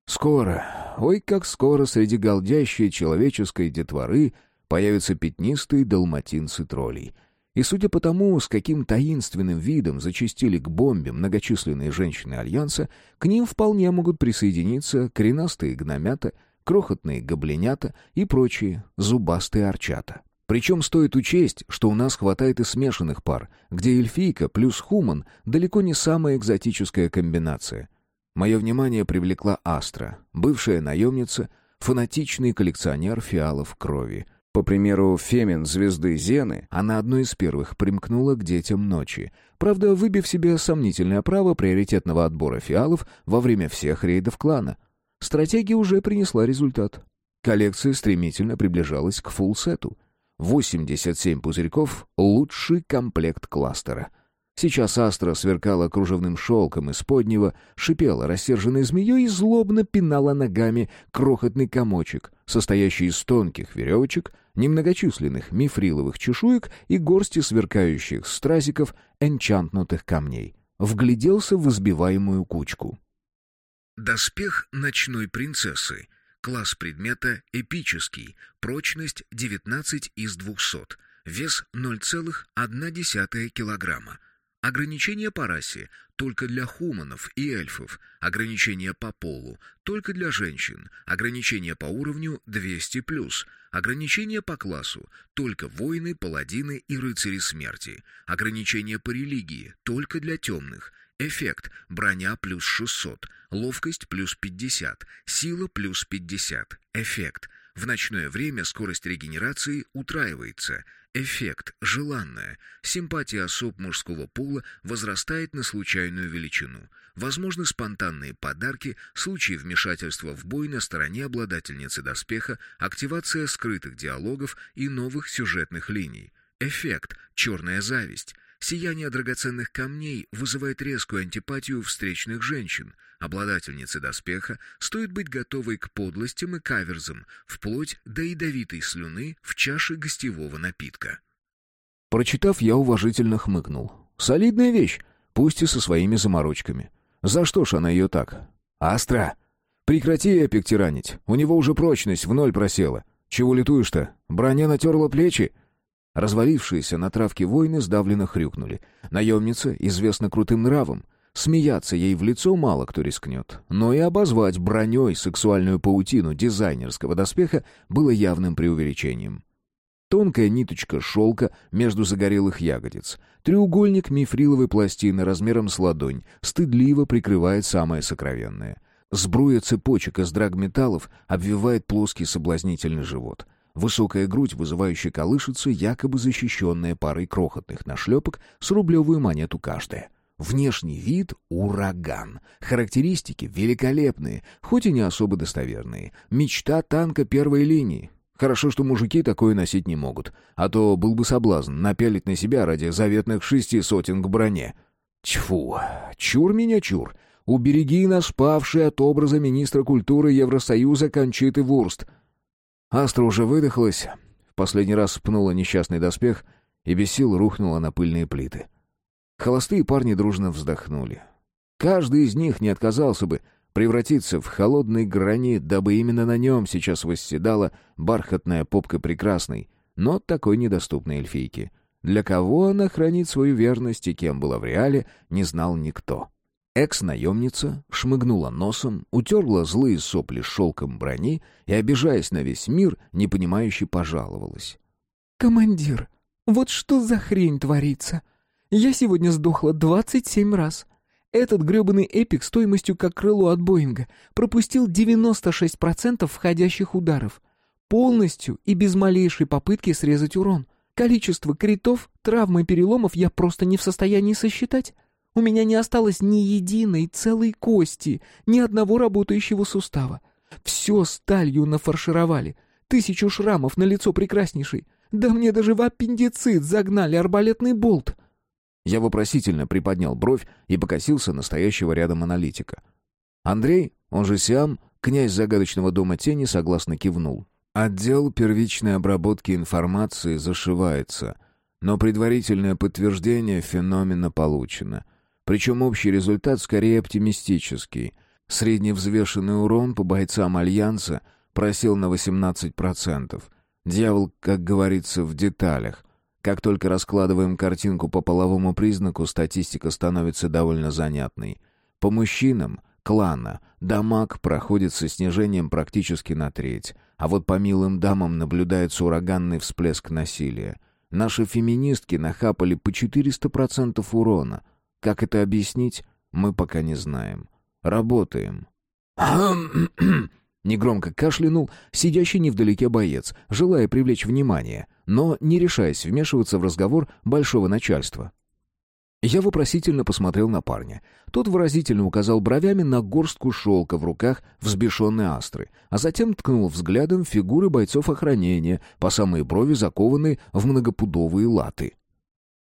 Скоро, ой, как скоро среди голдящей человеческой детворы появятся пятнистые далматинцы троллей. И судя по тому, с каким таинственным видом зачастили к бомбе многочисленные женщины Альянса, к ним вполне могут присоединиться коренастые гномята, крохотные гоблинята и прочие зубастые арчата. Причем стоит учесть, что у нас хватает и смешанных пар, где эльфийка плюс хуман далеко не самая экзотическая комбинация. Мое внимание привлекла Астра, бывшая наемница, фанатичный коллекционер фиалов крови. По примеру Фемин звезды Зены, она одной из первых примкнула к детям ночи, правда, выбив себе сомнительное право приоритетного отбора фиалов во время всех рейдов клана. Стратегия уже принесла результат. Коллекция стремительно приближалась к фулл-сету — 87 пузырьков — лучший комплект кластера. Сейчас Астра сверкала кружевным шелком из поднего, шипела рассерженной змеей и злобно пинала ногами крохотный комочек, состоящий из тонких веревочек, немногочисленных мифриловых чешуек и горсти сверкающих стразиков энчантнутых камней. Вгляделся в избиваемую кучку. Доспех ночной принцессы — Класс предмета эпический, прочность 19 из 200, вес 0,1 килограмма. Ограничение по расе только для хуманов и эльфов, ограничение по полу только для женщин, ограничение по уровню 200+, ограничение по классу только воины, паладины и рыцари смерти, ограничение по религии только для темных, Эффект. Броня плюс 600. Ловкость плюс 50. Сила плюс 50. Эффект. В ночное время скорость регенерации утраивается. Эффект. Желанная. Симпатия особ мужского пола возрастает на случайную величину. Возможны спонтанные подарки, случаи вмешательства в бой на стороне обладательницы доспеха, активация скрытых диалогов и новых сюжетных линий. Эффект. Черная зависть. Сияние драгоценных камней вызывает резкую антипатию встречных женщин. Обладательнице доспеха стоит быть готовой к подлостям и каверзам, вплоть до ядовитой слюны в чаше гостевого напитка. Прочитав, я уважительно хмыкнул. Солидная вещь, пусть и со своими заморочками. За что ж она ее так? Астра! Прекрати эпик тиранить, у него уже прочность в ноль просела. Чего летуешь-то? Броня натерла плечи? Развалившиеся на травке воины сдавленно хрюкнули. Наемница известна крутым нравом. Смеяться ей в лицо мало кто рискнет. Но и обозвать броней сексуальную паутину дизайнерского доспеха было явным преувеличением. Тонкая ниточка шелка между загорелых ягодиц. Треугольник мифриловой пластины размером с ладонь стыдливо прикрывает самое сокровенное. Сбруя цепочек из драгметаллов обвивает плоский соблазнительный живот. Высокая грудь, вызывающая колышется, якобы защищенная парой крохотных нашлепок с рублевую монету каждая. Внешний вид — ураган. Характеристики великолепные, хоть и не особо достоверные. Мечта танка первой линии. Хорошо, что мужики такое носить не могут. А то был бы соблазн напялить на себя ради заветных шести сотен к броне. Тьфу, чур меня чур. Убереги нас, павший от образа министра культуры Евросоюза Кончиты Вурст — Астра уже выдохлась, в последний раз пнула несчастный доспех и без сил рухнула на пыльные плиты. Холостые парни дружно вздохнули. Каждый из них не отказался бы превратиться в холодный гранит, дабы именно на нем сейчас восседала бархатная попка прекрасной, но такой недоступной эльфийки. Для кого она хранит свою верность и кем была в реале, не знал никто. Экс-наемница шмыгнула носом, утерла злые сопли шелком брони и, обижаясь на весь мир, непонимающе пожаловалась. «Командир, вот что за хрень творится? Я сегодня сдохла двадцать семь раз. Этот грёбаный эпик стоимостью как крыло от Боинга пропустил 96% входящих ударов. Полностью и без малейшей попытки срезать урон. Количество критов, травм и переломов я просто не в состоянии сосчитать. У меня не осталось ни единой целой кости, ни одного работающего сустава. Все сталью нафаршировали. Тысячу шрамов на лицо прекраснейшей. Да мне даже в аппендицит загнали арбалетный болт. Я вопросительно приподнял бровь и покосился настоящего рядом аналитика. Андрей, он же Сиам, князь загадочного дома тени, согласно кивнул. Отдел первичной обработки информации зашивается, но предварительное подтверждение феномена получено. Причем общий результат скорее оптимистический. Средневзвешенный урон по бойцам Альянса просел на 18%. Дьявол, как говорится, в деталях. Как только раскладываем картинку по половому признаку, статистика становится довольно занятной. По мужчинам, клана, дамаг проходит со снижением практически на треть, а вот по милым дамам наблюдается ураганный всплеск насилия. Наши феминистки нахапали по 400% урона. Как это объяснить, мы пока не знаем. Работаем. Негромко кашлянул сидящий невдалеке боец, желая привлечь внимание, но не решаясь вмешиваться в разговор большого начальства. Я вопросительно посмотрел на парня. Тот выразительно указал бровями на горстку шелка в руках взбешенной астры, а затем ткнул взглядом фигуры бойцов охранения, по самые брови закованные в многопудовые латы.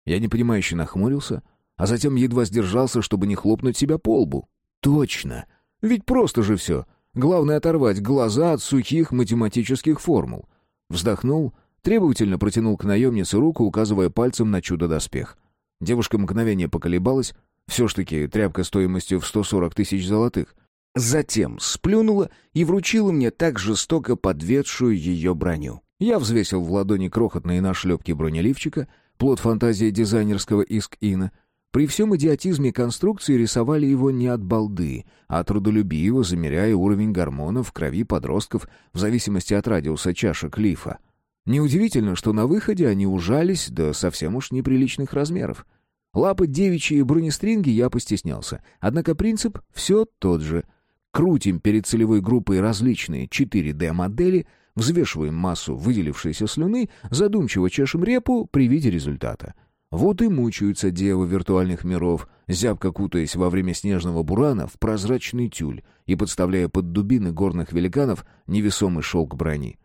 Я непонимающе нахмурился, а затем едва сдержался, чтобы не хлопнуть себя по лбу. Точно! Ведь просто же все. Главное оторвать глаза от сухих математических формул. Вздохнул, требовательно протянул к наемнице руку, указывая пальцем на чудо-доспех. Девушка мгновение поколебалась, все ж таки тряпка стоимостью в 140 тысяч золотых. Затем сплюнула и вручила мне так жестоко подведшую ее броню. Я взвесил в ладони крохотные нашлепки бронеливчика, плод фантазии дизайнерского иск-ина, при всем идиотизме конструкции рисовали его не от балды, а трудолюбиво, замеряя уровень гормонов в крови подростков в зависимости от радиуса чашек лифа. Неудивительно, что на выходе они ужались до совсем уж неприличных размеров. Лапы девичьи и бронестринги я постеснялся, однако принцип все тот же. Крутим перед целевой группой различные 4D-модели, взвешиваем массу выделившейся слюны, задумчиво чешем репу при виде результата — вот и мучаются девы виртуальных миров, зябко кутаясь во время снежного бурана в прозрачный тюль и подставляя под дубины горных великанов невесомый шелк брони.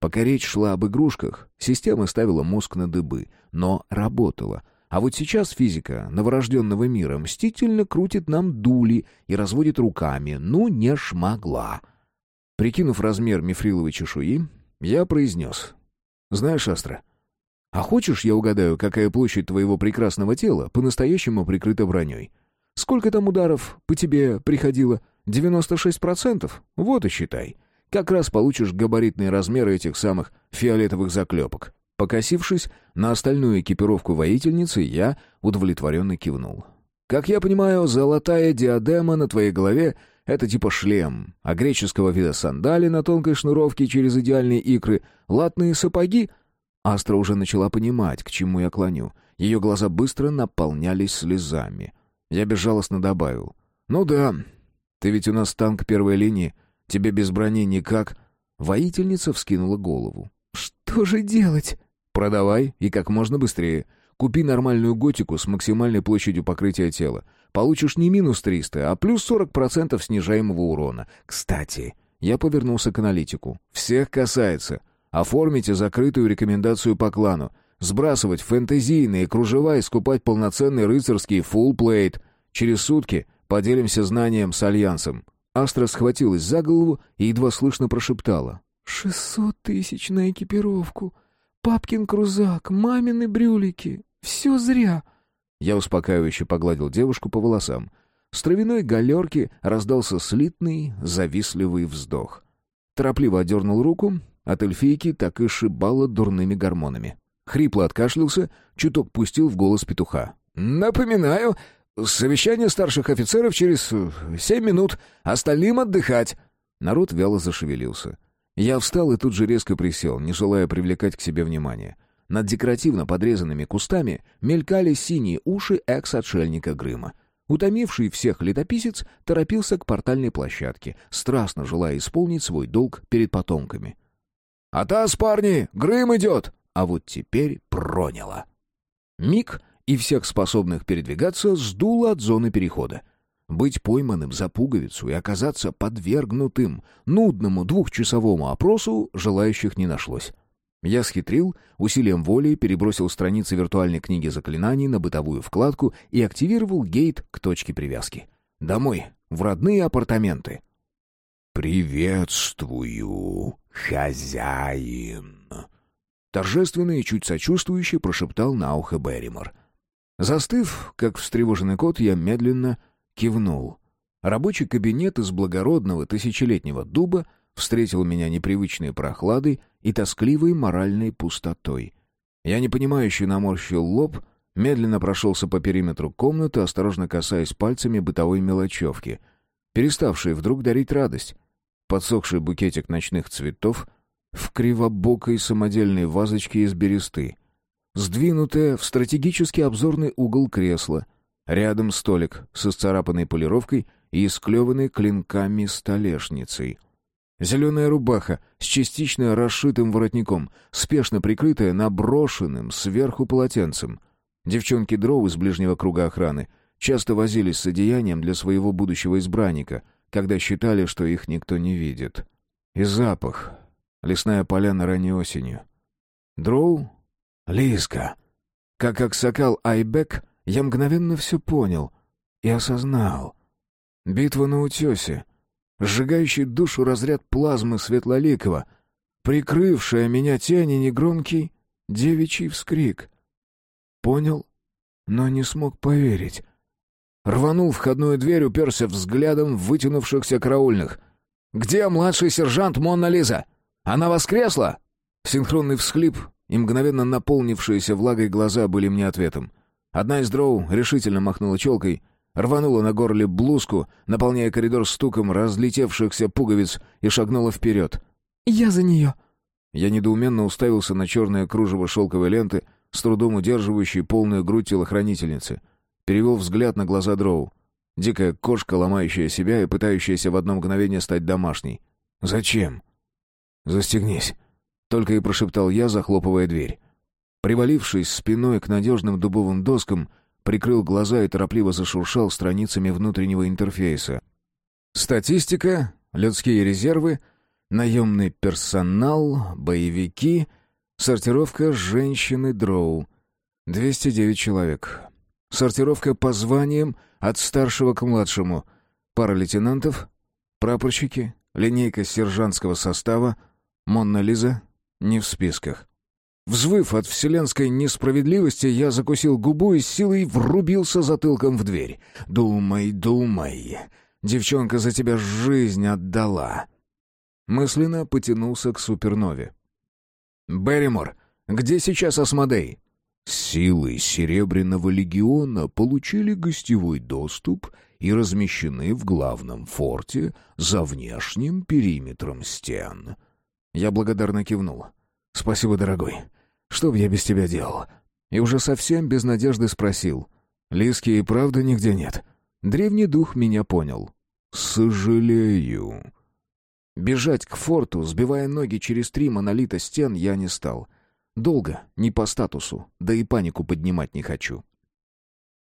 Пока речь шла об игрушках, система ставила мозг на дыбы, но работала. А вот сейчас физика новорожденного мира мстительно крутит нам дули и разводит руками. Ну, не шмогла. Прикинув размер мифриловой чешуи, я произнес. «Знаешь, Астра, а хочешь, я угадаю, какая площадь твоего прекрасного тела по-настоящему прикрыта броней? Сколько там ударов по тебе приходило? 96%? Вот и считай. Как раз получишь габаритные размеры этих самых фиолетовых заклепок. Покосившись на остальную экипировку воительницы, я удовлетворенно кивнул. Как я понимаю, золотая диадема на твоей голове — это типа шлем, а греческого вида сандали на тонкой шнуровке через идеальные икры, латные сапоги — Астра уже начала понимать, к чему я клоню. Ее глаза быстро наполнялись слезами. Я безжалостно добавил. «Ну да, ты ведь у нас танк первой линии. Тебе без брони никак...» Воительница вскинула голову. «Что же делать?» «Продавай, и как можно быстрее. Купи нормальную готику с максимальной площадью покрытия тела. Получишь не минус 300, а плюс 40% снижаемого урона. Кстати, я повернулся к аналитику. Всех касается. Оформите закрытую рекомендацию по клану. Сбрасывать фэнтезийные кружева и скупать полноценный рыцарский plate. Через сутки поделимся знанием с Альянсом». Астра схватилась за голову и едва слышно прошептала. «Шестьсот тысяч на экипировку. Папкин крузак, мамины брюлики. Все зря». Я успокаивающе погладил девушку по волосам. С травяной галерки раздался слитный, завистливый вздох. Торопливо одернул руку от эльфийки так и шибало дурными гормонами. Хрипло откашлялся, чуток пустил в голос петуха. «Напоминаю, совещание старших офицеров через э, семь минут, остальным отдыхать». Народ вяло зашевелился. Я встал и тут же резко присел, не желая привлекать к себе внимание. Над декоративно подрезанными кустами мелькали синие уши экс-отшельника Грыма. Утомивший всех летописец торопился к портальной площадке, страстно желая исполнить свой долг перед потомками. «Атас, парни! Грым идет!» А вот теперь проняло. Миг, и всех способных передвигаться сдуло от зоны перехода. Быть пойманным за пуговицу и оказаться подвергнутым нудному двухчасовому опросу желающих не нашлось. Я схитрил, усилием воли перебросил страницы виртуальной книги заклинаний на бытовую вкладку и активировал гейт к точке привязки. Домой, в родные апартаменты. «Приветствую, хозяин!» Торжественно и чуть сочувствующе прошептал на ухо Берримор. Застыв, как встревоженный кот, я медленно кивнул. Рабочий кабинет из благородного тысячелетнего дуба встретил меня непривычной прохладой и тоскливой моральной пустотой. Я непонимающе наморщил лоб, медленно прошелся по периметру комнаты, осторожно касаясь пальцами бытовой мелочевки, переставшей вдруг дарить радость. Подсохший букетик ночных цветов в кривобокой самодельной вазочке из бересты. Сдвинутое в стратегический обзорный угол кресла. Рядом столик со сцарапанной полировкой и исклеванной клинками столешницей — Зеленая рубаха с частично расшитым воротником, спешно прикрытая наброшенным сверху полотенцем. Девчонки дроу из ближнего круга охраны часто возились с одеянием для своего будущего избранника, когда считали, что их никто не видит. И запах. Лесная поляна ранней осенью. Дроу? Лиска. Как аксакал Айбек, я мгновенно все понял и осознал. Битва на утесе — сжигающий душу разряд плазмы светлоликова, прикрывшая меня тени негромкий девичий вскрик. Понял, но не смог поверить. Рванул входную дверь, уперся взглядом в вытянувшихся караульных. «Где младший сержант Монна Лиза? Она воскресла?» Синхронный всхлип и мгновенно наполнившиеся влагой глаза были мне ответом. Одна из дроу решительно махнула челкой — рванула на горле блузку, наполняя коридор стуком разлетевшихся пуговиц и шагнула вперед. «Я за нее!» Я недоуменно уставился на черное кружево шелковой ленты, с трудом удерживающей полную грудь телохранительницы. Перевел взгляд на глаза Дроу. Дикая кошка, ломающая себя и пытающаяся в одно мгновение стать домашней. «Зачем?» «Застегнись», — только и прошептал я, захлопывая дверь. Привалившись спиной к надежным дубовым доскам, прикрыл глаза и торопливо зашуршал страницами внутреннего интерфейса. Статистика, людские резервы, наемный персонал, боевики, сортировка женщины-дроу. 209 человек. Сортировка по званиям от старшего к младшему. Пара лейтенантов, прапорщики, линейка сержантского состава, Монна Лиза не в списках. Взвыв от вселенской несправедливости, я закусил губу и силой врубился затылком в дверь. «Думай, думай. Девчонка за тебя жизнь отдала». Мысленно потянулся к супернове. «Берримор, где сейчас Асмодей?» Силы Серебряного легиона получили гостевой доступ и размещены в главном форте за внешним периметром стен. Я благодарно кивнул. «Спасибо, дорогой. Что б я без тебя делал?» И уже совсем без надежды спросил. «Лиски и правда нигде нет?» Древний дух меня понял. «Сожалею». Бежать к форту, сбивая ноги через три монолита стен, я не стал. Долго, не по статусу, да и панику поднимать не хочу.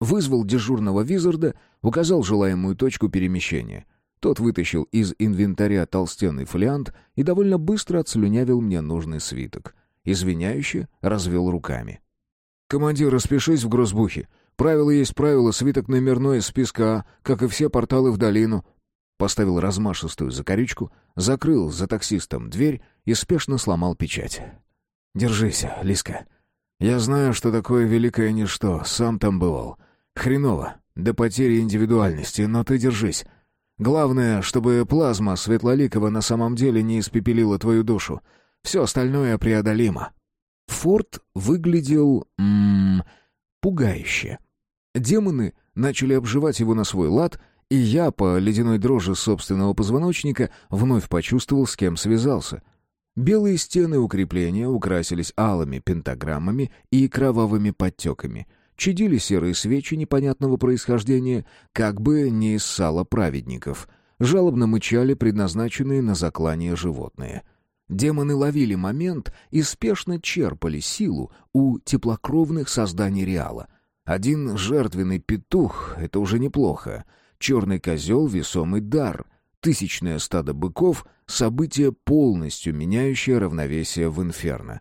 Вызвал дежурного визарда, указал желаемую точку перемещения. Тот вытащил из инвентаря толстенный фолиант и довольно быстро отслюнявил мне нужный свиток. Извиняюще развел руками. «Командир, распишись в грозбухе. Правило есть правило, свиток номерной из списка А, как и все порталы в долину». Поставил размашистую закорючку, закрыл за таксистом дверь и спешно сломал печать. «Держись, Лиска. Я знаю, что такое великое ничто, сам там бывал. Хреново, до потери индивидуальности, но ты держись». Главное, чтобы плазма Светлоликова на самом деле не испепелила твою душу. Все остальное преодолимо». Форт выглядел... М -м, пугающе. Демоны начали обживать его на свой лад, и я, по ледяной дрожи собственного позвоночника, вновь почувствовал, с кем связался. Белые стены укрепления украсились алыми пентаграммами и кровавыми подтеками. Чадили серые свечи непонятного происхождения, как бы не из сала праведников. Жалобно мычали предназначенные на заклание животные. Демоны ловили момент и спешно черпали силу у теплокровных созданий Реала. Один жертвенный петух — это уже неплохо. Черный козел — весомый дар. Тысячное стадо быков — событие, полностью меняющее равновесие в инферно.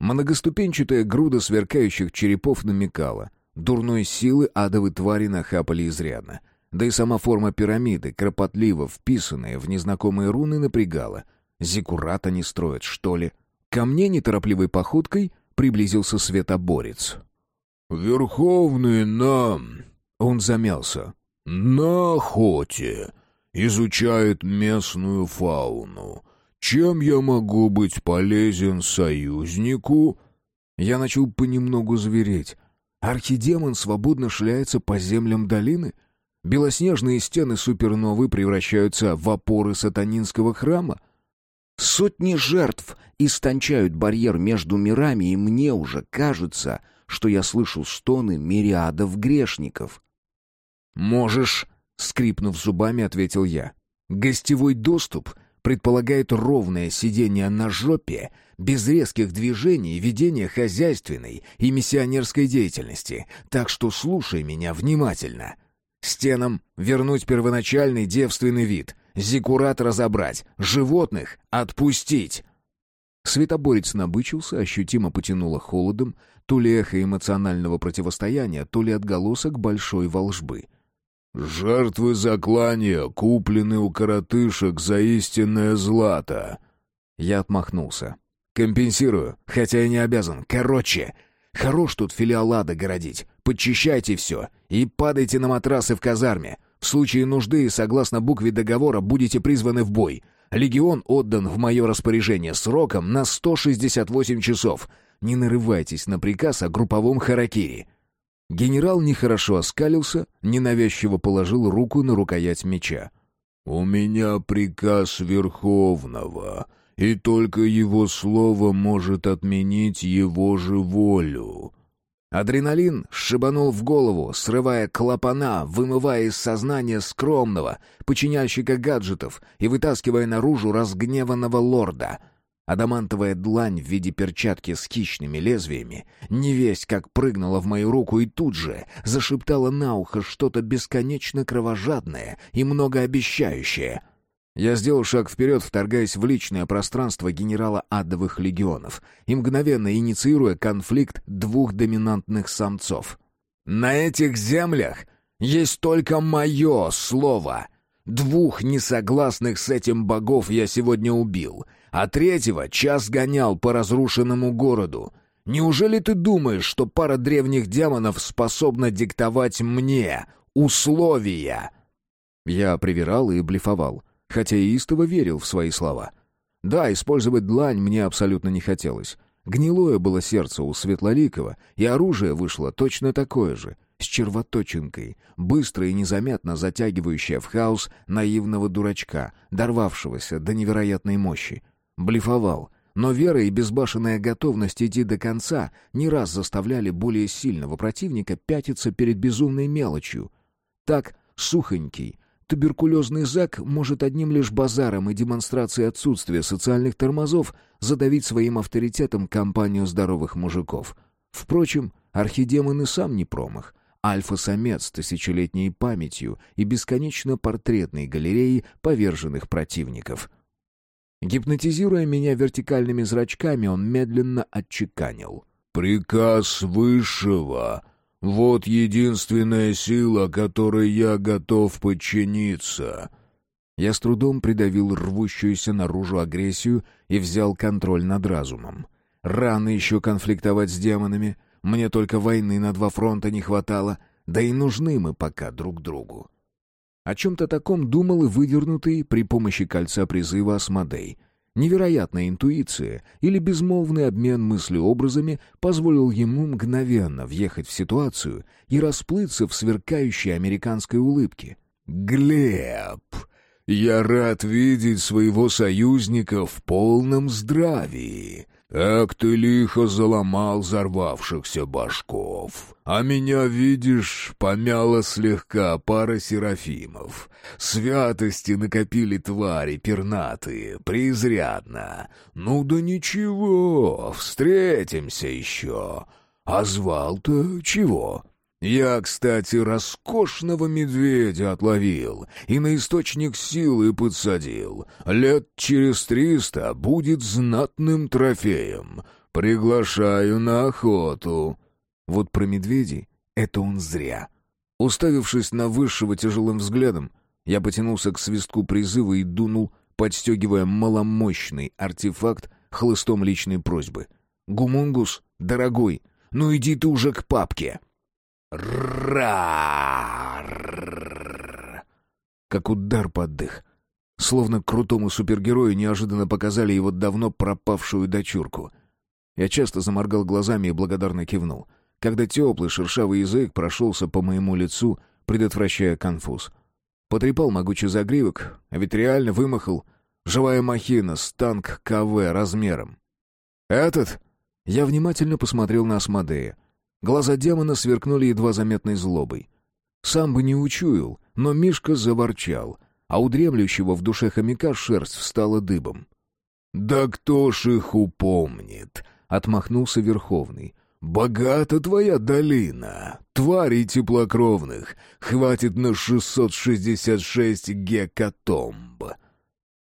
Многоступенчатая груда сверкающих черепов намекала. Дурной силы адовы твари нахапали изрядно. Да и сама форма пирамиды, кропотливо вписанная в незнакомые руны, напрягала. Зиккурат они строят, что ли? Ко мне неторопливой походкой приблизился светоборец. «Верховный нам...» Он замялся. «На охоте. Изучает местную фауну. Чем я могу быть полезен союзнику?» Я начал понемногу звереть. Архидемон свободно шляется по землям долины? Белоснежные стены суперновы превращаются в опоры сатанинского храма? Сотни жертв истончают барьер между мирами, и мне уже кажется, что я слышу стоны мириадов грешников. «Можешь», — скрипнув зубами, ответил я. «Гостевой доступ предполагает ровное сидение на жопе, без резких движений и ведения хозяйственной и миссионерской деятельности, так что слушай меня внимательно. Стенам вернуть первоначальный девственный вид, зиккурат разобрать, животных отпустить». Светоборец набычился, ощутимо потянуло холодом, то ли эхо эмоционального противостояния, то ли отголосок большой волжбы — «Жертвы заклания куплены у коротышек за истинное злато». Я отмахнулся. «Компенсирую, хотя и не обязан. Короче, хорош тут филиалада городить. Подчищайте все и падайте на матрасы в казарме. В случае нужды, согласно букве договора, будете призваны в бой. Легион отдан в мое распоряжение сроком на 168 часов. Не нарывайтесь на приказ о групповом харакири. Генерал нехорошо оскалился, ненавязчиво положил руку на рукоять меча. «У меня приказ Верховного, и только его слово может отменить его же волю». Адреналин сшибанул в голову, срывая клапана, вымывая из сознания скромного, подчиняльщика гаджетов и вытаскивая наружу разгневанного лорда — Адамантовая длань в виде перчатки с хищными лезвиями, невесть как прыгнула в мою руку и тут же зашептала на ухо что-то бесконечно кровожадное и многообещающее. Я сделал шаг вперед, вторгаясь в личное пространство генерала адовых легионов и мгновенно инициируя конфликт двух доминантных самцов. «На этих землях есть только мое слово!» Двух несогласных с этим богов я сегодня убил, а третьего час гонял по разрушенному городу. Неужели ты думаешь, что пара древних демонов способна диктовать мне условия?» Я привирал и блефовал, хотя и истово верил в свои слова. Да, использовать длань мне абсолютно не хотелось. Гнилое было сердце у Светлоликова, и оружие вышло точно такое же — с червоточинкой, быстро и незаметно затягивающая в хаос наивного дурачка, дорвавшегося до невероятной мощи. Блефовал, но вера и безбашенная готовность идти до конца не раз заставляли более сильного противника пятиться перед безумной мелочью. Так, сухонький, туберкулезный зак может одним лишь базаром и демонстрацией отсутствия социальных тормозов задавить своим авторитетом компанию здоровых мужиков. Впрочем, архидемон и сам не промах — альфа-самец с тысячелетней памятью и бесконечно портретной галереей поверженных противников. Гипнотизируя меня вертикальными зрачками, он медленно отчеканил. «Приказ Высшего. Вот единственная сила, которой я готов подчиниться». Я с трудом придавил рвущуюся наружу агрессию и взял контроль над разумом. Рано еще конфликтовать с демонами, мне только войны на два фронта не хватало, да и нужны мы пока друг другу. О чем-то таком думал и выдернутый при помощи кольца призыва Асмодей. Невероятная интуиция или безмолвный обмен мыслеобразами позволил ему мгновенно въехать в ситуацию и расплыться в сверкающей американской улыбке. «Глеб, я рад видеть своего союзника в полном здравии. Как ты лихо заломал взорвавшихся башков. А меня, видишь, помяло слегка пара серафимов. Святости накопили твари пернатые, преизрядно. Ну да ничего, встретимся еще. А звал-то чего?» Я, кстати, роскошного медведя отловил и на источник силы подсадил. Лет через триста будет знатным трофеем. Приглашаю на охоту». Вот про медведей это он зря. Уставившись на высшего тяжелым взглядом, я потянулся к свистку призыва и дунул, подстегивая маломощный артефакт хлыстом личной просьбы. «Гумунгус, дорогой, ну иди ты уже к папке!» Рар! Как удар под. Словно крутому супергерою неожиданно показали его давно пропавшую дочурку. Я часто заморгал глазами и благодарно кивнул, когда теплый шершавый язык прошелся по моему лицу, предотвращая конфуз. Потрепал могучий загривок, а вымахал живая махина танк КВ размером. «Этот?» Я внимательно посмотрел на Асмодея. Глаза демона сверкнули едва заметной злобой. Сам бы не учуял, но Мишка заворчал, а у дремлющего в душе хомяка шерсть встала дыбом. «Да кто ж их упомнит?» — отмахнулся Верховный. «Богата твоя долина, тварей теплокровных, хватит на 666 гекатомб».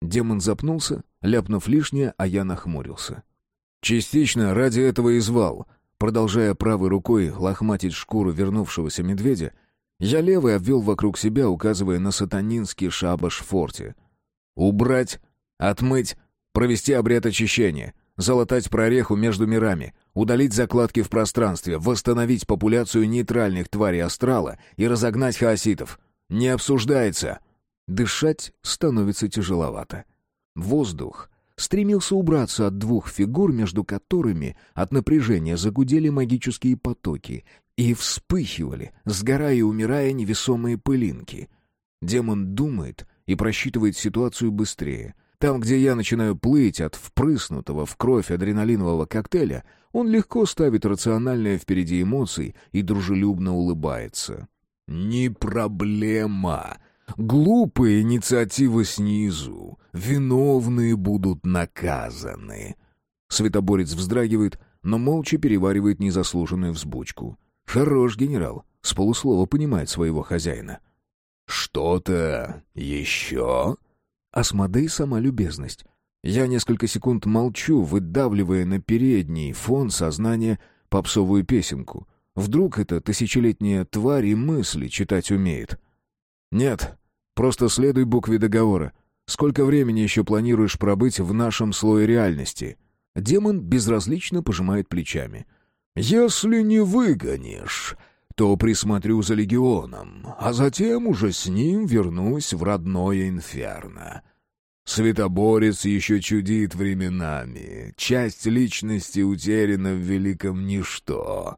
Демон запнулся, ляпнув лишнее, а я нахмурился. «Частично ради этого и звал», Продолжая правой рукой лохматить шкуру вернувшегося медведя, я левой обвел вокруг себя, указывая на сатанинский шабаш в форте. «Убрать, отмыть, провести обряд очищения, залатать прореху между мирами, удалить закладки в пространстве, восстановить популяцию нейтральных тварей астрала и разогнать хаоситов. Не обсуждается!» Дышать становится тяжеловато. Воздух стремился убраться от двух фигур, между которыми от напряжения загудели магические потоки и вспыхивали, сгорая и умирая невесомые пылинки. Демон думает и просчитывает ситуацию быстрее. Там, где я начинаю плыть от впрыснутого в кровь адреналинового коктейля, он легко ставит рациональное впереди эмоций и дружелюбно улыбается. «Не проблема!» Глупые инициативы снизу. Виновные будут наказаны. Светоборец вздрагивает, но молча переваривает незаслуженную взбучку. Хорош генерал, с полуслова понимает своего хозяина. «Что-то еще?» Асмодей сама любезность. Я несколько секунд молчу, выдавливая на передний фон сознания попсовую песенку. Вдруг эта тысячелетняя тварь и мысли читать умеет. «Нет, Просто следуй букве договора. Сколько времени еще планируешь пробыть в нашем слое реальности?» Демон безразлично пожимает плечами. «Если не выгонишь, то присмотрю за легионом, а затем уже с ним вернусь в родное инферно. Светоборец еще чудит временами, часть личности утеряна в великом ничто».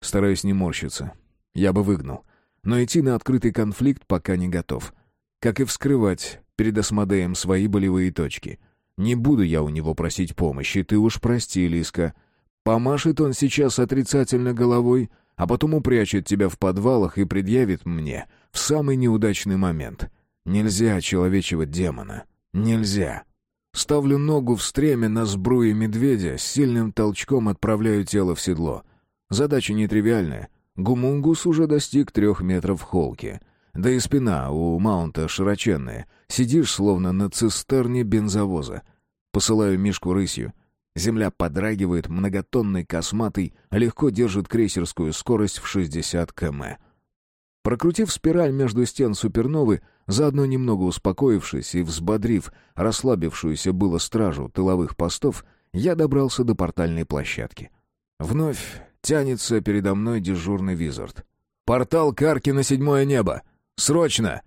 Стараюсь не морщиться. Я бы выгнал. Но идти на открытый конфликт пока не готов как и вскрывать перед Асмодеем свои болевые точки. Не буду я у него просить помощи, ты уж прости, Лиска. Помашет он сейчас отрицательно головой, а потом упрячет тебя в подвалах и предъявит мне в самый неудачный момент. Нельзя человечивать демона. Нельзя. Ставлю ногу в стреме на сбруе медведя, с сильным толчком отправляю тело в седло. Задача нетривиальная. Гумунгус уже достиг трех метров в холке. Да и спина у маунта широченная. Сидишь, словно на цистерне бензовоза. Посылаю Мишку рысью. Земля подрагивает, многотонный косматый легко держит крейсерскую скорость в 60 км. Прокрутив спираль между стен суперновы, заодно немного успокоившись и взбодрив расслабившуюся было стражу тыловых постов, я добрался до портальной площадки. Вновь тянется передо мной дежурный визард. «Портал Карки на седьмое небо! Срочно!»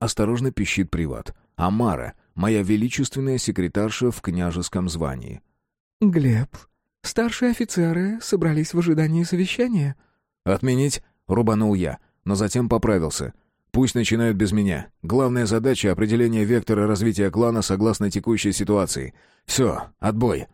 Осторожно пищит приват. Амара, моя величественная секретарша в княжеском звании. «Глеб, старшие офицеры собрались в ожидании совещания?» «Отменить?» — рубанул я, но затем поправился. «Пусть начинают без меня. Главная задача — определение вектора развития клана согласно текущей ситуации. Все, отбой».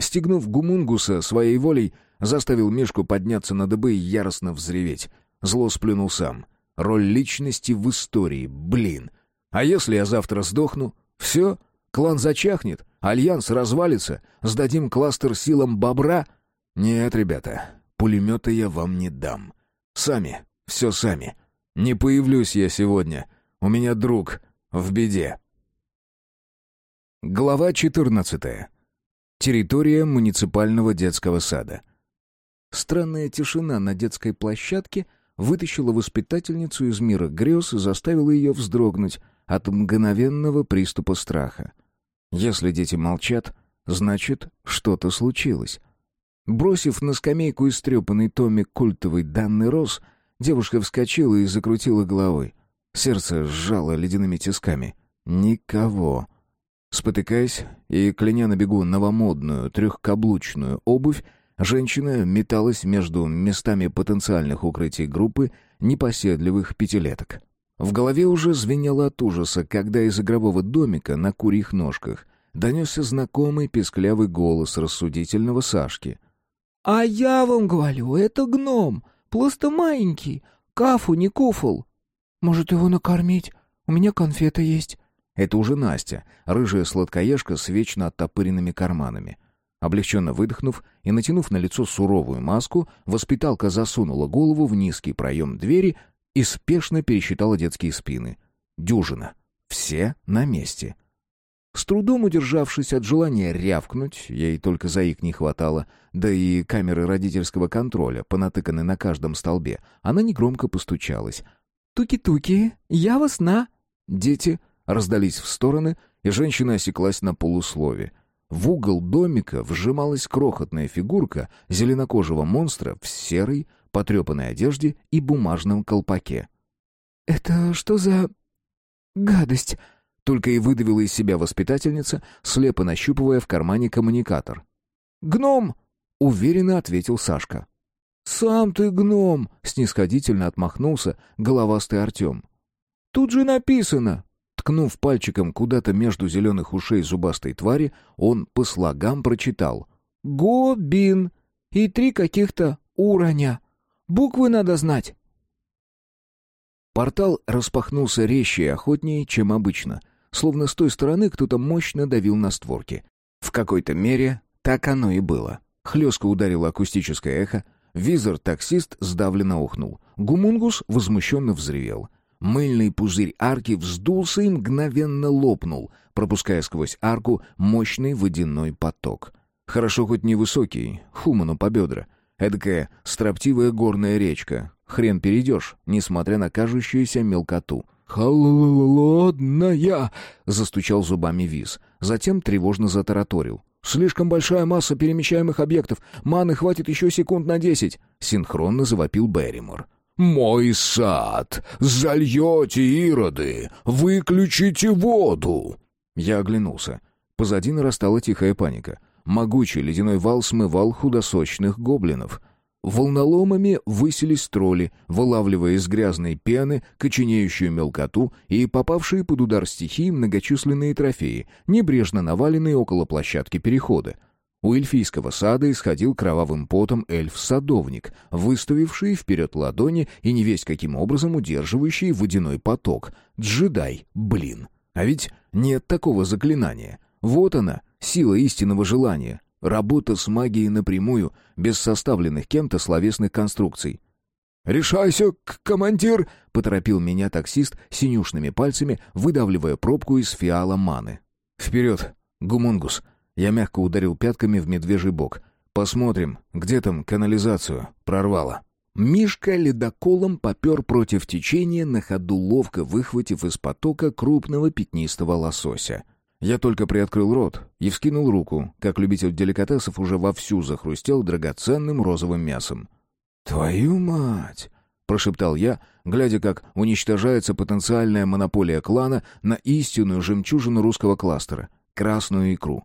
Стегнув гумунгуса своей волей, заставил Мишку подняться на дыбы и яростно взреветь. Зло сплюнул сам. Роль личности в истории, блин. А если я завтра сдохну? Все, клан зачахнет, альянс развалится, сдадим кластер силам бобра? Нет, ребята, пулемета я вам не дам. Сами, все сами. Не появлюсь я сегодня. У меня друг в беде. Глава 14. Территория муниципального детского сада. Странная тишина на детской площадке вытащила воспитательницу из мира грез и заставила ее вздрогнуть от мгновенного приступа страха. Если дети молчат, значит, что-то случилось. Бросив на скамейку истрепанный томик культовый «Данный Рос», девушка вскочила и закрутила головой. Сердце сжало ледяными тисками. Никого. Спотыкаясь и кляня на бегу новомодную трехкаблучную обувь, женщина металась между местами потенциальных укрытий группы непоседливых пятилеток. В голове уже звенело от ужаса, когда из игрового домика на курьих ножках донесся знакомый песклявый голос рассудительного Сашки. «А я вам говорю, это гном, просто маленький, кафу не куфал. Может, его накормить? У меня конфеты есть». Это уже Настя, рыжая сладкоежка с вечно оттопыренными карманами. Облегченно выдохнув и натянув на лицо суровую маску, воспиталка засунула голову в низкий проем двери и спешно пересчитала детские спины. Дюжина. Все на месте. С трудом удержавшись от желания рявкнуть, ей только заик не хватало, да и камеры родительского контроля, понатыканы на каждом столбе, она негромко постучалась. «Туки-туки, я вас на...» Дети раздались в стороны, и женщина осеклась на полуслове. В угол домика вжималась крохотная фигурка зеленокожего монстра в серой, потрепанной одежде и бумажном колпаке. «Это что за... гадость?» Только и выдавила из себя воспитательница, слепо нащупывая в кармане коммуникатор. «Гном!» — уверенно ответил Сашка. «Сам ты гном!» — снисходительно отмахнулся головастый Артем. «Тут же написано!» Ткнув пальчиком куда-то между зеленых ушей зубастой твари, он по слогам прочитал. «Гобин!» и три каких-то уроня. Буквы надо знать. Портал распахнулся резче и охотнее, чем обычно, словно с той стороны кто-то мощно давил на створки. В какой-то мере так оно и было. Хлестко ударило акустическое эхо, визор-таксист сдавленно ухнул, гумунгус возмущенно взревел. Мыльный пузырь арки вздулся и мгновенно лопнул, пропуская сквозь арку мощный водяной поток. Хорошо хоть невысокий, хуману по бедра, Эдакая строптивая горная речка. Хрен перейдешь, несмотря на кажущуюся мелкоту. «Холодная!» — застучал зубами Виз. Затем тревожно затараторил. «Слишком большая масса перемещаемых объектов. Маны хватит еще секунд на десять!» — синхронно завопил Берримор. «Мой сад! Зальете, ироды! Выключите воду!» Я оглянулся. Позади нарастала тихая паника. Могучий ледяной вал смывал худосочных гоблинов. Волноломами высились тролли, вылавливая из грязной пены коченеющую мелкоту и попавшие под удар стихии многочисленные трофеи, небрежно наваленные около площадки перехода. У эльфийского сада исходил кровавым потом эльф-садовник, выставивший вперед ладони и не весь каким образом удерживающий водяной поток. Джедай, блин. А ведь нет такого заклинания. Вот она, Сила истинного желания. Работа с магией напрямую, без составленных кем-то словесных конструкций. «Решайся, командир!» — поторопил меня таксист синюшными пальцами, выдавливая пробку из фиала маны. «Вперед, гумунгус!» Я мягко ударил пятками в медвежий бок. «Посмотрим, где там канализацию прорвало». Мишка ледоколом попер против течения, на ходу ловко выхватив из потока крупного пятнистого лосося. Я только приоткрыл рот и вскинул руку, как любитель деликатесов уже вовсю захрустел драгоценным розовым мясом. «Твою мать! — прошептал я, глядя, как уничтожается потенциальная монополия клана на истинную жемчужину русского кластера — красную икру.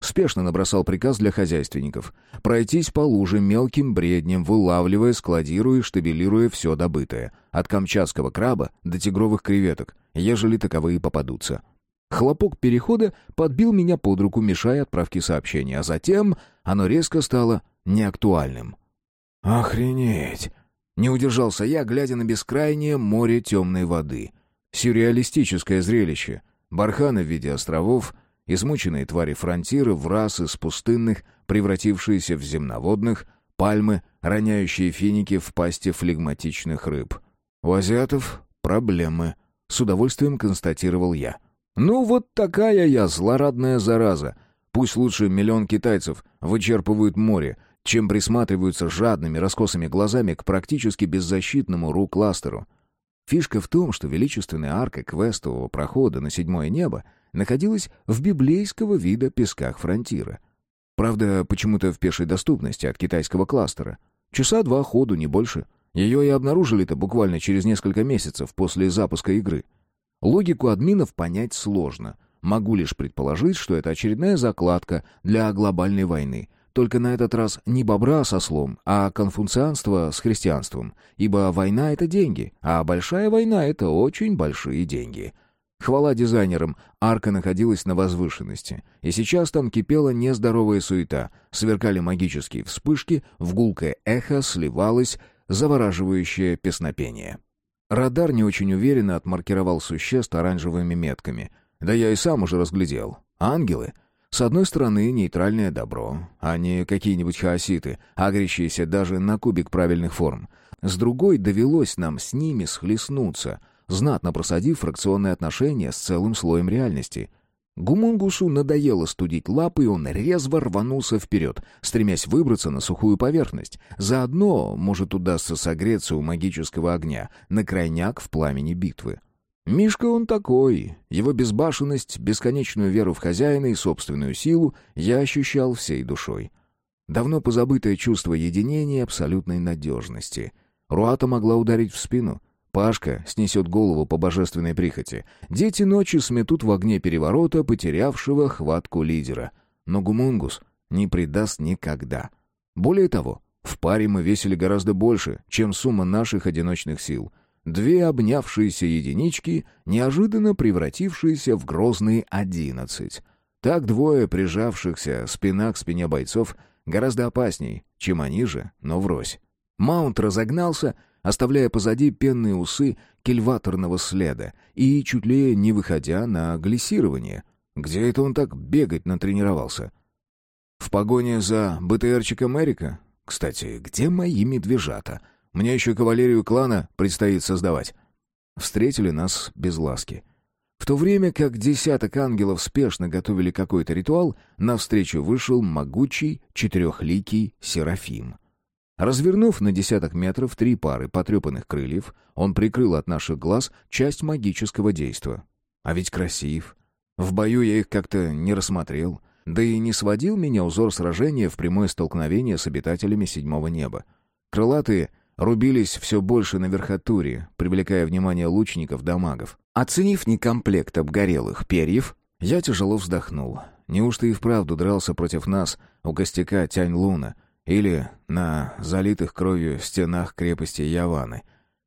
Спешно набросал приказ для хозяйственников. Пройтись по луже мелким бреднем, вылавливая, складируя и штабелируя все добытое. От камчатского краба до тигровых креветок, ежели таковые попадутся. Хлопок перехода подбил меня под руку, мешая отправке сообщения, а затем оно резко стало неактуальным. «Охренеть!» Не удержался я, глядя на бескрайнее море темной воды. Сюрреалистическое зрелище. Барханы в виде островов, измученные твари фронтира в раз из пустынных, превратившиеся в земноводных, пальмы, роняющие финики в пасти флегматичных рыб. У азиатов проблемы, с удовольствием констатировал я. Ну вот такая я злорадная зараза. Пусть лучше миллион китайцев вычерпывают море, чем присматриваются жадными раскосыми глазами к практически беззащитному ру-кластеру. Фишка в том, что величественная арка квестового прохода на седьмое небо находилась в библейского вида песках фронтира. Правда, почему-то в пешей доступности от китайского кластера. Часа два ходу, не больше. Ее и обнаружили-то буквально через несколько месяцев после запуска игры. Логику админов понять сложно. Могу лишь предположить, что это очередная закладка для глобальной войны, только на этот раз не бобра со слом, а конфуцианство с христианством. Ибо война — это деньги, а большая война — это очень большие деньги. Хвала дизайнерам, арка находилась на возвышенности, и сейчас там кипела нездоровая суета, сверкали магические вспышки, в гулкое эхо сливалось завораживающее песнопение. Радар не очень уверенно отмаркировал существ оранжевыми метками. Да я и сам уже разглядел. Ангелы — с одной стороны, нейтральное добро, а не какие-нибудь хаоситы, агрящиеся даже на кубик правильных форм. С другой, довелось нам с ними схлестнуться, знатно просадив фракционные отношения с целым слоем реальности. Гумунгусу надоело студить лапы, и он резво рванулся вперед, стремясь выбраться на сухую поверхность. Заодно, может, удастся согреться у магического огня, на крайняк в пламени битвы. Мишка он такой. Его безбашенность, бесконечную веру в хозяина и собственную силу я ощущал всей душой. Давно позабытое чувство единения и абсолютной надежности. Руата могла ударить в спину. Пашка снесет голову по божественной прихоти. Дети ночи сметут в огне переворота, потерявшего хватку лидера. Но Гумунгус не предаст никогда. Более того, в паре мы весили гораздо больше, чем сумма наших одиночных сил — Две обнявшиеся единички, неожиданно превратившиеся в грозные одиннадцать. Так двое прижавшихся спина к спине бойцов гораздо опасней, чем они же, но врозь. Маунт разогнался, оставляя позади пенные усы кильваторного следа и чуть ли не выходя на глиссирование. Где это он так бегать натренировался? В погоне за БТРчиком Эрика? Кстати, где мои медвежата — мне еще кавалерию клана предстоит создавать». Встретили нас без ласки. В то время как десяток ангелов спешно готовили какой-то ритуал, навстречу вышел могучий четырехликий Серафим. Развернув на десяток метров три пары потрепанных крыльев, он прикрыл от наших глаз часть магического действа. А ведь красив. В бою я их как-то не рассмотрел, да и не сводил меня узор сражения в прямое столкновение с обитателями седьмого неба. Крылатые рубились все больше на верхотуре, привлекая внимание лучников да магов. Оценив некомплект обгорелых перьев, я тяжело вздохнул. Неужто и вправду дрался против нас у костяка Тянь-Луна или на залитых кровью стенах крепости Яваны?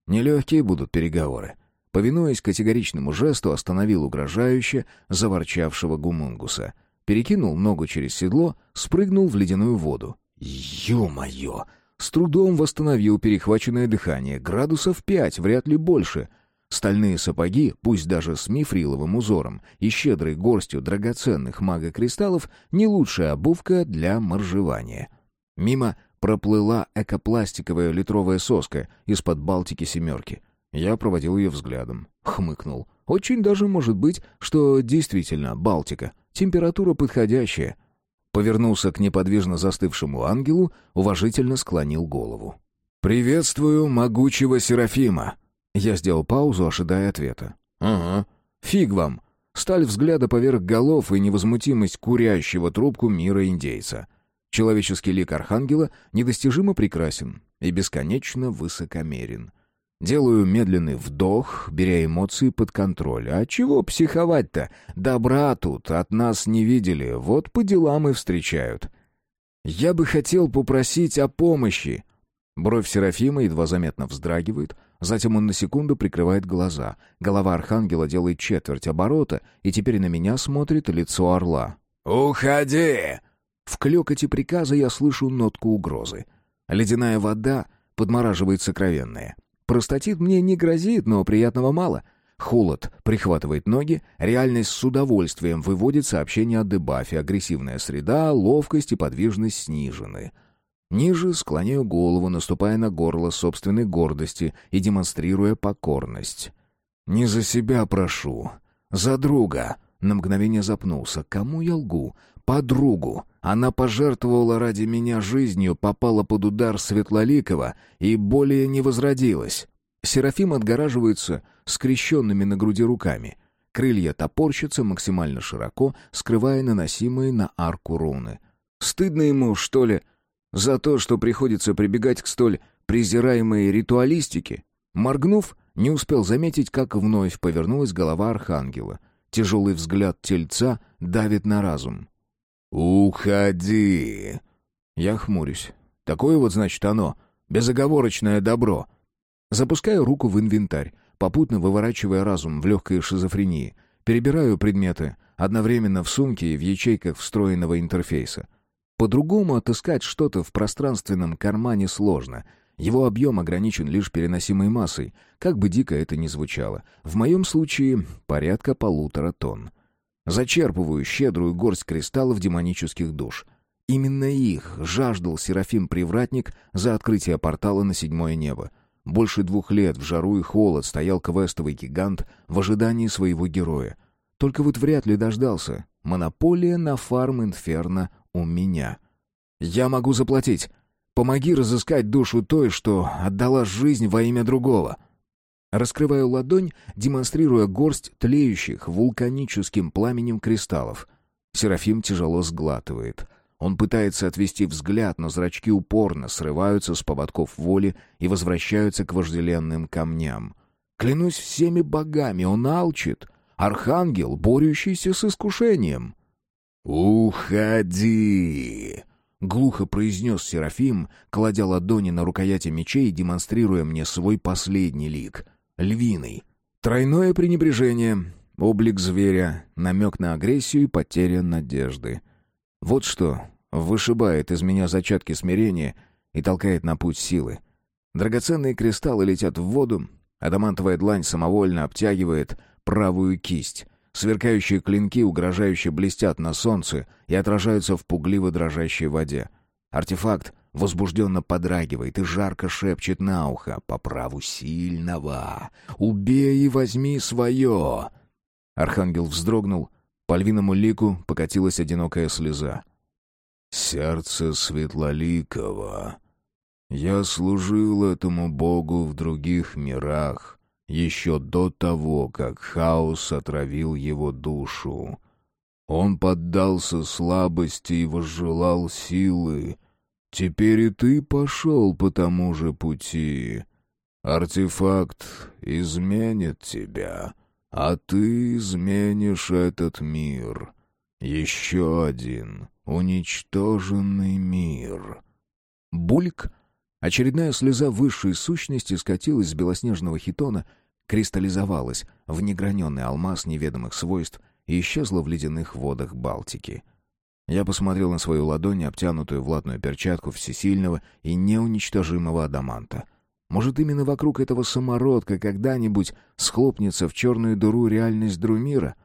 Нелегкие будут переговоры. Повинуясь категоричному жесту, остановил угрожающе заворчавшего гумунгуса. Перекинул ногу через седло, спрыгнул в ледяную воду. «Ё-моё!» С трудом восстановил перехваченное дыхание. Градусов пять, вряд ли больше. Стальные сапоги, пусть даже с мифриловым узором и щедрой горстью драгоценных магокристаллов, не лучшая обувка для моржевания. Мимо проплыла экопластиковая литровая соска из-под Балтики «семерки». Я проводил ее взглядом, хмыкнул. Очень даже может быть, что действительно Балтика. Температура подходящая — повернулся к неподвижно застывшему ангелу, уважительно склонил голову. «Приветствую могучего Серафима!» Я сделал паузу, ожидая ответа. «Ага. Фиг вам!» Сталь взгляда поверх голов и невозмутимость курящего трубку мира индейца. Человеческий лик архангела недостижимо прекрасен и бесконечно высокомерен. Делаю медленный вдох, беря эмоции под контроль. А чего психовать-то? Добра тут от нас не видели, вот по делам и встречают. Я бы хотел попросить о помощи. Бровь Серафима едва заметно вздрагивает, затем он на секунду прикрывает глаза. Голова архангела делает четверть оборота, и теперь на меня смотрит лицо орла. «Уходи!» В клёкоте приказа я слышу нотку угрозы. Ледяная вода подмораживает сокровенное. Простатит мне не грозит, но приятного мало. Холод прихватывает ноги, реальность с удовольствием выводит сообщение о дебафе, агрессивная среда, ловкость и подвижность снижены. Ниже склоняю голову, наступая на горло собственной гордости и демонстрируя покорность. «Не за себя прошу, за друга!» На мгновение запнулся. «Кому я лгу? Подругу!» Она пожертвовала ради меня жизнью, попала под удар Светлоликова и более не возродилась. Серафим отгораживается скрещенными на груди руками. Крылья топорщатся максимально широко, скрывая наносимые на арку руны. Стыдно ему, что ли, за то, что приходится прибегать к столь презираемой ритуалистике? Моргнув, не успел заметить, как вновь повернулась голова архангела. Тяжелый взгляд тельца давит на разум. «Уходи!» Я хмурюсь. Такое вот, значит, оно. Безоговорочное добро. Запускаю руку в инвентарь, попутно выворачивая разум в легкой шизофрении. Перебираю предметы, одновременно в сумке и в ячейках встроенного интерфейса. По-другому отыскать что-то в пространственном кармане сложно. Его объем ограничен лишь переносимой массой, как бы дико это ни звучало. В моем случае порядка полутора тонн. Зачерпываю щедрую горсть кристаллов демонических душ. Именно их жаждал Серафим-привратник за открытие портала на седьмое небо. Больше двух лет в жару и холод стоял квестовый гигант в ожидании своего героя. Только вот вряд ли дождался. Монополия на фарм Инферно у меня. Я могу заплатить. Помоги разыскать душу той, что отдала жизнь во имя другого. Раскрываю ладонь, демонстрируя горсть тлеющих вулканическим пламенем кристаллов. Серафим тяжело сглатывает. Он пытается отвести взгляд, но зрачки упорно срываются с поводков воли и возвращаются к вожделенным камням. Клянусь всеми богами, он алчит. Архангел, борющийся с искушением. «Уходи!» — глухо произнес Серафим, кладя ладони на рукояти мечей демонстрируя мне свой последний лик — львиный. Тройное пренебрежение, облик зверя, намек на агрессию и потеря надежды. Вот что вышибает из меня зачатки смирения и толкает на путь силы. Драгоценные кристаллы летят в воду, адамантовая длань самовольно обтягивает правую кисть. Сверкающие клинки угрожающе блестят на солнце и отражаются в пугливо дрожащей воде. Артефакт возбужденно подрагивает и жарко шепчет на ухо «По праву сильного! Убей и возьми свое!» Архангел вздрогнул, по львиному лику покатилась одинокая слеза. «Сердце Светлоликова! Я служил этому богу в других мирах, еще до того, как хаос отравил его душу. Он поддался слабости и возжелал силы, Теперь и ты пошел по тому же пути. Артефакт изменит тебя, а ты изменишь этот мир. Еще один уничтоженный мир. Бульк. Очередная слеза высшей сущности скатилась с белоснежного хитона, кристаллизовалась в неграненный алмаз неведомых свойств и исчезла в ледяных водах Балтики. Я посмотрел на свою ладонь, обтянутую в латную перчатку всесильного и неуничтожимого адаманта. Может, именно вокруг этого самородка когда-нибудь схлопнется в черную дыру реальность Друмира?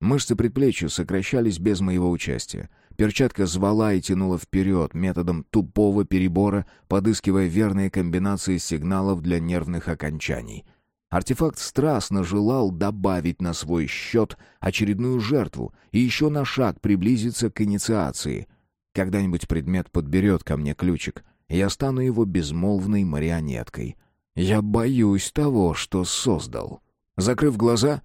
Мышцы предплечья сокращались без моего участия. Перчатка звала и тянула вперед методом тупого перебора, подыскивая верные комбинации сигналов для нервных окончаний — Артефакт страстно желал добавить на свой счет очередную жертву и еще на шаг приблизиться к инициации. Когда-нибудь предмет подберет ко мне ключик, и я стану его безмолвной марионеткой. Я боюсь того, что создал. Закрыв глаза,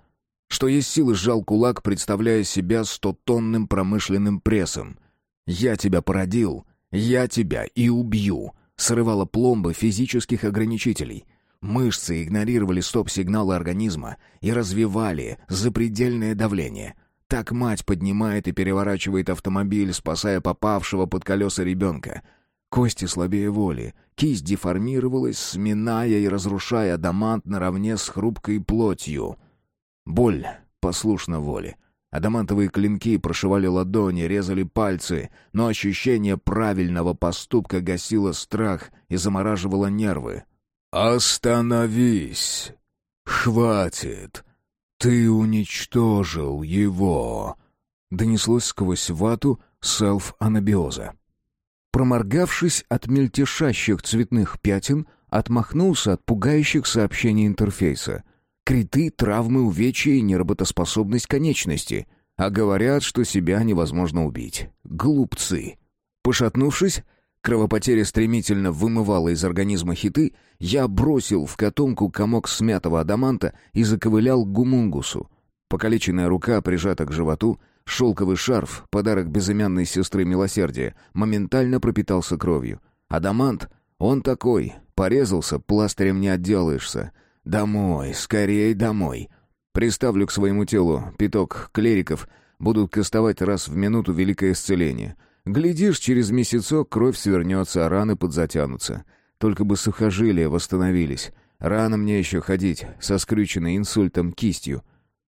что есть силы, сжал кулак, представляя себя стотонным промышленным прессом. «Я тебя породил, я тебя и убью», срывала пломбы физических ограничителей — Мышцы игнорировали стоп-сигналы организма и развивали запредельное давление. Так мать поднимает и переворачивает автомобиль, спасая попавшего под колеса ребенка. Кости слабее воли, кисть деформировалась, сминая и разрушая адамант наравне с хрупкой плотью. Боль послушна воле. Адамантовые клинки прошивали ладони, резали пальцы, но ощущение правильного поступка гасило страх и замораживало нервы. «Остановись! Хватит! Ты уничтожил его!» Донеслось сквозь вату селф-анабиоза. Проморгавшись от мельтешащих цветных пятен, отмахнулся от пугающих сообщений интерфейса. Криты, травмы, увечья и неработоспособность конечности. А говорят, что себя невозможно убить. Глупцы. Пошатнувшись, Кровопотеря стремительно вымывала из организма хиты, я бросил в котомку комок смятого адаманта и заковылял к гумунгусу. Покалеченная рука прижата к животу, шелковый шарф, подарок безымянной сестры милосердия, моментально пропитался кровью. Адамант, он такой, порезался, пластырем не отделаешься. Домой, скорей домой. Приставлю к своему телу пяток клериков, будут кастовать раз в минуту великое исцеление — Глядишь, через месяцок кровь свернется, а раны подзатянутся. Только бы сухожилия восстановились. Рано мне еще ходить, со скрюченной инсультом кистью.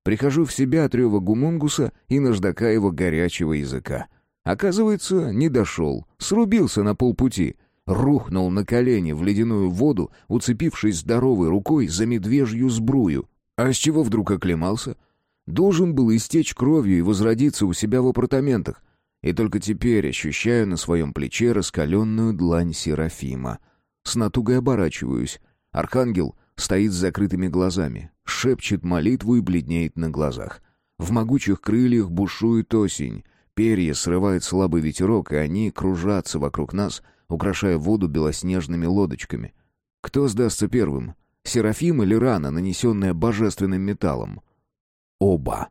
Прихожу в себя от рева гумунгуса и наждака его горячего языка. Оказывается, не дошел, срубился на полпути. Рухнул на колени в ледяную воду, уцепившись здоровой рукой за медвежью сбрую. А с чего вдруг оклемался? Должен был истечь кровью и возродиться у себя в апартаментах. И только теперь ощущаю на своем плече раскаленную длань Серафима. С натугой оборачиваюсь. Архангел стоит с закрытыми глазами, шепчет молитву и бледнеет на глазах. В могучих крыльях бушует осень. Перья срывает слабый ветерок, и они кружатся вокруг нас, украшая воду белоснежными лодочками. Кто сдастся первым? Серафим или рана, нанесенная божественным металлом? Оба.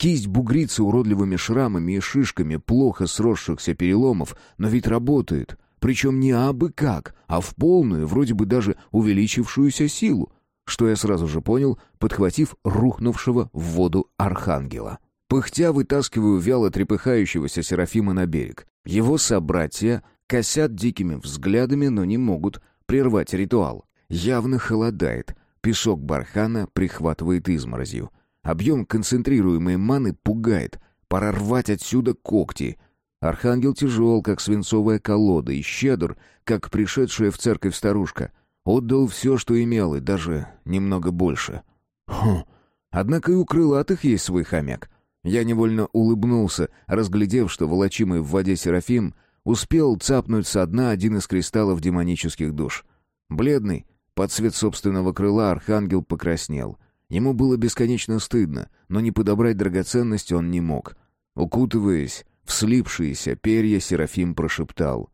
Кисть бугрится уродливыми шрамами и шишками плохо сросшихся переломов, но ведь работает. Причем не абы как, а в полную, вроде бы даже увеличившуюся силу. Что я сразу же понял, подхватив рухнувшего в воду архангела. Пыхтя вытаскиваю вяло трепыхающегося Серафима на берег. Его собратья косят дикими взглядами, но не могут прервать ритуал. Явно холодает. Песок бархана прихватывает изморозью. Объем концентрируемой маны пугает. Пора рвать отсюда когти. Архангел тяжел, как свинцовая колода, и щедр, как пришедшая в церковь старушка. Отдал все, что имел, и даже немного больше. Хм. Однако и у крылатых есть свой хомяк. Я невольно улыбнулся, разглядев, что волочимый в воде Серафим успел цапнуть со дна один из кристаллов демонических душ. Бледный, под цвет собственного крыла, архангел покраснел — Ему было бесконечно стыдно, но не подобрать драгоценности он не мог. Укутываясь в слипшиеся перья, Серафим прошептал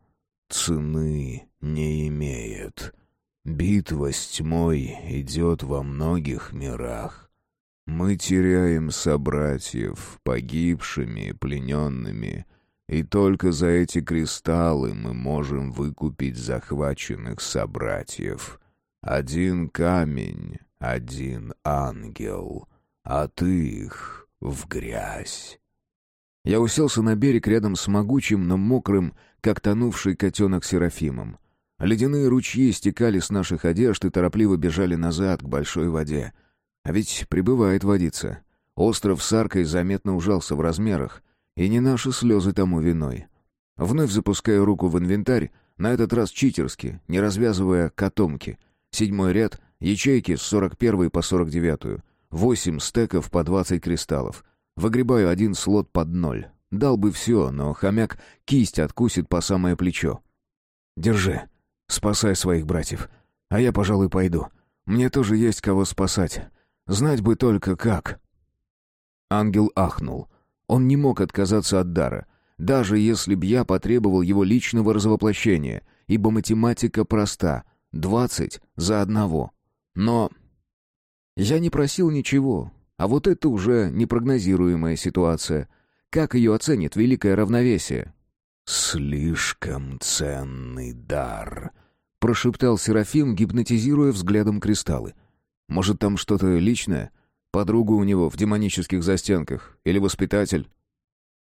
«Цены не имеет. Битва с тьмой идет во многих мирах. Мы теряем собратьев, погибшими, плененными, и только за эти кристаллы мы можем выкупить захваченных собратьев. Один камень один ангел, а ты их в грязь. Я уселся на берег рядом с могучим, но мокрым, как тонувший котенок Серафимом. Ледяные ручьи стекали с наших одежд и торопливо бежали назад к большой воде. А ведь прибывает водица. Остров с аркой заметно ужался в размерах, и не наши слезы тому виной. Вновь запускаю руку в инвентарь, на этот раз читерски, не развязывая котомки. Седьмой ряд, Ячейки с 41 по 49. Восемь стеков по 20 кристаллов. Выгребаю один слот под ноль. Дал бы все, но хомяк кисть откусит по самое плечо. Держи. Спасай своих братьев. А я, пожалуй, пойду. Мне тоже есть кого спасать. Знать бы только как. Ангел ахнул. Он не мог отказаться от дара, даже если б я потребовал его личного развоплощения, ибо математика проста — двадцать за одного — но я не просил ничего, а вот это уже непрогнозируемая ситуация. Как ее оценит великое равновесие? «Слишком ценный дар. — прошептал Серафим, гипнотизируя взглядом кристаллы. «Может, там что-то личное? Подруга у него в демонических застенках? Или воспитатель?»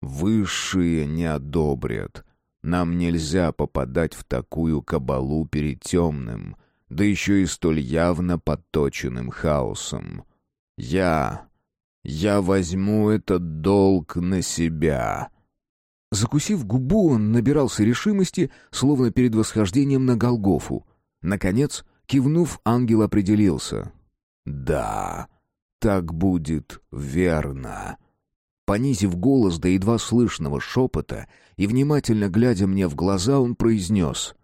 «Высшие не одобрят. Нам нельзя попадать в такую кабалу перед темным, да еще и столь явно подточенным хаосом. Я... я возьму этот долг на себя». Закусив губу, он набирался решимости, словно перед восхождением на Голгофу. Наконец, кивнув, ангел определился. «Да, так будет верно». Понизив голос до едва слышного шепота и внимательно глядя мне в глаза, он произнес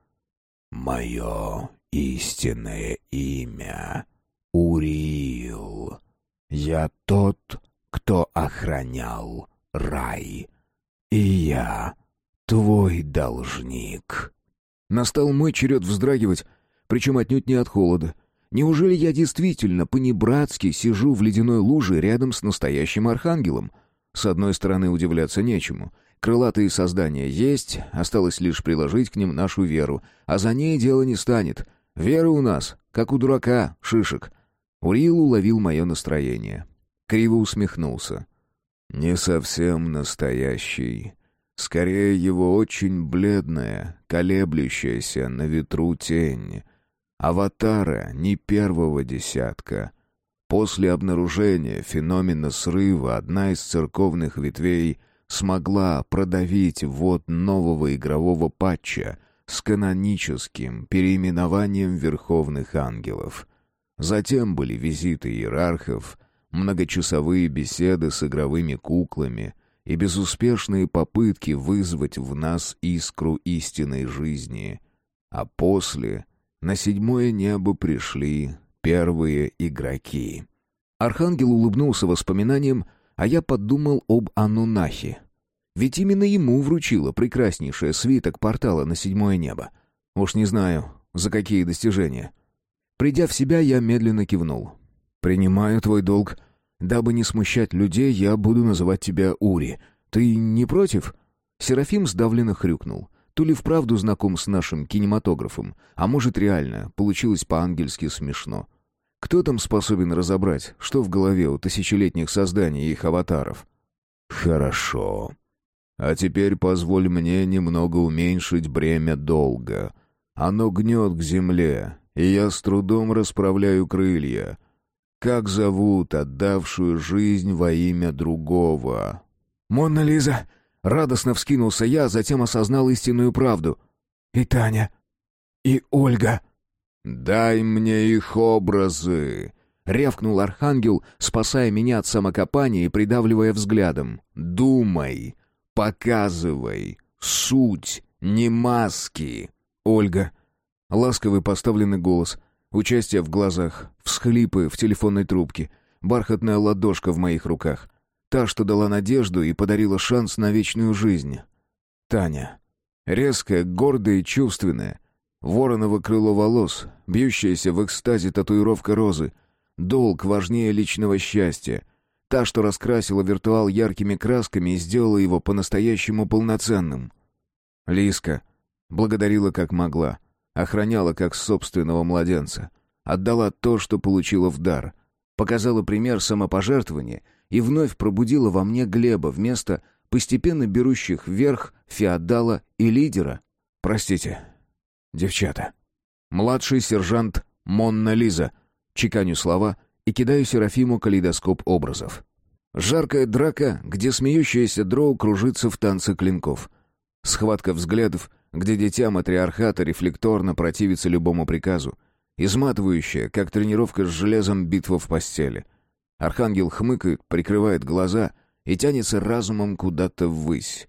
«Мое истинное имя — Уриил. Я тот, кто охранял рай». И я твой должник. Настал мой черед вздрагивать, причем отнюдь не от холода. Неужели я действительно по-небратски сижу в ледяной луже рядом с настоящим архангелом? С одной стороны, удивляться нечему. Крылатые создания есть, осталось лишь приложить к ним нашу веру, а за ней дело не станет. Вера у нас, как у дурака, шишек. Урил уловил мое настроение. Криво усмехнулся. Не совсем настоящий. Скорее, его очень бледная, колеблющаяся на ветру тень. Аватара не первого десятка. После обнаружения феномена срыва одна из церковных ветвей смогла продавить ввод нового игрового патча с каноническим переименованием Верховных Ангелов. Затем были визиты иерархов — многочасовые беседы с игровыми куклами и безуспешные попытки вызвать в нас искру истинной жизни. А после на седьмое небо пришли первые игроки. Архангел улыбнулся воспоминаниям, а я подумал об Анунахе. Ведь именно ему вручила прекраснейшая свиток портала на седьмое небо. Уж не знаю, за какие достижения. Придя в себя, я медленно кивнул. «Принимаю твой долг Дабы не смущать людей, я буду называть тебя Ури. Ты не против?» Серафим сдавленно хрюкнул. То ли вправду знаком с нашим кинематографом, а может реально, получилось по-ангельски смешно. Кто там способен разобрать, что в голове у тысячелетних созданий и их аватаров? «Хорошо. А теперь позволь мне немного уменьшить бремя долга. Оно гнет к земле, и я с трудом расправляю крылья. Как зовут отдавшую жизнь во имя другого? «Монна Лиза!» — радостно вскинулся я, затем осознал истинную правду. «И Таня, и Ольга!» «Дай мне их образы!» — рявкнул Архангел, спасая меня от самокопания и придавливая взглядом. «Думай, показывай, суть, не маски!» «Ольга!» — ласковый поставленный голос — Участие в глазах, всхлипы в телефонной трубке, бархатная ладошка в моих руках. Та, что дала надежду и подарила шанс на вечную жизнь. Таня. Резкая, гордая и чувственная. Вороново крыло волос, бьющаяся в экстазе татуировка розы. Долг важнее личного счастья. Та, что раскрасила виртуал яркими красками и сделала его по-настоящему полноценным. Лиска. Благодарила как могла. Охраняла как собственного младенца. Отдала то, что получила в дар. Показала пример самопожертвования и вновь пробудила во мне Глеба вместо постепенно берущих вверх феодала и лидера. Простите, девчата. Младший сержант Монна Лиза. Чеканю слова и кидаю Серафиму калейдоскоп образов. Жаркая драка, где смеющаяся дроу кружится в танце клинков. Схватка взглядов, где дитя матриархата рефлекторно противится любому приказу. Изматывающая, как тренировка с железом битва в постели. Архангел хмыкает, прикрывает глаза и тянется разумом куда-то ввысь.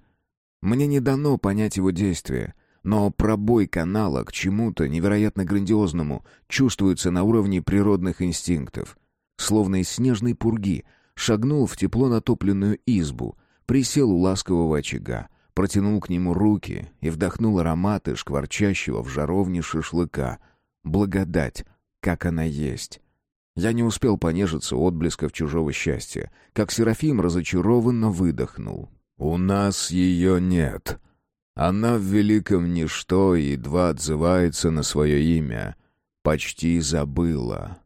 Мне не дано понять его действия, но пробой канала к чему-то невероятно грандиозному чувствуется на уровне природных инстинктов. Словно из снежной пурги шагнул в тепло натопленную избу, присел у ласкового очага, протянул к нему руки и вдохнул ароматы шкварчащего в жаровне шашлыка. Благодать, как она есть. Я не успел понежиться отблесков чужого счастья, как Серафим разочарованно выдохнул. «У нас ее нет». Она в великом ничто и едва отзывается на свое имя. Почти забыла.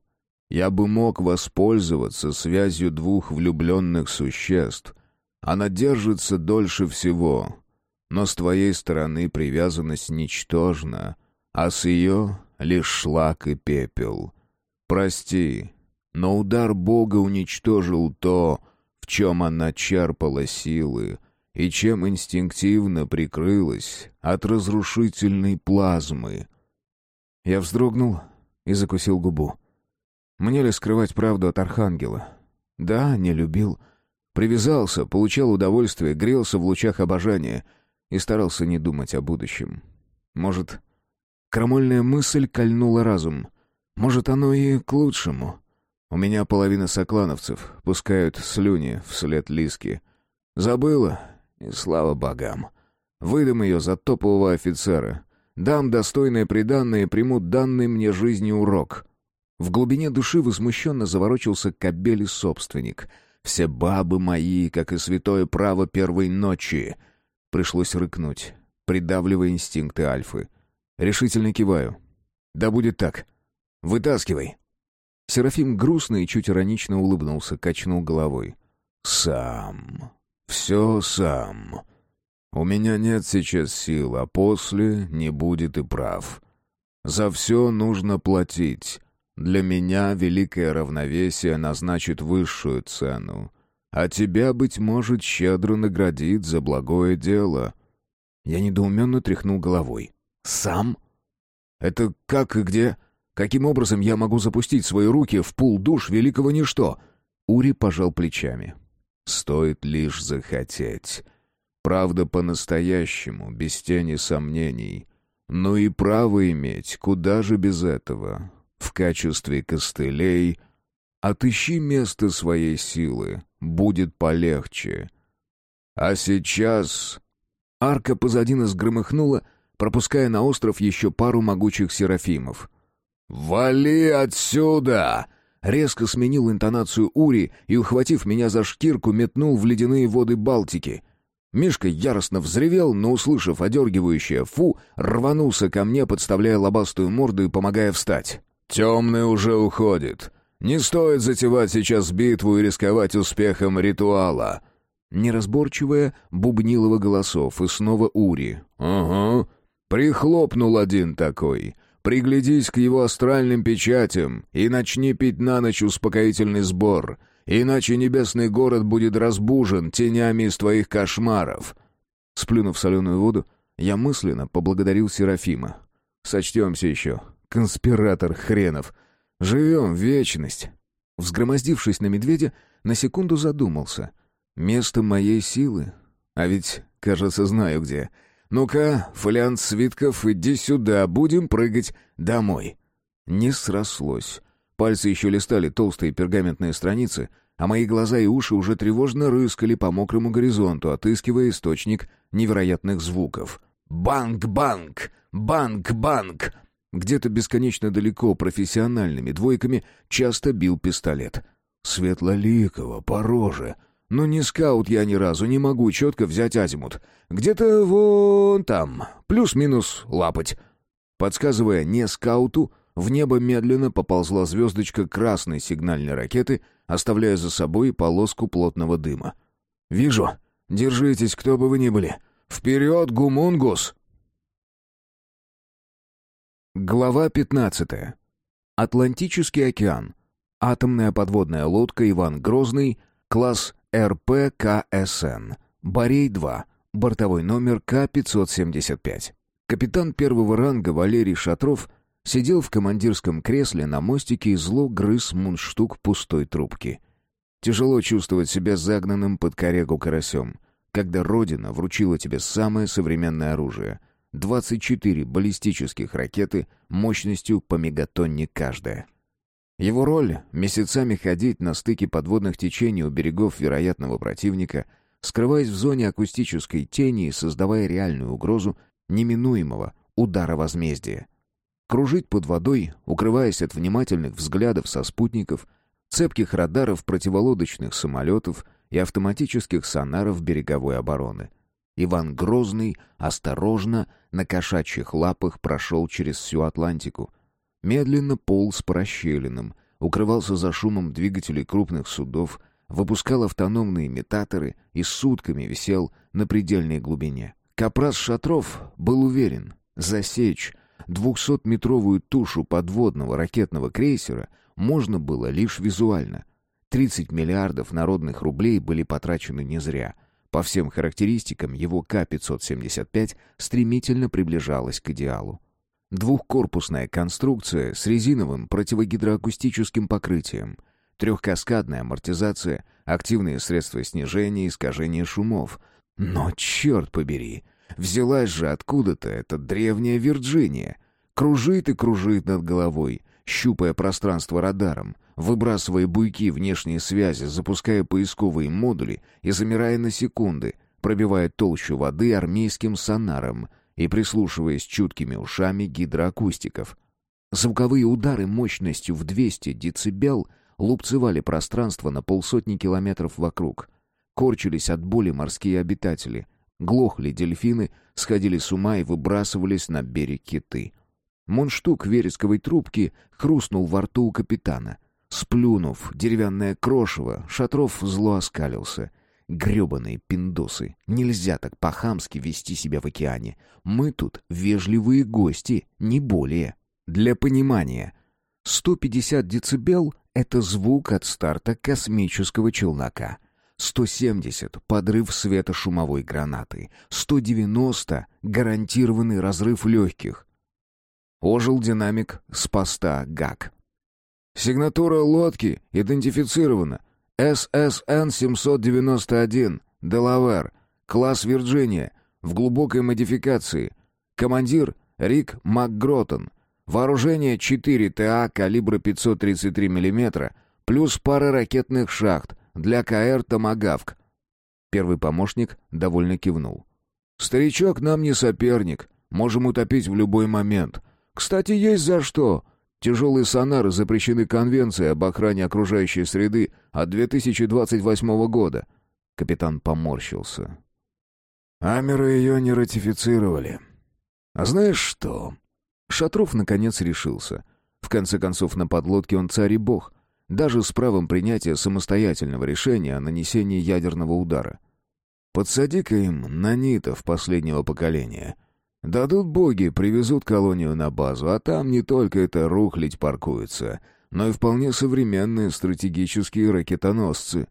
Я бы мог воспользоваться связью двух влюбленных существ. Она держится дольше всего, но с твоей стороны привязанность ничтожна, а с ее — лишь шлак и пепел. Прости, но удар Бога уничтожил то, в чем она черпала силы, и чем инстинктивно прикрылась от разрушительной плазмы. Я вздрогнул и закусил губу. Мне ли скрывать правду от Архангела? Да, не любил. Привязался, получал удовольствие, грелся в лучах обожания и старался не думать о будущем. Может, крамольная мысль кольнула разум. Может, оно и к лучшему. У меня половина соклановцев пускают слюни вслед Лиски. Забыла, и слава богам. Выдам ее за топового офицера. Дам достойное приданное и примут данный мне жизни урок. В глубине души возмущенно заворочился кобели собственник. Все бабы мои, как и святое право первой ночи. Пришлось рыкнуть, придавливая инстинкты альфы. Решительно киваю. Да будет так. Вытаскивай. Серафим грустно и чуть иронично улыбнулся, качнул головой. «Сам. Все сам. У меня нет сейчас сил, а после не будет и прав. За все нужно платить. Для меня великое равновесие назначит высшую цену, а тебя, быть может, щедро наградит за благое дело». Я недоуменно тряхнул головой. «Сам? Это как и где? Каким образом я могу запустить свои руки в пул душ великого ничто?» Ури пожал плечами. Стоит лишь захотеть. Правда, по-настоящему, без тени сомнений. Но и право иметь, куда же без этого? В качестве костылей отыщи место своей силы, будет полегче. А сейчас... Арка позади нас громыхнула, пропуская на остров еще пару могучих серафимов. «Вали отсюда!» резко сменил интонацию Ури и, ухватив меня за шкирку, метнул в ледяные воды Балтики. Мишка яростно взревел, но, услышав одергивающее «фу», рванулся ко мне, подставляя лобастую морду и помогая встать. «Темный уже уходит. Не стоит затевать сейчас битву и рисковать успехом ритуала». Неразборчивая бубнилова голосов и снова Ури. «Ага. Прихлопнул один такой. Приглядись к его астральным печатям и начни пить на ночь успокоительный сбор, иначе небесный город будет разбужен тенями из твоих кошмаров». Сплюнув соленую воду, я мысленно поблагодарил Серафима. «Сочтемся еще. Конспиратор хренов. Живем в вечность». Взгромоздившись на медведя, на секунду задумался. «Место моей силы? А ведь, кажется, знаю где». «Ну-ка, фолиант свитков, иди сюда, будем прыгать домой». Не срослось. Пальцы еще листали толстые пергаментные страницы, а мои глаза и уши уже тревожно рыскали по мокрому горизонту, отыскивая источник невероятных звуков. «Банк-банк! Банк-банк!» Где-то бесконечно далеко профессиональными двойками часто бил пистолет. «Светлоликова, по роже!» Но не скаут я ни разу, не могу четко взять азимут. Где-то вон там, плюс-минус лапать. Подсказывая «не скауту», в небо медленно поползла звездочка красной сигнальной ракеты, оставляя за собой полоску плотного дыма. «Вижу. Держитесь, кто бы вы ни были. Вперед, гумунгус!» Глава 15. Атлантический океан. Атомная подводная лодка «Иван Грозный», класс РПКСН. Борей-2. Бортовой номер К-575. Капитан первого ранга Валерий Шатров сидел в командирском кресле на мостике и зло грыз мундштук пустой трубки. Тяжело чувствовать себя загнанным под корягу карасем, когда Родина вручила тебе самое современное оружие — 24 баллистических ракеты мощностью по мегатонне каждая. Его роль — месяцами ходить на стыке подводных течений у берегов вероятного противника, скрываясь в зоне акустической тени и создавая реальную угрозу неминуемого удара возмездия. Кружить под водой, укрываясь от внимательных взглядов со спутников, цепких радаров противолодочных самолетов и автоматических сонаров береговой обороны. Иван Грозный осторожно на кошачьих лапах прошел через всю Атлантику. Медленно полз по расщелинам, укрывался за шумом двигателей крупных судов, выпускал автономные имитаторы и сутками висел на предельной глубине. Капрас Шатров был уверен, засечь двухсотметровую тушу подводного ракетного крейсера можно было лишь визуально. 30 миллиардов народных рублей были потрачены не зря. По всем характеристикам его К-575 стремительно приближалась к идеалу. Двухкорпусная конструкция с резиновым противогидроакустическим покрытием, трехкаскадная амортизация, активные средства снижения и искажения шумов. Но, черт побери, взялась же откуда-то эта древняя Вирджиния. Кружит и кружит над головой, щупая пространство радаром, выбрасывая буйки внешней связи, запуская поисковые модули и замирая на секунды, пробивая толщу воды армейским сонаром — и прислушиваясь чуткими ушами гидроакустиков. Звуковые удары мощностью в 200 децибел лупцевали пространство на полсотни километров вокруг. Корчились от боли морские обитатели. Глохли дельфины, сходили с ума и выбрасывались на берег киты. Мундштук вересковой трубки хрустнул во рту у капитана. Сплюнув деревянное крошево, Шатров зло оскалился — Гребаные пиндосы. Нельзя так по-хамски вести себя в океане. Мы тут вежливые гости, не более. Для понимания. 150 децибел — это звук от старта космического челнока. 170 — подрыв светошумовой гранаты. 190 — гарантированный разрыв легких. Ожил динамик с поста ГАК. «Сигнатура лодки идентифицирована. ССН-791, Делавер, класс Вирджиния, в глубокой модификации. Командир Рик МакГротон. Вооружение 4 ТА калибра 533 мм, плюс пара ракетных шахт для КР «Томагавк». Первый помощник довольно кивнул. «Старичок нам не соперник. Можем утопить в любой момент. Кстати, есть за что. Тяжелые сонары запрещены Конвенцией об охране окружающей среды от 2028 года. Капитан поморщился. Амеры ее не ратифицировали. А знаешь что? Шатров наконец решился. В конце концов, на подлодке он царь и бог, даже с правом принятия самостоятельного решения о нанесении ядерного удара. Подсади-ка им нанитов последнего поколения — Дадут боги, привезут колонию на базу, а там не только это рухлить паркуется, но и вполне современные стратегические ракетоносцы.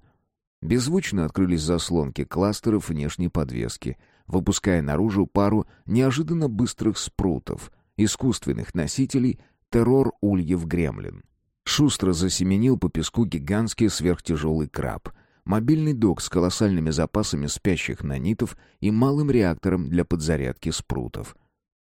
Беззвучно открылись заслонки кластеров внешней подвески, выпуская наружу пару неожиданно быстрых спрутов, искусственных носителей террор ульев гремлин. Шустро засеменил по песку гигантский сверхтяжелый краб — мобильный док с колоссальными запасами спящих нанитов и малым реактором для подзарядки спрутов.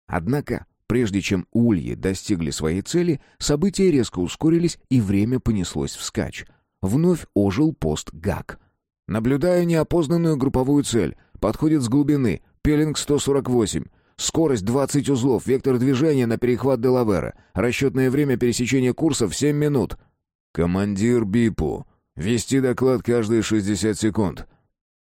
Однако, прежде чем ульи достигли своей цели, события резко ускорились и время понеслось вскачь. Вновь ожил пост ГАК. «Наблюдаю неопознанную групповую цель. Подходит с глубины. Пелинг 148. Скорость 20 узлов. Вектор движения на перехват Делавера. Расчетное время пересечения курса в 7 минут». «Командир БИПу», Вести доклад каждые 60 секунд.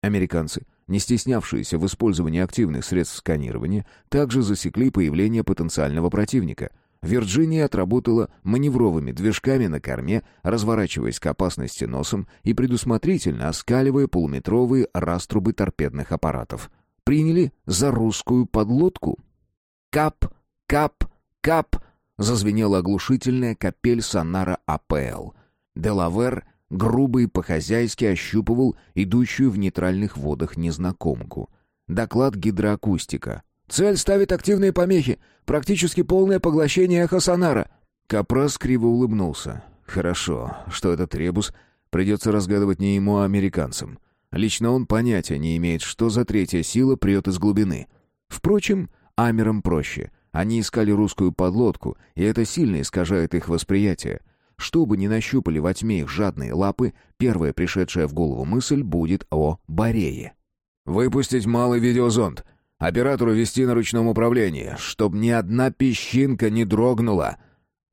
Американцы, не стеснявшиеся в использовании активных средств сканирования, также засекли появление потенциального противника. Вирджиния отработала маневровыми движками на корме, разворачиваясь к опасности носом и предусмотрительно оскаливая полуметровые раструбы торпедных аппаратов. Приняли за русскую подлодку. «Кап! Кап! Кап!» зазвенела оглушительная капель сонара АПЛ. Делавер — грубо и по-хозяйски ощупывал идущую в нейтральных водах незнакомку. Доклад гидроакустика. «Цель ставит активные помехи. Практически полное поглощение эхосонара». Капрас криво улыбнулся. «Хорошо, что этот ребус придется разгадывать не ему, а американцам. Лично он понятия не имеет, что за третья сила прет из глубины. Впрочем, амерам проще. Они искали русскую подлодку, и это сильно искажает их восприятие. Что бы ни нащупали во тьме их жадные лапы, первая пришедшая в голову мысль будет о Борее. «Выпустить малый видеозонд. Оператору вести на ручном управлении, чтобы ни одна песчинка не дрогнула».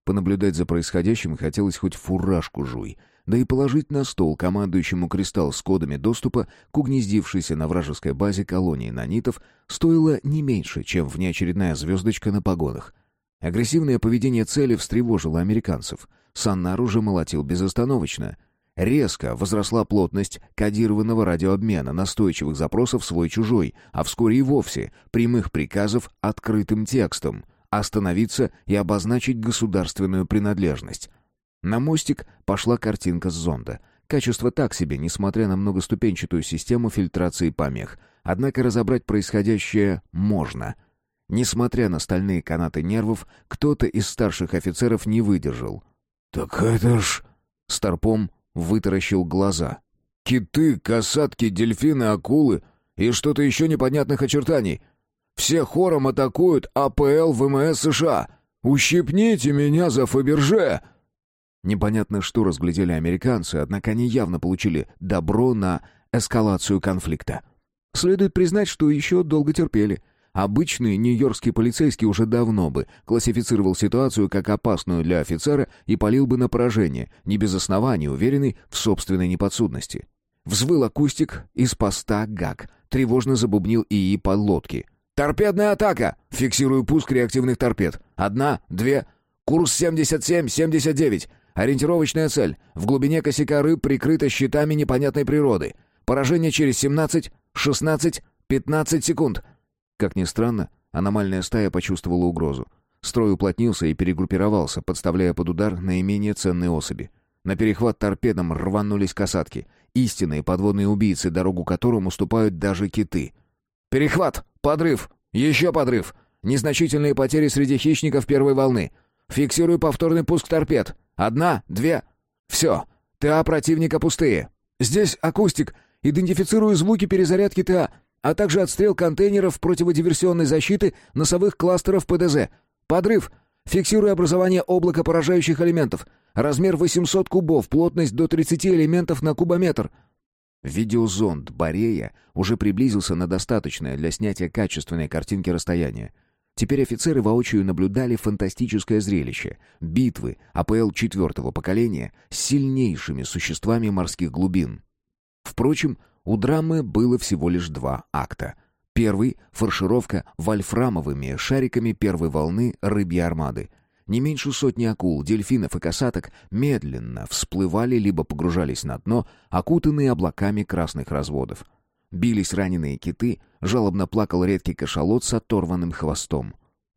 Понаблюдать за происходящим хотелось хоть фуражку жуй. да и положить на стол командующему кристалл с кодами доступа к угнездившейся на вражеской базе колонии нанитов стоило не меньше, чем внеочередная звездочка на погонах. Агрессивное поведение цели встревожило американцев. Саннар уже молотил безостановочно. Резко возросла плотность кодированного радиообмена, настойчивых запросов свой-чужой, а вскоре и вовсе прямых приказов открытым текстом — остановиться и обозначить государственную принадлежность. На мостик пошла картинка с зонда. Качество так себе, несмотря на многоступенчатую систему фильтрации помех. Однако разобрать происходящее можно. Несмотря на стальные канаты нервов, кто-то из старших офицеров не выдержал. «Так это ж...» Старпом вытаращил глаза. «Киты, касатки, дельфины, акулы и что-то еще непонятных очертаний. Все хором атакуют АПЛ ВМС США. Ущипните меня за Фаберже!» Непонятно, что разглядели американцы, однако они явно получили добро на эскалацию конфликта. Следует признать, что еще долго терпели. Обычный нью-йоркский полицейский уже давно бы классифицировал ситуацию как опасную для офицера и полил бы на поражение, не без оснований, уверенный в собственной неподсудности. Взвыл акустик из поста ГАК, тревожно забубнил ИИ подлодки. «Торпедная атака! Фиксирую пуск реактивных торпед. Одна, две, курс 77-79. Ориентировочная цель. В глубине косяка рыб прикрыта щитами непонятной природы. Поражение через 17, 16, 15 секунд. Как ни странно, аномальная стая почувствовала угрозу. Строй уплотнился и перегруппировался, подставляя под удар наименее ценные особи. На перехват торпедам рванулись касатки. Истинные подводные убийцы, дорогу которым уступают даже киты. «Перехват! Подрыв! Еще подрыв! Незначительные потери среди хищников первой волны! Фиксирую повторный пуск торпед! Одна, две. Все. ТА противника пустые. Здесь акустик. Идентифицирую звуки перезарядки ТА, а также отстрел контейнеров противодиверсионной защиты носовых кластеров ПДЗ. Подрыв. Фиксирую образование облака поражающих элементов. Размер 800 кубов, плотность до 30 элементов на кубометр. Видеозонд Борея уже приблизился на достаточное для снятия качественной картинки расстояния. Теперь офицеры воочию наблюдали фантастическое зрелище — битвы АПЛ четвертого поколения с сильнейшими существами морских глубин. Впрочем, у драмы было всего лишь два акта. Первый — фаршировка вольфрамовыми шариками первой волны рыбьей армады. Не меньше сотни акул, дельфинов и касаток медленно всплывали либо погружались на дно, окутанные облаками красных разводов — Бились раненые киты, жалобно плакал редкий кашалот с оторванным хвостом.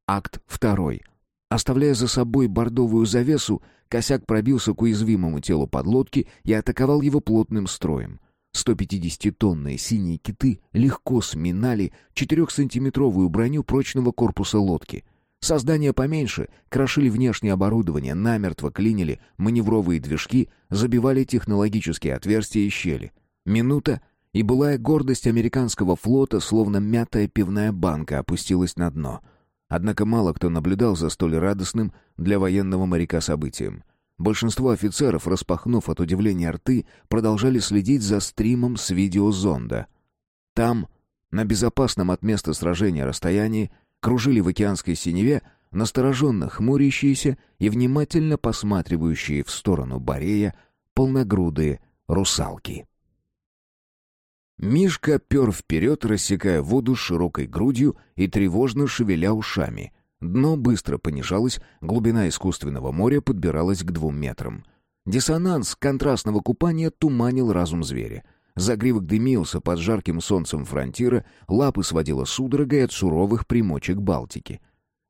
Акт второй. Оставляя за собой бордовую завесу, косяк пробился к уязвимому телу подлодки и атаковал его плотным строем. 150-тонные синие киты легко сминали 4-сантиметровую броню прочного корпуса лодки. Создания поменьше крошили внешнее оборудование, намертво клинили маневровые движки, забивали технологические отверстия и щели. Минута — и былая гордость американского флота, словно мятая пивная банка, опустилась на дно. Однако мало кто наблюдал за столь радостным для военного моряка событием. Большинство офицеров, распахнув от удивления рты, продолжали следить за стримом с видеозонда. Там, на безопасном от места сражения расстоянии, кружили в океанской синеве настороженно хмурящиеся и внимательно посматривающие в сторону Борея полногрудые русалки. Мишка пер вперед, рассекая воду широкой грудью и тревожно шевеля ушами. Дно быстро понижалось, глубина искусственного моря подбиралась к двум метрам. Диссонанс контрастного купания туманил разум зверя. Загривок дымился под жарким солнцем фронтира, лапы сводила судорогой от суровых примочек Балтики.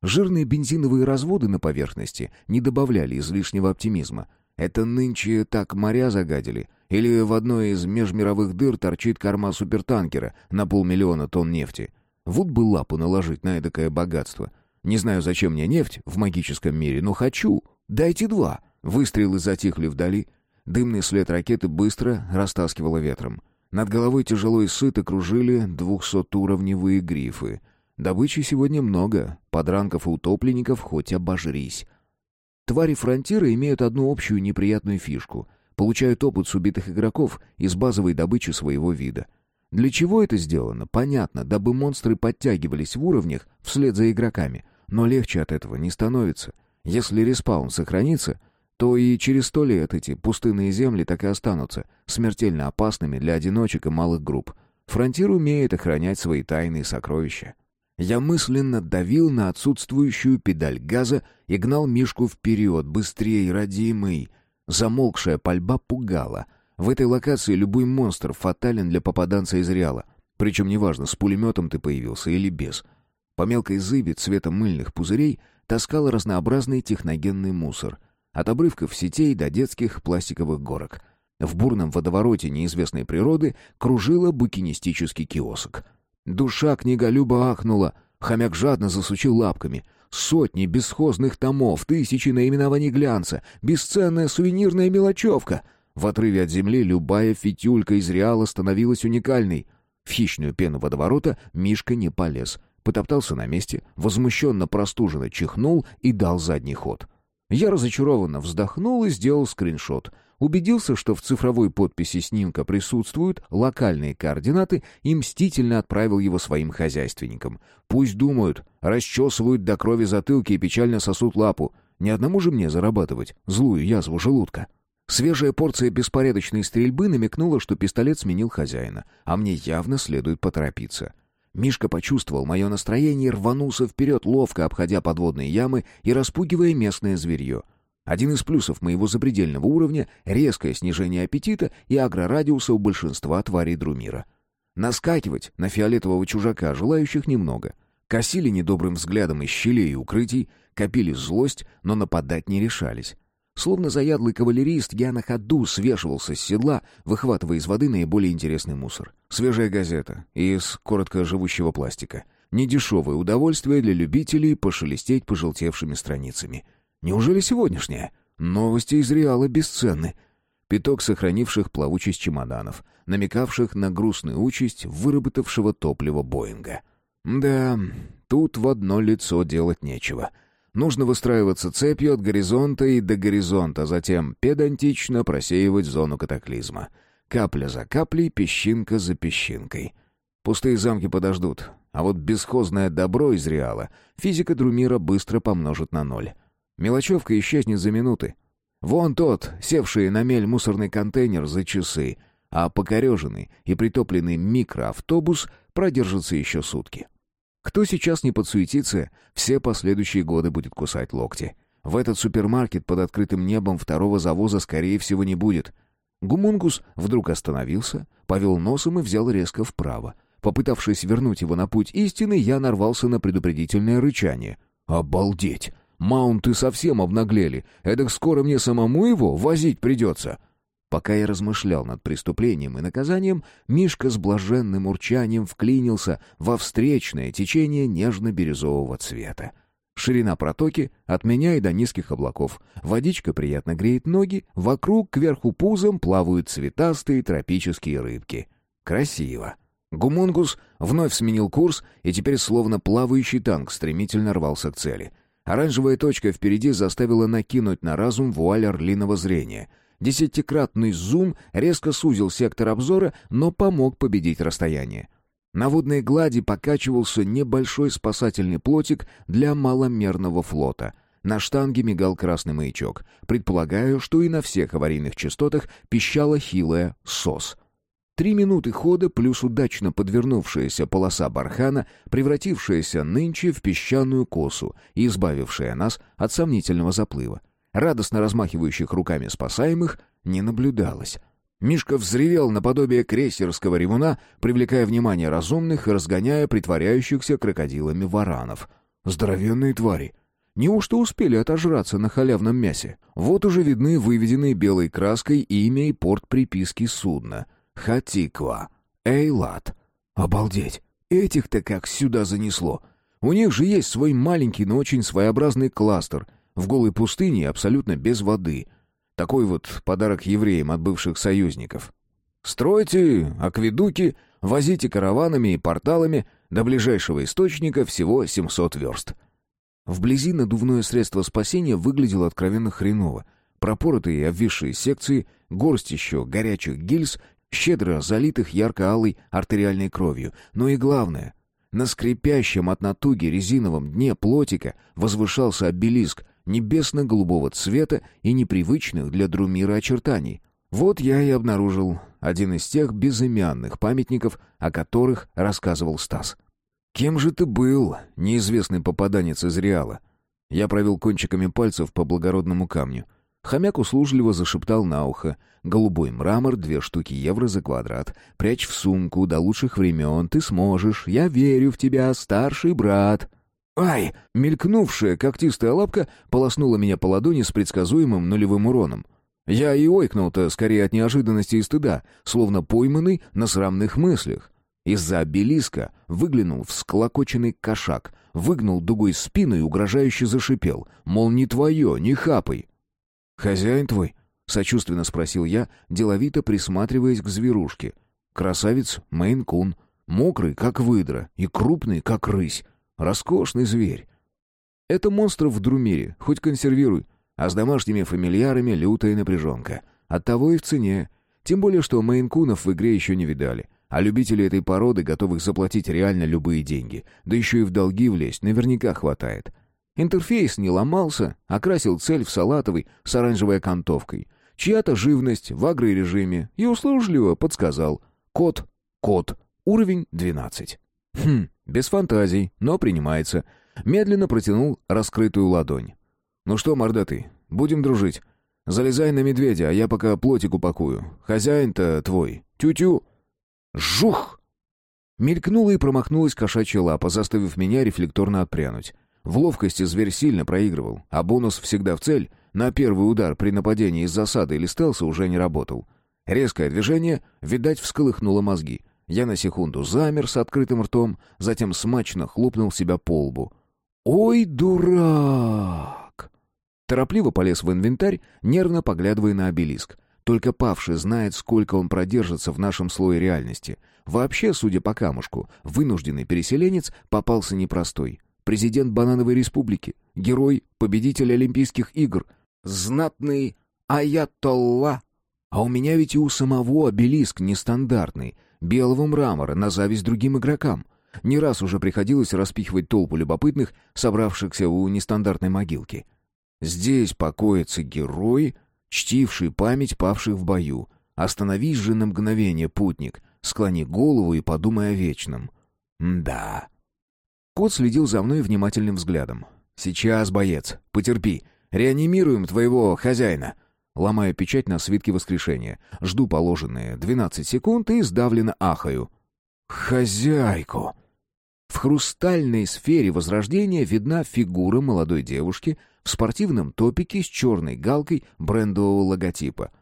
Жирные бензиновые разводы на поверхности не добавляли излишнего оптимизма. Это нынче так моря загадили, или в одной из межмировых дыр торчит корма супертанкера на полмиллиона тонн нефти. Вот бы лапу наложить на эдакое богатство. Не знаю, зачем мне нефть в магическом мире, но хочу. Дайте два. Выстрелы затихли вдали. Дымный след ракеты быстро растаскивало ветром. Над головой тяжело и сыто кружили двухсотуровневые грифы. Добычи сегодня много, подранков и утопленников хоть обожрись. Твари фронтира имеют одну общую неприятную фишку получают опыт с убитых игроков из базовой добычи своего вида. Для чего это сделано, понятно, дабы монстры подтягивались в уровнях вслед за игроками, но легче от этого не становится. Если респаун сохранится, то и через сто лет эти пустынные земли так и останутся смертельно опасными для одиночек и малых групп. Фронтир умеет охранять свои тайные сокровища. Я мысленно давил на отсутствующую педаль газа и гнал Мишку вперед, быстрее, родимый. Замолкшая пальба пугала. В этой локации любой монстр фатален для попаданца из Реала. Причем неважно, с пулеметом ты появился или без. По мелкой зыбе цвета мыльных пузырей таскал разнообразный техногенный мусор. От обрывков сетей до детских пластиковых горок. В бурном водовороте неизвестной природы кружила букинистический киосок — Душа книголюба ахнула. Хомяк жадно засучил лапками. Сотни бесхозных томов, тысячи наименований глянца, бесценная сувенирная мелочевка. В отрыве от земли любая фитюлька из реала становилась уникальной. В хищную пену водоворота Мишка не полез. Потоптался на месте, возмущенно простуженно чихнул и дал задний ход. Я разочарованно вздохнул и сделал скриншот — убедился, что в цифровой подписи снимка присутствуют локальные координаты и мстительно отправил его своим хозяйственникам. Пусть думают, расчесывают до крови затылки и печально сосут лапу. Ни одному же мне зарабатывать злую язву желудка. Свежая порция беспорядочной стрельбы намекнула, что пистолет сменил хозяина, а мне явно следует поторопиться. Мишка почувствовал мое настроение и рванулся вперед, ловко обходя подводные ямы и распугивая местное зверье — один из плюсов моего запредельного уровня — резкое снижение аппетита и агрорадиуса у большинства тварей Друмира. Наскакивать на фиолетового чужака желающих немного. Косили недобрым взглядом из щелей и укрытий, копили злость, но нападать не решались. Словно заядлый кавалерист, я на ходу свешивался с седла, выхватывая из воды наиболее интересный мусор. Свежая газета из коротко живущего пластика. Недешевое удовольствие для любителей пошелестеть пожелтевшими страницами — Неужели сегодняшняя? Новости из Реала бесценны. Пяток сохранивших плавучесть чемоданов, намекавших на грустную участь выработавшего топливо Боинга. Да, тут в одно лицо делать нечего. Нужно выстраиваться цепью от горизонта и до горизонта, затем педантично просеивать зону катаклизма. Капля за каплей, песчинка за песчинкой. Пустые замки подождут, а вот бесхозное добро из Реала физика Друмира быстро помножит на ноль. Мелочевка исчезнет за минуты. Вон тот, севший на мель мусорный контейнер за часы, а покореженный и притопленный микроавтобус продержится еще сутки. Кто сейчас не подсуетится, все последующие годы будет кусать локти. В этот супермаркет под открытым небом второго завоза, скорее всего, не будет. Гумунгус вдруг остановился, повел носом и взял резко вправо. Попытавшись вернуть его на путь истины, я нарвался на предупредительное рычание. «Обалдеть! Маунты совсем обнаглели. Эдак скоро мне самому его возить придется. Пока я размышлял над преступлением и наказанием, Мишка с блаженным урчанием вклинился во встречное течение нежно-бирюзового цвета. Ширина протоки от меня и до низких облаков. Водичка приятно греет ноги, вокруг кверху пузом плавают цветастые тропические рыбки. Красиво. Гумунгус вновь сменил курс и теперь словно плавающий танк стремительно рвался к цели — Оранжевая точка впереди заставила накинуть на разум вуаль орлиного зрения. Десятикратный зум резко сузил сектор обзора, но помог победить расстояние. На водной глади покачивался небольшой спасательный плотик для маломерного флота. На штанге мигал красный маячок. Предполагаю, что и на всех аварийных частотах пищала хилая СОС — Три минуты хода плюс удачно подвернувшаяся полоса бархана, превратившаяся нынче в песчаную косу и избавившая нас от сомнительного заплыва. Радостно размахивающих руками спасаемых не наблюдалось. Мишка взревел наподобие крейсерского ревуна, привлекая внимание разумных и разгоняя притворяющихся крокодилами варанов. Здоровенные твари! Неужто успели отожраться на халявном мясе? Вот уже видны выведенные белой краской имя и порт приписки судна — Хатиква. Эйлат. Обалдеть. Этих-то как сюда занесло. У них же есть свой маленький, но очень своеобразный кластер. В голой пустыне абсолютно без воды. Такой вот подарок евреям от бывших союзников. Стройте акведуки, возите караванами и порталами, до ближайшего источника всего 700 верст. Вблизи надувное средство спасения выглядело откровенно хреново. Пропоротые и обвисшие секции, горсть еще горячих гильз щедро залитых ярко-алой артериальной кровью. Но и главное, на скрипящем от натуги резиновом дне плотика возвышался обелиск, небесно-голубого цвета и непривычных для Друмира очертаний. Вот я и обнаружил один из тех безымянных памятников, о которых рассказывал Стас. «Кем же ты был, неизвестный попаданец из Реала?» Я провел кончиками пальцев по благородному камню. Хомяк услужливо зашептал на ухо. «Голубой мрамор, две штуки евро за квадрат. Прячь в сумку, до лучших времен ты сможешь. Я верю в тебя, старший брат». «Ай!» Мелькнувшая когтистая лапка полоснула меня по ладони с предсказуемым нулевым уроном. Я и ойкнул-то скорее от неожиданности и стыда, словно пойманный на срамных мыслях. Из-за обелиска выглянул всклокоченный кошак, выгнул дугой спину и угрожающе зашипел, мол, не твое, не хапай. «Хозяин твой?» — сочувственно спросил я, деловито присматриваясь к зверушке. «Красавец Мейн-кун, мокрый, как выдра, и крупный, как рысь. Роскошный зверь. Это монстров в Друмире, хоть консервируй, а с домашними фамильярами лютая напряженка. Оттого и в цене. Тем более, что мейнкунов в игре еще не видали. А любители этой породы готовых заплатить реально любые деньги. Да еще и в долги влезть наверняка хватает. Интерфейс не ломался, окрасил цель в салатовый с оранжевой окантовкой. Чья-то живность в агрорежиме и услужливо подсказал. Код, код, уровень 12. Хм, без фантазий, но принимается. Медленно протянул раскрытую ладонь. «Ну что, мордатый, будем дружить. Залезай на медведя, а я пока плотик упакую. Хозяин-то твой. Тю-тю!» Жух! Мелькнула и промахнулась кошачья лапа, заставив меня рефлекторно отпрянуть. В ловкости зверь сильно проигрывал, а бонус всегда в цель. На первый удар при нападении из засады или стелса уже не работал. Резкое движение, видать, всколыхнуло мозги. Я на секунду замер с открытым ртом, затем смачно хлопнул себя по лбу. «Ой, дурак!» Торопливо полез в инвентарь, нервно поглядывая на обелиск. Только павший знает, сколько он продержится в нашем слое реальности. Вообще, судя по камушку, вынужденный переселенец попался непростой. Президент Банановой Республики, герой, победитель Олимпийских игр, знатный аятолла. А у меня ведь и у самого обелиск нестандартный, белого мрамора, на зависть другим игрокам. Не раз уже приходилось распихивать толпу любопытных, собравшихся у нестандартной могилки. Здесь покоится герой, чтивший память павших в бою. Остановись же на мгновение, путник, склони голову и подумай о вечном. да. Кот следил за мной внимательным взглядом. «Сейчас, боец, потерпи. Реанимируем твоего хозяина». Ломаю печать на свитке воскрешения. Жду положенные 12 секунд и сдавленно ахаю. «Хозяйку!» В хрустальной сфере возрождения видна фигура молодой девушки в спортивном топике с черной галкой брендового логотипа.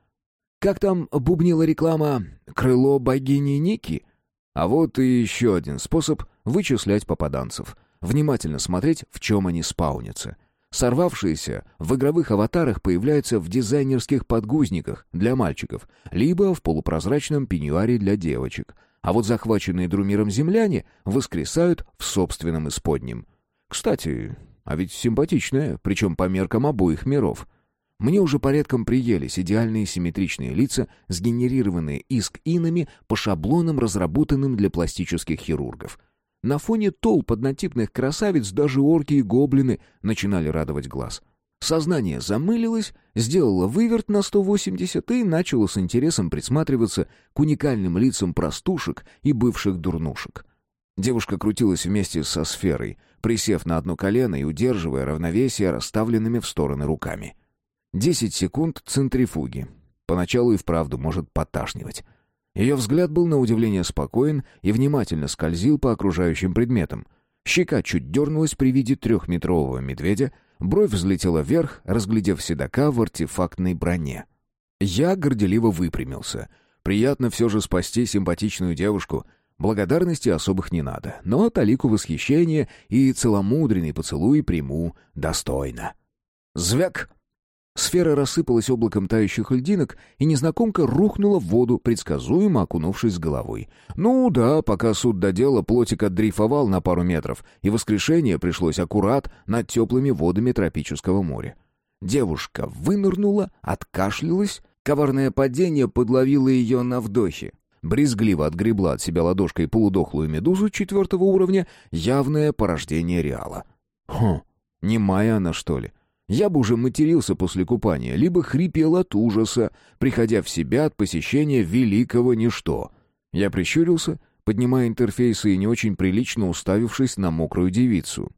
Как там бубнила реклама «Крыло богини Ники»? А вот и еще один способ вычислять попаданцев. Внимательно смотреть, в чем они спаунятся. Сорвавшиеся в игровых аватарах появляются в дизайнерских подгузниках для мальчиков, либо в полупрозрачном пеньюаре для девочек. А вот захваченные Друмиром земляне воскресают в собственном исподнем. Кстати, а ведь симпатичная, причем по меркам обоих миров. Мне уже порядком приелись идеальные симметричные лица, сгенерированные иск-инами по шаблонам, разработанным для пластических хирургов. На фоне толп однотипных красавиц даже орки и гоблины начинали радовать глаз. Сознание замылилось, сделало выверт на 180 и начало с интересом присматриваться к уникальным лицам простушек и бывших дурнушек. Девушка крутилась вместе со сферой, присев на одно колено и удерживая равновесие расставленными в стороны руками. Десять секунд центрифуги. Поначалу и вправду может поташнивать. Ее взгляд был на удивление спокоен и внимательно скользил по окружающим предметам. Щека чуть дернулась при виде трехметрового медведя, бровь взлетела вверх, разглядев седока в артефактной броне. Я горделиво выпрямился. Приятно все же спасти симпатичную девушку — Благодарности особых не надо, но талику восхищения и целомудренный поцелуй приму достойно. Звяк! Сфера рассыпалась облаком тающих льдинок, и незнакомка рухнула в воду, предсказуемо окунувшись с головой. Ну да, пока суд до дела, плотик отдрейфовал на пару метров, и воскрешение пришлось аккурат над теплыми водами тропического моря. Девушка вынырнула, откашлялась, коварное падение подловило ее на вдохе брезгливо отгребла от себя ладошкой полудохлую медузу четвертого уровня, явное порождение Реала. Хм, не моя она, что ли? Я бы уже матерился после купания, либо хрипел от ужаса, приходя в себя от посещения великого ничто. Я прищурился, поднимая интерфейсы и не очень прилично уставившись на мокрую девицу.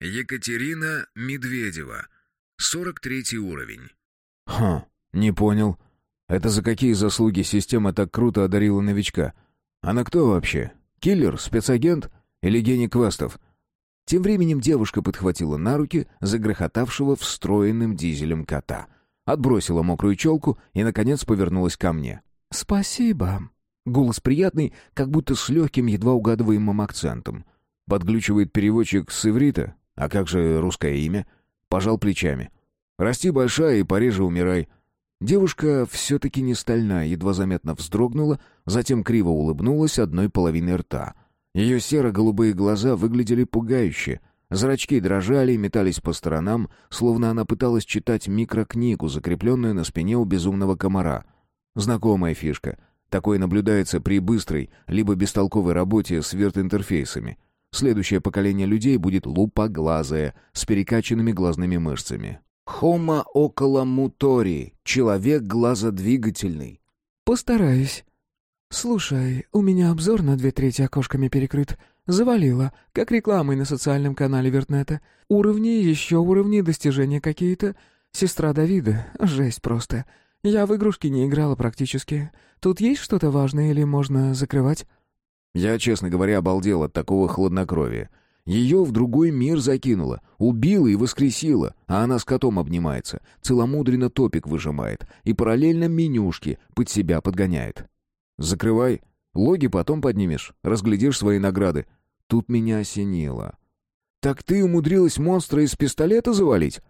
Екатерина Медведева, 43 уровень. Ха, не понял. Это за какие заслуги система так круто одарила новичка? Она кто вообще? Киллер, спецагент или гений квестов? Тем временем девушка подхватила на руки загрохотавшего встроенным дизелем кота, отбросила мокрую челку и, наконец, повернулась ко мне. «Спасибо». Голос приятный, как будто с легким, едва угадываемым акцентом. Подглючивает переводчик с иврита. А как же русское имя? Пожал плечами. «Расти большая и пореже умирай». Девушка все-таки не стальная, едва заметно вздрогнула, затем криво улыбнулась одной половиной рта. Ее серо-голубые глаза выглядели пугающе. Зрачки дрожали и метались по сторонам, словно она пыталась читать микрокнигу, закрепленную на спине у безумного комара. Знакомая фишка. Такое наблюдается при быстрой, либо бестолковой работе с верт-интерфейсами. Следующее поколение людей будет лупоглазое, с перекачанными глазными мышцами. Homo околомутори, человек глазодвигательный. «Постараюсь. Слушай, у меня обзор на две трети окошками перекрыт. Завалило, как рекламой на социальном канале Вертнета. Уровни, еще уровни, достижения какие-то. Сестра Давида, жесть просто. Я в игрушки не играла практически. Тут есть что-то важное или можно закрывать?» Я, честно говоря, обалдел от такого хладнокровия. Ее в другой мир закинуло, убило и воскресило, а она с котом обнимается, целомудренно топик выжимает и параллельно менюшки под себя подгоняет. «Закрывай, логи потом поднимешь, разглядишь свои награды». Тут меня осенило. «Так ты умудрилась монстра из пистолета завалить?»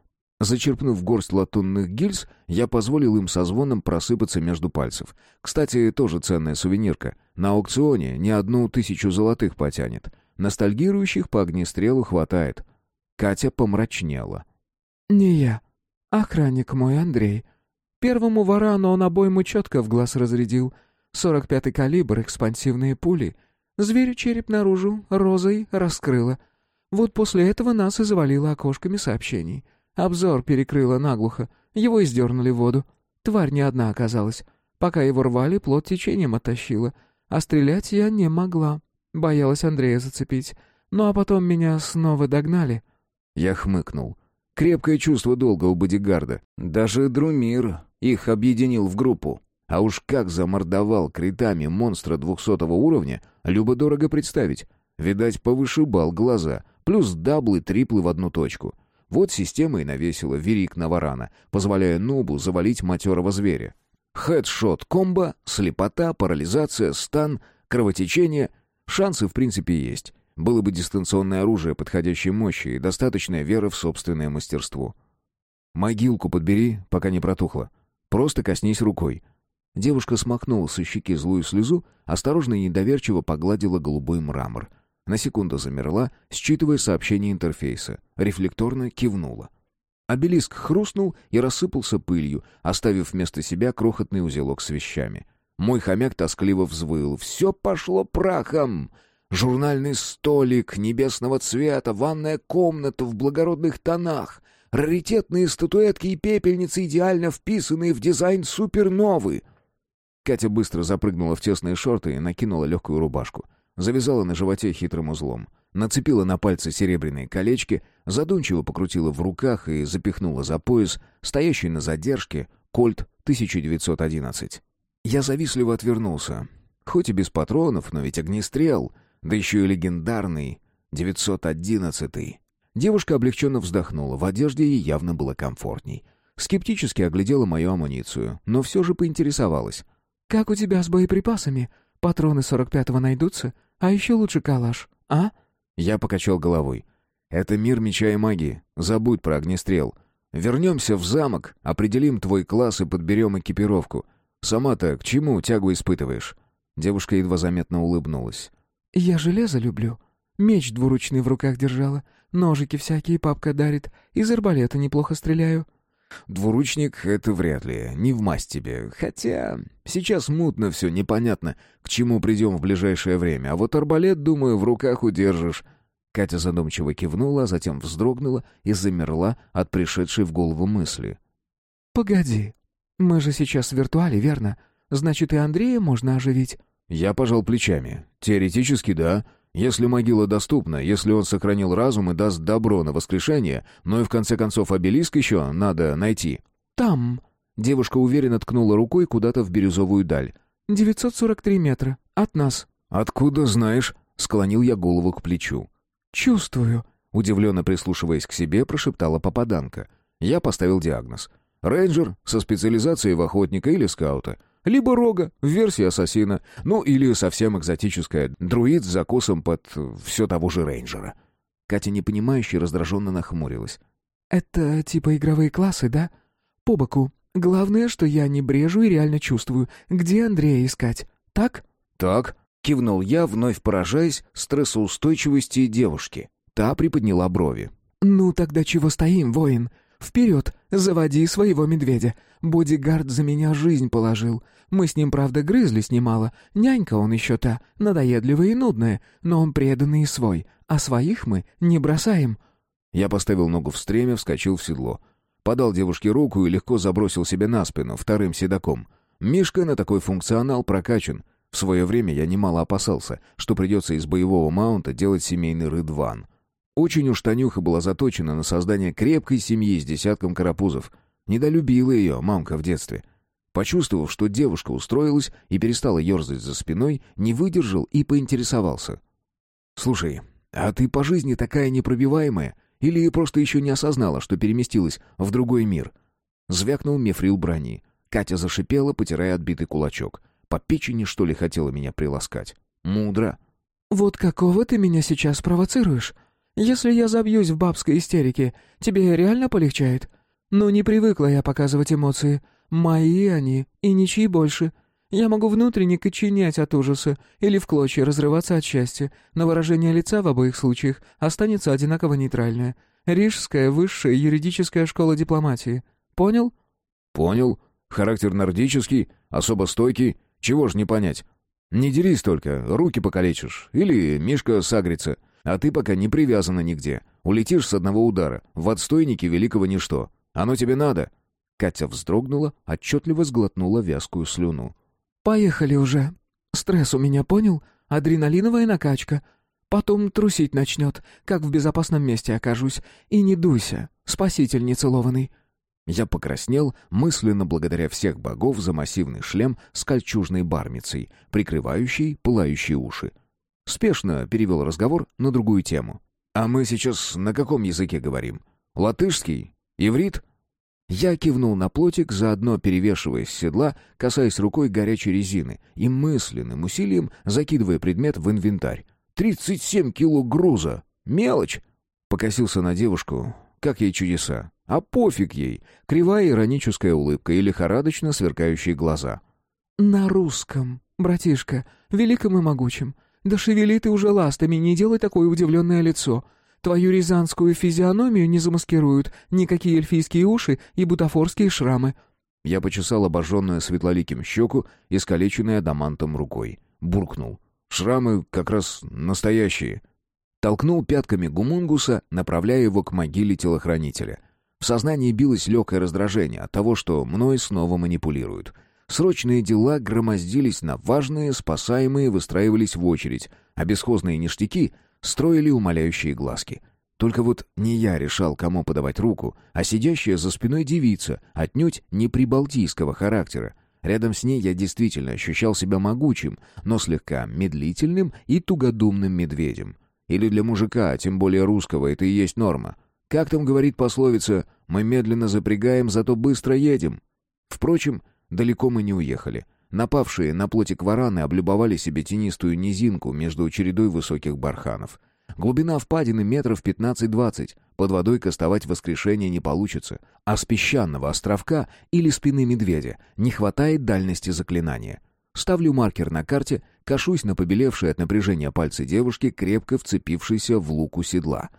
Зачерпнув горсть латунных гильз, я позволил им со звоном просыпаться между пальцев. Кстати, тоже ценная сувенирка. На аукционе не одну тысячу золотых потянет. Ностальгирующих по огнестрелу хватает. Катя помрачнела. «Не я. Охранник мой, Андрей. Первому варану он обойму четко в глаз разрядил. Сорок пятый калибр, экспансивные пули. Зверю череп наружу, розой раскрыла. Вот после этого нас и завалило окошками сообщений. Обзор перекрыло наглухо, его издернули в воду. Тварь не одна оказалась. Пока его рвали, плод течением оттащила. А стрелять я не могла. Боялась Андрея зацепить. Ну а потом меня снова догнали. Я хмыкнул. Крепкое чувство долга у бодигарда. Даже Друмир их объединил в группу. А уж как замордовал критами монстра двухсотого уровня, любо-дорого представить. Видать, повышибал глаза, плюс даблы, триплы в одну точку. Вот система и навесила верик на варана, позволяя нубу завалить матерого зверя. Хедшот комбо, слепота, парализация, стан, кровотечение. Шансы в принципе есть. Было бы дистанционное оружие подходящей мощи и достаточная вера в собственное мастерство. «Могилку подбери, пока не протухло. Просто коснись рукой». Девушка смахнула со щеки злую слезу, осторожно и недоверчиво погладила голубой мрамор — на секунду замерла, считывая сообщение интерфейса. Рефлекторно кивнула. Обелиск хрустнул и рассыпался пылью, оставив вместо себя крохотный узелок с вещами. Мой хомяк тоскливо взвыл. «Все пошло прахом!» Журнальный столик небесного цвета, ванная комната в благородных тонах, раритетные статуэтки и пепельницы, идеально вписанные в дизайн суперновы. Катя быстро запрыгнула в тесные шорты и накинула легкую рубашку завязала на животе хитрым узлом, нацепила на пальцы серебряные колечки, задумчиво покрутила в руках и запихнула за пояс стоящий на задержке кольт 1911. Я завистливо отвернулся. Хоть и без патронов, но ведь огнестрел, да еще и легендарный 911. Девушка облегченно вздохнула, в одежде ей явно было комфортней. Скептически оглядела мою амуницию, но все же поинтересовалась. «Как у тебя с боеприпасами? Патроны 45-го найдутся? А еще лучше калаш, а?» Я покачал головой. «Это мир меча и магии. Забудь про огнестрел. Вернемся в замок, определим твой класс и подберем экипировку. Сама-то к чему тягу испытываешь?» Девушка едва заметно улыбнулась. «Я железо люблю. Меч двуручный в руках держала. Ножики всякие папка дарит. Из арбалета неплохо стреляю. Двуручник — это вряд ли, не в масть тебе. Хотя сейчас мутно все, непонятно, к чему придем в ближайшее время. А вот арбалет, думаю, в руках удержишь. Катя задумчиво кивнула, а затем вздрогнула и замерла от пришедшей в голову мысли. «Погоди, мы же сейчас в виртуале, верно? Значит, и Андрея можно оживить?» Я пожал плечами. «Теоретически, да. Если могила доступна, если он сохранил разум и даст добро на воскрешение, но и в конце концов обелиск еще надо найти». «Там...» Девушка уверенно ткнула рукой куда-то в бирюзовую даль. «943 метра. От нас». «Откуда знаешь?» — склонил я голову к плечу. «Чувствую», — удивленно прислушиваясь к себе, прошептала попаданка. Я поставил диагноз. «Рейнджер со специализацией в охотника или скаута. Либо рога в версии ассасина. Ну, или совсем экзотическая. Друид с закосом под все того же рейнджера». Катя, непонимающе, раздраженно нахмурилась. «Это типа игровые классы, да? По боку. Главное, что я не брежу и реально чувствую, где Андрея искать. Так?» «Так», Кивнул я, вновь поражаясь стрессоустойчивости девушки. Та приподняла брови. «Ну тогда чего стоим, воин? Вперед, заводи своего медведя. Бодигард за меня жизнь положил. Мы с ним, правда, грызлись немало. Нянька он еще та, надоедливая и нудная, но он преданный и свой. А своих мы не бросаем». Я поставил ногу в стремя, вскочил в седло. Подал девушке руку и легко забросил себе на спину вторым седаком. Мишка на такой функционал прокачан. В свое время я немало опасался, что придется из боевого маунта делать семейный рыдван. Очень уж Танюха была заточена на создание крепкой семьи с десятком карапузов. Недолюбила ее мамка в детстве. Почувствовав, что девушка устроилась и перестала ерзать за спиной, не выдержал и поинтересовался. «Слушай, а ты по жизни такая непробиваемая? Или просто еще не осознала, что переместилась в другой мир?» Звякнул мефрил брони. Катя зашипела, потирая отбитый кулачок. По печени, что ли, хотела меня приласкать? Мудро. «Вот какого ты меня сейчас провоцируешь? Если я забьюсь в бабской истерике, тебе реально полегчает? Ну, не привыкла я показывать эмоции. Мои они, и ничьи больше. Я могу внутренне коченеть от ужаса или в клочья разрываться от счастья, но выражение лица в обоих случаях останется одинаково нейтральное. Рижская высшая юридическая школа дипломатии. Понял?» «Понял. Характер нордический, особо стойкий, чего ж не понять? Не дерись только, руки покалечишь. Или Мишка сагрится. А ты пока не привязана нигде. Улетишь с одного удара. В отстойнике великого ничто. Оно тебе надо?» Катя вздрогнула, отчетливо сглотнула вязкую слюну. «Поехали уже. Стресс у меня, понял? Адреналиновая накачка. Потом трусить начнет, как в безопасном месте окажусь. И не дуйся, спаситель нецелованный. Я покраснел, мысленно благодаря всех богов за массивный шлем с кольчужной бармицей, прикрывающий пылающие уши. Спешно перевел разговор на другую тему. «А мы сейчас на каком языке говорим? Латышский? Иврит?» Я кивнул на плотик, заодно перевешиваясь с седла, касаясь рукой горячей резины и мысленным усилием закидывая предмет в инвентарь. «Тридцать семь кило груза! Мелочь!» Покосился на девушку. Как ей чудеса. А пофиг ей. Кривая ироническая улыбка и лихорадочно сверкающие глаза. «На русском, братишка, великом и могучим. Да шевели ты уже ластами, не делай такое удивленное лицо. Твою рязанскую физиономию не замаскируют никакие эльфийские уши и бутафорские шрамы». Я почесал обожженную светлоликим щеку, искалеченной адамантом рукой. Буркнул. «Шрамы как раз настоящие». Толкнул пятками гумунгуса, направляя его к могиле телохранителя — в сознании билось легкое раздражение от того, что мной снова манипулируют. Срочные дела громоздились на важные, спасаемые выстраивались в очередь, а бесхозные ништяки строили умоляющие глазки. Только вот не я решал, кому подавать руку, а сидящая за спиной девица, отнюдь не прибалтийского характера. Рядом с ней я действительно ощущал себя могучим, но слегка медлительным и тугодумным медведем. Или для мужика, а тем более русского, это и есть норма. Как там говорит пословица «Мы медленно запрягаем, зато быстро едем». Впрочем, далеко мы не уехали. Напавшие на плотик вараны облюбовали себе тенистую низинку между чередой высоких барханов. Глубина впадины метров 15-20. Под водой кастовать воскрешение не получится. А с песчаного островка или спины медведя не хватает дальности заклинания. Ставлю маркер на карте, кашусь на побелевшие от напряжения пальцы девушки, крепко вцепившейся в луку седла —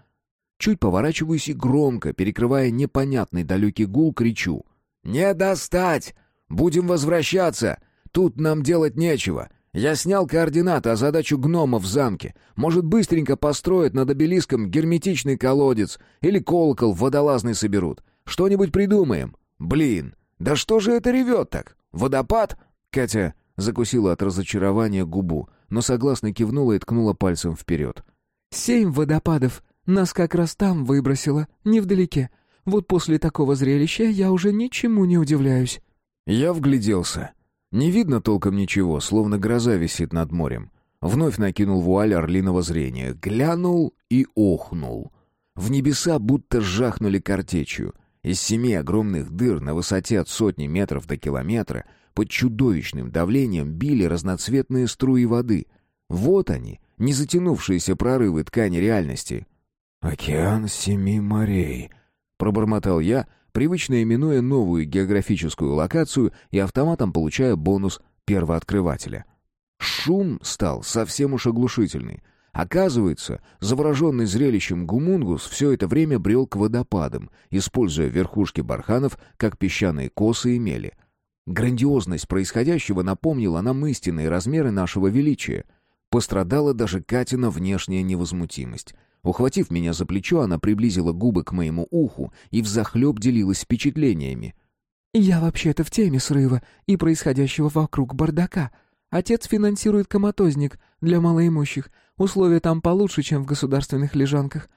Чуть поворачиваюсь и громко, перекрывая непонятный далекий гул, кричу. «Не достать! Будем возвращаться! Тут нам делать нечего! Я снял координаты, а задачу гнома в замке. Может, быстренько построят над обелиском герметичный колодец или колокол водолазный соберут. Что-нибудь придумаем. Блин, да что же это ревет так? Водопад?» Катя закусила от разочарования губу, но согласно кивнула и ткнула пальцем вперед. «Семь водопадов. Нас как раз там выбросило, невдалеке. Вот после такого зрелища я уже ничему не удивляюсь». Я вгляделся. Не видно толком ничего, словно гроза висит над морем. Вновь накинул вуаль орлиного зрения, глянул и охнул. В небеса будто жахнули картечью. Из семи огромных дыр на высоте от сотни метров до километра под чудовищным давлением били разноцветные струи воды. Вот они, не затянувшиеся прорывы ткани реальности. «Океан семи морей», — пробормотал я, привычно именуя новую географическую локацию и автоматом получая бонус первооткрывателя. Шум стал совсем уж оглушительный. Оказывается, завороженный зрелищем гумунгус все это время брел к водопадам, используя верхушки барханов, как песчаные косы и мели. Грандиозность происходящего напомнила нам истинные размеры нашего величия. Пострадала даже Катина внешняя невозмутимость. Ухватив меня за плечо, она приблизила губы к моему уху и взахлеб делилась впечатлениями. «Я вообще-то в теме срыва и происходящего вокруг бардака. Отец финансирует коматозник для малоимущих. Условия там получше, чем в государственных лежанках.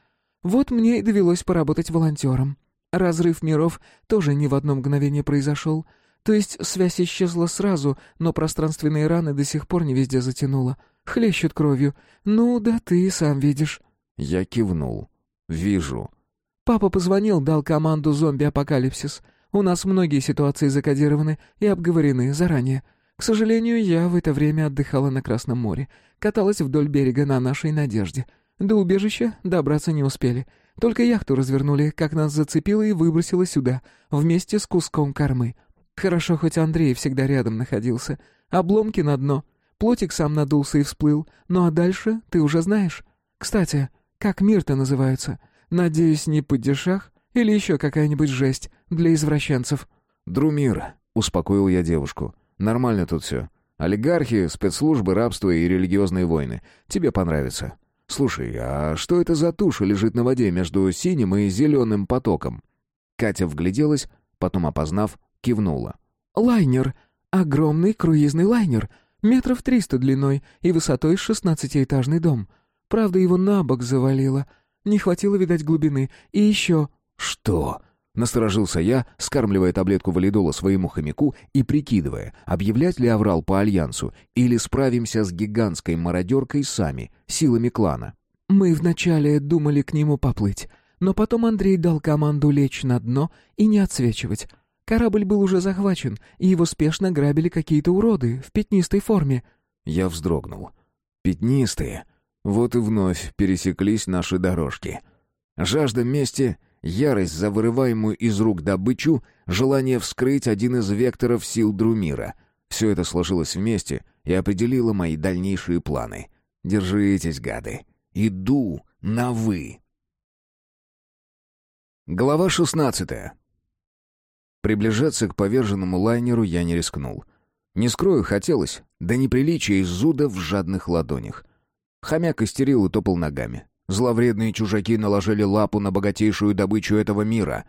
Вот мне и довелось поработать волонтером. Разрыв миров тоже не в одно мгновение произошел. То есть связь исчезла сразу, но пространственные раны до сих пор не везде затянуло. Хлещут кровью. Ну да ты сам видишь». Я кивнул. «Вижу». Папа позвонил, дал команду «Зомби-апокалипсис». У нас многие ситуации закодированы и обговорены заранее. К сожалению, я в это время отдыхала на Красном море, каталась вдоль берега на нашей «Надежде». До убежища добраться не успели. Только яхту развернули, как нас зацепило и выбросило сюда, вместе с куском кормы. Хорошо, хоть Андрей всегда рядом находился. Обломки на дно. Плотик сам надулся и всплыл. Ну а дальше ты уже знаешь. Кстати, как мир-то называется? Надеюсь, не падишах или еще какая-нибудь жесть для извращенцев?» «Друмир», — успокоил я девушку. «Нормально тут все. Олигархи, спецслужбы, рабство и религиозные войны. Тебе понравится. Слушай, а что это за туша лежит на воде между синим и зеленым потоком?» Катя вгляделась, потом, опознав, кивнула. «Лайнер. Огромный круизный лайнер. Метров триста длиной и высотой шестнадцатиэтажный дом. Правда, его на бок завалило. Не хватило, видать, глубины. И еще...» «Что?» Насторожился я, скармливая таблетку валидола своему хомяку и прикидывая, объявлять ли аврал по альянсу или справимся с гигантской мародеркой сами, силами клана. «Мы вначале думали к нему поплыть, но потом Андрей дал команду лечь на дно и не отсвечивать. Корабль был уже захвачен, и его спешно грабили какие-то уроды в пятнистой форме». Я вздрогнул. «Пятнистые?» Вот и вновь пересеклись наши дорожки. Жажда мести, ярость за вырываемую из рук добычу, желание вскрыть один из векторов сил Друмира. Все это сложилось вместе и определило мои дальнейшие планы. Держитесь, гады. Иду на «вы». Глава шестнадцатая. Приближаться к поверженному лайнеру я не рискнул. Не скрою, хотелось, да неприличие из зуда в жадных ладонях. Хомяк истерил и топал ногами. Зловредные чужаки наложили лапу на богатейшую добычу этого мира.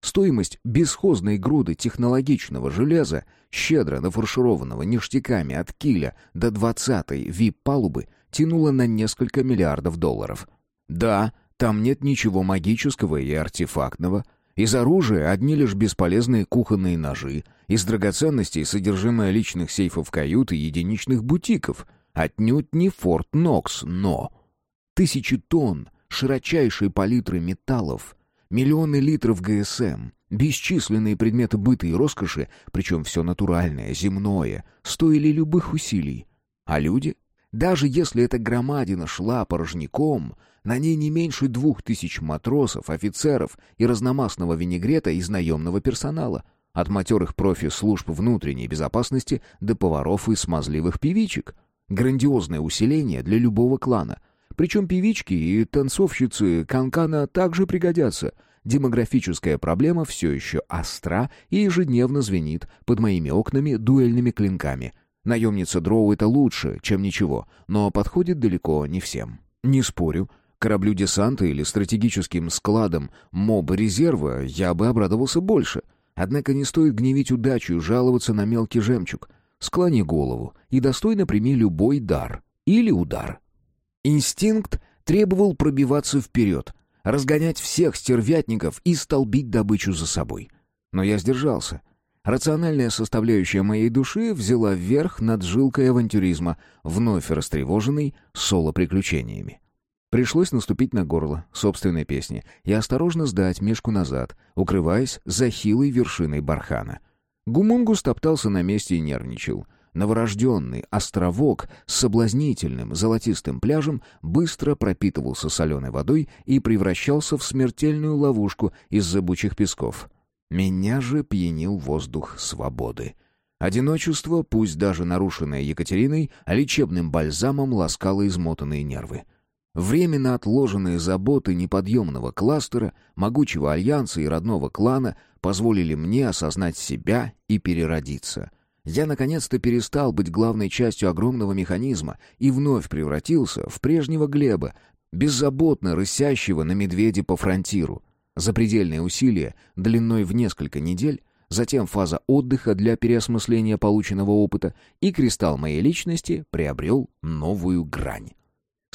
Стоимость бесхозной груды технологичного железа, щедро нафаршированного ништяками от киля до двадцатой вип-палубы, тянула на несколько миллиардов долларов. Да, там нет ничего магического и артефактного. Из оружия одни лишь бесполезные кухонные ножи, из драгоценностей содержимое личных сейфов кают и единичных бутиков — Отнюдь не Форт Нокс, но... Тысячи тонн широчайшей палитры металлов, миллионы литров ГСМ, бесчисленные предметы быта и роскоши, причем все натуральное, земное, стоили любых усилий. А люди? Даже если эта громадина шла порожняком, на ней не меньше двух тысяч матросов, офицеров и разномастного винегрета из наемного персонала, от матерых профи служб внутренней безопасности до поваров и смазливых певичек — Грандиозное усиление для любого клана. Причем певички и танцовщицы канкана также пригодятся. Демографическая проблема все еще остра и ежедневно звенит под моими окнами дуэльными клинками. Наемница Дроу — это лучше, чем ничего, но подходит далеко не всем. Не спорю, кораблю десанта или стратегическим складом МОБ-резерва я бы обрадовался больше. Однако не стоит гневить удачу и жаловаться на мелкий жемчуг. Склони голову и достойно прими любой дар или удар. Инстинкт требовал пробиваться вперед, разгонять всех стервятников и столбить добычу за собой. Но я сдержался. Рациональная составляющая моей души взяла вверх над жилкой авантюризма, вновь растревоженной соло-приключениями. Пришлось наступить на горло собственной песни и осторожно сдать мешку назад, укрываясь за хилой вершиной бархана. Гумунгус топтался на месте и нервничал. Новорожденный островок с соблазнительным золотистым пляжем быстро пропитывался соленой водой и превращался в смертельную ловушку из зыбучих песков. Меня же пьянил воздух свободы. Одиночество, пусть даже нарушенное Екатериной, лечебным бальзамом ласкало измотанные нервы. Временно отложенные заботы неподъемного кластера, могучего альянса и родного клана позволили мне осознать себя и переродиться. Я наконец-то перестал быть главной частью огромного механизма и вновь превратился в прежнего Глеба, беззаботно рысящего на медведе по фронтиру. Запредельные усилия длиной в несколько недель, затем фаза отдыха для переосмысления полученного опыта, и кристалл моей личности приобрел новую грань.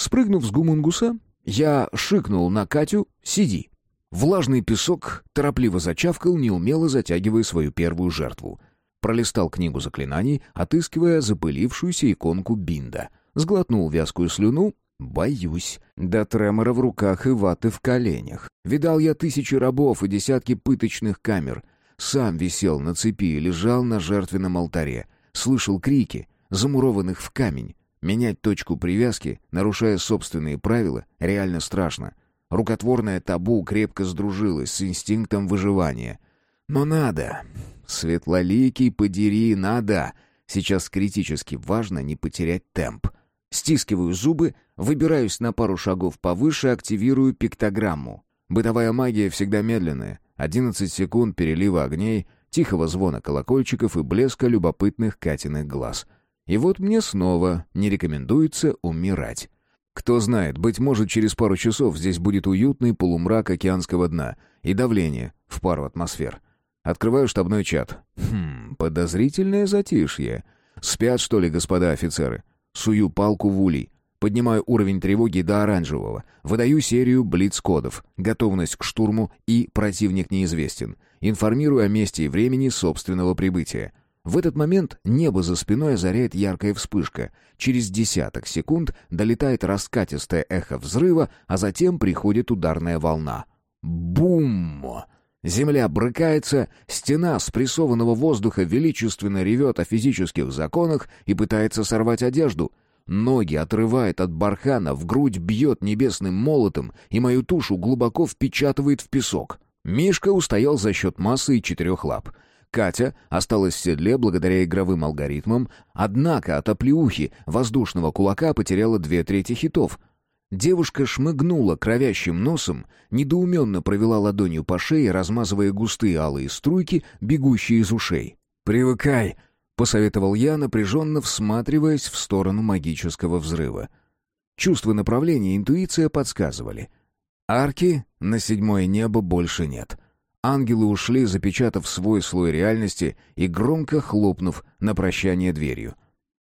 Спрыгнув с гумунгуса, я шикнул на Катю «Сиди». Влажный песок торопливо зачавкал, неумело затягивая свою первую жертву. Пролистал книгу заклинаний, отыскивая запылившуюся иконку бинда. Сглотнул вязкую слюну. Боюсь. До тремора в руках и ваты в коленях. Видал я тысячи рабов и десятки пыточных камер. Сам висел на цепи и лежал на жертвенном алтаре. Слышал крики, замурованных в камень. Менять точку привязки, нарушая собственные правила, реально страшно. Рукотворное табу крепко сдружилось с инстинктом выживания. Но надо. Светлоликий, подери, надо. Сейчас критически важно не потерять темп. Стискиваю зубы, выбираюсь на пару шагов повыше, активирую пиктограмму. Бытовая магия всегда медленная. 11 секунд перелива огней, тихого звона колокольчиков и блеска любопытных Катиных глаз — и вот мне снова не рекомендуется умирать. Кто знает, быть может, через пару часов здесь будет уютный полумрак океанского дна и давление в пару атмосфер. Открываю штабной чат. Хм, подозрительное затишье. Спят, что ли, господа офицеры? Сую палку в улей. Поднимаю уровень тревоги до оранжевого. Выдаю серию блиц-кодов. Готовность к штурму и противник неизвестен. Информирую о месте и времени собственного прибытия. В этот момент небо за спиной озаряет яркая вспышка. Через десяток секунд долетает раскатистое эхо взрыва, а затем приходит ударная волна. Бум! Земля брыкается, стена спрессованного воздуха величественно ревет о физических законах и пытается сорвать одежду. Ноги отрывает от бархана, в грудь бьет небесным молотом, и мою тушу глубоко впечатывает в песок. Мишка устоял за счет массы и четырех лап — Катя осталась в седле благодаря игровым алгоритмам, однако от оплеухи воздушного кулака потеряла две трети хитов. Девушка шмыгнула кровящим носом, недоуменно провела ладонью по шее, размазывая густые алые струйки, бегущие из ушей. «Привыкай», — посоветовал я, напряженно всматриваясь в сторону магического взрыва. Чувство направления интуиция подсказывали. Арки на седьмое небо больше нет — Ангелы ушли, запечатав свой слой реальности и громко хлопнув на прощание дверью.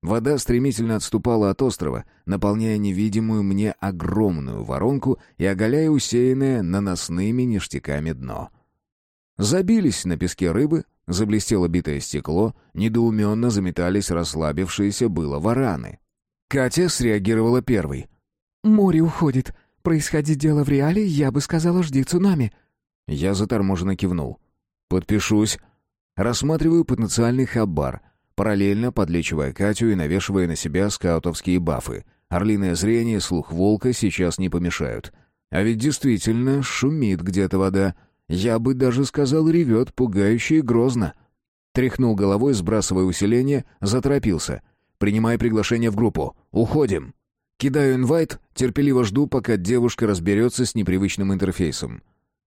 Вода стремительно отступала от острова, наполняя невидимую мне огромную воронку и оголяя усеянное наносными ништяками дно. Забились на песке рыбы, заблестело битое стекло, недоуменно заметались расслабившиеся было вараны. Катя среагировала первой. «Море уходит. Происходит дело в реале, я бы сказала, жди цунами», я заторможенно кивнул. «Подпишусь». Рассматриваю потенциальный хабар, параллельно подлечивая Катю и навешивая на себя скаутовские бафы. Орлиное зрение и слух волка сейчас не помешают. А ведь действительно шумит где-то вода. Я бы даже сказал, ревет пугающе и грозно. Тряхнул головой, сбрасывая усиление, заторопился. «Принимай приглашение в группу. Уходим!» Кидаю инвайт, терпеливо жду, пока девушка разберется с непривычным интерфейсом.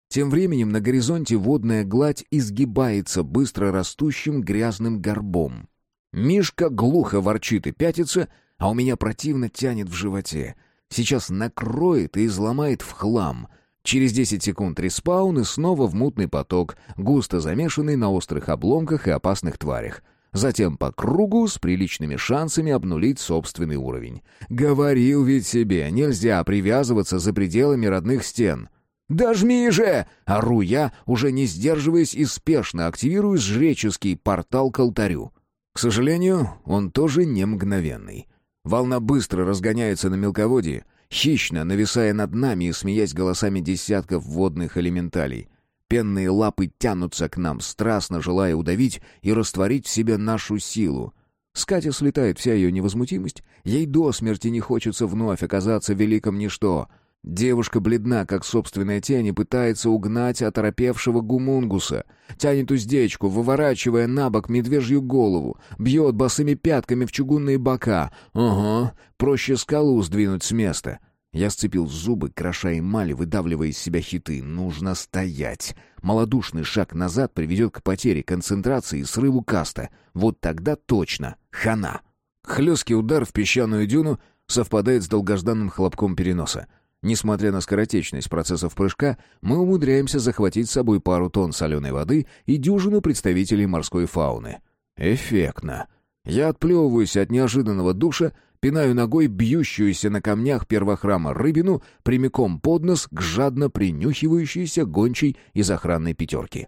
Тем временем на горизонте водная гладь изгибается быстро растущим грязным горбом. Мишка глухо ворчит и пятится, а у меня противно тянет в животе. Сейчас накроет и изломает в хлам. Через 10 секунд респаун и снова в мутный поток, густо замешанный на острых обломках и опасных тварях. Затем по кругу с приличными шансами обнулить собственный уровень. Говорил ведь себе, нельзя привязываться за пределами родных стен. «Дожми же!» — ору я, уже не сдерживаясь и спешно активирую жреческий портал к алтарю. К сожалению, он тоже не мгновенный. Волна быстро разгоняется на мелководье, хищно нависая над нами и смеясь голосами десятков водных элементалей. Пенные лапы тянутся к нам, страстно желая удавить и растворить в себе нашу силу. С Кати слетает вся ее невозмутимость. Ей до смерти не хочется вновь оказаться великом ничто — Девушка бледна, как собственная тень, и пытается угнать оторопевшего гумунгуса. Тянет уздечку, выворачивая на бок медвежью голову. Бьет босыми пятками в чугунные бока. Ага, проще скалу сдвинуть с места. Я сцепил зубы, кроша эмаль, выдавливая из себя хиты. Нужно стоять. Молодушный шаг назад приведет к потере концентрации и срыву каста. Вот тогда точно. Хана. Хлесткий удар в песчаную дюну совпадает с долгожданным хлопком переноса. Несмотря на скоротечность процессов прыжка, мы умудряемся захватить с собой пару тонн соленой воды и дюжину представителей морской фауны. Эффектно. Я отплевываюсь от неожиданного душа, пинаю ногой бьющуюся на камнях первохрама рыбину прямиком под нос к жадно принюхивающейся гончей из охранной пятерки.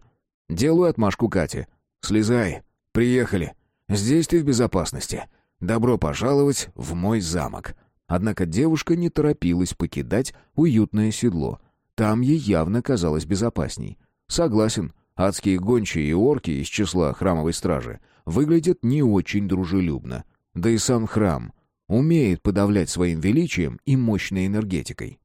Делаю отмашку Кате. «Слезай. Приехали. Здесь ты в безопасности. Добро пожаловать в мой замок». Однако девушка не торопилась покидать уютное седло. Там ей явно казалось безопасней. Согласен, адские гончие и орки из числа храмовой стражи выглядят не очень дружелюбно. Да и сам храм умеет подавлять своим величием и мощной энергетикой.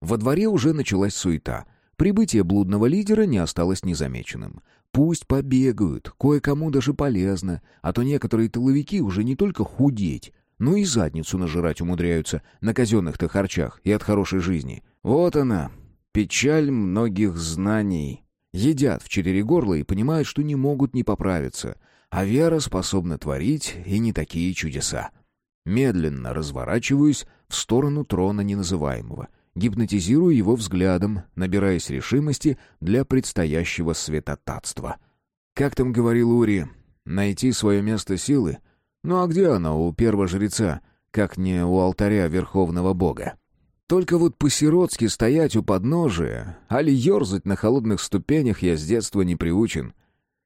Во дворе уже началась суета. Прибытие блудного лидера не осталось незамеченным. Пусть побегают, кое-кому даже полезно, а то некоторые тыловики уже не только худеть, ну и задницу нажирать умудряются на казенных-то харчах и от хорошей жизни. Вот она, печаль многих знаний. Едят в четыре горла и понимают, что не могут не поправиться, а вера способна творить и не такие чудеса. Медленно разворачиваюсь в сторону трона неназываемого, гипнотизирую его взглядом, набираясь решимости для предстоящего святотатства. Как там говорил Ури, найти свое место силы — ну а где она у первого жреца, как не у алтаря верховного бога? Только вот по-сиротски стоять у подножия, али ерзать на холодных ступенях я с детства не приучен.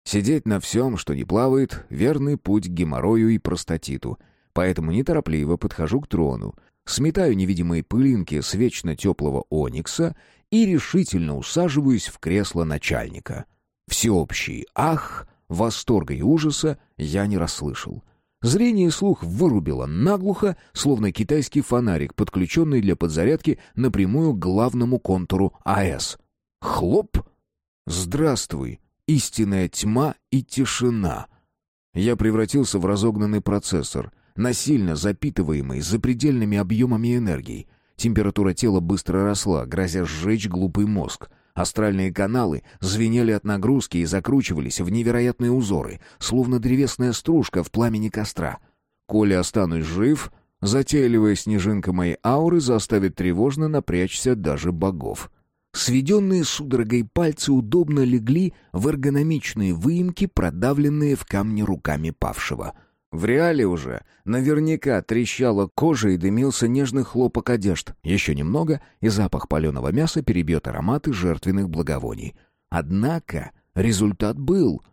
Сидеть на всем, что не плавает, верный путь к геморрою и простатиту. Поэтому неторопливо подхожу к трону, сметаю невидимые пылинки с вечно теплого оникса и решительно усаживаюсь в кресло начальника. Всеобщий ах, восторга и ужаса я не расслышал. Зрение и слух вырубило наглухо, словно китайский фонарик, подключенный для подзарядки напрямую к главному контуру АЭС. Хлоп! Здравствуй, истинная тьма и тишина. Я превратился в разогнанный процессор, насильно запитываемый запредельными объемами энергии. Температура тела быстро росла, грозя сжечь глупый мозг — Астральные каналы звенели от нагрузки и закручивались в невероятные узоры, словно древесная стружка в пламени костра. Коли останусь жив, затейливая снежинка моей ауры заставит тревожно напрячься даже богов. Сведенные судорогой пальцы удобно легли в эргономичные выемки, продавленные в камне руками павшего — в реале уже наверняка трещала кожа и дымился нежный хлопок одежд. Еще немного, и запах паленого мяса перебьет ароматы жертвенных благовоний. Однако результат был.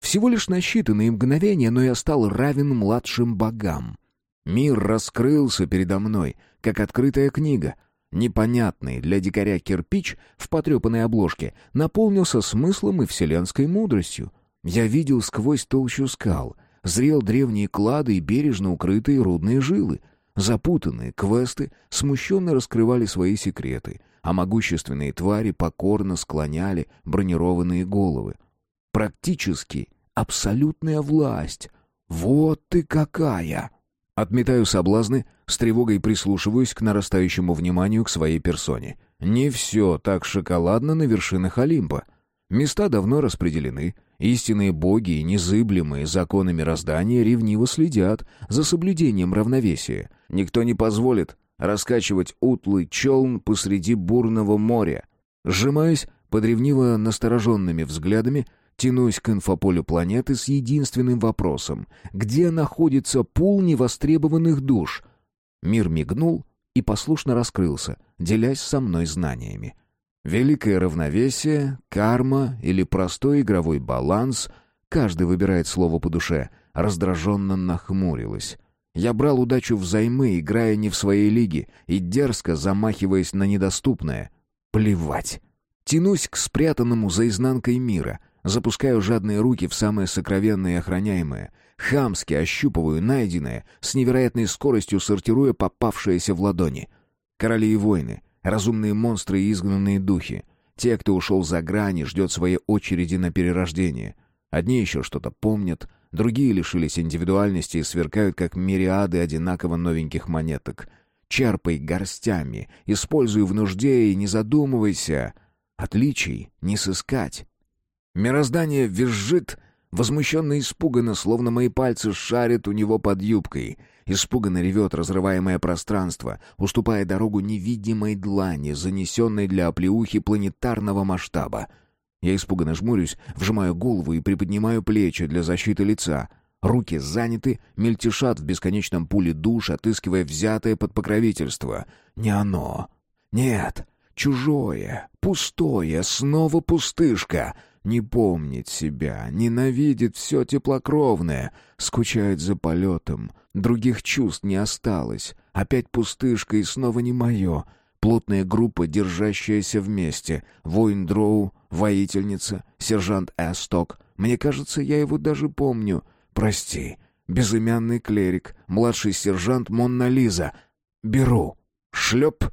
Всего лишь на считанные мгновения, но я стал равен младшим богам. Мир раскрылся передо мной, как открытая книга. Непонятный для дикаря кирпич в потрепанной обложке наполнился смыслом и вселенской мудростью. Я видел сквозь толщу скал — Зрел древние клады и бережно укрытые рудные жилы. Запутанные квесты смущенно раскрывали свои секреты, а могущественные твари покорно склоняли бронированные головы. Практически абсолютная власть. Вот ты какая! Отметаю соблазны, с тревогой прислушиваюсь к нарастающему вниманию к своей персоне. Не все так шоколадно на вершинах Олимпа. Места давно распределены, Истинные боги незыблемые законы мироздания ревниво следят за соблюдением равновесия. Никто не позволит раскачивать утлый челн посреди бурного моря. Сжимаясь под ревниво настороженными взглядами, тянусь к инфополю планеты с единственным вопросом. Где находится пул невостребованных душ? Мир мигнул и послушно раскрылся, делясь со мной знаниями. Великое равновесие, карма или простой игровой баланс — каждый выбирает слово по душе, раздраженно нахмурилась. Я брал удачу взаймы, играя не в своей лиге, и дерзко замахиваясь на недоступное. Плевать. Тянусь к спрятанному за изнанкой мира, запускаю жадные руки в самое сокровенное и охраняемое, хамски ощупываю найденное, с невероятной скоростью сортируя попавшееся в ладони. Короли и воины, разумные монстры и изгнанные духи. Те, кто ушел за грани, ждет своей очереди на перерождение. Одни еще что-то помнят, Другие лишились индивидуальности и сверкают, как мириады одинаково новеньких монеток. Черпай горстями, используй в нужде и не задумывайся. Отличий не сыскать. Мироздание визжит, возмущенно испуганно, словно мои пальцы шарят у него под юбкой. Испуганно ревет разрываемое пространство, уступая дорогу невидимой длани, занесенной для оплеухи планетарного масштаба — я испуганно жмурюсь, вжимаю голову и приподнимаю плечи для защиты лица. Руки заняты, мельтешат в бесконечном пуле душ, отыскивая взятое под покровительство. Не оно. Нет. Чужое. Пустое. Снова пустышка. Не помнит себя. Ненавидит все теплокровное. Скучает за полетом. Других чувств не осталось. Опять пустышка и снова не мое. Плотная группа, держащаяся вместе. Воин Дроу, воительница, сержант Эсток. Мне кажется, я его даже помню. Прости. Безымянный клерик, младший сержант Монна Лиза. Беру. Шлеп.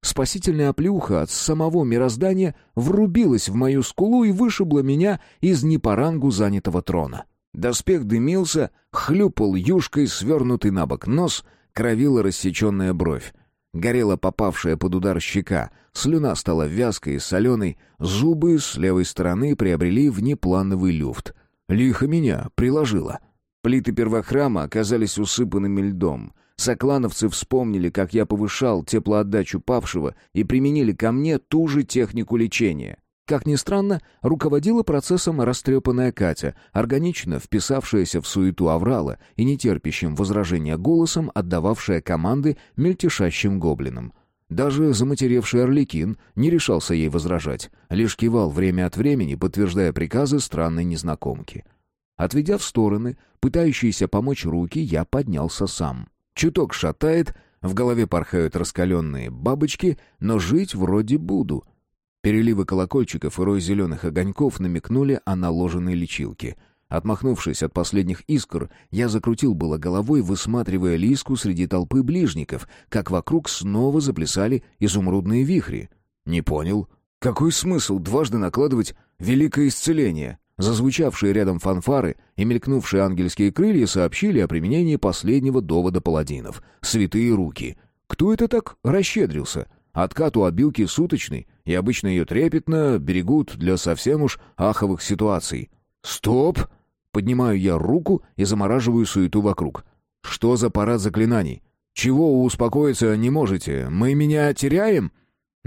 Спасительная оплюха от самого мироздания врубилась в мою скулу и вышибла меня из непорангу занятого трона. Доспех дымился, хлюпал юшкой, свернутый на бок нос, кровила рассеченная бровь. Горела попавшая под удар щека, слюна стала вязкой и соленой, зубы с левой стороны приобрели внеплановый люфт. Лихо меня приложило. Плиты первохрама оказались усыпанными льдом. Соклановцы вспомнили, как я повышал теплоотдачу павшего и применили ко мне ту же технику лечения. Как ни странно, руководила процессом растрепанная Катя, органично вписавшаяся в суету аврала и нетерпящим возражения голосом, отдававшая команды мельтешащим гоблинам. Даже заматеревший Орликин не решался ей возражать, лишь кивал время от времени, подтверждая приказы странной незнакомки. Отведя в стороны, пытающиеся помочь руки, я поднялся сам. Чуток шатает, в голове порхают раскаленные бабочки, но жить вроде буду — Переливы колокольчиков и рой зеленых огоньков намекнули о наложенной лечилке. Отмахнувшись от последних искр, я закрутил было головой, высматривая Лиску среди толпы ближников, как вокруг снова заплясали изумрудные вихри. Не понял, какой смысл дважды накладывать великое исцеление? Зазвучавшие рядом фанфары и мелькнувшие ангельские крылья сообщили о применении последнего довода паладинов — святые руки. Кто это так расщедрился? Откат у обилки суточный — и обычно ее трепетно берегут для совсем уж аховых ситуаций. «Стоп!» Поднимаю я руку и замораживаю суету вокруг. «Что за парад заклинаний? Чего успокоиться не можете? Мы меня теряем?»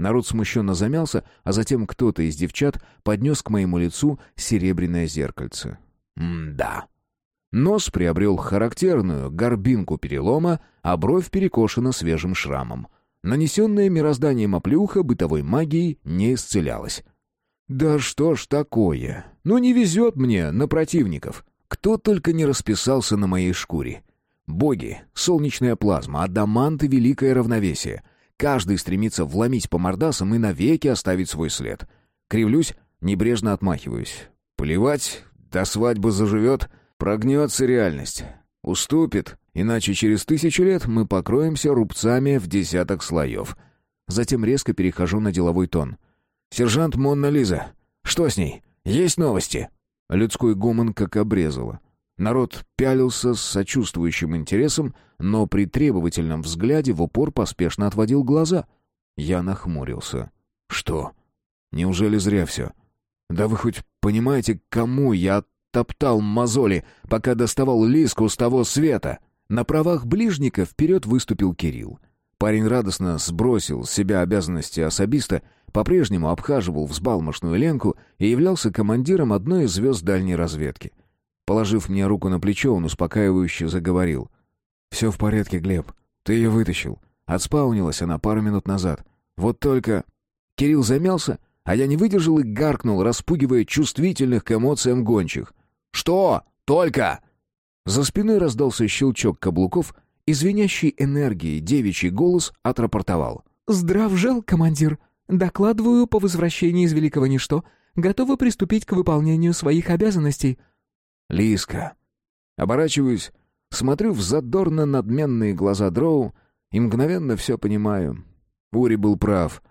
Народ смущенно замялся, а затем кто-то из девчат поднес к моему лицу серебряное зеркальце. М-да. Нос приобрел характерную горбинку перелома, а бровь перекошена свежим шрамом. Нанесенная мирозданием оплюха бытовой магией не исцелялась. «Да что ж такое? Ну не везет мне на противников. Кто только не расписался на моей шкуре. Боги, солнечная плазма, адамант и великое равновесие. Каждый стремится вломить по мордасам и навеки оставить свой след. Кривлюсь, небрежно отмахиваюсь. Плевать, до свадьбы заживет, прогнется реальность. Уступит, иначе через тысячу лет мы покроемся рубцами в десяток слоев. Затем резко перехожу на деловой тон. «Сержант Монна Лиза, что с ней? Есть новости?» Людской гомон как обрезало. Народ пялился с сочувствующим интересом, но при требовательном взгляде в упор поспешно отводил глаза. Я нахмурился. «Что? Неужели зря все?» Да вы хоть понимаете, кому я топтал мозоли, пока доставал лиску с того света?» На правах ближника вперед выступил Кирилл. Парень радостно сбросил с себя обязанности особиста, по-прежнему обхаживал взбалмошную Ленку и являлся командиром одной из звезд дальней разведки. Положив мне руку на плечо, он успокаивающе заговорил. «Все в порядке, Глеб. Ты ее вытащил. Отспаунилась она пару минут назад. Вот только...» Кирилл замялся, а я не выдержал и гаркнул, распугивая чувствительных к эмоциям гончих. «Что? Только?» За спиной раздался щелчок каблуков, и звенящий энергией девичий голос отрапортовал. «Здрав жел, командир. Докладываю по возвращении из Великого Ничто. Готова приступить к выполнению своих обязанностей». «Лиска». Оборачиваюсь, смотрю в задорно-надменные глаза Дроу и мгновенно все понимаю. Ури был прав.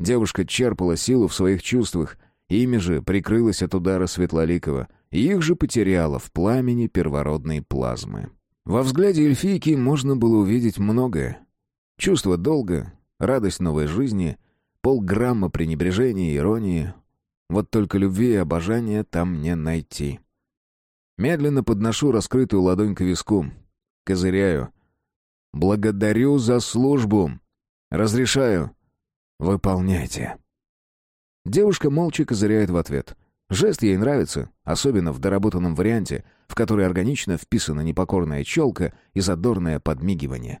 Девушка черпала силу в своих чувствах, ими же прикрылась от удара Светлоликова, и их же потеряла в пламени первородной плазмы. Во взгляде эльфийки можно было увидеть многое. Чувство долга, радость новой жизни, полграмма пренебрежения и иронии. Вот только любви и обожания там не найти. Медленно подношу раскрытую ладонь к виску. Козыряю. «Благодарю за службу. Разрешаю. Выполняйте». Девушка молча козыряет в ответ. Жест ей нравится, особенно в доработанном варианте, в который органично вписана непокорная челка и задорное подмигивание.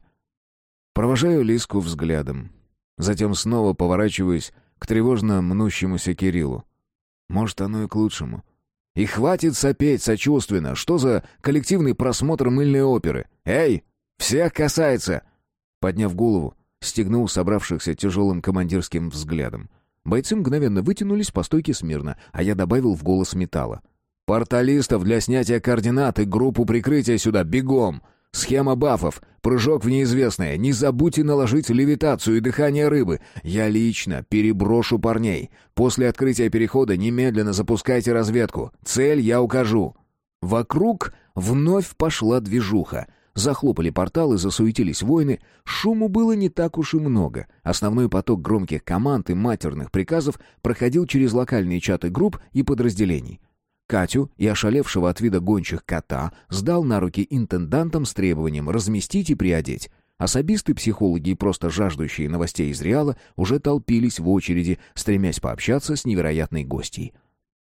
Провожаю Лиску взглядом. Затем снова поворачиваюсь к тревожно мнущемуся Кириллу. Может, оно и к лучшему. И хватит сопеть сочувственно. Что за коллективный просмотр мыльной оперы? Эй, всех касается!» Подняв голову, стегнул собравшихся тяжелым командирским взглядом. Бойцы мгновенно вытянулись по стойке смирно, а я добавил в голос металла. «Порталистов для снятия координат и группу прикрытия сюда, бегом! Схема бафов, прыжок в неизвестное, не забудьте наложить левитацию и дыхание рыбы. Я лично переброшу парней. После открытия перехода немедленно запускайте разведку. Цель я укажу». Вокруг вновь пошла движуха — Захлопали порталы, засуетились воины. Шуму было не так уж и много. Основной поток громких команд и матерных приказов проходил через локальные чаты групп и подразделений. Катю и ошалевшего от вида гончих кота сдал на руки интендантам с требованием разместить и приодеть. Особисты, психологи и просто жаждущие новостей из Реала уже толпились в очереди, стремясь пообщаться с невероятной гостьей.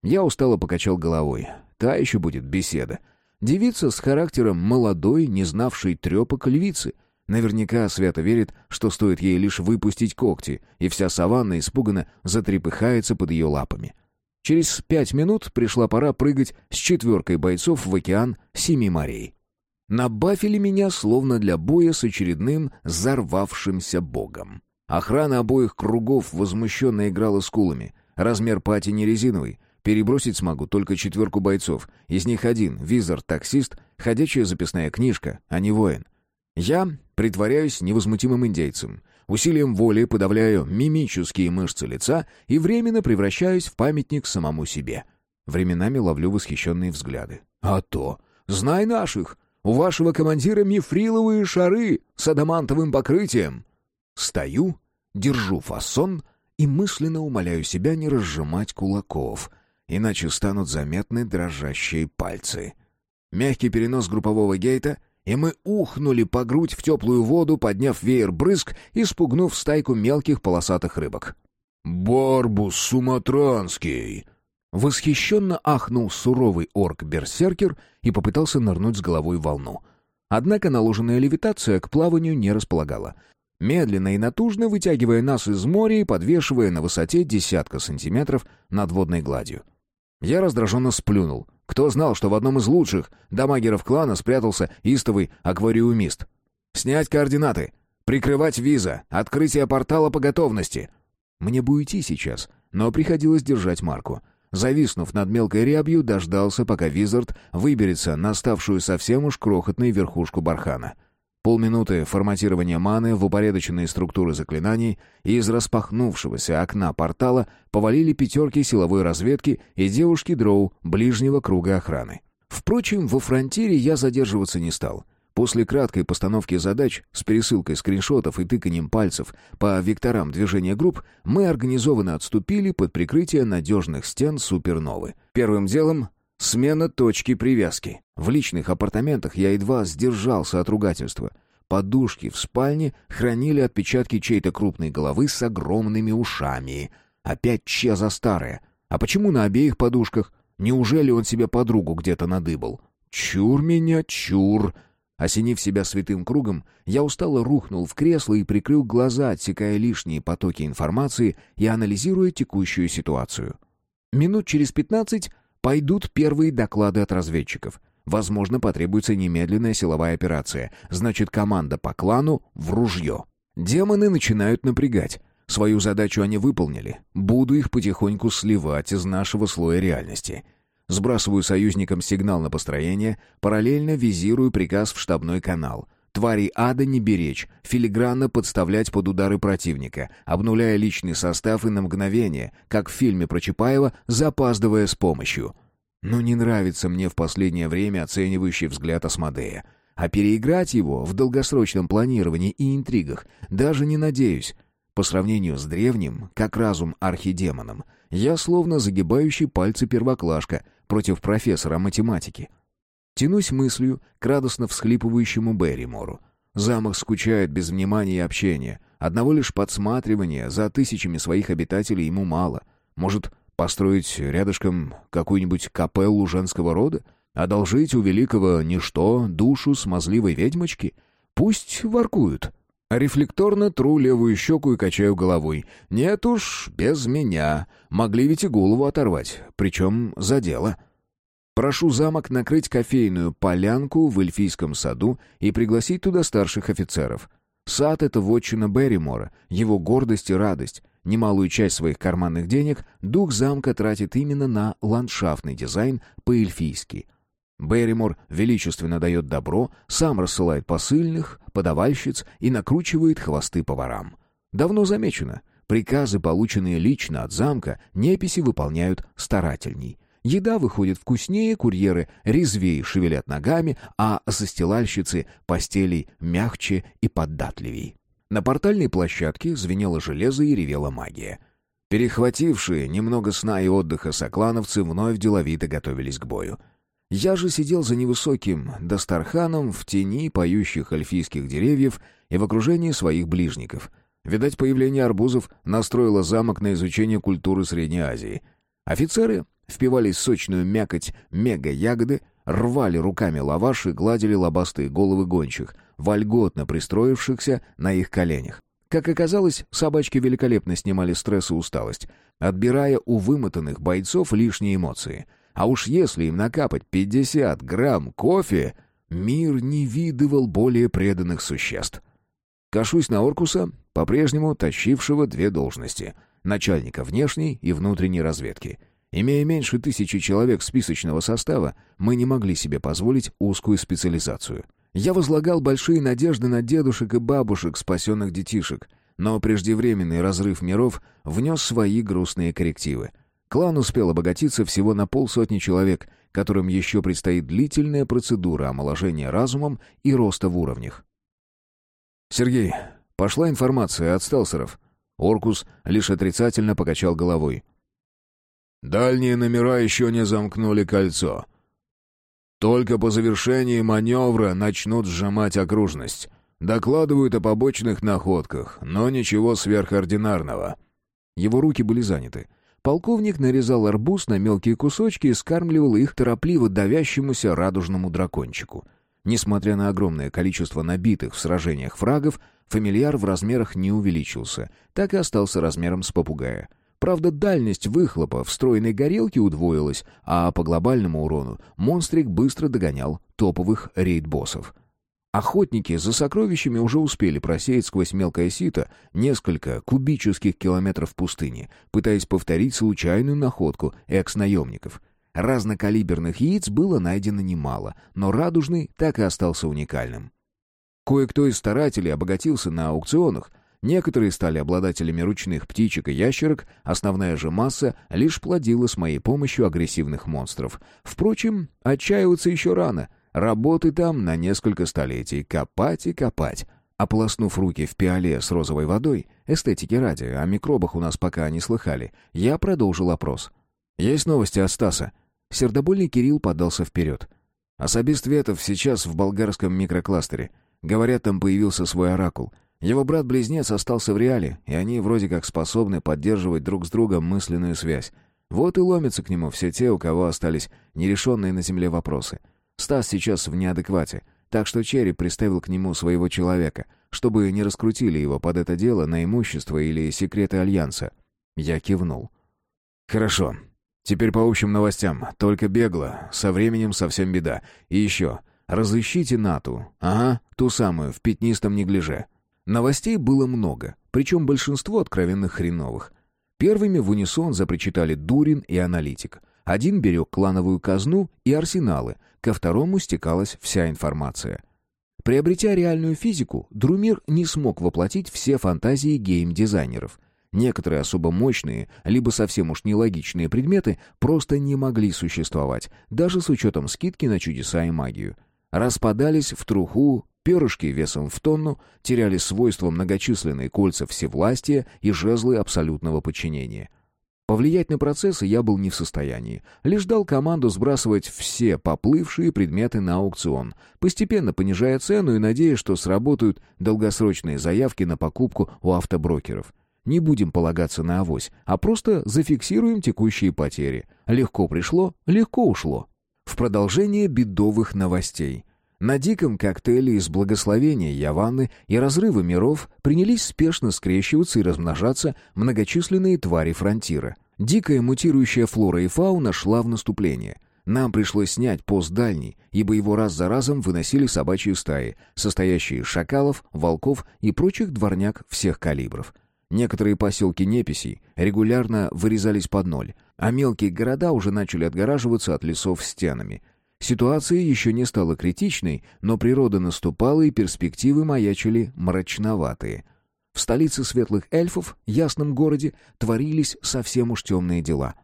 Я устало покачал головой. Та еще будет беседа. Девица с характером молодой, не знавшей трепок львицы. Наверняка свято верит, что стоит ей лишь выпустить когти, и вся саванна испуганно затрепыхается под ее лапами. Через пять минут пришла пора прыгать с четверкой бойцов в океан Семи морей. Набафили меня словно для боя с очередным зарвавшимся богом. Охрана обоих кругов возмущенно играла скулами. Размер пати не резиновый, Перебросить смогу только четверку бойцов. Из них один — визор-таксист, ходячая записная книжка, а не воин. Я притворяюсь невозмутимым индейцем. Усилием воли подавляю мимические мышцы лица и временно превращаюсь в памятник самому себе. Временами ловлю восхищенные взгляды. А то! Знай наших! У вашего командира мифриловые шары с адамантовым покрытием! Стою, держу фасон и мысленно умоляю себя не разжимать кулаков — иначе станут заметны дрожащие пальцы. Мягкий перенос группового гейта, и мы ухнули по грудь в теплую воду, подняв веер брызг и спугнув стайку мелких полосатых рыбок. «Барбус суматранский!» Восхищенно ахнул суровый орк-берсеркер и попытался нырнуть с головой в волну. Однако наложенная левитация к плаванию не располагала. Медленно и натужно вытягивая нас из моря и подвешивая на высоте десятка сантиметров над водной гладью. Я раздраженно сплюнул. Кто знал, что в одном из лучших дамагеров клана спрятался истовый аквариумист? «Снять координаты! Прикрывать виза! Открытие портала по готовности!» Мне бы уйти сейчас, но приходилось держать марку. Зависнув над мелкой рябью, дождался, пока Визард выберется на ставшую совсем уж крохотной верхушку бархана — Полминуты форматирования маны в упорядоченные структуры заклинаний, и из распахнувшегося окна портала повалили пятерки силовой разведки и девушки Дроу ближнего круга охраны. Впрочем, во фронтире я задерживаться не стал. После краткой постановки задач с пересылкой скриншотов и тыканием пальцев по векторам движения групп мы организованно отступили под прикрытие надежных стен суперновы. Первым делом — смена точки привязки. В личных апартаментах я едва сдержался от ругательства. Подушки в спальне хранили отпечатки чьей-то крупной головы с огромными ушами. Опять чеза старая. А почему на обеих подушках? Неужели он себе подругу где-то надыбал? Чур меня, чур! Осенив себя святым кругом, я устало рухнул в кресло и прикрыл глаза, отсекая лишние потоки информации и анализируя текущую ситуацию. Минут через пятнадцать пойдут первые доклады от разведчиков. Возможно, потребуется немедленная силовая операция. Значит, команда по клану в ружье. Демоны начинают напрягать. Свою задачу они выполнили. Буду их потихоньку сливать из нашего слоя реальности. Сбрасываю союзникам сигнал на построение, параллельно визирую приказ в штабной канал. Твари ада не беречь, филигранно подставлять под удары противника, обнуляя личный состав и на мгновение, как в фильме про Чапаева, запаздывая с помощью. Но не нравится мне в последнее время оценивающий взгляд Асмодея. А переиграть его в долгосрочном планировании и интригах даже не надеюсь. По сравнению с древним, как разум архидемоном, я словно загибающий пальцы первоклашка против профессора математики. Тянусь мыслью к радостно всхлипывающему Берримору. Замок скучает без внимания и общения. Одного лишь подсматривания за тысячами своих обитателей ему мало. Может, построить рядышком какую-нибудь капеллу женского рода? Одолжить у великого ничто душу смазливой ведьмочки? Пусть воркуют. Рефлекторно тру левую щеку и качаю головой. Нет уж, без меня. Могли ведь и голову оторвать, причем за дело. Прошу замок накрыть кофейную полянку в эльфийском саду и пригласить туда старших офицеров. Сад — это вотчина Берримора, его гордость и радость. Немалую часть своих карманных денег дух замка тратит именно на ландшафтный дизайн по-эльфийски — Берримор величественно дает добро, сам рассылает посыльных, подавальщиц и накручивает хвосты поварам. Давно замечено, приказы, полученные лично от замка, неписи выполняют старательней. Еда выходит вкуснее, курьеры резвее шевелят ногами, а застилальщицы постелей мягче и податливей. На портальной площадке звенело железо и ревела магия. Перехватившие немного сна и отдыха соклановцы вновь деловито готовились к бою — я же сидел за невысоким Дастарханом в тени поющих альфийских деревьев и в окружении своих ближников. Видать, появление арбузов настроило замок на изучение культуры Средней Азии. Офицеры впивались в сочную мякоть мега-ягоды, рвали руками лаваш и гладили лобастые головы гончих, вольготно пристроившихся на их коленях. Как оказалось, собачки великолепно снимали стресс и усталость, отбирая у вымотанных бойцов лишние эмоции — а уж если им накапать 50 грамм кофе, мир не видывал более преданных существ. Кашусь на Оркуса, по-прежнему тащившего две должности — начальника внешней и внутренней разведки. Имея меньше тысячи человек списочного состава, мы не могли себе позволить узкую специализацию. Я возлагал большие надежды на дедушек и бабушек спасенных детишек, но преждевременный разрыв миров внес свои грустные коррективы — Клан успел обогатиться всего на полсотни человек, которым еще предстоит длительная процедура омоложения разумом и роста в уровнях. «Сергей, пошла информация от стелсеров». Оркус лишь отрицательно покачал головой. «Дальние номера еще не замкнули кольцо. Только по завершении маневра начнут сжимать окружность. Докладывают о побочных находках, но ничего сверхординарного». Его руки были заняты. Полковник нарезал арбуз на мелкие кусочки и скармливал их торопливо давящемуся радужному дракончику. Несмотря на огромное количество набитых в сражениях фрагов, фамильяр в размерах не увеличился, так и остался размером с попугая. Правда, дальность выхлопа встроенной горелки удвоилась, а по глобальному урону монстрик быстро догонял топовых рейд-боссов. Охотники за сокровищами уже успели просеять сквозь мелкое сито несколько кубических километров пустыни, пытаясь повторить случайную находку экс-наемников. Разнокалиберных яиц было найдено немало, но радужный так и остался уникальным. Кое-кто из старателей обогатился на аукционах, некоторые стали обладателями ручных птичек и ящерок, основная же масса лишь плодила с моей помощью агрессивных монстров. Впрочем, отчаиваться еще рано — Работы там на несколько столетий, копать и копать. Ополоснув руки в пиале с розовой водой, эстетики ради, о микробах у нас пока не слыхали, я продолжил опрос. «Есть новости от Стаса?» Сердобольный Кирилл подался вперед. «Особист Ветов сейчас в болгарском микрокластере. Говорят, там появился свой оракул. Его брат-близнец остался в реале, и они вроде как способны поддерживать друг с другом мысленную связь. Вот и ломятся к нему все те, у кого остались нерешенные на земле вопросы. Стас сейчас в неадеквате, так что Черри приставил к нему своего человека, чтобы не раскрутили его под это дело на имущество или секреты Альянса. Я кивнул. «Хорошо. Теперь по общим новостям. Только бегло. Со временем совсем беда. И еще. Разыщите Нату. Ага, ту самую, в пятнистом неглиже». Новостей было много, причем большинство откровенных хреновых. Первыми в унисон запричитали Дурин и Аналитик. Один берег клановую казну и арсеналы, ко второму стекалась вся информация. Приобретя реальную физику, Друмир не смог воплотить все фантазии гейм-дизайнеров. Некоторые особо мощные, либо совсем уж нелогичные предметы просто не могли существовать, даже с учетом скидки на чудеса и магию. Распадались в труху, перышки весом в тонну, теряли свойства многочисленные кольца всевластия и жезлы абсолютного подчинения. Повлиять на процессы я был не в состоянии. Лишь дал команду сбрасывать все поплывшие предметы на аукцион, постепенно понижая цену и надеясь, что сработают долгосрочные заявки на покупку у автоброкеров. Не будем полагаться на авось, а просто зафиксируем текущие потери. Легко пришло, легко ушло. В продолжение бедовых новостей. На диком коктейле из благословения Яванны и разрыва миров принялись спешно скрещиваться и размножаться многочисленные твари фронтира. Дикая мутирующая флора и фауна шла в наступление. Нам пришлось снять пост дальний, ибо его раз за разом выносили собачьи стаи, состоящие из шакалов, волков и прочих дворняк всех калибров. Некоторые поселки неписей регулярно вырезались под ноль, а мелкие города уже начали отгораживаться от лесов стенами — Ситуация еще не стала критичной, но природа наступала, и перспективы маячили мрачноватые. В столице светлых эльфов, ясном городе, творились совсем уж темные дела.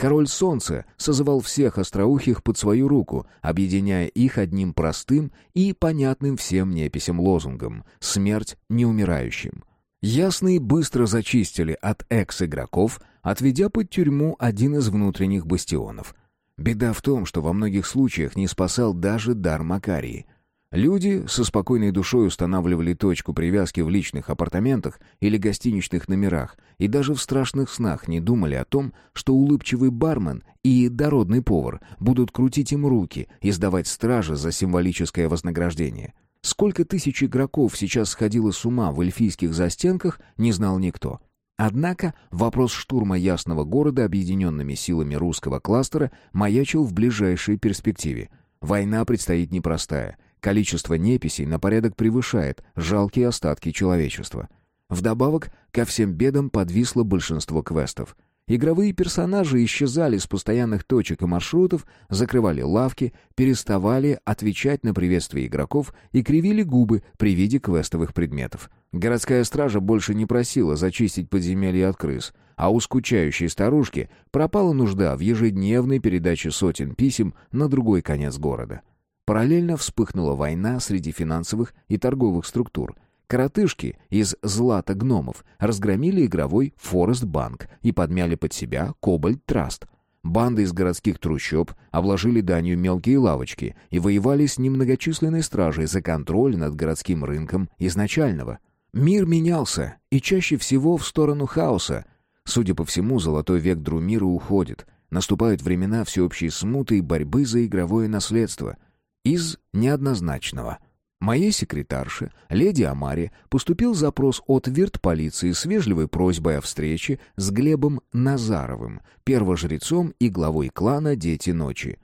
Король Солнца созывал всех остроухих под свою руку, объединяя их одним простым и понятным всем неписям лозунгом «Смерть неумирающим». Ясные быстро зачистили от экс-игроков, отведя под тюрьму один из внутренних бастионов. Беда в том, что во многих случаях не спасал даже дар Макарии. Люди со спокойной душой устанавливали точку привязки в личных апартаментах или гостиничных номерах и даже в страшных снах не думали о том, что улыбчивый бармен и дородный повар будут крутить им руки и сдавать стражи за символическое вознаграждение. Сколько тысяч игроков сейчас сходило с ума в эльфийских застенках, не знал никто. Однако вопрос штурма Ясного города объединенными силами русского кластера маячил в ближайшей перспективе. Война предстоит непростая. Количество неписей на порядок превышает жалкие остатки человечества. Вдобавок, ко всем бедам подвисло большинство квестов — Игровые персонажи исчезали с постоянных точек и маршрутов, закрывали лавки, переставали отвечать на приветствия игроков и кривили губы при виде квестовых предметов. Городская стража больше не просила зачистить подземелье от крыс, а у скучающей старушки пропала нужда в ежедневной передаче сотен писем на другой конец города. Параллельно вспыхнула война среди финансовых и торговых структур — Коротышки из «Злата гномов» разгромили игровой Форест Банк и подмяли под себя Кобальт Траст. Банды из городских трущоб обложили данью мелкие лавочки и воевали с немногочисленной стражей за контроль над городским рынком изначального. Мир менялся, и чаще всего в сторону хаоса. Судя по всему, золотой век Друмира уходит. Наступают времена всеобщей смуты и борьбы за игровое наследство. Из неоднозначного — Моей секретарше, леди Амаре, поступил запрос от вирт-полиции с вежливой просьбой о встрече с Глебом Назаровым, первожрецом и главой клана «Дети ночи».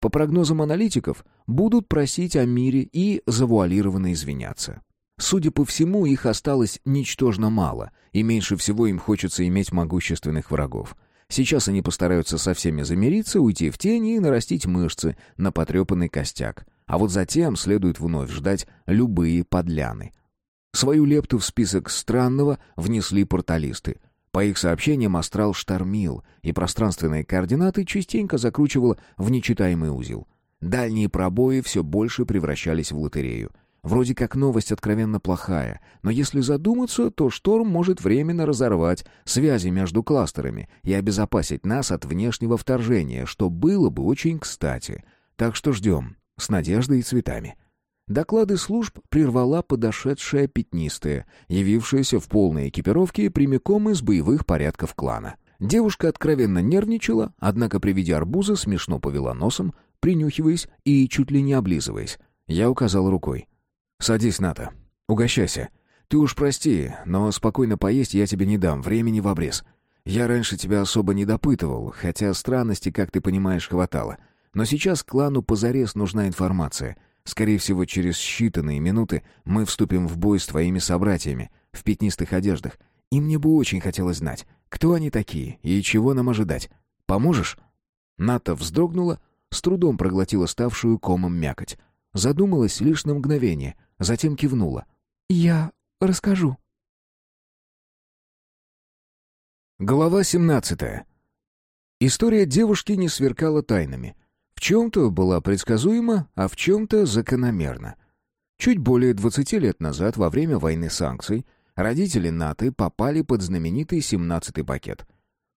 По прогнозам аналитиков, будут просить о мире и завуалированно извиняться. Судя по всему, их осталось ничтожно мало, и меньше всего им хочется иметь могущественных врагов. Сейчас они постараются со всеми замириться, уйти в тени и нарастить мышцы на потрепанный костяк. А вот затем следует вновь ждать любые подляны. Свою лепту в список странного внесли порталисты. По их сообщениям астрал штормил, и пространственные координаты частенько закручивало в нечитаемый узел. Дальние пробои все больше превращались в лотерею. Вроде как новость откровенно плохая, но если задуматься, то шторм может временно разорвать связи между кластерами и обезопасить нас от внешнего вторжения, что было бы очень кстати. Так что ждем, с надеждой и цветами. Доклады служб прервала подошедшая пятнистая, явившаяся в полной экипировке прямиком из боевых порядков клана. Девушка откровенно нервничала, однако при виде арбуза смешно повела носом, принюхиваясь и чуть ли не облизываясь. Я указал рукой. «Садись, Ната. Угощайся. Ты уж прости, но спокойно поесть я тебе не дам, времени в обрез. Я раньше тебя особо не допытывал, хотя странностей, как ты понимаешь, хватало. Но сейчас клану позарез нужна информация. Скорее всего, через считанные минуты мы вступим в бой с твоими собратьями в пятнистых одеждах. И мне бы очень хотелось знать, кто они такие и чего нам ожидать. Поможешь?» Ната вздрогнула, с трудом проглотила ставшую комом мякоть. Задумалась лишь на мгновение, затем кивнула. «Я расскажу». Глава 17. История девушки не сверкала тайнами. В чем-то была предсказуема, а в чем-то закономерна. Чуть более 20 лет назад, во время войны санкций, родители Наты попали под знаменитый 17-й пакет.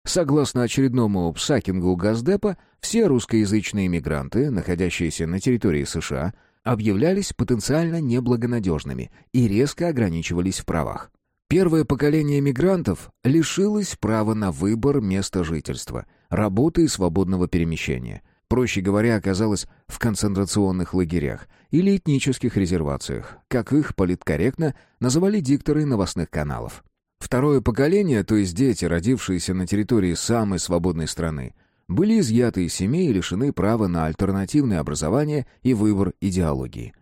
Согласно очередному псакингу Газдепа, все русскоязычные иммигранты, находящиеся на территории США, объявлялись потенциально неблагонадежными и резко ограничивались в правах. Первое поколение мигрантов лишилось права на выбор места жительства, работы и свободного перемещения. Проще говоря, оказалось в концентрационных лагерях или этнических резервациях, как их политкорректно называли дикторы новостных каналов. Второе поколение, то есть дети, родившиеся на территории самой свободной страны, были изъяты из семей и лишены права на альтернативное образование и выбор идеологии.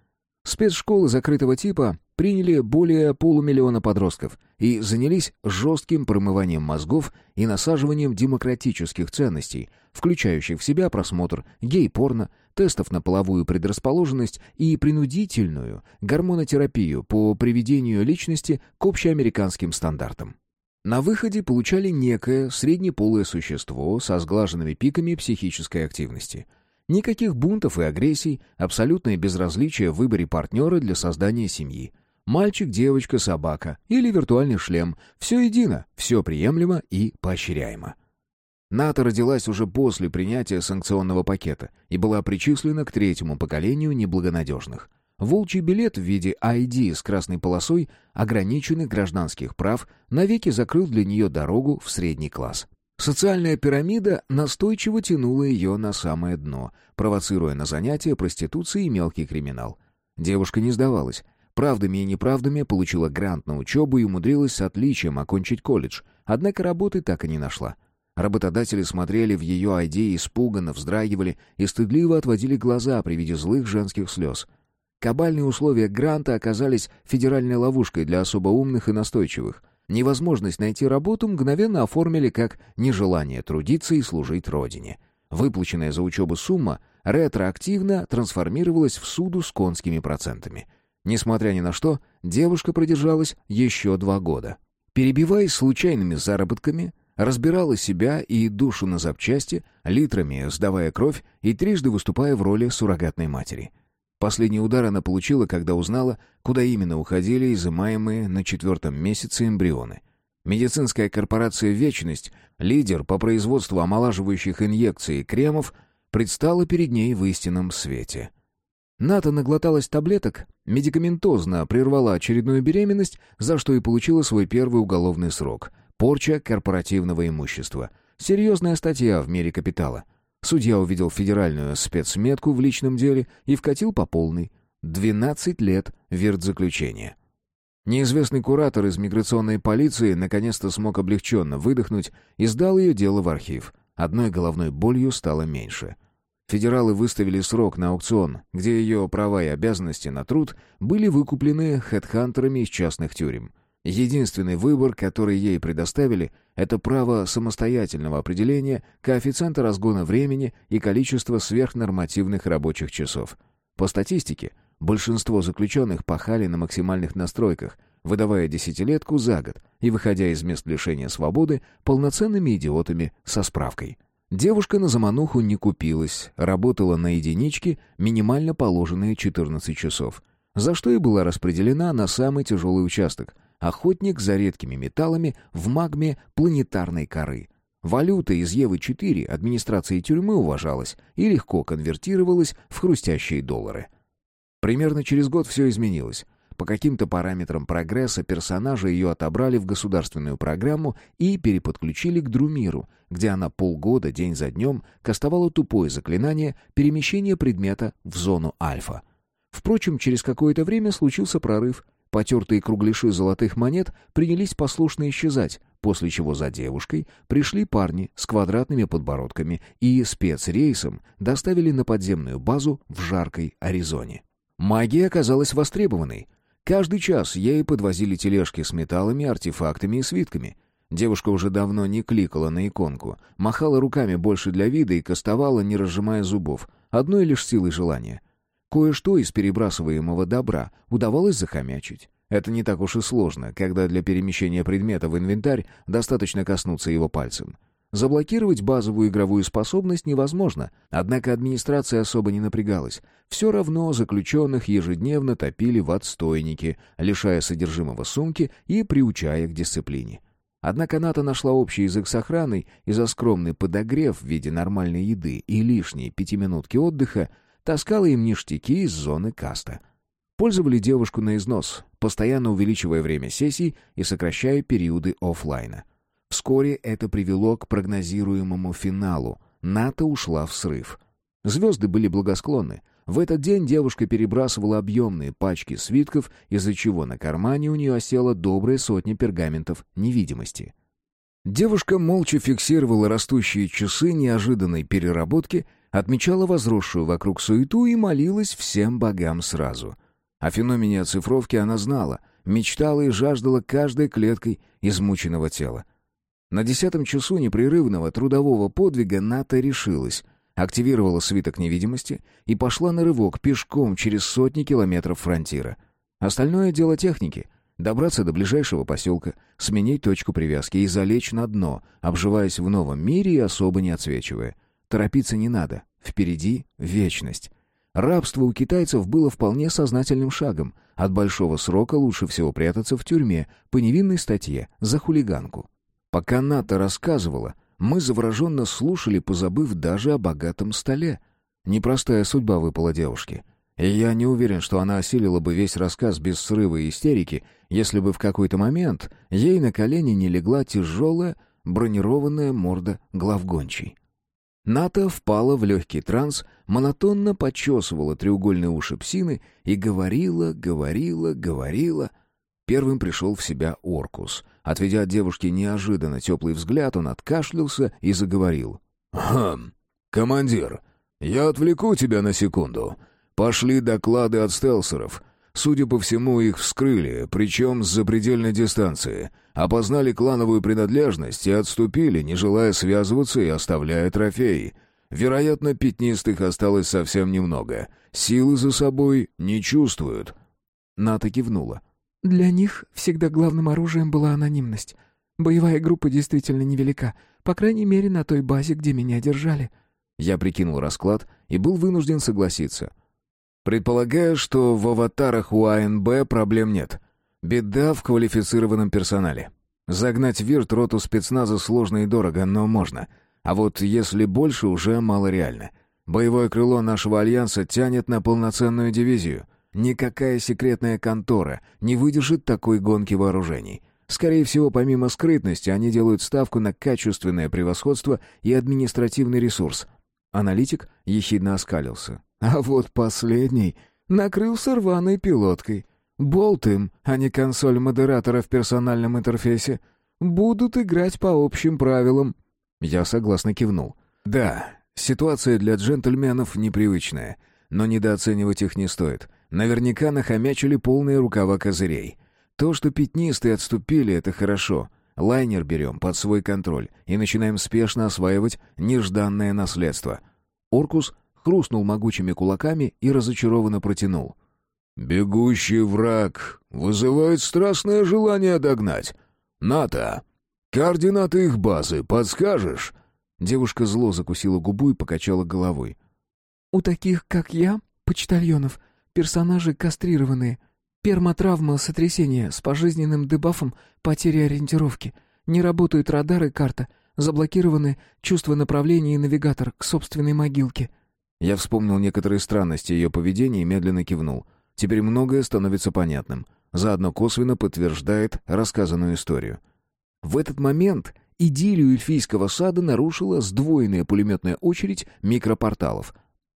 Спецшколы закрытого типа приняли более полумиллиона подростков и занялись жестким промыванием мозгов и насаживанием демократических ценностей, включающих в себя просмотр гей-порно, тестов на половую предрасположенность и принудительную гормонотерапию по приведению личности к общеамериканским стандартам. На выходе получали некое среднеполое существо со сглаженными пиками психической активности. Никаких бунтов и агрессий, абсолютное безразличие в выборе партнера для создания семьи. Мальчик, девочка, собака или виртуальный шлем – все едино, все приемлемо и поощряемо. НАТО родилась уже после принятия санкционного пакета и была причислена к третьему поколению неблагонадежных – Волчий билет в виде ID с красной полосой ограниченных гражданских прав навеки закрыл для нее дорогу в средний класс. Социальная пирамида настойчиво тянула ее на самое дно, провоцируя на занятия проституцией и мелкий криминал. Девушка не сдавалась. Правдами и неправдами получила грант на учебу и умудрилась с отличием окончить колледж, однако работы так и не нашла. Работодатели смотрели в ее ID, испуганно вздрагивали и стыдливо отводили глаза при виде злых женских слез — Кабальные условия гранта оказались федеральной ловушкой для особо умных и настойчивых. Невозможность найти работу мгновенно оформили как нежелание трудиться и служить родине. Выплаченная за учебу сумма ретроактивно трансформировалась в суду с конскими процентами. Несмотря ни на что, девушка продержалась еще два года. Перебиваясь случайными заработками, разбирала себя и душу на запчасти, литрами сдавая кровь и трижды выступая в роли суррогатной матери — Последний удар она получила, когда узнала, куда именно уходили изымаемые на четвертом месяце эмбрионы. Медицинская корпорация «Вечность», лидер по производству омолаживающих инъекций и кремов, предстала перед ней в истинном свете. Ната наглоталась таблеток, медикаментозно прервала очередную беременность, за что и получила свой первый уголовный срок — порча корпоративного имущества. Серьезная статья в мире капитала — Судья увидел федеральную спецметку в личном деле и вкатил по полной. 12 лет верт-заключения. Неизвестный куратор из миграционной полиции наконец-то смог облегченно выдохнуть и сдал ее дело в архив. Одной головной болью стало меньше. Федералы выставили срок на аукцион, где ее права и обязанности на труд были выкуплены хедхантерами из частных тюрем. Единственный выбор, который ей предоставили, это право самостоятельного определения коэффициента разгона времени и количества сверхнормативных рабочих часов. По статистике, большинство заключенных пахали на максимальных настройках, выдавая десятилетку за год и выходя из мест лишения свободы полноценными идиотами со справкой. Девушка на замануху не купилась, работала на единичке минимально положенные 14 часов, за что и была распределена на самый тяжелый участок — охотник за редкими металлами в магме планетарной коры. Валюта из Евы-4 администрации тюрьмы уважалась и легко конвертировалась в хрустящие доллары. Примерно через год все изменилось. По каким-то параметрам прогресса персонажа ее отобрали в государственную программу и переподключили к Друмиру, где она полгода день за днем кастовала тупое заклинание перемещения предмета в зону альфа. Впрочем, через какое-то время случился прорыв. Потертые кругляши золотых монет принялись послушно исчезать, после чего за девушкой пришли парни с квадратными подбородками и спецрейсом доставили на подземную базу в жаркой Аризоне. Магия оказалась востребованной. Каждый час ей подвозили тележки с металлами, артефактами и свитками. Девушка уже давно не кликала на иконку, махала руками больше для вида и кастовала, не разжимая зубов, одной лишь силой желания — Кое-что из перебрасываемого добра удавалось захомячить. Это не так уж и сложно, когда для перемещения предмета в инвентарь достаточно коснуться его пальцем. Заблокировать базовую игровую способность невозможно, однако администрация особо не напрягалась. Все равно заключенных ежедневно топили в отстойнике, лишая содержимого сумки и приучая к дисциплине. Однако НАТО нашла общий язык с охраной, и за скромный подогрев в виде нормальной еды и лишние пятиминутки отдыха таскала им ништяки из зоны каста. Пользовали девушку на износ, постоянно увеличивая время сессий и сокращая периоды офлайна. Вскоре это привело к прогнозируемому финалу. НАТО ушла в срыв. Звезды были благосклонны. В этот день девушка перебрасывала объемные пачки свитков, из-за чего на кармане у нее осела добрая сотня пергаментов невидимости. Девушка молча фиксировала растущие часы неожиданной переработки отмечала возросшую вокруг суету и молилась всем богам сразу. О феномене оцифровки она знала, мечтала и жаждала каждой клеткой измученного тела. На десятом часу непрерывного трудового подвига Ната решилась, активировала свиток невидимости и пошла на рывок пешком через сотни километров фронтира. Остальное дело техники — добраться до ближайшего поселка, сменить точку привязки и залечь на дно, обживаясь в новом мире и особо не отсвечивая. Торопиться не надо. Впереди вечность. Рабство у китайцев было вполне сознательным шагом. От большого срока лучше всего прятаться в тюрьме по невинной статье за хулиганку. Пока Ната рассказывала, мы завороженно слушали, позабыв даже о богатом столе. Непростая судьба выпала девушке. И я не уверен, что она осилила бы весь рассказ без срыва и истерики, если бы в какой-то момент ей на колени не легла тяжелая бронированная морда главгончей. Ната впала в легкий транс, монотонно почесывала треугольные уши псины и говорила, говорила, говорила. Первым пришел в себя Оркус. Отведя от девушки неожиданно теплый взгляд, он откашлялся и заговорил. «Хм, командир, я отвлеку тебя на секунду. Пошли доклады от стелсеров. Судя по всему, их вскрыли, причем с запредельной дистанции. Опознали клановую принадлежность и отступили, не желая связываться и оставляя трофеи. Вероятно, пятнистых осталось совсем немного. Силы за собой не чувствуют. Ната кивнула. «Для них всегда главным оружием была анонимность. Боевая группа действительно невелика, по крайней мере, на той базе, где меня держали». Я прикинул расклад и был вынужден согласиться — Предполагаю, что в аватарах у АНБ проблем нет. Беда в квалифицированном персонале. Загнать вирт роту спецназа сложно и дорого, но можно. А вот если больше, уже мало реально. Боевое крыло нашего альянса тянет на полноценную дивизию. Никакая секретная контора не выдержит такой гонки вооружений. Скорее всего, помимо скрытности, они делают ставку на качественное превосходство и административный ресурс. Аналитик ехидно оскалился. А вот последний накрылся рваной пилоткой. Болт им, а не консоль модератора в персональном интерфейсе. Будут играть по общим правилам. Я согласно кивнул. Да, ситуация для джентльменов непривычная, но недооценивать их не стоит. Наверняка нахомячили полные рукава козырей. То, что пятнистые отступили, это хорошо. Лайнер берем под свой контроль и начинаем спешно осваивать нежданное наследство. Оркус хрустнул могучими кулаками и разочарованно протянул. «Бегущий враг вызывает страстное желание догнать. Ната, координаты их базы подскажешь?» Девушка зло закусила губу и покачала головой. «У таких, как я, почтальонов, персонажи кастрированные. Пермотравма, сотрясение с пожизненным дебафом потери ориентировки. Не работают радары карта. Заблокированы чувство направления и навигатор к собственной могилке». Я вспомнил некоторые странности ее поведения и медленно кивнул. Теперь многое становится понятным. Заодно косвенно подтверждает рассказанную историю. В этот момент идиллию эльфийского сада нарушила сдвоенная пулеметная очередь микропорталов.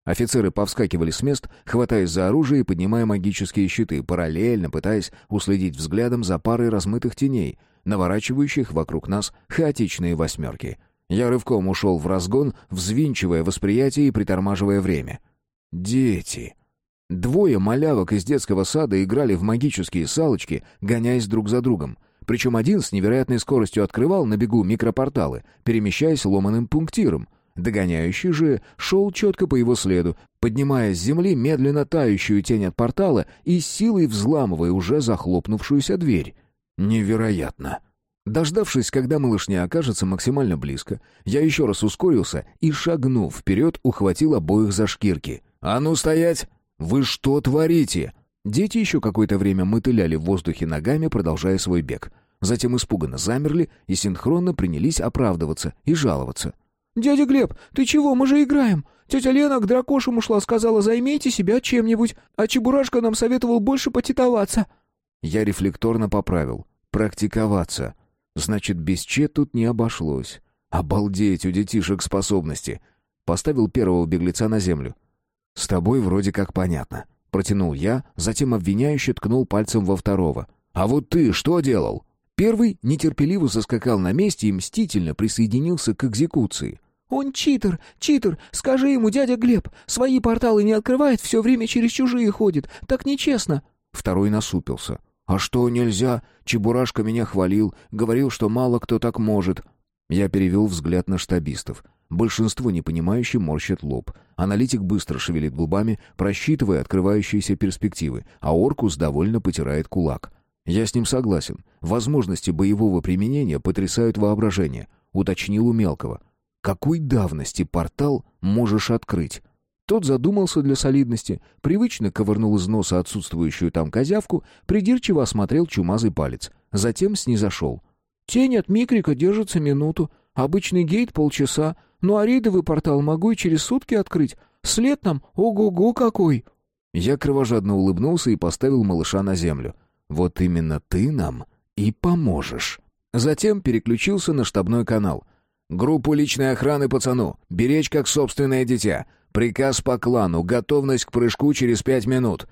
Офицеры повскакивали с мест, хватаясь за оружие и поднимая магические щиты, параллельно пытаясь уследить взглядом за парой размытых теней, наворачивающих вокруг нас хаотичные восьмерки. Я рывком ушел в разгон, взвинчивая восприятие и притормаживая время. «Дети!» Двое малявок из детского сада играли в магические салочки, гоняясь друг за другом. Причем один с невероятной скоростью открывал на бегу микропорталы, перемещаясь ломаным пунктиром. Догоняющий же шел четко по его следу, поднимая с земли медленно тающую тень от портала и силой взламывая уже захлопнувшуюся дверь. Невероятно! Дождавшись, когда малышня окажется максимально близко, я еще раз ускорился и, шагнув вперед, ухватил обоих за шкирки. «А ну стоять! Вы что творите?» Дети еще какое-то время мотыляли в воздухе ногами, продолжая свой бег. Затем испуганно замерли и синхронно принялись оправдываться и жаловаться. «Дядя Глеб, ты чего? Мы же играем. Тетя Лена к дракошам ушла, сказала, займите себя чем-нибудь, а Чебурашка нам советовал больше потитоваться». Я рефлекторно поправил. «Практиковаться. Значит, без че тут не обошлось. Обалдеть у детишек способности». Поставил первого беглеца на землю. «С тобой вроде как понятно. Протянул я, затем обвиняюще ткнул пальцем во второго. «А вот ты что делал?» Первый нетерпеливо заскакал на месте и мстительно присоединился к экзекуции. «Он читер, читер! Скажи ему, дядя Глеб, свои порталы не открывает, все время через чужие ходит. Так нечестно!» Второй насупился. «А что, нельзя? Чебурашка меня хвалил, говорил, что мало кто так может». Я перевел взгляд на штабистов. Большинство непонимающе морщит лоб. Аналитик быстро шевелит губами, просчитывая открывающиеся перспективы, а Оркус довольно потирает кулак. Я с ним согласен. Возможности боевого применения потрясают воображение. Уточнил у мелкого. Какой давности портал можешь открыть? Тот задумался для солидности, привычно ковырнул из носа отсутствующую там козявку, придирчиво осмотрел чумазый палец. Затем снизошел. «Тень от микрика держится минуту, обычный гейт — полчаса, ну а рейдовый портал могу и через сутки открыть. След нам ого-го какой!» Я кровожадно улыбнулся и поставил малыша на землю. «Вот именно ты нам и поможешь». Затем переключился на штабной канал. «Группу личной охраны пацану. Беречь как собственное дитя. Приказ по клану. Готовность к прыжку через пять минут».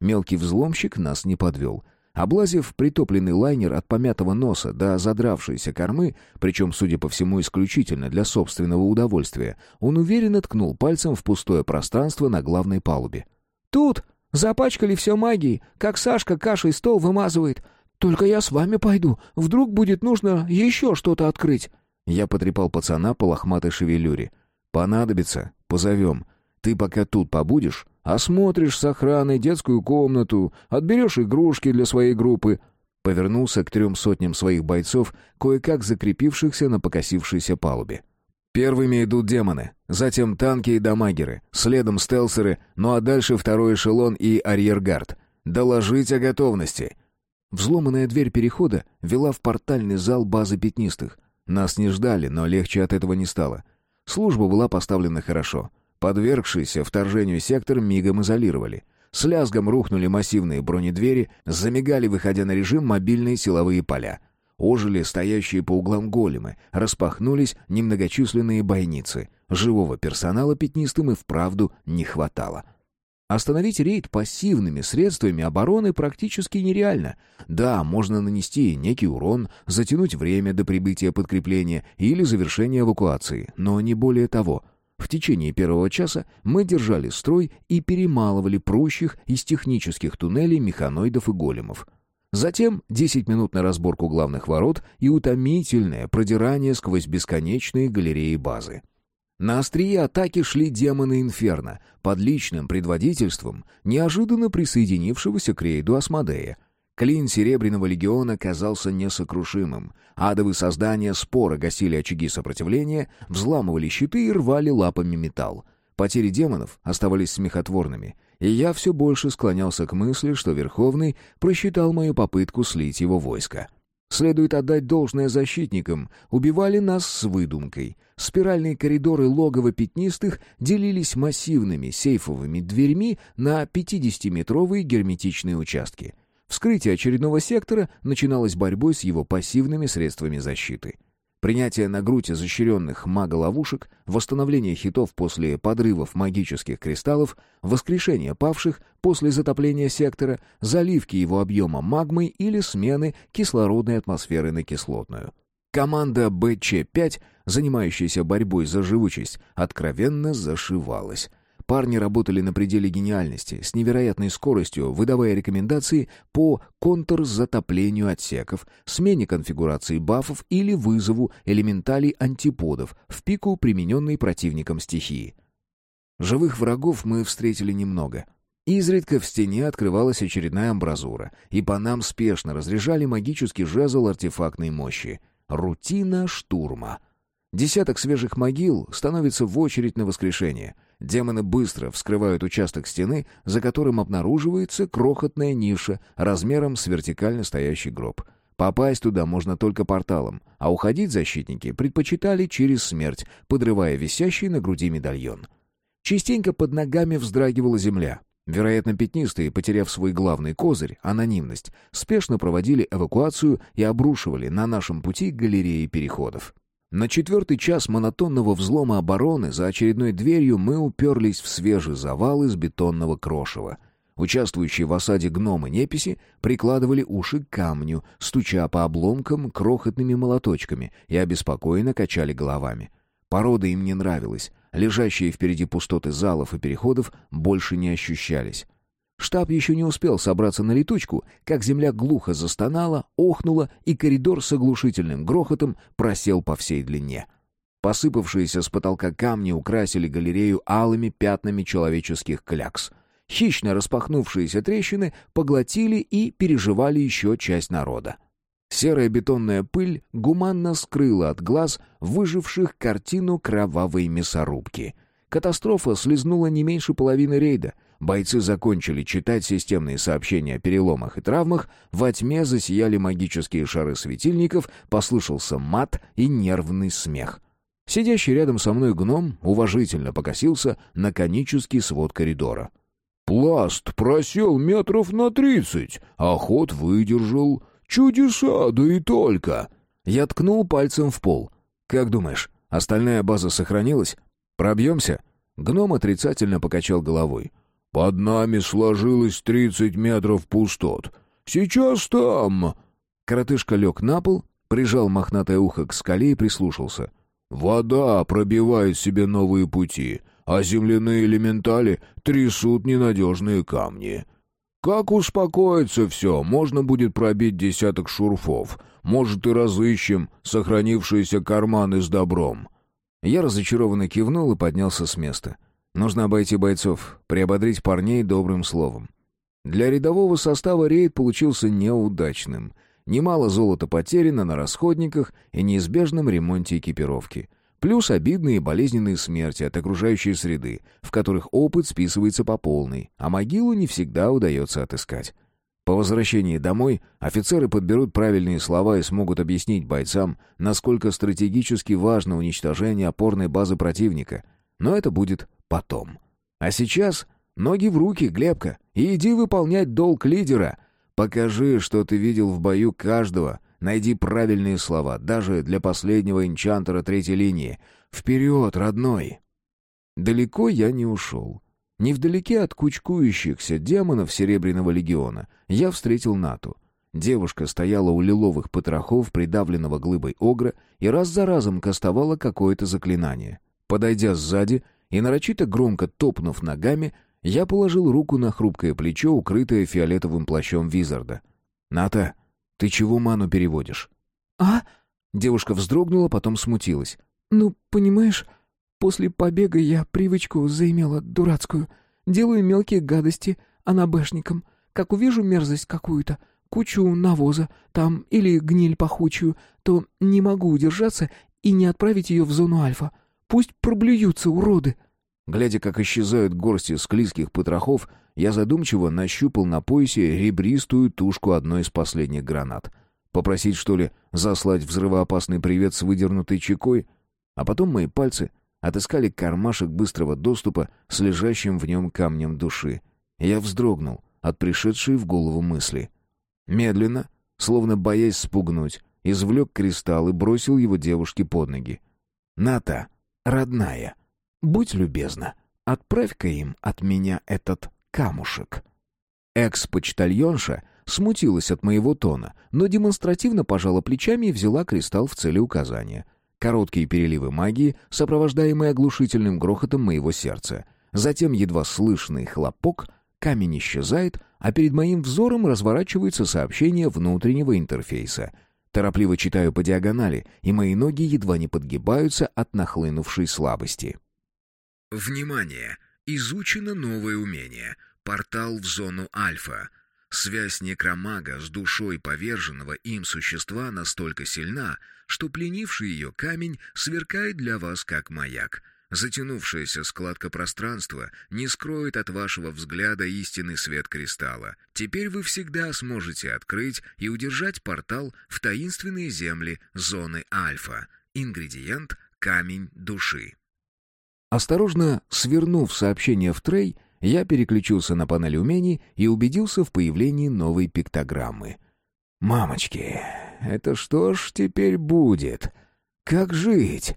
Мелкий взломщик нас не подвел. Облазив притопленный лайнер от помятого носа до задравшейся кормы, причем, судя по всему, исключительно для собственного удовольствия, он уверенно ткнул пальцем в пустое пространство на главной палубе. «Тут! Запачкали все магией, как Сашка кашей стол вымазывает. Только я с вами пойду, вдруг будет нужно еще что-то открыть». Я потрепал пацана по лохматой шевелюре. «Понадобится, позовем. Ты пока тут побудешь, Осмотришь с охраной детскую комнату, отберешь игрушки для своей группы». Повернулся к трем сотням своих бойцов, кое-как закрепившихся на покосившейся палубе. Первыми идут демоны, затем танки и дамагеры, следом стелсеры, ну а дальше второй эшелон и арьергард. Доложить о готовности. Взломанная дверь перехода вела в портальный зал базы пятнистых. Нас не ждали, но легче от этого не стало. Служба была поставлена хорошо. Подвергшийся вторжению сектор мигом изолировали. С лязгом рухнули массивные бронедвери, замигали, выходя на режим, мобильные силовые поля. Ожили стоящие по углам големы, распахнулись немногочисленные бойницы. Живого персонала пятнистым и вправду не хватало. Остановить рейд пассивными средствами обороны практически нереально. Да, можно нанести некий урон, затянуть время до прибытия подкрепления или завершения эвакуации, но не более того — в течение первого часа мы держали строй и перемалывали прущих из технических туннелей механоидов и големов. Затем 10 минут на разборку главных ворот и утомительное продирание сквозь бесконечные галереи базы. На острие атаки шли демоны Инферно под личным предводительством неожиданно присоединившегося к рейду Асмодея. Клин Серебряного легиона казался несокрушимым. Адовые создания споро гасили очаги сопротивления, взламывали щиты и рвали лапами металл. Потери демонов оставались смехотворными, и я все больше склонялся к мысли, что Верховный просчитал мою попытку слить его войско. Следует отдать должное защитникам, убивали нас с выдумкой. Спиральные коридоры логова пятнистых делились массивными сейфовыми дверьми на 50-метровые герметичные участки. Вскрытие очередного сектора начиналось борьбой с его пассивными средствами защиты. Принятие на грудь изощренных маголовушек, восстановление хитов после подрывов магических кристаллов, воскрешение павших после затопления сектора, заливки его объема магмой или смены кислородной атмосферы на кислотную. Команда БЧ-5, занимающаяся борьбой за живучесть, откровенно зашивалась. Парни работали на пределе гениальности, с невероятной скоростью, выдавая рекомендации по контрзатоплению отсеков, смене конфигурации бафов или вызову элементалей антиподов в пику, примененной противником стихии. Живых врагов мы встретили немного. Изредка в стене открывалась очередная амбразура, и по нам спешно разряжали магический жезл артефактной мощи. Рутина штурма. Десяток свежих могил становится в очередь на воскрешение — Демоны быстро вскрывают участок стены, за которым обнаруживается крохотная ниша размером с вертикально стоящий гроб. Попасть туда можно только порталом, а уходить защитники предпочитали через смерть, подрывая висящий на груди медальон. Частенько под ногами вздрагивала земля. Вероятно, пятнистые, потеряв свой главный козырь, анонимность, спешно проводили эвакуацию и обрушивали на нашем пути галереи переходов. На четвертый час монотонного взлома обороны за очередной дверью мы уперлись в свежий завал из бетонного крошева. Участвующие в осаде гномы-неписи прикладывали уши к камню, стуча по обломкам крохотными молоточками и обеспокоенно качали головами. Порода им не нравилась, лежащие впереди пустоты залов и переходов больше не ощущались. Штаб еще не успел собраться на летучку, как земля глухо застонала, охнула, и коридор с оглушительным грохотом просел по всей длине. Посыпавшиеся с потолка камни украсили галерею алыми пятнами человеческих клякс. Хищно распахнувшиеся трещины поглотили и переживали еще часть народа. Серая бетонная пыль гуманно скрыла от глаз выживших картину кровавой мясорубки. Катастрофа слезнула не меньше половины рейда — Бойцы закончили читать системные сообщения о переломах и травмах, во тьме засияли магические шары светильников, послышался мат и нервный смех. Сидящий рядом со мной гном уважительно покосился на конический свод коридора. «Пласт просел метров на тридцать, а ход выдержал. Чудеса, да и только!» Я ткнул пальцем в пол. «Как думаешь, остальная база сохранилась? Пробьемся?» Гном отрицательно покачал головой. Под нами сложилось тридцать метров пустот. Сейчас там...» Коротышка лег на пол, прижал мохнатое ухо к скале и прислушался. «Вода пробивает себе новые пути, а земляные элементали трясут ненадежные камни. Как успокоится все, можно будет пробить десяток шурфов. Может, и разыщем сохранившиеся карманы с добром». Я разочарованно кивнул и поднялся с места. — Нужно обойти бойцов, приободрить парней добрым словом. Для рядового состава рейд получился неудачным. Немало золота потеряно на расходниках и неизбежном ремонте экипировки. Плюс обидные и болезненные смерти от окружающей среды, в которых опыт списывается по полной, а могилу не всегда удается отыскать. По возвращении домой офицеры подберут правильные слова и смогут объяснить бойцам, насколько стратегически важно уничтожение опорной базы противника. Но это будет потом. А сейчас ноги в руки, Глебка, и иди выполнять долг лидера. Покажи, что ты видел в бою каждого. Найди правильные слова, даже для последнего инчантера третьей линии. Вперед, родной! Далеко я не ушел. Невдалеке от кучкующихся демонов Серебряного легиона я встретил Нату. Девушка стояла у лиловых потрохов, придавленного глыбой огра, и раз за разом кастовала какое-то заклинание. Подойдя сзади, и нарочито громко топнув ногами, я положил руку на хрупкое плечо, укрытое фиолетовым плащом Визарда. «Ната, ты чего ману переводишь?» «А?» Девушка вздрогнула, потом смутилась. «Ну, понимаешь, после побега я привычку заимела дурацкую. Делаю мелкие гадости анабэшникам. Как увижу мерзость какую-то, кучу навоза там или гниль пахучую, то не могу удержаться и не отправить ее в зону альфа. Пусть проблюются уроды». Глядя, как исчезают горсти склизких потрохов, я задумчиво нащупал на поясе ребристую тушку одной из последних гранат. Попросить, что ли, заслать взрывоопасный привет с выдернутой чекой? А потом мои пальцы отыскали кармашек быстрого доступа с лежащим в нем камнем души. Я вздрогнул от пришедшей в голову мысли. Медленно, словно боясь спугнуть, извлек кристалл и бросил его девушке под ноги. «Ната, родная, будь любезна, отправь-ка им от меня этот камушек». Экс-почтальонша смутилась от моего тона, но демонстративно пожала плечами и взяла кристалл в цели указания. Короткие переливы магии, сопровождаемые оглушительным грохотом моего сердца. Затем едва слышный хлопок, камень исчезает, а перед моим взором разворачивается сообщение внутреннего интерфейса. Торопливо читаю по диагонали, и мои ноги едва не подгибаются от нахлынувшей слабости. Внимание! Изучено новое умение. Портал в зону Альфа. Связь некромага с душой поверженного им существа настолько сильна, что пленивший ее камень сверкает для вас как маяк. Затянувшаяся складка пространства не скроет от вашего взгляда истинный свет кристалла. Теперь вы всегда сможете открыть и удержать портал в таинственные земли зоны Альфа. Ингредиент – камень души. Осторожно свернув сообщение в трей, я переключился на панель умений и убедился в появлении новой пиктограммы. «Мамочки, это что ж теперь будет? Как жить?»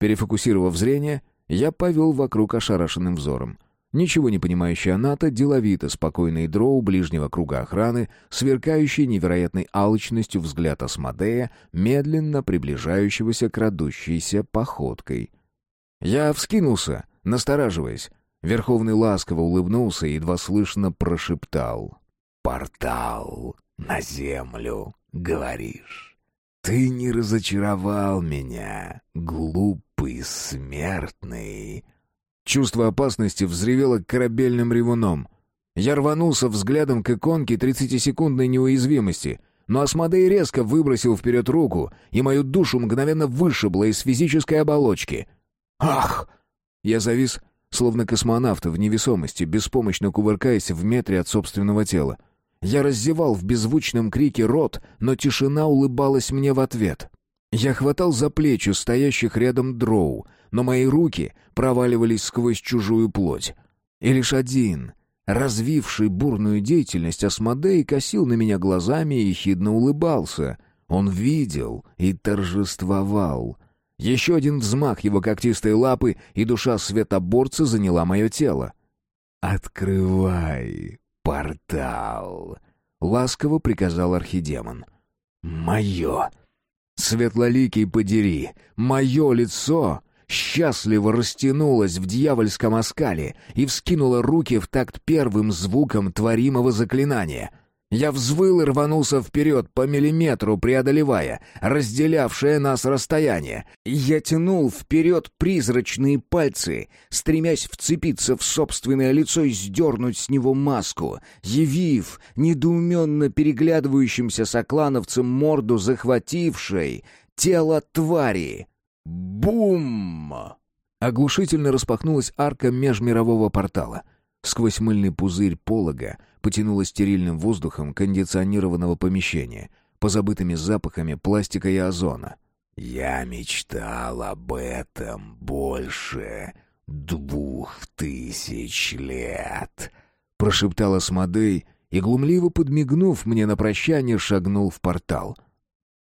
Перефокусировав зрение, я повел вокруг ошарашенным взором. Ничего не понимающая Ната, деловито спокойный дроу ближнего круга охраны, сверкающий невероятной алчностью взгляд Асмодея, медленно приближающегося крадущейся походкой. Я вскинулся, настораживаясь. Верховный ласково улыбнулся и едва слышно прошептал. «Портал на землю, говоришь? Ты не разочаровал меня, глупый смертный!» Чувство опасности взревело корабельным ревуном. Я рванулся взглядом к иконке тридцатисекундной неуязвимости, но Асмодей резко выбросил вперед руку, и мою душу мгновенно вышибло из физической оболочки. «Ах!» Я завис, словно космонавт в невесомости, беспомощно кувыркаясь в метре от собственного тела. Я раздевал в беззвучном крике рот, но тишина улыбалась мне в ответ. Я хватал за плечи стоящих рядом дроу, но мои руки проваливались сквозь чужую плоть. И лишь один, развивший бурную деятельность Асмодей, косил на меня глазами и хидно улыбался. Он видел и торжествовал. Еще один взмах его когтистой лапы, и душа светоборца заняла мое тело. «Открывай портал!» — ласково приказал архидемон. «Мое!» Светлоликий подери, мое лицо счастливо растянулось в дьявольском оскале и вскинуло руки в такт первым звуком творимого заклинания. Я взвыл и рванулся вперед, по миллиметру преодолевая разделявшее нас расстояние. Я тянул вперед призрачные пальцы, стремясь вцепиться в собственное лицо и сдернуть с него маску, явив недоуменно переглядывающимся соклановцам морду захватившей тело твари. Бум! Оглушительно распахнулась арка межмирового портала. Сквозь мыльный пузырь полога потянуло стерильным воздухом кондиционированного помещения, позабытыми запахами пластика и озона. «Я мечтал об этом больше двух тысяч лет», — прошептал Асмодей и, глумливо подмигнув мне на прощание, шагнул в портал.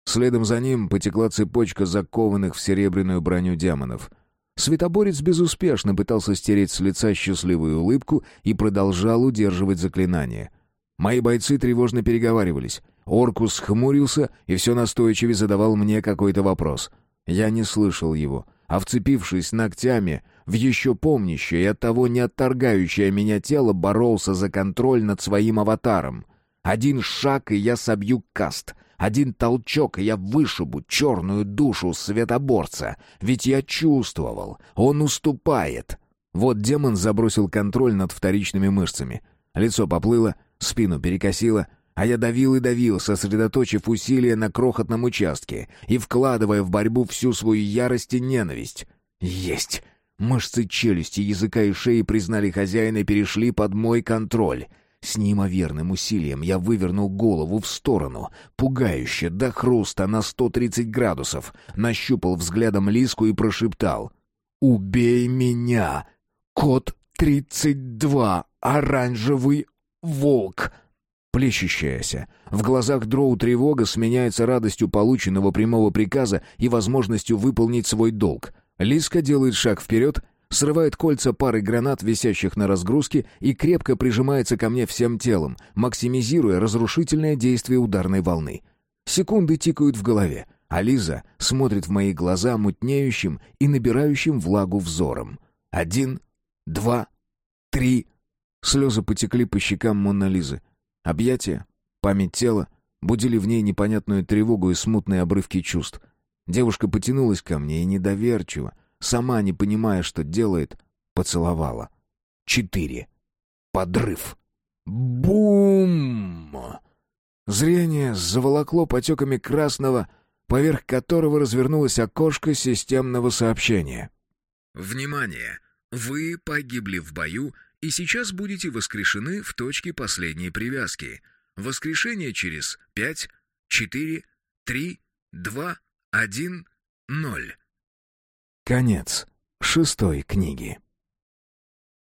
Следом за ним потекла цепочка закованных в серебряную броню демонов — Светоборец безуспешно пытался стереть с лица счастливую улыбку и продолжал удерживать заклинание. Мои бойцы тревожно переговаривались. Оркус хмурился и все настойчивее задавал мне какой-то вопрос. Я не слышал его, а вцепившись ногтями в еще помнящее и оттого не отторгающее меня тело, боролся за контроль над своим аватаром. Один шаг, и я собью каст — один толчок, и я вышибу черную душу светоборца. Ведь я чувствовал, он уступает. Вот демон забросил контроль над вторичными мышцами. Лицо поплыло, спину перекосило. А я давил и давил, сосредоточив усилия на крохотном участке и вкладывая в борьбу всю свою ярость и ненависть. Есть! Мышцы челюсти, языка и шеи признали хозяина и перешли под мой контроль. С неимоверным усилием я вывернул голову в сторону, пугающе, до хруста на 130 градусов, нащупал взглядом Лиску и прошептал «Убей меня! Код 32! Оранжевый волк!» плещущаяся. В глазах Дроу тревога сменяется радостью полученного прямого приказа и возможностью выполнить свой долг. Лиска делает шаг вперед, срывает кольца пары гранат, висящих на разгрузке, и крепко прижимается ко мне всем телом, максимизируя разрушительное действие ударной волны. Секунды тикают в голове, а Лиза смотрит в мои глаза мутнеющим и набирающим влагу взором. Один, два, три... Слезы потекли по щекам Монны Лизы. Объятия, память тела будили в ней непонятную тревогу и смутные обрывки чувств. Девушка потянулась ко мне и недоверчиво, сама не понимая, что делает, поцеловала. Четыре. Подрыв. Бум! Зрение заволокло потеками красного, поверх которого развернулось окошко системного сообщения. «Внимание! Вы погибли в бою и сейчас будете воскрешены в точке последней привязки. Воскрешение через 5, 4, 3, 2, 1, 0. Конец шестой книги.